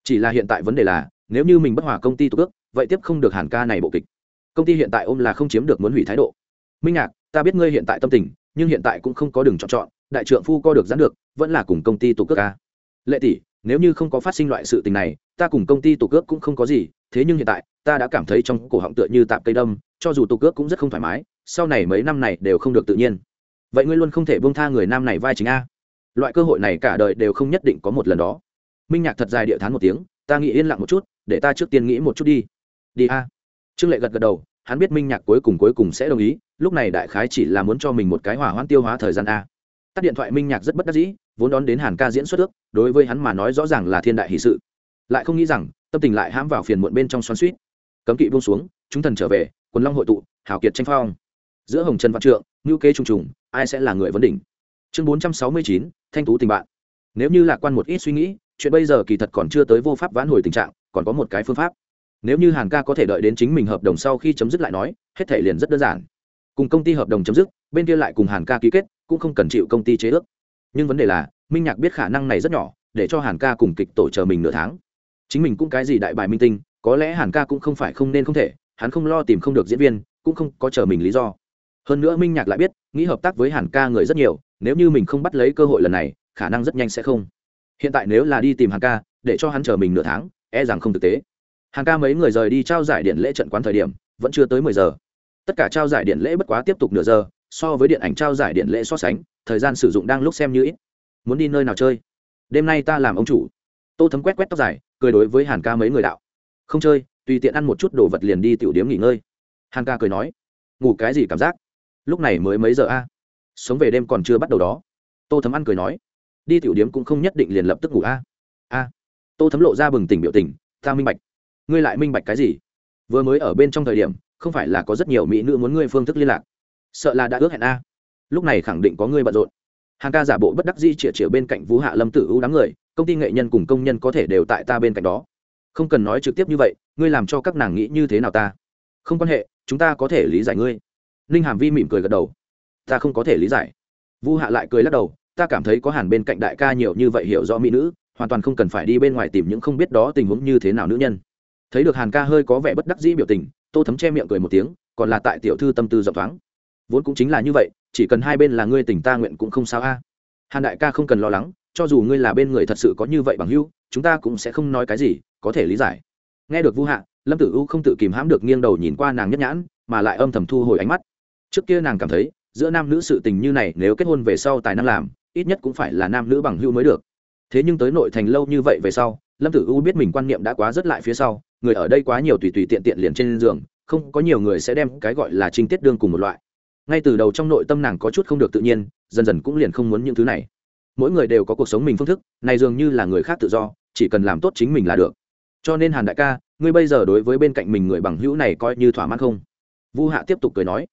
Chỉ là hiện tại vấn đề là, nếu như mình bất hòa công ty tục ước, vậy tiếp không được hàn ca này bộ kịch. Công ty hiện tại ôm là không chiếm được muốn hủy thái độ. Minh nhạc, ta biết ngươi hiện tại tâm tình, nhưng hiện tại cũng không có đường chọn chọn đại trượng phu co được gián được, vẫn là cùng công ty tổ cước ca lệ tỷ, nếu như không có phát sinh loại sự tình này, ta cùng công ty tổ cước cũng không có gì, thế nhưng hiện tại, ta đã cảm thấy trong cổ họng tựa như tạm cây đâm, cho dù tổ cước cũng rất không thoải mái, sau này mấy năm này đều không được tự nhiên. Vậy ngươi luôn không thể buông tha người nam này vai chính a. Loại cơ hội này cả đời đều không nhất định có một lần đó. Minh nhạc thật dài địa thán một tiếng, ta nghĩ yên lặng một chút, để ta trước tiên nghĩ một chút đi. Đi a. Trương lệ gật gật đầu, hắn biết minh nhạc cuối cùng cuối cùng sẽ đồng ý, lúc này đại khái chỉ là muốn cho mình một cái hỏa hoãn tiêu hóa thời gian a tắt điện thoại minh nhạc rất bất đắc dĩ, vốn đón đến hàn ca diễn xuất ước, đối với hắn mà nói rõ ràng là thiên đại hì sự. Lại không nghĩ rằng, tâm tình lại hãm vào phiền muộn bên trong xoắn suýt cấm kỵ buông xuống, chúng thần trở về, quần long hội tụ, hào kiệt tranh phong. Giữa hồng trần văn trượng ngữ kế trùng trùng, ai sẽ là người vấn đỉnh? Chương bốn trăm sáu mươi chín, thanh tú tình bạn. Nếu như lạc quan một ít suy nghĩ, chuyện bây giờ kỳ thật còn chưa tới vô pháp vãn hồi tình trạng, còn có một cái phương pháp. Nếu như hàn ca có thể đợi đến chính mình hợp đồng sau khi chấm dứt lại nói, hết thể liền rất đơn giản cùng công ty hợp đồng chấm dứt, bên kia lại cùng hàn ca ký kết, cũng không cần chịu công ty chế ước. Nhưng vấn đề là, minh nhạc biết khả năng này rất nhỏ, để cho hàn ca cùng kịch tổ chờ mình nửa tháng. Chính mình cũng cái gì đại bài minh tinh, có lẽ hàn ca cũng không phải không nên không thể, hắn không lo tìm không được diễn viên, cũng không có chờ mình lý do. Hơn nữa minh nhạc lại biết, nghĩ hợp tác với hàn ca người rất nhiều, nếu như mình không bắt lấy cơ hội lần này, khả năng rất nhanh sẽ không. Hiện tại nếu là đi tìm hàn ca, để cho hắn chờ mình nửa tháng e rằng không thực tế. Hàn ca mấy người rời đi trao giải điện lễ trận quán thời điểm, vẫn chưa tới mười giờ tất cả trao giải điện lễ bất quá tiếp tục nửa giờ, so với điện ảnh trao giải điện lễ so sánh, thời gian sử dụng đang lúc xem như ít. Muốn đi nơi nào chơi? Đêm nay ta làm ông chủ. Tô thấm quét quét tóc dài, cười đối với hàn ca mấy người đạo. Không chơi, tùy tiện ăn một chút đồ vật liền đi tiểu điếm nghỉ ngơi. Hàn ca cười nói. Ngủ cái gì cảm giác? Lúc này mới mấy giờ a? Sống về đêm còn chưa bắt đầu đó. Tô thấm ăn cười nói. Đi tiểu điếm cũng không nhất định liền lập tức ngủ a. A. Tô thấm lộ ra bừng tỉnh biểu tình. Ta minh bạch. Ngươi lại minh bạch cái gì? Vừa mới ở bên trong thời điểm không phải là có rất nhiều mỹ nữ muốn ngươi phương thức liên lạc. Sợ là đã ước hẹn a. Lúc này khẳng định có ngươi bận rộn. Hàng ca giả bộ bất đắc di chĩa chĩa bên cạnh vũ hạ lâm tử ưu đám người, công ty nghệ nhân cùng công nhân có thể đều tại ta bên cạnh đó. Không cần nói trực tiếp như vậy, ngươi làm cho các nàng nghĩ như thế nào ta? Không quan hệ, chúng ta có thể lý giải ngươi. Ninh hàm vi mỉm cười gật đầu. Ta không có thể lý giải. Vu hạ lại cười lắc đầu. Ta cảm thấy có hàn bên cạnh đại ca nhiều như vậy hiểu rõ mỹ nữ, hoàn toàn không cần phải đi bên ngoài tìm những không biết đó tình huống như thế nào nữ nhân. Thấy được hàn ca hơi có vẻ bất đắc dĩ biểu tình tô thấm che miệng cười một tiếng còn là tại tiểu thư tâm tư rộng thoáng. Vốn cũng chính là như vậy chỉ cần hai bên là ngươi tình ta nguyện cũng không sao a. Hàn đại ca không cần lo lắng cho dù ngươi là bên người thật sự có như vậy bằng hữu, chúng ta cũng sẽ không nói cái gì có thể lý giải. Nghe được vu hạ lâm tử u không tự kìm hãm được nghiêng đầu nhìn qua nàng nhất nhãn mà lại âm thầm thu hồi ánh mắt. Trước kia nàng cảm thấy giữa nam nữ sự tình như này nếu kết hôn về sau tài năng làm ít nhất cũng phải là nam nữ bằng hữu mới được. Thế nhưng tới nội thành lâu như vậy về sau lâm tử u biết mình quan niệm đã quá rất lại phía sau người ở đây quá nhiều tùy tùy tiện tiện liền trên giường, không có nhiều người sẽ đem cái gọi là trinh tiết đương cùng một loại. Ngay từ đầu trong nội tâm nàng có chút không được tự nhiên, dần dần cũng liền không muốn những thứ này. Mỗi người đều có cuộc sống mình phương thức, này dường như là người khác tự do, chỉ cần làm tốt chính mình là được. Cho nên hàn đại ca, ngươi bây giờ đối với bên cạnh mình người bằng hữu này coi như thỏa mãn không? Vu hạ tiếp tục cười nói.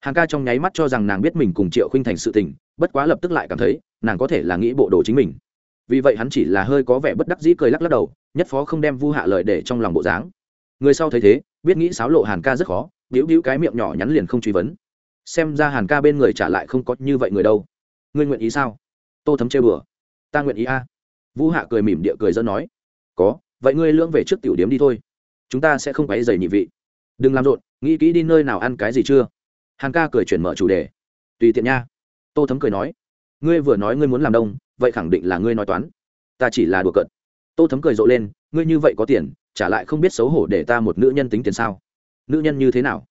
Hàn ca trong nháy mắt cho rằng nàng biết mình cùng triệu khinh thành sự tình, bất quá lập tức lại cảm thấy, nàng có thể là nghĩ bộ đồ chính mình. Vì vậy hắn chỉ là hơi có vẻ bất đắc dĩ cười lắc lắc đầu nhất phó không đem vu hạ lời để trong lòng bộ dáng. Người sau thấy thế, biết nghĩ xáo lộ hàn ca rất khó biểu biểu cái miệng nhỏ nhắn liền không truy vấn. Xem ra hàn ca bên người trả lại không có như vậy người đâu. Ngươi nguyện ý sao? Tô thấm chơi bừa ta nguyện ý a. Vu hạ cười mỉm địa cười dân nói. Có, vậy ngươi lưỡng về trước tiểu điếm đi thôi. Chúng ta sẽ không quấy dày nhị vị. Đừng làm rộn, nghĩ kỹ đi nơi nào ăn cái gì chưa? Hàn ca cười chuyển mở chủ đề. Tùy tiện nha. Tô thấm cười nói. Ngươi vừa nói ngươi muốn làm đông, vậy khẳng định là ngươi nói toán. Ta chỉ là đùa cợt tô thấm cười rộ lên, ngươi như vậy có tiền trả lại không biết xấu hổ để ta một nữ nhân tính tiền sao? Nữ nhân như thế nào?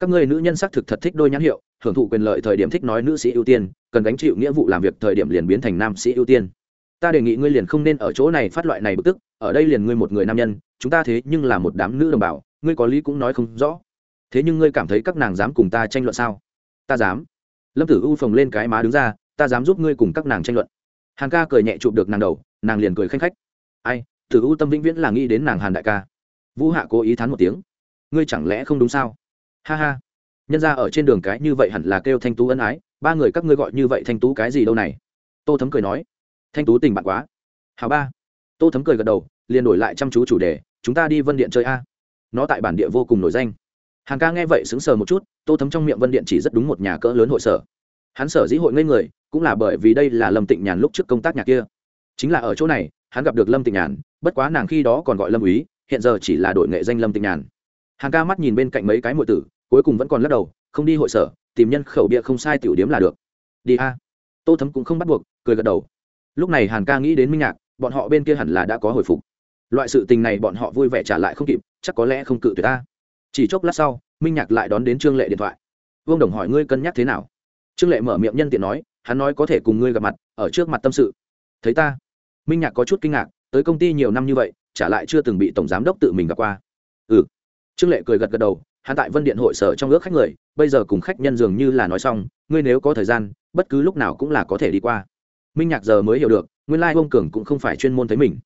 Các ngươi nữ nhân xác thực thật thích đôi nhãn hiệu, hưởng thụ quyền lợi thời điểm thích nói nữ sĩ ưu tiên, cần gánh chịu nghĩa vụ làm việc thời điểm liền biến thành nam sĩ ưu tiên. Ta đề nghị ngươi liền không nên ở chỗ này phát loại này bực tức, ở đây liền ngươi một người nam nhân, chúng ta thế nhưng là một đám nữ đồng bào, ngươi có lý cũng nói không rõ. Thế nhưng ngươi cảm thấy các nàng dám cùng ta tranh luận sao? Ta dám. Lâm tử u phồng lên cái má đứng ra, ta dám giúp ngươi cùng các nàng tranh luận. Hàng ca cười nhẹ chụp được nàng đầu, nàng liền cười khanh khách ai, tử u tâm vĩnh viễn là nghĩ đến nàng hàn đại ca. Vũ hạ cố ý thán một tiếng. Ngươi chẳng lẽ không đúng sao? Ha ha. Nhân ra ở trên đường cái như vậy hẳn là kêu thanh tú ân ái, ba người các ngươi gọi như vậy thanh tú cái gì đâu này? Tô thấm cười nói. Thanh tú tình bạn quá. Hào ba. Tô thấm cười gật đầu, liền đổi lại chăm chú chủ đề, chúng ta đi vân điện chơi a. Nó tại bản địa vô cùng nổi danh. Hàng ca nghe vậy sững sờ một chút, tô thấm trong miệng vân điện chỉ rất đúng một nhà cỡ lớn hội sở. Hắn sở dĩ hội ngây người, cũng là bởi vì đây là lâm tịnh nhàn lúc trước công tác nhà kia. Chính là ở chỗ này hắn gặp được lâm tịnh nhàn, bất quá nàng khi đó còn gọi lâm úy, hiện giờ chỉ là đội nghệ danh lâm tịnh nhàn. Hàng ca mắt nhìn bên cạnh mấy cái muội tử, cuối cùng vẫn còn lắc đầu, không đi hội sở, tìm nhân khẩu bia không sai tiểu điếm là được. Đi a. Tô thấm cũng không bắt buộc, cười gật đầu. Lúc này hàn ca nghĩ đến minh nhạc, bọn họ bên kia hẳn là đã có hồi phục. Loại sự tình này bọn họ vui vẻ trả lại không kịp, chắc có lẽ không cự tuyệt ta chỉ chốc lát sau, minh nhạc lại đón đến trương lệ điện thoại. Vương đồng hỏi ngươi cân nhắc thế nào? Trương lệ mở miệng nhân tiện nói, hắn nói có thể cùng ngươi gặp mặt, ở trước mặt tâm sự. Thấy ta minh nhạc có chút kinh ngạc, tới công ty nhiều năm như vậy trả lại chưa từng bị tổng giám đốc tự mình gặp qua. Ừ. Trương lệ cười gật gật đầu, hắn tại vân điện hội sở trong ước khách người, bây giờ cùng khách nhân dường như là nói xong, ngươi nếu có thời gian, bất cứ lúc nào cũng là có thể đi qua. Minh nhạc giờ mới hiểu được, nguyên lai ông cường cũng không phải chuyên môn thấy mình.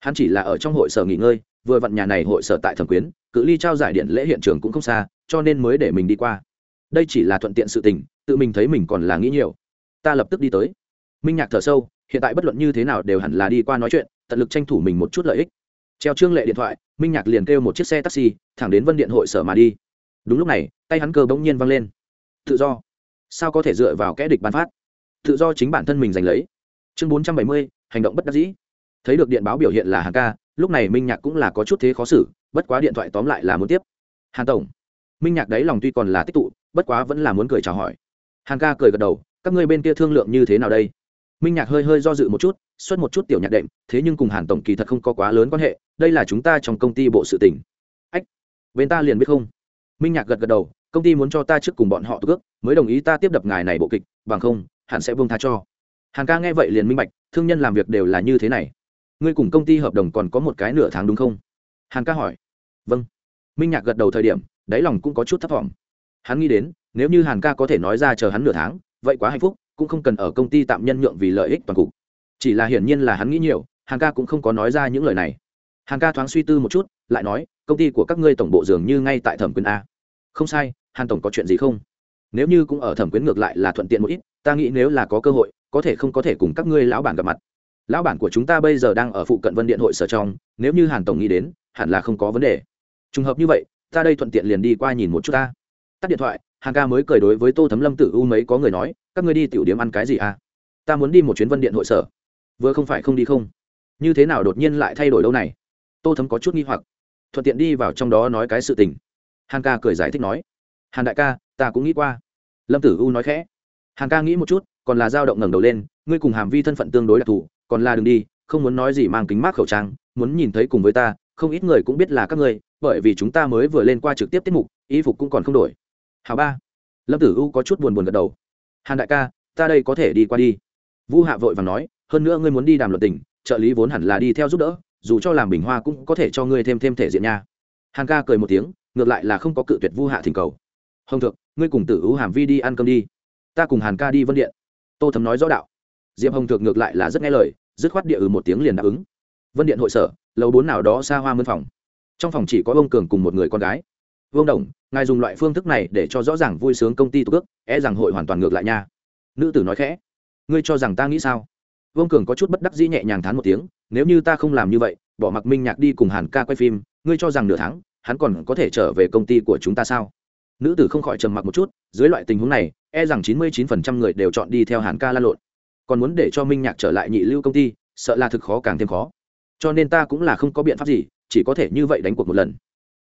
Hắn chỉ là ở trong hội sở nghỉ ngơi, vừa vặn nhà này hội sở tại thẩm quyến, cự ly trao giải điện lễ hiện trường cũng không xa, cho nên mới để mình đi qua. Đây chỉ là thuận tiện sự tình, tự mình thấy mình còn là nghĩ nhiều. Ta lập tức đi tới. Minh nhạc thở sâu hiện tại bất luận như thế nào đều hẳn là đi qua nói chuyện, tận lực tranh thủ mình một chút lợi ích. Treo trương lệ điện thoại, minh nhạc liền kêu một chiếc xe taxi, thẳng đến vân điện hội sở mà đi. Đúng lúc này, tay hắn cơ bỗng nhiên văng lên. Tự do. Sao có thể dựa vào kẽ địch bán phát? Tự do chính bản thân mình giành lấy. Chương bốn trăm bảy mươi, hành động bất đắc dĩ. Thấy được điện báo biểu hiện là hàng ca, lúc này minh nhạc cũng là có chút thế khó xử, bất quá điện thoại tóm lại là muốn tiếp. Hàn tổng. Minh nhạc đấy lòng tuy còn là tích tụ, bất quá vẫn là muốn cười chào hỏi. Hàng ca cười gật đầu, các ngươi bên kia thương lượng như thế nào đây? Minh nhạc hơi hơi do dự một chút, xuất một chút tiểu nhạc đệm, thế nhưng cùng hàn tổng kỳ thật không có quá lớn quan hệ, đây là chúng ta trong công ty bộ sự tỉnh ách, bên ta liền biết không? Minh nhạc gật gật đầu, công ty muốn cho ta trước cùng bọn họ tước mới đồng ý ta tiếp đập ngài này bộ kịch, bằng không, hẳn sẽ vương tha cho. Hàn ca nghe vậy liền minh bạch, thương nhân làm việc đều là như thế này. Ngươi cùng công ty hợp đồng còn có một cái nửa tháng đúng không? Hàn ca hỏi. Vâng. Minh nhạc gật đầu thời điểm, đáy lòng cũng có chút thấp t hắn nghĩ đến, nếu như hàn ca có thể nói ra chờ hắn nửa tháng, vậy quá hạnh phúc cũng không cần ở công ty tạm nhân nhượng vì lợi ích toàn cục. Chỉ là hiển nhiên là hắn nghĩ nhiều, hàng ca cũng không có nói ra những lời này. Hàng ca thoáng suy tư một chút, lại nói, công ty của các ngươi tổng bộ dường như ngay tại thẩm quyền a. Không sai, hàn tổng có chuyện gì không? Nếu như cũng ở thẩm quyến ngược lại là thuận tiện một ít, ta nghĩ nếu là có cơ hội, có thể không có thể cùng các ngươi lão bản gặp mặt. Lão bản của chúng ta bây giờ đang ở phụ cận vân điện hội sở trong, nếu như hàn tổng nghĩ đến, hẳn là không có vấn đề. Trùng hợp như vậy, ta đây thuận tiện liền đi qua nhìn một chút ta. Tắt điện thoại hàn ca mới cười đối với tô thấm lâm tử u mấy có người nói các ngươi đi tiểu điểm ăn cái gì à? Ta muốn đi một chuyến vân điện hội sở. Vừa không phải không đi không? Như thế nào đột nhiên lại thay đổi đâu này? Tô thấm có chút nghi hoặc. Thuận tiện đi vào trong đó nói cái sự tình. Hàn ca cười giải thích nói. Hàn đại ca, ta cũng nghĩ qua. Lâm tử u nói khẽ. Hàn ca nghĩ một chút, còn là dao động ngẩng đầu lên, ngươi cùng hàm vi thân phận tương đối đặc thù, còn là đ đi, không muốn nói gì mang kính mát khẩu trang, muốn nhìn thấy cùng với ta, không ít người cũng biết là các ngươi, bởi vì chúng ta mới vừa lên qua trực tiếp tiết mục, y phục cũng còn không đổi. Hào ba. Lâm tử u có chút buồn buồn gật đầu hàn đại ca, ta đây có thể đi qua đi. Vũ hạ vội và nói, hơn nữa ngươi muốn đi đàm luật tình, trợ lý vốn hẳn là đi theo giúp đỡ, dù cho làm bình hoa cũng có thể cho ngươi thêm thêm thể diện nha. Hàn ca cười một tiếng, ngược lại là không có cự tuyệt vu hạ thỉnh cầu. Hồng thượng, ngươi cùng tử ưu hàm vi đi ăn cơm đi. Ta cùng hàn ca đi vân điện. Tô thấm nói rõ đạo. Diệp hồng thượng ngược lại là rất nghe lời, dứt khoát địa ừ một tiếng liền đáp ứng. Vân điện hội sở, lầu bốn nào đó xa hoa mân phòng. Trong phòng chỉ có ông cường cùng một người con gái vương đồng, ngài dùng loại phương thức này để cho rõ ràng vui sướng công ty tục ước e rằng hội hoàn toàn ngược lại nha. Nữ tử nói khẽ. Ngươi cho rằng ta nghĩ sao? Vương cường có chút bất đắc dĩ nhẹ nhàng thán một tiếng, nếu như ta không làm như vậy, bỏ mặc minh nhạc đi cùng hàn ca quay phim, ngươi cho rằng nửa tháng, hắn còn có thể trở về công ty của chúng ta sao? Nữ tử không khỏi trầm mặc một chút, dưới loại tình huống này e rằng chín mươi chín phần trăm người đều chọn đi theo hàn ca la lộn. Còn muốn để cho minh nhạc trở lại nhị lưu công ty, sợ là thực khó càng thêm khó. Cho nên ta cũng là không có biện pháp gì, chỉ có thể như vậy đánh cuộc một lần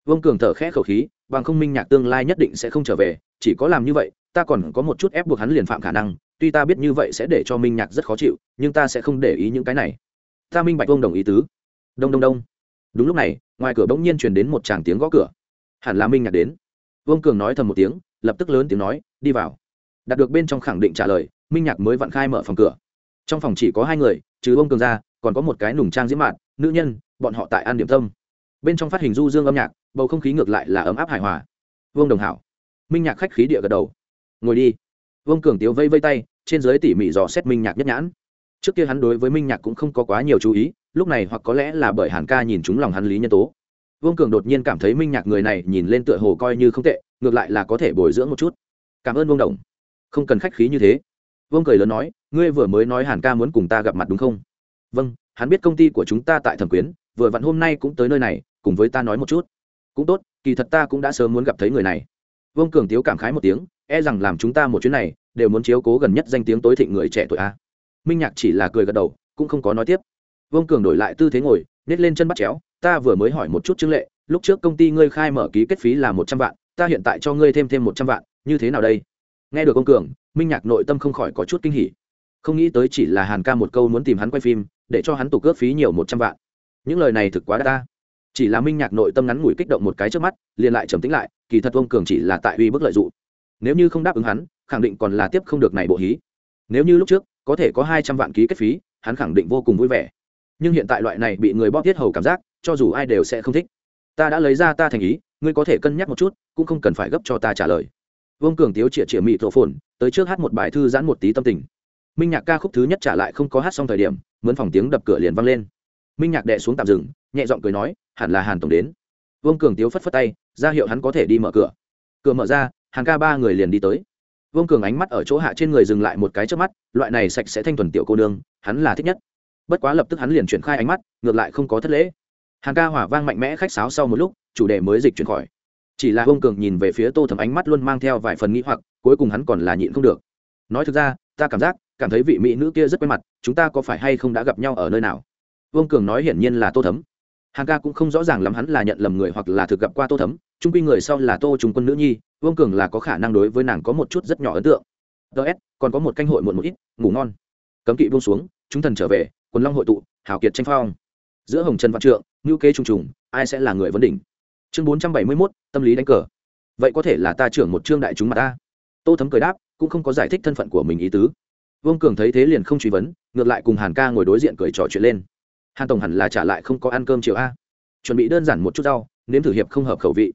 vương cường thở khẽ khẩu khí, bằng không minh nhạc tương lai nhất định sẽ không trở về, chỉ có làm như vậy, ta còn có một chút ép buộc hắn liền phạm khả năng, tuy ta biết như vậy sẽ để cho minh nhạc rất khó chịu, nhưng ta sẽ không để ý những cái này. Ta minh bạch vương đồng ý tứ. Đông đông đông. Đúng lúc này, ngoài cửa bỗng nhiên truyền đến một tràng tiếng gõ cửa. Hẳn là minh nhạc đến. Vương cường nói thầm một tiếng, lập tức lớn tiếng nói, đi vào. Đạt được bên trong khẳng định trả lời, minh nhạc mới vặn khai mở phòng cửa. Trong phòng chỉ có hai người, trừ vương cường ra, còn có một cái nùng trang diễm mạn, nữ nhân, bọn họ tại an điểm tâm. Bên trong phát hình du dương âm nhạc bầu không khí ngược lại là ấm áp hài hòa. Vương đồng hảo, minh nhạc khách khí địa gật đầu. Ngồi đi. Vương cường tiếu vây vây tay, trên giới tỉ mỉ dò xét minh nhạc nhất nhãn. Trước kia hắn đối với minh nhạc cũng không có quá nhiều chú ý, lúc này hoặc có lẽ là bởi hàn ca nhìn chúng lòng hắn lý nhân tố. Vương cường đột nhiên cảm thấy minh nhạc người này nhìn lên tựa hồ coi như không tệ, ngược lại là có thể bồi dưỡng một chút. Cảm ơn vương đồng. Không cần khách khí như thế. Vương cười lớn nói, ngươi vừa mới nói hàn ca muốn cùng ta gặp mặt đúng không? Vâng hắn biết công ty của chúng ta tại thẩm quyến, vừa vặn hôm nay cũng tới nơi này, cùng với ta nói một chút cũng tốt, kỳ thật ta cũng đã sớm muốn gặp thấy người này. Vương cường tiếu cảm khái một tiếng e rằng làm chúng ta một chuyến này, đều muốn chiếu cố gần nhất danh tiếng tối thịnh người trẻ tuổi a. Minh nhạc chỉ là cười gật đầu, cũng không có nói tiếp. Vương cường đổi lại tư thế ngồi nhét lên chân bắt chéo, ta vừa mới hỏi một chút chứng lệ, lúc trước công ty ngươi khai mở ký kết phí là một trăm vạn, ta hiện tại cho ngươi thêm thêm một trăm vạn, như thế nào đây? Nghe được ông cường, minh nhạc nội tâm không khỏi có chút kinh hỉ. Không nghĩ tới chỉ là hàn ca một câu muốn tìm hắn quay phim, để cho hắn tục cướp phí nhiều một trăm vạn. Những lời này thực quá đa ta chỉ là minh nhạc nội tâm ngắn ngủi kích động một cái trước mắt, liền lại trầm tính lại, kỳ thật ông cường chỉ là tại uy bức lợi dụng. Nếu như không đáp ứng hắn, khẳng định còn là tiếp không được này bộ hí. Nếu như lúc trước, có thể có hai trăm vạn ký kết phí, hắn khẳng định vô cùng vui vẻ. Nhưng hiện tại loại này bị người bóp tiết hầu cảm giác, cho dù ai đều sẽ không thích. Ta đã lấy ra ta thành ý, ngươi có thể cân nhắc một chút, cũng không cần phải gấp cho ta trả lời. Vương cường tiếu chĩa chĩa mị thổ phồn, tới trước hát một bài thư giãn một tí tâm tình. Minh nhạc ca khúc thứ nhất trả lại không có hát xong thời điểm, mướn phòng tiếng đập cửa liền vang lên. Minh nhạc đệ xuống tạm dừng, nhẹ giọng cười nói hẳn là hàn tổng đến. Vương cường tiếu phất phất tay, ra hiệu hắn có thể đi mở cửa. Cửa mở ra hàng ca ba người liền đi tới. Vương cường ánh mắt ở chỗ hạ trên người dừng lại một cái trước mắt, loại này sạch sẽ thanh thuần tiểu cô nương, hắn là thích nhất. Bất quá lập tức hắn liền chuyển khai ánh mắt, ngược lại không có thất lễ. Hàng ca hỏa vang mạnh mẽ khách sáo sau một lúc, chủ đề mới dịch chuyển khỏi. Chỉ là vương cường nhìn về phía tô thẩm ánh mắt luôn mang theo vài phần nghĩ hoặc, cuối cùng hắn còn là nhịn không được. Nói thực ra, ta cảm giác, cảm thấy vị mỹ nữ kia rất quen mặt, chúng ta có phải hay không đã gặp nhau ở nơi nào? Vương cường nói hiển nhiên là tô thấm hàng ca cũng không rõ ràng lắm hắn là nhận lầm người hoặc là thực gặp qua tô thấm trung quy người sau là tô Trung quân nữ nhi, vương cường là có khả năng đối với nàng có một chút rất nhỏ ấn tượng. Ts còn có một canh hội muộn một ít, ngủ ngon. Cấm kỵ buông xuống, chúng thần trở về, quần long hội tụ, hào kiệt tranh phong. Giữa hồng trần văn trượng ngữ kế trùng trùng, ai sẽ là người vấn đỉnh? Chương bốn trăm bảy mươi mốt, tâm lý đánh cờ. Vậy có thể là ta trưởng một trương đại chúng mà ta? Tô thấm cười đáp, cũng không có giải thích thân phận của mình ý tứ. Vương cường thấy thế liền không truy vấn, ngược lại cùng hàn ca ngồi đối diện cười trò chuyện lên hàn tổng hẳn là trả lại không có ăn cơm chiều a. Chuẩn bị đơn giản một chút rau, nếm thử hiệp không hợp khẩu vị.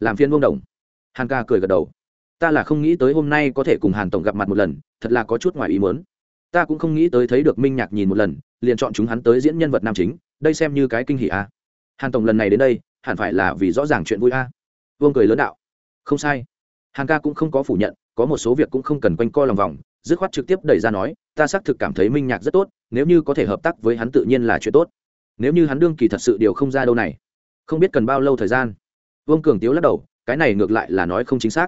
Làm phiên vương đồng. Hàn ca cười gật đầu. Ta là không nghĩ tới hôm nay có thể cùng hàn tổng gặp mặt một lần, thật là có chút ngoài ý muốn. Ta cũng không nghĩ tới thấy được minh nhạc nhìn một lần, liền chọn chúng hắn tới diễn nhân vật nam chính, đây xem như cái kinh hỷ a. Hàn tổng lần này đến đây, hẳn phải là vì rõ ràng chuyện vui a. Vương cười lớn đạo. Không sai. Hàn ca cũng không có phủ nhận, có một số việc cũng không cần quanh co lòng vòng dứt khoát trực tiếp đẩy ra nói, ta xác thực cảm thấy minh nhạc rất tốt, nếu như có thể hợp tác với hắn tự nhiên là chuyện tốt. Nếu như hắn đương kỳ thật sự điều không ra đâu này, không biết cần bao lâu thời gian. Vương cường tiếu lắc đầu, cái này ngược lại là nói không chính xác.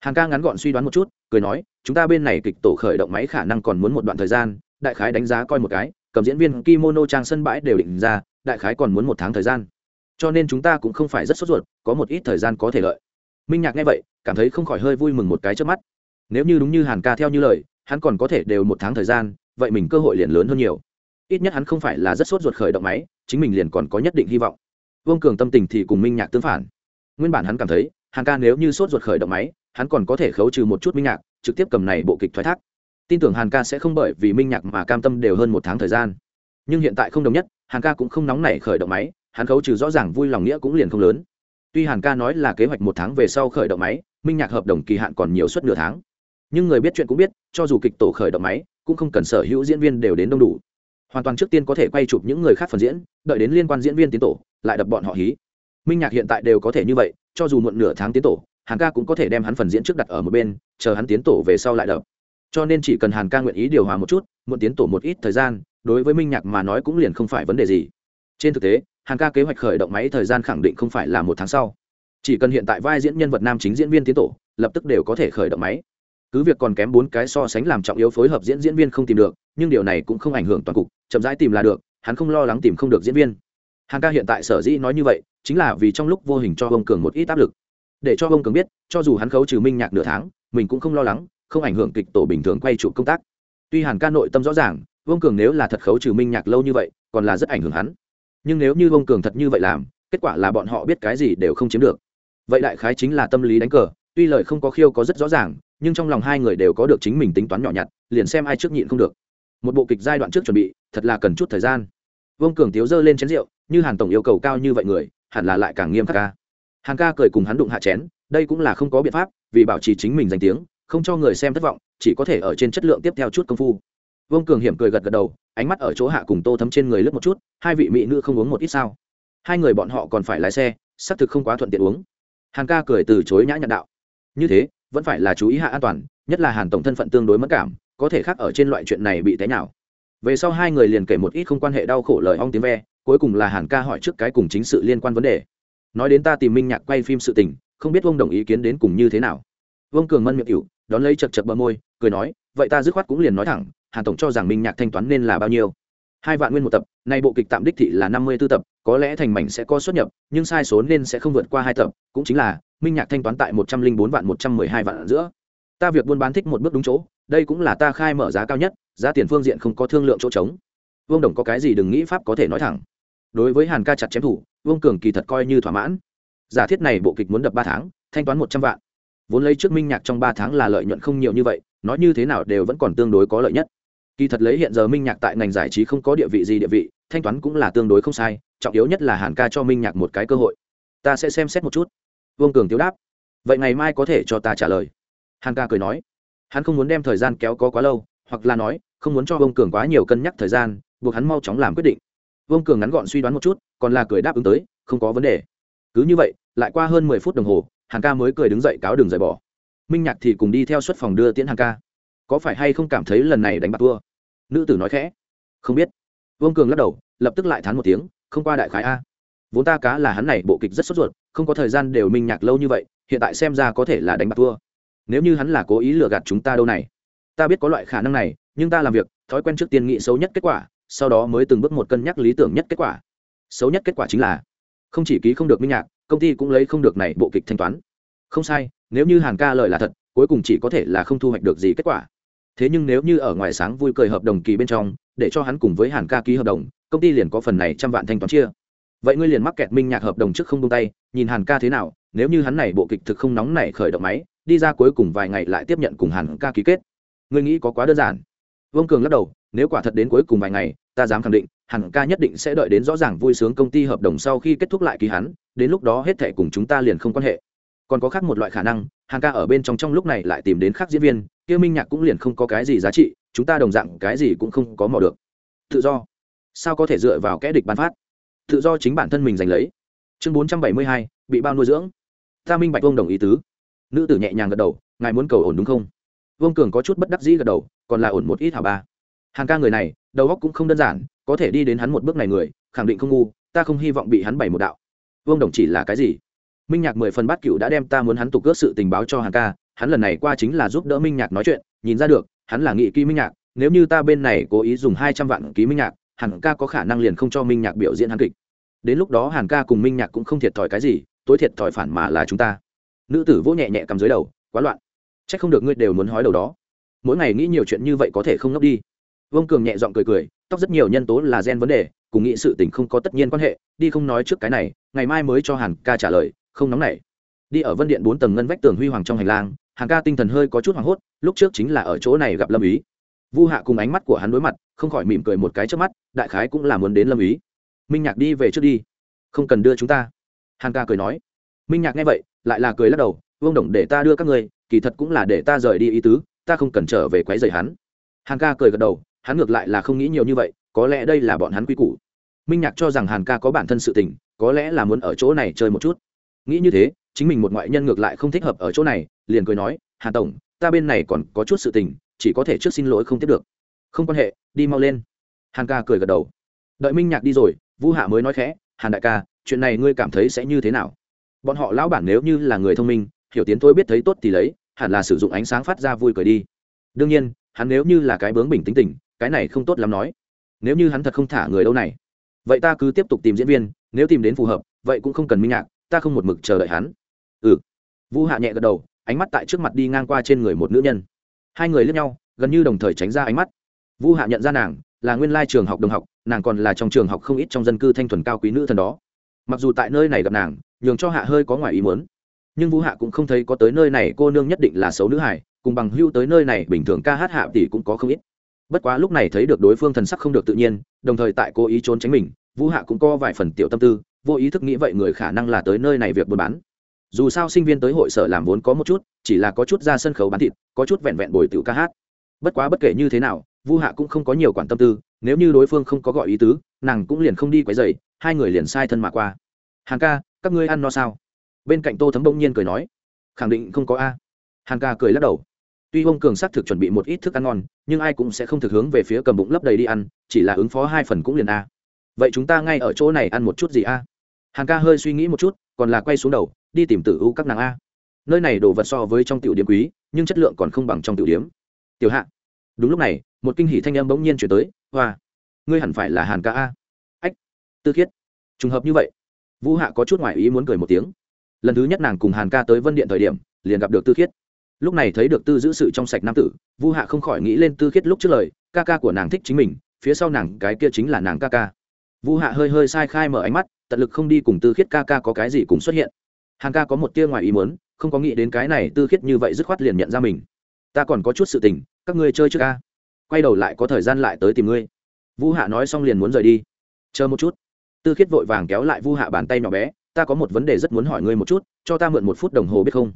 Hàng ca ngắn gọn suy đoán một chút, cười nói, chúng ta bên này kịch tổ khởi động máy khả năng còn muốn một đoạn thời gian, đại khái đánh giá coi một cái, cầm diễn viên kimono trang sân bãi đều định ra, đại khái còn muốn một tháng thời gian. Cho nên chúng ta cũng không phải rất sốt ruột, có một ít thời gian có thể lợi. Minh nhạc nghe vậy, cảm thấy không khỏi hơi vui mừng một cái trước mắt. Nếu như đúng như hàn ca theo như lời hắn còn có thể đều một tháng thời gian, vậy mình cơ hội liền lớn hơn nhiều. Ít nhất hắn không phải là rất sốt ruột khởi động máy, chính mình liền còn có nhất định hy vọng. Vương cường tâm tình thì cùng minh nhạc tương phản. Nguyên bản hắn cảm thấy hàn ca nếu như sốt ruột khởi động máy, hắn còn có thể khấu trừ một chút minh nhạc, trực tiếp cầm này bộ kịch thoái thác. Tin tưởng hàn ca sẽ không bởi vì minh nhạc mà cam tâm đều hơn một tháng thời gian. Nhưng hiện tại không đồng nhất hàn ca cũng không nóng nảy khởi động máy, hắn khấu trừ rõ ràng vui lòng nghĩa cũng liền không lớn. Tuy hàn ca nói là kế hoạch một tháng về sau khởi động máy, minh nhạc hợp đồng kỳ hạn còn nhiều suất nửa tháng nhưng người biết chuyện cũng biết, cho dù kịch tổ khởi động máy, cũng không cần sở hữu diễn viên đều đến đông đủ. Hoàn toàn trước tiên có thể quay chụp những người khác phần diễn, đợi đến liên quan diễn viên tiến tổ, lại đập bọn họ hí. Minh nhạc hiện tại đều có thể như vậy, cho dù muộn nửa tháng tiến tổ, hàn ca cũng có thể đem hắn phần diễn trước đặt ở một bên, chờ hắn tiến tổ về sau lại đập. Cho nên chỉ cần hàn ca nguyện ý điều hòa một chút, muộn tiến tổ một ít thời gian, đối với minh nhạc mà nói cũng liền không phải vấn đề gì. Trên thực tế, hàn ca kế hoạch khởi động máy thời gian khẳng định không phải là một tháng sau. Chỉ cần hiện tại vai diễn nhân vật nam chính diễn viên tiến tổ, lập tức đều có thể khởi động máy cứ việc còn kém bốn cái so sánh làm trọng yếu phối hợp diễn diễn viên không tìm được, nhưng điều này cũng không ảnh hưởng toàn cục, chậm rãi tìm là được, hắn không lo lắng tìm không được diễn viên. Hàng ca hiện tại sở dĩ nói như vậy, chính là vì trong lúc vô hình cho ông cường một ít áp lực. Để cho ông cường biết, cho dù hắn khấu trừ minh nhạc nửa tháng, mình cũng không lo lắng, không ảnh hưởng kịch tổ bình thường quay trụ công tác. Tuy hàn ca nội tâm rõ ràng, vương cường nếu là thật khấu trừ minh nhạc lâu như vậy, còn là rất ảnh hưởng hắn. Nhưng nếu như vương cường thật như vậy làm, kết quả là bọn họ biết cái gì đều không chiếm được. Vậy đại khái chính là tâm lý đánh cờ, tuy lời không có khiêu có rất rõ ràng nhưng trong lòng hai người đều có được chính mình tính toán nhỏ nhặt, liền xem ai trước nhịn không được. Một bộ kịch giai đoạn trước chuẩn bị, thật là cần chút thời gian. Vương cường tiếu dơ lên chén rượu, như hàn tổng yêu cầu cao như vậy người, hẳn là lại càng nghiêm khắc ca. Hàn ca cười cùng hắn đụng hạ chén, đây cũng là không có biện pháp, vì bảo trì chính mình danh tiếng, không cho người xem thất vọng, chỉ có thể ở trên chất lượng tiếp theo chút công phu. Vương cường hiểm cười gật gật đầu, ánh mắt ở chỗ hạ cùng tô thấm trên người lướt một chút, hai vị mỹ nữ không uống một ít sao? Hai người bọn họ còn phải lái xe, xác thực không quá thuận tiện uống. Hàn ca cười từ chối nhã nhặn đạo. Như thế vẫn phải là chú ý hạ an toàn, nhất là hàn tổng thân phận tương đối mất cảm, có thể khác ở trên loại chuyện này bị té nào về sau hai người liền kể một ít không quan hệ đau khổ lời ong tiếng ve, cuối cùng là hàn ca hỏi trước cái cùng chính sự liên quan vấn đề. Nói đến ta tìm minh nhạc quay phim sự tình, không biết ông đồng ý kiến đến cùng như thế nào. Vương cường mân miệng cựu đón lấy chật chật bờ môi, cười nói, vậy ta dứt khoát cũng liền nói thẳng, hàn tổng cho rằng minh nhạc thanh toán nên là bao nhiêu hai vạn nguyên một tập, nay bộ kịch tạm đích thị là năm mươi b ố tập, có lẽ thành mảnh sẽ có xuất nhập, nhưng sai số nên sẽ không vượt qua hai tập, cũng chính là, minh nhạc thanh toán tại một trăm linh bốn vạn một trăm mười hai vạn giữa. Ta việc buôn bán thích một bước đúng chỗ, đây cũng là ta khai mở giá cao nhất, giá tiền phương diện không có thương lượng chỗ trống. Vương đồng có cái gì đừng nghĩ pháp có thể nói thẳng. Đối với hàn ca chặt chém thủ, vương cường kỳ thật coi như thỏa mãn. Giả thiết này bộ kịch muốn đập ba tháng, thanh toán một trăm vạn. Vốn lấy trước minh nhạc trong ba tháng là lợi nhuận không nhiều như vậy, nói như thế nào đều vẫn còn tương đối có lợi nhất kỳ thật lấy hiện giờ minh nhạc tại ngành giải trí không có địa vị gì địa vị, thanh toán cũng là tương đối không sai, trọng yếu nhất là hàn ca cho minh nhạc một cái cơ hội. Ta sẽ xem xét một chút. Vương cường tiếu đáp. Vậy ngày mai có thể cho ta trả lời. Hàn ca cười nói. Hắn không muốn đem thời gian kéo có quá lâu, hoặc là nói, không muốn cho vương cường quá nhiều cân nhắc thời gian, buộc hắn mau chóng làm quyết định. Vương cường ngắn gọn suy đoán một chút, còn là cười đáp ứng tới, không có vấn đề. Cứ như vậy, lại qua hơn mười phút đồng hồ, hàn ca mới cười đứng dậy cáo đường rời bỏ. Minh nhạc thì cùng đi theo suất phòng đưa tiễn hàn ca có phải hay không cảm thấy lần này đánh bạc thua? Nữ tử nói khẽ. Không biết. Vương cường lắc đầu, lập tức lại thán một tiếng, không qua đại khái a. Vốn ta cá là hắn này, bộ kịch rất sốt ruột, không có thời gian đều minh nhạc lâu như vậy, hiện tại xem ra có thể là đánh bạc thua. Nếu như hắn là cố ý lừa gạt chúng ta đâu này? Ta biết có loại khả năng này, nhưng ta làm việc, thói quen trước tiên nghĩ xấu nhất kết quả, sau đó mới từng bước một cân nhắc lý tưởng nhất kết quả. Xấu nhất kết quả chính là, không chỉ ký không được minh nhạc, công ty cũng lấy không được này bộ kịch thanh toán. Không sai, nếu như hàn ca lời là thật, cuối cùng chỉ có thể là không thu hoạch được gì kết quả thế nhưng nếu như ở ngoài sáng vui cười hợp đồng kỳ bên trong, để cho hắn cùng với hàn ca ký hợp đồng, công ty liền có phần này trăm vạn thanh toán chia. Vậy ngươi liền mắc kẹt minh nhạc hợp đồng trước không tung tay, nhìn hàn ca thế nào, nếu như hắn này bộ kịch thực không nóng này khởi động máy, đi ra cuối cùng vài ngày lại tiếp nhận cùng hàn ca ký kết. Ngươi nghĩ có quá đơn giản. Vương cường lắc đầu, nếu quả thật đến cuối cùng vài ngày, ta dám khẳng định, hàn ca nhất định sẽ đợi đến rõ ràng vui sướng công ty hợp đồng sau khi kết thúc lại ký hắn, đến lúc đó hết thể cùng chúng ta liền không quan hệ. Còn có khác một loại khả năng Hàng ca ở bên trong trong lúc này lại tìm đến khác diễn viên, kia minh nhạc cũng liền không có cái gì giá trị, chúng ta đồng dạng cái gì cũng không có mò được. Tự do. Sao có thể dựa vào kẽ địch bán phát? Tự do chính bản thân mình giành lấy. Chương bốn trăm bảy mươi hai, bị bao nuôi dưỡng. Ta minh bạch vông đồng ý tứ. Nữ tử nhẹ nhàng gật đầu, ngài muốn cầu ổn đúng không? Vương cường có chút bất đắc dĩ gật đầu, còn là ổn một ít hả ba? Hàng ca người này, đầu óc cũng không đơn giản, có thể đi đến hắn một bước này người, khẳng định không ngu, ta không hy vọng bị hắn bày một đạo. Vương đồng chỉ là cái gì? Minh nhạc mười phần bát cựu đã đem ta muốn hắn tục cướp sự tình báo cho hàng ca, hắn lần này qua chính là giúp đỡ minh nhạc nói chuyện, nhìn ra được, hắn là nghị ký minh nhạc, nếu như ta bên này cố ý dùng hai trăm vạn ký minh nhạc, hàn ca có khả năng liền không cho minh nhạc biểu diễn hàn kịch. Đến lúc đó hàn ca cùng minh nhạc cũng không thiệt thòi cái gì, tối thiệt thòi phản mà là chúng ta. Nữ tử vỗ nhẹ nhẹ cầm dưới đầu, quá loạn. C h ắ c không được ngươi đều muốn hói đầu đó. Mỗi ngày nghĩ nhiều chuyện như vậy có thể không ngốc đi. Vông cường nhẹ giọng cười cười, tóc rất nhiều nhân tố là gen vấn đề, cùng nghĩ sự tình không có tất nhiên quan hệ, đi không nói trước cái này, ngày mai mới cho hàn ca trả lời không nóng nảy. Đi ở vân điện bốn tầng ngân vách tường huy hoàng trong hành lang, hàng ca tinh thần hơi có chút hoảng hốt, lúc trước chính là ở chỗ này gặp lâm ý. Vu hạ cùng ánh mắt của hắn đối mặt, không khỏi mỉm cười một cái trước mắt, đại khái cũng là muốn đến lâm ý. Minh nhạc đi về trước đi. Không cần đưa chúng ta. Hàng ca cười nói. Minh nhạc nghe vậy, lại là cười lắc đầu, vương đồng để ta đưa các người kỳ thật cũng là để ta rời đi ý tứ, ta không cần trở về quấy rầy hắn. Hàn ca cười gật đầu, hắn ngược lại là không nghĩ nhiều như vậy, có lẽ đây là bọn hắn quy củ. Minh nhạc cho rằng hàn ca có bản thân sự tình, có lẽ là muốn ở chỗ này chơi một chút nghĩ như thế, chính mình một ngoại nhân ngược lại không thích hợp ở chỗ này, liền cười nói, hà tổng, ta bên này còn có chút sự tình, chỉ có thể trước xin lỗi không tiếp được. Không quan hệ, đi mau lên. Hàn ca cười gật đầu. Đợi minh nhạc đi rồi vu hạ mới nói khẽ, hàn đại ca, chuyện này ngươi cảm thấy sẽ như thế nào? Bọn họ lão bản nếu như là người thông minh, hiểu tiến tôi biết thấy tốt thì lấy, hẳn là sử dụng ánh sáng phát ra vui cười đi. Đương nhiên, hắn nếu như là cái bướng bình tính tình, cái này không tốt lắm nói. Nếu như hắn thật không thả người đâu này. Vậy ta cứ tiếp tục tìm diễn viên, nếu tìm đến phù hợp, vậy cũng không cần minh nhạc ta không một mực chờ đợi hắn. Ừ. Vũ hạ nhẹ gật đầu, ánh mắt tại trước mặt đi ngang qua trên người một nữ nhân. Hai người lướt nhau, gần như đồng thời tránh ra ánh mắt. Vũ hạ nhận ra nàng, là nguyên lai trường học đồng học, nàng còn là trong trường học không ít trong dân cư thanh thuần cao quý nữ thần đó. Mặc dù tại nơi này gặp nàng, nhường cho hạ hơi có ngoài ý muốn. Nhưng vũ hạ cũng không thấy có tới nơi này cô nương nhất định là xấu nữ hải cùng bằng hưu tới nơi này bình thường ca hát hạ tỷ cũng có không ít. Bất quá lúc này thấy được đối phương thần sắc không được tự nhiên, đồng thời tại cố ý trốn tránh mình, vũ hạ cũng có vài phần tiểu tâm tư vô ý thức nghĩ vậy người khả năng là tới nơi này việc buôn bán. Dù sao sinh viên tới hội sở làm vốn có một chút, chỉ là có chút ra sân khấu bán thịt, có chút vẹn vẹn bồi tiểu ca hát. Bất quá bất kể như thế nào, vu hạ cũng không có nhiều quản tâm tư, nếu như đối phương không có gọi ý tứ, nàng cũng liền không đi quấy dày hai người liền sai thân mà qua. Hàn ca, các ngươi ăn no sao? Bên cạnh tô thấm bỗng nhiên cười nói. Khẳng định không có a. Hàn ca cười lắc đầu. Tuy ông cường xác thực chuẩn bị một ít thức ăn ngon, nhưng ai cũng sẽ không thực hướng về phía cầm bụng lấp đầy đi ăn, chỉ là ứng phó hai phần cũng liền a. Vậy chúng ta ngay ở chỗ này ăn một chút gì a? Hàn ca hơi suy nghĩ một chút, còn là quay xuống đầu, đi tìm tử u các nàng a. Nơi này đồ vật so với trong tiểu điểm quý, nhưng chất lượng còn không bằng trong tiểu điểm. Tiểu hạ. Đúng lúc này, một kinh hỷ thanh âm bỗng nhiên chuyển tới, hoa, ngươi hẳn phải là hàn ca a. Ách. Tư khiết. Trùng hợp như vậy, vũ hạ có chút ngoại ý muốn cười một tiếng. Lần thứ nhất nàng cùng hàn ca tới vân điện thời điểm, liền gặp được tư khiết. Lúc này thấy được tư giữ sự trong sạch nam tử, vũ hạ không khỏi nghĩ lên tư khiết lúc trước lời, ca ca của nàng thích chính mình, phía sau nàng cái kia chính là nàng ca ca. Vũ hạ hơi hơi sai khai mở ánh mắt tận lực không đi cùng tư khiết ca ca có cái gì cùng xuất hiện. Hàn ca có một tia ngoài ý muốn, không có nghĩ đến cái này tư khiết như vậy dứt khoát liền nhận ra mình. Ta còn có chút sự tình, các ngươi chơi trước ca. Quay đầu lại có thời gian lại tới tìm ngươi. Vũ hạ nói xong liền muốn rời đi. Chờ một chút. Tư khiết vội vàng kéo lại vu hạ bàn tay nhỏ bé, ta có một vấn đề rất muốn hỏi ngươi một chút, cho ta mượn một phút đồng hồ biết không?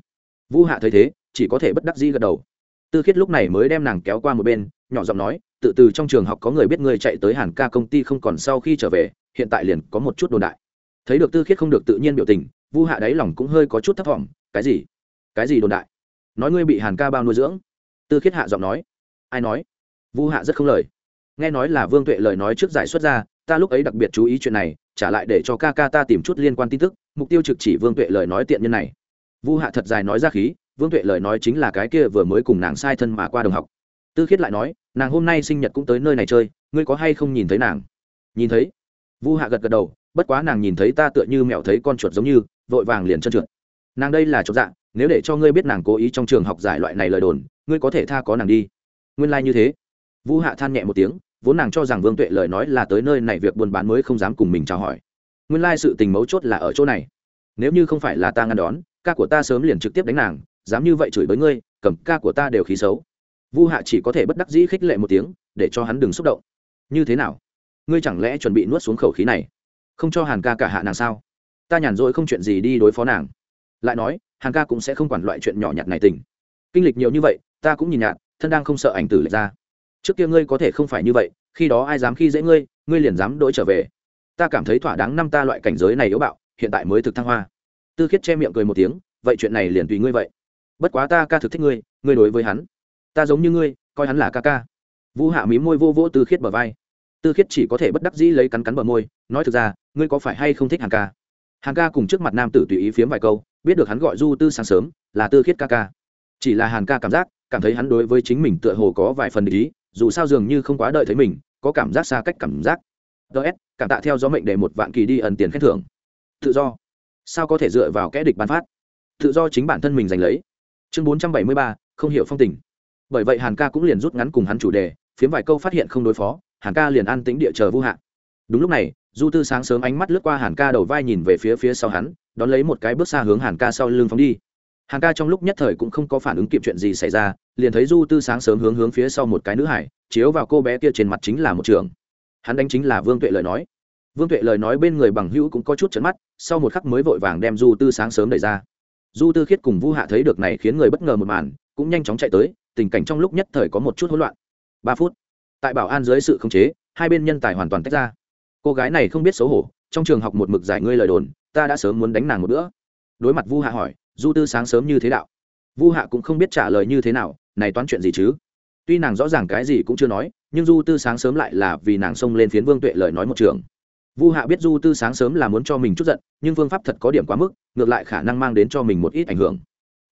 Vu hạ thấy thế, chỉ có thể bất đắc dĩ gật đầu. Tư khiết lúc này mới đem nàng kéo qua một bên, nhỏ giọng nói, tự từ trong trường học có người biết ngươi chạy tới hàn ca công ty không còn sau khi trở về, hiện tại liền có một chút đồn đại thấy được tư khiết không được tự nhiên biểu tình, vu hạ đáy lòng cũng hơi có chút thấp t cái gì? Cái gì đồn đại? Nói ngươi bị hàn ca bao nuôi dưỡng? Tư khiết hạ giọng nói. Ai nói? Vu hạ rất không lời. Nghe nói là vương tuệ lời nói trước giải xuất ra, ta lúc ấy đặc biệt chú ý chuyện này, trả lại để cho ca ca ta tìm chút liên quan tin tức, mục tiêu trực chỉ vương tuệ lời nói tiện nhân này. Vu hạ thật dài nói ra khí, vương tuệ lời nói chính là cái kia vừa mới cùng nàng sai thân mà qua đồng học. Tư khiết lại nói, nàng hôm nay sinh nhật cũng tới nơi này chơi, ngươi có hay không nhìn thấy nàng? Nhìn thấy. Vu hạ gật gật đầu bất quá nàng nhìn thấy ta tựa như mẹo thấy con chuột giống như, vội vàng liền chân trượt. Nàng đây là chột dạng nếu để cho ngươi biết nàng cố ý trong trường học giải loại này lời đồn, ngươi có thể tha có nàng đi. Nguyên lai、like、như thế. Vũ hạ than nhẹ một tiếng, vốn nàng cho rằng vương tuệ lời nói là tới nơi này việc buôn bán mới không dám cùng mình chào hỏi. Nguyên lai、like、sự tình mấu chốt là ở chỗ này. Nếu như không phải là ta ngăn đón, ca của ta sớm liền trực tiếp đánh nàng, dám như vậy chửi với ngươi, cầm ca của ta đều khí xấu. Vu hạ chỉ có thể bất đắc dĩ khích lệ một tiếng, để cho hắn đừng xúc động. Như thế nào? Ngươi chẳng lẽ chuẩn bị nuốt xuống khẩu khí này? Không cho hàn ca cả hạ nàng sao? Ta nhàn rỗi không chuyện gì đi đối phó nàng. Lại nói, hàn ca cũng sẽ không quản loại chuyện nhỏ nhặt này tình. Kinh lịch nhiều như vậy, ta cũng nhìn nhạt, thân đang không sợ ảnh tử lệch ra. Trước kia ngươi có thể không phải như vậy, khi đó ai dám khi dễ ngươi ngươi liền dám đỗi trở về. Ta cảm thấy thỏa đáng năm ta loại cảnh giới này yếu bạo, hiện tại mới thực thăng hoa. Tư khiết che miệng cười một tiếng, vậy chuyện này liền tùy ngươi vậy. Bất quá ta ca thực thích ngươi ngươi đối với hắn. Ta giống như ngươi, coi hắn là ca ca. Vũ hạ mí môi vô vô tư khiết bờ vai tư khiết chỉ có thể bất đắc dĩ lấy cắn cắn bờ môi, nói thực ra, ngươi có phải hay không thích hàng ca? Hàng ca cùng trước mặt nam tử tùy ý phiếm vài câu, biết được hắn gọi du tư sáng sớm, là tư khiết ca ca. Chỉ là hàn ca cảm giác, cảm thấy hắn đối với chính mình tựa hồ có vài phần ý, dù sao dường như không quá đợi thấy mình, có cảm giác xa cách cảm giác. Ts cảm tạ theo gió mệnh để một vạn kỳ đi ẩn tiền khen thưởng. Tự do. Sao có thể dựa vào kẽ địch bán phát? Tự do chính bản thân mình giành lấy. Chương bốn trăm bảy mươi ba, không hiểu phong tình. Bởi vậy hàn ca cũng liền rút ngắn cùng hắn chủ đề, phiếm vài câu phát hiện không đối phó hàn ca liền an tĩnh địa chờ vô hạn đúng lúc này, du tư sáng sớm ánh mắt lướt qua hàn ca đầu vai nhìn về phía phía sau hắn, đón lấy một cái bước xa hướng hàn ca sau lưng phóng đi. Hàn ca trong lúc nhất thời cũng không có phản ứng kịp chuyện gì xảy ra, liền thấy du tư sáng sớm hướng hướng phía sau một cái nữ hải, chiếu vào cô bé kia trên mặt chính là một trường. Hắn đánh chính là vương tuệ lời nói. Vương tuệ lời nói bên người bằng hữu cũng có chút chấn mắt, sau một khắc mới vội vàng đem du tư sáng sớm đẩy ra. Du tư khiết cùng vu hạ thấy được này khiến người bất ngờ một màn, cũng nhanh chóng chạy tới, tình cảnh trong lúc nhất thời có một chút hỗn loạn. Ba phút tại bảo an dưới sự khống chế, hai bên nhân tài hoàn toàn tách ra. Cô gái này không biết xấu hổ, trong trường học một mực giải ngươi lời đồn, ta đã sớm muốn đánh nàng một bữa. Đối mặt vu hạ hỏi, du tư sáng sớm như thế đạo? Vu hạ cũng không biết trả lời như thế nào, này toán chuyện gì chứ? Tuy nàng rõ ràng cái gì cũng chưa nói, nhưng du tư sáng sớm lại là vì nàng xông lên phiến vương tuệ lời nói một trường. Vu hạ biết du tư sáng sớm là muốn cho mình chút giận, nhưng phương pháp thật có điểm quá mức, ngược lại khả năng mang đến cho mình một ít ảnh hưởng.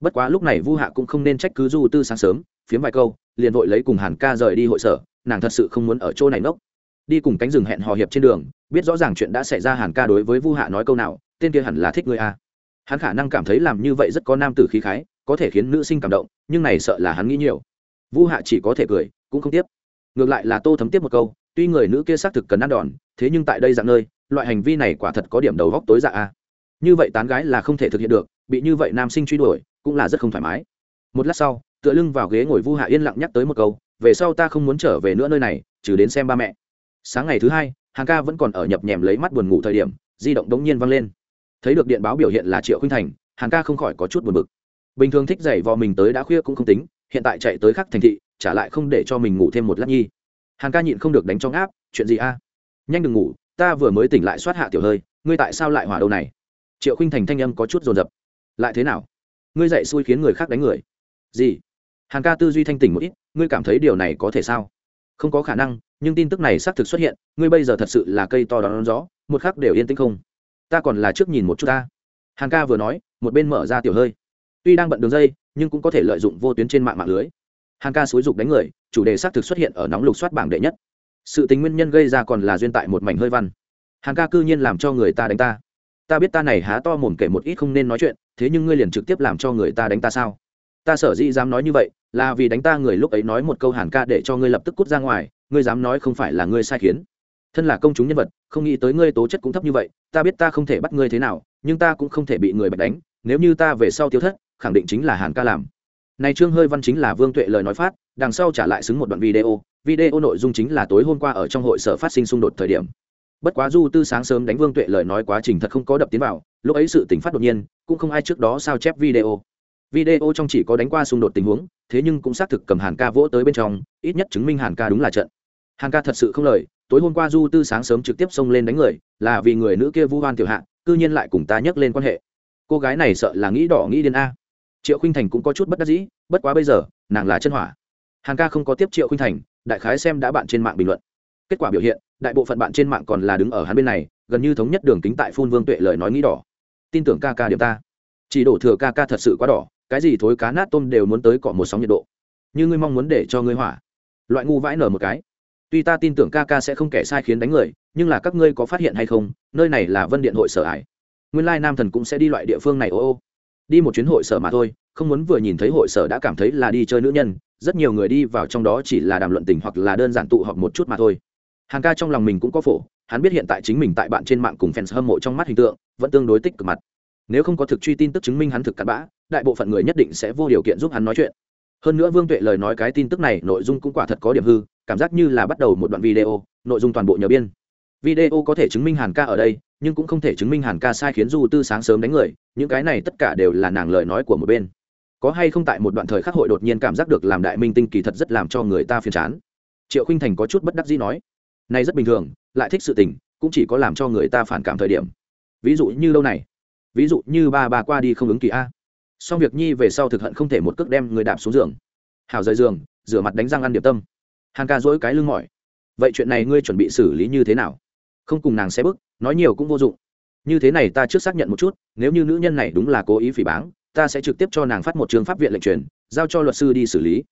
Bất quá lúc này vu hạ cũng không nên trách cứ du tư sáng sớm, phiếm vài câu, liền vội lấy cùng hàn ca rời đi hội sở nàng thật sự không muốn ở chỗ này nốc đi cùng cánh rừng hẹn hò hiệp trên đường, biết rõ ràng chuyện đã xảy ra hàn ca đối với vu hạ nói câu nào, tên kia hẳn là thích người a. Hắn khả năng cảm thấy làm như vậy rất có nam tử khí khái, có thể khiến nữ sinh cảm động, nhưng này sợ là hắn nghĩ nhiều. Vu hạ chỉ có thể cười, cũng không tiếp. Ngược lại là tô thấm tiếp một câu, tuy người nữ kia xác thực cần ăn đòn, thế nhưng tại đây dạng nơi, loại hành vi này quả thật có điểm đầu góc tối dạ a. Như vậy tán gái là không thể thực hiện được, bị như vậy nam sinh truy đuổi, cũng là rất không thoải mái. Một lát sau, tựa lưng vào ghế ngồi vu hạ yên lặng nhắc tới một câu về sau ta không muốn trở về nữa nơi này, trừ đến xem ba mẹ. Sáng ngày thứ hai, hàng ca vẫn còn ở nhập nhèm lấy mắt buồn ngủ thời điểm, di động đống nhiên văng lên. Thấy được điện báo biểu hiện là triệu khuynh thành, hàng ca không khỏi có chút buồn bực. Bình thường thích dậy vò mình tới đã khuya cũng không tính, hiện tại chạy tới khắc thành thị, trả lại không để cho mình ngủ thêm một lát nhi. Hàng ca nhịn không được đánh trong áp, chuyện gì a? Nhanh đừng ngủ, ta vừa mới tỉnh lại soát hạ tiểu hơi, ngươi tại sao lại hỏa đâu này? Triệu khinh thành thanh âm có chút dồn dập. Lại thế nào? Ngươi dậy xui khiến người khác đánh người. Gì? Hàn ca tư duy thanh tỉnh một ít, ngươi cảm thấy điều này có thể sao? Không có khả năng, nhưng tin tức này xác thực xuất hiện, ngươi bây giờ thật sự là cây to đón gió, một khắc đều yên tĩnh không? Ta còn là trước nhìn một chút ta. Hàn ca vừa nói, một bên mở ra tiểu hơi. Tuy đang bận đường dây, nhưng cũng có thể lợi dụng vô tuyến trên mạng mạng lưới. Hàn ca xúi dục đánh người, chủ đề xác thực xuất hiện ở nóng lục soát bảng đệ nhất. Sự tình nguyên nhân gây ra còn là duyên tại một mảnh hơi văn. Hàn ca cư nhiên làm cho người ta đánh ta. Ta biết ta này há to mồm kể một ít không nên nói chuyện, thế nhưng ngươi liền trực tiếp làm cho người ta đánh ta sao? Ta sở dĩ dám nói như vậy là vì đánh ta người lúc ấy nói một câu hàn ca để cho ngươi lập tức cút ra ngoài, ngươi dám nói không phải là ngươi sai khiến. Thân là công chúng nhân vật, không nghĩ tới ngươi tố chất cũng thấp như vậy, ta biết ta không thể bắt ngươi thế nào, nhưng ta cũng không thể bị người bạch đánh, nếu như ta về sau tiêu thất, khẳng định chính là hàn ca làm. Này trương hơi văn chính là vương tuệ lời nói phát, đằng sau trả lại xứng một đoạn video video nội dung chính là tối hôm qua ở trong hội sở phát sinh xung đột thời điểm. Bất quá du tư sáng sớm đánh vương tuệ lời nói quá trình thật không có đập tiến vào, lúc ấy sự tỉnh phát đột nhiên, cũng không ai trước đó sao chép video video trong chỉ có đánh qua xung đột tình huống, thế nhưng cũng xác thực cầm hàn ca vỗ tới bên trong, ít nhất chứng minh hàn ca đúng là trận. Hàn ca thật sự không lời, tối hôm qua du tư sáng sớm trực tiếp xông lên đánh người, là vì người nữ kia vu hoan tiểu hạ, cư nhiên lại cùng ta nhắc lên quan hệ. Cô gái này sợ là nghĩ đỏ nghĩ điên a. Triệu khinh thành cũng có chút bất đắc dĩ, bất quá bây giờ, nàng là chân hỏa. Hàn ca không có tiếp triệu khinh thành, đại khái xem đã bạn trên mạng bình luận. Kết quả biểu hiện, đại bộ phận bạn trên mạng còn là đứng ở hắn bên này, gần như thống nhất đường kính tại phun vương tuệ lời nói nghĩ đỏ. Tin tưởng ca ca điểm ta. Chỉ đổ thừa ca ca thật sự quá đỏ cái gì thối cá nát tôm đều muốn tới cọ một sóng nhiệt độ. Như ngươi mong muốn để cho ngươi hỏa. Loại ngu vãi nở một cái. Tuy ta tin tưởng ca ca sẽ không kẻ sai khiến đánh người, nhưng là các ngươi có phát hiện hay không, nơi này là vân điện hội sở ải. Nguyên lai nam thần cũng sẽ đi loại địa phương này ô ô. Đi một chuyến hội sở mà thôi, không muốn vừa nhìn thấy hội sở đã cảm thấy là đi chơi nữ nhân, rất nhiều người đi vào trong đó chỉ là đàm luận tình hoặc là đơn giản tụ họp một chút mà thôi. Hàng ca trong lòng mình cũng có phổ, hắn biết hiện tại chính mình tại bạn trên mạng cùng fans hâm mộ trong mắt hình tượng, vẫn tương đối tích cực mặt. Nếu không có thực truy tin tức chứng minh hắn thực cặn bã đại bộ phận người nhất định sẽ vô điều kiện giúp hắn nói chuyện. Hơn nữa vương tuệ lời nói cái tin tức này nội dung cũng quả thật có điểm hư, cảm giác như là bắt đầu một đoạn video, nội dung toàn bộ nhờ biên. Video có thể chứng minh hàn ca ở đây, nhưng cũng không thể chứng minh hàn ca sai khiến du tư sáng sớm đánh người, những cái này tất cả đều là nàng lời nói của một bên. Có hay không tại một đoạn thời khắc hội đột nhiên cảm giác được làm đại minh tinh kỳ thật rất làm cho người ta phiền chán. Triệu khinh thành có chút bất đắc dĩ nói, này rất bình thường, lại thích sự tình, cũng chỉ có làm cho người ta phản cảm thời điểm. Ví dụ như lâu này, ví dụ như ba bà qua đi không ứng kỳ a xong việc nhi về sau thực hận không thể một cước đem người đạp xuống giường. Hào rời giường, rửa mặt đánh răng ăn điệp tâm. Hàng ca dỗi cái lưng mỏi. Vậy chuyện này ngươi chuẩn bị xử lý như thế nào? Không cùng nàng xe bức, nói nhiều cũng vô dụng. Như thế này ta trước xác nhận một chút, nếu như nữ nhân này đúng là cố ý phỉ báng, ta sẽ trực tiếp cho nàng phát một trường pháp viện lệnh truyền, giao cho luật sư đi xử lý.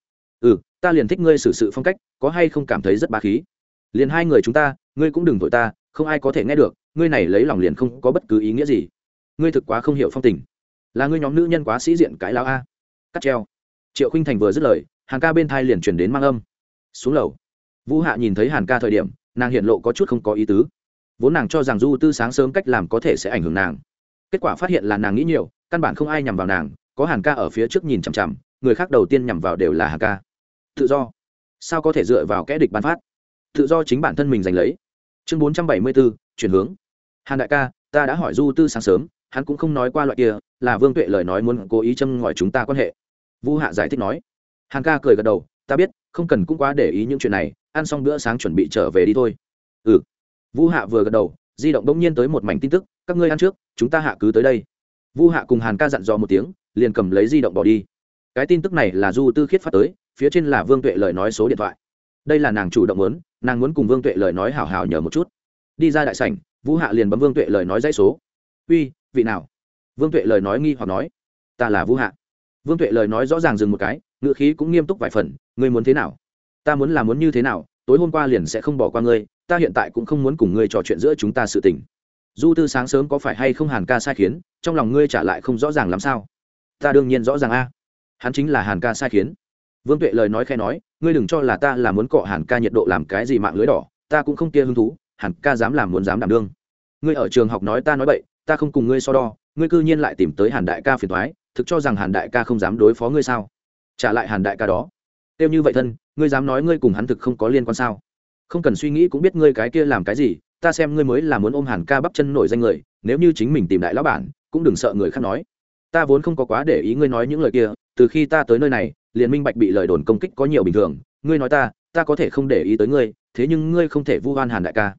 Ừ ta liền thích ngươi xử sự phong cách, có hay không cảm thấy rất bá khí? Liền hai người chúng ta, ngươi cũng đừng vội ta, không ai có thể nghe được, ngươi này lấy lòng liền không có bất cứ ý nghĩa gì. Ngươi thực quá không hiểu phong tình là ngươi nhóm nữ nhân quá sĩ diện cái lao a. Cắt treo. Triệu khinh thành vừa dứt lời, hàn ca bên thai liền chuyển đến mang âm. Xuống lầu. Vũ hạ nhìn thấy hàn ca thời điểm, nàng hiện lộ có chút không có ý tứ. Vốn nàng cho rằng du tư sáng sớm cách làm có thể sẽ ảnh hưởng nàng. Kết quả phát hiện là nàng nghĩ nhiều, căn bản không ai nhằm vào nàng, có hàn ca ở phía trước nhìn chằm chằm, người khác đầu tiên nhằm vào đều là hàn ca. Tự do. Sao có thể dựa vào kẽ địch ban phát? Tự do chính bản thân mình giành lấy. Chương bốn trăm bảy mươi bốn, chuyển hướng. Hàn đại ca, ta đã hỏi du tư sáng sớm, hắn cũng không nói qua loại kia là vương tuệ lời nói muốn cố ý châm ngòi chúng ta quan hệ. Vu hạ giải thích nói. Hàn ca cười gật đầu, ta biết, không cần cũng quá để ý những chuyện này, ăn xong bữa sáng chuẩn bị trở về đi thôi. Ừ. Vu hạ vừa gật đầu, di động bỗng nhiên tới một mảnh tin tức, các ngươi ăn trước, chúng ta hạ cứ tới đây. Vu hạ cùng hàn ca dặn dò một tiếng, liền cầm lấy di động bỏ đi. Cái tin tức này là du tư khiết phát tới, phía trên là vương tuệ lời nói số điện thoại. Đây là nàng chủ động muốn, nàng muốn cùng vương tuệ lời nói hào hào nhờ một chút. Đi ra đại sảnh, vũ hạ liền bấm vương tuệ lời nói dãy số. Uy, vị nào? Vương tuệ lời nói nghi hoặc nói, ta là vũ hạ. Vương tuệ lời nói rõ ràng dừng một cái ngựa khí cũng nghiêm túc vài phần, ngươi muốn thế nào? Ta muốn là muốn như thế nào, tối hôm qua liền sẽ không bỏ qua ngươi, ta hiện tại cũng không muốn cùng ngươi trò chuyện giữa chúng ta sự tình. Du tư sáng sớm có phải hay không hàn ca sai khiến, trong lòng ngươi trả lại không rõ ràng làm sao? Ta đương nhiên rõ ràng a. Hắn chính là hàn ca sai khiến. Vương tuệ lời nói khe nói, ngươi đừng cho là ta là muốn cọ hàn ca nhiệt độ làm cái gì mạng lưới đỏ, ta cũng không kia hứng thú, hàn ca dám làm muốn dám đảm đương. Ngươi ở trường học nói ta nói bậy, ta không cùng ngươi so đo ngươi cư nhiên lại tìm tới hàn đại ca phiền thoái thực cho rằng hàn đại ca không dám đối phó ngươi sao? Trả lại hàn đại ca đó. Kêu như vậy thân, ngươi dám nói ngươi cùng hắn thực không có liên quan sao? Không cần suy nghĩ cũng biết ngươi cái kia làm cái gì, ta xem ngươi mới là muốn ôm hàn ca bắp chân nổi danh người, nếu như chính mình tìm đại lão bản, cũng đừng sợ người khác nói. Ta vốn không có quá để ý ngươi nói những lời kia, từ khi ta tới nơi này, liền minh bạch bị lời đồn công kích có nhiều bình thường. Ngươi nói ta ta có thể không để ý tới ngươi, thế nhưng ngươi không thể vu oan hàn đại ca.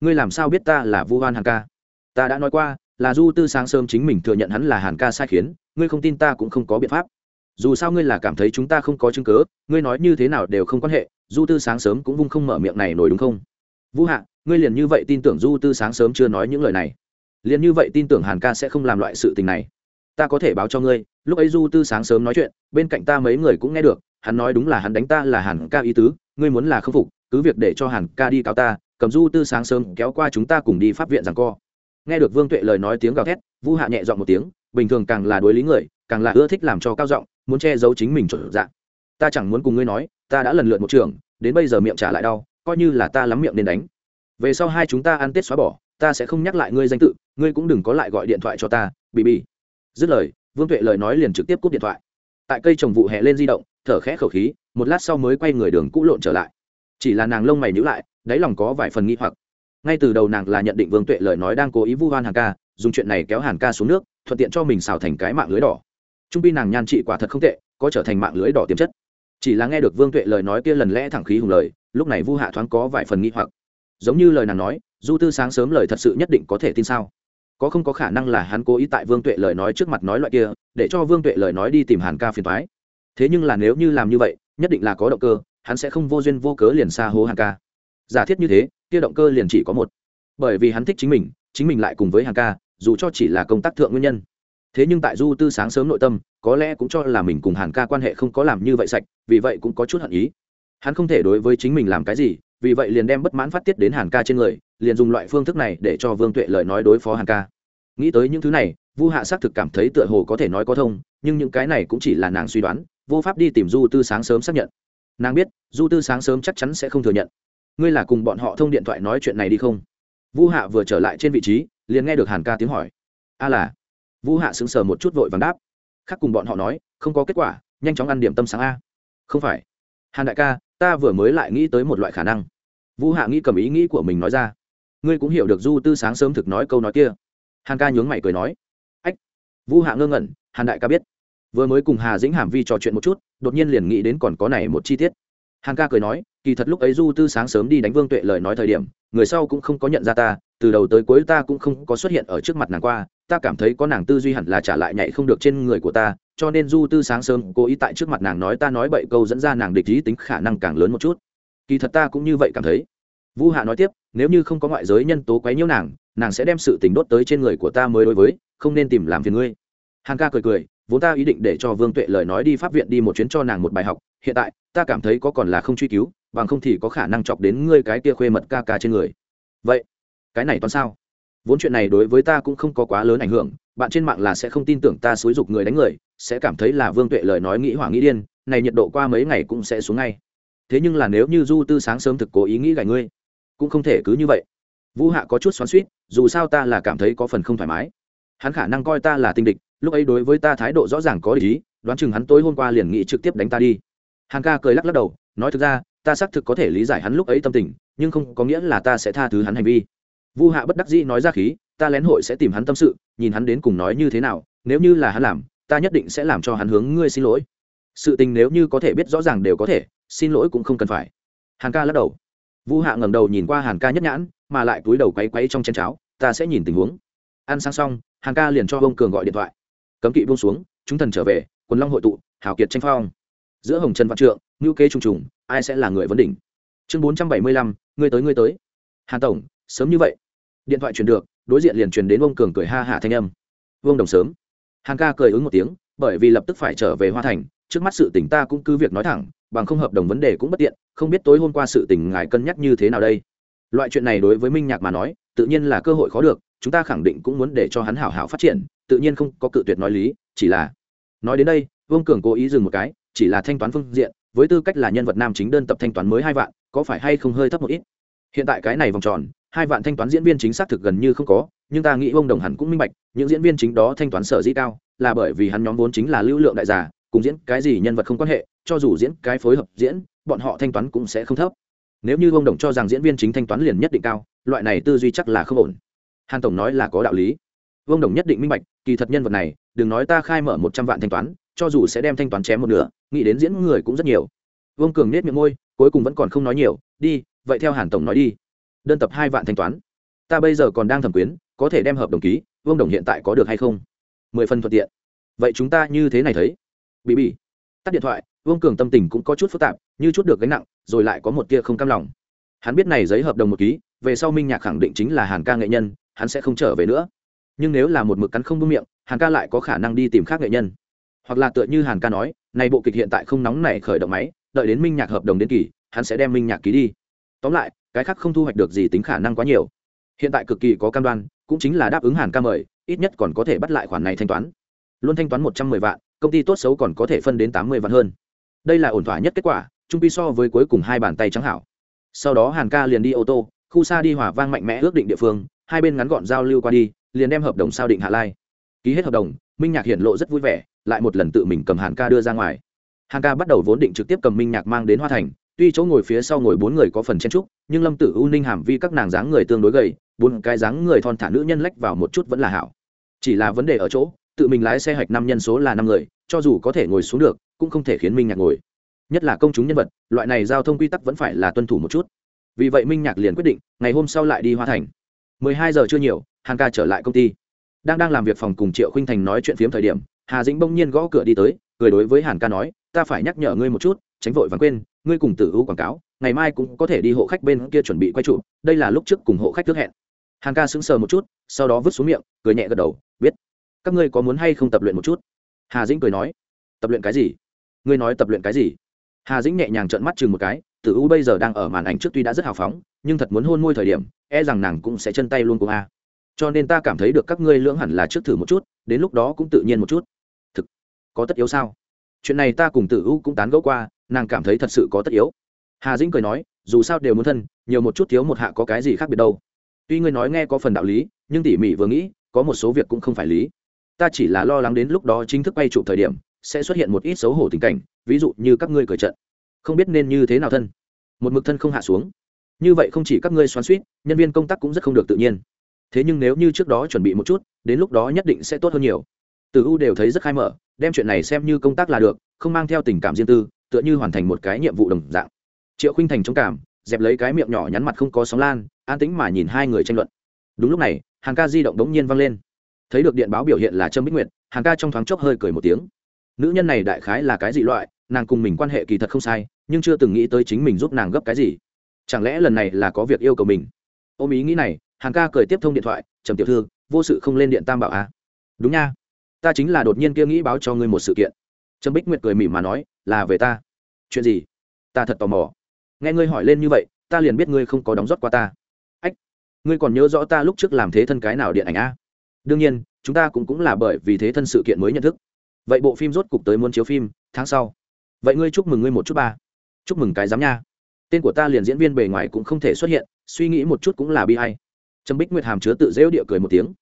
Ngươi làm sao biết ta là vu oan hàn ca? Ta đã nói qua là du tư sáng sớm chính mình thừa nhận hắn là hàn ca sai khiến, ngươi không tin ta cũng không có biện pháp. Dù sao ngươi là cảm thấy chúng ta không có chứng cớ ngươi nói như thế nào đều không quan hệ, du tư sáng sớm cũng vung không mở miệng này nổi đúng không? Vũ hạ, ngươi liền như vậy tin tưởng du tư sáng sớm chưa nói những lời này? Liền như vậy tin tưởng hàn ca sẽ không làm loại sự tình này. Ta có thể báo cho ngươi, lúc ấy du tư sáng sớm nói chuyện, bên cạnh ta mấy người cũng nghe được, hắn nói đúng là hắn đánh ta là hàn ca ý tứ, ngươi muốn là k phục, cứ việc để cho hàn ca đi cáo ta, cầm du tư sáng sớm kéo qua chúng ta cùng đi pháp viện rằng co nghe được vương tuệ lời nói tiếng gào thét, vu hạ nhẹ dọn một tiếng, bình thường càng là đối lý người, càng là ưa thích làm cho cao giọng, muốn che giấu chính mình trở dạng ta chẳng muốn cùng ngươi nói, ta đã lần lượt một trường, đến bây giờ miệng trả lại đau, coi như là ta lắm miệng nên đánh. Về sau hai chúng ta ăn tết xóa bỏ, ta sẽ không nhắc lại ngươi danh tự, ngươi cũng đừng có lại gọi điện thoại cho ta bị bị dứt lời, vương tuệ lời nói liền trực tiếp cúp điện thoại. Tại cây trồng vụ hẹ lên di động, thở khẽ khẩu khí, một lát sau mới quay người đường cũ lộn trở lại. Chỉ là nàng lông mày nhữ lại, đáy lòng có vài phần nghi hoặc ngay từ đầu nàng là nhận định vương tuệ lời nói đang cố ý vu hoan hàn ca, dùng chuyện này kéo hàn ca xuống nước, thuận tiện cho mình xào thành cái mạng lưới đỏ. Trung pi nàng nhan trị quả thật không tệ, có trở thành mạng lưới đỏ tiềm chất. Chỉ là nghe được vương tuệ lời nói kia lần lẽ thẳng khí hùng lời, lúc này vu hạ thoáng có vài phần nghi hoặc. Giống như lời nàng nói, du tư sáng sớm lời thật sự nhất định có thể tin sao? Có không có khả năng là hắn cố ý tại vương tuệ lời nói trước mặt nói loại kia, để cho vương tuệ lời nói đi tìm hàn ca phiền thoái thế nhưng là nếu như làm như vậy, nhất định là có động cơ, hắn sẽ không vô duyên vô cớ liền xa hố hàn ca. Giả thiết như thế kia động cơ liền chỉ có một. Bởi vì hắn thích chính mình chính mình lại cùng với hàng ca, dù cho chỉ là công tác thượng nguyên nhân. Thế nhưng tại du tư sáng sớm nội tâm, có lẽ cũng cho là mình cùng hàn ca quan hệ không có làm như vậy sạch, vì vậy cũng có chút hận ý. Hắn không thể đối với chính mình làm cái gì, vì vậy liền đem bất mãn phát tiết đến hàn ca trên người, liền dùng loại phương thức này để cho vương tuệ lời nói đối phó hàn ca. Nghĩ tới những thứ này, vu hạ xác thực cảm thấy tựa hồ có thể nói có thông, nhưng những cái này cũng chỉ là nàng suy đoán, vô pháp đi tìm du tư sáng sớm xác nhận. Nàng biết, du tư sáng sớm chắc chắn sẽ không thừa nhận ngươi là cùng bọn họ thông điện thoại nói chuyện này đi không? Vu hạ vừa trở lại trên vị trí, liền nghe được hàn ca tiếng hỏi. A là. Vu hạ sững sờ một chút vội vàng đáp. Khác cùng bọn họ nói, không có kết quả, nhanh chóng ăn điểm tâm sáng a. Không phải. Hàn đại ca, ta vừa mới lại nghĩ tới một loại khả năng. Vũ hạ nghĩ cầm ý nghĩ của mình nói ra. Ngươi cũng hiểu được du tư sáng sớm thực nói câu nói kia. Hàn ca nhướng mày cười nói. Ách. Vũ hạ ngơ ngẩn, hàn đại ca biết. Vừa mới cùng hà dĩnh hàm vi trò chuyện một chút, đột nhiên liền nghĩ đến còn có này một chi tiết. Hàn ca cười nói kỳ thật lúc ấy du tư sáng sớm đi đánh vương tuệ lời nói thời điểm, người sau cũng không có nhận ra ta, từ đầu tới cuối ta cũng không có xuất hiện ở trước mặt nàng qua, ta cảm thấy có nàng tư duy hẳn là trả lại nhảy không được trên người của ta, cho nên du tư sáng sớm cố ý tại trước mặt nàng nói ta nói bậy câu dẫn ra nàng địch ý tính khả năng càng lớn một chút. Kỳ thật ta cũng như vậy cảm thấy. Vũ hạ nói tiếp, nếu như không có ngoại giới nhân tố quấy nhiễu nàng nàng sẽ đem sự tình đốt tới trên người của ta mới đối với, không nên tìm làm phiền ngươi. Hằng ca cười cười, vốn ta ý định để cho vương tuệ lời nói đi pháp viện đi một chuyến cho nàng một bài học, hiện tại, ta cảm thấy có còn là không truy cứu bằng không thì có khả năng chọc đến ngươi cái kia khuê mật ca ca trên người. Vậy, cái này toán sao? Vốn chuyện này đối với ta cũng không có quá lớn ảnh hưởng, bạn trên mạng là sẽ không tin tưởng ta xúi dục người đánh người, sẽ cảm thấy là vương tuệ lời nói nghĩ hoảng nghĩ điên, này nhiệt độ qua mấy ngày cũng sẽ xuống ngay. Thế nhưng là nếu như du tư sáng sớm thực cố ý nghĩ gài ngươi, cũng không thể cứ như vậy. Vũ hạ có chút xoắn suýt dù sao ta là cảm thấy có phần không thoải mái. Hắn khả năng coi ta là tinh địch, lúc ấy đối với ta thái độ rõ ràng có lý, đoán chừng hắn tối hôm qua liền nghĩ trực tiếp đánh ta đi. Hàng ca cười lắc lắc đầu, nói thực ra ta xác thực có thể lý giải hắn lúc ấy tâm tình, nhưng không có nghĩa là ta sẽ tha thứ hắn hành vi. Vu hạ bất đắc dĩ nói ra khí, ta lén hội sẽ tìm hắn tâm sự, nhìn hắn đến cùng nói như thế nào, nếu như là hắn làm, ta nhất định sẽ làm cho hắn hướng ngươi xin lỗi. Sự tình nếu như có thể biết rõ ràng đều có thể, xin lỗi cũng không cần phải. Hàn ca lắc đầu. Vu hạ ngẩng đầu nhìn qua hàn ca nhất nhãn, mà lại túi đầu quay quay trong chén cháo, ta sẽ nhìn tình huống. Ăn sang xong, hàn ca liền cho ông cường gọi điện thoại. Cấm kỵ buông xuống, chúng thần trở về, quần long hội tụ, hào kiệt tranh phong. Giữa hồng trần văn trượng ngữ kế trùng trùng ai sẽ là người vấn đỉnh? Chương bốn trăm bảy mươi lăm, ngươi tới ngươi tới. Hàn tổng, sớm như vậy. Điện thoại truyền được, đối diện liền truyền đến ông cường cười ha hạ thanh âm. Vương đồng sớm. Hàn ca cười ứng một tiếng, bởi vì lập tức phải trở về hoa thành, trước mắt sự tình ta cũng cứ việc nói thẳng, bằng không hợp đồng vấn đề cũng bất tiện, không biết tối hôm qua sự tình ngài cân nhắc như thế nào đây. Loại chuyện này đối với minh nhạc mà nói, tự nhiên là cơ hội khó được, chúng ta khẳng định cũng muốn để cho hắn hảo hảo phát triển, tự nhiên không có cự tuyệt nói lý, chỉ là nói đến đây, vương cường cố ý dừng một cái, chỉ là thanh toán phương diện với tư cách là nhân vật nam chính đơn tập thanh toán mới hai vạn, có phải hay không hơi thấp một ít? Hiện tại cái này vòng tròn, hai vạn thanh toán diễn viên chính xác thực gần như không có, nhưng ta nghĩ ông đồng hẳn cũng minh bạch, những diễn viên chính đó thanh toán sở dĩ cao, là bởi vì hắn nhóm vốn chính là lưu lượng đại giả cùng diễn cái gì nhân vật không quan hệ, cho dù diễn cái phối hợp diễn, bọn họ thanh toán cũng sẽ không thấp. Nếu như ông đồng cho rằng diễn viên chính thanh toán liền nhất định cao, loại này tư duy chắc là không ổn. Hàn tổng nói là có đạo lý. Vương đồng nhất định minh bạch, kỳ thật nhân vật này, đừng nói ta khai mở một trăm vạn thanh toán cho dù sẽ đem thanh toán chém một nửa, nghĩ đến diễn người cũng rất nhiều. Vương cường nết miệng môi, cuối cùng vẫn còn không nói nhiều, đi, vậy theo hàn tổng nói đi. Đơn tập hai vạn thanh toán. Ta bây giờ còn đang thẩm quyến, có thể đem hợp đồng ký, vương đồng hiện tại có được hay không? Mười phần thuận tiện. Vậy chúng ta như thế này thấy. Bị bị tắt điện thoại, vương cường tâm tình cũng có chút phức tạp, như chút được gánh nặng, rồi lại có một tia không cam lòng. Hắn biết này giấy hợp đồng một ký, về sau minh nhạc khẳng định chính là hàn ca nghệ nhân, hắn sẽ không trở về nữa. Nhưng nếu là một mực cắn không bưng miệng, hàn ca lại có khả năng đi tìm khác nghệ nhân hoặc là tựa như hàn ca nói, này bộ kịch hiện tại không nóng này khởi động máy, đợi đến minh nhạc hợp đồng đến kỳ, hắn sẽ đem minh nhạc ký đi. Tóm lại, cái khác không thu hoạch được gì tính khả năng quá nhiều. Hiện tại cực kỳ có cam đoan, cũng chính là đáp ứng hàn ca mời, ít nhất còn có thể bắt lại khoản này thanh toán. Luôn thanh toán một trăm mười vạn, công ty tốt xấu còn có thể phân đến tám mươi vạn hơn. Đây là ổn thỏa nhất kết quả trung pi so với cuối cùng hai bàn tay trắng hảo. Sau đó hàn ca liền đi ô tô, khu xa đi hỏa vang mạnh mẽ ước định địa phương, hai bên ngắn gọn giao lưu qua đi, liền đem hợp đồng sao định hạ lai. Ký hết hợp đồng, minh nhạc hiện lộ rất vui vẻ lại một lần tự mình cầm hàn ca đưa ra ngoài. Hàn ca bắt đầu vốn định trực tiếp cầm minh nhạc mang đến hoa thành, tuy chỗ ngồi phía sau ngồi bốn người có phần chen trúc nhưng lâm tử u, ninh hàm vi các nàng dáng người tương đối gầy, bốn cái dáng người thon thả nữ nhân lách vào một chút vẫn là hảo. Chỉ là vấn đề ở chỗ, tự mình lái xe hạch năm nhân số là năm người, cho dù có thể ngồi xuống được, cũng không thể khiến minh nhạc ngồi. Nhất là công chúng nhân vật, loại này giao thông quy tắc vẫn phải là tuân thủ một chút. Vì vậy minh nhạc liền quyết định, ngày hôm sau lại đi hoa thành. Mười hai giờ chưa nhiều, hàn ca trở lại công ty. Đang đang làm việc phòng cùng triệu khinh thành nói chuyện phiếm thời điểm hà dĩnh bỗng nhiên gõ cửa đi tới, cười đối với hàn ca nói, ta phải nhắc nhở ngươi một chút, tránh vội vàng quên, ngươi cùng tử U quảng cáo, ngày mai cũng có thể đi hộ khách bên kia chuẩn bị quay trụ đây là lúc trước cùng hộ khách trước hẹn. Hàn ca sững sờ một chút, sau đó vứt xuống miệng, cười nhẹ gật đầu, biết. Các ngươi có muốn hay không tập luyện một chút? Hà dĩnh cười nói, tập luyện cái gì? Ngươi nói tập luyện cái gì? Hà dĩnh nhẹ nhàng trợn mắt chừng một cái, tử u bây giờ đang ở màn ảnh trước tuy đã rất hào phóng, nhưng thật muốn hôn môi thời điểm e rằng nàng cũng sẽ chân tay luôn cùng a. Cho nên ta cảm thấy được các ngươi lưỡng hẳn là trước thử một chút, đến lúc đó cũng tự nhiên một chút có tất yếu sao? Chuyện này ta cùng tử u cũng tán gẫu qua, nàng cảm thấy thật sự có tất yếu. Hà dĩnh cười nói, dù sao đều muốn thân, nhiều một chút thiếu một hạ có cái gì khác biệt đâu. Tuy ngươi nói nghe có phần đạo lý, nhưng tỉ mỉ vừa nghĩ, có một số việc cũng không phải lý. Ta chỉ là lo lắng đến lúc đó chính thức bay trụ thời điểm, sẽ xuất hiện một ít xấu hổ tình cảnh, ví dụ như các ngươi cởi trận. Không biết nên như thế nào thân. Một mực thân không hạ xuống. Như vậy không chỉ các ngươi xoắn suýt nhân viên công tác cũng rất không được tự nhiên. Thế nhưng nếu như trước đó chuẩn bị một chút, đến lúc đó nhất định sẽ tốt hơn nhiều từ u đều thấy rất khai mở, đem chuyện này xem như công tác là được, không mang theo tình cảm riêng tư, tựa như hoàn thành một cái nhiệm vụ đồng dạng. Triệu khinh thành chống cảm, dẹp lấy cái miệng nhỏ nhắn mặt không có sóng lan, an tĩnh mà nhìn hai người tranh luận. Đúng lúc này, hàng ca di động đống nhiên vang lên. Thấy được điện báo biểu hiện là trâm bích nguyệt, hàng ca trong thoáng chốc hơi cười một tiếng. Nữ nhân này đại khái là cái gì loại, nàng cùng mình quan hệ kỳ thật không sai, nhưng chưa từng nghĩ tới chính mình giúp nàng gấp cái gì. Chẳng lẽ lần này là có việc yêu cầu mình? Ôm ý nghĩ này, hàng ca cười tiếp thông điện thoại, trầm tiểu thư, vô sự không lên điện tam bảo à? Đúng nha ta chính là đột nhiên kia nghĩ báo cho ngươi một sự kiện. Trâm bích nguyệt cười mỉm mà nói, là về ta. Chuyện gì? Ta thật tò mò. Nghe ngươi hỏi lên như vậy, ta liền biết ngươi không có đóng rót qua ta. Ách, ngươi còn nhớ rõ ta lúc trước làm thế thân cái nào điện ảnh a? Đương nhiên, chúng ta cũng cũng là bởi vì thế thân sự kiện mới nhận thức. Vậy bộ phim rốt cục tới muốn chiếu phim, tháng sau. Vậy ngươi chúc mừng ngươi một chút ba. Chúc mừng cái giám nha. Tên của ta liền diễn viên bề ngoài cũng không thể xuất hiện, suy nghĩ một chút cũng là bi hay trâm bích nguyệt hàm chứa tự rêu địa cười một tiếng.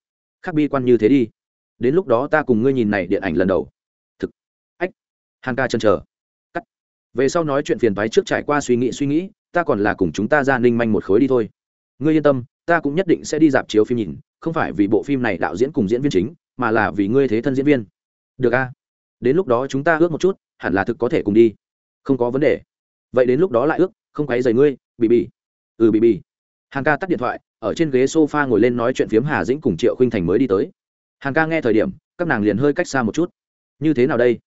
Khác bi quan như thế đi đến lúc đó ta cùng ngươi nhìn này điện ảnh lần đầu. Thực. Ách. Hàn ca chân chờ. Cắt. Về sau nói chuyện phiền phái trước trải qua suy nghĩ suy nghĩ, ta còn là cùng chúng ta ra ninh manh một khối đi thôi. Ngươi yên tâm, ta cũng nhất định sẽ đi dạp chiếu phim nhìn, không phải vì bộ phim này đạo diễn cùng diễn viên chính, mà là vì ngươi thế thân diễn viên. Được a? Đến lúc đó chúng ta ước một chút, hẳn là thực có thể cùng đi. Không có vấn đề. Vậy đến lúc đó lại ước, không quấy dày ngươi, bị bị. Ừ bị bị. Hàn ca tắt điện thoại, ở trên ghế sofa ngồi lên nói chuyện phiếm hà dĩnh cùng triệu khinh thành mới đi tới hàn ca nghe thời điểm, các nàng liền hơi cách xa một chút. Như thế nào đây?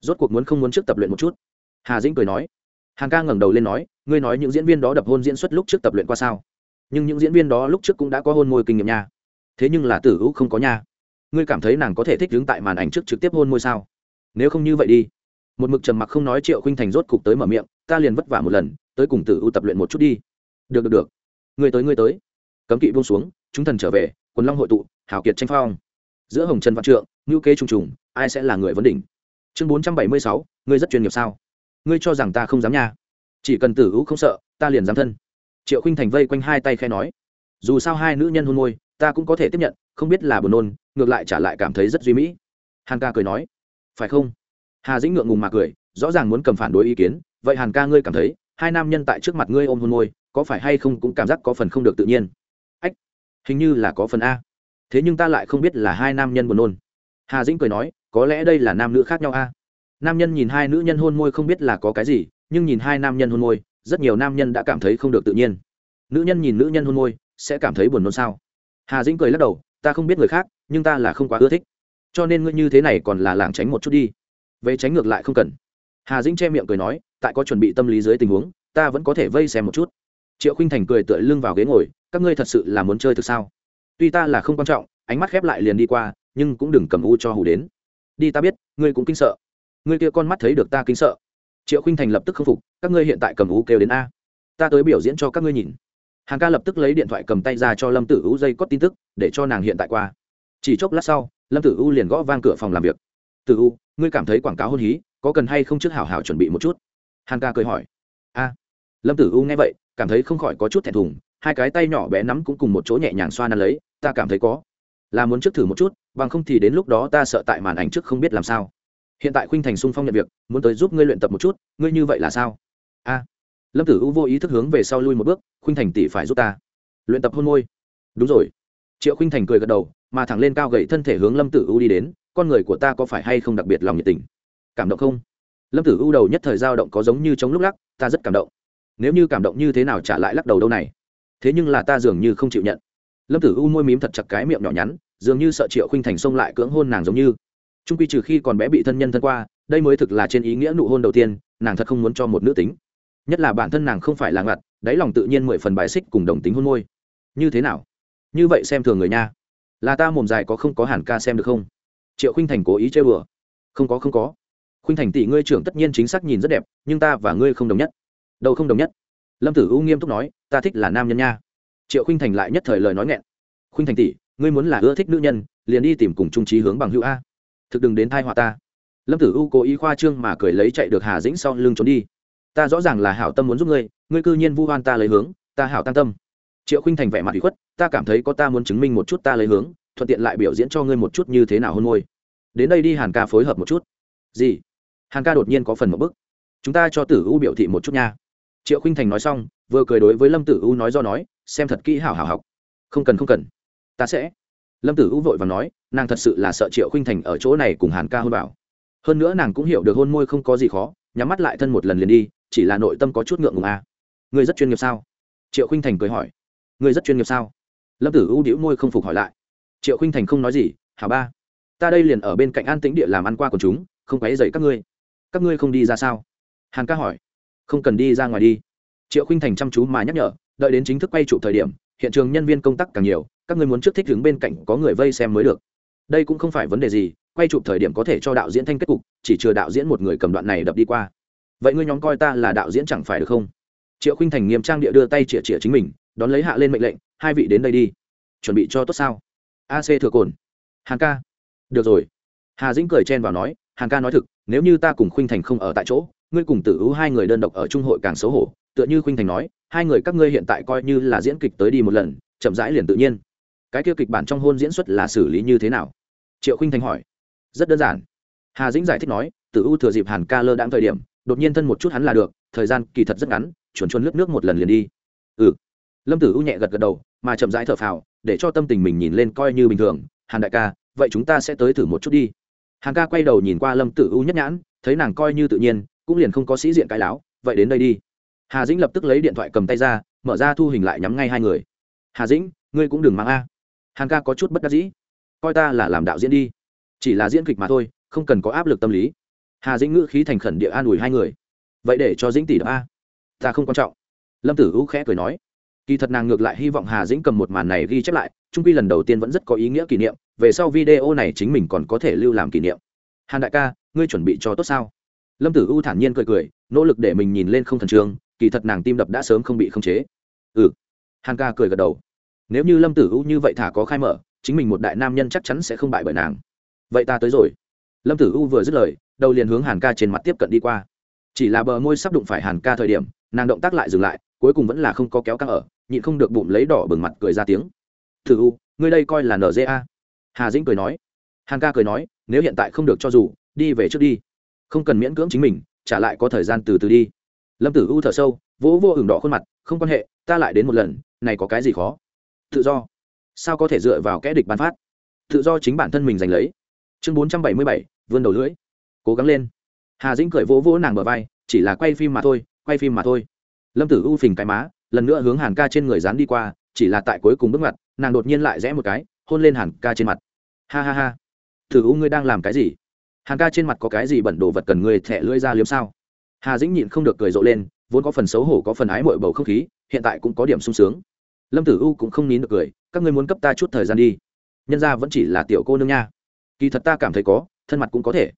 Rốt cuộc muốn không muốn trước tập luyện một chút? Hà dĩnh cười nói. Hàn ca ngẩng đầu lên nói, ngươi nói những diễn viên đó đập hôn diễn xuất lúc trước tập luyện qua sao? Nhưng những diễn viên đó lúc trước cũng đã có hôn môi kinh nghiệm nha. Thế nhưng là tử hữu không có nha. Ngươi cảm thấy nàng có thể thích đứng tại màn ảnh trước trực tiếp hôn môi sao? Nếu không như vậy đi. Một mực trầm mặc không nói triệu khinh thành rốt cục tới mở miệng, ta liền vất vả một lần, tới cùng tử u tập luyện một chút đi. Được được được. Người tới người tới. Cấm kỵ buông xuống, chúng thần trở về, quần long hội tụ hảo kiệt tranh phong giữa hồng trần văn trượng ngữ kế trùng trùng, ai sẽ là người vấn đỉnh? Chương bốn trăm bảy mươi sáu, ngươi rất chuyên nghiệp sao? Ngươi cho rằng ta không dám nha? Chỉ cần tử u không sợ, ta liền dám thân. Triệu khinh thành vây quanh hai tay khe nói. Dù sao hai nữ nhân hôn môi, ta cũng có thể tiếp nhận, không biết là buồn nôn, ngược lại trả lại cảm thấy rất duy mỹ. Hàn ca cười nói. Phải không? Hà dĩnh ngượng ngùng mà cười, rõ ràng muốn cầm phản đối ý kiến, vậy hàn ca ngươi cảm thấy, hai nam nhân tại trước mặt ngươi ôm hôn môi, có phải hay không cũng cảm giác có phần không được tự nhiên? Ách, hình như là có phần a thế nhưng ta lại không biết là hai nam nhân buồn nôn. Hà dĩnh cười nói, có lẽ đây là nam nữ khác nhau a. Nam nhân nhìn hai nữ nhân hôn môi không biết là có cái gì, nhưng nhìn hai nam nhân hôn môi, rất nhiều nam nhân đã cảm thấy không được tự nhiên. Nữ nhân nhìn nữ nhân hôn môi, sẽ cảm thấy buồn nôn sao? Hà dĩnh cười lắc đầu, ta không biết người khác, nhưng ta là không quá ưa thích. Cho nên ngươi như thế này còn là làng tránh một chút đi. Về tránh ngược lại không cần. Hà dĩnh che miệng cười nói, tại có chuẩn bị tâm lý dưới tình huống, ta vẫn có thể vây xem một chút. Triệu khinh thành cười tựa lưng vào ghế ngồi, các ngươi thật sự là muốn chơi thực sao? Tuy ta là không quan trọng, ánh mắt khép lại liền đi qua, nhưng cũng đừng cầm u cho hù đến. Đi ta biết, ngươi cũng kinh sợ. Ngươi kia con mắt thấy được ta kinh sợ. Triệu khinh thành lập tức khâm phục, các ngươi hiện tại cầm u kêu đến a. Ta tới biểu diễn cho các ngươi nhìn. Hàng ca lập tức lấy điện thoại cầm tay ra cho lâm tử u dây có tin tức, để cho nàng hiện tại qua. Chỉ chốc lát sau, lâm tử u liền gõ vang cửa phòng làm việc. Tử u, ngươi cảm thấy quảng cáo hôn hí, có cần hay không trước hảo hảo chuẩn bị một chút? Hàng ca cười hỏi. A. Lâm tử u nghe vậy, cảm thấy không khỏi có chút thẹn thùng hai cái tay nhỏ bé nắm cũng cùng một chỗ nhẹ nhàng xoa nắn lấy, ta cảm thấy có. Là muốn trước thử một chút, bằng không thì đến lúc đó ta sợ tại màn ảnh trước không biết làm sao. Hiện tại khuynh thành sung phong nhận việc, muốn tới giúp ngươi luyện tập một chút, ngươi như vậy là sao? A. Lâm tử u vô ý thức hướng về sau lui một bước, khuynh thành tỷ phải giúp ta. Luyện tập hôn môi. Đúng rồi. Triệu khuynh thành cười gật đầu, mà thẳng lên cao gậy thân thể hướng lâm tử u đi đến, con người của ta có phải hay không đặc biệt lòng nhiệt tình? Cảm động không? Lâm tử u đầu nhất thời dao động có giống như trong lúc lắc, ta rất cảm động. Nếu như cảm động như thế nào trả lại lắc đầu đâu này? Thế nhưng là ta dường như không chịu nhận. Lâm tử u môi mím thật chặt cái miệng nhỏ nhắn, dường như sợ triệu khinh thành xông lại cưỡng hôn nàng giống như. Trung quy trừ khi còn bé bị thân nhân thân qua, đây mới thực là trên ý nghĩa nụ hôn đầu tiên, nàng thật không muốn cho một nữ tính. Nhất là bản thân nàng không phải là ngặt, đáy lòng tự nhiên mười phần bài xích cùng đồng tính hôn môi. Như thế nào? Như vậy xem thường người nha. Là ta mồm dài có không có hàn ca xem được không? Triệu khinh thành cố ý chơi bừa không có không có. Khuynh thành tỷ ngươi trưởng tất nhiên chính xác nhìn rất đẹp, nhưng ta và ngươi không đồng nhất. Đâu không đồng nhất. Lâm tử u nghiêm túc nói ta thích là nam nhân nha. Triệu Khinh thành lại nhất thời lời nói nghẹn. Khinh thành tỷ, ngươi muốn là ưa thích nữ nhân, liền đi tìm cùng trung trí hướng bằng hữu a. Thực đừng đến thai họa ta. Lâm tử u cố ý khoa trương mà cười lấy chạy được hà dĩnh sau lưng trốn đi. Ta rõ ràng là hảo tâm muốn giúp ngươi ngươi cư nhiên vu hoan ta lấy hướng, ta hảo tam tâm. Triệu Khinh thành vẻ mặt bị khuất, ta cảm thấy có ta muốn chứng minh một chút ta lấy hướng, thuận tiện lại biểu diễn cho ngươi một chút như thế nào hôn môi. Đến đây đi hàn ca phối hợp một chút. Gì? Hàn ca đột nhiên có phần một bức. Chúng ta cho tử u biểu thị một chút nha. Triệu khinh thành nói xong vừa cười đối với lâm tử u nói do nói, xem thật kỹ hảo hảo học. Không cần không cần. Ta sẽ. Lâm tử u vội và nói, nàng thật sự là sợ triệu khinh thành ở chỗ này cùng hàn ca hôn bảo hơn nữa nàng cũng hiểu được hôn môi không có gì khó, nhắm mắt lại thân một lần liền đi, chỉ là nội tâm có chút ngượng ngùng à. người rất chuyên nghiệp sao? Triệu khinh thành cười hỏi. Người rất chuyên nghiệp sao? Lâm tử u đĩu môi không phục hỏi lại. Triệu khinh thành không nói gì hả ba, ta đây liền ở bên cạnh an tĩnh địa làm ăn qua của chúng, không quấy dậy các ngươi. Các ngươi không đi ra sao? Hàn ca hỏi. Không cần đi ra ngoài đi triệu khinh thành chăm chú mà nhắc nhở, đợi đến chính thức quay chụp thời điểm, hiện trường nhân viên công tác càng nhiều, các người muốn trước thích đứng bên cạnh có người vây xem mới được. Đây cũng không phải vấn đề gì, quay chụp thời điểm có thể cho đạo diễn thanh kết cục, chỉ chừa đạo diễn một người cầm đoạn này đập đi qua. Vậy ngươi nhóm coi ta là đạo diễn chẳng phải được không? Triệu khinh thành nghiêm trang địa đưa tay chĩa chĩa chính mình, đón lấy hạ lên mệnh lệnh, hai vị đến đây đi, chuẩn bị cho tốt sao? Ac thừa cồn. Hàng ca. Được rồi. Hà dĩnh cười chen vào nói, hàng ca nói thực, nếu như ta cùng khuynh thành không ở tại chỗ, ngươi cùng tử ưu hai người đơn độc ở trung hội càng xấu hổ tựa như khuynh thành nói, hai người các ngươi hiện tại coi như là diễn kịch tới đi một lần, chậm rãi liền tự nhiên. Cái kia kịch bản trong hôn diễn xuất là xử lý như thế nào? Triệu khuynh thành hỏi. Rất đơn giản. Hà dĩnh giải thích nói tử ưu thừa dịp hàn ca lơ đáng thời điểm, đột nhiên thân một chút hắn là được, thời gian kỳ thật rất ngắn, chuồn chuồn lướt nước một lần liền đi. Ừ. Lâm tử ưu nhẹ gật gật đầu, mà chậm rãi thở phào, để cho tâm tình mình nhìn lên coi như bình thường. Hàn đại ca, vậy chúng ta sẽ tới thử một chút đi. Hàn ca quay đầu nhìn qua lâm tử u nhất nhãn, thấy nàng coi như tự nhiên, cũng liền không có sĩ diện cái láo, vậy đến đây đi hà dĩnh lập tức lấy điện thoại cầm tay ra, mở ra thu hình lại nhắm ngay hai người. Hà dĩnh, ngươi cũng đừng mang a. Hàn ca có chút bất đắc dĩ. Coi ta là làm đạo diễn đi. Chỉ là diễn kịch mà thôi, không cần có áp lực tâm lý. Hà dĩnh ngữ khí thành khẩn địa an ủi hai người. Vậy để cho dĩnh tỷ đ a. Ta không quan trọng. Lâm tử u khẽ cười nói. Kỳ thật nàng ngược lại hy vọng hà dĩnh cầm một màn này ghi chép lại trung quy lần đầu tiên vẫn rất có ý nghĩa kỷ niệm, về sau video này chính mình còn có thể lưu làm kỷ niệm. Hàn đại ca, ngươi chuẩn bị cho tốt sao? Lâm tử u thản nhiên cười cười, nỗ lực để mình nhìn lên không thần trường kỳ thật nàng tim đập đã sớm không bị khống chế. Ừ. Hàn ca cười gật đầu. Nếu như lâm tử u như vậy thả có khai mở, chính mình một đại nam nhân chắc chắn sẽ không bại bởi nàng. Vậy ta tới rồi. Lâm tử u vừa dứt lời, đầu liền hướng hàn ca trên mặt tiếp cận đi qua. Chỉ là bờ môi sắp đụng phải hàn ca thời điểm, nàng động tác lại dừng lại, cuối cùng vẫn là không có kéo căng ở, nhịn không được bụng lấy đỏ bừng mặt cười ra tiếng. Tử u ngươi đây coi là nza hà dĩnh cười nói. Hàn ca cười nói, nếu hiện tại không được cho dù, đi về trước đi. Không cần miễn cưỡng chính mình, trả lại có thời gian từ từ đi lâm tử u thở sâu, vỗ vô hưởng đỏ khuôn mặt, không quan hệ, ta lại đến một lần, này có cái gì khó? Tự do. Sao có thể dựa vào kẽ địch bán phát? Tự do chính bản thân mình giành lấy. Chương bốn trăm bảy mươi bảy vươn đầu lưỡi. Cố gắng lên. Hà dĩnh cười vỗ vỗ nàng bờ vai, chỉ là quay phim mà thôi, quay phim mà thôi. Lâm tử u phình cái má, lần nữa hướng hàn ca trên người dán đi qua, chỉ là tại cuối cùng bước mặt nàng đột nhiên lại rẽ một cái, hôn lên hàn ca trên mặt. Ha ha ha, tử u ngươi đang làm cái gì? Hàn ca trên mặt có cái gì bẩn đồ vật cần người thẻ lưỡi ra liếm sao? Hà dĩnh nhịn không được cười rộ lên, vốn có phần xấu hổ có phần ái mội bầu không khí, hiện tại cũng có điểm sung sướng. Lâm tử u cũng không nín được cười, các ngươi muốn cấp ta chút thời gian đi. Nhân ra vẫn chỉ là tiểu cô nương nha. Kỳ thật ta cảm thấy có, thân mặt cũng có thể.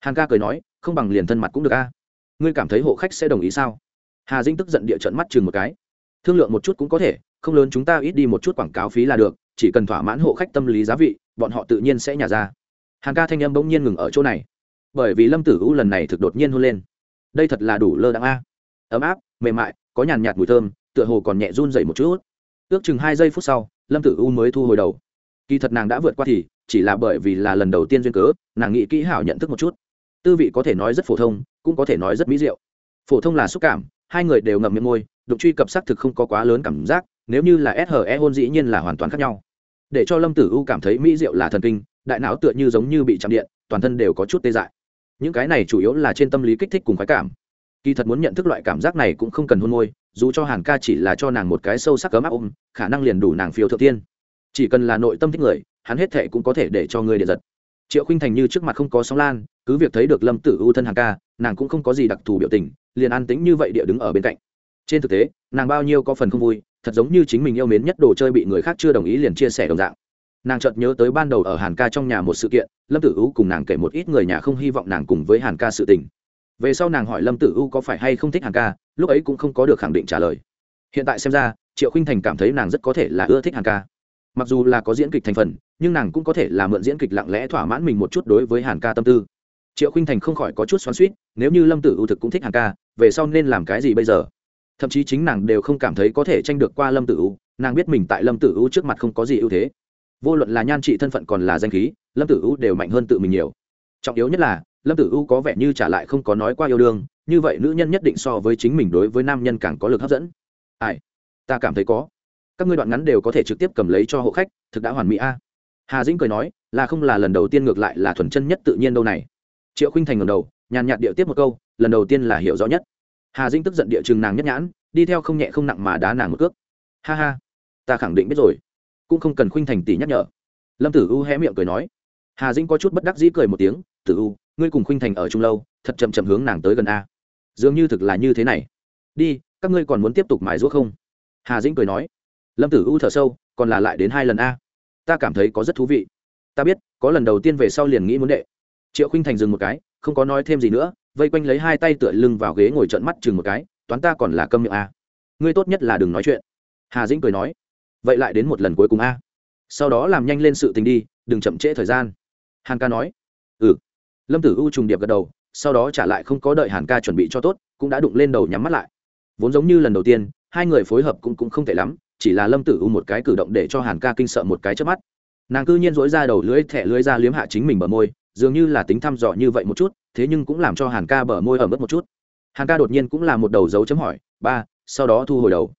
Hàn ca cười nói, không bằng liền thân mặt cũng được a. Ngươi cảm thấy hộ khách sẽ đồng ý sao? Hà dĩnh tức giận địa trận mắt chừng một cái. Thương lượng một chút cũng có thể, không lớn chúng ta ít đi một chút quảng cáo phí là được, chỉ cần thỏa mãn hộ khách tâm lý giá vị, bọn họ tự nhiên sẽ nhả ra. Hàn ca thanh âm bỗng nhiên ngừng ở chỗ này. Bởi vì lâm tử u lần này thực đột nhiên hôn lên đây thật là đủ lơ đãng a. Ấm áp, mềm mại, có nhàn nhạt mùi thơm, tựa hồ còn nhẹ run dậy một chút. Ước chừng hai giây phút sau, lâm tử u mới thu hồi đầu. Kỳ thật nàng đã vượt qua thì, chỉ là bởi vì là lần đầu tiên duyên cớ, nàng nghĩ kỹ hảo nhận thức một chút. Tư vị có thể nói rất phổ thông, cũng có thể nói rất mỹ diệu. Phổ thông là xúc cảm, hai người đều ngậm miệng môi, đụng truy cập xác thực không có quá lớn cảm giác, nếu như là she hôn dĩ nhiên là hoàn toàn khác nhau. Để cho lâm tử u cảm thấy mỹ diệu là thần kinh, đại não tựa như giống như bị chạm điện, toàn thân đều có chút tê dại những cái này chủ yếu là trên tâm lý kích thích cùng khoái cảm. Kỳ thật muốn nhận thức loại cảm giác này cũng không cần hôn môi, dù cho hàn ca chỉ là cho nàng một cái sâu sắc cấm áp ôm, khả năng liền đủ nàng phiêu thượng tiên. Chỉ cần là nội tâm thích người, hắn hết thệ cũng có thể để cho người điện giật. Triệu khinh thành như trước mặt không có sóng lan, cứ việc thấy được lâm tử ưu thân hàn ca, nàng cũng không có gì đặc thù biểu tình, liền an tĩnh như vậy địa đứng ở bên cạnh. Trên thực tế, nàng bao nhiêu có phần không vui, thật giống như chính mình yêu mến nhất đồ chơi bị người khác chưa đồng ý liền chia sẻ đồng dạng nàng chợt nhớ tới ban đầu ở hàn ca trong nhà một sự kiện, lâm tử u cùng nàng kể một ít người nhà không hy vọng nàng cùng với hàn ca sự tình. Về sau nàng hỏi lâm tử u có phải hay không thích hàn ca, lúc ấy cũng không có được khẳng định trả lời. Hiện tại xem ra, triệu khinh thành cảm thấy nàng rất có thể là ưa thích hàn ca. Mặc dù là có diễn kịch thành phần, nhưng nàng cũng có thể là mượn diễn kịch lặng lẽ thỏa mãn mình một chút đối với hàn ca tâm tư. Triệu khinh thành không khỏi có chút xoắn suýt nếu như lâm tử u thực cũng thích hàn ca, về sau nên làm cái gì bây giờ? Thậm chí chính nàng đều không cảm thấy có thể tranh được qua lâm tử u nàng biết mình tại lâm tử u trước mặt không có gì ưu thế vô luận là nhan trị thân phận còn là danh khí, lâm tử u đều mạnh hơn tự mình nhiều. Trọng yếu nhất là, lâm tử u có vẻ như trả lại không có nói qua yêu đương, như vậy nữ nhân nhất định so với chính mình đối với nam nhân càng có lực hấp dẫn. Ai? Ta cảm thấy có. Các ngươi đoạn ngắn đều có thể trực tiếp cầm lấy cho hộ khách, thực đã hoàn mỹ a. Hà dĩnh cười nói, là không là lần đầu tiên ngược lại là thuần chân nhất tự nhiên đâu này. Triệu khinh thành ngầm đầu, nhàn nhạt điệu tiếp một câu, lần đầu tiên là hiểu rõ nhất. Hà dĩnh tức giận địa chừng nàng nhất nhãn, đi theo không nhẹ không nặng mà đá nàng một cước. Ha ha, ta khẳng định biết rồi cũng không cần khuynh thành tỷ nhắc nhở. Lâm tử u hé miệng cười nói. Hà dĩnh có chút bất đắc dĩ cười một tiếng, tử u, ngươi cùng khuynh thành ở chung lâu, thật chậm chậm hướng nàng tới gần a. Dường như thực là như thế này. Đi, các ngươi còn muốn tiếp tục mài ruốc không? Hà dĩnh cười nói. Lâm tử u thở sâu, còn là lại đến hai lần a. Ta cảm thấy có rất thú vị. Ta biết, có lần đầu tiên về sau liền nghĩ muốn đệ. Triệu khinh thành dừng một cái, không có nói thêm gì nữa, vây quanh lấy hai tay tựa lưng vào ghế ngồi trận mắt chừng một cái, toán ta còn là câm miệng a. Ngươi tốt nhất là đừng nói chuyện. Hà dĩnh cười nói vậy lại đến một lần cuối cùng a. Sau đó làm nhanh lên sự tình đi, đừng chậm trễ thời gian. Hàn ca nói. Ừ. Lâm tử u trùng điệp gật đầu, sau đó trả lại không có đợi hàn ca chuẩn bị cho tốt, cũng đã đụng lên đầu nhắm mắt lại. Vốn giống như lần đầu tiên, hai người phối hợp cũng cũng không tệ lắm, chỉ là lâm tử u một cái cử động để cho hàn ca kinh sợ một cái trước mắt. Nàng cư nhiên dỗi ra đầu lưỡi thẻ lưỡi ra liếm hạ chính mình bờ môi, dường như là tính thăm dò như vậy một chút, thế nhưng cũng làm cho hàn ca bờ môi ẩm ướt một chút. Hàn ca đột nhiên cũng là một đầu dấu chấm hỏi, ba, sau đó thu hồi đầu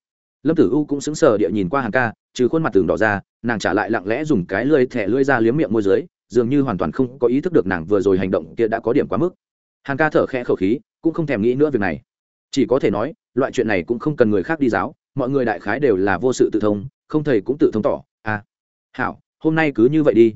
lâm tử u cũng sững sờ địa nhìn qua hàn ca, trừ khuôn mặt tường đỏ ra, nàng trả lại lặng lẽ dùng cái lưỡi thẻ lưỡi ra liếm miệng môi dưới, dường như hoàn toàn không có ý thức được nàng vừa rồi hành động kia đã có điểm quá mức. Hàn ca thở khẽ khẩu khí, cũng không thèm nghĩ nữa việc này. Chỉ có thể nói, loại chuyện này cũng không cần người khác đi giáo, mọi người đại khái đều là vô sự tự thông, không thầy cũng tự thông tỏ à. Hảo, hôm nay cứ như vậy đi.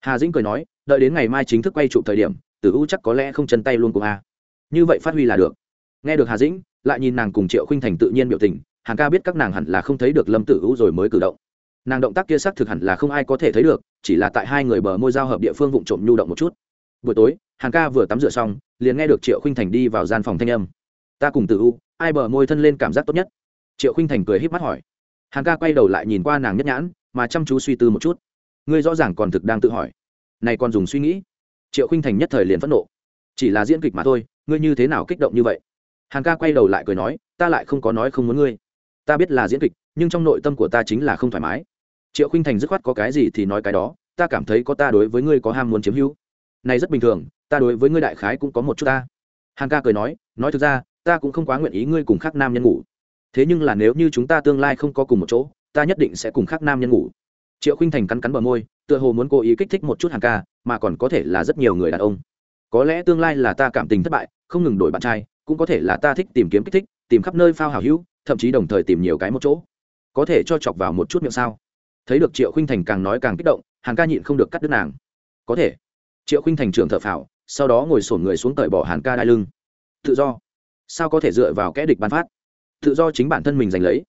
Hà dĩnh cười nói, đợi đến ngày mai chính thức quay trụ thời điểm, tử u chắc có lẽ không chân tay luôn cùng a. À. như vậy phát huy là được. Nghe được hà dĩnh, lại nhìn nàng cùng triệu khinh thành tự nhiên biểu tình hàng ca biết các nàng hẳn là không thấy được lâm tử u rồi mới cử động. Nàng động tác kia xác thực hẳn là không ai có thể thấy được, chỉ là tại hai người bờ môi giao hợp địa phương vụng trộm nhu động một chút. Buổi tối, hàn ca vừa tắm rửa xong, liền nghe được triệu khinh thành đi vào gian phòng thanh âm. Ta cùng Tử u, ai bờ môi thân lên cảm giác tốt nhất? Triệu khinh thành cười h í p mắt hỏi. Hàn ca quay đầu lại nhìn qua nàng nhất nhãn, mà chăm chú suy tư một chút. Ngươi rõ ràng còn thực đang tự hỏi. Này còn dùng suy nghĩ. Triệu khinh thành nhất thời liền phẫn nộ. Chỉ là diễn kịch mà thôi, ngươi như thế nào kích động như vậy? Hàn ca quay đầu lại cười nói, ta lại không có nói không muốn ngươi ta biết là diễn kịch, nhưng trong nội tâm của ta chính là không thoải mái. Triệu khinh thành dứt khoát có cái gì thì nói cái đó, ta cảm thấy có ta đối với ngươi có ham muốn chiếm hữu. Này rất bình thường, ta đối với ngươi đại khái cũng có một chút ta. Hàn ca cười nói nói thực ra, ta cũng không quá nguyện ý ngươi cùng khác nam nhân ngủ. Thế nhưng là nếu như chúng ta tương lai không có cùng một chỗ, ta nhất định sẽ cùng khác nam nhân ngủ. Triệu khinh thành cắn cắn bờ môi, tựa hồ muốn cố ý kích thích một chút hàn ca, mà còn có thể là rất nhiều người đàn ông. Có lẽ tương lai là ta cảm tình thất bại, không ngừng đổi bạn trai, cũng có thể là ta thích tìm kiếm kích thích, tìm khắp nơi phao hào hữu thậm chí đồng thời tìm nhiều cái một chỗ. Có thể cho chọc vào một chút miệng sao? Thấy được triệu khinh thành càng nói càng kích động, hàn ca nhịn không được cắt đứt nàng. Có thể. Triệu khinh thành trưởng thợ phào, sau đó ngồi sổn người xuống tời bỏ hàn ca đai lưng. Tự do. Sao có thể dựa vào kẽ địch bán phát? Tự do chính bản thân mình giành lấy.